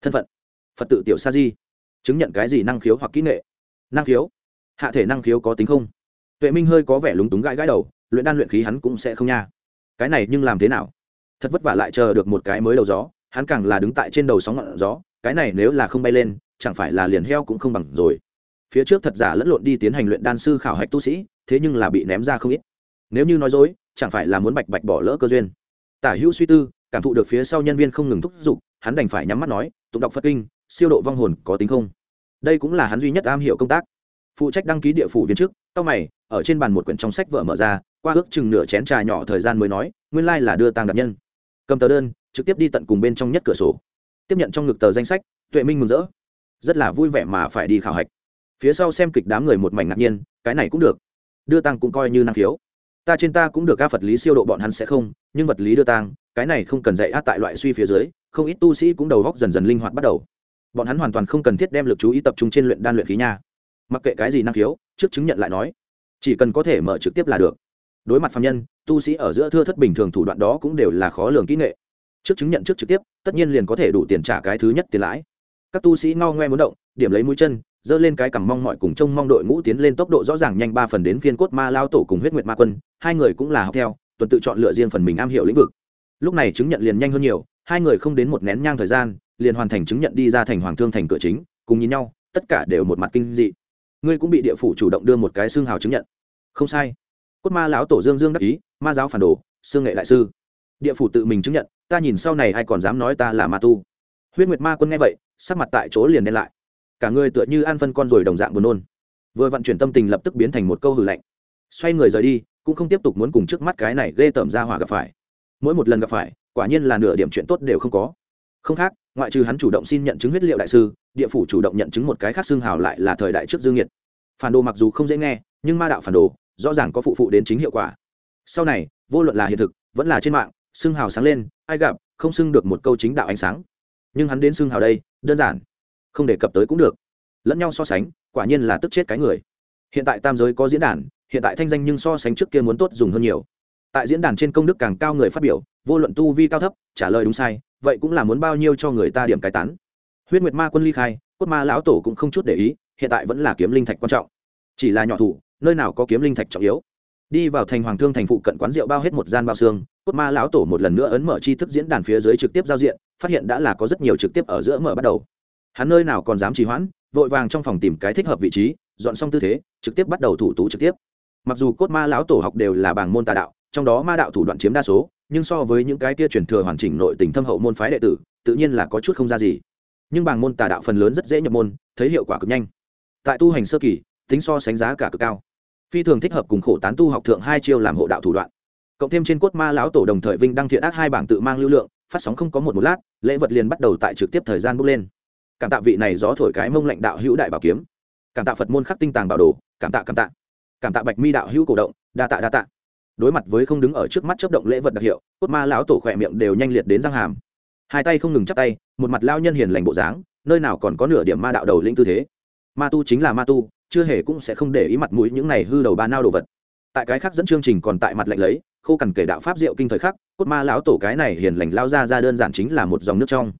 Thân phận, phật tự tiểu sa di. Chứng nhận cái gì năng khiếu hoặc kỹ nghệ? Năng khiếu? Hạ thể năng khiếu có tính không? Tuệ minh hơi có vẻ lúng túng gãi gãi đầu, luyện đan luyện khí hắn cũng sẽ không nha. Cái này nhưng làm thế nào? Thật vất vả lại chờ được một cái mới đầu gió, hắn càng là đứng tại trên đầu sóng ngọn gió, cái này nếu là không bay lên, chẳng phải là liền heo cũng không bằng rồi. Phía trước thật giả lẫn lộn đi tiến hành luyện đan sư khảo hạch tu sĩ, thế nhưng là bị ném ra không ít nếu như nói dối, chẳng phải là muốn bạch bạch bỏ lỡ cơ duyên. Tả hữu suy tư, cảm thụ được phía sau nhân viên không ngừng thúc giục, hắn đành phải nhắm mắt nói, tụng đọc phật kinh, siêu độ vong hồn có tính không? Đây cũng là hắn duy nhất am hiểu công tác. Phụ trách đăng ký địa phủ viên chức tao mày, ở trên bàn một quyển trong sách vợ mở ra, qua ước chừng nửa chén trà nhỏ thời gian mới nói, nguyên lai là đưa tàng đặc nhân. Cầm tờ đơn, trực tiếp đi tận cùng bên trong nhất cửa sổ. Tiếp nhận trong ngực tờ danh sách, tuệ minh mừng rỡ. Rất là vui vẻ mà phải đi khảo hạch. Phía sau xem kịch đám người một mảnh ngạc nhiên, cái này cũng được. Đưa tăng cũng coi như năng khiếu ta trên ta cũng được ca phật lý siêu độ bọn hắn sẽ không nhưng vật lý đưa tang, cái này không cần dạy át tại loại suy phía dưới không ít tu sĩ cũng đầu góc dần dần linh hoạt bắt đầu. Bọn hắn hoàn toàn không cần thiết đem lực chú ý tập trung trên luyện đan luyện khí nha. Mặc kệ cái gì năng khiếu trước chứng nhận lại nói chỉ cần có thể mở trực tiếp là được. Đối mặt phạm nhân tu sĩ ở giữa thưa thất bình thường thủ đoạn đó cũng đều là khó lường kỹ nghệ. Trước chứng nhận trước trực tiếp tất nhiên liền có thể đủ tiền trả cái thứ nhất tiền lãi. Các tu sĩ ngao ngoe muốn động điểm lấy mũi chân giơ lên cái cằm mong mọi cùng trông mong đội ngũ tiến lên tốc độ rõ ràng nhanh ba phần đến phiên cốt ma lao tổ cùng huyết nguyệt ma quân, hai người cũng là học theo, tuần tự chọn lựa riêng phần mình am hiểu lĩnh vực. Lúc này chứng nhận liền nhanh hơn nhiều, hai người không đến một nén nhang thời gian, liền hoàn thành chứng nhận đi ra thành hoàng thương thành cửa chính, cùng nhìn nhau, tất cả đều một mặt kinh dị. Ngươi cũng bị địa phủ chủ động đưa một cái xương hào chứng nhận. Không sai. Cốt ma lão tổ dương dương đắc ý, ma giáo phản đồ, xương nghệ đại sư. Địa phủ tự mình chứng nhận, ta nhìn sau này ai còn dám nói ta là ma tu. Huyết nguyệt ma quân nghe vậy, sắc mặt tại chỗ liền đen lại cả người tựa như an phân con rồi đồng dạng buồn nôn. Vừa vận chuyển tâm tình lập tức biến thành một câu hử lạnh. Xoay người rời đi, cũng không tiếp tục muốn cùng trước mắt cái này ghê tởm ra hỏa gặp phải. Mỗi một lần gặp phải, quả nhiên là nửa điểm chuyện tốt đều không có. Không khác, ngoại trừ hắn chủ động xin nhận chứng huyết liệu đại sư, địa phủ chủ động nhận chứng một cái khác xương hào lại là thời đại trước dương nhiệt. Phản đồ mặc dù không dễ nghe, nhưng ma đạo phản đồ, rõ ràng có phụ phụ đến chính hiệu quả. Sau này, vô luận là hiện thực, vẫn là trên mạng, xương hào sáng lên, ai gặp, không xưng được một câu chính đạo ánh sáng. Nhưng hắn đến xương hào đây, đơn giản không đề cập tới cũng được. Lẫn nhau so sánh, quả nhiên là tức chết cái người. Hiện tại tam giới có diễn đàn, hiện tại thanh danh nhưng so sánh trước kia muốn tốt dùng hơn nhiều. Tại diễn đàn trên công đức càng cao người phát biểu, vô luận tu vi cao thấp, trả lời đúng sai, vậy cũng là muốn bao nhiêu cho người ta điểm cai tán. Huyết nguyệt ma quân ly khai, cốt ma lão tổ cũng không chút để ý, hiện tại vẫn là kiếm linh thạch quan trọng. Chỉ là nhỏ thủ, nơi nào có kiếm linh thạch trọng yếu. Đi vào thành hoàng thương thành phụ cận quán rượu bao hết một gian bao xương, cốt ma lão tổ một lần nữa ấn mở chi thức diễn đàn phía dưới trực tiếp giao diện, phát hiện đã là có rất nhiều trực tiếp ở giữa mở bắt đầu hắn nơi nào còn dám trì hoãn, vội vàng trong phòng tìm cái thích hợp vị trí, dọn xong tư thế, trực tiếp bắt đầu thủ tú trực tiếp. Mặc dù cốt ma lão tổ học đều là bảng môn tà đạo, trong đó ma đạo thủ đoạn chiếm đa số, nhưng so với những cái kia truyền thừa hoàn chỉnh nội tình thâm hậu môn phái đệ tử, tự nhiên là có chút không ra gì. Nhưng bảng môn tà đạo phần lớn rất dễ nhập môn, thấy hiệu quả cực nhanh. Tại tu hành sơ kỳ, tính so sánh giá cả cực cao. Phi thường thích hợp cùng khổ tán tu học thượng hai chiêu làm hộ đạo thủ đoạn. Cộng thêm trên cốt ma lão tổ đồng thời vinh đăng thiện ác hai bảng tự mang lưu lượng, phát sóng không có một một lát, lễ vật liền bắt đầu tại trực tiếp thời gian bước lên cảm tạ vị này gió thổi cái mông lãnh đạo hữu đại bảo kiếm. Cảm tạ phật môn khắc tinh tàng bảo đồ, cảm tạ cảm tạ. Cảm tạ bạch mi đạo hữu cổ động, đa tạ đa tạ. Đối mặt với không đứng ở trước mắt chấp động lễ vật đặc hiệu, cốt ma lão tổ khỏe miệng đều nhanh liệt đến răng hàm. Hai tay không ngừng chắp tay, một mặt lao nhân hiền lành bộ dáng, nơi nào còn có nửa điểm ma đạo đầu linh tư thế. Ma tu chính là ma tu, chưa hề cũng sẽ không để ý mặt mũi những này hư đầu ba nao đồ vật. Tại cái khác dẫn chương trình còn tại mặt lạnh lấy, khô cằn kể đạo pháp diệu kinh thời khắc, cốt ma lão tổ cái này hiền lành lao ra ra đơn giản chính là một dòng nước trong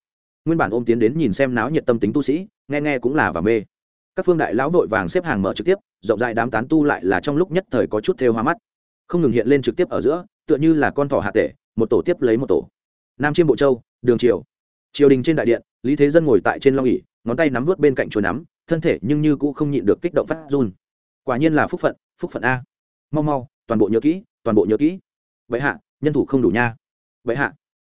nguyên bản ôm tiến đến nhìn xem náo nhiệt tâm tính tu sĩ, nghe nghe cũng là và mê. Các phương đại lão vội vàng xếp hàng mở trực tiếp, rộng rãi đám tán tu lại là trong lúc nhất thời có chút thêu hoa mắt. Không ngừng hiện lên trực tiếp ở giữa, tựa như là con thỏ hạ tể, một tổ tiếp lấy một tổ. Nam chiêm bộ châu, đường triều. Triều đình trên đại điện, lý thế dân ngồi tại trên long ỉ ngón tay nắm vớt bên cạnh chuối nắm, thân thể nhưng như cũng không nhịn được kích động phát run. Quả nhiên là phúc phận phúc phận a. Mau mau, toàn bộ nhớ kỹ, toàn bộ nhớ kỹ. Vậy hạ, nhân thủ không đủ nha. Vậy hạ,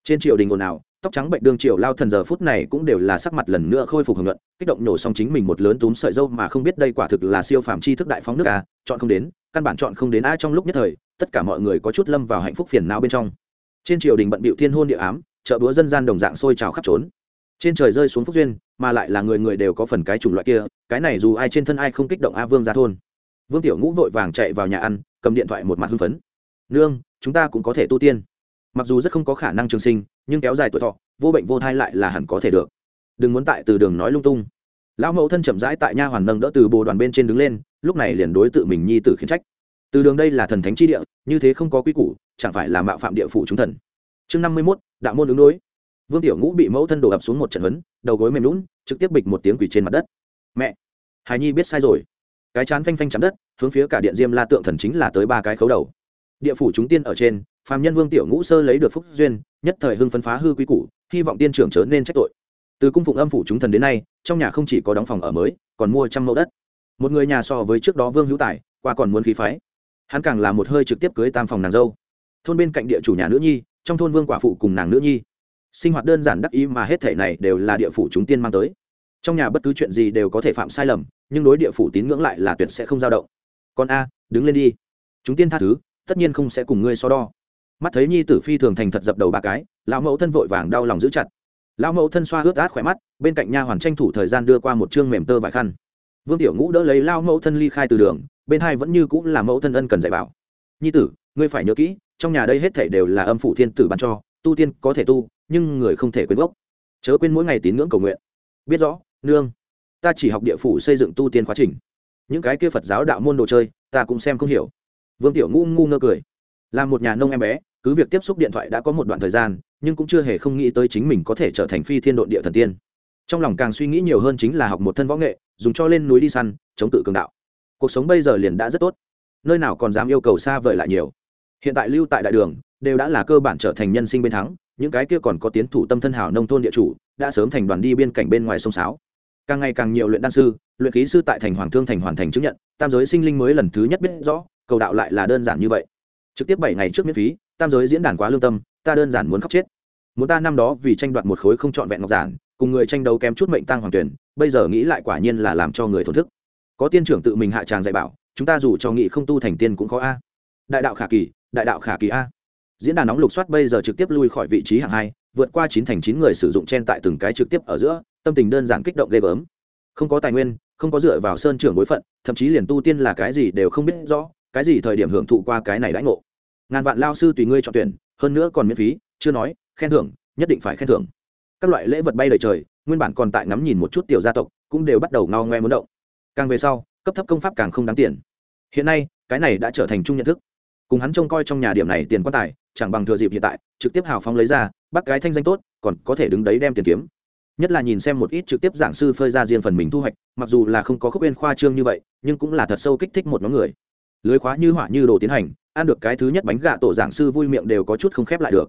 trên triều đình ồn ào tóc trắng bệnh đương triều lao thần giờ phút này cũng đều là sắc mặt lần nữa khôi phục hưởng luận, kích động nổ xong chính mình một lớn túm sợi dâu mà không biết đây quả thực là siêu phàm chi thức đại phóng nước a chọn không đến, căn bản chọn không đến ai trong lúc nhất thời, tất cả mọi người có chút lâm vào hạnh phúc phiền não bên trong. Trên triều đình bận bịu thiên hôn địa ám, chợ búa dân gian đồng dạng sôi trào khắp trốn. Trên trời rơi xuống phúc duyên, mà lại là người người đều có phần cái chủng loại kia, cái này dù ai trên thân ai không kích động a vương ra thôn. Vương tiểu ngũ vội vàng chạy vào nhà ăn, cầm điện thoại một mặt hưng phấn. Nương, chúng ta cũng có thể tu tiên. Mặc dù rất không có khả năng trường sinh nhưng kéo dài tuổi thọ, vô bệnh vô thai lại là hẳn có thể được. Đừng muốn tại từ đường nói lung tung. Lão mẫu thân chậm rãi tại nha hoàn nâng đỡ từ bồ đoàn bên trên đứng lên, lúc này liền đối tự mình nhi tử khiến trách. Từ đường đây là thần thánh chi địa, như thế không có quy củ, chẳng phải là mạo phạm địa phủ chúng thần. Chương năm mươi mốt, đạo môn ứng đối. Vương tiểu ngũ bị mẫu thân đổ ập xuống một trận huấn, đầu gối mềm lún trực tiếp bịch một tiếng quỷ trên mặt đất. Mẹ, hài nhi biết sai rồi. Cái chán phanh phanh chạm đất, hướng phía cả điện diêm la tượng thần chính là tới ba cái khấu đầu. Địa phủ chúng tiên ở trên phàm nhân vương tiểu ngũ sơ lấy được phúc duyên, nhất thời hưng phấn phá hư quy củ, hy vọng tiên trưởng trở nên trách tội. Từ cung phụng âm phủ chúng thần đến nay, trong nhà không chỉ có đóng phòng ở mới, còn mua trăm mẫu đất. Một người nhà so với trước đó vương hữu tài, qua còn muốn khí phái. Hắn càng là một hơi trực tiếp cưới tam phòng nàng dâu. Thôn bên cạnh địa chủ nhà nữ nhi, trong thôn vương quả phụ cùng nàng nữ nhi. Sinh hoạt đơn giản đắc ý mà hết thể này đều là địa phủ chúng tiên mang tới. Trong nhà bất cứ chuyện gì đều có thể phạm sai lầm, nhưng đối địa phủ tín ngưỡng lại là tuyệt sẽ không dao động. Con a, đứng lên đi. Chúng tiên tha thứ, tất nhiên không sẽ cùng ngươi so đo mắt thấy nhi tử phi thường thành thật dập đầu ba cái, lão mẫu thân vội vàng đau lòng giữ chặt. Lão mẫu thân xoa ướt át khỏe mắt, bên cạnh nha hoàn tranh thủ thời gian đưa qua một chương mềm tơ vải khăn. Vương tiểu ngũ đỡ lấy lao mẫu thân ly khai từ đường, bên hai vẫn như cũng là mẫu thân ân cần dạy bảo. Nhi tử, ngươi phải nhớ kỹ, trong nhà đây hết thể đều là âm phủ thiên tử ban cho, tu tiên có thể tu, nhưng người không thể quên gốc. Chớ quên mỗi ngày tín ngưỡng cầu nguyện. Biết rõ, nương, ta chỉ học địa phủ xây dựng tu tiên quá trình. Những cái kia phật giáo đạo môn đồ chơi, ta cũng xem không hiểu. Vương tiểu ngũ ngu ngơ cười. Là một nhà nông em bé cứ việc tiếp xúc điện thoại đã có một đoạn thời gian, nhưng cũng chưa hề không nghĩ tới chính mình có thể trở thành phi thiên độn địa thần tiên. Trong lòng càng suy nghĩ nhiều hơn chính là học một thân võ nghệ, dùng cho lên núi đi săn, chống tự cường đạo. Cuộc sống bây giờ liền đã rất tốt. Nơi nào còn dám yêu cầu xa vời lại nhiều. Hiện tại lưu tại đại đường, đều đã là cơ bản trở thành nhân sinh bên thắng, những cái kia còn có tiến thủ tâm thân hảo nông thôn địa chủ, đã sớm thành đoàn đi biên cảnh bên ngoài sông sáo. Càng ngày càng nhiều luyện đan sư, luyện ký sư tại thành hoàng thương thành hoàn thành chứng nhận, tam giới sinh linh mới lần thứ nhất biết rõ, cầu đạo lại là đơn giản như vậy. Trực tiếp bảy ngày trước miễn phí tam giới diễn đàn quá lương tâm, ta đơn giản muốn khóc chết. Muốn ta năm đó vì tranh đoạt một khối không trọn vẹn ngọc giản, cùng người tranh đấu kém chút mệnh tăng hoàng tuyển, bây giờ nghĩ lại quả nhiên là làm cho người thổn thức. Có tiên trưởng tự mình hạ tràng dạy bảo, chúng ta dù cho nghị không tu thành tiên cũng khó a. Đại đạo khả kỳ, đại đạo khả kỳ a. Diễn đàn nóng lục soát bây giờ trực tiếp lui khỏi vị trí hạng hai, vượt qua chín thành chín người sử dụng chen tại từng cái trực tiếp ở giữa, tâm tình đơn giản kích động ghê gớm. Không có tài nguyên, không có dựa vào sơn trưởng bối phận, thậm chí liền tu tiên là cái gì đều không biết rõ, cái gì thời điểm hưởng thụ qua cái này đãi ngộ ngàn vạn lao sư tùy ngươi chọn tuyển, hơn nữa còn miễn phí, chưa nói, khen thưởng, nhất định phải khen thưởng. Các loại lễ vật bay đầy trời, nguyên bản còn tại ngắm nhìn một chút tiểu gia tộc, cũng đều bắt đầu ngao ngoe muốn động. Càng về sau, cấp thấp công pháp càng không đáng tiền. Hiện nay, cái này đã trở thành chung nhận thức. Cùng hắn trông coi trong nhà điểm này tiền quan tài, chẳng bằng thừa dịp hiện tại, trực tiếp hào phóng lấy ra, bắt cái thanh danh tốt, còn có thể đứng đấy đem tiền kiếm. Nhất là nhìn xem một ít trực tiếp giảng sư phơi ra riêng phần mình thu hoạch, mặc dù là không có khúc bên khoa trương như vậy, nhưng cũng là thật sâu kích thích một nhóm người. Lưới khóa như hỏa như đồ tiến hành ăn được cái thứ nhất bánh gà tổ giảng sư vui miệng đều có chút không khép lại được.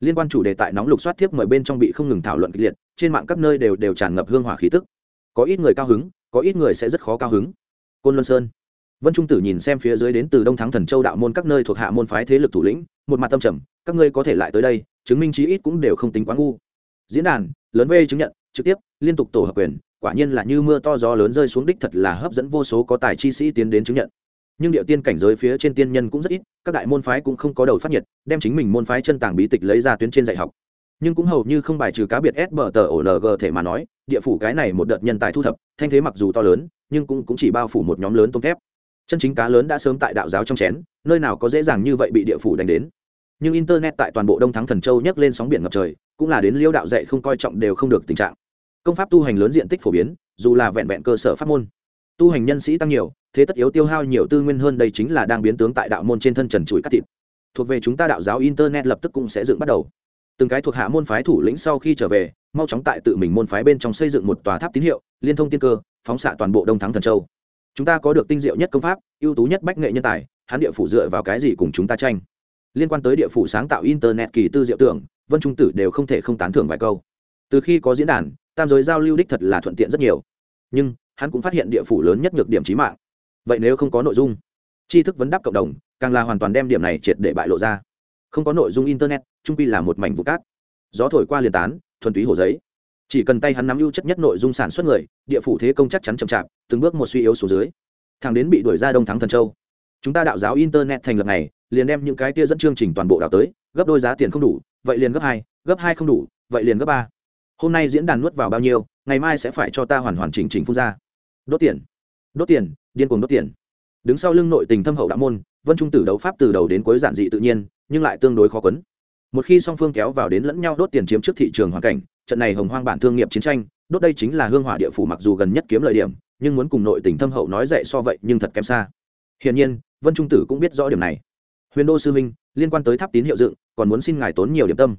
Liên quan chủ đề tại nóng lục soát tiếp mời bên trong bị không ngừng thảo luận kịch liệt, trên mạng các nơi đều đều tràn ngập hương hỏa khí tức. Có ít người cao hứng, có ít người sẽ rất khó cao hứng. Côn luân sơn. Vân trung tử nhìn xem phía dưới đến từ đông thắng thần châu đạo môn các nơi thuộc hạ môn phái thế lực thủ lĩnh, một mặt tâm trầm, các ngươi có thể lại tới đây, chứng minh chí ít cũng đều không tính quá ngu. Diễn đàn, lớn v chứng nhận, trực tiếp, liên tục tổ hợp quyền, quả nhiên là như mưa to gió lớn rơi xuống đích thật là hấp dẫn vô số có tài chi sĩ tiến đến chứng nhận nhưng địa tiên cảnh giới phía trên tiên nhân cũng rất ít các đại môn phái cũng không có đầu phát nhiệt đem chính mình môn phái chân tàng bí tịch lấy ra tuyến trên dạy học. Nhưng cũng hầu như không bài trừ cá biệt s bờ tờ ổ lg thể mà nói địa phủ cái này một đợt nhân tài thu thập thanh thế mặc dù to lớn nhưng cũng, cũng chỉ bao phủ một nhóm lớn tôm thép. Chân chính cá lớn đã sớm tại đạo giáo trong chén nơi nào có dễ dàng như vậy bị địa phủ đánh đến. Nhưng internet tại toàn bộ đông thắng thần châu nhấc lên sóng biển ngập trời cũng là đến liêu đạo dạy không coi trọng đều không được tình trạng. Công pháp tu hành lớn diện tích phổ biến dù là vẹn vẹn cơ sở pháp môn tu hành nhân sĩ tăng nhiều, thế tất yếu tiêu hao nhiều tư nguyên hơn đây chính là đang biến tướng tại đạo môn trên thân trần chuỗi cắt thịt. Thuộc về chúng ta đạo giáo internet lập tức cũng sẽ dựng bắt đầu. Từng cái thuộc hạ môn phái thủ lĩnh sau khi trở về, mau chóng tại tự mình môn phái bên trong xây dựng một tòa tháp tín hiệu, liên thông tiên cơ, phóng xạ toàn bộ đông thắng thần châu. Chúng ta có được tinh diệu nhất công pháp, ưu tú nhất bách nghệ nhân tài, hắn địa phủ dựa vào cái gì cùng chúng ta tranh? Liên quan tới địa phủ sáng tạo internet kỳ tư diệu tưởng, vân trung tử đều không thể không tán thưởng vài câu. Từ khi có diễn đàn, tam giới giao lưu đích thật là thuận tiện rất nhiều. Nhưng hắn cũng phát hiện địa phủ lớn nhất nhược điểm trí mạng. Vậy nếu không có nội dung, tri thức vấn đáp cộng đồng, càng là hoàn toàn đem điểm này triệt để bại lộ ra. Không có nội dung internet, trung pi là một mảnh vụ cát. Gió thổi qua liền tán, thuần túy hồ giấy. Chỉ cần tay hắn nắm ưu chất nhất nội dung sản xuất người, địa phủ thế công chắc chắn chậm chạp, từng bước một suy yếu số dưới. Thằng đến bị đuổi ra đông thắng thần châu. Chúng ta đạo giáo internet thành lập này, liền đem những cái tia dẫn chương trình toàn bộ đạo tới, gấp đôi giá tiền không đủ, vậy liền gấp hai gấp hai không đủ, vậy liền gấp ba. Hôm nay diễn đàn nuốt vào bao nhiêu, ngày mai sẽ phải cho ta hoàn hoàn chỉnh chỉnh phun ra đốt tiền. Đốt tiền, điên cuồng đốt tiền. Đứng sau lưng nội tình thâm hậu đạo môn, vân trung tử đấu pháp từ đầu đến cuối giản dị tự nhiên, nhưng lại tương đối khó quấn. Một khi song phương kéo vào đến lẫn nhau đốt tiền chiếm trước thị trường hoàn cảnh, trận này hồng hoang bản thương nghiệp chiến tranh, đốt đây chính là hương hỏa địa phủ mặc dù gần nhất kiếm lợi điểm, nhưng muốn cùng nội tình thâm hậu nói dậy so vậy nhưng thật kém xa. Hiển nhiên, vân trung tử cũng biết rõ điểm này. Huyền đô sư minh liên quan tới tháp tín hiệu dựng, còn muốn xin ngài tốn nhiều điểm tâm.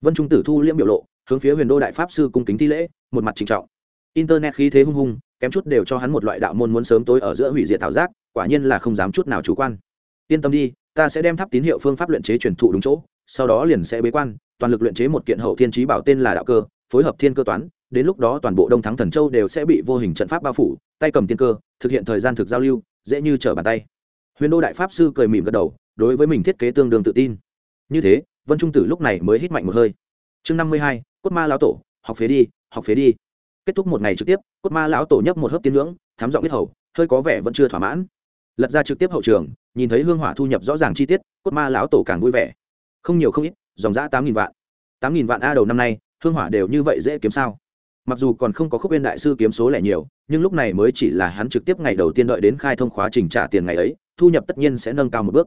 Vân trung tử thu liễm biểu lộ, hướng phía huyền đô đại pháp sư cung kính thi lễ, một mặt trịnh trọng. Internet khí thế hung hung kém chút đều cho hắn một loại đạo môn muốn sớm tối ở giữa hủy diệt thảo giác, quả nhiên là không dám chút nào chủ quan. Yên tâm đi, ta sẽ đem tháp tín hiệu phương pháp luyện chế truyền thụ đúng chỗ, sau đó liền sẽ bế quan, toàn lực luyện chế một kiện hậu thiên trí bảo tên là đạo cơ, phối hợp thiên cơ toán, đến lúc đó toàn bộ đông thắng thần châu đều sẽ bị vô hình trận pháp bao phủ, tay cầm tiên cơ, thực hiện thời gian thực giao lưu, dễ như trở bàn tay. Huyền đô đại pháp sư cười mỉm gật đầu, đối với mình thiết kế tương đương tự tin. Như thế, vân trung tử lúc này mới hít mạnh một hơi. Chương năm mươi hai, cốt ma lão tổ, học phế đi, học phế đi. Kết thúc một ngày trực tiếp cốt ma lão tổ nhấp một hớp tiên ngưỡng thám giọng biết hầu, hơi có vẻ vẫn chưa thỏa mãn. Lật ra trực tiếp hậu trường, nhìn thấy hương hỏa thu nhập rõ ràng chi tiết, cốt ma lão tổ càng vui vẻ. Không nhiều không ít, dòng giã tám nghìn vạn. Tám nghìn vạn a đầu năm nay, hương hỏa đều như vậy dễ kiếm sao? Mặc dù còn không có khúc viên đại sư kiếm số lẻ nhiều, nhưng lúc này mới chỉ là hắn trực tiếp ngày đầu tiên đợi đến khai thông khóa trình trả tiền ngày ấy, thu nhập tất nhiên sẽ nâng cao một bước.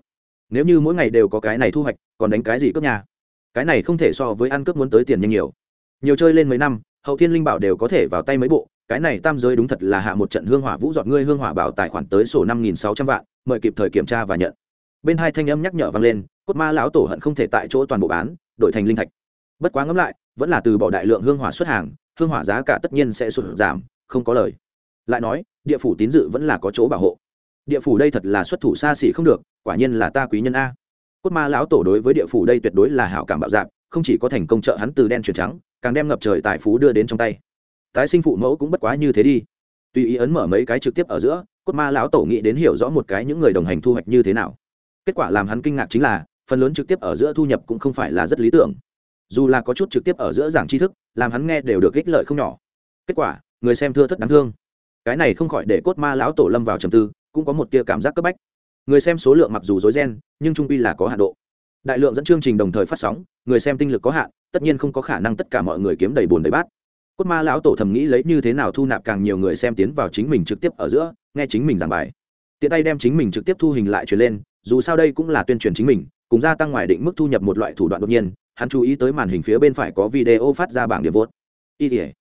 Nếu như mỗi ngày đều có cái này thu hoạch, còn đánh cái gì cướp nhà? Cái này không thể so với ăn cướp muốn tới tiền nhanh nhiều. Nhiều chơi lên mấy năm, hậu thiên linh bảo đều có thể vào tay mấy bộ cái này tam giới đúng thật là hạ một trận hương hỏa vũ dọn ngươi hương hỏa bảo tài khoản tới sổ năm nghìn sáu trăm vạn, mời kịp thời kiểm tra và nhận. Bên hai thanh âm nhắc nhở vang lên, cốt ma lão tổ hận không thể tại chỗ toàn bộ bán, đổi thành linh thạch. Bất quá ngẫm lại, vẫn là từ bỏ đại lượng hương hỏa xuất hàng, hương hỏa giá cả tất nhiên sẽ sụt giảm, không có lời. Lại nói, địa phủ tín dự vẫn là có chỗ bảo hộ. Địa phủ đây thật là xuất thủ xa xỉ không được, quả nhiên là ta quý nhân a. Cốt ma lão tổ đối với địa phủ đây tuyệt đối là hảo cảm bạo dạp không chỉ có thành công trợ hắn từ đen chuyển trắng, càng đem ngập trời tài phú đưa đến trong tay tái sinh phụ mẫu cũng bất quá như thế đi. Tùy ý ấn mở mấy cái trực tiếp ở giữa, cốt ma lão tổ nghĩ đến hiểu rõ một cái những người đồng hành thu hoạch như thế nào. Kết quả làm hắn kinh ngạc chính là, phần lớn trực tiếp ở giữa thu nhập cũng không phải là rất lý tưởng. Dù là có chút trực tiếp ở giữa giảng tri thức, làm hắn nghe đều được ích lợi không nhỏ. Kết quả, người xem thưa thất đáng thương. Cái này không khỏi để cốt ma lão tổ lâm vào trầm tư, cũng có một tia cảm giác cấp bách. Người xem số lượng mặc dù dối ghen nhưng trung pi là có hạn độ. Đại lượng dẫn chương trình đồng thời phát sóng, người xem tinh lực có hạn, tất nhiên không có khả năng tất cả mọi người kiếm đầy bùn đầy bát cốt ma lão tổ thầm nghĩ lấy như thế nào thu nạp càng nhiều người xem tiến vào chính mình trực tiếp ở giữa, nghe chính mình giảng bài. Tiện tay đem chính mình trực tiếp thu hình lại truyền lên, dù sao đây cũng là tuyên truyền chính mình, cùng gia tăng ngoài định mức thu nhập một loại thủ đoạn đột nhiên, hắn chú ý tới màn hình phía bên phải có video phát ra bảng điểm vốt. Y thể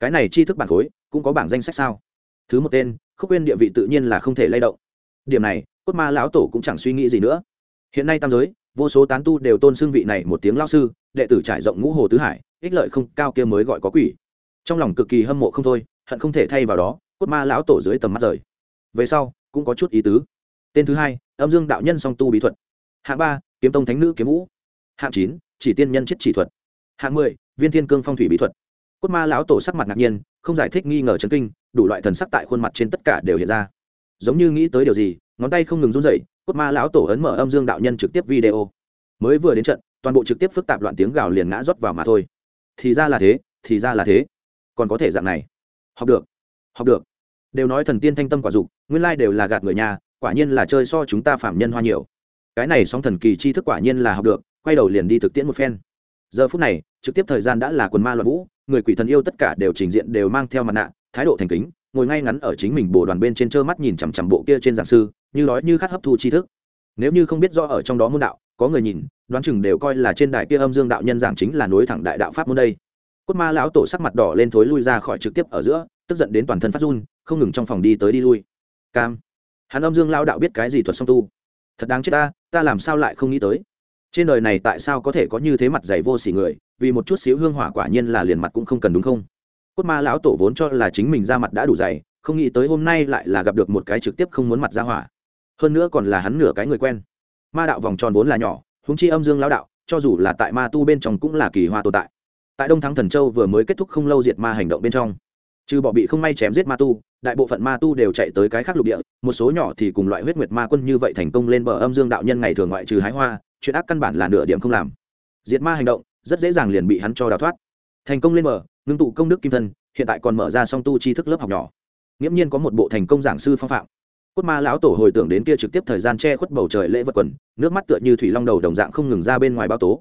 cái này chi thức bản khối, cũng có bảng danh sách sao? Thứ một tên, khúc quên địa vị tự nhiên là không thể lay động. Điểm này, cốt ma lão tổ cũng chẳng suy nghĩ gì nữa. Hiện nay tam giới, vô số tán tu đều tôn xương vị này một tiếng lao sư, đệ tử trải rộng ngũ hồ tứ hải, ích lợi không cao kia mới gọi có quỷ trong lòng cực kỳ hâm mộ không thôi, hận không thể thay vào đó, cốt ma lão tổ dưới tầm mắt rời. Về sau, cũng có chút ý tứ. Tên thứ hai, âm dương đạo nhân song tu bí thuật. Hạng ba, kiếm tông thánh nữ kiếm vũ. Hạng chín, chỉ tiên nhân chết chỉ thuật. Hạng mười, viên thiên cương phong thủy bí thuật. Cốt ma lão tổ sắc mặt ngạc nhiên, không giải thích nghi ngờ chấn kinh, đủ loại thần sắc tại khuôn mặt trên tất cả đều hiện ra. Giống như nghĩ tới điều gì, ngón tay không ngừng run rẩy, cốt ma lão tổ ấn mở âm dương đạo nhân trực tiếp video. Mới vừa đến trận, toàn bộ trực tiếp phức tạp loạn tiếng gào liền ngã rót vào mà thôi. Thì ra là thế, thì ra là thế còn có thể dạng này. Học được. Học được. Đều nói thần tiên thanh tâm quả dục, nguyên lai đều là gạt người nhà, quả nhiên là chơi so chúng ta phạm nhân hoa nhiều. Cái này song thần kỳ chi thức quả nhiên là học được, quay đầu liền đi thực tiễn một phen. Giờ phút này, trực tiếp thời gian đã là quần ma loạn vũ, người quỷ thần yêu tất cả đều trình diện đều mang theo mặt nạ, thái độ thành kính, ngồi ngay ngắn ở chính mình bồ đoàn bên trên trơ mắt nhìn chằm chằm bộ kia trên giảng sư, như nói như khát hấp thu tri thức. Nếu như không biết do ở trong đó môn đạo, có người nhìn, đoán chừng đều coi là trên đài kia âm dương đạo nhân giảng chính là nối thẳng đại đạo pháp môn đây cốt ma lão tổ sắc mặt đỏ lên thối lui ra khỏi trực tiếp ở giữa, tức giận đến toàn thân phát run, không ngừng trong phòng đi tới đi lui. Cam. Hắn âm dương lao đạo biết cái gì thuật song tu. Thật đáng chết ta ta làm sao lại không nghĩ tới? Trên đời này tại sao có thể có như thế mặt dày vô xỉ người, vì một chút xíu hương hỏa quả nhiên là liền mặt cũng không cần đúng không? Cốt ma lão tổ vốn cho là chính mình ra mặt đã đủ dày, không nghĩ tới hôm nay lại là gặp được một cái trực tiếp không muốn mặt ra hỏa. Hơn nữa còn là hắn nửa cái người quen. Ma đạo vòng tròn vốn là nhỏ húng chi âm dương lão đạo, cho dù là tại ma tu bên trong cũng là kỳ hoa tồn tại tại đông thắng thần châu vừa mới kết thúc không lâu diệt ma hành động bên trong. Trừ bỏ bị không may chém giết ma tu, đại bộ phận ma tu đều chạy tới cái khác lục địa, một số nhỏ thì cùng loại huyết nguyệt ma quân như vậy thành công lên bờ âm dương đạo nhân ngày thường ngoại trừ hái hoa, chuyện ác căn bản là nửa điểm không làm. Diệt ma hành động, rất dễ dàng liền bị hắn cho đào thoát. Thành công lên bờ, ngưng tụ công đức kim thân, hiện tại còn mở ra song tu tri thức lớp học nhỏ. Nghiễm nhiên có một bộ thành công giảng sư phong phạm. Cốt ma lão tổ hồi tưởng đến kia trực tiếp thời gian che khuất bầu trời lễ vật quần, nước mắt tựa như thủy long đầu đồng dạng không ngừng ra bên ngoài bao tố.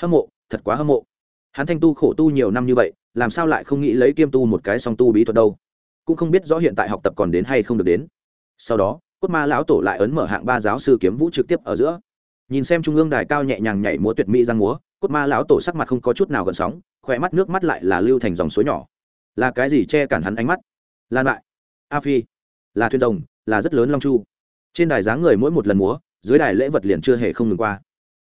Hâm mộ, thật quá hâm mộ hắn thanh tu khổ tu nhiều năm như vậy, làm sao lại không nghĩ lấy kiêm tu một cái song tu bí thuật đâu? Cũng không biết rõ hiện tại học tập còn đến hay không được đến. Sau đó, cốt ma lão tổ lại ấn mở hạng ba giáo sư kiếm vũ trực tiếp ở giữa. Nhìn xem trung ương đài cao nhẹ nhàng nhảy múa tuyệt mỹ giang múa, cốt ma lão tổ sắc mặt không có chút nào gần sóng khỏe mắt nước mắt lại là lưu thành dòng suối nhỏ. Là cái gì che cản hắn ánh mắt? Là lại a phi, là thuyền rồng, là rất lớn long chu. Trên đài dáng người mỗi một lần múa, dưới đài lễ vật liền chưa hề không ngừng qua.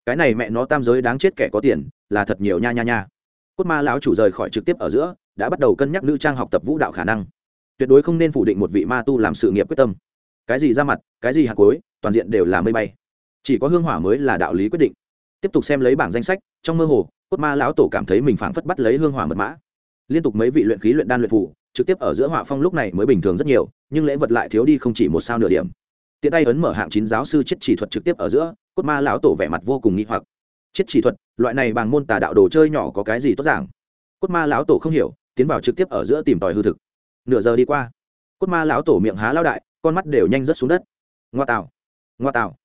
Cái này mẹ nó tam giới đáng chết kẻ có tiền, là thật nhiều nha nha nha cốt ma lão chủ rời khỏi trực tiếp ở giữa, đã bắt đầu cân nhắc nữ trang học tập vũ đạo khả năng. Tuyệt đối không nên phủ định một vị ma tu làm sự nghiệp quyết tâm. Cái gì ra mặt, cái gì hạt cối toàn diện đều là mây bay. Chỉ có hương hỏa mới là đạo lý quyết định. Tiếp tục xem lấy bảng danh sách, trong mơ hồ, cốt ma lão tổ cảm thấy mình phảng phất bắt lấy hương hỏa mật mã. Liên tục mấy vị luyện khí luyện đan luyện phủ trực tiếp ở giữa họa phong lúc này mới bình thường rất nhiều, nhưng lễ vật lại thiếu đi không chỉ một sao nửa điểm. Tiện tay ấn mở hạng chín giáo sư chết chỉ thuật trực tiếp ở giữa, cốt ma lão tổ vẻ mặt vô cùng nghi hoặc chết chỉ thuật, loại này bằng môn tà đạo đồ chơi nhỏ có cái gì tốt giảng? Cốt ma lão tổ không hiểu, tiến vào trực tiếp ở giữa tìm tòi hư thực. Nửa giờ đi qua, cốt ma lão tổ miệng há lao đại, con mắt đều nhanh rớt xuống đất. Ngoa tạo ngoa tạo.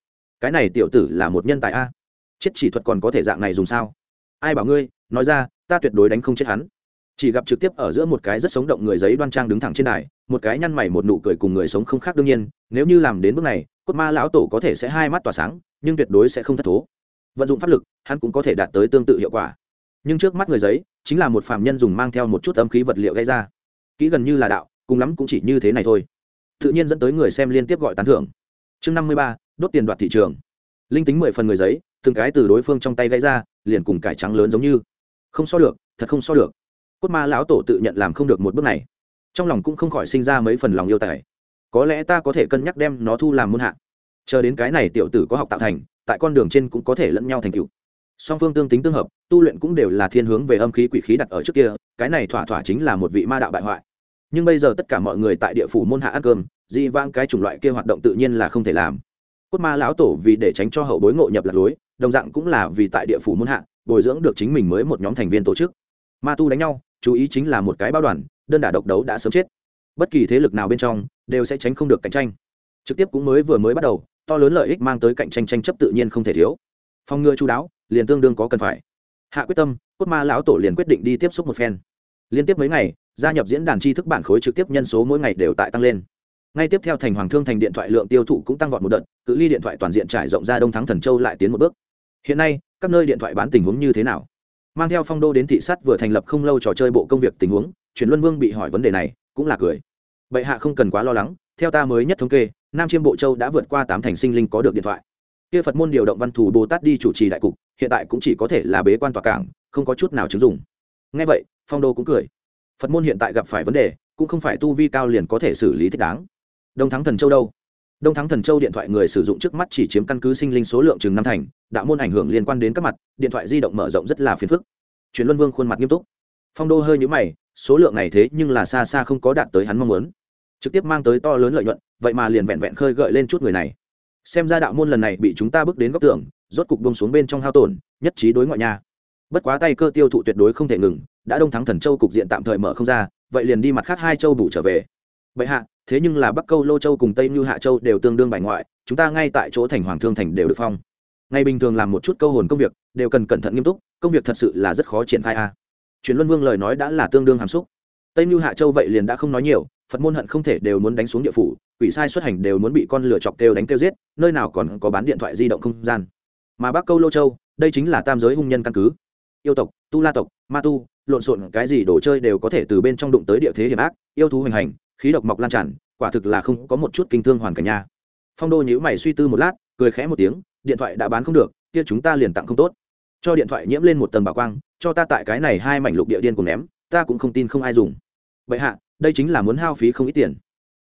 Cái này tiểu tử là một nhân tài a. Chết chỉ thuật còn có thể dạng này dùng sao? Ai bảo ngươi, nói ra, ta tuyệt đối đánh không chết hắn. Chỉ gặp trực tiếp ở giữa một cái rất sống động người giấy đoan trang đứng thẳng trên đài, một cái nhăn mày một nụ cười cùng người sống không khác đương nhiên, nếu như làm đến bước này, cốt ma lão tổ có thể sẽ hai mắt tỏa sáng, nhưng tuyệt đối sẽ không thất thố vận dụng pháp lực, hắn cũng có thể đạt tới tương tự hiệu quả. Nhưng trước mắt người giấy, chính là một phạm nhân dùng mang theo một chút âm khí vật liệu gây ra. Kỹ gần như là đạo, cùng lắm cũng chỉ như thế này thôi. Tự nhiên dẫn tới người xem liên tiếp gọi tán thưởng. Chương năm mươi ba, đốt tiền đoạt thị trường. Linh tính mười phần người giấy, từng cái từ đối phương trong tay gây ra, liền cùng cải trắng lớn giống như. Không so được, thật không so được. Cốt ma lão tổ tự nhận làm không được một bước này. Trong lòng cũng không khỏi sinh ra mấy phần lòng yêu tài. Có lẽ ta có thể cân nhắc đem nó thu làm môn hạ. Chờ đến cái này tiểu tử có học tạo thành tại con đường trên cũng có thể lẫn nhau thành tựu. Song phương tương tính tương hợp, tu luyện cũng đều là thiên hướng về âm khí quỷ khí đặt ở trước kia, cái này thỏa thỏa chính là một vị ma đạo bại hoại. Nhưng bây giờ tất cả mọi người tại địa phủ môn hạ ăn cơm, dị vang cái chủng loại kia hoạt động tự nhiên là không thể làm. Cốt ma lão tổ vì để tránh cho hậu bối ngộ nhập lạc lối, đồng dạng cũng là vì tại địa phủ môn hạ, bồi dưỡng được chính mình mới một nhóm thành viên tổ chức. Ma tu đánh nhau, chú ý chính là một cái bao đoàn, đơn đả độc đấu đã sớm chết. Bất kỳ thế lực nào bên trong, đều sẽ tránh không được cạnh tranh. Trực tiếp cũng mới vừa mới bắt đầu to lớn lợi ích mang tới cạnh tranh tranh chấp tự nhiên không thể thiếu. Phòng ngừa chú đáo, liền tương đương có cần phải. Hạ quyết tâm, cốt ma lão tổ liền quyết định đi tiếp xúc một phen. Liên tiếp mấy ngày, gia nhập diễn đàn tri thức bản khối trực tiếp nhân số mỗi ngày đều tại tăng lên. Ngay tiếp theo thành hoàng thương thành điện thoại lượng tiêu thụ cũng tăng vọt một đợt, cự ly điện thoại toàn diện trải rộng ra đông thắng thần châu lại tiến một bước. Hiện nay, các nơi điện thoại bán tình huống như thế nào? Mang theo phong đô đến thị sát vừa thành lập không lâu trò chơi bộ công việc tình huống chuyển luân vương bị hỏi vấn đề này, cũng là cười. Bệ hạ không cần quá lo lắng theo ta mới nhất thống kê, nam chiêm bộ châu đã vượt qua tám thành sinh linh có được điện thoại. Kia phật môn điều động văn thù bồ tát đi chủ trì đại cục, hiện tại cũng chỉ có thể là bế quan tòa cảng, không có chút nào chứng dụng. Ngay vậy, phong đô cũng cười. Phật môn hiện tại gặp phải vấn đề, cũng không phải tu vi cao liền có thể xử lý thích đáng. Đông thắng thần châu đâu? Đông thắng thần châu điện thoại người sử dụng trước mắt chỉ chiếm căn cứ sinh linh số lượng chừng năm thành, đạo môn ảnh hưởng liên quan đến các mặt, điện thoại di động mở rộng rất là phiền phức. Chuyển luân vương khuôn mặt nghiêm túc. Phong đô hơi nhũ mày, số lượng này thế nhưng là xa xa không có đạt tới hắn mong muốn trực tiếp mang tới to lớn lợi nhuận, vậy mà liền vẹn vẹn khơi gợi lên chút người này xem ra đạo môn lần này bị chúng ta bước đến góc tường, rốt cục bông xuống bên trong hao tổn, nhất trí đối ngoại nhà. bất quá tay cơ tiêu thụ tuyệt đối không thể ngừng, đã đông thắng thần châu cục diện tạm thời mở không ra, vậy liền đi mặt khác hai châu bù trở về vậy hạ, thế nhưng là bắc câu lô châu cùng tây như hạ châu đều tương đương bài ngoại, chúng ta ngay tại chỗ thành hoàng thương thành đều được phong ngày bình thường làm một chút câu hồn công việc, đều cần cẩn thận nghiêm túc, công việc thật sự là rất khó triển khai a à. truyền luân vương lời nói đã là tương đương hàm xúc tây như hạ châu vậy liền đã không nói nhiều phật môn hận không thể đều muốn đánh xuống địa phủ, quỷ sai xuất hành đều muốn bị con lửa chọc kêu đánh kêu giết, nơi nào còn có bán điện thoại di động không gian. Mà bắc câu lô châu, đây chính là tam giới hung nhân căn cứ. Yêu tộc, tu la tộc, ma tu, lộn xộn, cái gì đồ chơi đều có thể từ bên trong đụng tới địa thế hiểm ác, yêu thú hoành hành, khí độc mọc lan tràn, quả thực là không có một chút kinh thương hoàn cảnh nha. Phong đô nhữ mày suy tư một lát, cười khẽ một tiếng, điện thoại đã bán không được, kia chúng ta liền tặng không tốt. Cho điện thoại nhiễm lên một tầng bảo quang, cho ta tại cái này hai mảnh lục địa điên cùng ném, ta cũng không tin không ai dùng. Vậy hạ đây chính là muốn hao phí không ít tiền.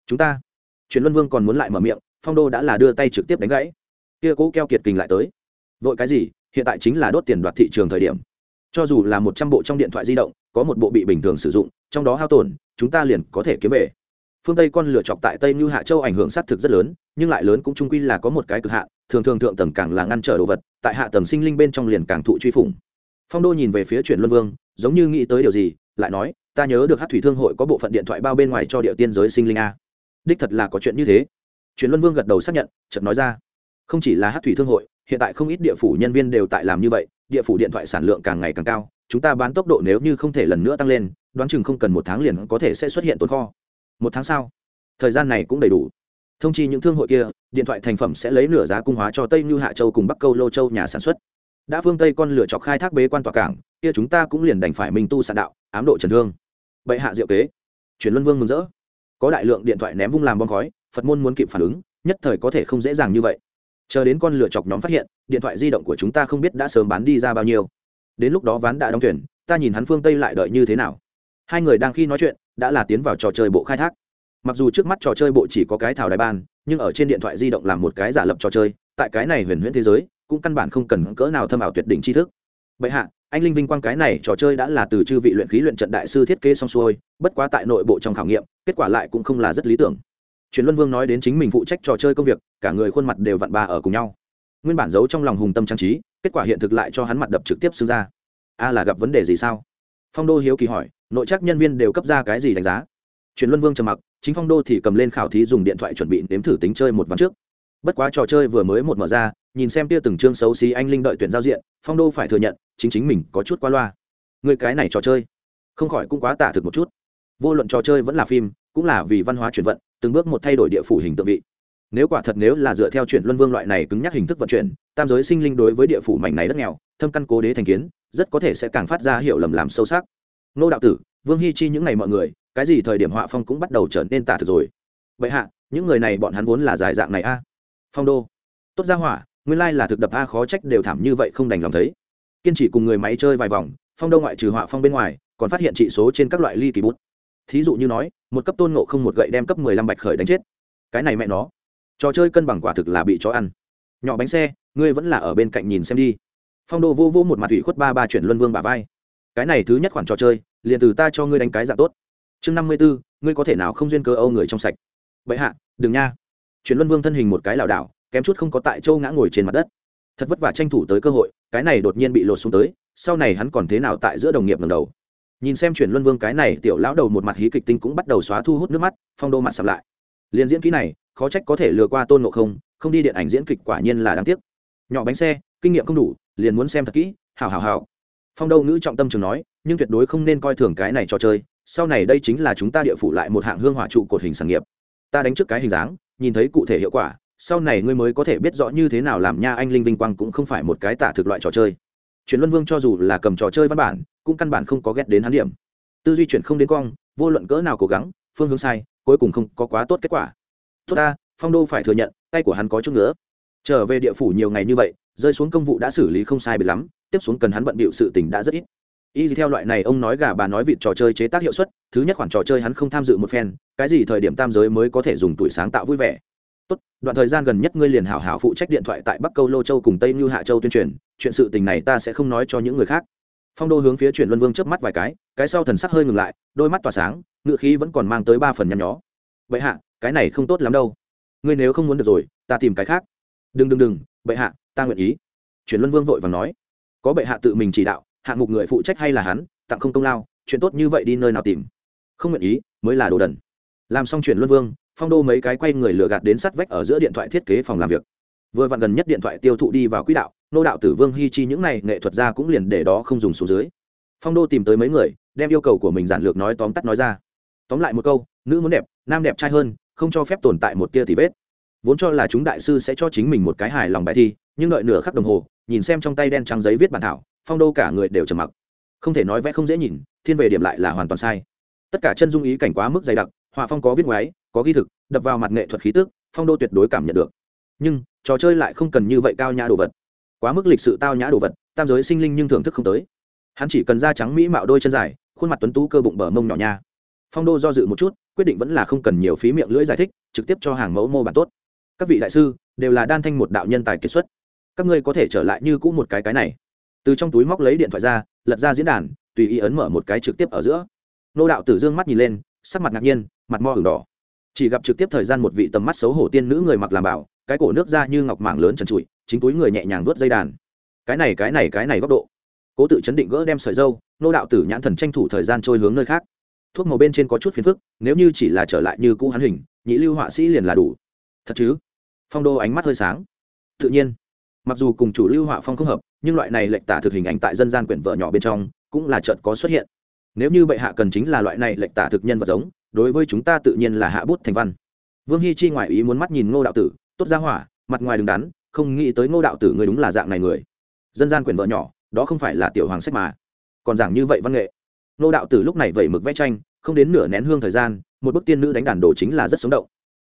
Chúng ta truyền luân vương còn muốn lại mở miệng, phong đô đã là đưa tay trực tiếp đánh gãy. Kia cố keo kiệt kình lại tới. Vội cái gì? Hiện tại chính là đốt tiền đoạt thị trường thời điểm. Cho dù là một trăm bộ trong điện thoại di động, có một bộ bị bình thường sử dụng, trong đó hao tổn, chúng ta liền có thể kiếm về. Phương tây con lửa chọc tại tây như hạ châu ảnh hưởng sát thực rất lớn, nhưng lại lớn cũng trung quy là có một cái cực hạn, thường thường thượng tầng càng là ngăn trở đồ vật, tại hạ tầng sinh linh bên trong liền càng thụ truy phủng. Phong đô nhìn về phía chuyển luân vương, giống như nghĩ tới điều gì, lại nói ta nhớ được hát thủy thương hội có bộ phận điện thoại bao bên ngoài cho địa tiên giới sinh linh a. Đích thật là có chuyện như thế. Chuyển luân vương gật đầu xác nhận, chợt nói ra. Không chỉ là hát thủy thương hội, hiện tại không ít địa phủ nhân viên đều tại làm như vậy, địa phủ điện thoại sản lượng càng ngày càng cao, chúng ta bán tốc độ nếu như không thể lần nữa tăng lên, đoán chừng không cần một tháng liền có thể sẽ xuất hiện tồn kho. Một tháng sau, thời gian này cũng đầy đủ. Thông chi những thương hội kia, điện thoại thành phẩm sẽ lấy nửa giá cung hóa cho tây như hạ châu cùng bắc câu lô châu nhà sản xuất. Đã phương tây con lửa chọc khai thác bế quan tòa cảng, kia chúng ta cũng liền đành phải minh tu sạn đạo, ám độ trần thương bệ hạ diệu kế. Chuyển luân vương mừng rỡ. Có đại lượng điện thoại ném vung làm bom khói, phật môn muốn kịp phản ứng, nhất thời có thể không dễ dàng như vậy. Chờ đến con lửa chọc nhóm phát hiện, điện thoại di động của chúng ta không biết đã sớm bán đi ra bao nhiêu. Đến lúc đó ván đã đóng thuyền, ta nhìn hắn phương tây lại đợi như thế nào. Hai người đang khi nói chuyện, đã là tiến vào trò chơi bộ khai thác. Mặc dù trước mắt trò chơi bộ chỉ có cái thảo đài ban, nhưng ở trên điện thoại di động làm một cái giả lập trò chơi, tại cái này huyền huyễn thế giới, cũng căn bản không cần cỡ nào thâm ảo tuyệt đỉnh tri thức. Bệ hạ anh linh vinh quang cái này trò chơi đã là từ chư vị luyện khí luyện trận đại sư thiết kế xong xuôi, bất quá tại nội bộ trong khảo nghiệm, kết quả lại cũng không là rất lý tưởng. Truyền luân vương nói đến chính mình phụ trách trò chơi công việc, cả người khuôn mặt đều vặn ba ở cùng nhau. Nguyên bản giấu trong lòng hùng tâm trang trí, kết quả hiện thực lại cho hắn mặt đập trực tiếp xưng ra. A là gặp vấn đề gì sao? Phong đô hiếu kỳ hỏi, nội chắc nhân viên đều cấp ra cái gì đánh giá? Truyền luân vương trầm mặc, chính phong đô thì cầm lên khảo thí dùng điện thoại chuẩn bị nếm thử tính chơi một ván trước. Bất quá trò chơi vừa mới một mở ra nhìn xem tia từng chương xấu xí anh linh đợi tuyển giao diện, phong đô phải thừa nhận, chính chính mình có chút qua loa. Người cái này trò chơi, không khỏi cũng quá tả thực một chút. Vô luận trò chơi vẫn là phim, cũng là vì văn hóa chuyển vận, từng bước một thay đổi địa phủ hình tượng vị. Nếu quả thật nếu là dựa theo chuyển luân vương loại này cứng nhắc hình thức vận chuyển, tam giới sinh linh đối với địa phủ mảnh này đất nghèo, thâm căn cố đế thành kiến, rất có thể sẽ càng phát ra hiểu lầm làm sâu sắc. Nô đạo tử, vương hy chi những ngày mọi người, cái gì thời điểm họa phong cũng bắt đầu trở nên tả thực rồi. Vậy hạ, những người này bọn hắn vốn là dài dạng này a. Phong đô, tốt ra hỏa nguyên lai là thực đập a khó trách đều thảm như vậy không đành lòng thấy. Kiên trì cùng người máy chơi vài vòng, phong đô ngoại trừ họa phong bên ngoài, còn phát hiện trị số trên các loại ly kỳ bút. Thí dụ như nói, một cấp tôn ngộ không một gậy đem cấp mười lăm bạch khởi đánh chết. Cái này mẹ nó. Trò chơi cân bằng quả thực là bị chó ăn. Nhỏ bánh xe, ngươi vẫn là ở bên cạnh nhìn xem đi. Phong đô vô vô một mặt ủy khuất ba ba chuyển luân vương bà vai. Cái này thứ nhất khoản trò chơi, liền từ ta cho ngươi đánh cái dạng tốt. Chương năm mươi bốn ngươi có thể nào không duyên cơ âu người trong sạch? Vậy hạ, đừng nha. Chuyển luân vương thân hình một cái lảo đảo kém chút không có tại châu ngã ngồi trên mặt đất. Thật vất vả tranh thủ tới cơ hội, cái này đột nhiên bị lột xuống tới, sau này hắn còn thế nào tại giữa đồng nghiệp lần đầu. Nhìn xem chuyển luân vương cái này, tiểu lão đầu một mặt hí kịch tinh cũng bắt đầu xóa thu hút nước mắt, phong đô mặt sập lại. Liền diễn kỹ này, khó trách có thể lừa qua tôn ngộ không không đi điện ảnh diễn kịch quả nhiên là đáng tiếc. Nhỏ bánh xe, kinh nghiệm không đủ, liền muốn xem thật kỹ, hào hào hào. Phong đô nữ trọng tâm trường nói, nhưng tuyệt đối không nên coi thường cái này trò chơi, sau này đây chính là chúng ta địa phủ lại một hạng hương hỏa trụ cột hình sản nghiệp. Ta đánh trước cái hình dáng, nhìn thấy cụ thể hiệu quả sau này ngươi mới có thể biết rõ như thế nào làm nha anh linh vinh quang cũng không phải một cái tả thực loại trò chơi. Chuyển luân vương cho dù là cầm trò chơi văn bản, cũng căn bản không có ghét đến hắn điểm. Tư duy chuyển không đến cong vô luận cỡ nào cố gắng, phương hướng sai, cuối cùng không có quá tốt kết quả. Tốt ta, phong đô phải thừa nhận, tay của hắn có chút nữa trở về địa phủ nhiều ngày như vậy, rơi xuống công vụ đã xử lý không sai bị lắm, tiếp xuống cần hắn bận bịu sự tình đã rất ít. Y theo loại này ông nói gà bà nói vịt trò chơi chế tác hiệu suất, thứ nhất khoản trò chơi hắn không tham dự một phen, cái gì thời điểm tam giới mới có thể dùng tuổi sáng tạo vui vẻ đoạn thời gian gần nhất ngươi liền hảo hảo phụ trách điện thoại tại bắc câu lô châu cùng tây như hạ châu tuyên truyền, chuyện sự tình này ta sẽ không nói cho những người khác. Phong đô hướng phía chuyển luân vương chớp mắt vài cái cái sau thần sắc hơi ngừng lại, đôi mắt tỏa sáng, ngựa khí vẫn còn mang tới ba phần nhăn nhó. Vậy hạ, cái này không tốt lắm đâu. Ngươi nếu không muốn được rồi, ta tìm cái khác. Đừng đừng đừng, bệ hạ, ta nguyện ý. Chuyển luân vương vội và nói. Có bệ hạ tự mình chỉ đạo, hạng mục người phụ trách hay là hắn, tặng không công lao, chuyện tốt như vậy đi nơi nào tìm. Không nguyện ý, mới là đồ đần. Làm xong chuyển luân vương phong đô mấy cái quay người lừa gạt đến sắt vách ở giữa điện thoại thiết kế phòng làm việc. Vừa vặn gần nhất điện thoại tiêu thụ đi vào quỹ đạo, nô đạo tử vương hy chi những này nghệ thuật ra cũng liền để đó không dùng số dưới. Phong đô tìm tới mấy người, đem yêu cầu của mình giản lược nói tóm tắt nói ra. Tóm lại một câu, nữ muốn đẹp, nam đẹp trai hơn, không cho phép tồn tại một tia thì vết. Vốn cho là chúng đại sư sẽ cho chính mình một cái hài lòng bài thi, nhưng đợi nửa khắc đồng hồ, nhìn xem trong tay đen trắng giấy viết bản thảo, phong đô cả người đều trầm mặc. Không thể nói vẽ không dễ nhìn, thiên về điểm lại là hoàn toàn sai. Tất cả chân dung ý cảnh quá mức dày đặc, họa phong có viết ngoái có ghi thực, đập vào mặt nghệ thuật khí tức, phong đô tuyệt đối cảm nhận được. Nhưng, trò chơi lại không cần như vậy cao nhã đồ vật. Quá mức lịch sự tao nhã đồ vật, tam giới sinh linh nhưng thưởng thức không tới. Hắn chỉ cần da trắng mỹ mạo đôi chân dài, khuôn mặt tuấn tú cơ bụng bờ mông nhỏ nha. Phong đô do dự một chút, quyết định vẫn là không cần nhiều phí miệng lưỡi giải thích, trực tiếp cho hàng mẫu mô bản tốt. Các vị đại sư, đều là đan thanh một đạo nhân tài kiệt xuất. Các ngươi có thể trở lại như cũ một cái cái này. Từ trong túi móc lấy điện thoại ra, lật ra diễn đàn, tùy ý ấn mở một cái trực tiếp ở giữa. Nô đạo tử dương mắt nhìn lên, sắc mặt ngạc nhiên, mặt mo hừng đỏ chỉ gặp trực tiếp thời gian một vị tầm mắt xấu hổ tiên nữ người mặc làm bảo, cái cổ nước ra như ngọc mảng lớn trần trụi, chính túi người nhẹ nhàng vớt dây đàn. Cái này cái này cái này góc độ. Cố tự chấn định gỡ đem sợi dâu, nô đạo tử nhãn thần tranh thủ thời gian trôi hướng nơi khác. Thuốc màu bên trên có chút phiền phức, nếu như chỉ là trở lại như cũ hắn hình, nhị lưu họa sĩ liền là đủ. Thật chứ? Phong đô ánh mắt hơi sáng. Tự nhiên. Mặc dù cùng chủ lưu họa phong không hợp, nhưng loại này lệch tả thực hình ảnh tại dân gian quyển vợ nhỏ bên trong cũng là trận có xuất hiện. Nếu như bệ hạ cần chính là loại này lệch tả thực nhân vật giống đối với chúng ta tự nhiên là hạ bút thành văn. Vương Hi chi ngoại ý muốn mắt nhìn ngô đạo tử, tốt ra hỏa, mặt ngoài đứng đắn, không nghĩ tới ngô đạo tử người đúng là dạng này người. Dân gian quyển vợ nhỏ, đó không phải là tiểu hoàng sách mà. Còn giảng như vậy văn nghệ. Ngô đạo tử lúc này vẩy mực vẽ tranh, không đến nửa nén hương thời gian, một bức tiên nữ đánh đàn đồ chính là rất sống động.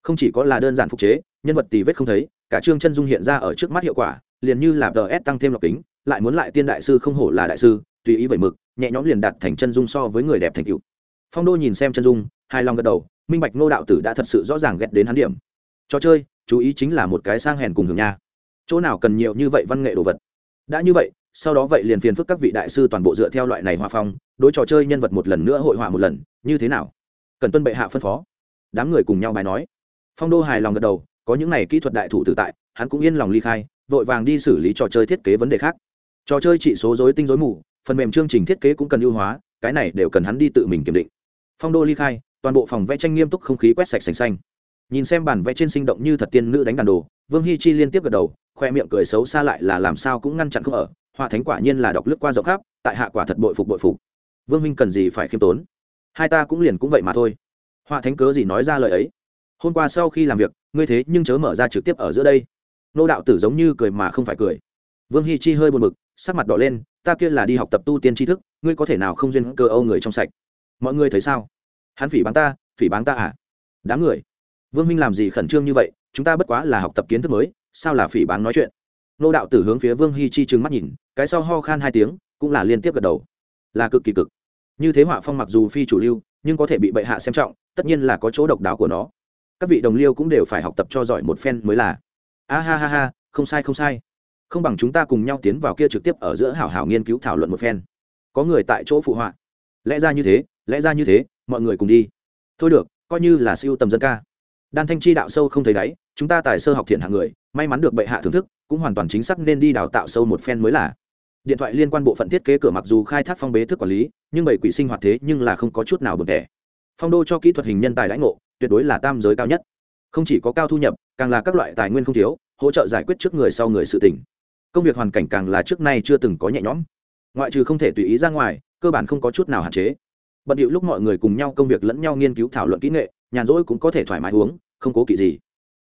Không chỉ có là đơn giản phục chế, nhân vật tì vết không thấy, cả trương chân dung hiện ra ở trước mắt hiệu quả, liền như là ts tăng thêm lọc kính, lại muốn lại tiên đại sư không hổ là đại sư, tùy ý vẩy mực, nhẹ nhõm liền đặt thành chân dung so với người đẹp thành cựu phong đô nhìn xem chân dung, hài lòng gật đầu, minh bạch ngô đạo tử đã thật sự rõ ràng ghét đến hắn điểm. Trò chơi, chú ý chính là một cái sang hèn cùng hưởng nha. Chỗ nào cần nhiều như vậy văn nghệ đồ vật. Đã như vậy, sau đó vậy liền phiền phức các vị đại sư toàn bộ dựa theo loại này hòa phong, đối trò chơi nhân vật một lần nữa hội họa một lần, như thế nào? Cần tuân bệ hạ phân phó. Đám người cùng nhau bài nói. Phong đô hài lòng gật đầu, có những này kỹ thuật đại thủ tự tại, hắn cũng yên lòng ly khai, vội vàng đi xử lý trò chơi thiết kế vấn đề khác. Trò chơi trị số dối tinh dối mù, phần mềm chương trình thiết kế cũng cần ưu hóa, cái này đều cần hắn đi tự mình kiểm định phong đô ly khai, toàn bộ phòng vẽ tranh nghiêm túc không khí quét sạch sành xanh. Nhìn xem bản vẽ trên sinh động như thật tiên nữ đánh đàn đồ, vương hi chi liên tiếp gật đầu, khoe miệng cười xấu xa lại là làm sao cũng ngăn chặn không ở, họa thánh quả nhiên là đọc lướt qua rộng khắp, tại hạ quả thật bội phục bội phục. Vương minh cần gì phải khiêm tốn? Hai ta cũng liền cũng vậy mà thôi. Họa thánh cớ gì nói ra lời ấy? Hôm qua sau khi làm việc, ngươi thế nhưng chớ mở ra trực tiếp ở giữa đây. Nô đạo tử giống như cười mà không phải cười. Vương hi chi hơi buồn bực, sắc mặt đỏ lên, ta kia là đi học tập tu tiên tri thức, ngươi có thể nào không duyên cơ âu người trong sạch? Mọi người thấy sao? Hắn phỉ báng ta, phỉ báng ta à? Đám người, vương minh làm gì khẩn trương như vậy? Chúng ta bất quá là học tập kiến thức mới, sao là phỉ báng nói chuyện? Nô đạo tử hướng phía vương hi chi trừng mắt nhìn, cái sau ho khan hai tiếng, cũng là liên tiếp gật đầu. Là cực kỳ cực. Như thế họa phong mặc dù phi chủ lưu, nhưng có thể bị bệ hạ xem trọng, tất nhiên là có chỗ độc đáo của nó. Các vị đồng liêu cũng đều phải học tập cho giỏi một phen mới là. A ha ha ha, không sai không sai. Không bằng chúng ta cùng nhau tiến vào kia trực tiếp ở giữa hảo hảo nghiên cứu thảo luận một phen. Có người tại chỗ phụ họa. Lẽ ra như thế lẽ ra như thế, mọi người cùng đi. Thôi được, coi như là siêu tầm dân ca. Đan thanh chi đạo sâu không thấy đáy, chúng ta tài sơ học thiện hạng người, may mắn được bệ hạ thưởng thức, cũng hoàn toàn chính xác nên đi đào tạo sâu một phen mới là. Điện thoại liên quan bộ phận thiết kế cửa mặc dù khai thác phong bế thức quản lý, nhưng bảy quỷ sinh hoạt thế nhưng là không có chút nào bực thẻ phong đô cho kỹ thuật hình nhân tài đãi ngộ, tuyệt đối là tam giới cao nhất. Không chỉ có cao thu nhập, càng là các loại tài nguyên không thiếu, hỗ trợ giải quyết trước người sau người sự tỉnh công việc hoàn cảnh càng là trước nay chưa từng có nhẹ nhõm. Ngoại trừ không thể tùy ý ra ngoài, cơ bản không có chút nào hạn chế bận điệu lúc mọi người cùng nhau công việc lẫn nhau nghiên cứu thảo luận kỹ nghệ, nhàn rỗi cũng có thể thoải mái uống, không cố kỵ gì.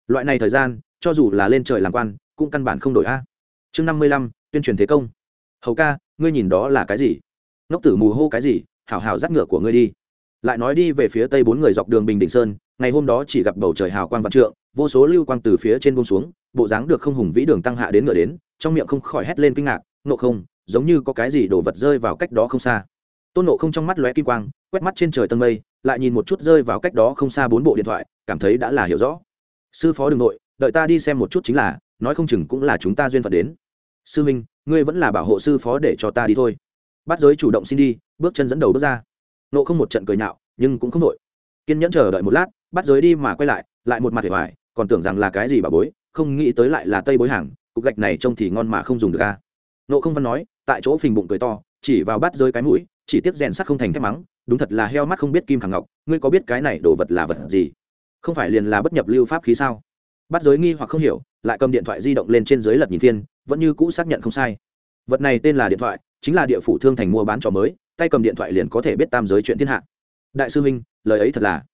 Loại này thời gian, cho dù là lên trời làm quan, cũng căn bản không đổi a. Chương năm mươi lăm, tuyên truyền thế công. Hầu ca, ngươi nhìn đó là cái gì? Ngốc tử mù hô cái gì? Hảo hảo dắt ngựa của ngươi đi. Lại nói đi về phía tây bốn người dọc đường bình định sơn, ngày hôm đó chỉ gặp bầu trời hào quang vạn trượng, vô số lưu quang từ phía trên bông xuống, bộ dáng được không hùng vĩ đường tăng hạ đến ngựa đến, trong miệng không khỏi hét lên kinh ngạc nộ không, giống như có cái gì đổ vật rơi vào cách đó không xa tôn nộ không trong mắt lóe kim quang, quét mắt trên trời tân mây, lại nhìn một chút rơi vào cách đó không xa bốn bộ điện thoại, cảm thấy đã là hiểu rõ. Sư phó đ n g nội, đợi ta đi xem một chút chính là, nói không chừng cũng là chúng ta duyên phận đến. Sư minh, ngươi vẫn là bảo hộ sư phó để cho ta đi thôi. Bắt giới chủ động xin đi, bước chân dẫn đầu bước ra. Nộ không một trận cười nhạo, nhưng cũng không nội. Kiên nhẫn chờ đợi một lát bắt giới đi mà quay lại lại một mặt hề hoài, còn tưởng rằng là cái gì bà bối, không nghĩ tới lại là tây bối hàng, cục gạch này trông thì ngon mà không dùng được ca nộ không văn nói, tại chỗ phình bụng cười to, chỉ vào bắt giới cái mũi chỉ tiếc rèn sắt không thành thép mắng, đúng thật là heo mắt không biết kim khẳng ngọc, ngươi có biết cái này đồ vật là vật gì? Không phải liền là bất nhập lưu pháp khí sao? Bắt giới nghi hoặc không hiểu, lại cầm điện thoại di động lên trên dưới lật nhìn thiên vẫn như cũ xác nhận không sai. Vật này tên là điện thoại, chính là địa phủ thương thành mua bán trò mới, tay cầm điện thoại liền có thể biết tam giới chuyện thiên hạ. Đại sư huynh, lời ấy thật là.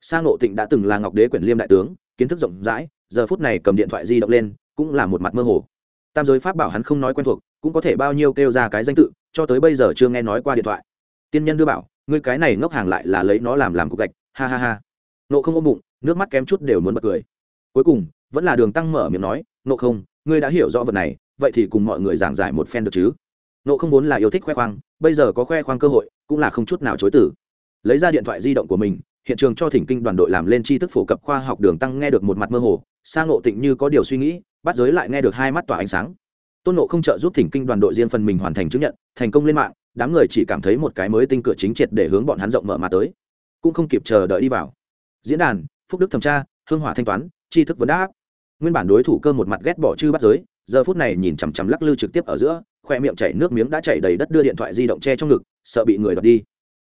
Sang ngộ tịnh đã từng là ngọc đế quyển liêm đại tướng, kiến thức rộng rãi, giờ phút này cầm điện thoại di động lên, cũng là một mặt mơ hồ. Tam giới pháp bảo hắn không nói quen thuộc, cũng có thể bao nhiêu kêu ra cái danh tự cho tới bây giờ chưa nghe nói qua điện thoại. Tiên nhân đưa bảo, ngươi cái này ngốc hàng lại là lấy nó làm làm cục gạch, ha ha ha. Nộ không ôm bụng, nước mắt kém chút đều muốn bật cười. Cuối cùng, vẫn là đường tăng mở miệng nói, nộ không, ngươi đã hiểu rõ vật này, vậy thì cùng mọi người giảng giải một phen được chứ? Nộ không vốn là yêu thích khoe khoang, bây giờ có khoe khoang cơ hội, cũng là không chút nào chối tử lấy ra điện thoại di động của mình, hiện trường cho thỉnh kinh đoàn đội làm lên tri thức phổ cập khoa học đường tăng nghe được một mặt mơ hồ sang ngộ tịnh như có điều suy nghĩ, bắt giới lại nghe được hai mắt tỏa ánh sáng. Tôn nộ không trợ giúp thỉnh kinh đoàn đội riêng phần mình hoàn thành chứng nhận thành công lên mạng, đám người chỉ cảm thấy một cái mới tinh cửa chính triệt để hướng bọn hắn rộng mở mà tới. Cũng không kịp chờ đợi đi vào. Diễn đàn, phúc đức thẩm tra, hương hỏa thanh toán, tri thức vấn đáp. Nguyên bản đối thủ cơ một mặt ghét bỏ chư bắt giới, giờ phút này nhìn chằm chằm lắc lư trực tiếp ở giữa, khoe miệng chảy nước miếng đã chảy đầy đất đưa điện thoại di động che trong ngực, sợ bị người đoạt đi.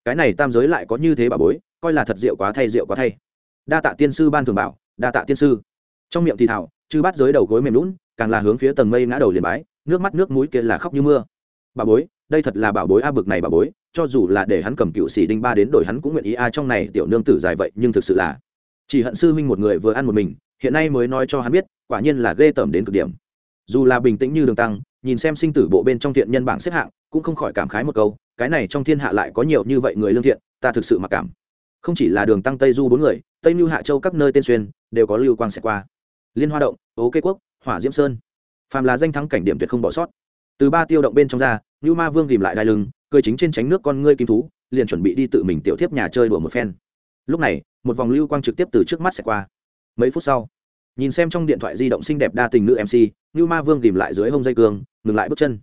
Cái này tam giới lại có như thế bà bối, coi là thật rượu quá thay rượu quá thay. Đa tạ tiên sư ban thường bảo, đa tạ tiên sư. Trong miệng thì thảo, chư bắt giới đầu gối mềm lún càng là hướng phía tầng mây ngã đầu liền bái, nước mắt nước mũi kia là khóc như mưa. Bà bối đây thật là bảo bối a bực này bảo bối, cho dù là để hắn cầm cựu sĩ đinh ba đến đổi hắn cũng nguyện ý a trong này tiểu nương tử dài vậy, nhưng thực sự là chỉ hận sư huynh một người vừa ăn một mình, hiện nay mới nói cho hắn biết, quả nhiên là ghê tởm đến cực điểm. Dù là bình tĩnh như đường tăng, nhìn xem sinh tử bộ bên trong thiện nhân bảng xếp hạng, cũng không khỏi cảm khái một câu, cái này trong thiên hạ lại có nhiều như vậy người lương thiện, ta thực sự mặc cảm. Không chỉ là đường tăng tây du bốn người, tây mưu hạ châu các nơi tên xuyên, đều có lưu quang sẽ qua. Liên hoa động ố kê quốc, hỏa diễm sơn. Phàm là danh thắng cảnh điểm tuyệt không bỏ sót. Từ ba tiêu động bên trong ra như ma vương ghìm lại đai lưng, cười chính trên tránh nước con ngươi kim thú, liền chuẩn bị đi tự mình tiểu tiếp nhà chơi đùa một phen. Lúc này, một vòng lưu quang trực tiếp từ trước mắt sẽ qua. Mấy phút sau, nhìn xem trong điện thoại di động xinh đẹp đa tình nữ mc như ma vương ghìm lại dưới hông dây cương ngừng lại bước chân.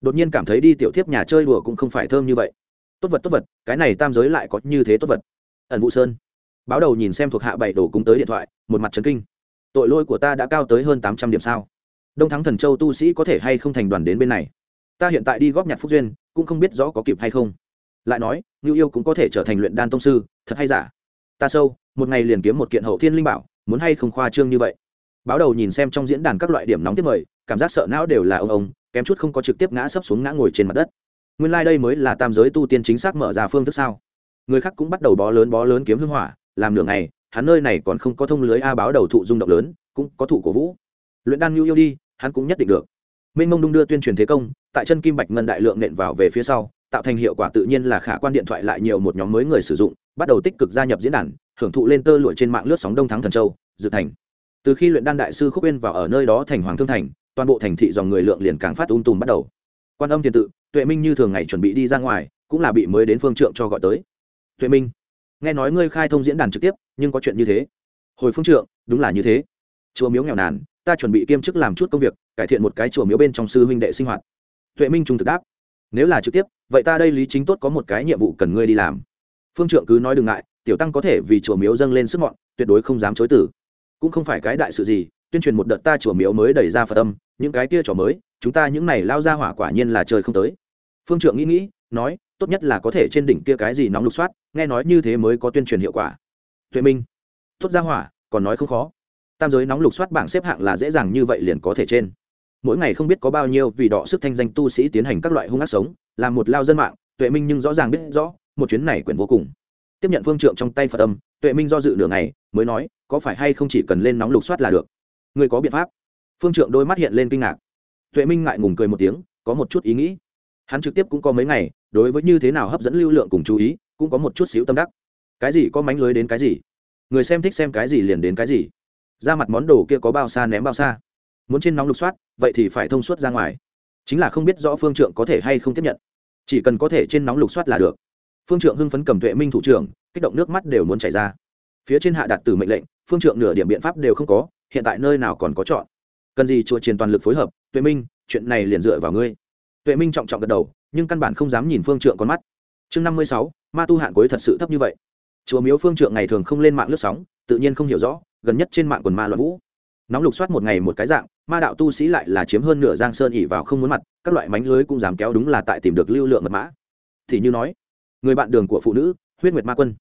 Đột nhiên cảm thấy đi tiểu thiếp nhà chơi đùa cũng không phải thơm như vậy. Tốt vật tốt vật, cái này tam giới lại có như thế tốt vật. Ẩn vụ sơn. Báo đầu nhìn xem thuộc hạ bảy đồ cúng tới điện thoại, một mặt trấn kinh. Tội lỗi của ta đã cao tới hơn tám trăm điểm sao? Đông thắng thần châu tu sĩ có thể hay không thành đoàn đến bên này? Ta hiện tại đi góp nhặt phúc duyên, cũng không biết rõ có kịp hay không. Lại nói, ngưu yêu cũng có thể trở thành luyện đan tông sư, thật hay giả? Ta sâu, một ngày liền kiếm một kiện hậu thiên linh bảo, muốn hay không khoa trương như vậy? Báo đầu nhìn xem trong diễn đàn các loại điểm nóng tiếp mời, cảm giác sợ não đều là ông ông, kém chút không có trực tiếp ngã sấp xuống ngã ngồi trên mặt đất. Nguyên lai、like、đây mới là tam giới tu tiên chính xác mở ra phương thức sao? Người khác cũng bắt đầu bó lớn bó lớn kiếm hưng hỏa, làm nửa ngày, hắn nơi này còn không có thông lưới a báo đầu thụ rung động lớn, cũng có thụ cổ vũ. Luyện đan nhu yêu đi, hắn cũng nhất định được. Minh mông đung đưa tuyên truyền thế công tại chân kim bạch ngân đại lượng nện vào về phía sau, tạo thành hiệu quả tự nhiên là khả quan điện thoại lại nhiều một nhóm mới người sử dụng, bắt đầu tích cực gia nhập diễn đàn, hưởng thụ lên tơ lụa trên mạng lướt sóng đông thắng thần châu, dự thành. Từ khi luyện đan đại sư khúc yên vào ở nơi đó thành hoàng thương thành, toàn bộ thành thị dòng người lượng liền càng phát ung tùm bắt đầu. Quan âm tiền tự, tuệ minh như thường ngày chuẩn bị đi ra ngoài, cũng là bị mới đến phương trượng cho gọi tới. Tuệ minh, nghe nói ngươi khai thông diễn đàn trực tiếp, nhưng có chuyện như thế. Hồi phương trượng, đúng là như thế. Chùa miếu nghèo nàn, ta chuẩn bị kiêm chức làm chút công việc, cải thiện một cái chùa miếu bên trong sư huynh đệ sinh hoạt tuệ minh trung thực đáp. Nếu là trực tiếp, vậy ta đây lý chính tốt có một cái nhiệm vụ cần ngươi đi làm. Phương trượng cứ nói đừng ngại, tiểu tăng có thể vì chùa miếu dâng lên sức mọn, tuyệt đối không dám chối tử cũng không phải cái đại sự gì, tuyên truyền một đợt ta chùa miếu mới đẩy ra phật tâm những cái kia trò mới, chúng ta những này lao ra hỏa quả nhiên là trời không tới. Phương trượng nghĩ nghĩ, nói, tốt nhất là có thể trên đỉnh kia cái gì nóng lục soát, nghe nói như thế mới có tuyên truyền hiệu quả. Tuệ minh, tốt ra hỏa, còn nói không khó. Tam giới nóng lục soát bảng xếp hạng là dễ dàng như vậy liền có thể trên mỗi ngày không biết có bao nhiêu vì đọ sức thanh danh tu sĩ tiến hành các loại hung ác sống làm một lao dân mạng, tuệ minh nhưng rõ ràng biết rõ, một chuyến này quyển vô cùng. Tiếp nhận phương trượng trong tay phật âm, tuệ minh do dự nửa ngày, mới nói, có phải hay không chỉ cần lên nóng lục soát là được? Người có biện pháp? Phương trượng đôi mắt hiện lên kinh ngạc. Tuệ minh ngại ngùng cười một tiếng, có một chút ý nghĩ. Hắn trực tiếp cũng có mấy ngày, đối với như thế nào hấp dẫn lưu lượng cùng chú ý, cũng có một chút xíu tâm đắc. Cái gì có mánh lưới đến cái gì? Người xem thích xem cái gì liền đến cái gì. Ra mặt món đồ kia có bao xa ném bao xa muốn trên nóng lục soát, vậy thì phải thông suốt ra ngoài. Chính là không biết rõ phương trượng có thể hay không tiếp nhận. Chỉ cần có thể trên nóng lục soát là được. Phương trượng hưng phấn cầm tuệ minh thủ trưởng, kích động nước mắt đều muốn chảy ra. Phía trên hạ đặt từ mệnh lệnh, phương trượng nửa điểm biện pháp đều không có, hiện tại nơi nào còn có chọn. Cần gì chùa truyền toàn lực phối hợp, tuệ minh, chuyện này liền dựa vào ngươi. Tuệ minh trọng trọng gật đầu, nhưng căn bản không dám nhìn phương trượng con mắt. Chương năm mươi sáu, ma tu hạn cuối thật sự thấp như vậy. Chùa miếu phương trượng ngày thường không lên mạng lướt sóng, tự nhiên không hiểu rõ, gần nhất trên mạng quần ma loạn vũ. Nóng lục soát một ngày một cái dạng ma đạo tu sĩ lại là chiếm hơn nửa giang sơn ỉ vào không muốn mặt, các loại mánh lưới cũng dám kéo đúng là tại tìm được lưu lượng mật mã. Thì như nói, người bạn đường của phụ nữ, huyết nguyệt ma quân.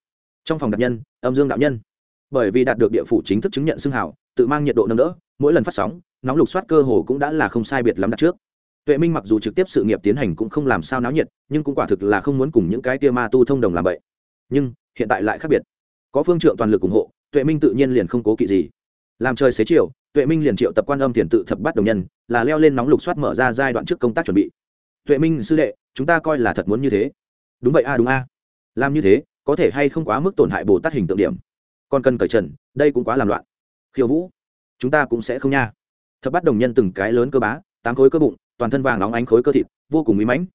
Trong phòng đặc nhân, âm dương đạo nhân. Bởi vì đạt được địa phủ chính thức chứng nhận xưng hảo, tự mang nhiệt độ nâng đỡ, mỗi lần phát sóng, nóng lục soát cơ hồ cũng đã là không sai biệt lắm đặt trước. Tuệ minh mặc dù trực tiếp sự nghiệp tiến hành cũng không làm sao náo nhiệt, nhưng cũng quả thực là không muốn cùng những cái tia ma tu thông đồng làm vậy. Nhưng, hiện tại lại khác biệt. Có phương trượng toàn lực ủng hộ, tuệ minh tự nhiên liền không cố kỵ gì. Làm trời xế chiều tuệ minh liền triệu tập quan âm tiền tự thập bát đồng nhân, là leo lên nóng lục soát mở ra giai đoạn trước công tác chuẩn bị. Tuệ minh, sư đệ, chúng ta coi là thật muốn như thế. Đúng vậy a, đúng a. Làm như thế, có thể hay không quá mức tổn hại bồ tát hình tượng điểm. Còn cần cởi trần, đây cũng quá làm loạn. Khiêu vũ, chúng ta cũng sẽ không nha. Thập bát đồng nhân từng cái lớn cơ bá, tám khối cơ bụng, toàn thân vàng nóng ánh khối cơ thịt, vô cùng mỹ mãnh.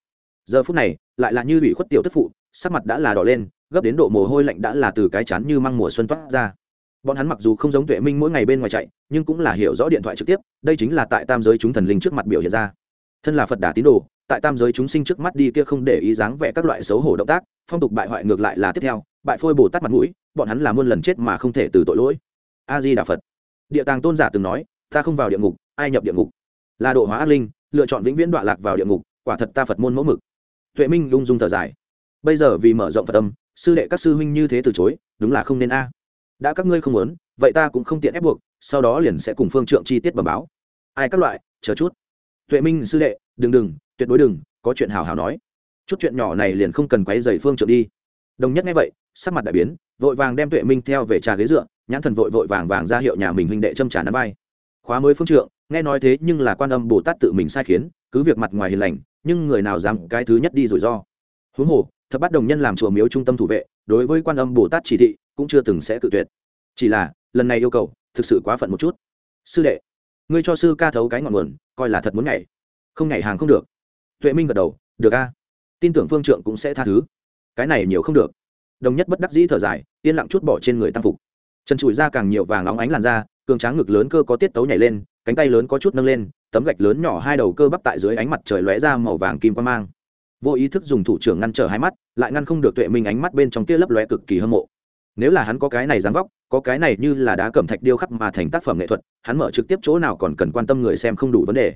Giờ phút này, lại là như bị khuất tiểu tức phụ, sắc mặt đã là đỏ lên, gấp đến độ mồ hôi lạnh đã là từ cái chán như măng mùa xuân toát ra bọn hắn mặc dù không giống tuệ minh mỗi ngày bên ngoài chạy, nhưng cũng là hiểu rõ điện thoại trực tiếp, đây chính là tại tam giới chúng thần linh trước mặt biểu hiện ra. Thân là phật đà tín đồ, tại tam giới chúng sinh trước mắt đi kia không để ý dáng vẻ các loại xấu hổ động tác, phong tục bại hoại ngược lại là tiếp theo, bại phôi bồ tát mặt mũi, bọn hắn là muôn lần chết mà không thể từ tội lỗi. A di đà phật. Địa tàng tôn giả từng nói, ta không vào địa ngục, ai nhập địa ngục? Là độ hóa ác linh, lựa chọn vĩnh viễn đọa lạc vào địa ngục, quả thật ta phật môn mẫu mực. Tuệ minh lung dung thở dài. Bây giờ vì mở rộng phật âm sư đệ các sư huynh như thế từ chối, đúng là không nên a đã các ngươi không muốn, vậy ta cũng không tiện ép buộc, sau đó liền sẽ cùng phương trượng chi tiết bẩm báo. Ai các loại, chờ chút. Tuệ minh sư đệ, đừng đừng, tuyệt đối đừng, có chuyện hào hào nói. Chút chuyện nhỏ này liền không cần quấy dày phương trượng đi. Đồng nhất nghe vậy, sắc mặt đại biến, vội vàng đem tuệ minh theo về trà ghế dựa, nhãn thần vội vội vàng vàng ra hiệu nhà mình huynh đệ châm trà nắm vai. Khóa mới phương trượng, nghe nói thế nhưng là quan âm bồ tát tự mình sai khiến, cứ việc mặt ngoài hiền lành, nhưng người nào dám cái thứ nhất đi rủi ro. Huống hồ thật bắt đồng nhân làm chùa miếu trung tâm thủ vệ đối với quan âm bồ tát chỉ thị cũng chưa từng sẽ cự tuyệt. Chỉ là, lần này yêu cầu, thực sự quá phận một chút. Sư đệ, ngươi cho sư ca thấu cái ngọn nguồn, coi là thật muốn nhảy. Không nhảy hàng không được. Tuệ minh gật đầu, được a. Tin tưởng phương trượng cũng sẽ tha thứ. Cái này nhiều không được. Đồng nhất bất đắc dĩ thở dài, yên lặng chút bỏ trên người tăng phục. Chân trụi ra càng nhiều vàng óng ánh làn da, cường tráng ngực lớn cơ có tiết tấu nhảy lên, cánh tay lớn có chút nâng lên, tấm gạch lớn nhỏ hai đầu cơ bắp tại dưới ánh mặt trời lóe ra màu vàng kim quan mang vô ý thức dùng thủ trưởng ngăn trở hai mắt, lại ngăn không được tuệ minh ánh mắt bên trong tia lấp lóe cực kỳ hâm mộ. Nếu là hắn có cái này dáng vóc, có cái này như là đá cẩm thạch điêu khắc mà thành tác phẩm nghệ thuật, hắn mở trực tiếp chỗ nào còn cần quan tâm người xem không đủ vấn đề.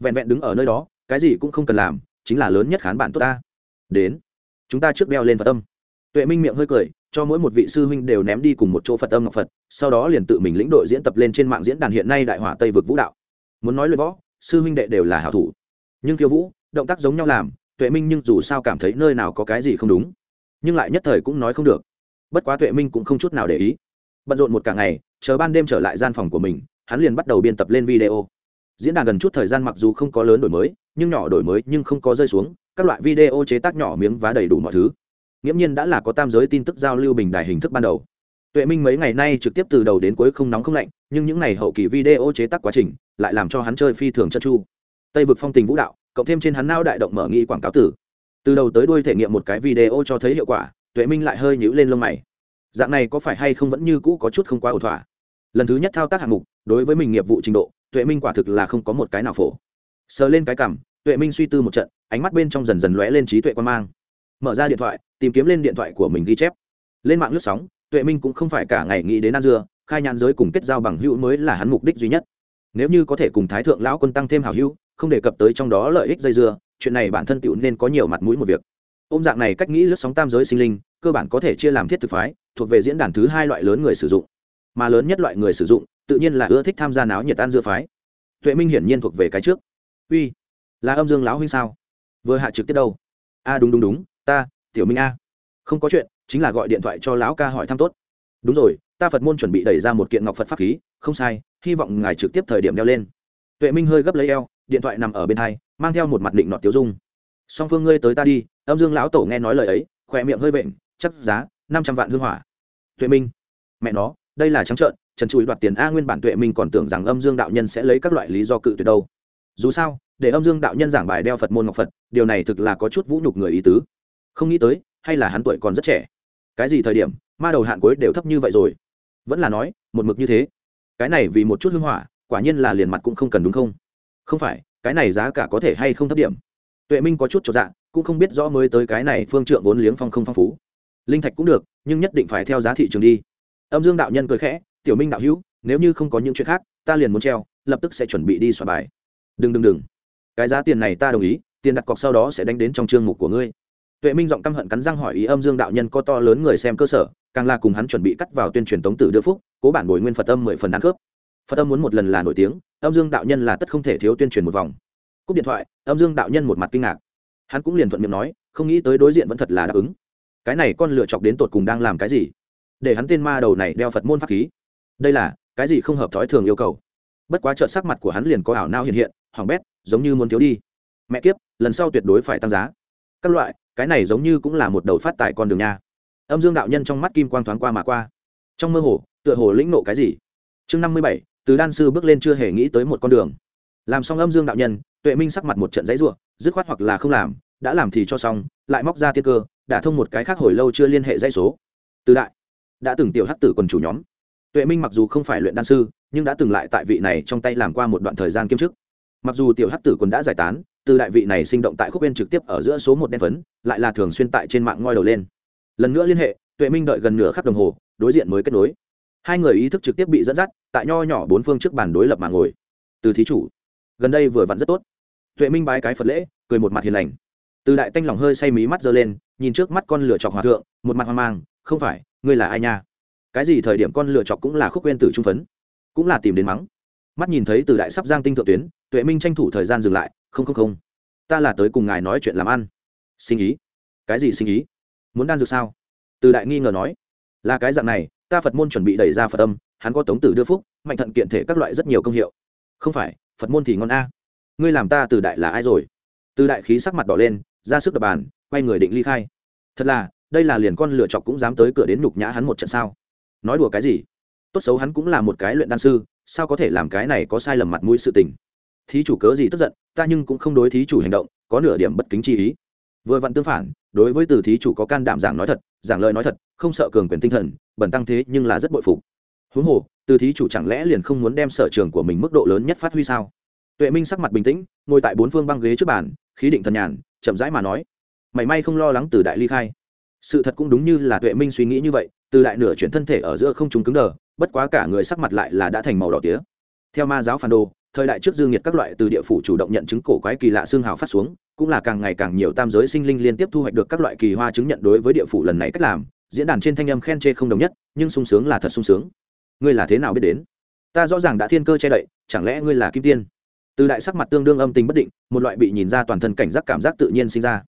Vẹn vẹn đứng ở nơi đó, cái gì cũng không cần làm, chính là lớn nhất khán bản tốt ta. Đến, chúng ta trước đeo lên phật tâm tuệ minh miệng hơi cười, cho mỗi một vị sư huynh đều ném đi cùng một chỗ phật âm ngọc phật, sau đó liền tự mình lĩnh đội diễn tập lên trên mạng diễn đàn hiện nay đại hỏa tây vực vũ đạo. Muốn nói luyện võ, sư huynh đệ đều là hảo thủ. Nhưng khiêu vũ, động tác giống nhau làm tuệ minh nhưng dù sao cảm thấy nơi nào có cái gì không đúng, nhưng lại nhất thời cũng nói không được. Bất quá tuệ minh cũng không chút nào để ý. Bận rộn một cả ngày, chờ ban đêm trở lại gian phòng của mình, hắn liền bắt đầu biên tập lên video. Diễn đàn gần chút thời gian mặc dù không có lớn đổi mới, nhưng nhỏ đổi mới nhưng không có rơi xuống, các loại video chế tác nhỏ miếng vá đầy đủ mọi thứ. Nghiễm nhiên đã là có tam giới tin tức giao lưu bình đài hình thức ban đầu. Tuệ minh mấy ngày nay trực tiếp từ đầu đến cuối không nóng không lạnh, nhưng những ngày hậu kỳ video chế tác quá trình lại làm cho hắn chơi phi thường chân chu. Tây vực phong tình vũ đạo cộng thêm trên hắn nao đại động mở nghĩ quảng cáo tử. Từ đầu tới đuôi thể nghiệm một cái video cho thấy hiệu quả, tuệ minh lại hơi nhữ lên lông mày. Dạng này có phải hay không vẫn như cũ có chút không quá ổn thỏa? Lần thứ nhất thao tác hạng mục, đối với mình nghiệp vụ trình độ, tuệ minh quả thực là không có một cái nào phổ. Sờ lên cái cằm, tuệ minh suy tư một trận, ánh mắt bên trong dần dần lóe lên trí tuệ quan mang. Mở ra điện thoại, tìm kiếm lên điện thoại của mình ghi chép. Lên mạng lướt sóng, tuệ minh cũng không phải cả ngày nghĩ đến ăn dưa, khai nhãn giới cùng kết giao bằng hữu mới là hắn mục đích duy nhất. Nếu như có thể cùng thái thượng lão quân tăng thêm hảo hữu không đề cập tới trong đó lợi ích dây dưa, chuyện này bản thân tựu nên có nhiều mặt mũi một việc. Ôm dạng này cách nghĩ lướt sóng tam giới sinh linh, cơ bản có thể chia làm thiết thực phái, thuộc về diễn đàn thứ hai loại lớn người sử dụng. Mà lớn nhất loại người sử dụng, tự nhiên là ưa thích tham gia náo nhiệt tan dưa phái. Tuệ minh hiển nhiên thuộc về cái trước. Uy, là âm dương lão huynh sao? Vừa hạ trực tiếp đâu? A, đúng đúng đúng, ta, tiểu minh a. Không có chuyện, chính là gọi điện thoại cho lão ca hỏi thăm tốt. Đúng rồi, ta phật môn chuẩn bị đẩy ra một kiện ngọc phật pháp khí, không sai, hy vọng ngài trực tiếp thời điểm đeo lên. Tuệ minh hơi gấp lấy eo điện thoại nằm ở bên hai, mang theo một mặt định nọt tiêu dung. Song phương ngươi tới ta đi, âm dương lão tổ nghe nói lời ấy, khỏe miệng hơi vện, chắc giá năm trăm vạn hương hỏa. Tuệ minh. Mẹ nó, đây là trắng trợn, trần trụi đoạt tiền a nguyên bản tuệ minh còn tưởng rằng âm dương đạo nhân sẽ lấy các loại lý do cự tuyệt đâu. Dù sao, để âm dương đạo nhân giảng bài đeo phật môn ngọc phật, điều này thực là có chút vũ nhục người ý tứ. Không nghĩ tới, hay là hắn tuổi còn rất trẻ. Cái gì thời điểm, ma đầu hạn cuối đều thấp như vậy rồi? Vẫn là nói, một mực như thế. Cái này vì một chút hưng hỏa, quả nhiên là liền mặt cũng không cần đúng không? Không phải, cái này giá cả có thể hay không thấp điểm? Tuệ minh có chút trọn dạ cũng không biết rõ mới tới cái này phương trượng vốn liếng phong không phong phú. Linh thạch cũng được, nhưng nhất định phải theo giá thị trường đi. Âm dương đạo nhân cười khẽ, tiểu minh đạo hữu, nếu như không có những chuyện khác, ta liền muốn treo, lập tức sẽ chuẩn bị đi soạn bài. Đừng đừng đừng. Cái giá tiền này ta đồng ý, tiền đặt cọc sau đó sẽ đánh đến trong chương mục của ngươi. Tuệ minh giọng căm hận cắn răng hỏi ý âm dương đạo nhân có to lớn người xem cơ sở, càng là cùng hắn chuẩn bị cắt vào tuyên truyền tống tử đưa phúc, cố bản bồi nguyên phật âm mười phần đáng khớp phật âm muốn một lần là nổi tiếng, âm dương đạo nhân là tất không thể thiếu tuyên truyền một vòng. Cúp điện thoại, âm dương đạo nhân một mặt kinh ngạc. Hắn cũng liền thuận miệng nói, không nghĩ tới đối diện vẫn thật là đáp ứng. Cái này con lựa chọc đến tột cùng đang làm cái gì? Để hắn tên ma đầu này đeo phật môn pháp khí. Đây là, cái gì không hợp thói thường yêu cầu? Bất quá trợn sắc mặt của hắn liền có ảo nao hiện hiện hỏng bét, giống như muốn thiếu đi. Mẹ kiếp, lần sau tuyệt đối phải tăng giá. Các loại, cái này giống như cũng là một đầu phát tại con đường nha. Âm dương đạo nhân trong mắt kim quang thoáng qua mà qua. Trong mơ hồ, tựa hồ lĩnh nộ cái gì? Chương năm mươi bảy từ đan sư bước lên chưa hề nghĩ tới một con đường. Làm xong âm dương đạo nhân, tuệ minh sắc mặt một trận giấy ruộng dứt khoát hoặc là không làm, đã làm thì cho xong, lại móc ra tiên cơ, đã thông một cái khác hồi lâu chưa liên hệ dây số. Từ đại, đã từng tiểu hắc tử quần chủ nhóm. Tuệ minh mặc dù không phải luyện đan sư, nhưng đã từng lại tại vị này trong tay làm qua một đoạn thời gian kiêm chức. Mặc dù tiểu hắc tử quần đã giải tán, từ đại vị này sinh động tại khúc bên trực tiếp ở giữa số một đen phấn, lại là thường xuyên tại trên mạng ngoi đầu lên. Lần nữa liên hệ, tuệ minh đợi gần nửa khắc đồng hồ, đối diện mới kết nối hai người ý thức trực tiếp bị dẫn dắt, tại nho nhỏ bốn phương trước bàn đối lập mà ngồi. Từ thí chủ, gần đây vừa vặn rất tốt. Tuệ minh bái cái phật lễ, cười một mặt hiền lành. Từ đại tanh lòng hơi say mí mắt giơ lên, nhìn trước mắt con lửa chọc hòa thượng, một mặt hoang mang, không phải, ngươi là ai nha? Cái gì thời điểm con lửa chọc cũng là khúc quên tử trung phấn, cũng là tìm đến mắng. Mắt nhìn thấy từ đại sắp giang tinh thượng tuyến, tuệ minh tranh thủ thời gian dừng lại, không không không. Ta là tới cùng ngài nói chuyện làm ăn. Sinh ý. Cái gì sinh ý? Muốn đan dược sao? Từ đại nghi ngờ nói. Là cái dạng này ta phật môn chuẩn bị đẩy ra phật âm, hắn có tống tử đưa phúc, mạnh thận kiện thể các loại rất nhiều công hiệu. Không phải, phật môn thì ngon a. Ngươi làm ta từ đại là ai rồi? Từ đại khí sắc mặt đỏ lên, ra sức đập bàn, quay người định ly khai. Thật là, đây là liền con lựa chọc cũng dám tới cửa đến nhục nhã hắn một trận sao? Nói đùa cái gì? Tốt xấu hắn cũng là một cái luyện đan sư, sao có thể làm cái này có sai lầm mặt mũi sự tình? Thí chủ cớ gì tức giận, ta nhưng cũng không đối thí chủ hành động, có nửa điểm bất kính chi ý. Vừa vặn tương phản đối với từ thí chủ có can đảm giảng nói thật, giảng lời nói thật, không sợ cường quyền tinh thần, bẩn tăng thế nhưng là rất bội phục. Huống hồ, từ thí chủ chẳng lẽ liền không muốn đem sở trường của mình mức độ lớn nhất phát huy sao? Tuệ minh sắc mặt bình tĩnh, ngồi tại bốn phương băng ghế trước bàn, khí định thần nhàn, chậm rãi mà nói, mảy may không lo lắng từ đại ly khai. Sự thật cũng đúng như là tuệ minh suy nghĩ như vậy, từ đại nửa chuyển thân thể ở giữa không chúng cứng đờ, bất quá cả người sắc mặt lại là đã thành màu đỏ tía. Theo ma giáo phản đồ, thời đại trước dương nhiệt các loại từ địa phủ chủ động nhận chứng cổ quái kỳ lạ xương hào phát xuống cũng là càng ngày càng nhiều tam giới sinh linh liên tiếp thu hoạch được các loại kỳ hoa chứng nhận đối với địa phủ lần này cách làm, diễn đàn trên thanh âm khen chê không đồng nhất, nhưng sung sướng là thật sung sướng. Ngươi là thế nào biết đến? Ta rõ ràng đã thiên cơ che đậy, chẳng lẽ ngươi là kim tiên? Từ đại sắc mặt tương đương âm tình bất định, một loại bị nhìn ra toàn thân cảnh giác cảm giác tự nhiên sinh ra.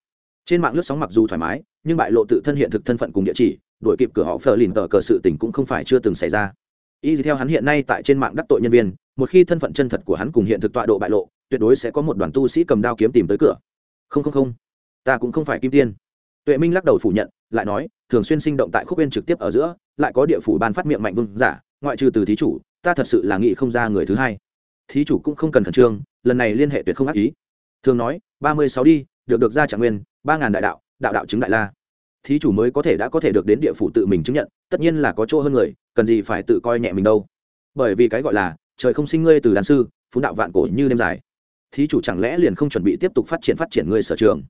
Trên mạng lướt sóng mặc dù thoải mái, nhưng bại lộ tự thân hiện thực thân phận cùng địa chỉ, đuổi kịp cửa họ phờ lìn tờ cờ sự tình cũng không phải chưa từng xảy ra. Y theo hắn hiện nay tại trên mạng đắc tội nhân viên, một khi thân phận chân thật của hắn cùng hiện thực tọa độ bại lộ, tuyệt đối sẽ có một đoàn tu sĩ cầm đao kiếm tìm tới cửa không không không, ta cũng không phải kim tiên. Tuệ minh lắc đầu phủ nhận, lại nói, thường xuyên sinh động tại khúc bên trực tiếp ở giữa, lại có địa phủ ban phát miệng mạnh vương giả, ngoại trừ từ thí chủ, ta thật sự là nghĩ không ra người thứ hai. Thí chủ cũng không cần khẩn trương, lần này liên hệ tuyệt không ác ý. Thường nói, ba mươi sáu đi, được được ra trạng nguyên, ba ngàn đại đạo đạo đạo chứng đại la. Thí chủ mới có thể đã có thể được đến địa phủ tự mình chứng nhận, tất nhiên là có chỗ hơn người, cần gì phải tự coi nhẹ mình đâu. Bởi vì cái gọi là, trời không sinh ngươi từ đàn sư phú đạo vạn cổ như đêm dài thí chủ chẳng lẽ liền không chuẩn bị tiếp tục phát triển phát triển ngươi sở trường?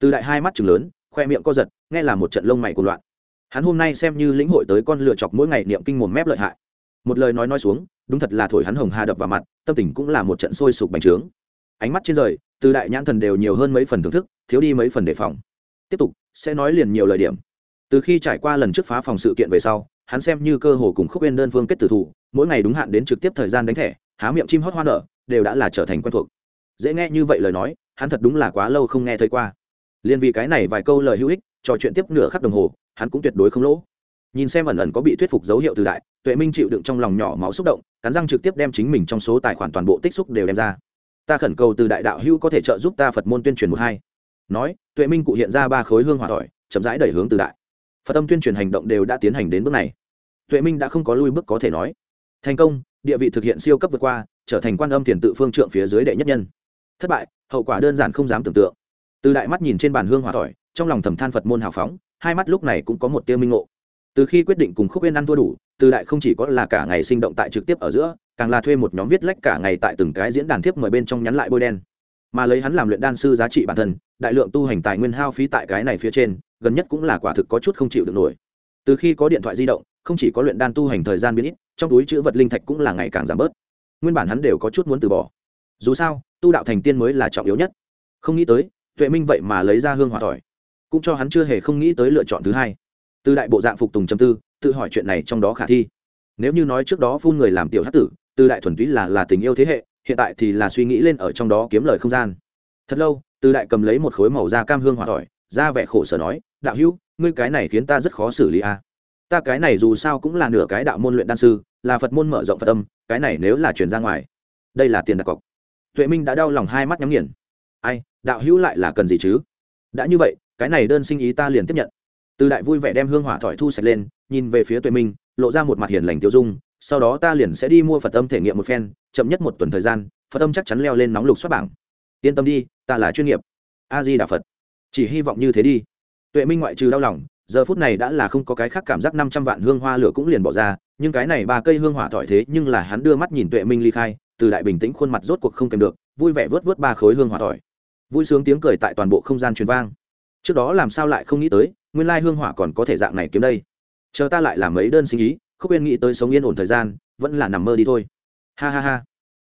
Từ đại hai mắt chừng lớn, khoe miệng co giật, nghe là một trận lông mày của loạn. Hắn hôm nay xem như lĩnh hội tới con lựa chọc mỗi ngày niệm kinh mồm mép lợi hại. Một lời nói nói xuống, đúng thật là thổi hắn hồng hà đập vào mặt, tâm tình cũng là một trận sôi sục bành trướng. Ánh mắt trên rời, từ đại nhãn thần đều nhiều hơn mấy phần thưởng thức, thiếu đi mấy phần đề phòng. Tiếp tục, sẽ nói liền nhiều lời điểm. Từ khi trải qua lần trước phá phòng sự kiện về sau, hắn xem như cơ hồ cùng khúc bên đơn phương kết tử thủ, mỗi ngày đúng hạn đến trực tiếp thời gian đánh thẻ, há miệng chim hót hoa nở, đều đã là trở thành quen thuộc dễ nghe như vậy lời nói, hắn thật đúng là quá lâu không nghe thấy qua. Liền vì cái này vài câu lời hữu ích, trò chuyện tiếp nửa khắc đồng hồ, hắn cũng tuyệt đối không lỗ. Nhìn xem ẩn ẩn có bị thuyết phục dấu hiệu từ đại, tuệ minh chịu đựng trong lòng nhỏ máu xúc động, cắn răng trực tiếp đem chính mình trong số tài khoản toàn bộ tích xúc đều đem ra. Ta khẩn cầu từ đại đạo hữu có thể trợ giúp ta phật môn tuyên truyền một hai. Nói, tuệ minh cụ hiện ra ba khối hương hỏa tỏi, chậm rãi đẩy hướng từ đại. Phật tâm tuyên truyền hành động đều đã tiến hành đến bước này. Tuệ minh đã không có lui bước có thể nói. Thành công, địa vị thực hiện siêu cấp vượt qua, trở thành quan âm tiền tự phương trượng phía dưới đệ nhất nhân thất bại, hậu quả đơn giản không dám tưởng tượng. Từ đại mắt nhìn trên bàn hương hỏa tỏi trong lòng thầm than phật môn hào phóng, hai mắt lúc này cũng có một tiêu minh ngộ. Từ khi quyết định cùng khúc yên ăn thua đủ, từ đại không chỉ có là cả ngày sinh động tại trực tiếp ở giữa, càng là thuê một nhóm viết lách cả ngày tại từng cái diễn đàn thiếp mời bên trong nhắn lại bôi đen. Mà lấy hắn làm luyện đan sư giá trị bản thân, đại lượng tu hành tài nguyên hao phí tại cái này phía trên, gần nhất cũng là quả thực có chút không chịu được nổi. Từ khi có điện thoại di động, không chỉ có luyện đan tu hành thời gian biến ít, trong túi chữ vật linh thạch cũng là ngày càng giảm bớt. Nguyên bản hắn đều có chút muốn từ bỏ dù sao, tu đạo thành tiên mới là trọng yếu nhất. Không nghĩ tới, tuệ minh vậy mà lấy ra hương hỏa tỏi, cũng cho hắn chưa hề không nghĩ tới lựa chọn thứ hai. Từ đại bộ dạng phục tùng châm tư, tự hỏi chuyện này trong đó khả thi. Nếu như nói trước đó phun người làm tiểu hát tử, từ đại thuần túy là là tình yêu thế hệ, hiện tại thì là suy nghĩ lên ở trong đó kiếm lời không gian. Thật lâu, từ đại cầm lấy một khối màu da cam hương hỏa tỏi, ra vẻ khổ sở nói, đạo hữu, ngươi cái này khiến ta rất khó xử lý a. Ta cái này dù sao cũng là nửa cái đạo môn luyện đan sư, là phật môn mở rộng phật tâm cái này nếu là chuyển ra ngoài, đây là tiền đặt cọc tuệ minh đã đau lòng hai mắt nhắm nghiền. Ai, đạo hữu lại là cần gì chứ? Đã như vậy, cái này đơn sinh ý ta liền tiếp nhận. Từ đại vui vẻ đem hương hỏa thỏi thu sạch lên, nhìn về phía tuệ minh, lộ ra một mặt hiền lành tiêu dung, sau đó ta liền sẽ đi mua phật âm thể nghiệm một phen, chậm nhất một tuần thời gian, phật âm chắc chắn leo lên nóng lục xuất bảng. Yên tâm đi, ta là chuyên nghiệp. A di đà phật. Chỉ hy vọng như thế đi. Tuệ minh ngoại trừ đau lòng, giờ phút này đã là không có cái khác cảm giác năm trăm vạn hương hoa lửa cũng liền bỏ ra, nhưng cái này ba cây hương hỏa thỏi thế nhưng là hắn đưa mắt nhìn tuệ minh ly khai từ đại bình tĩnh khuôn mặt rốt cuộc không kèm được, vui vẻ vớt vớt ba khối hương hỏa tỏi. Vui sướng tiếng cười tại toàn bộ không gian truyền vang. Trước đó làm sao lại không nghĩ tới, nguyên lai hương hỏa còn có thể dạng này kiếm đây. Chờ ta lại làm mấy đơn sinh ý, không quên nghĩ tới sống yên ổn thời gian, vẫn là nằm mơ đi thôi. Ha ha ha.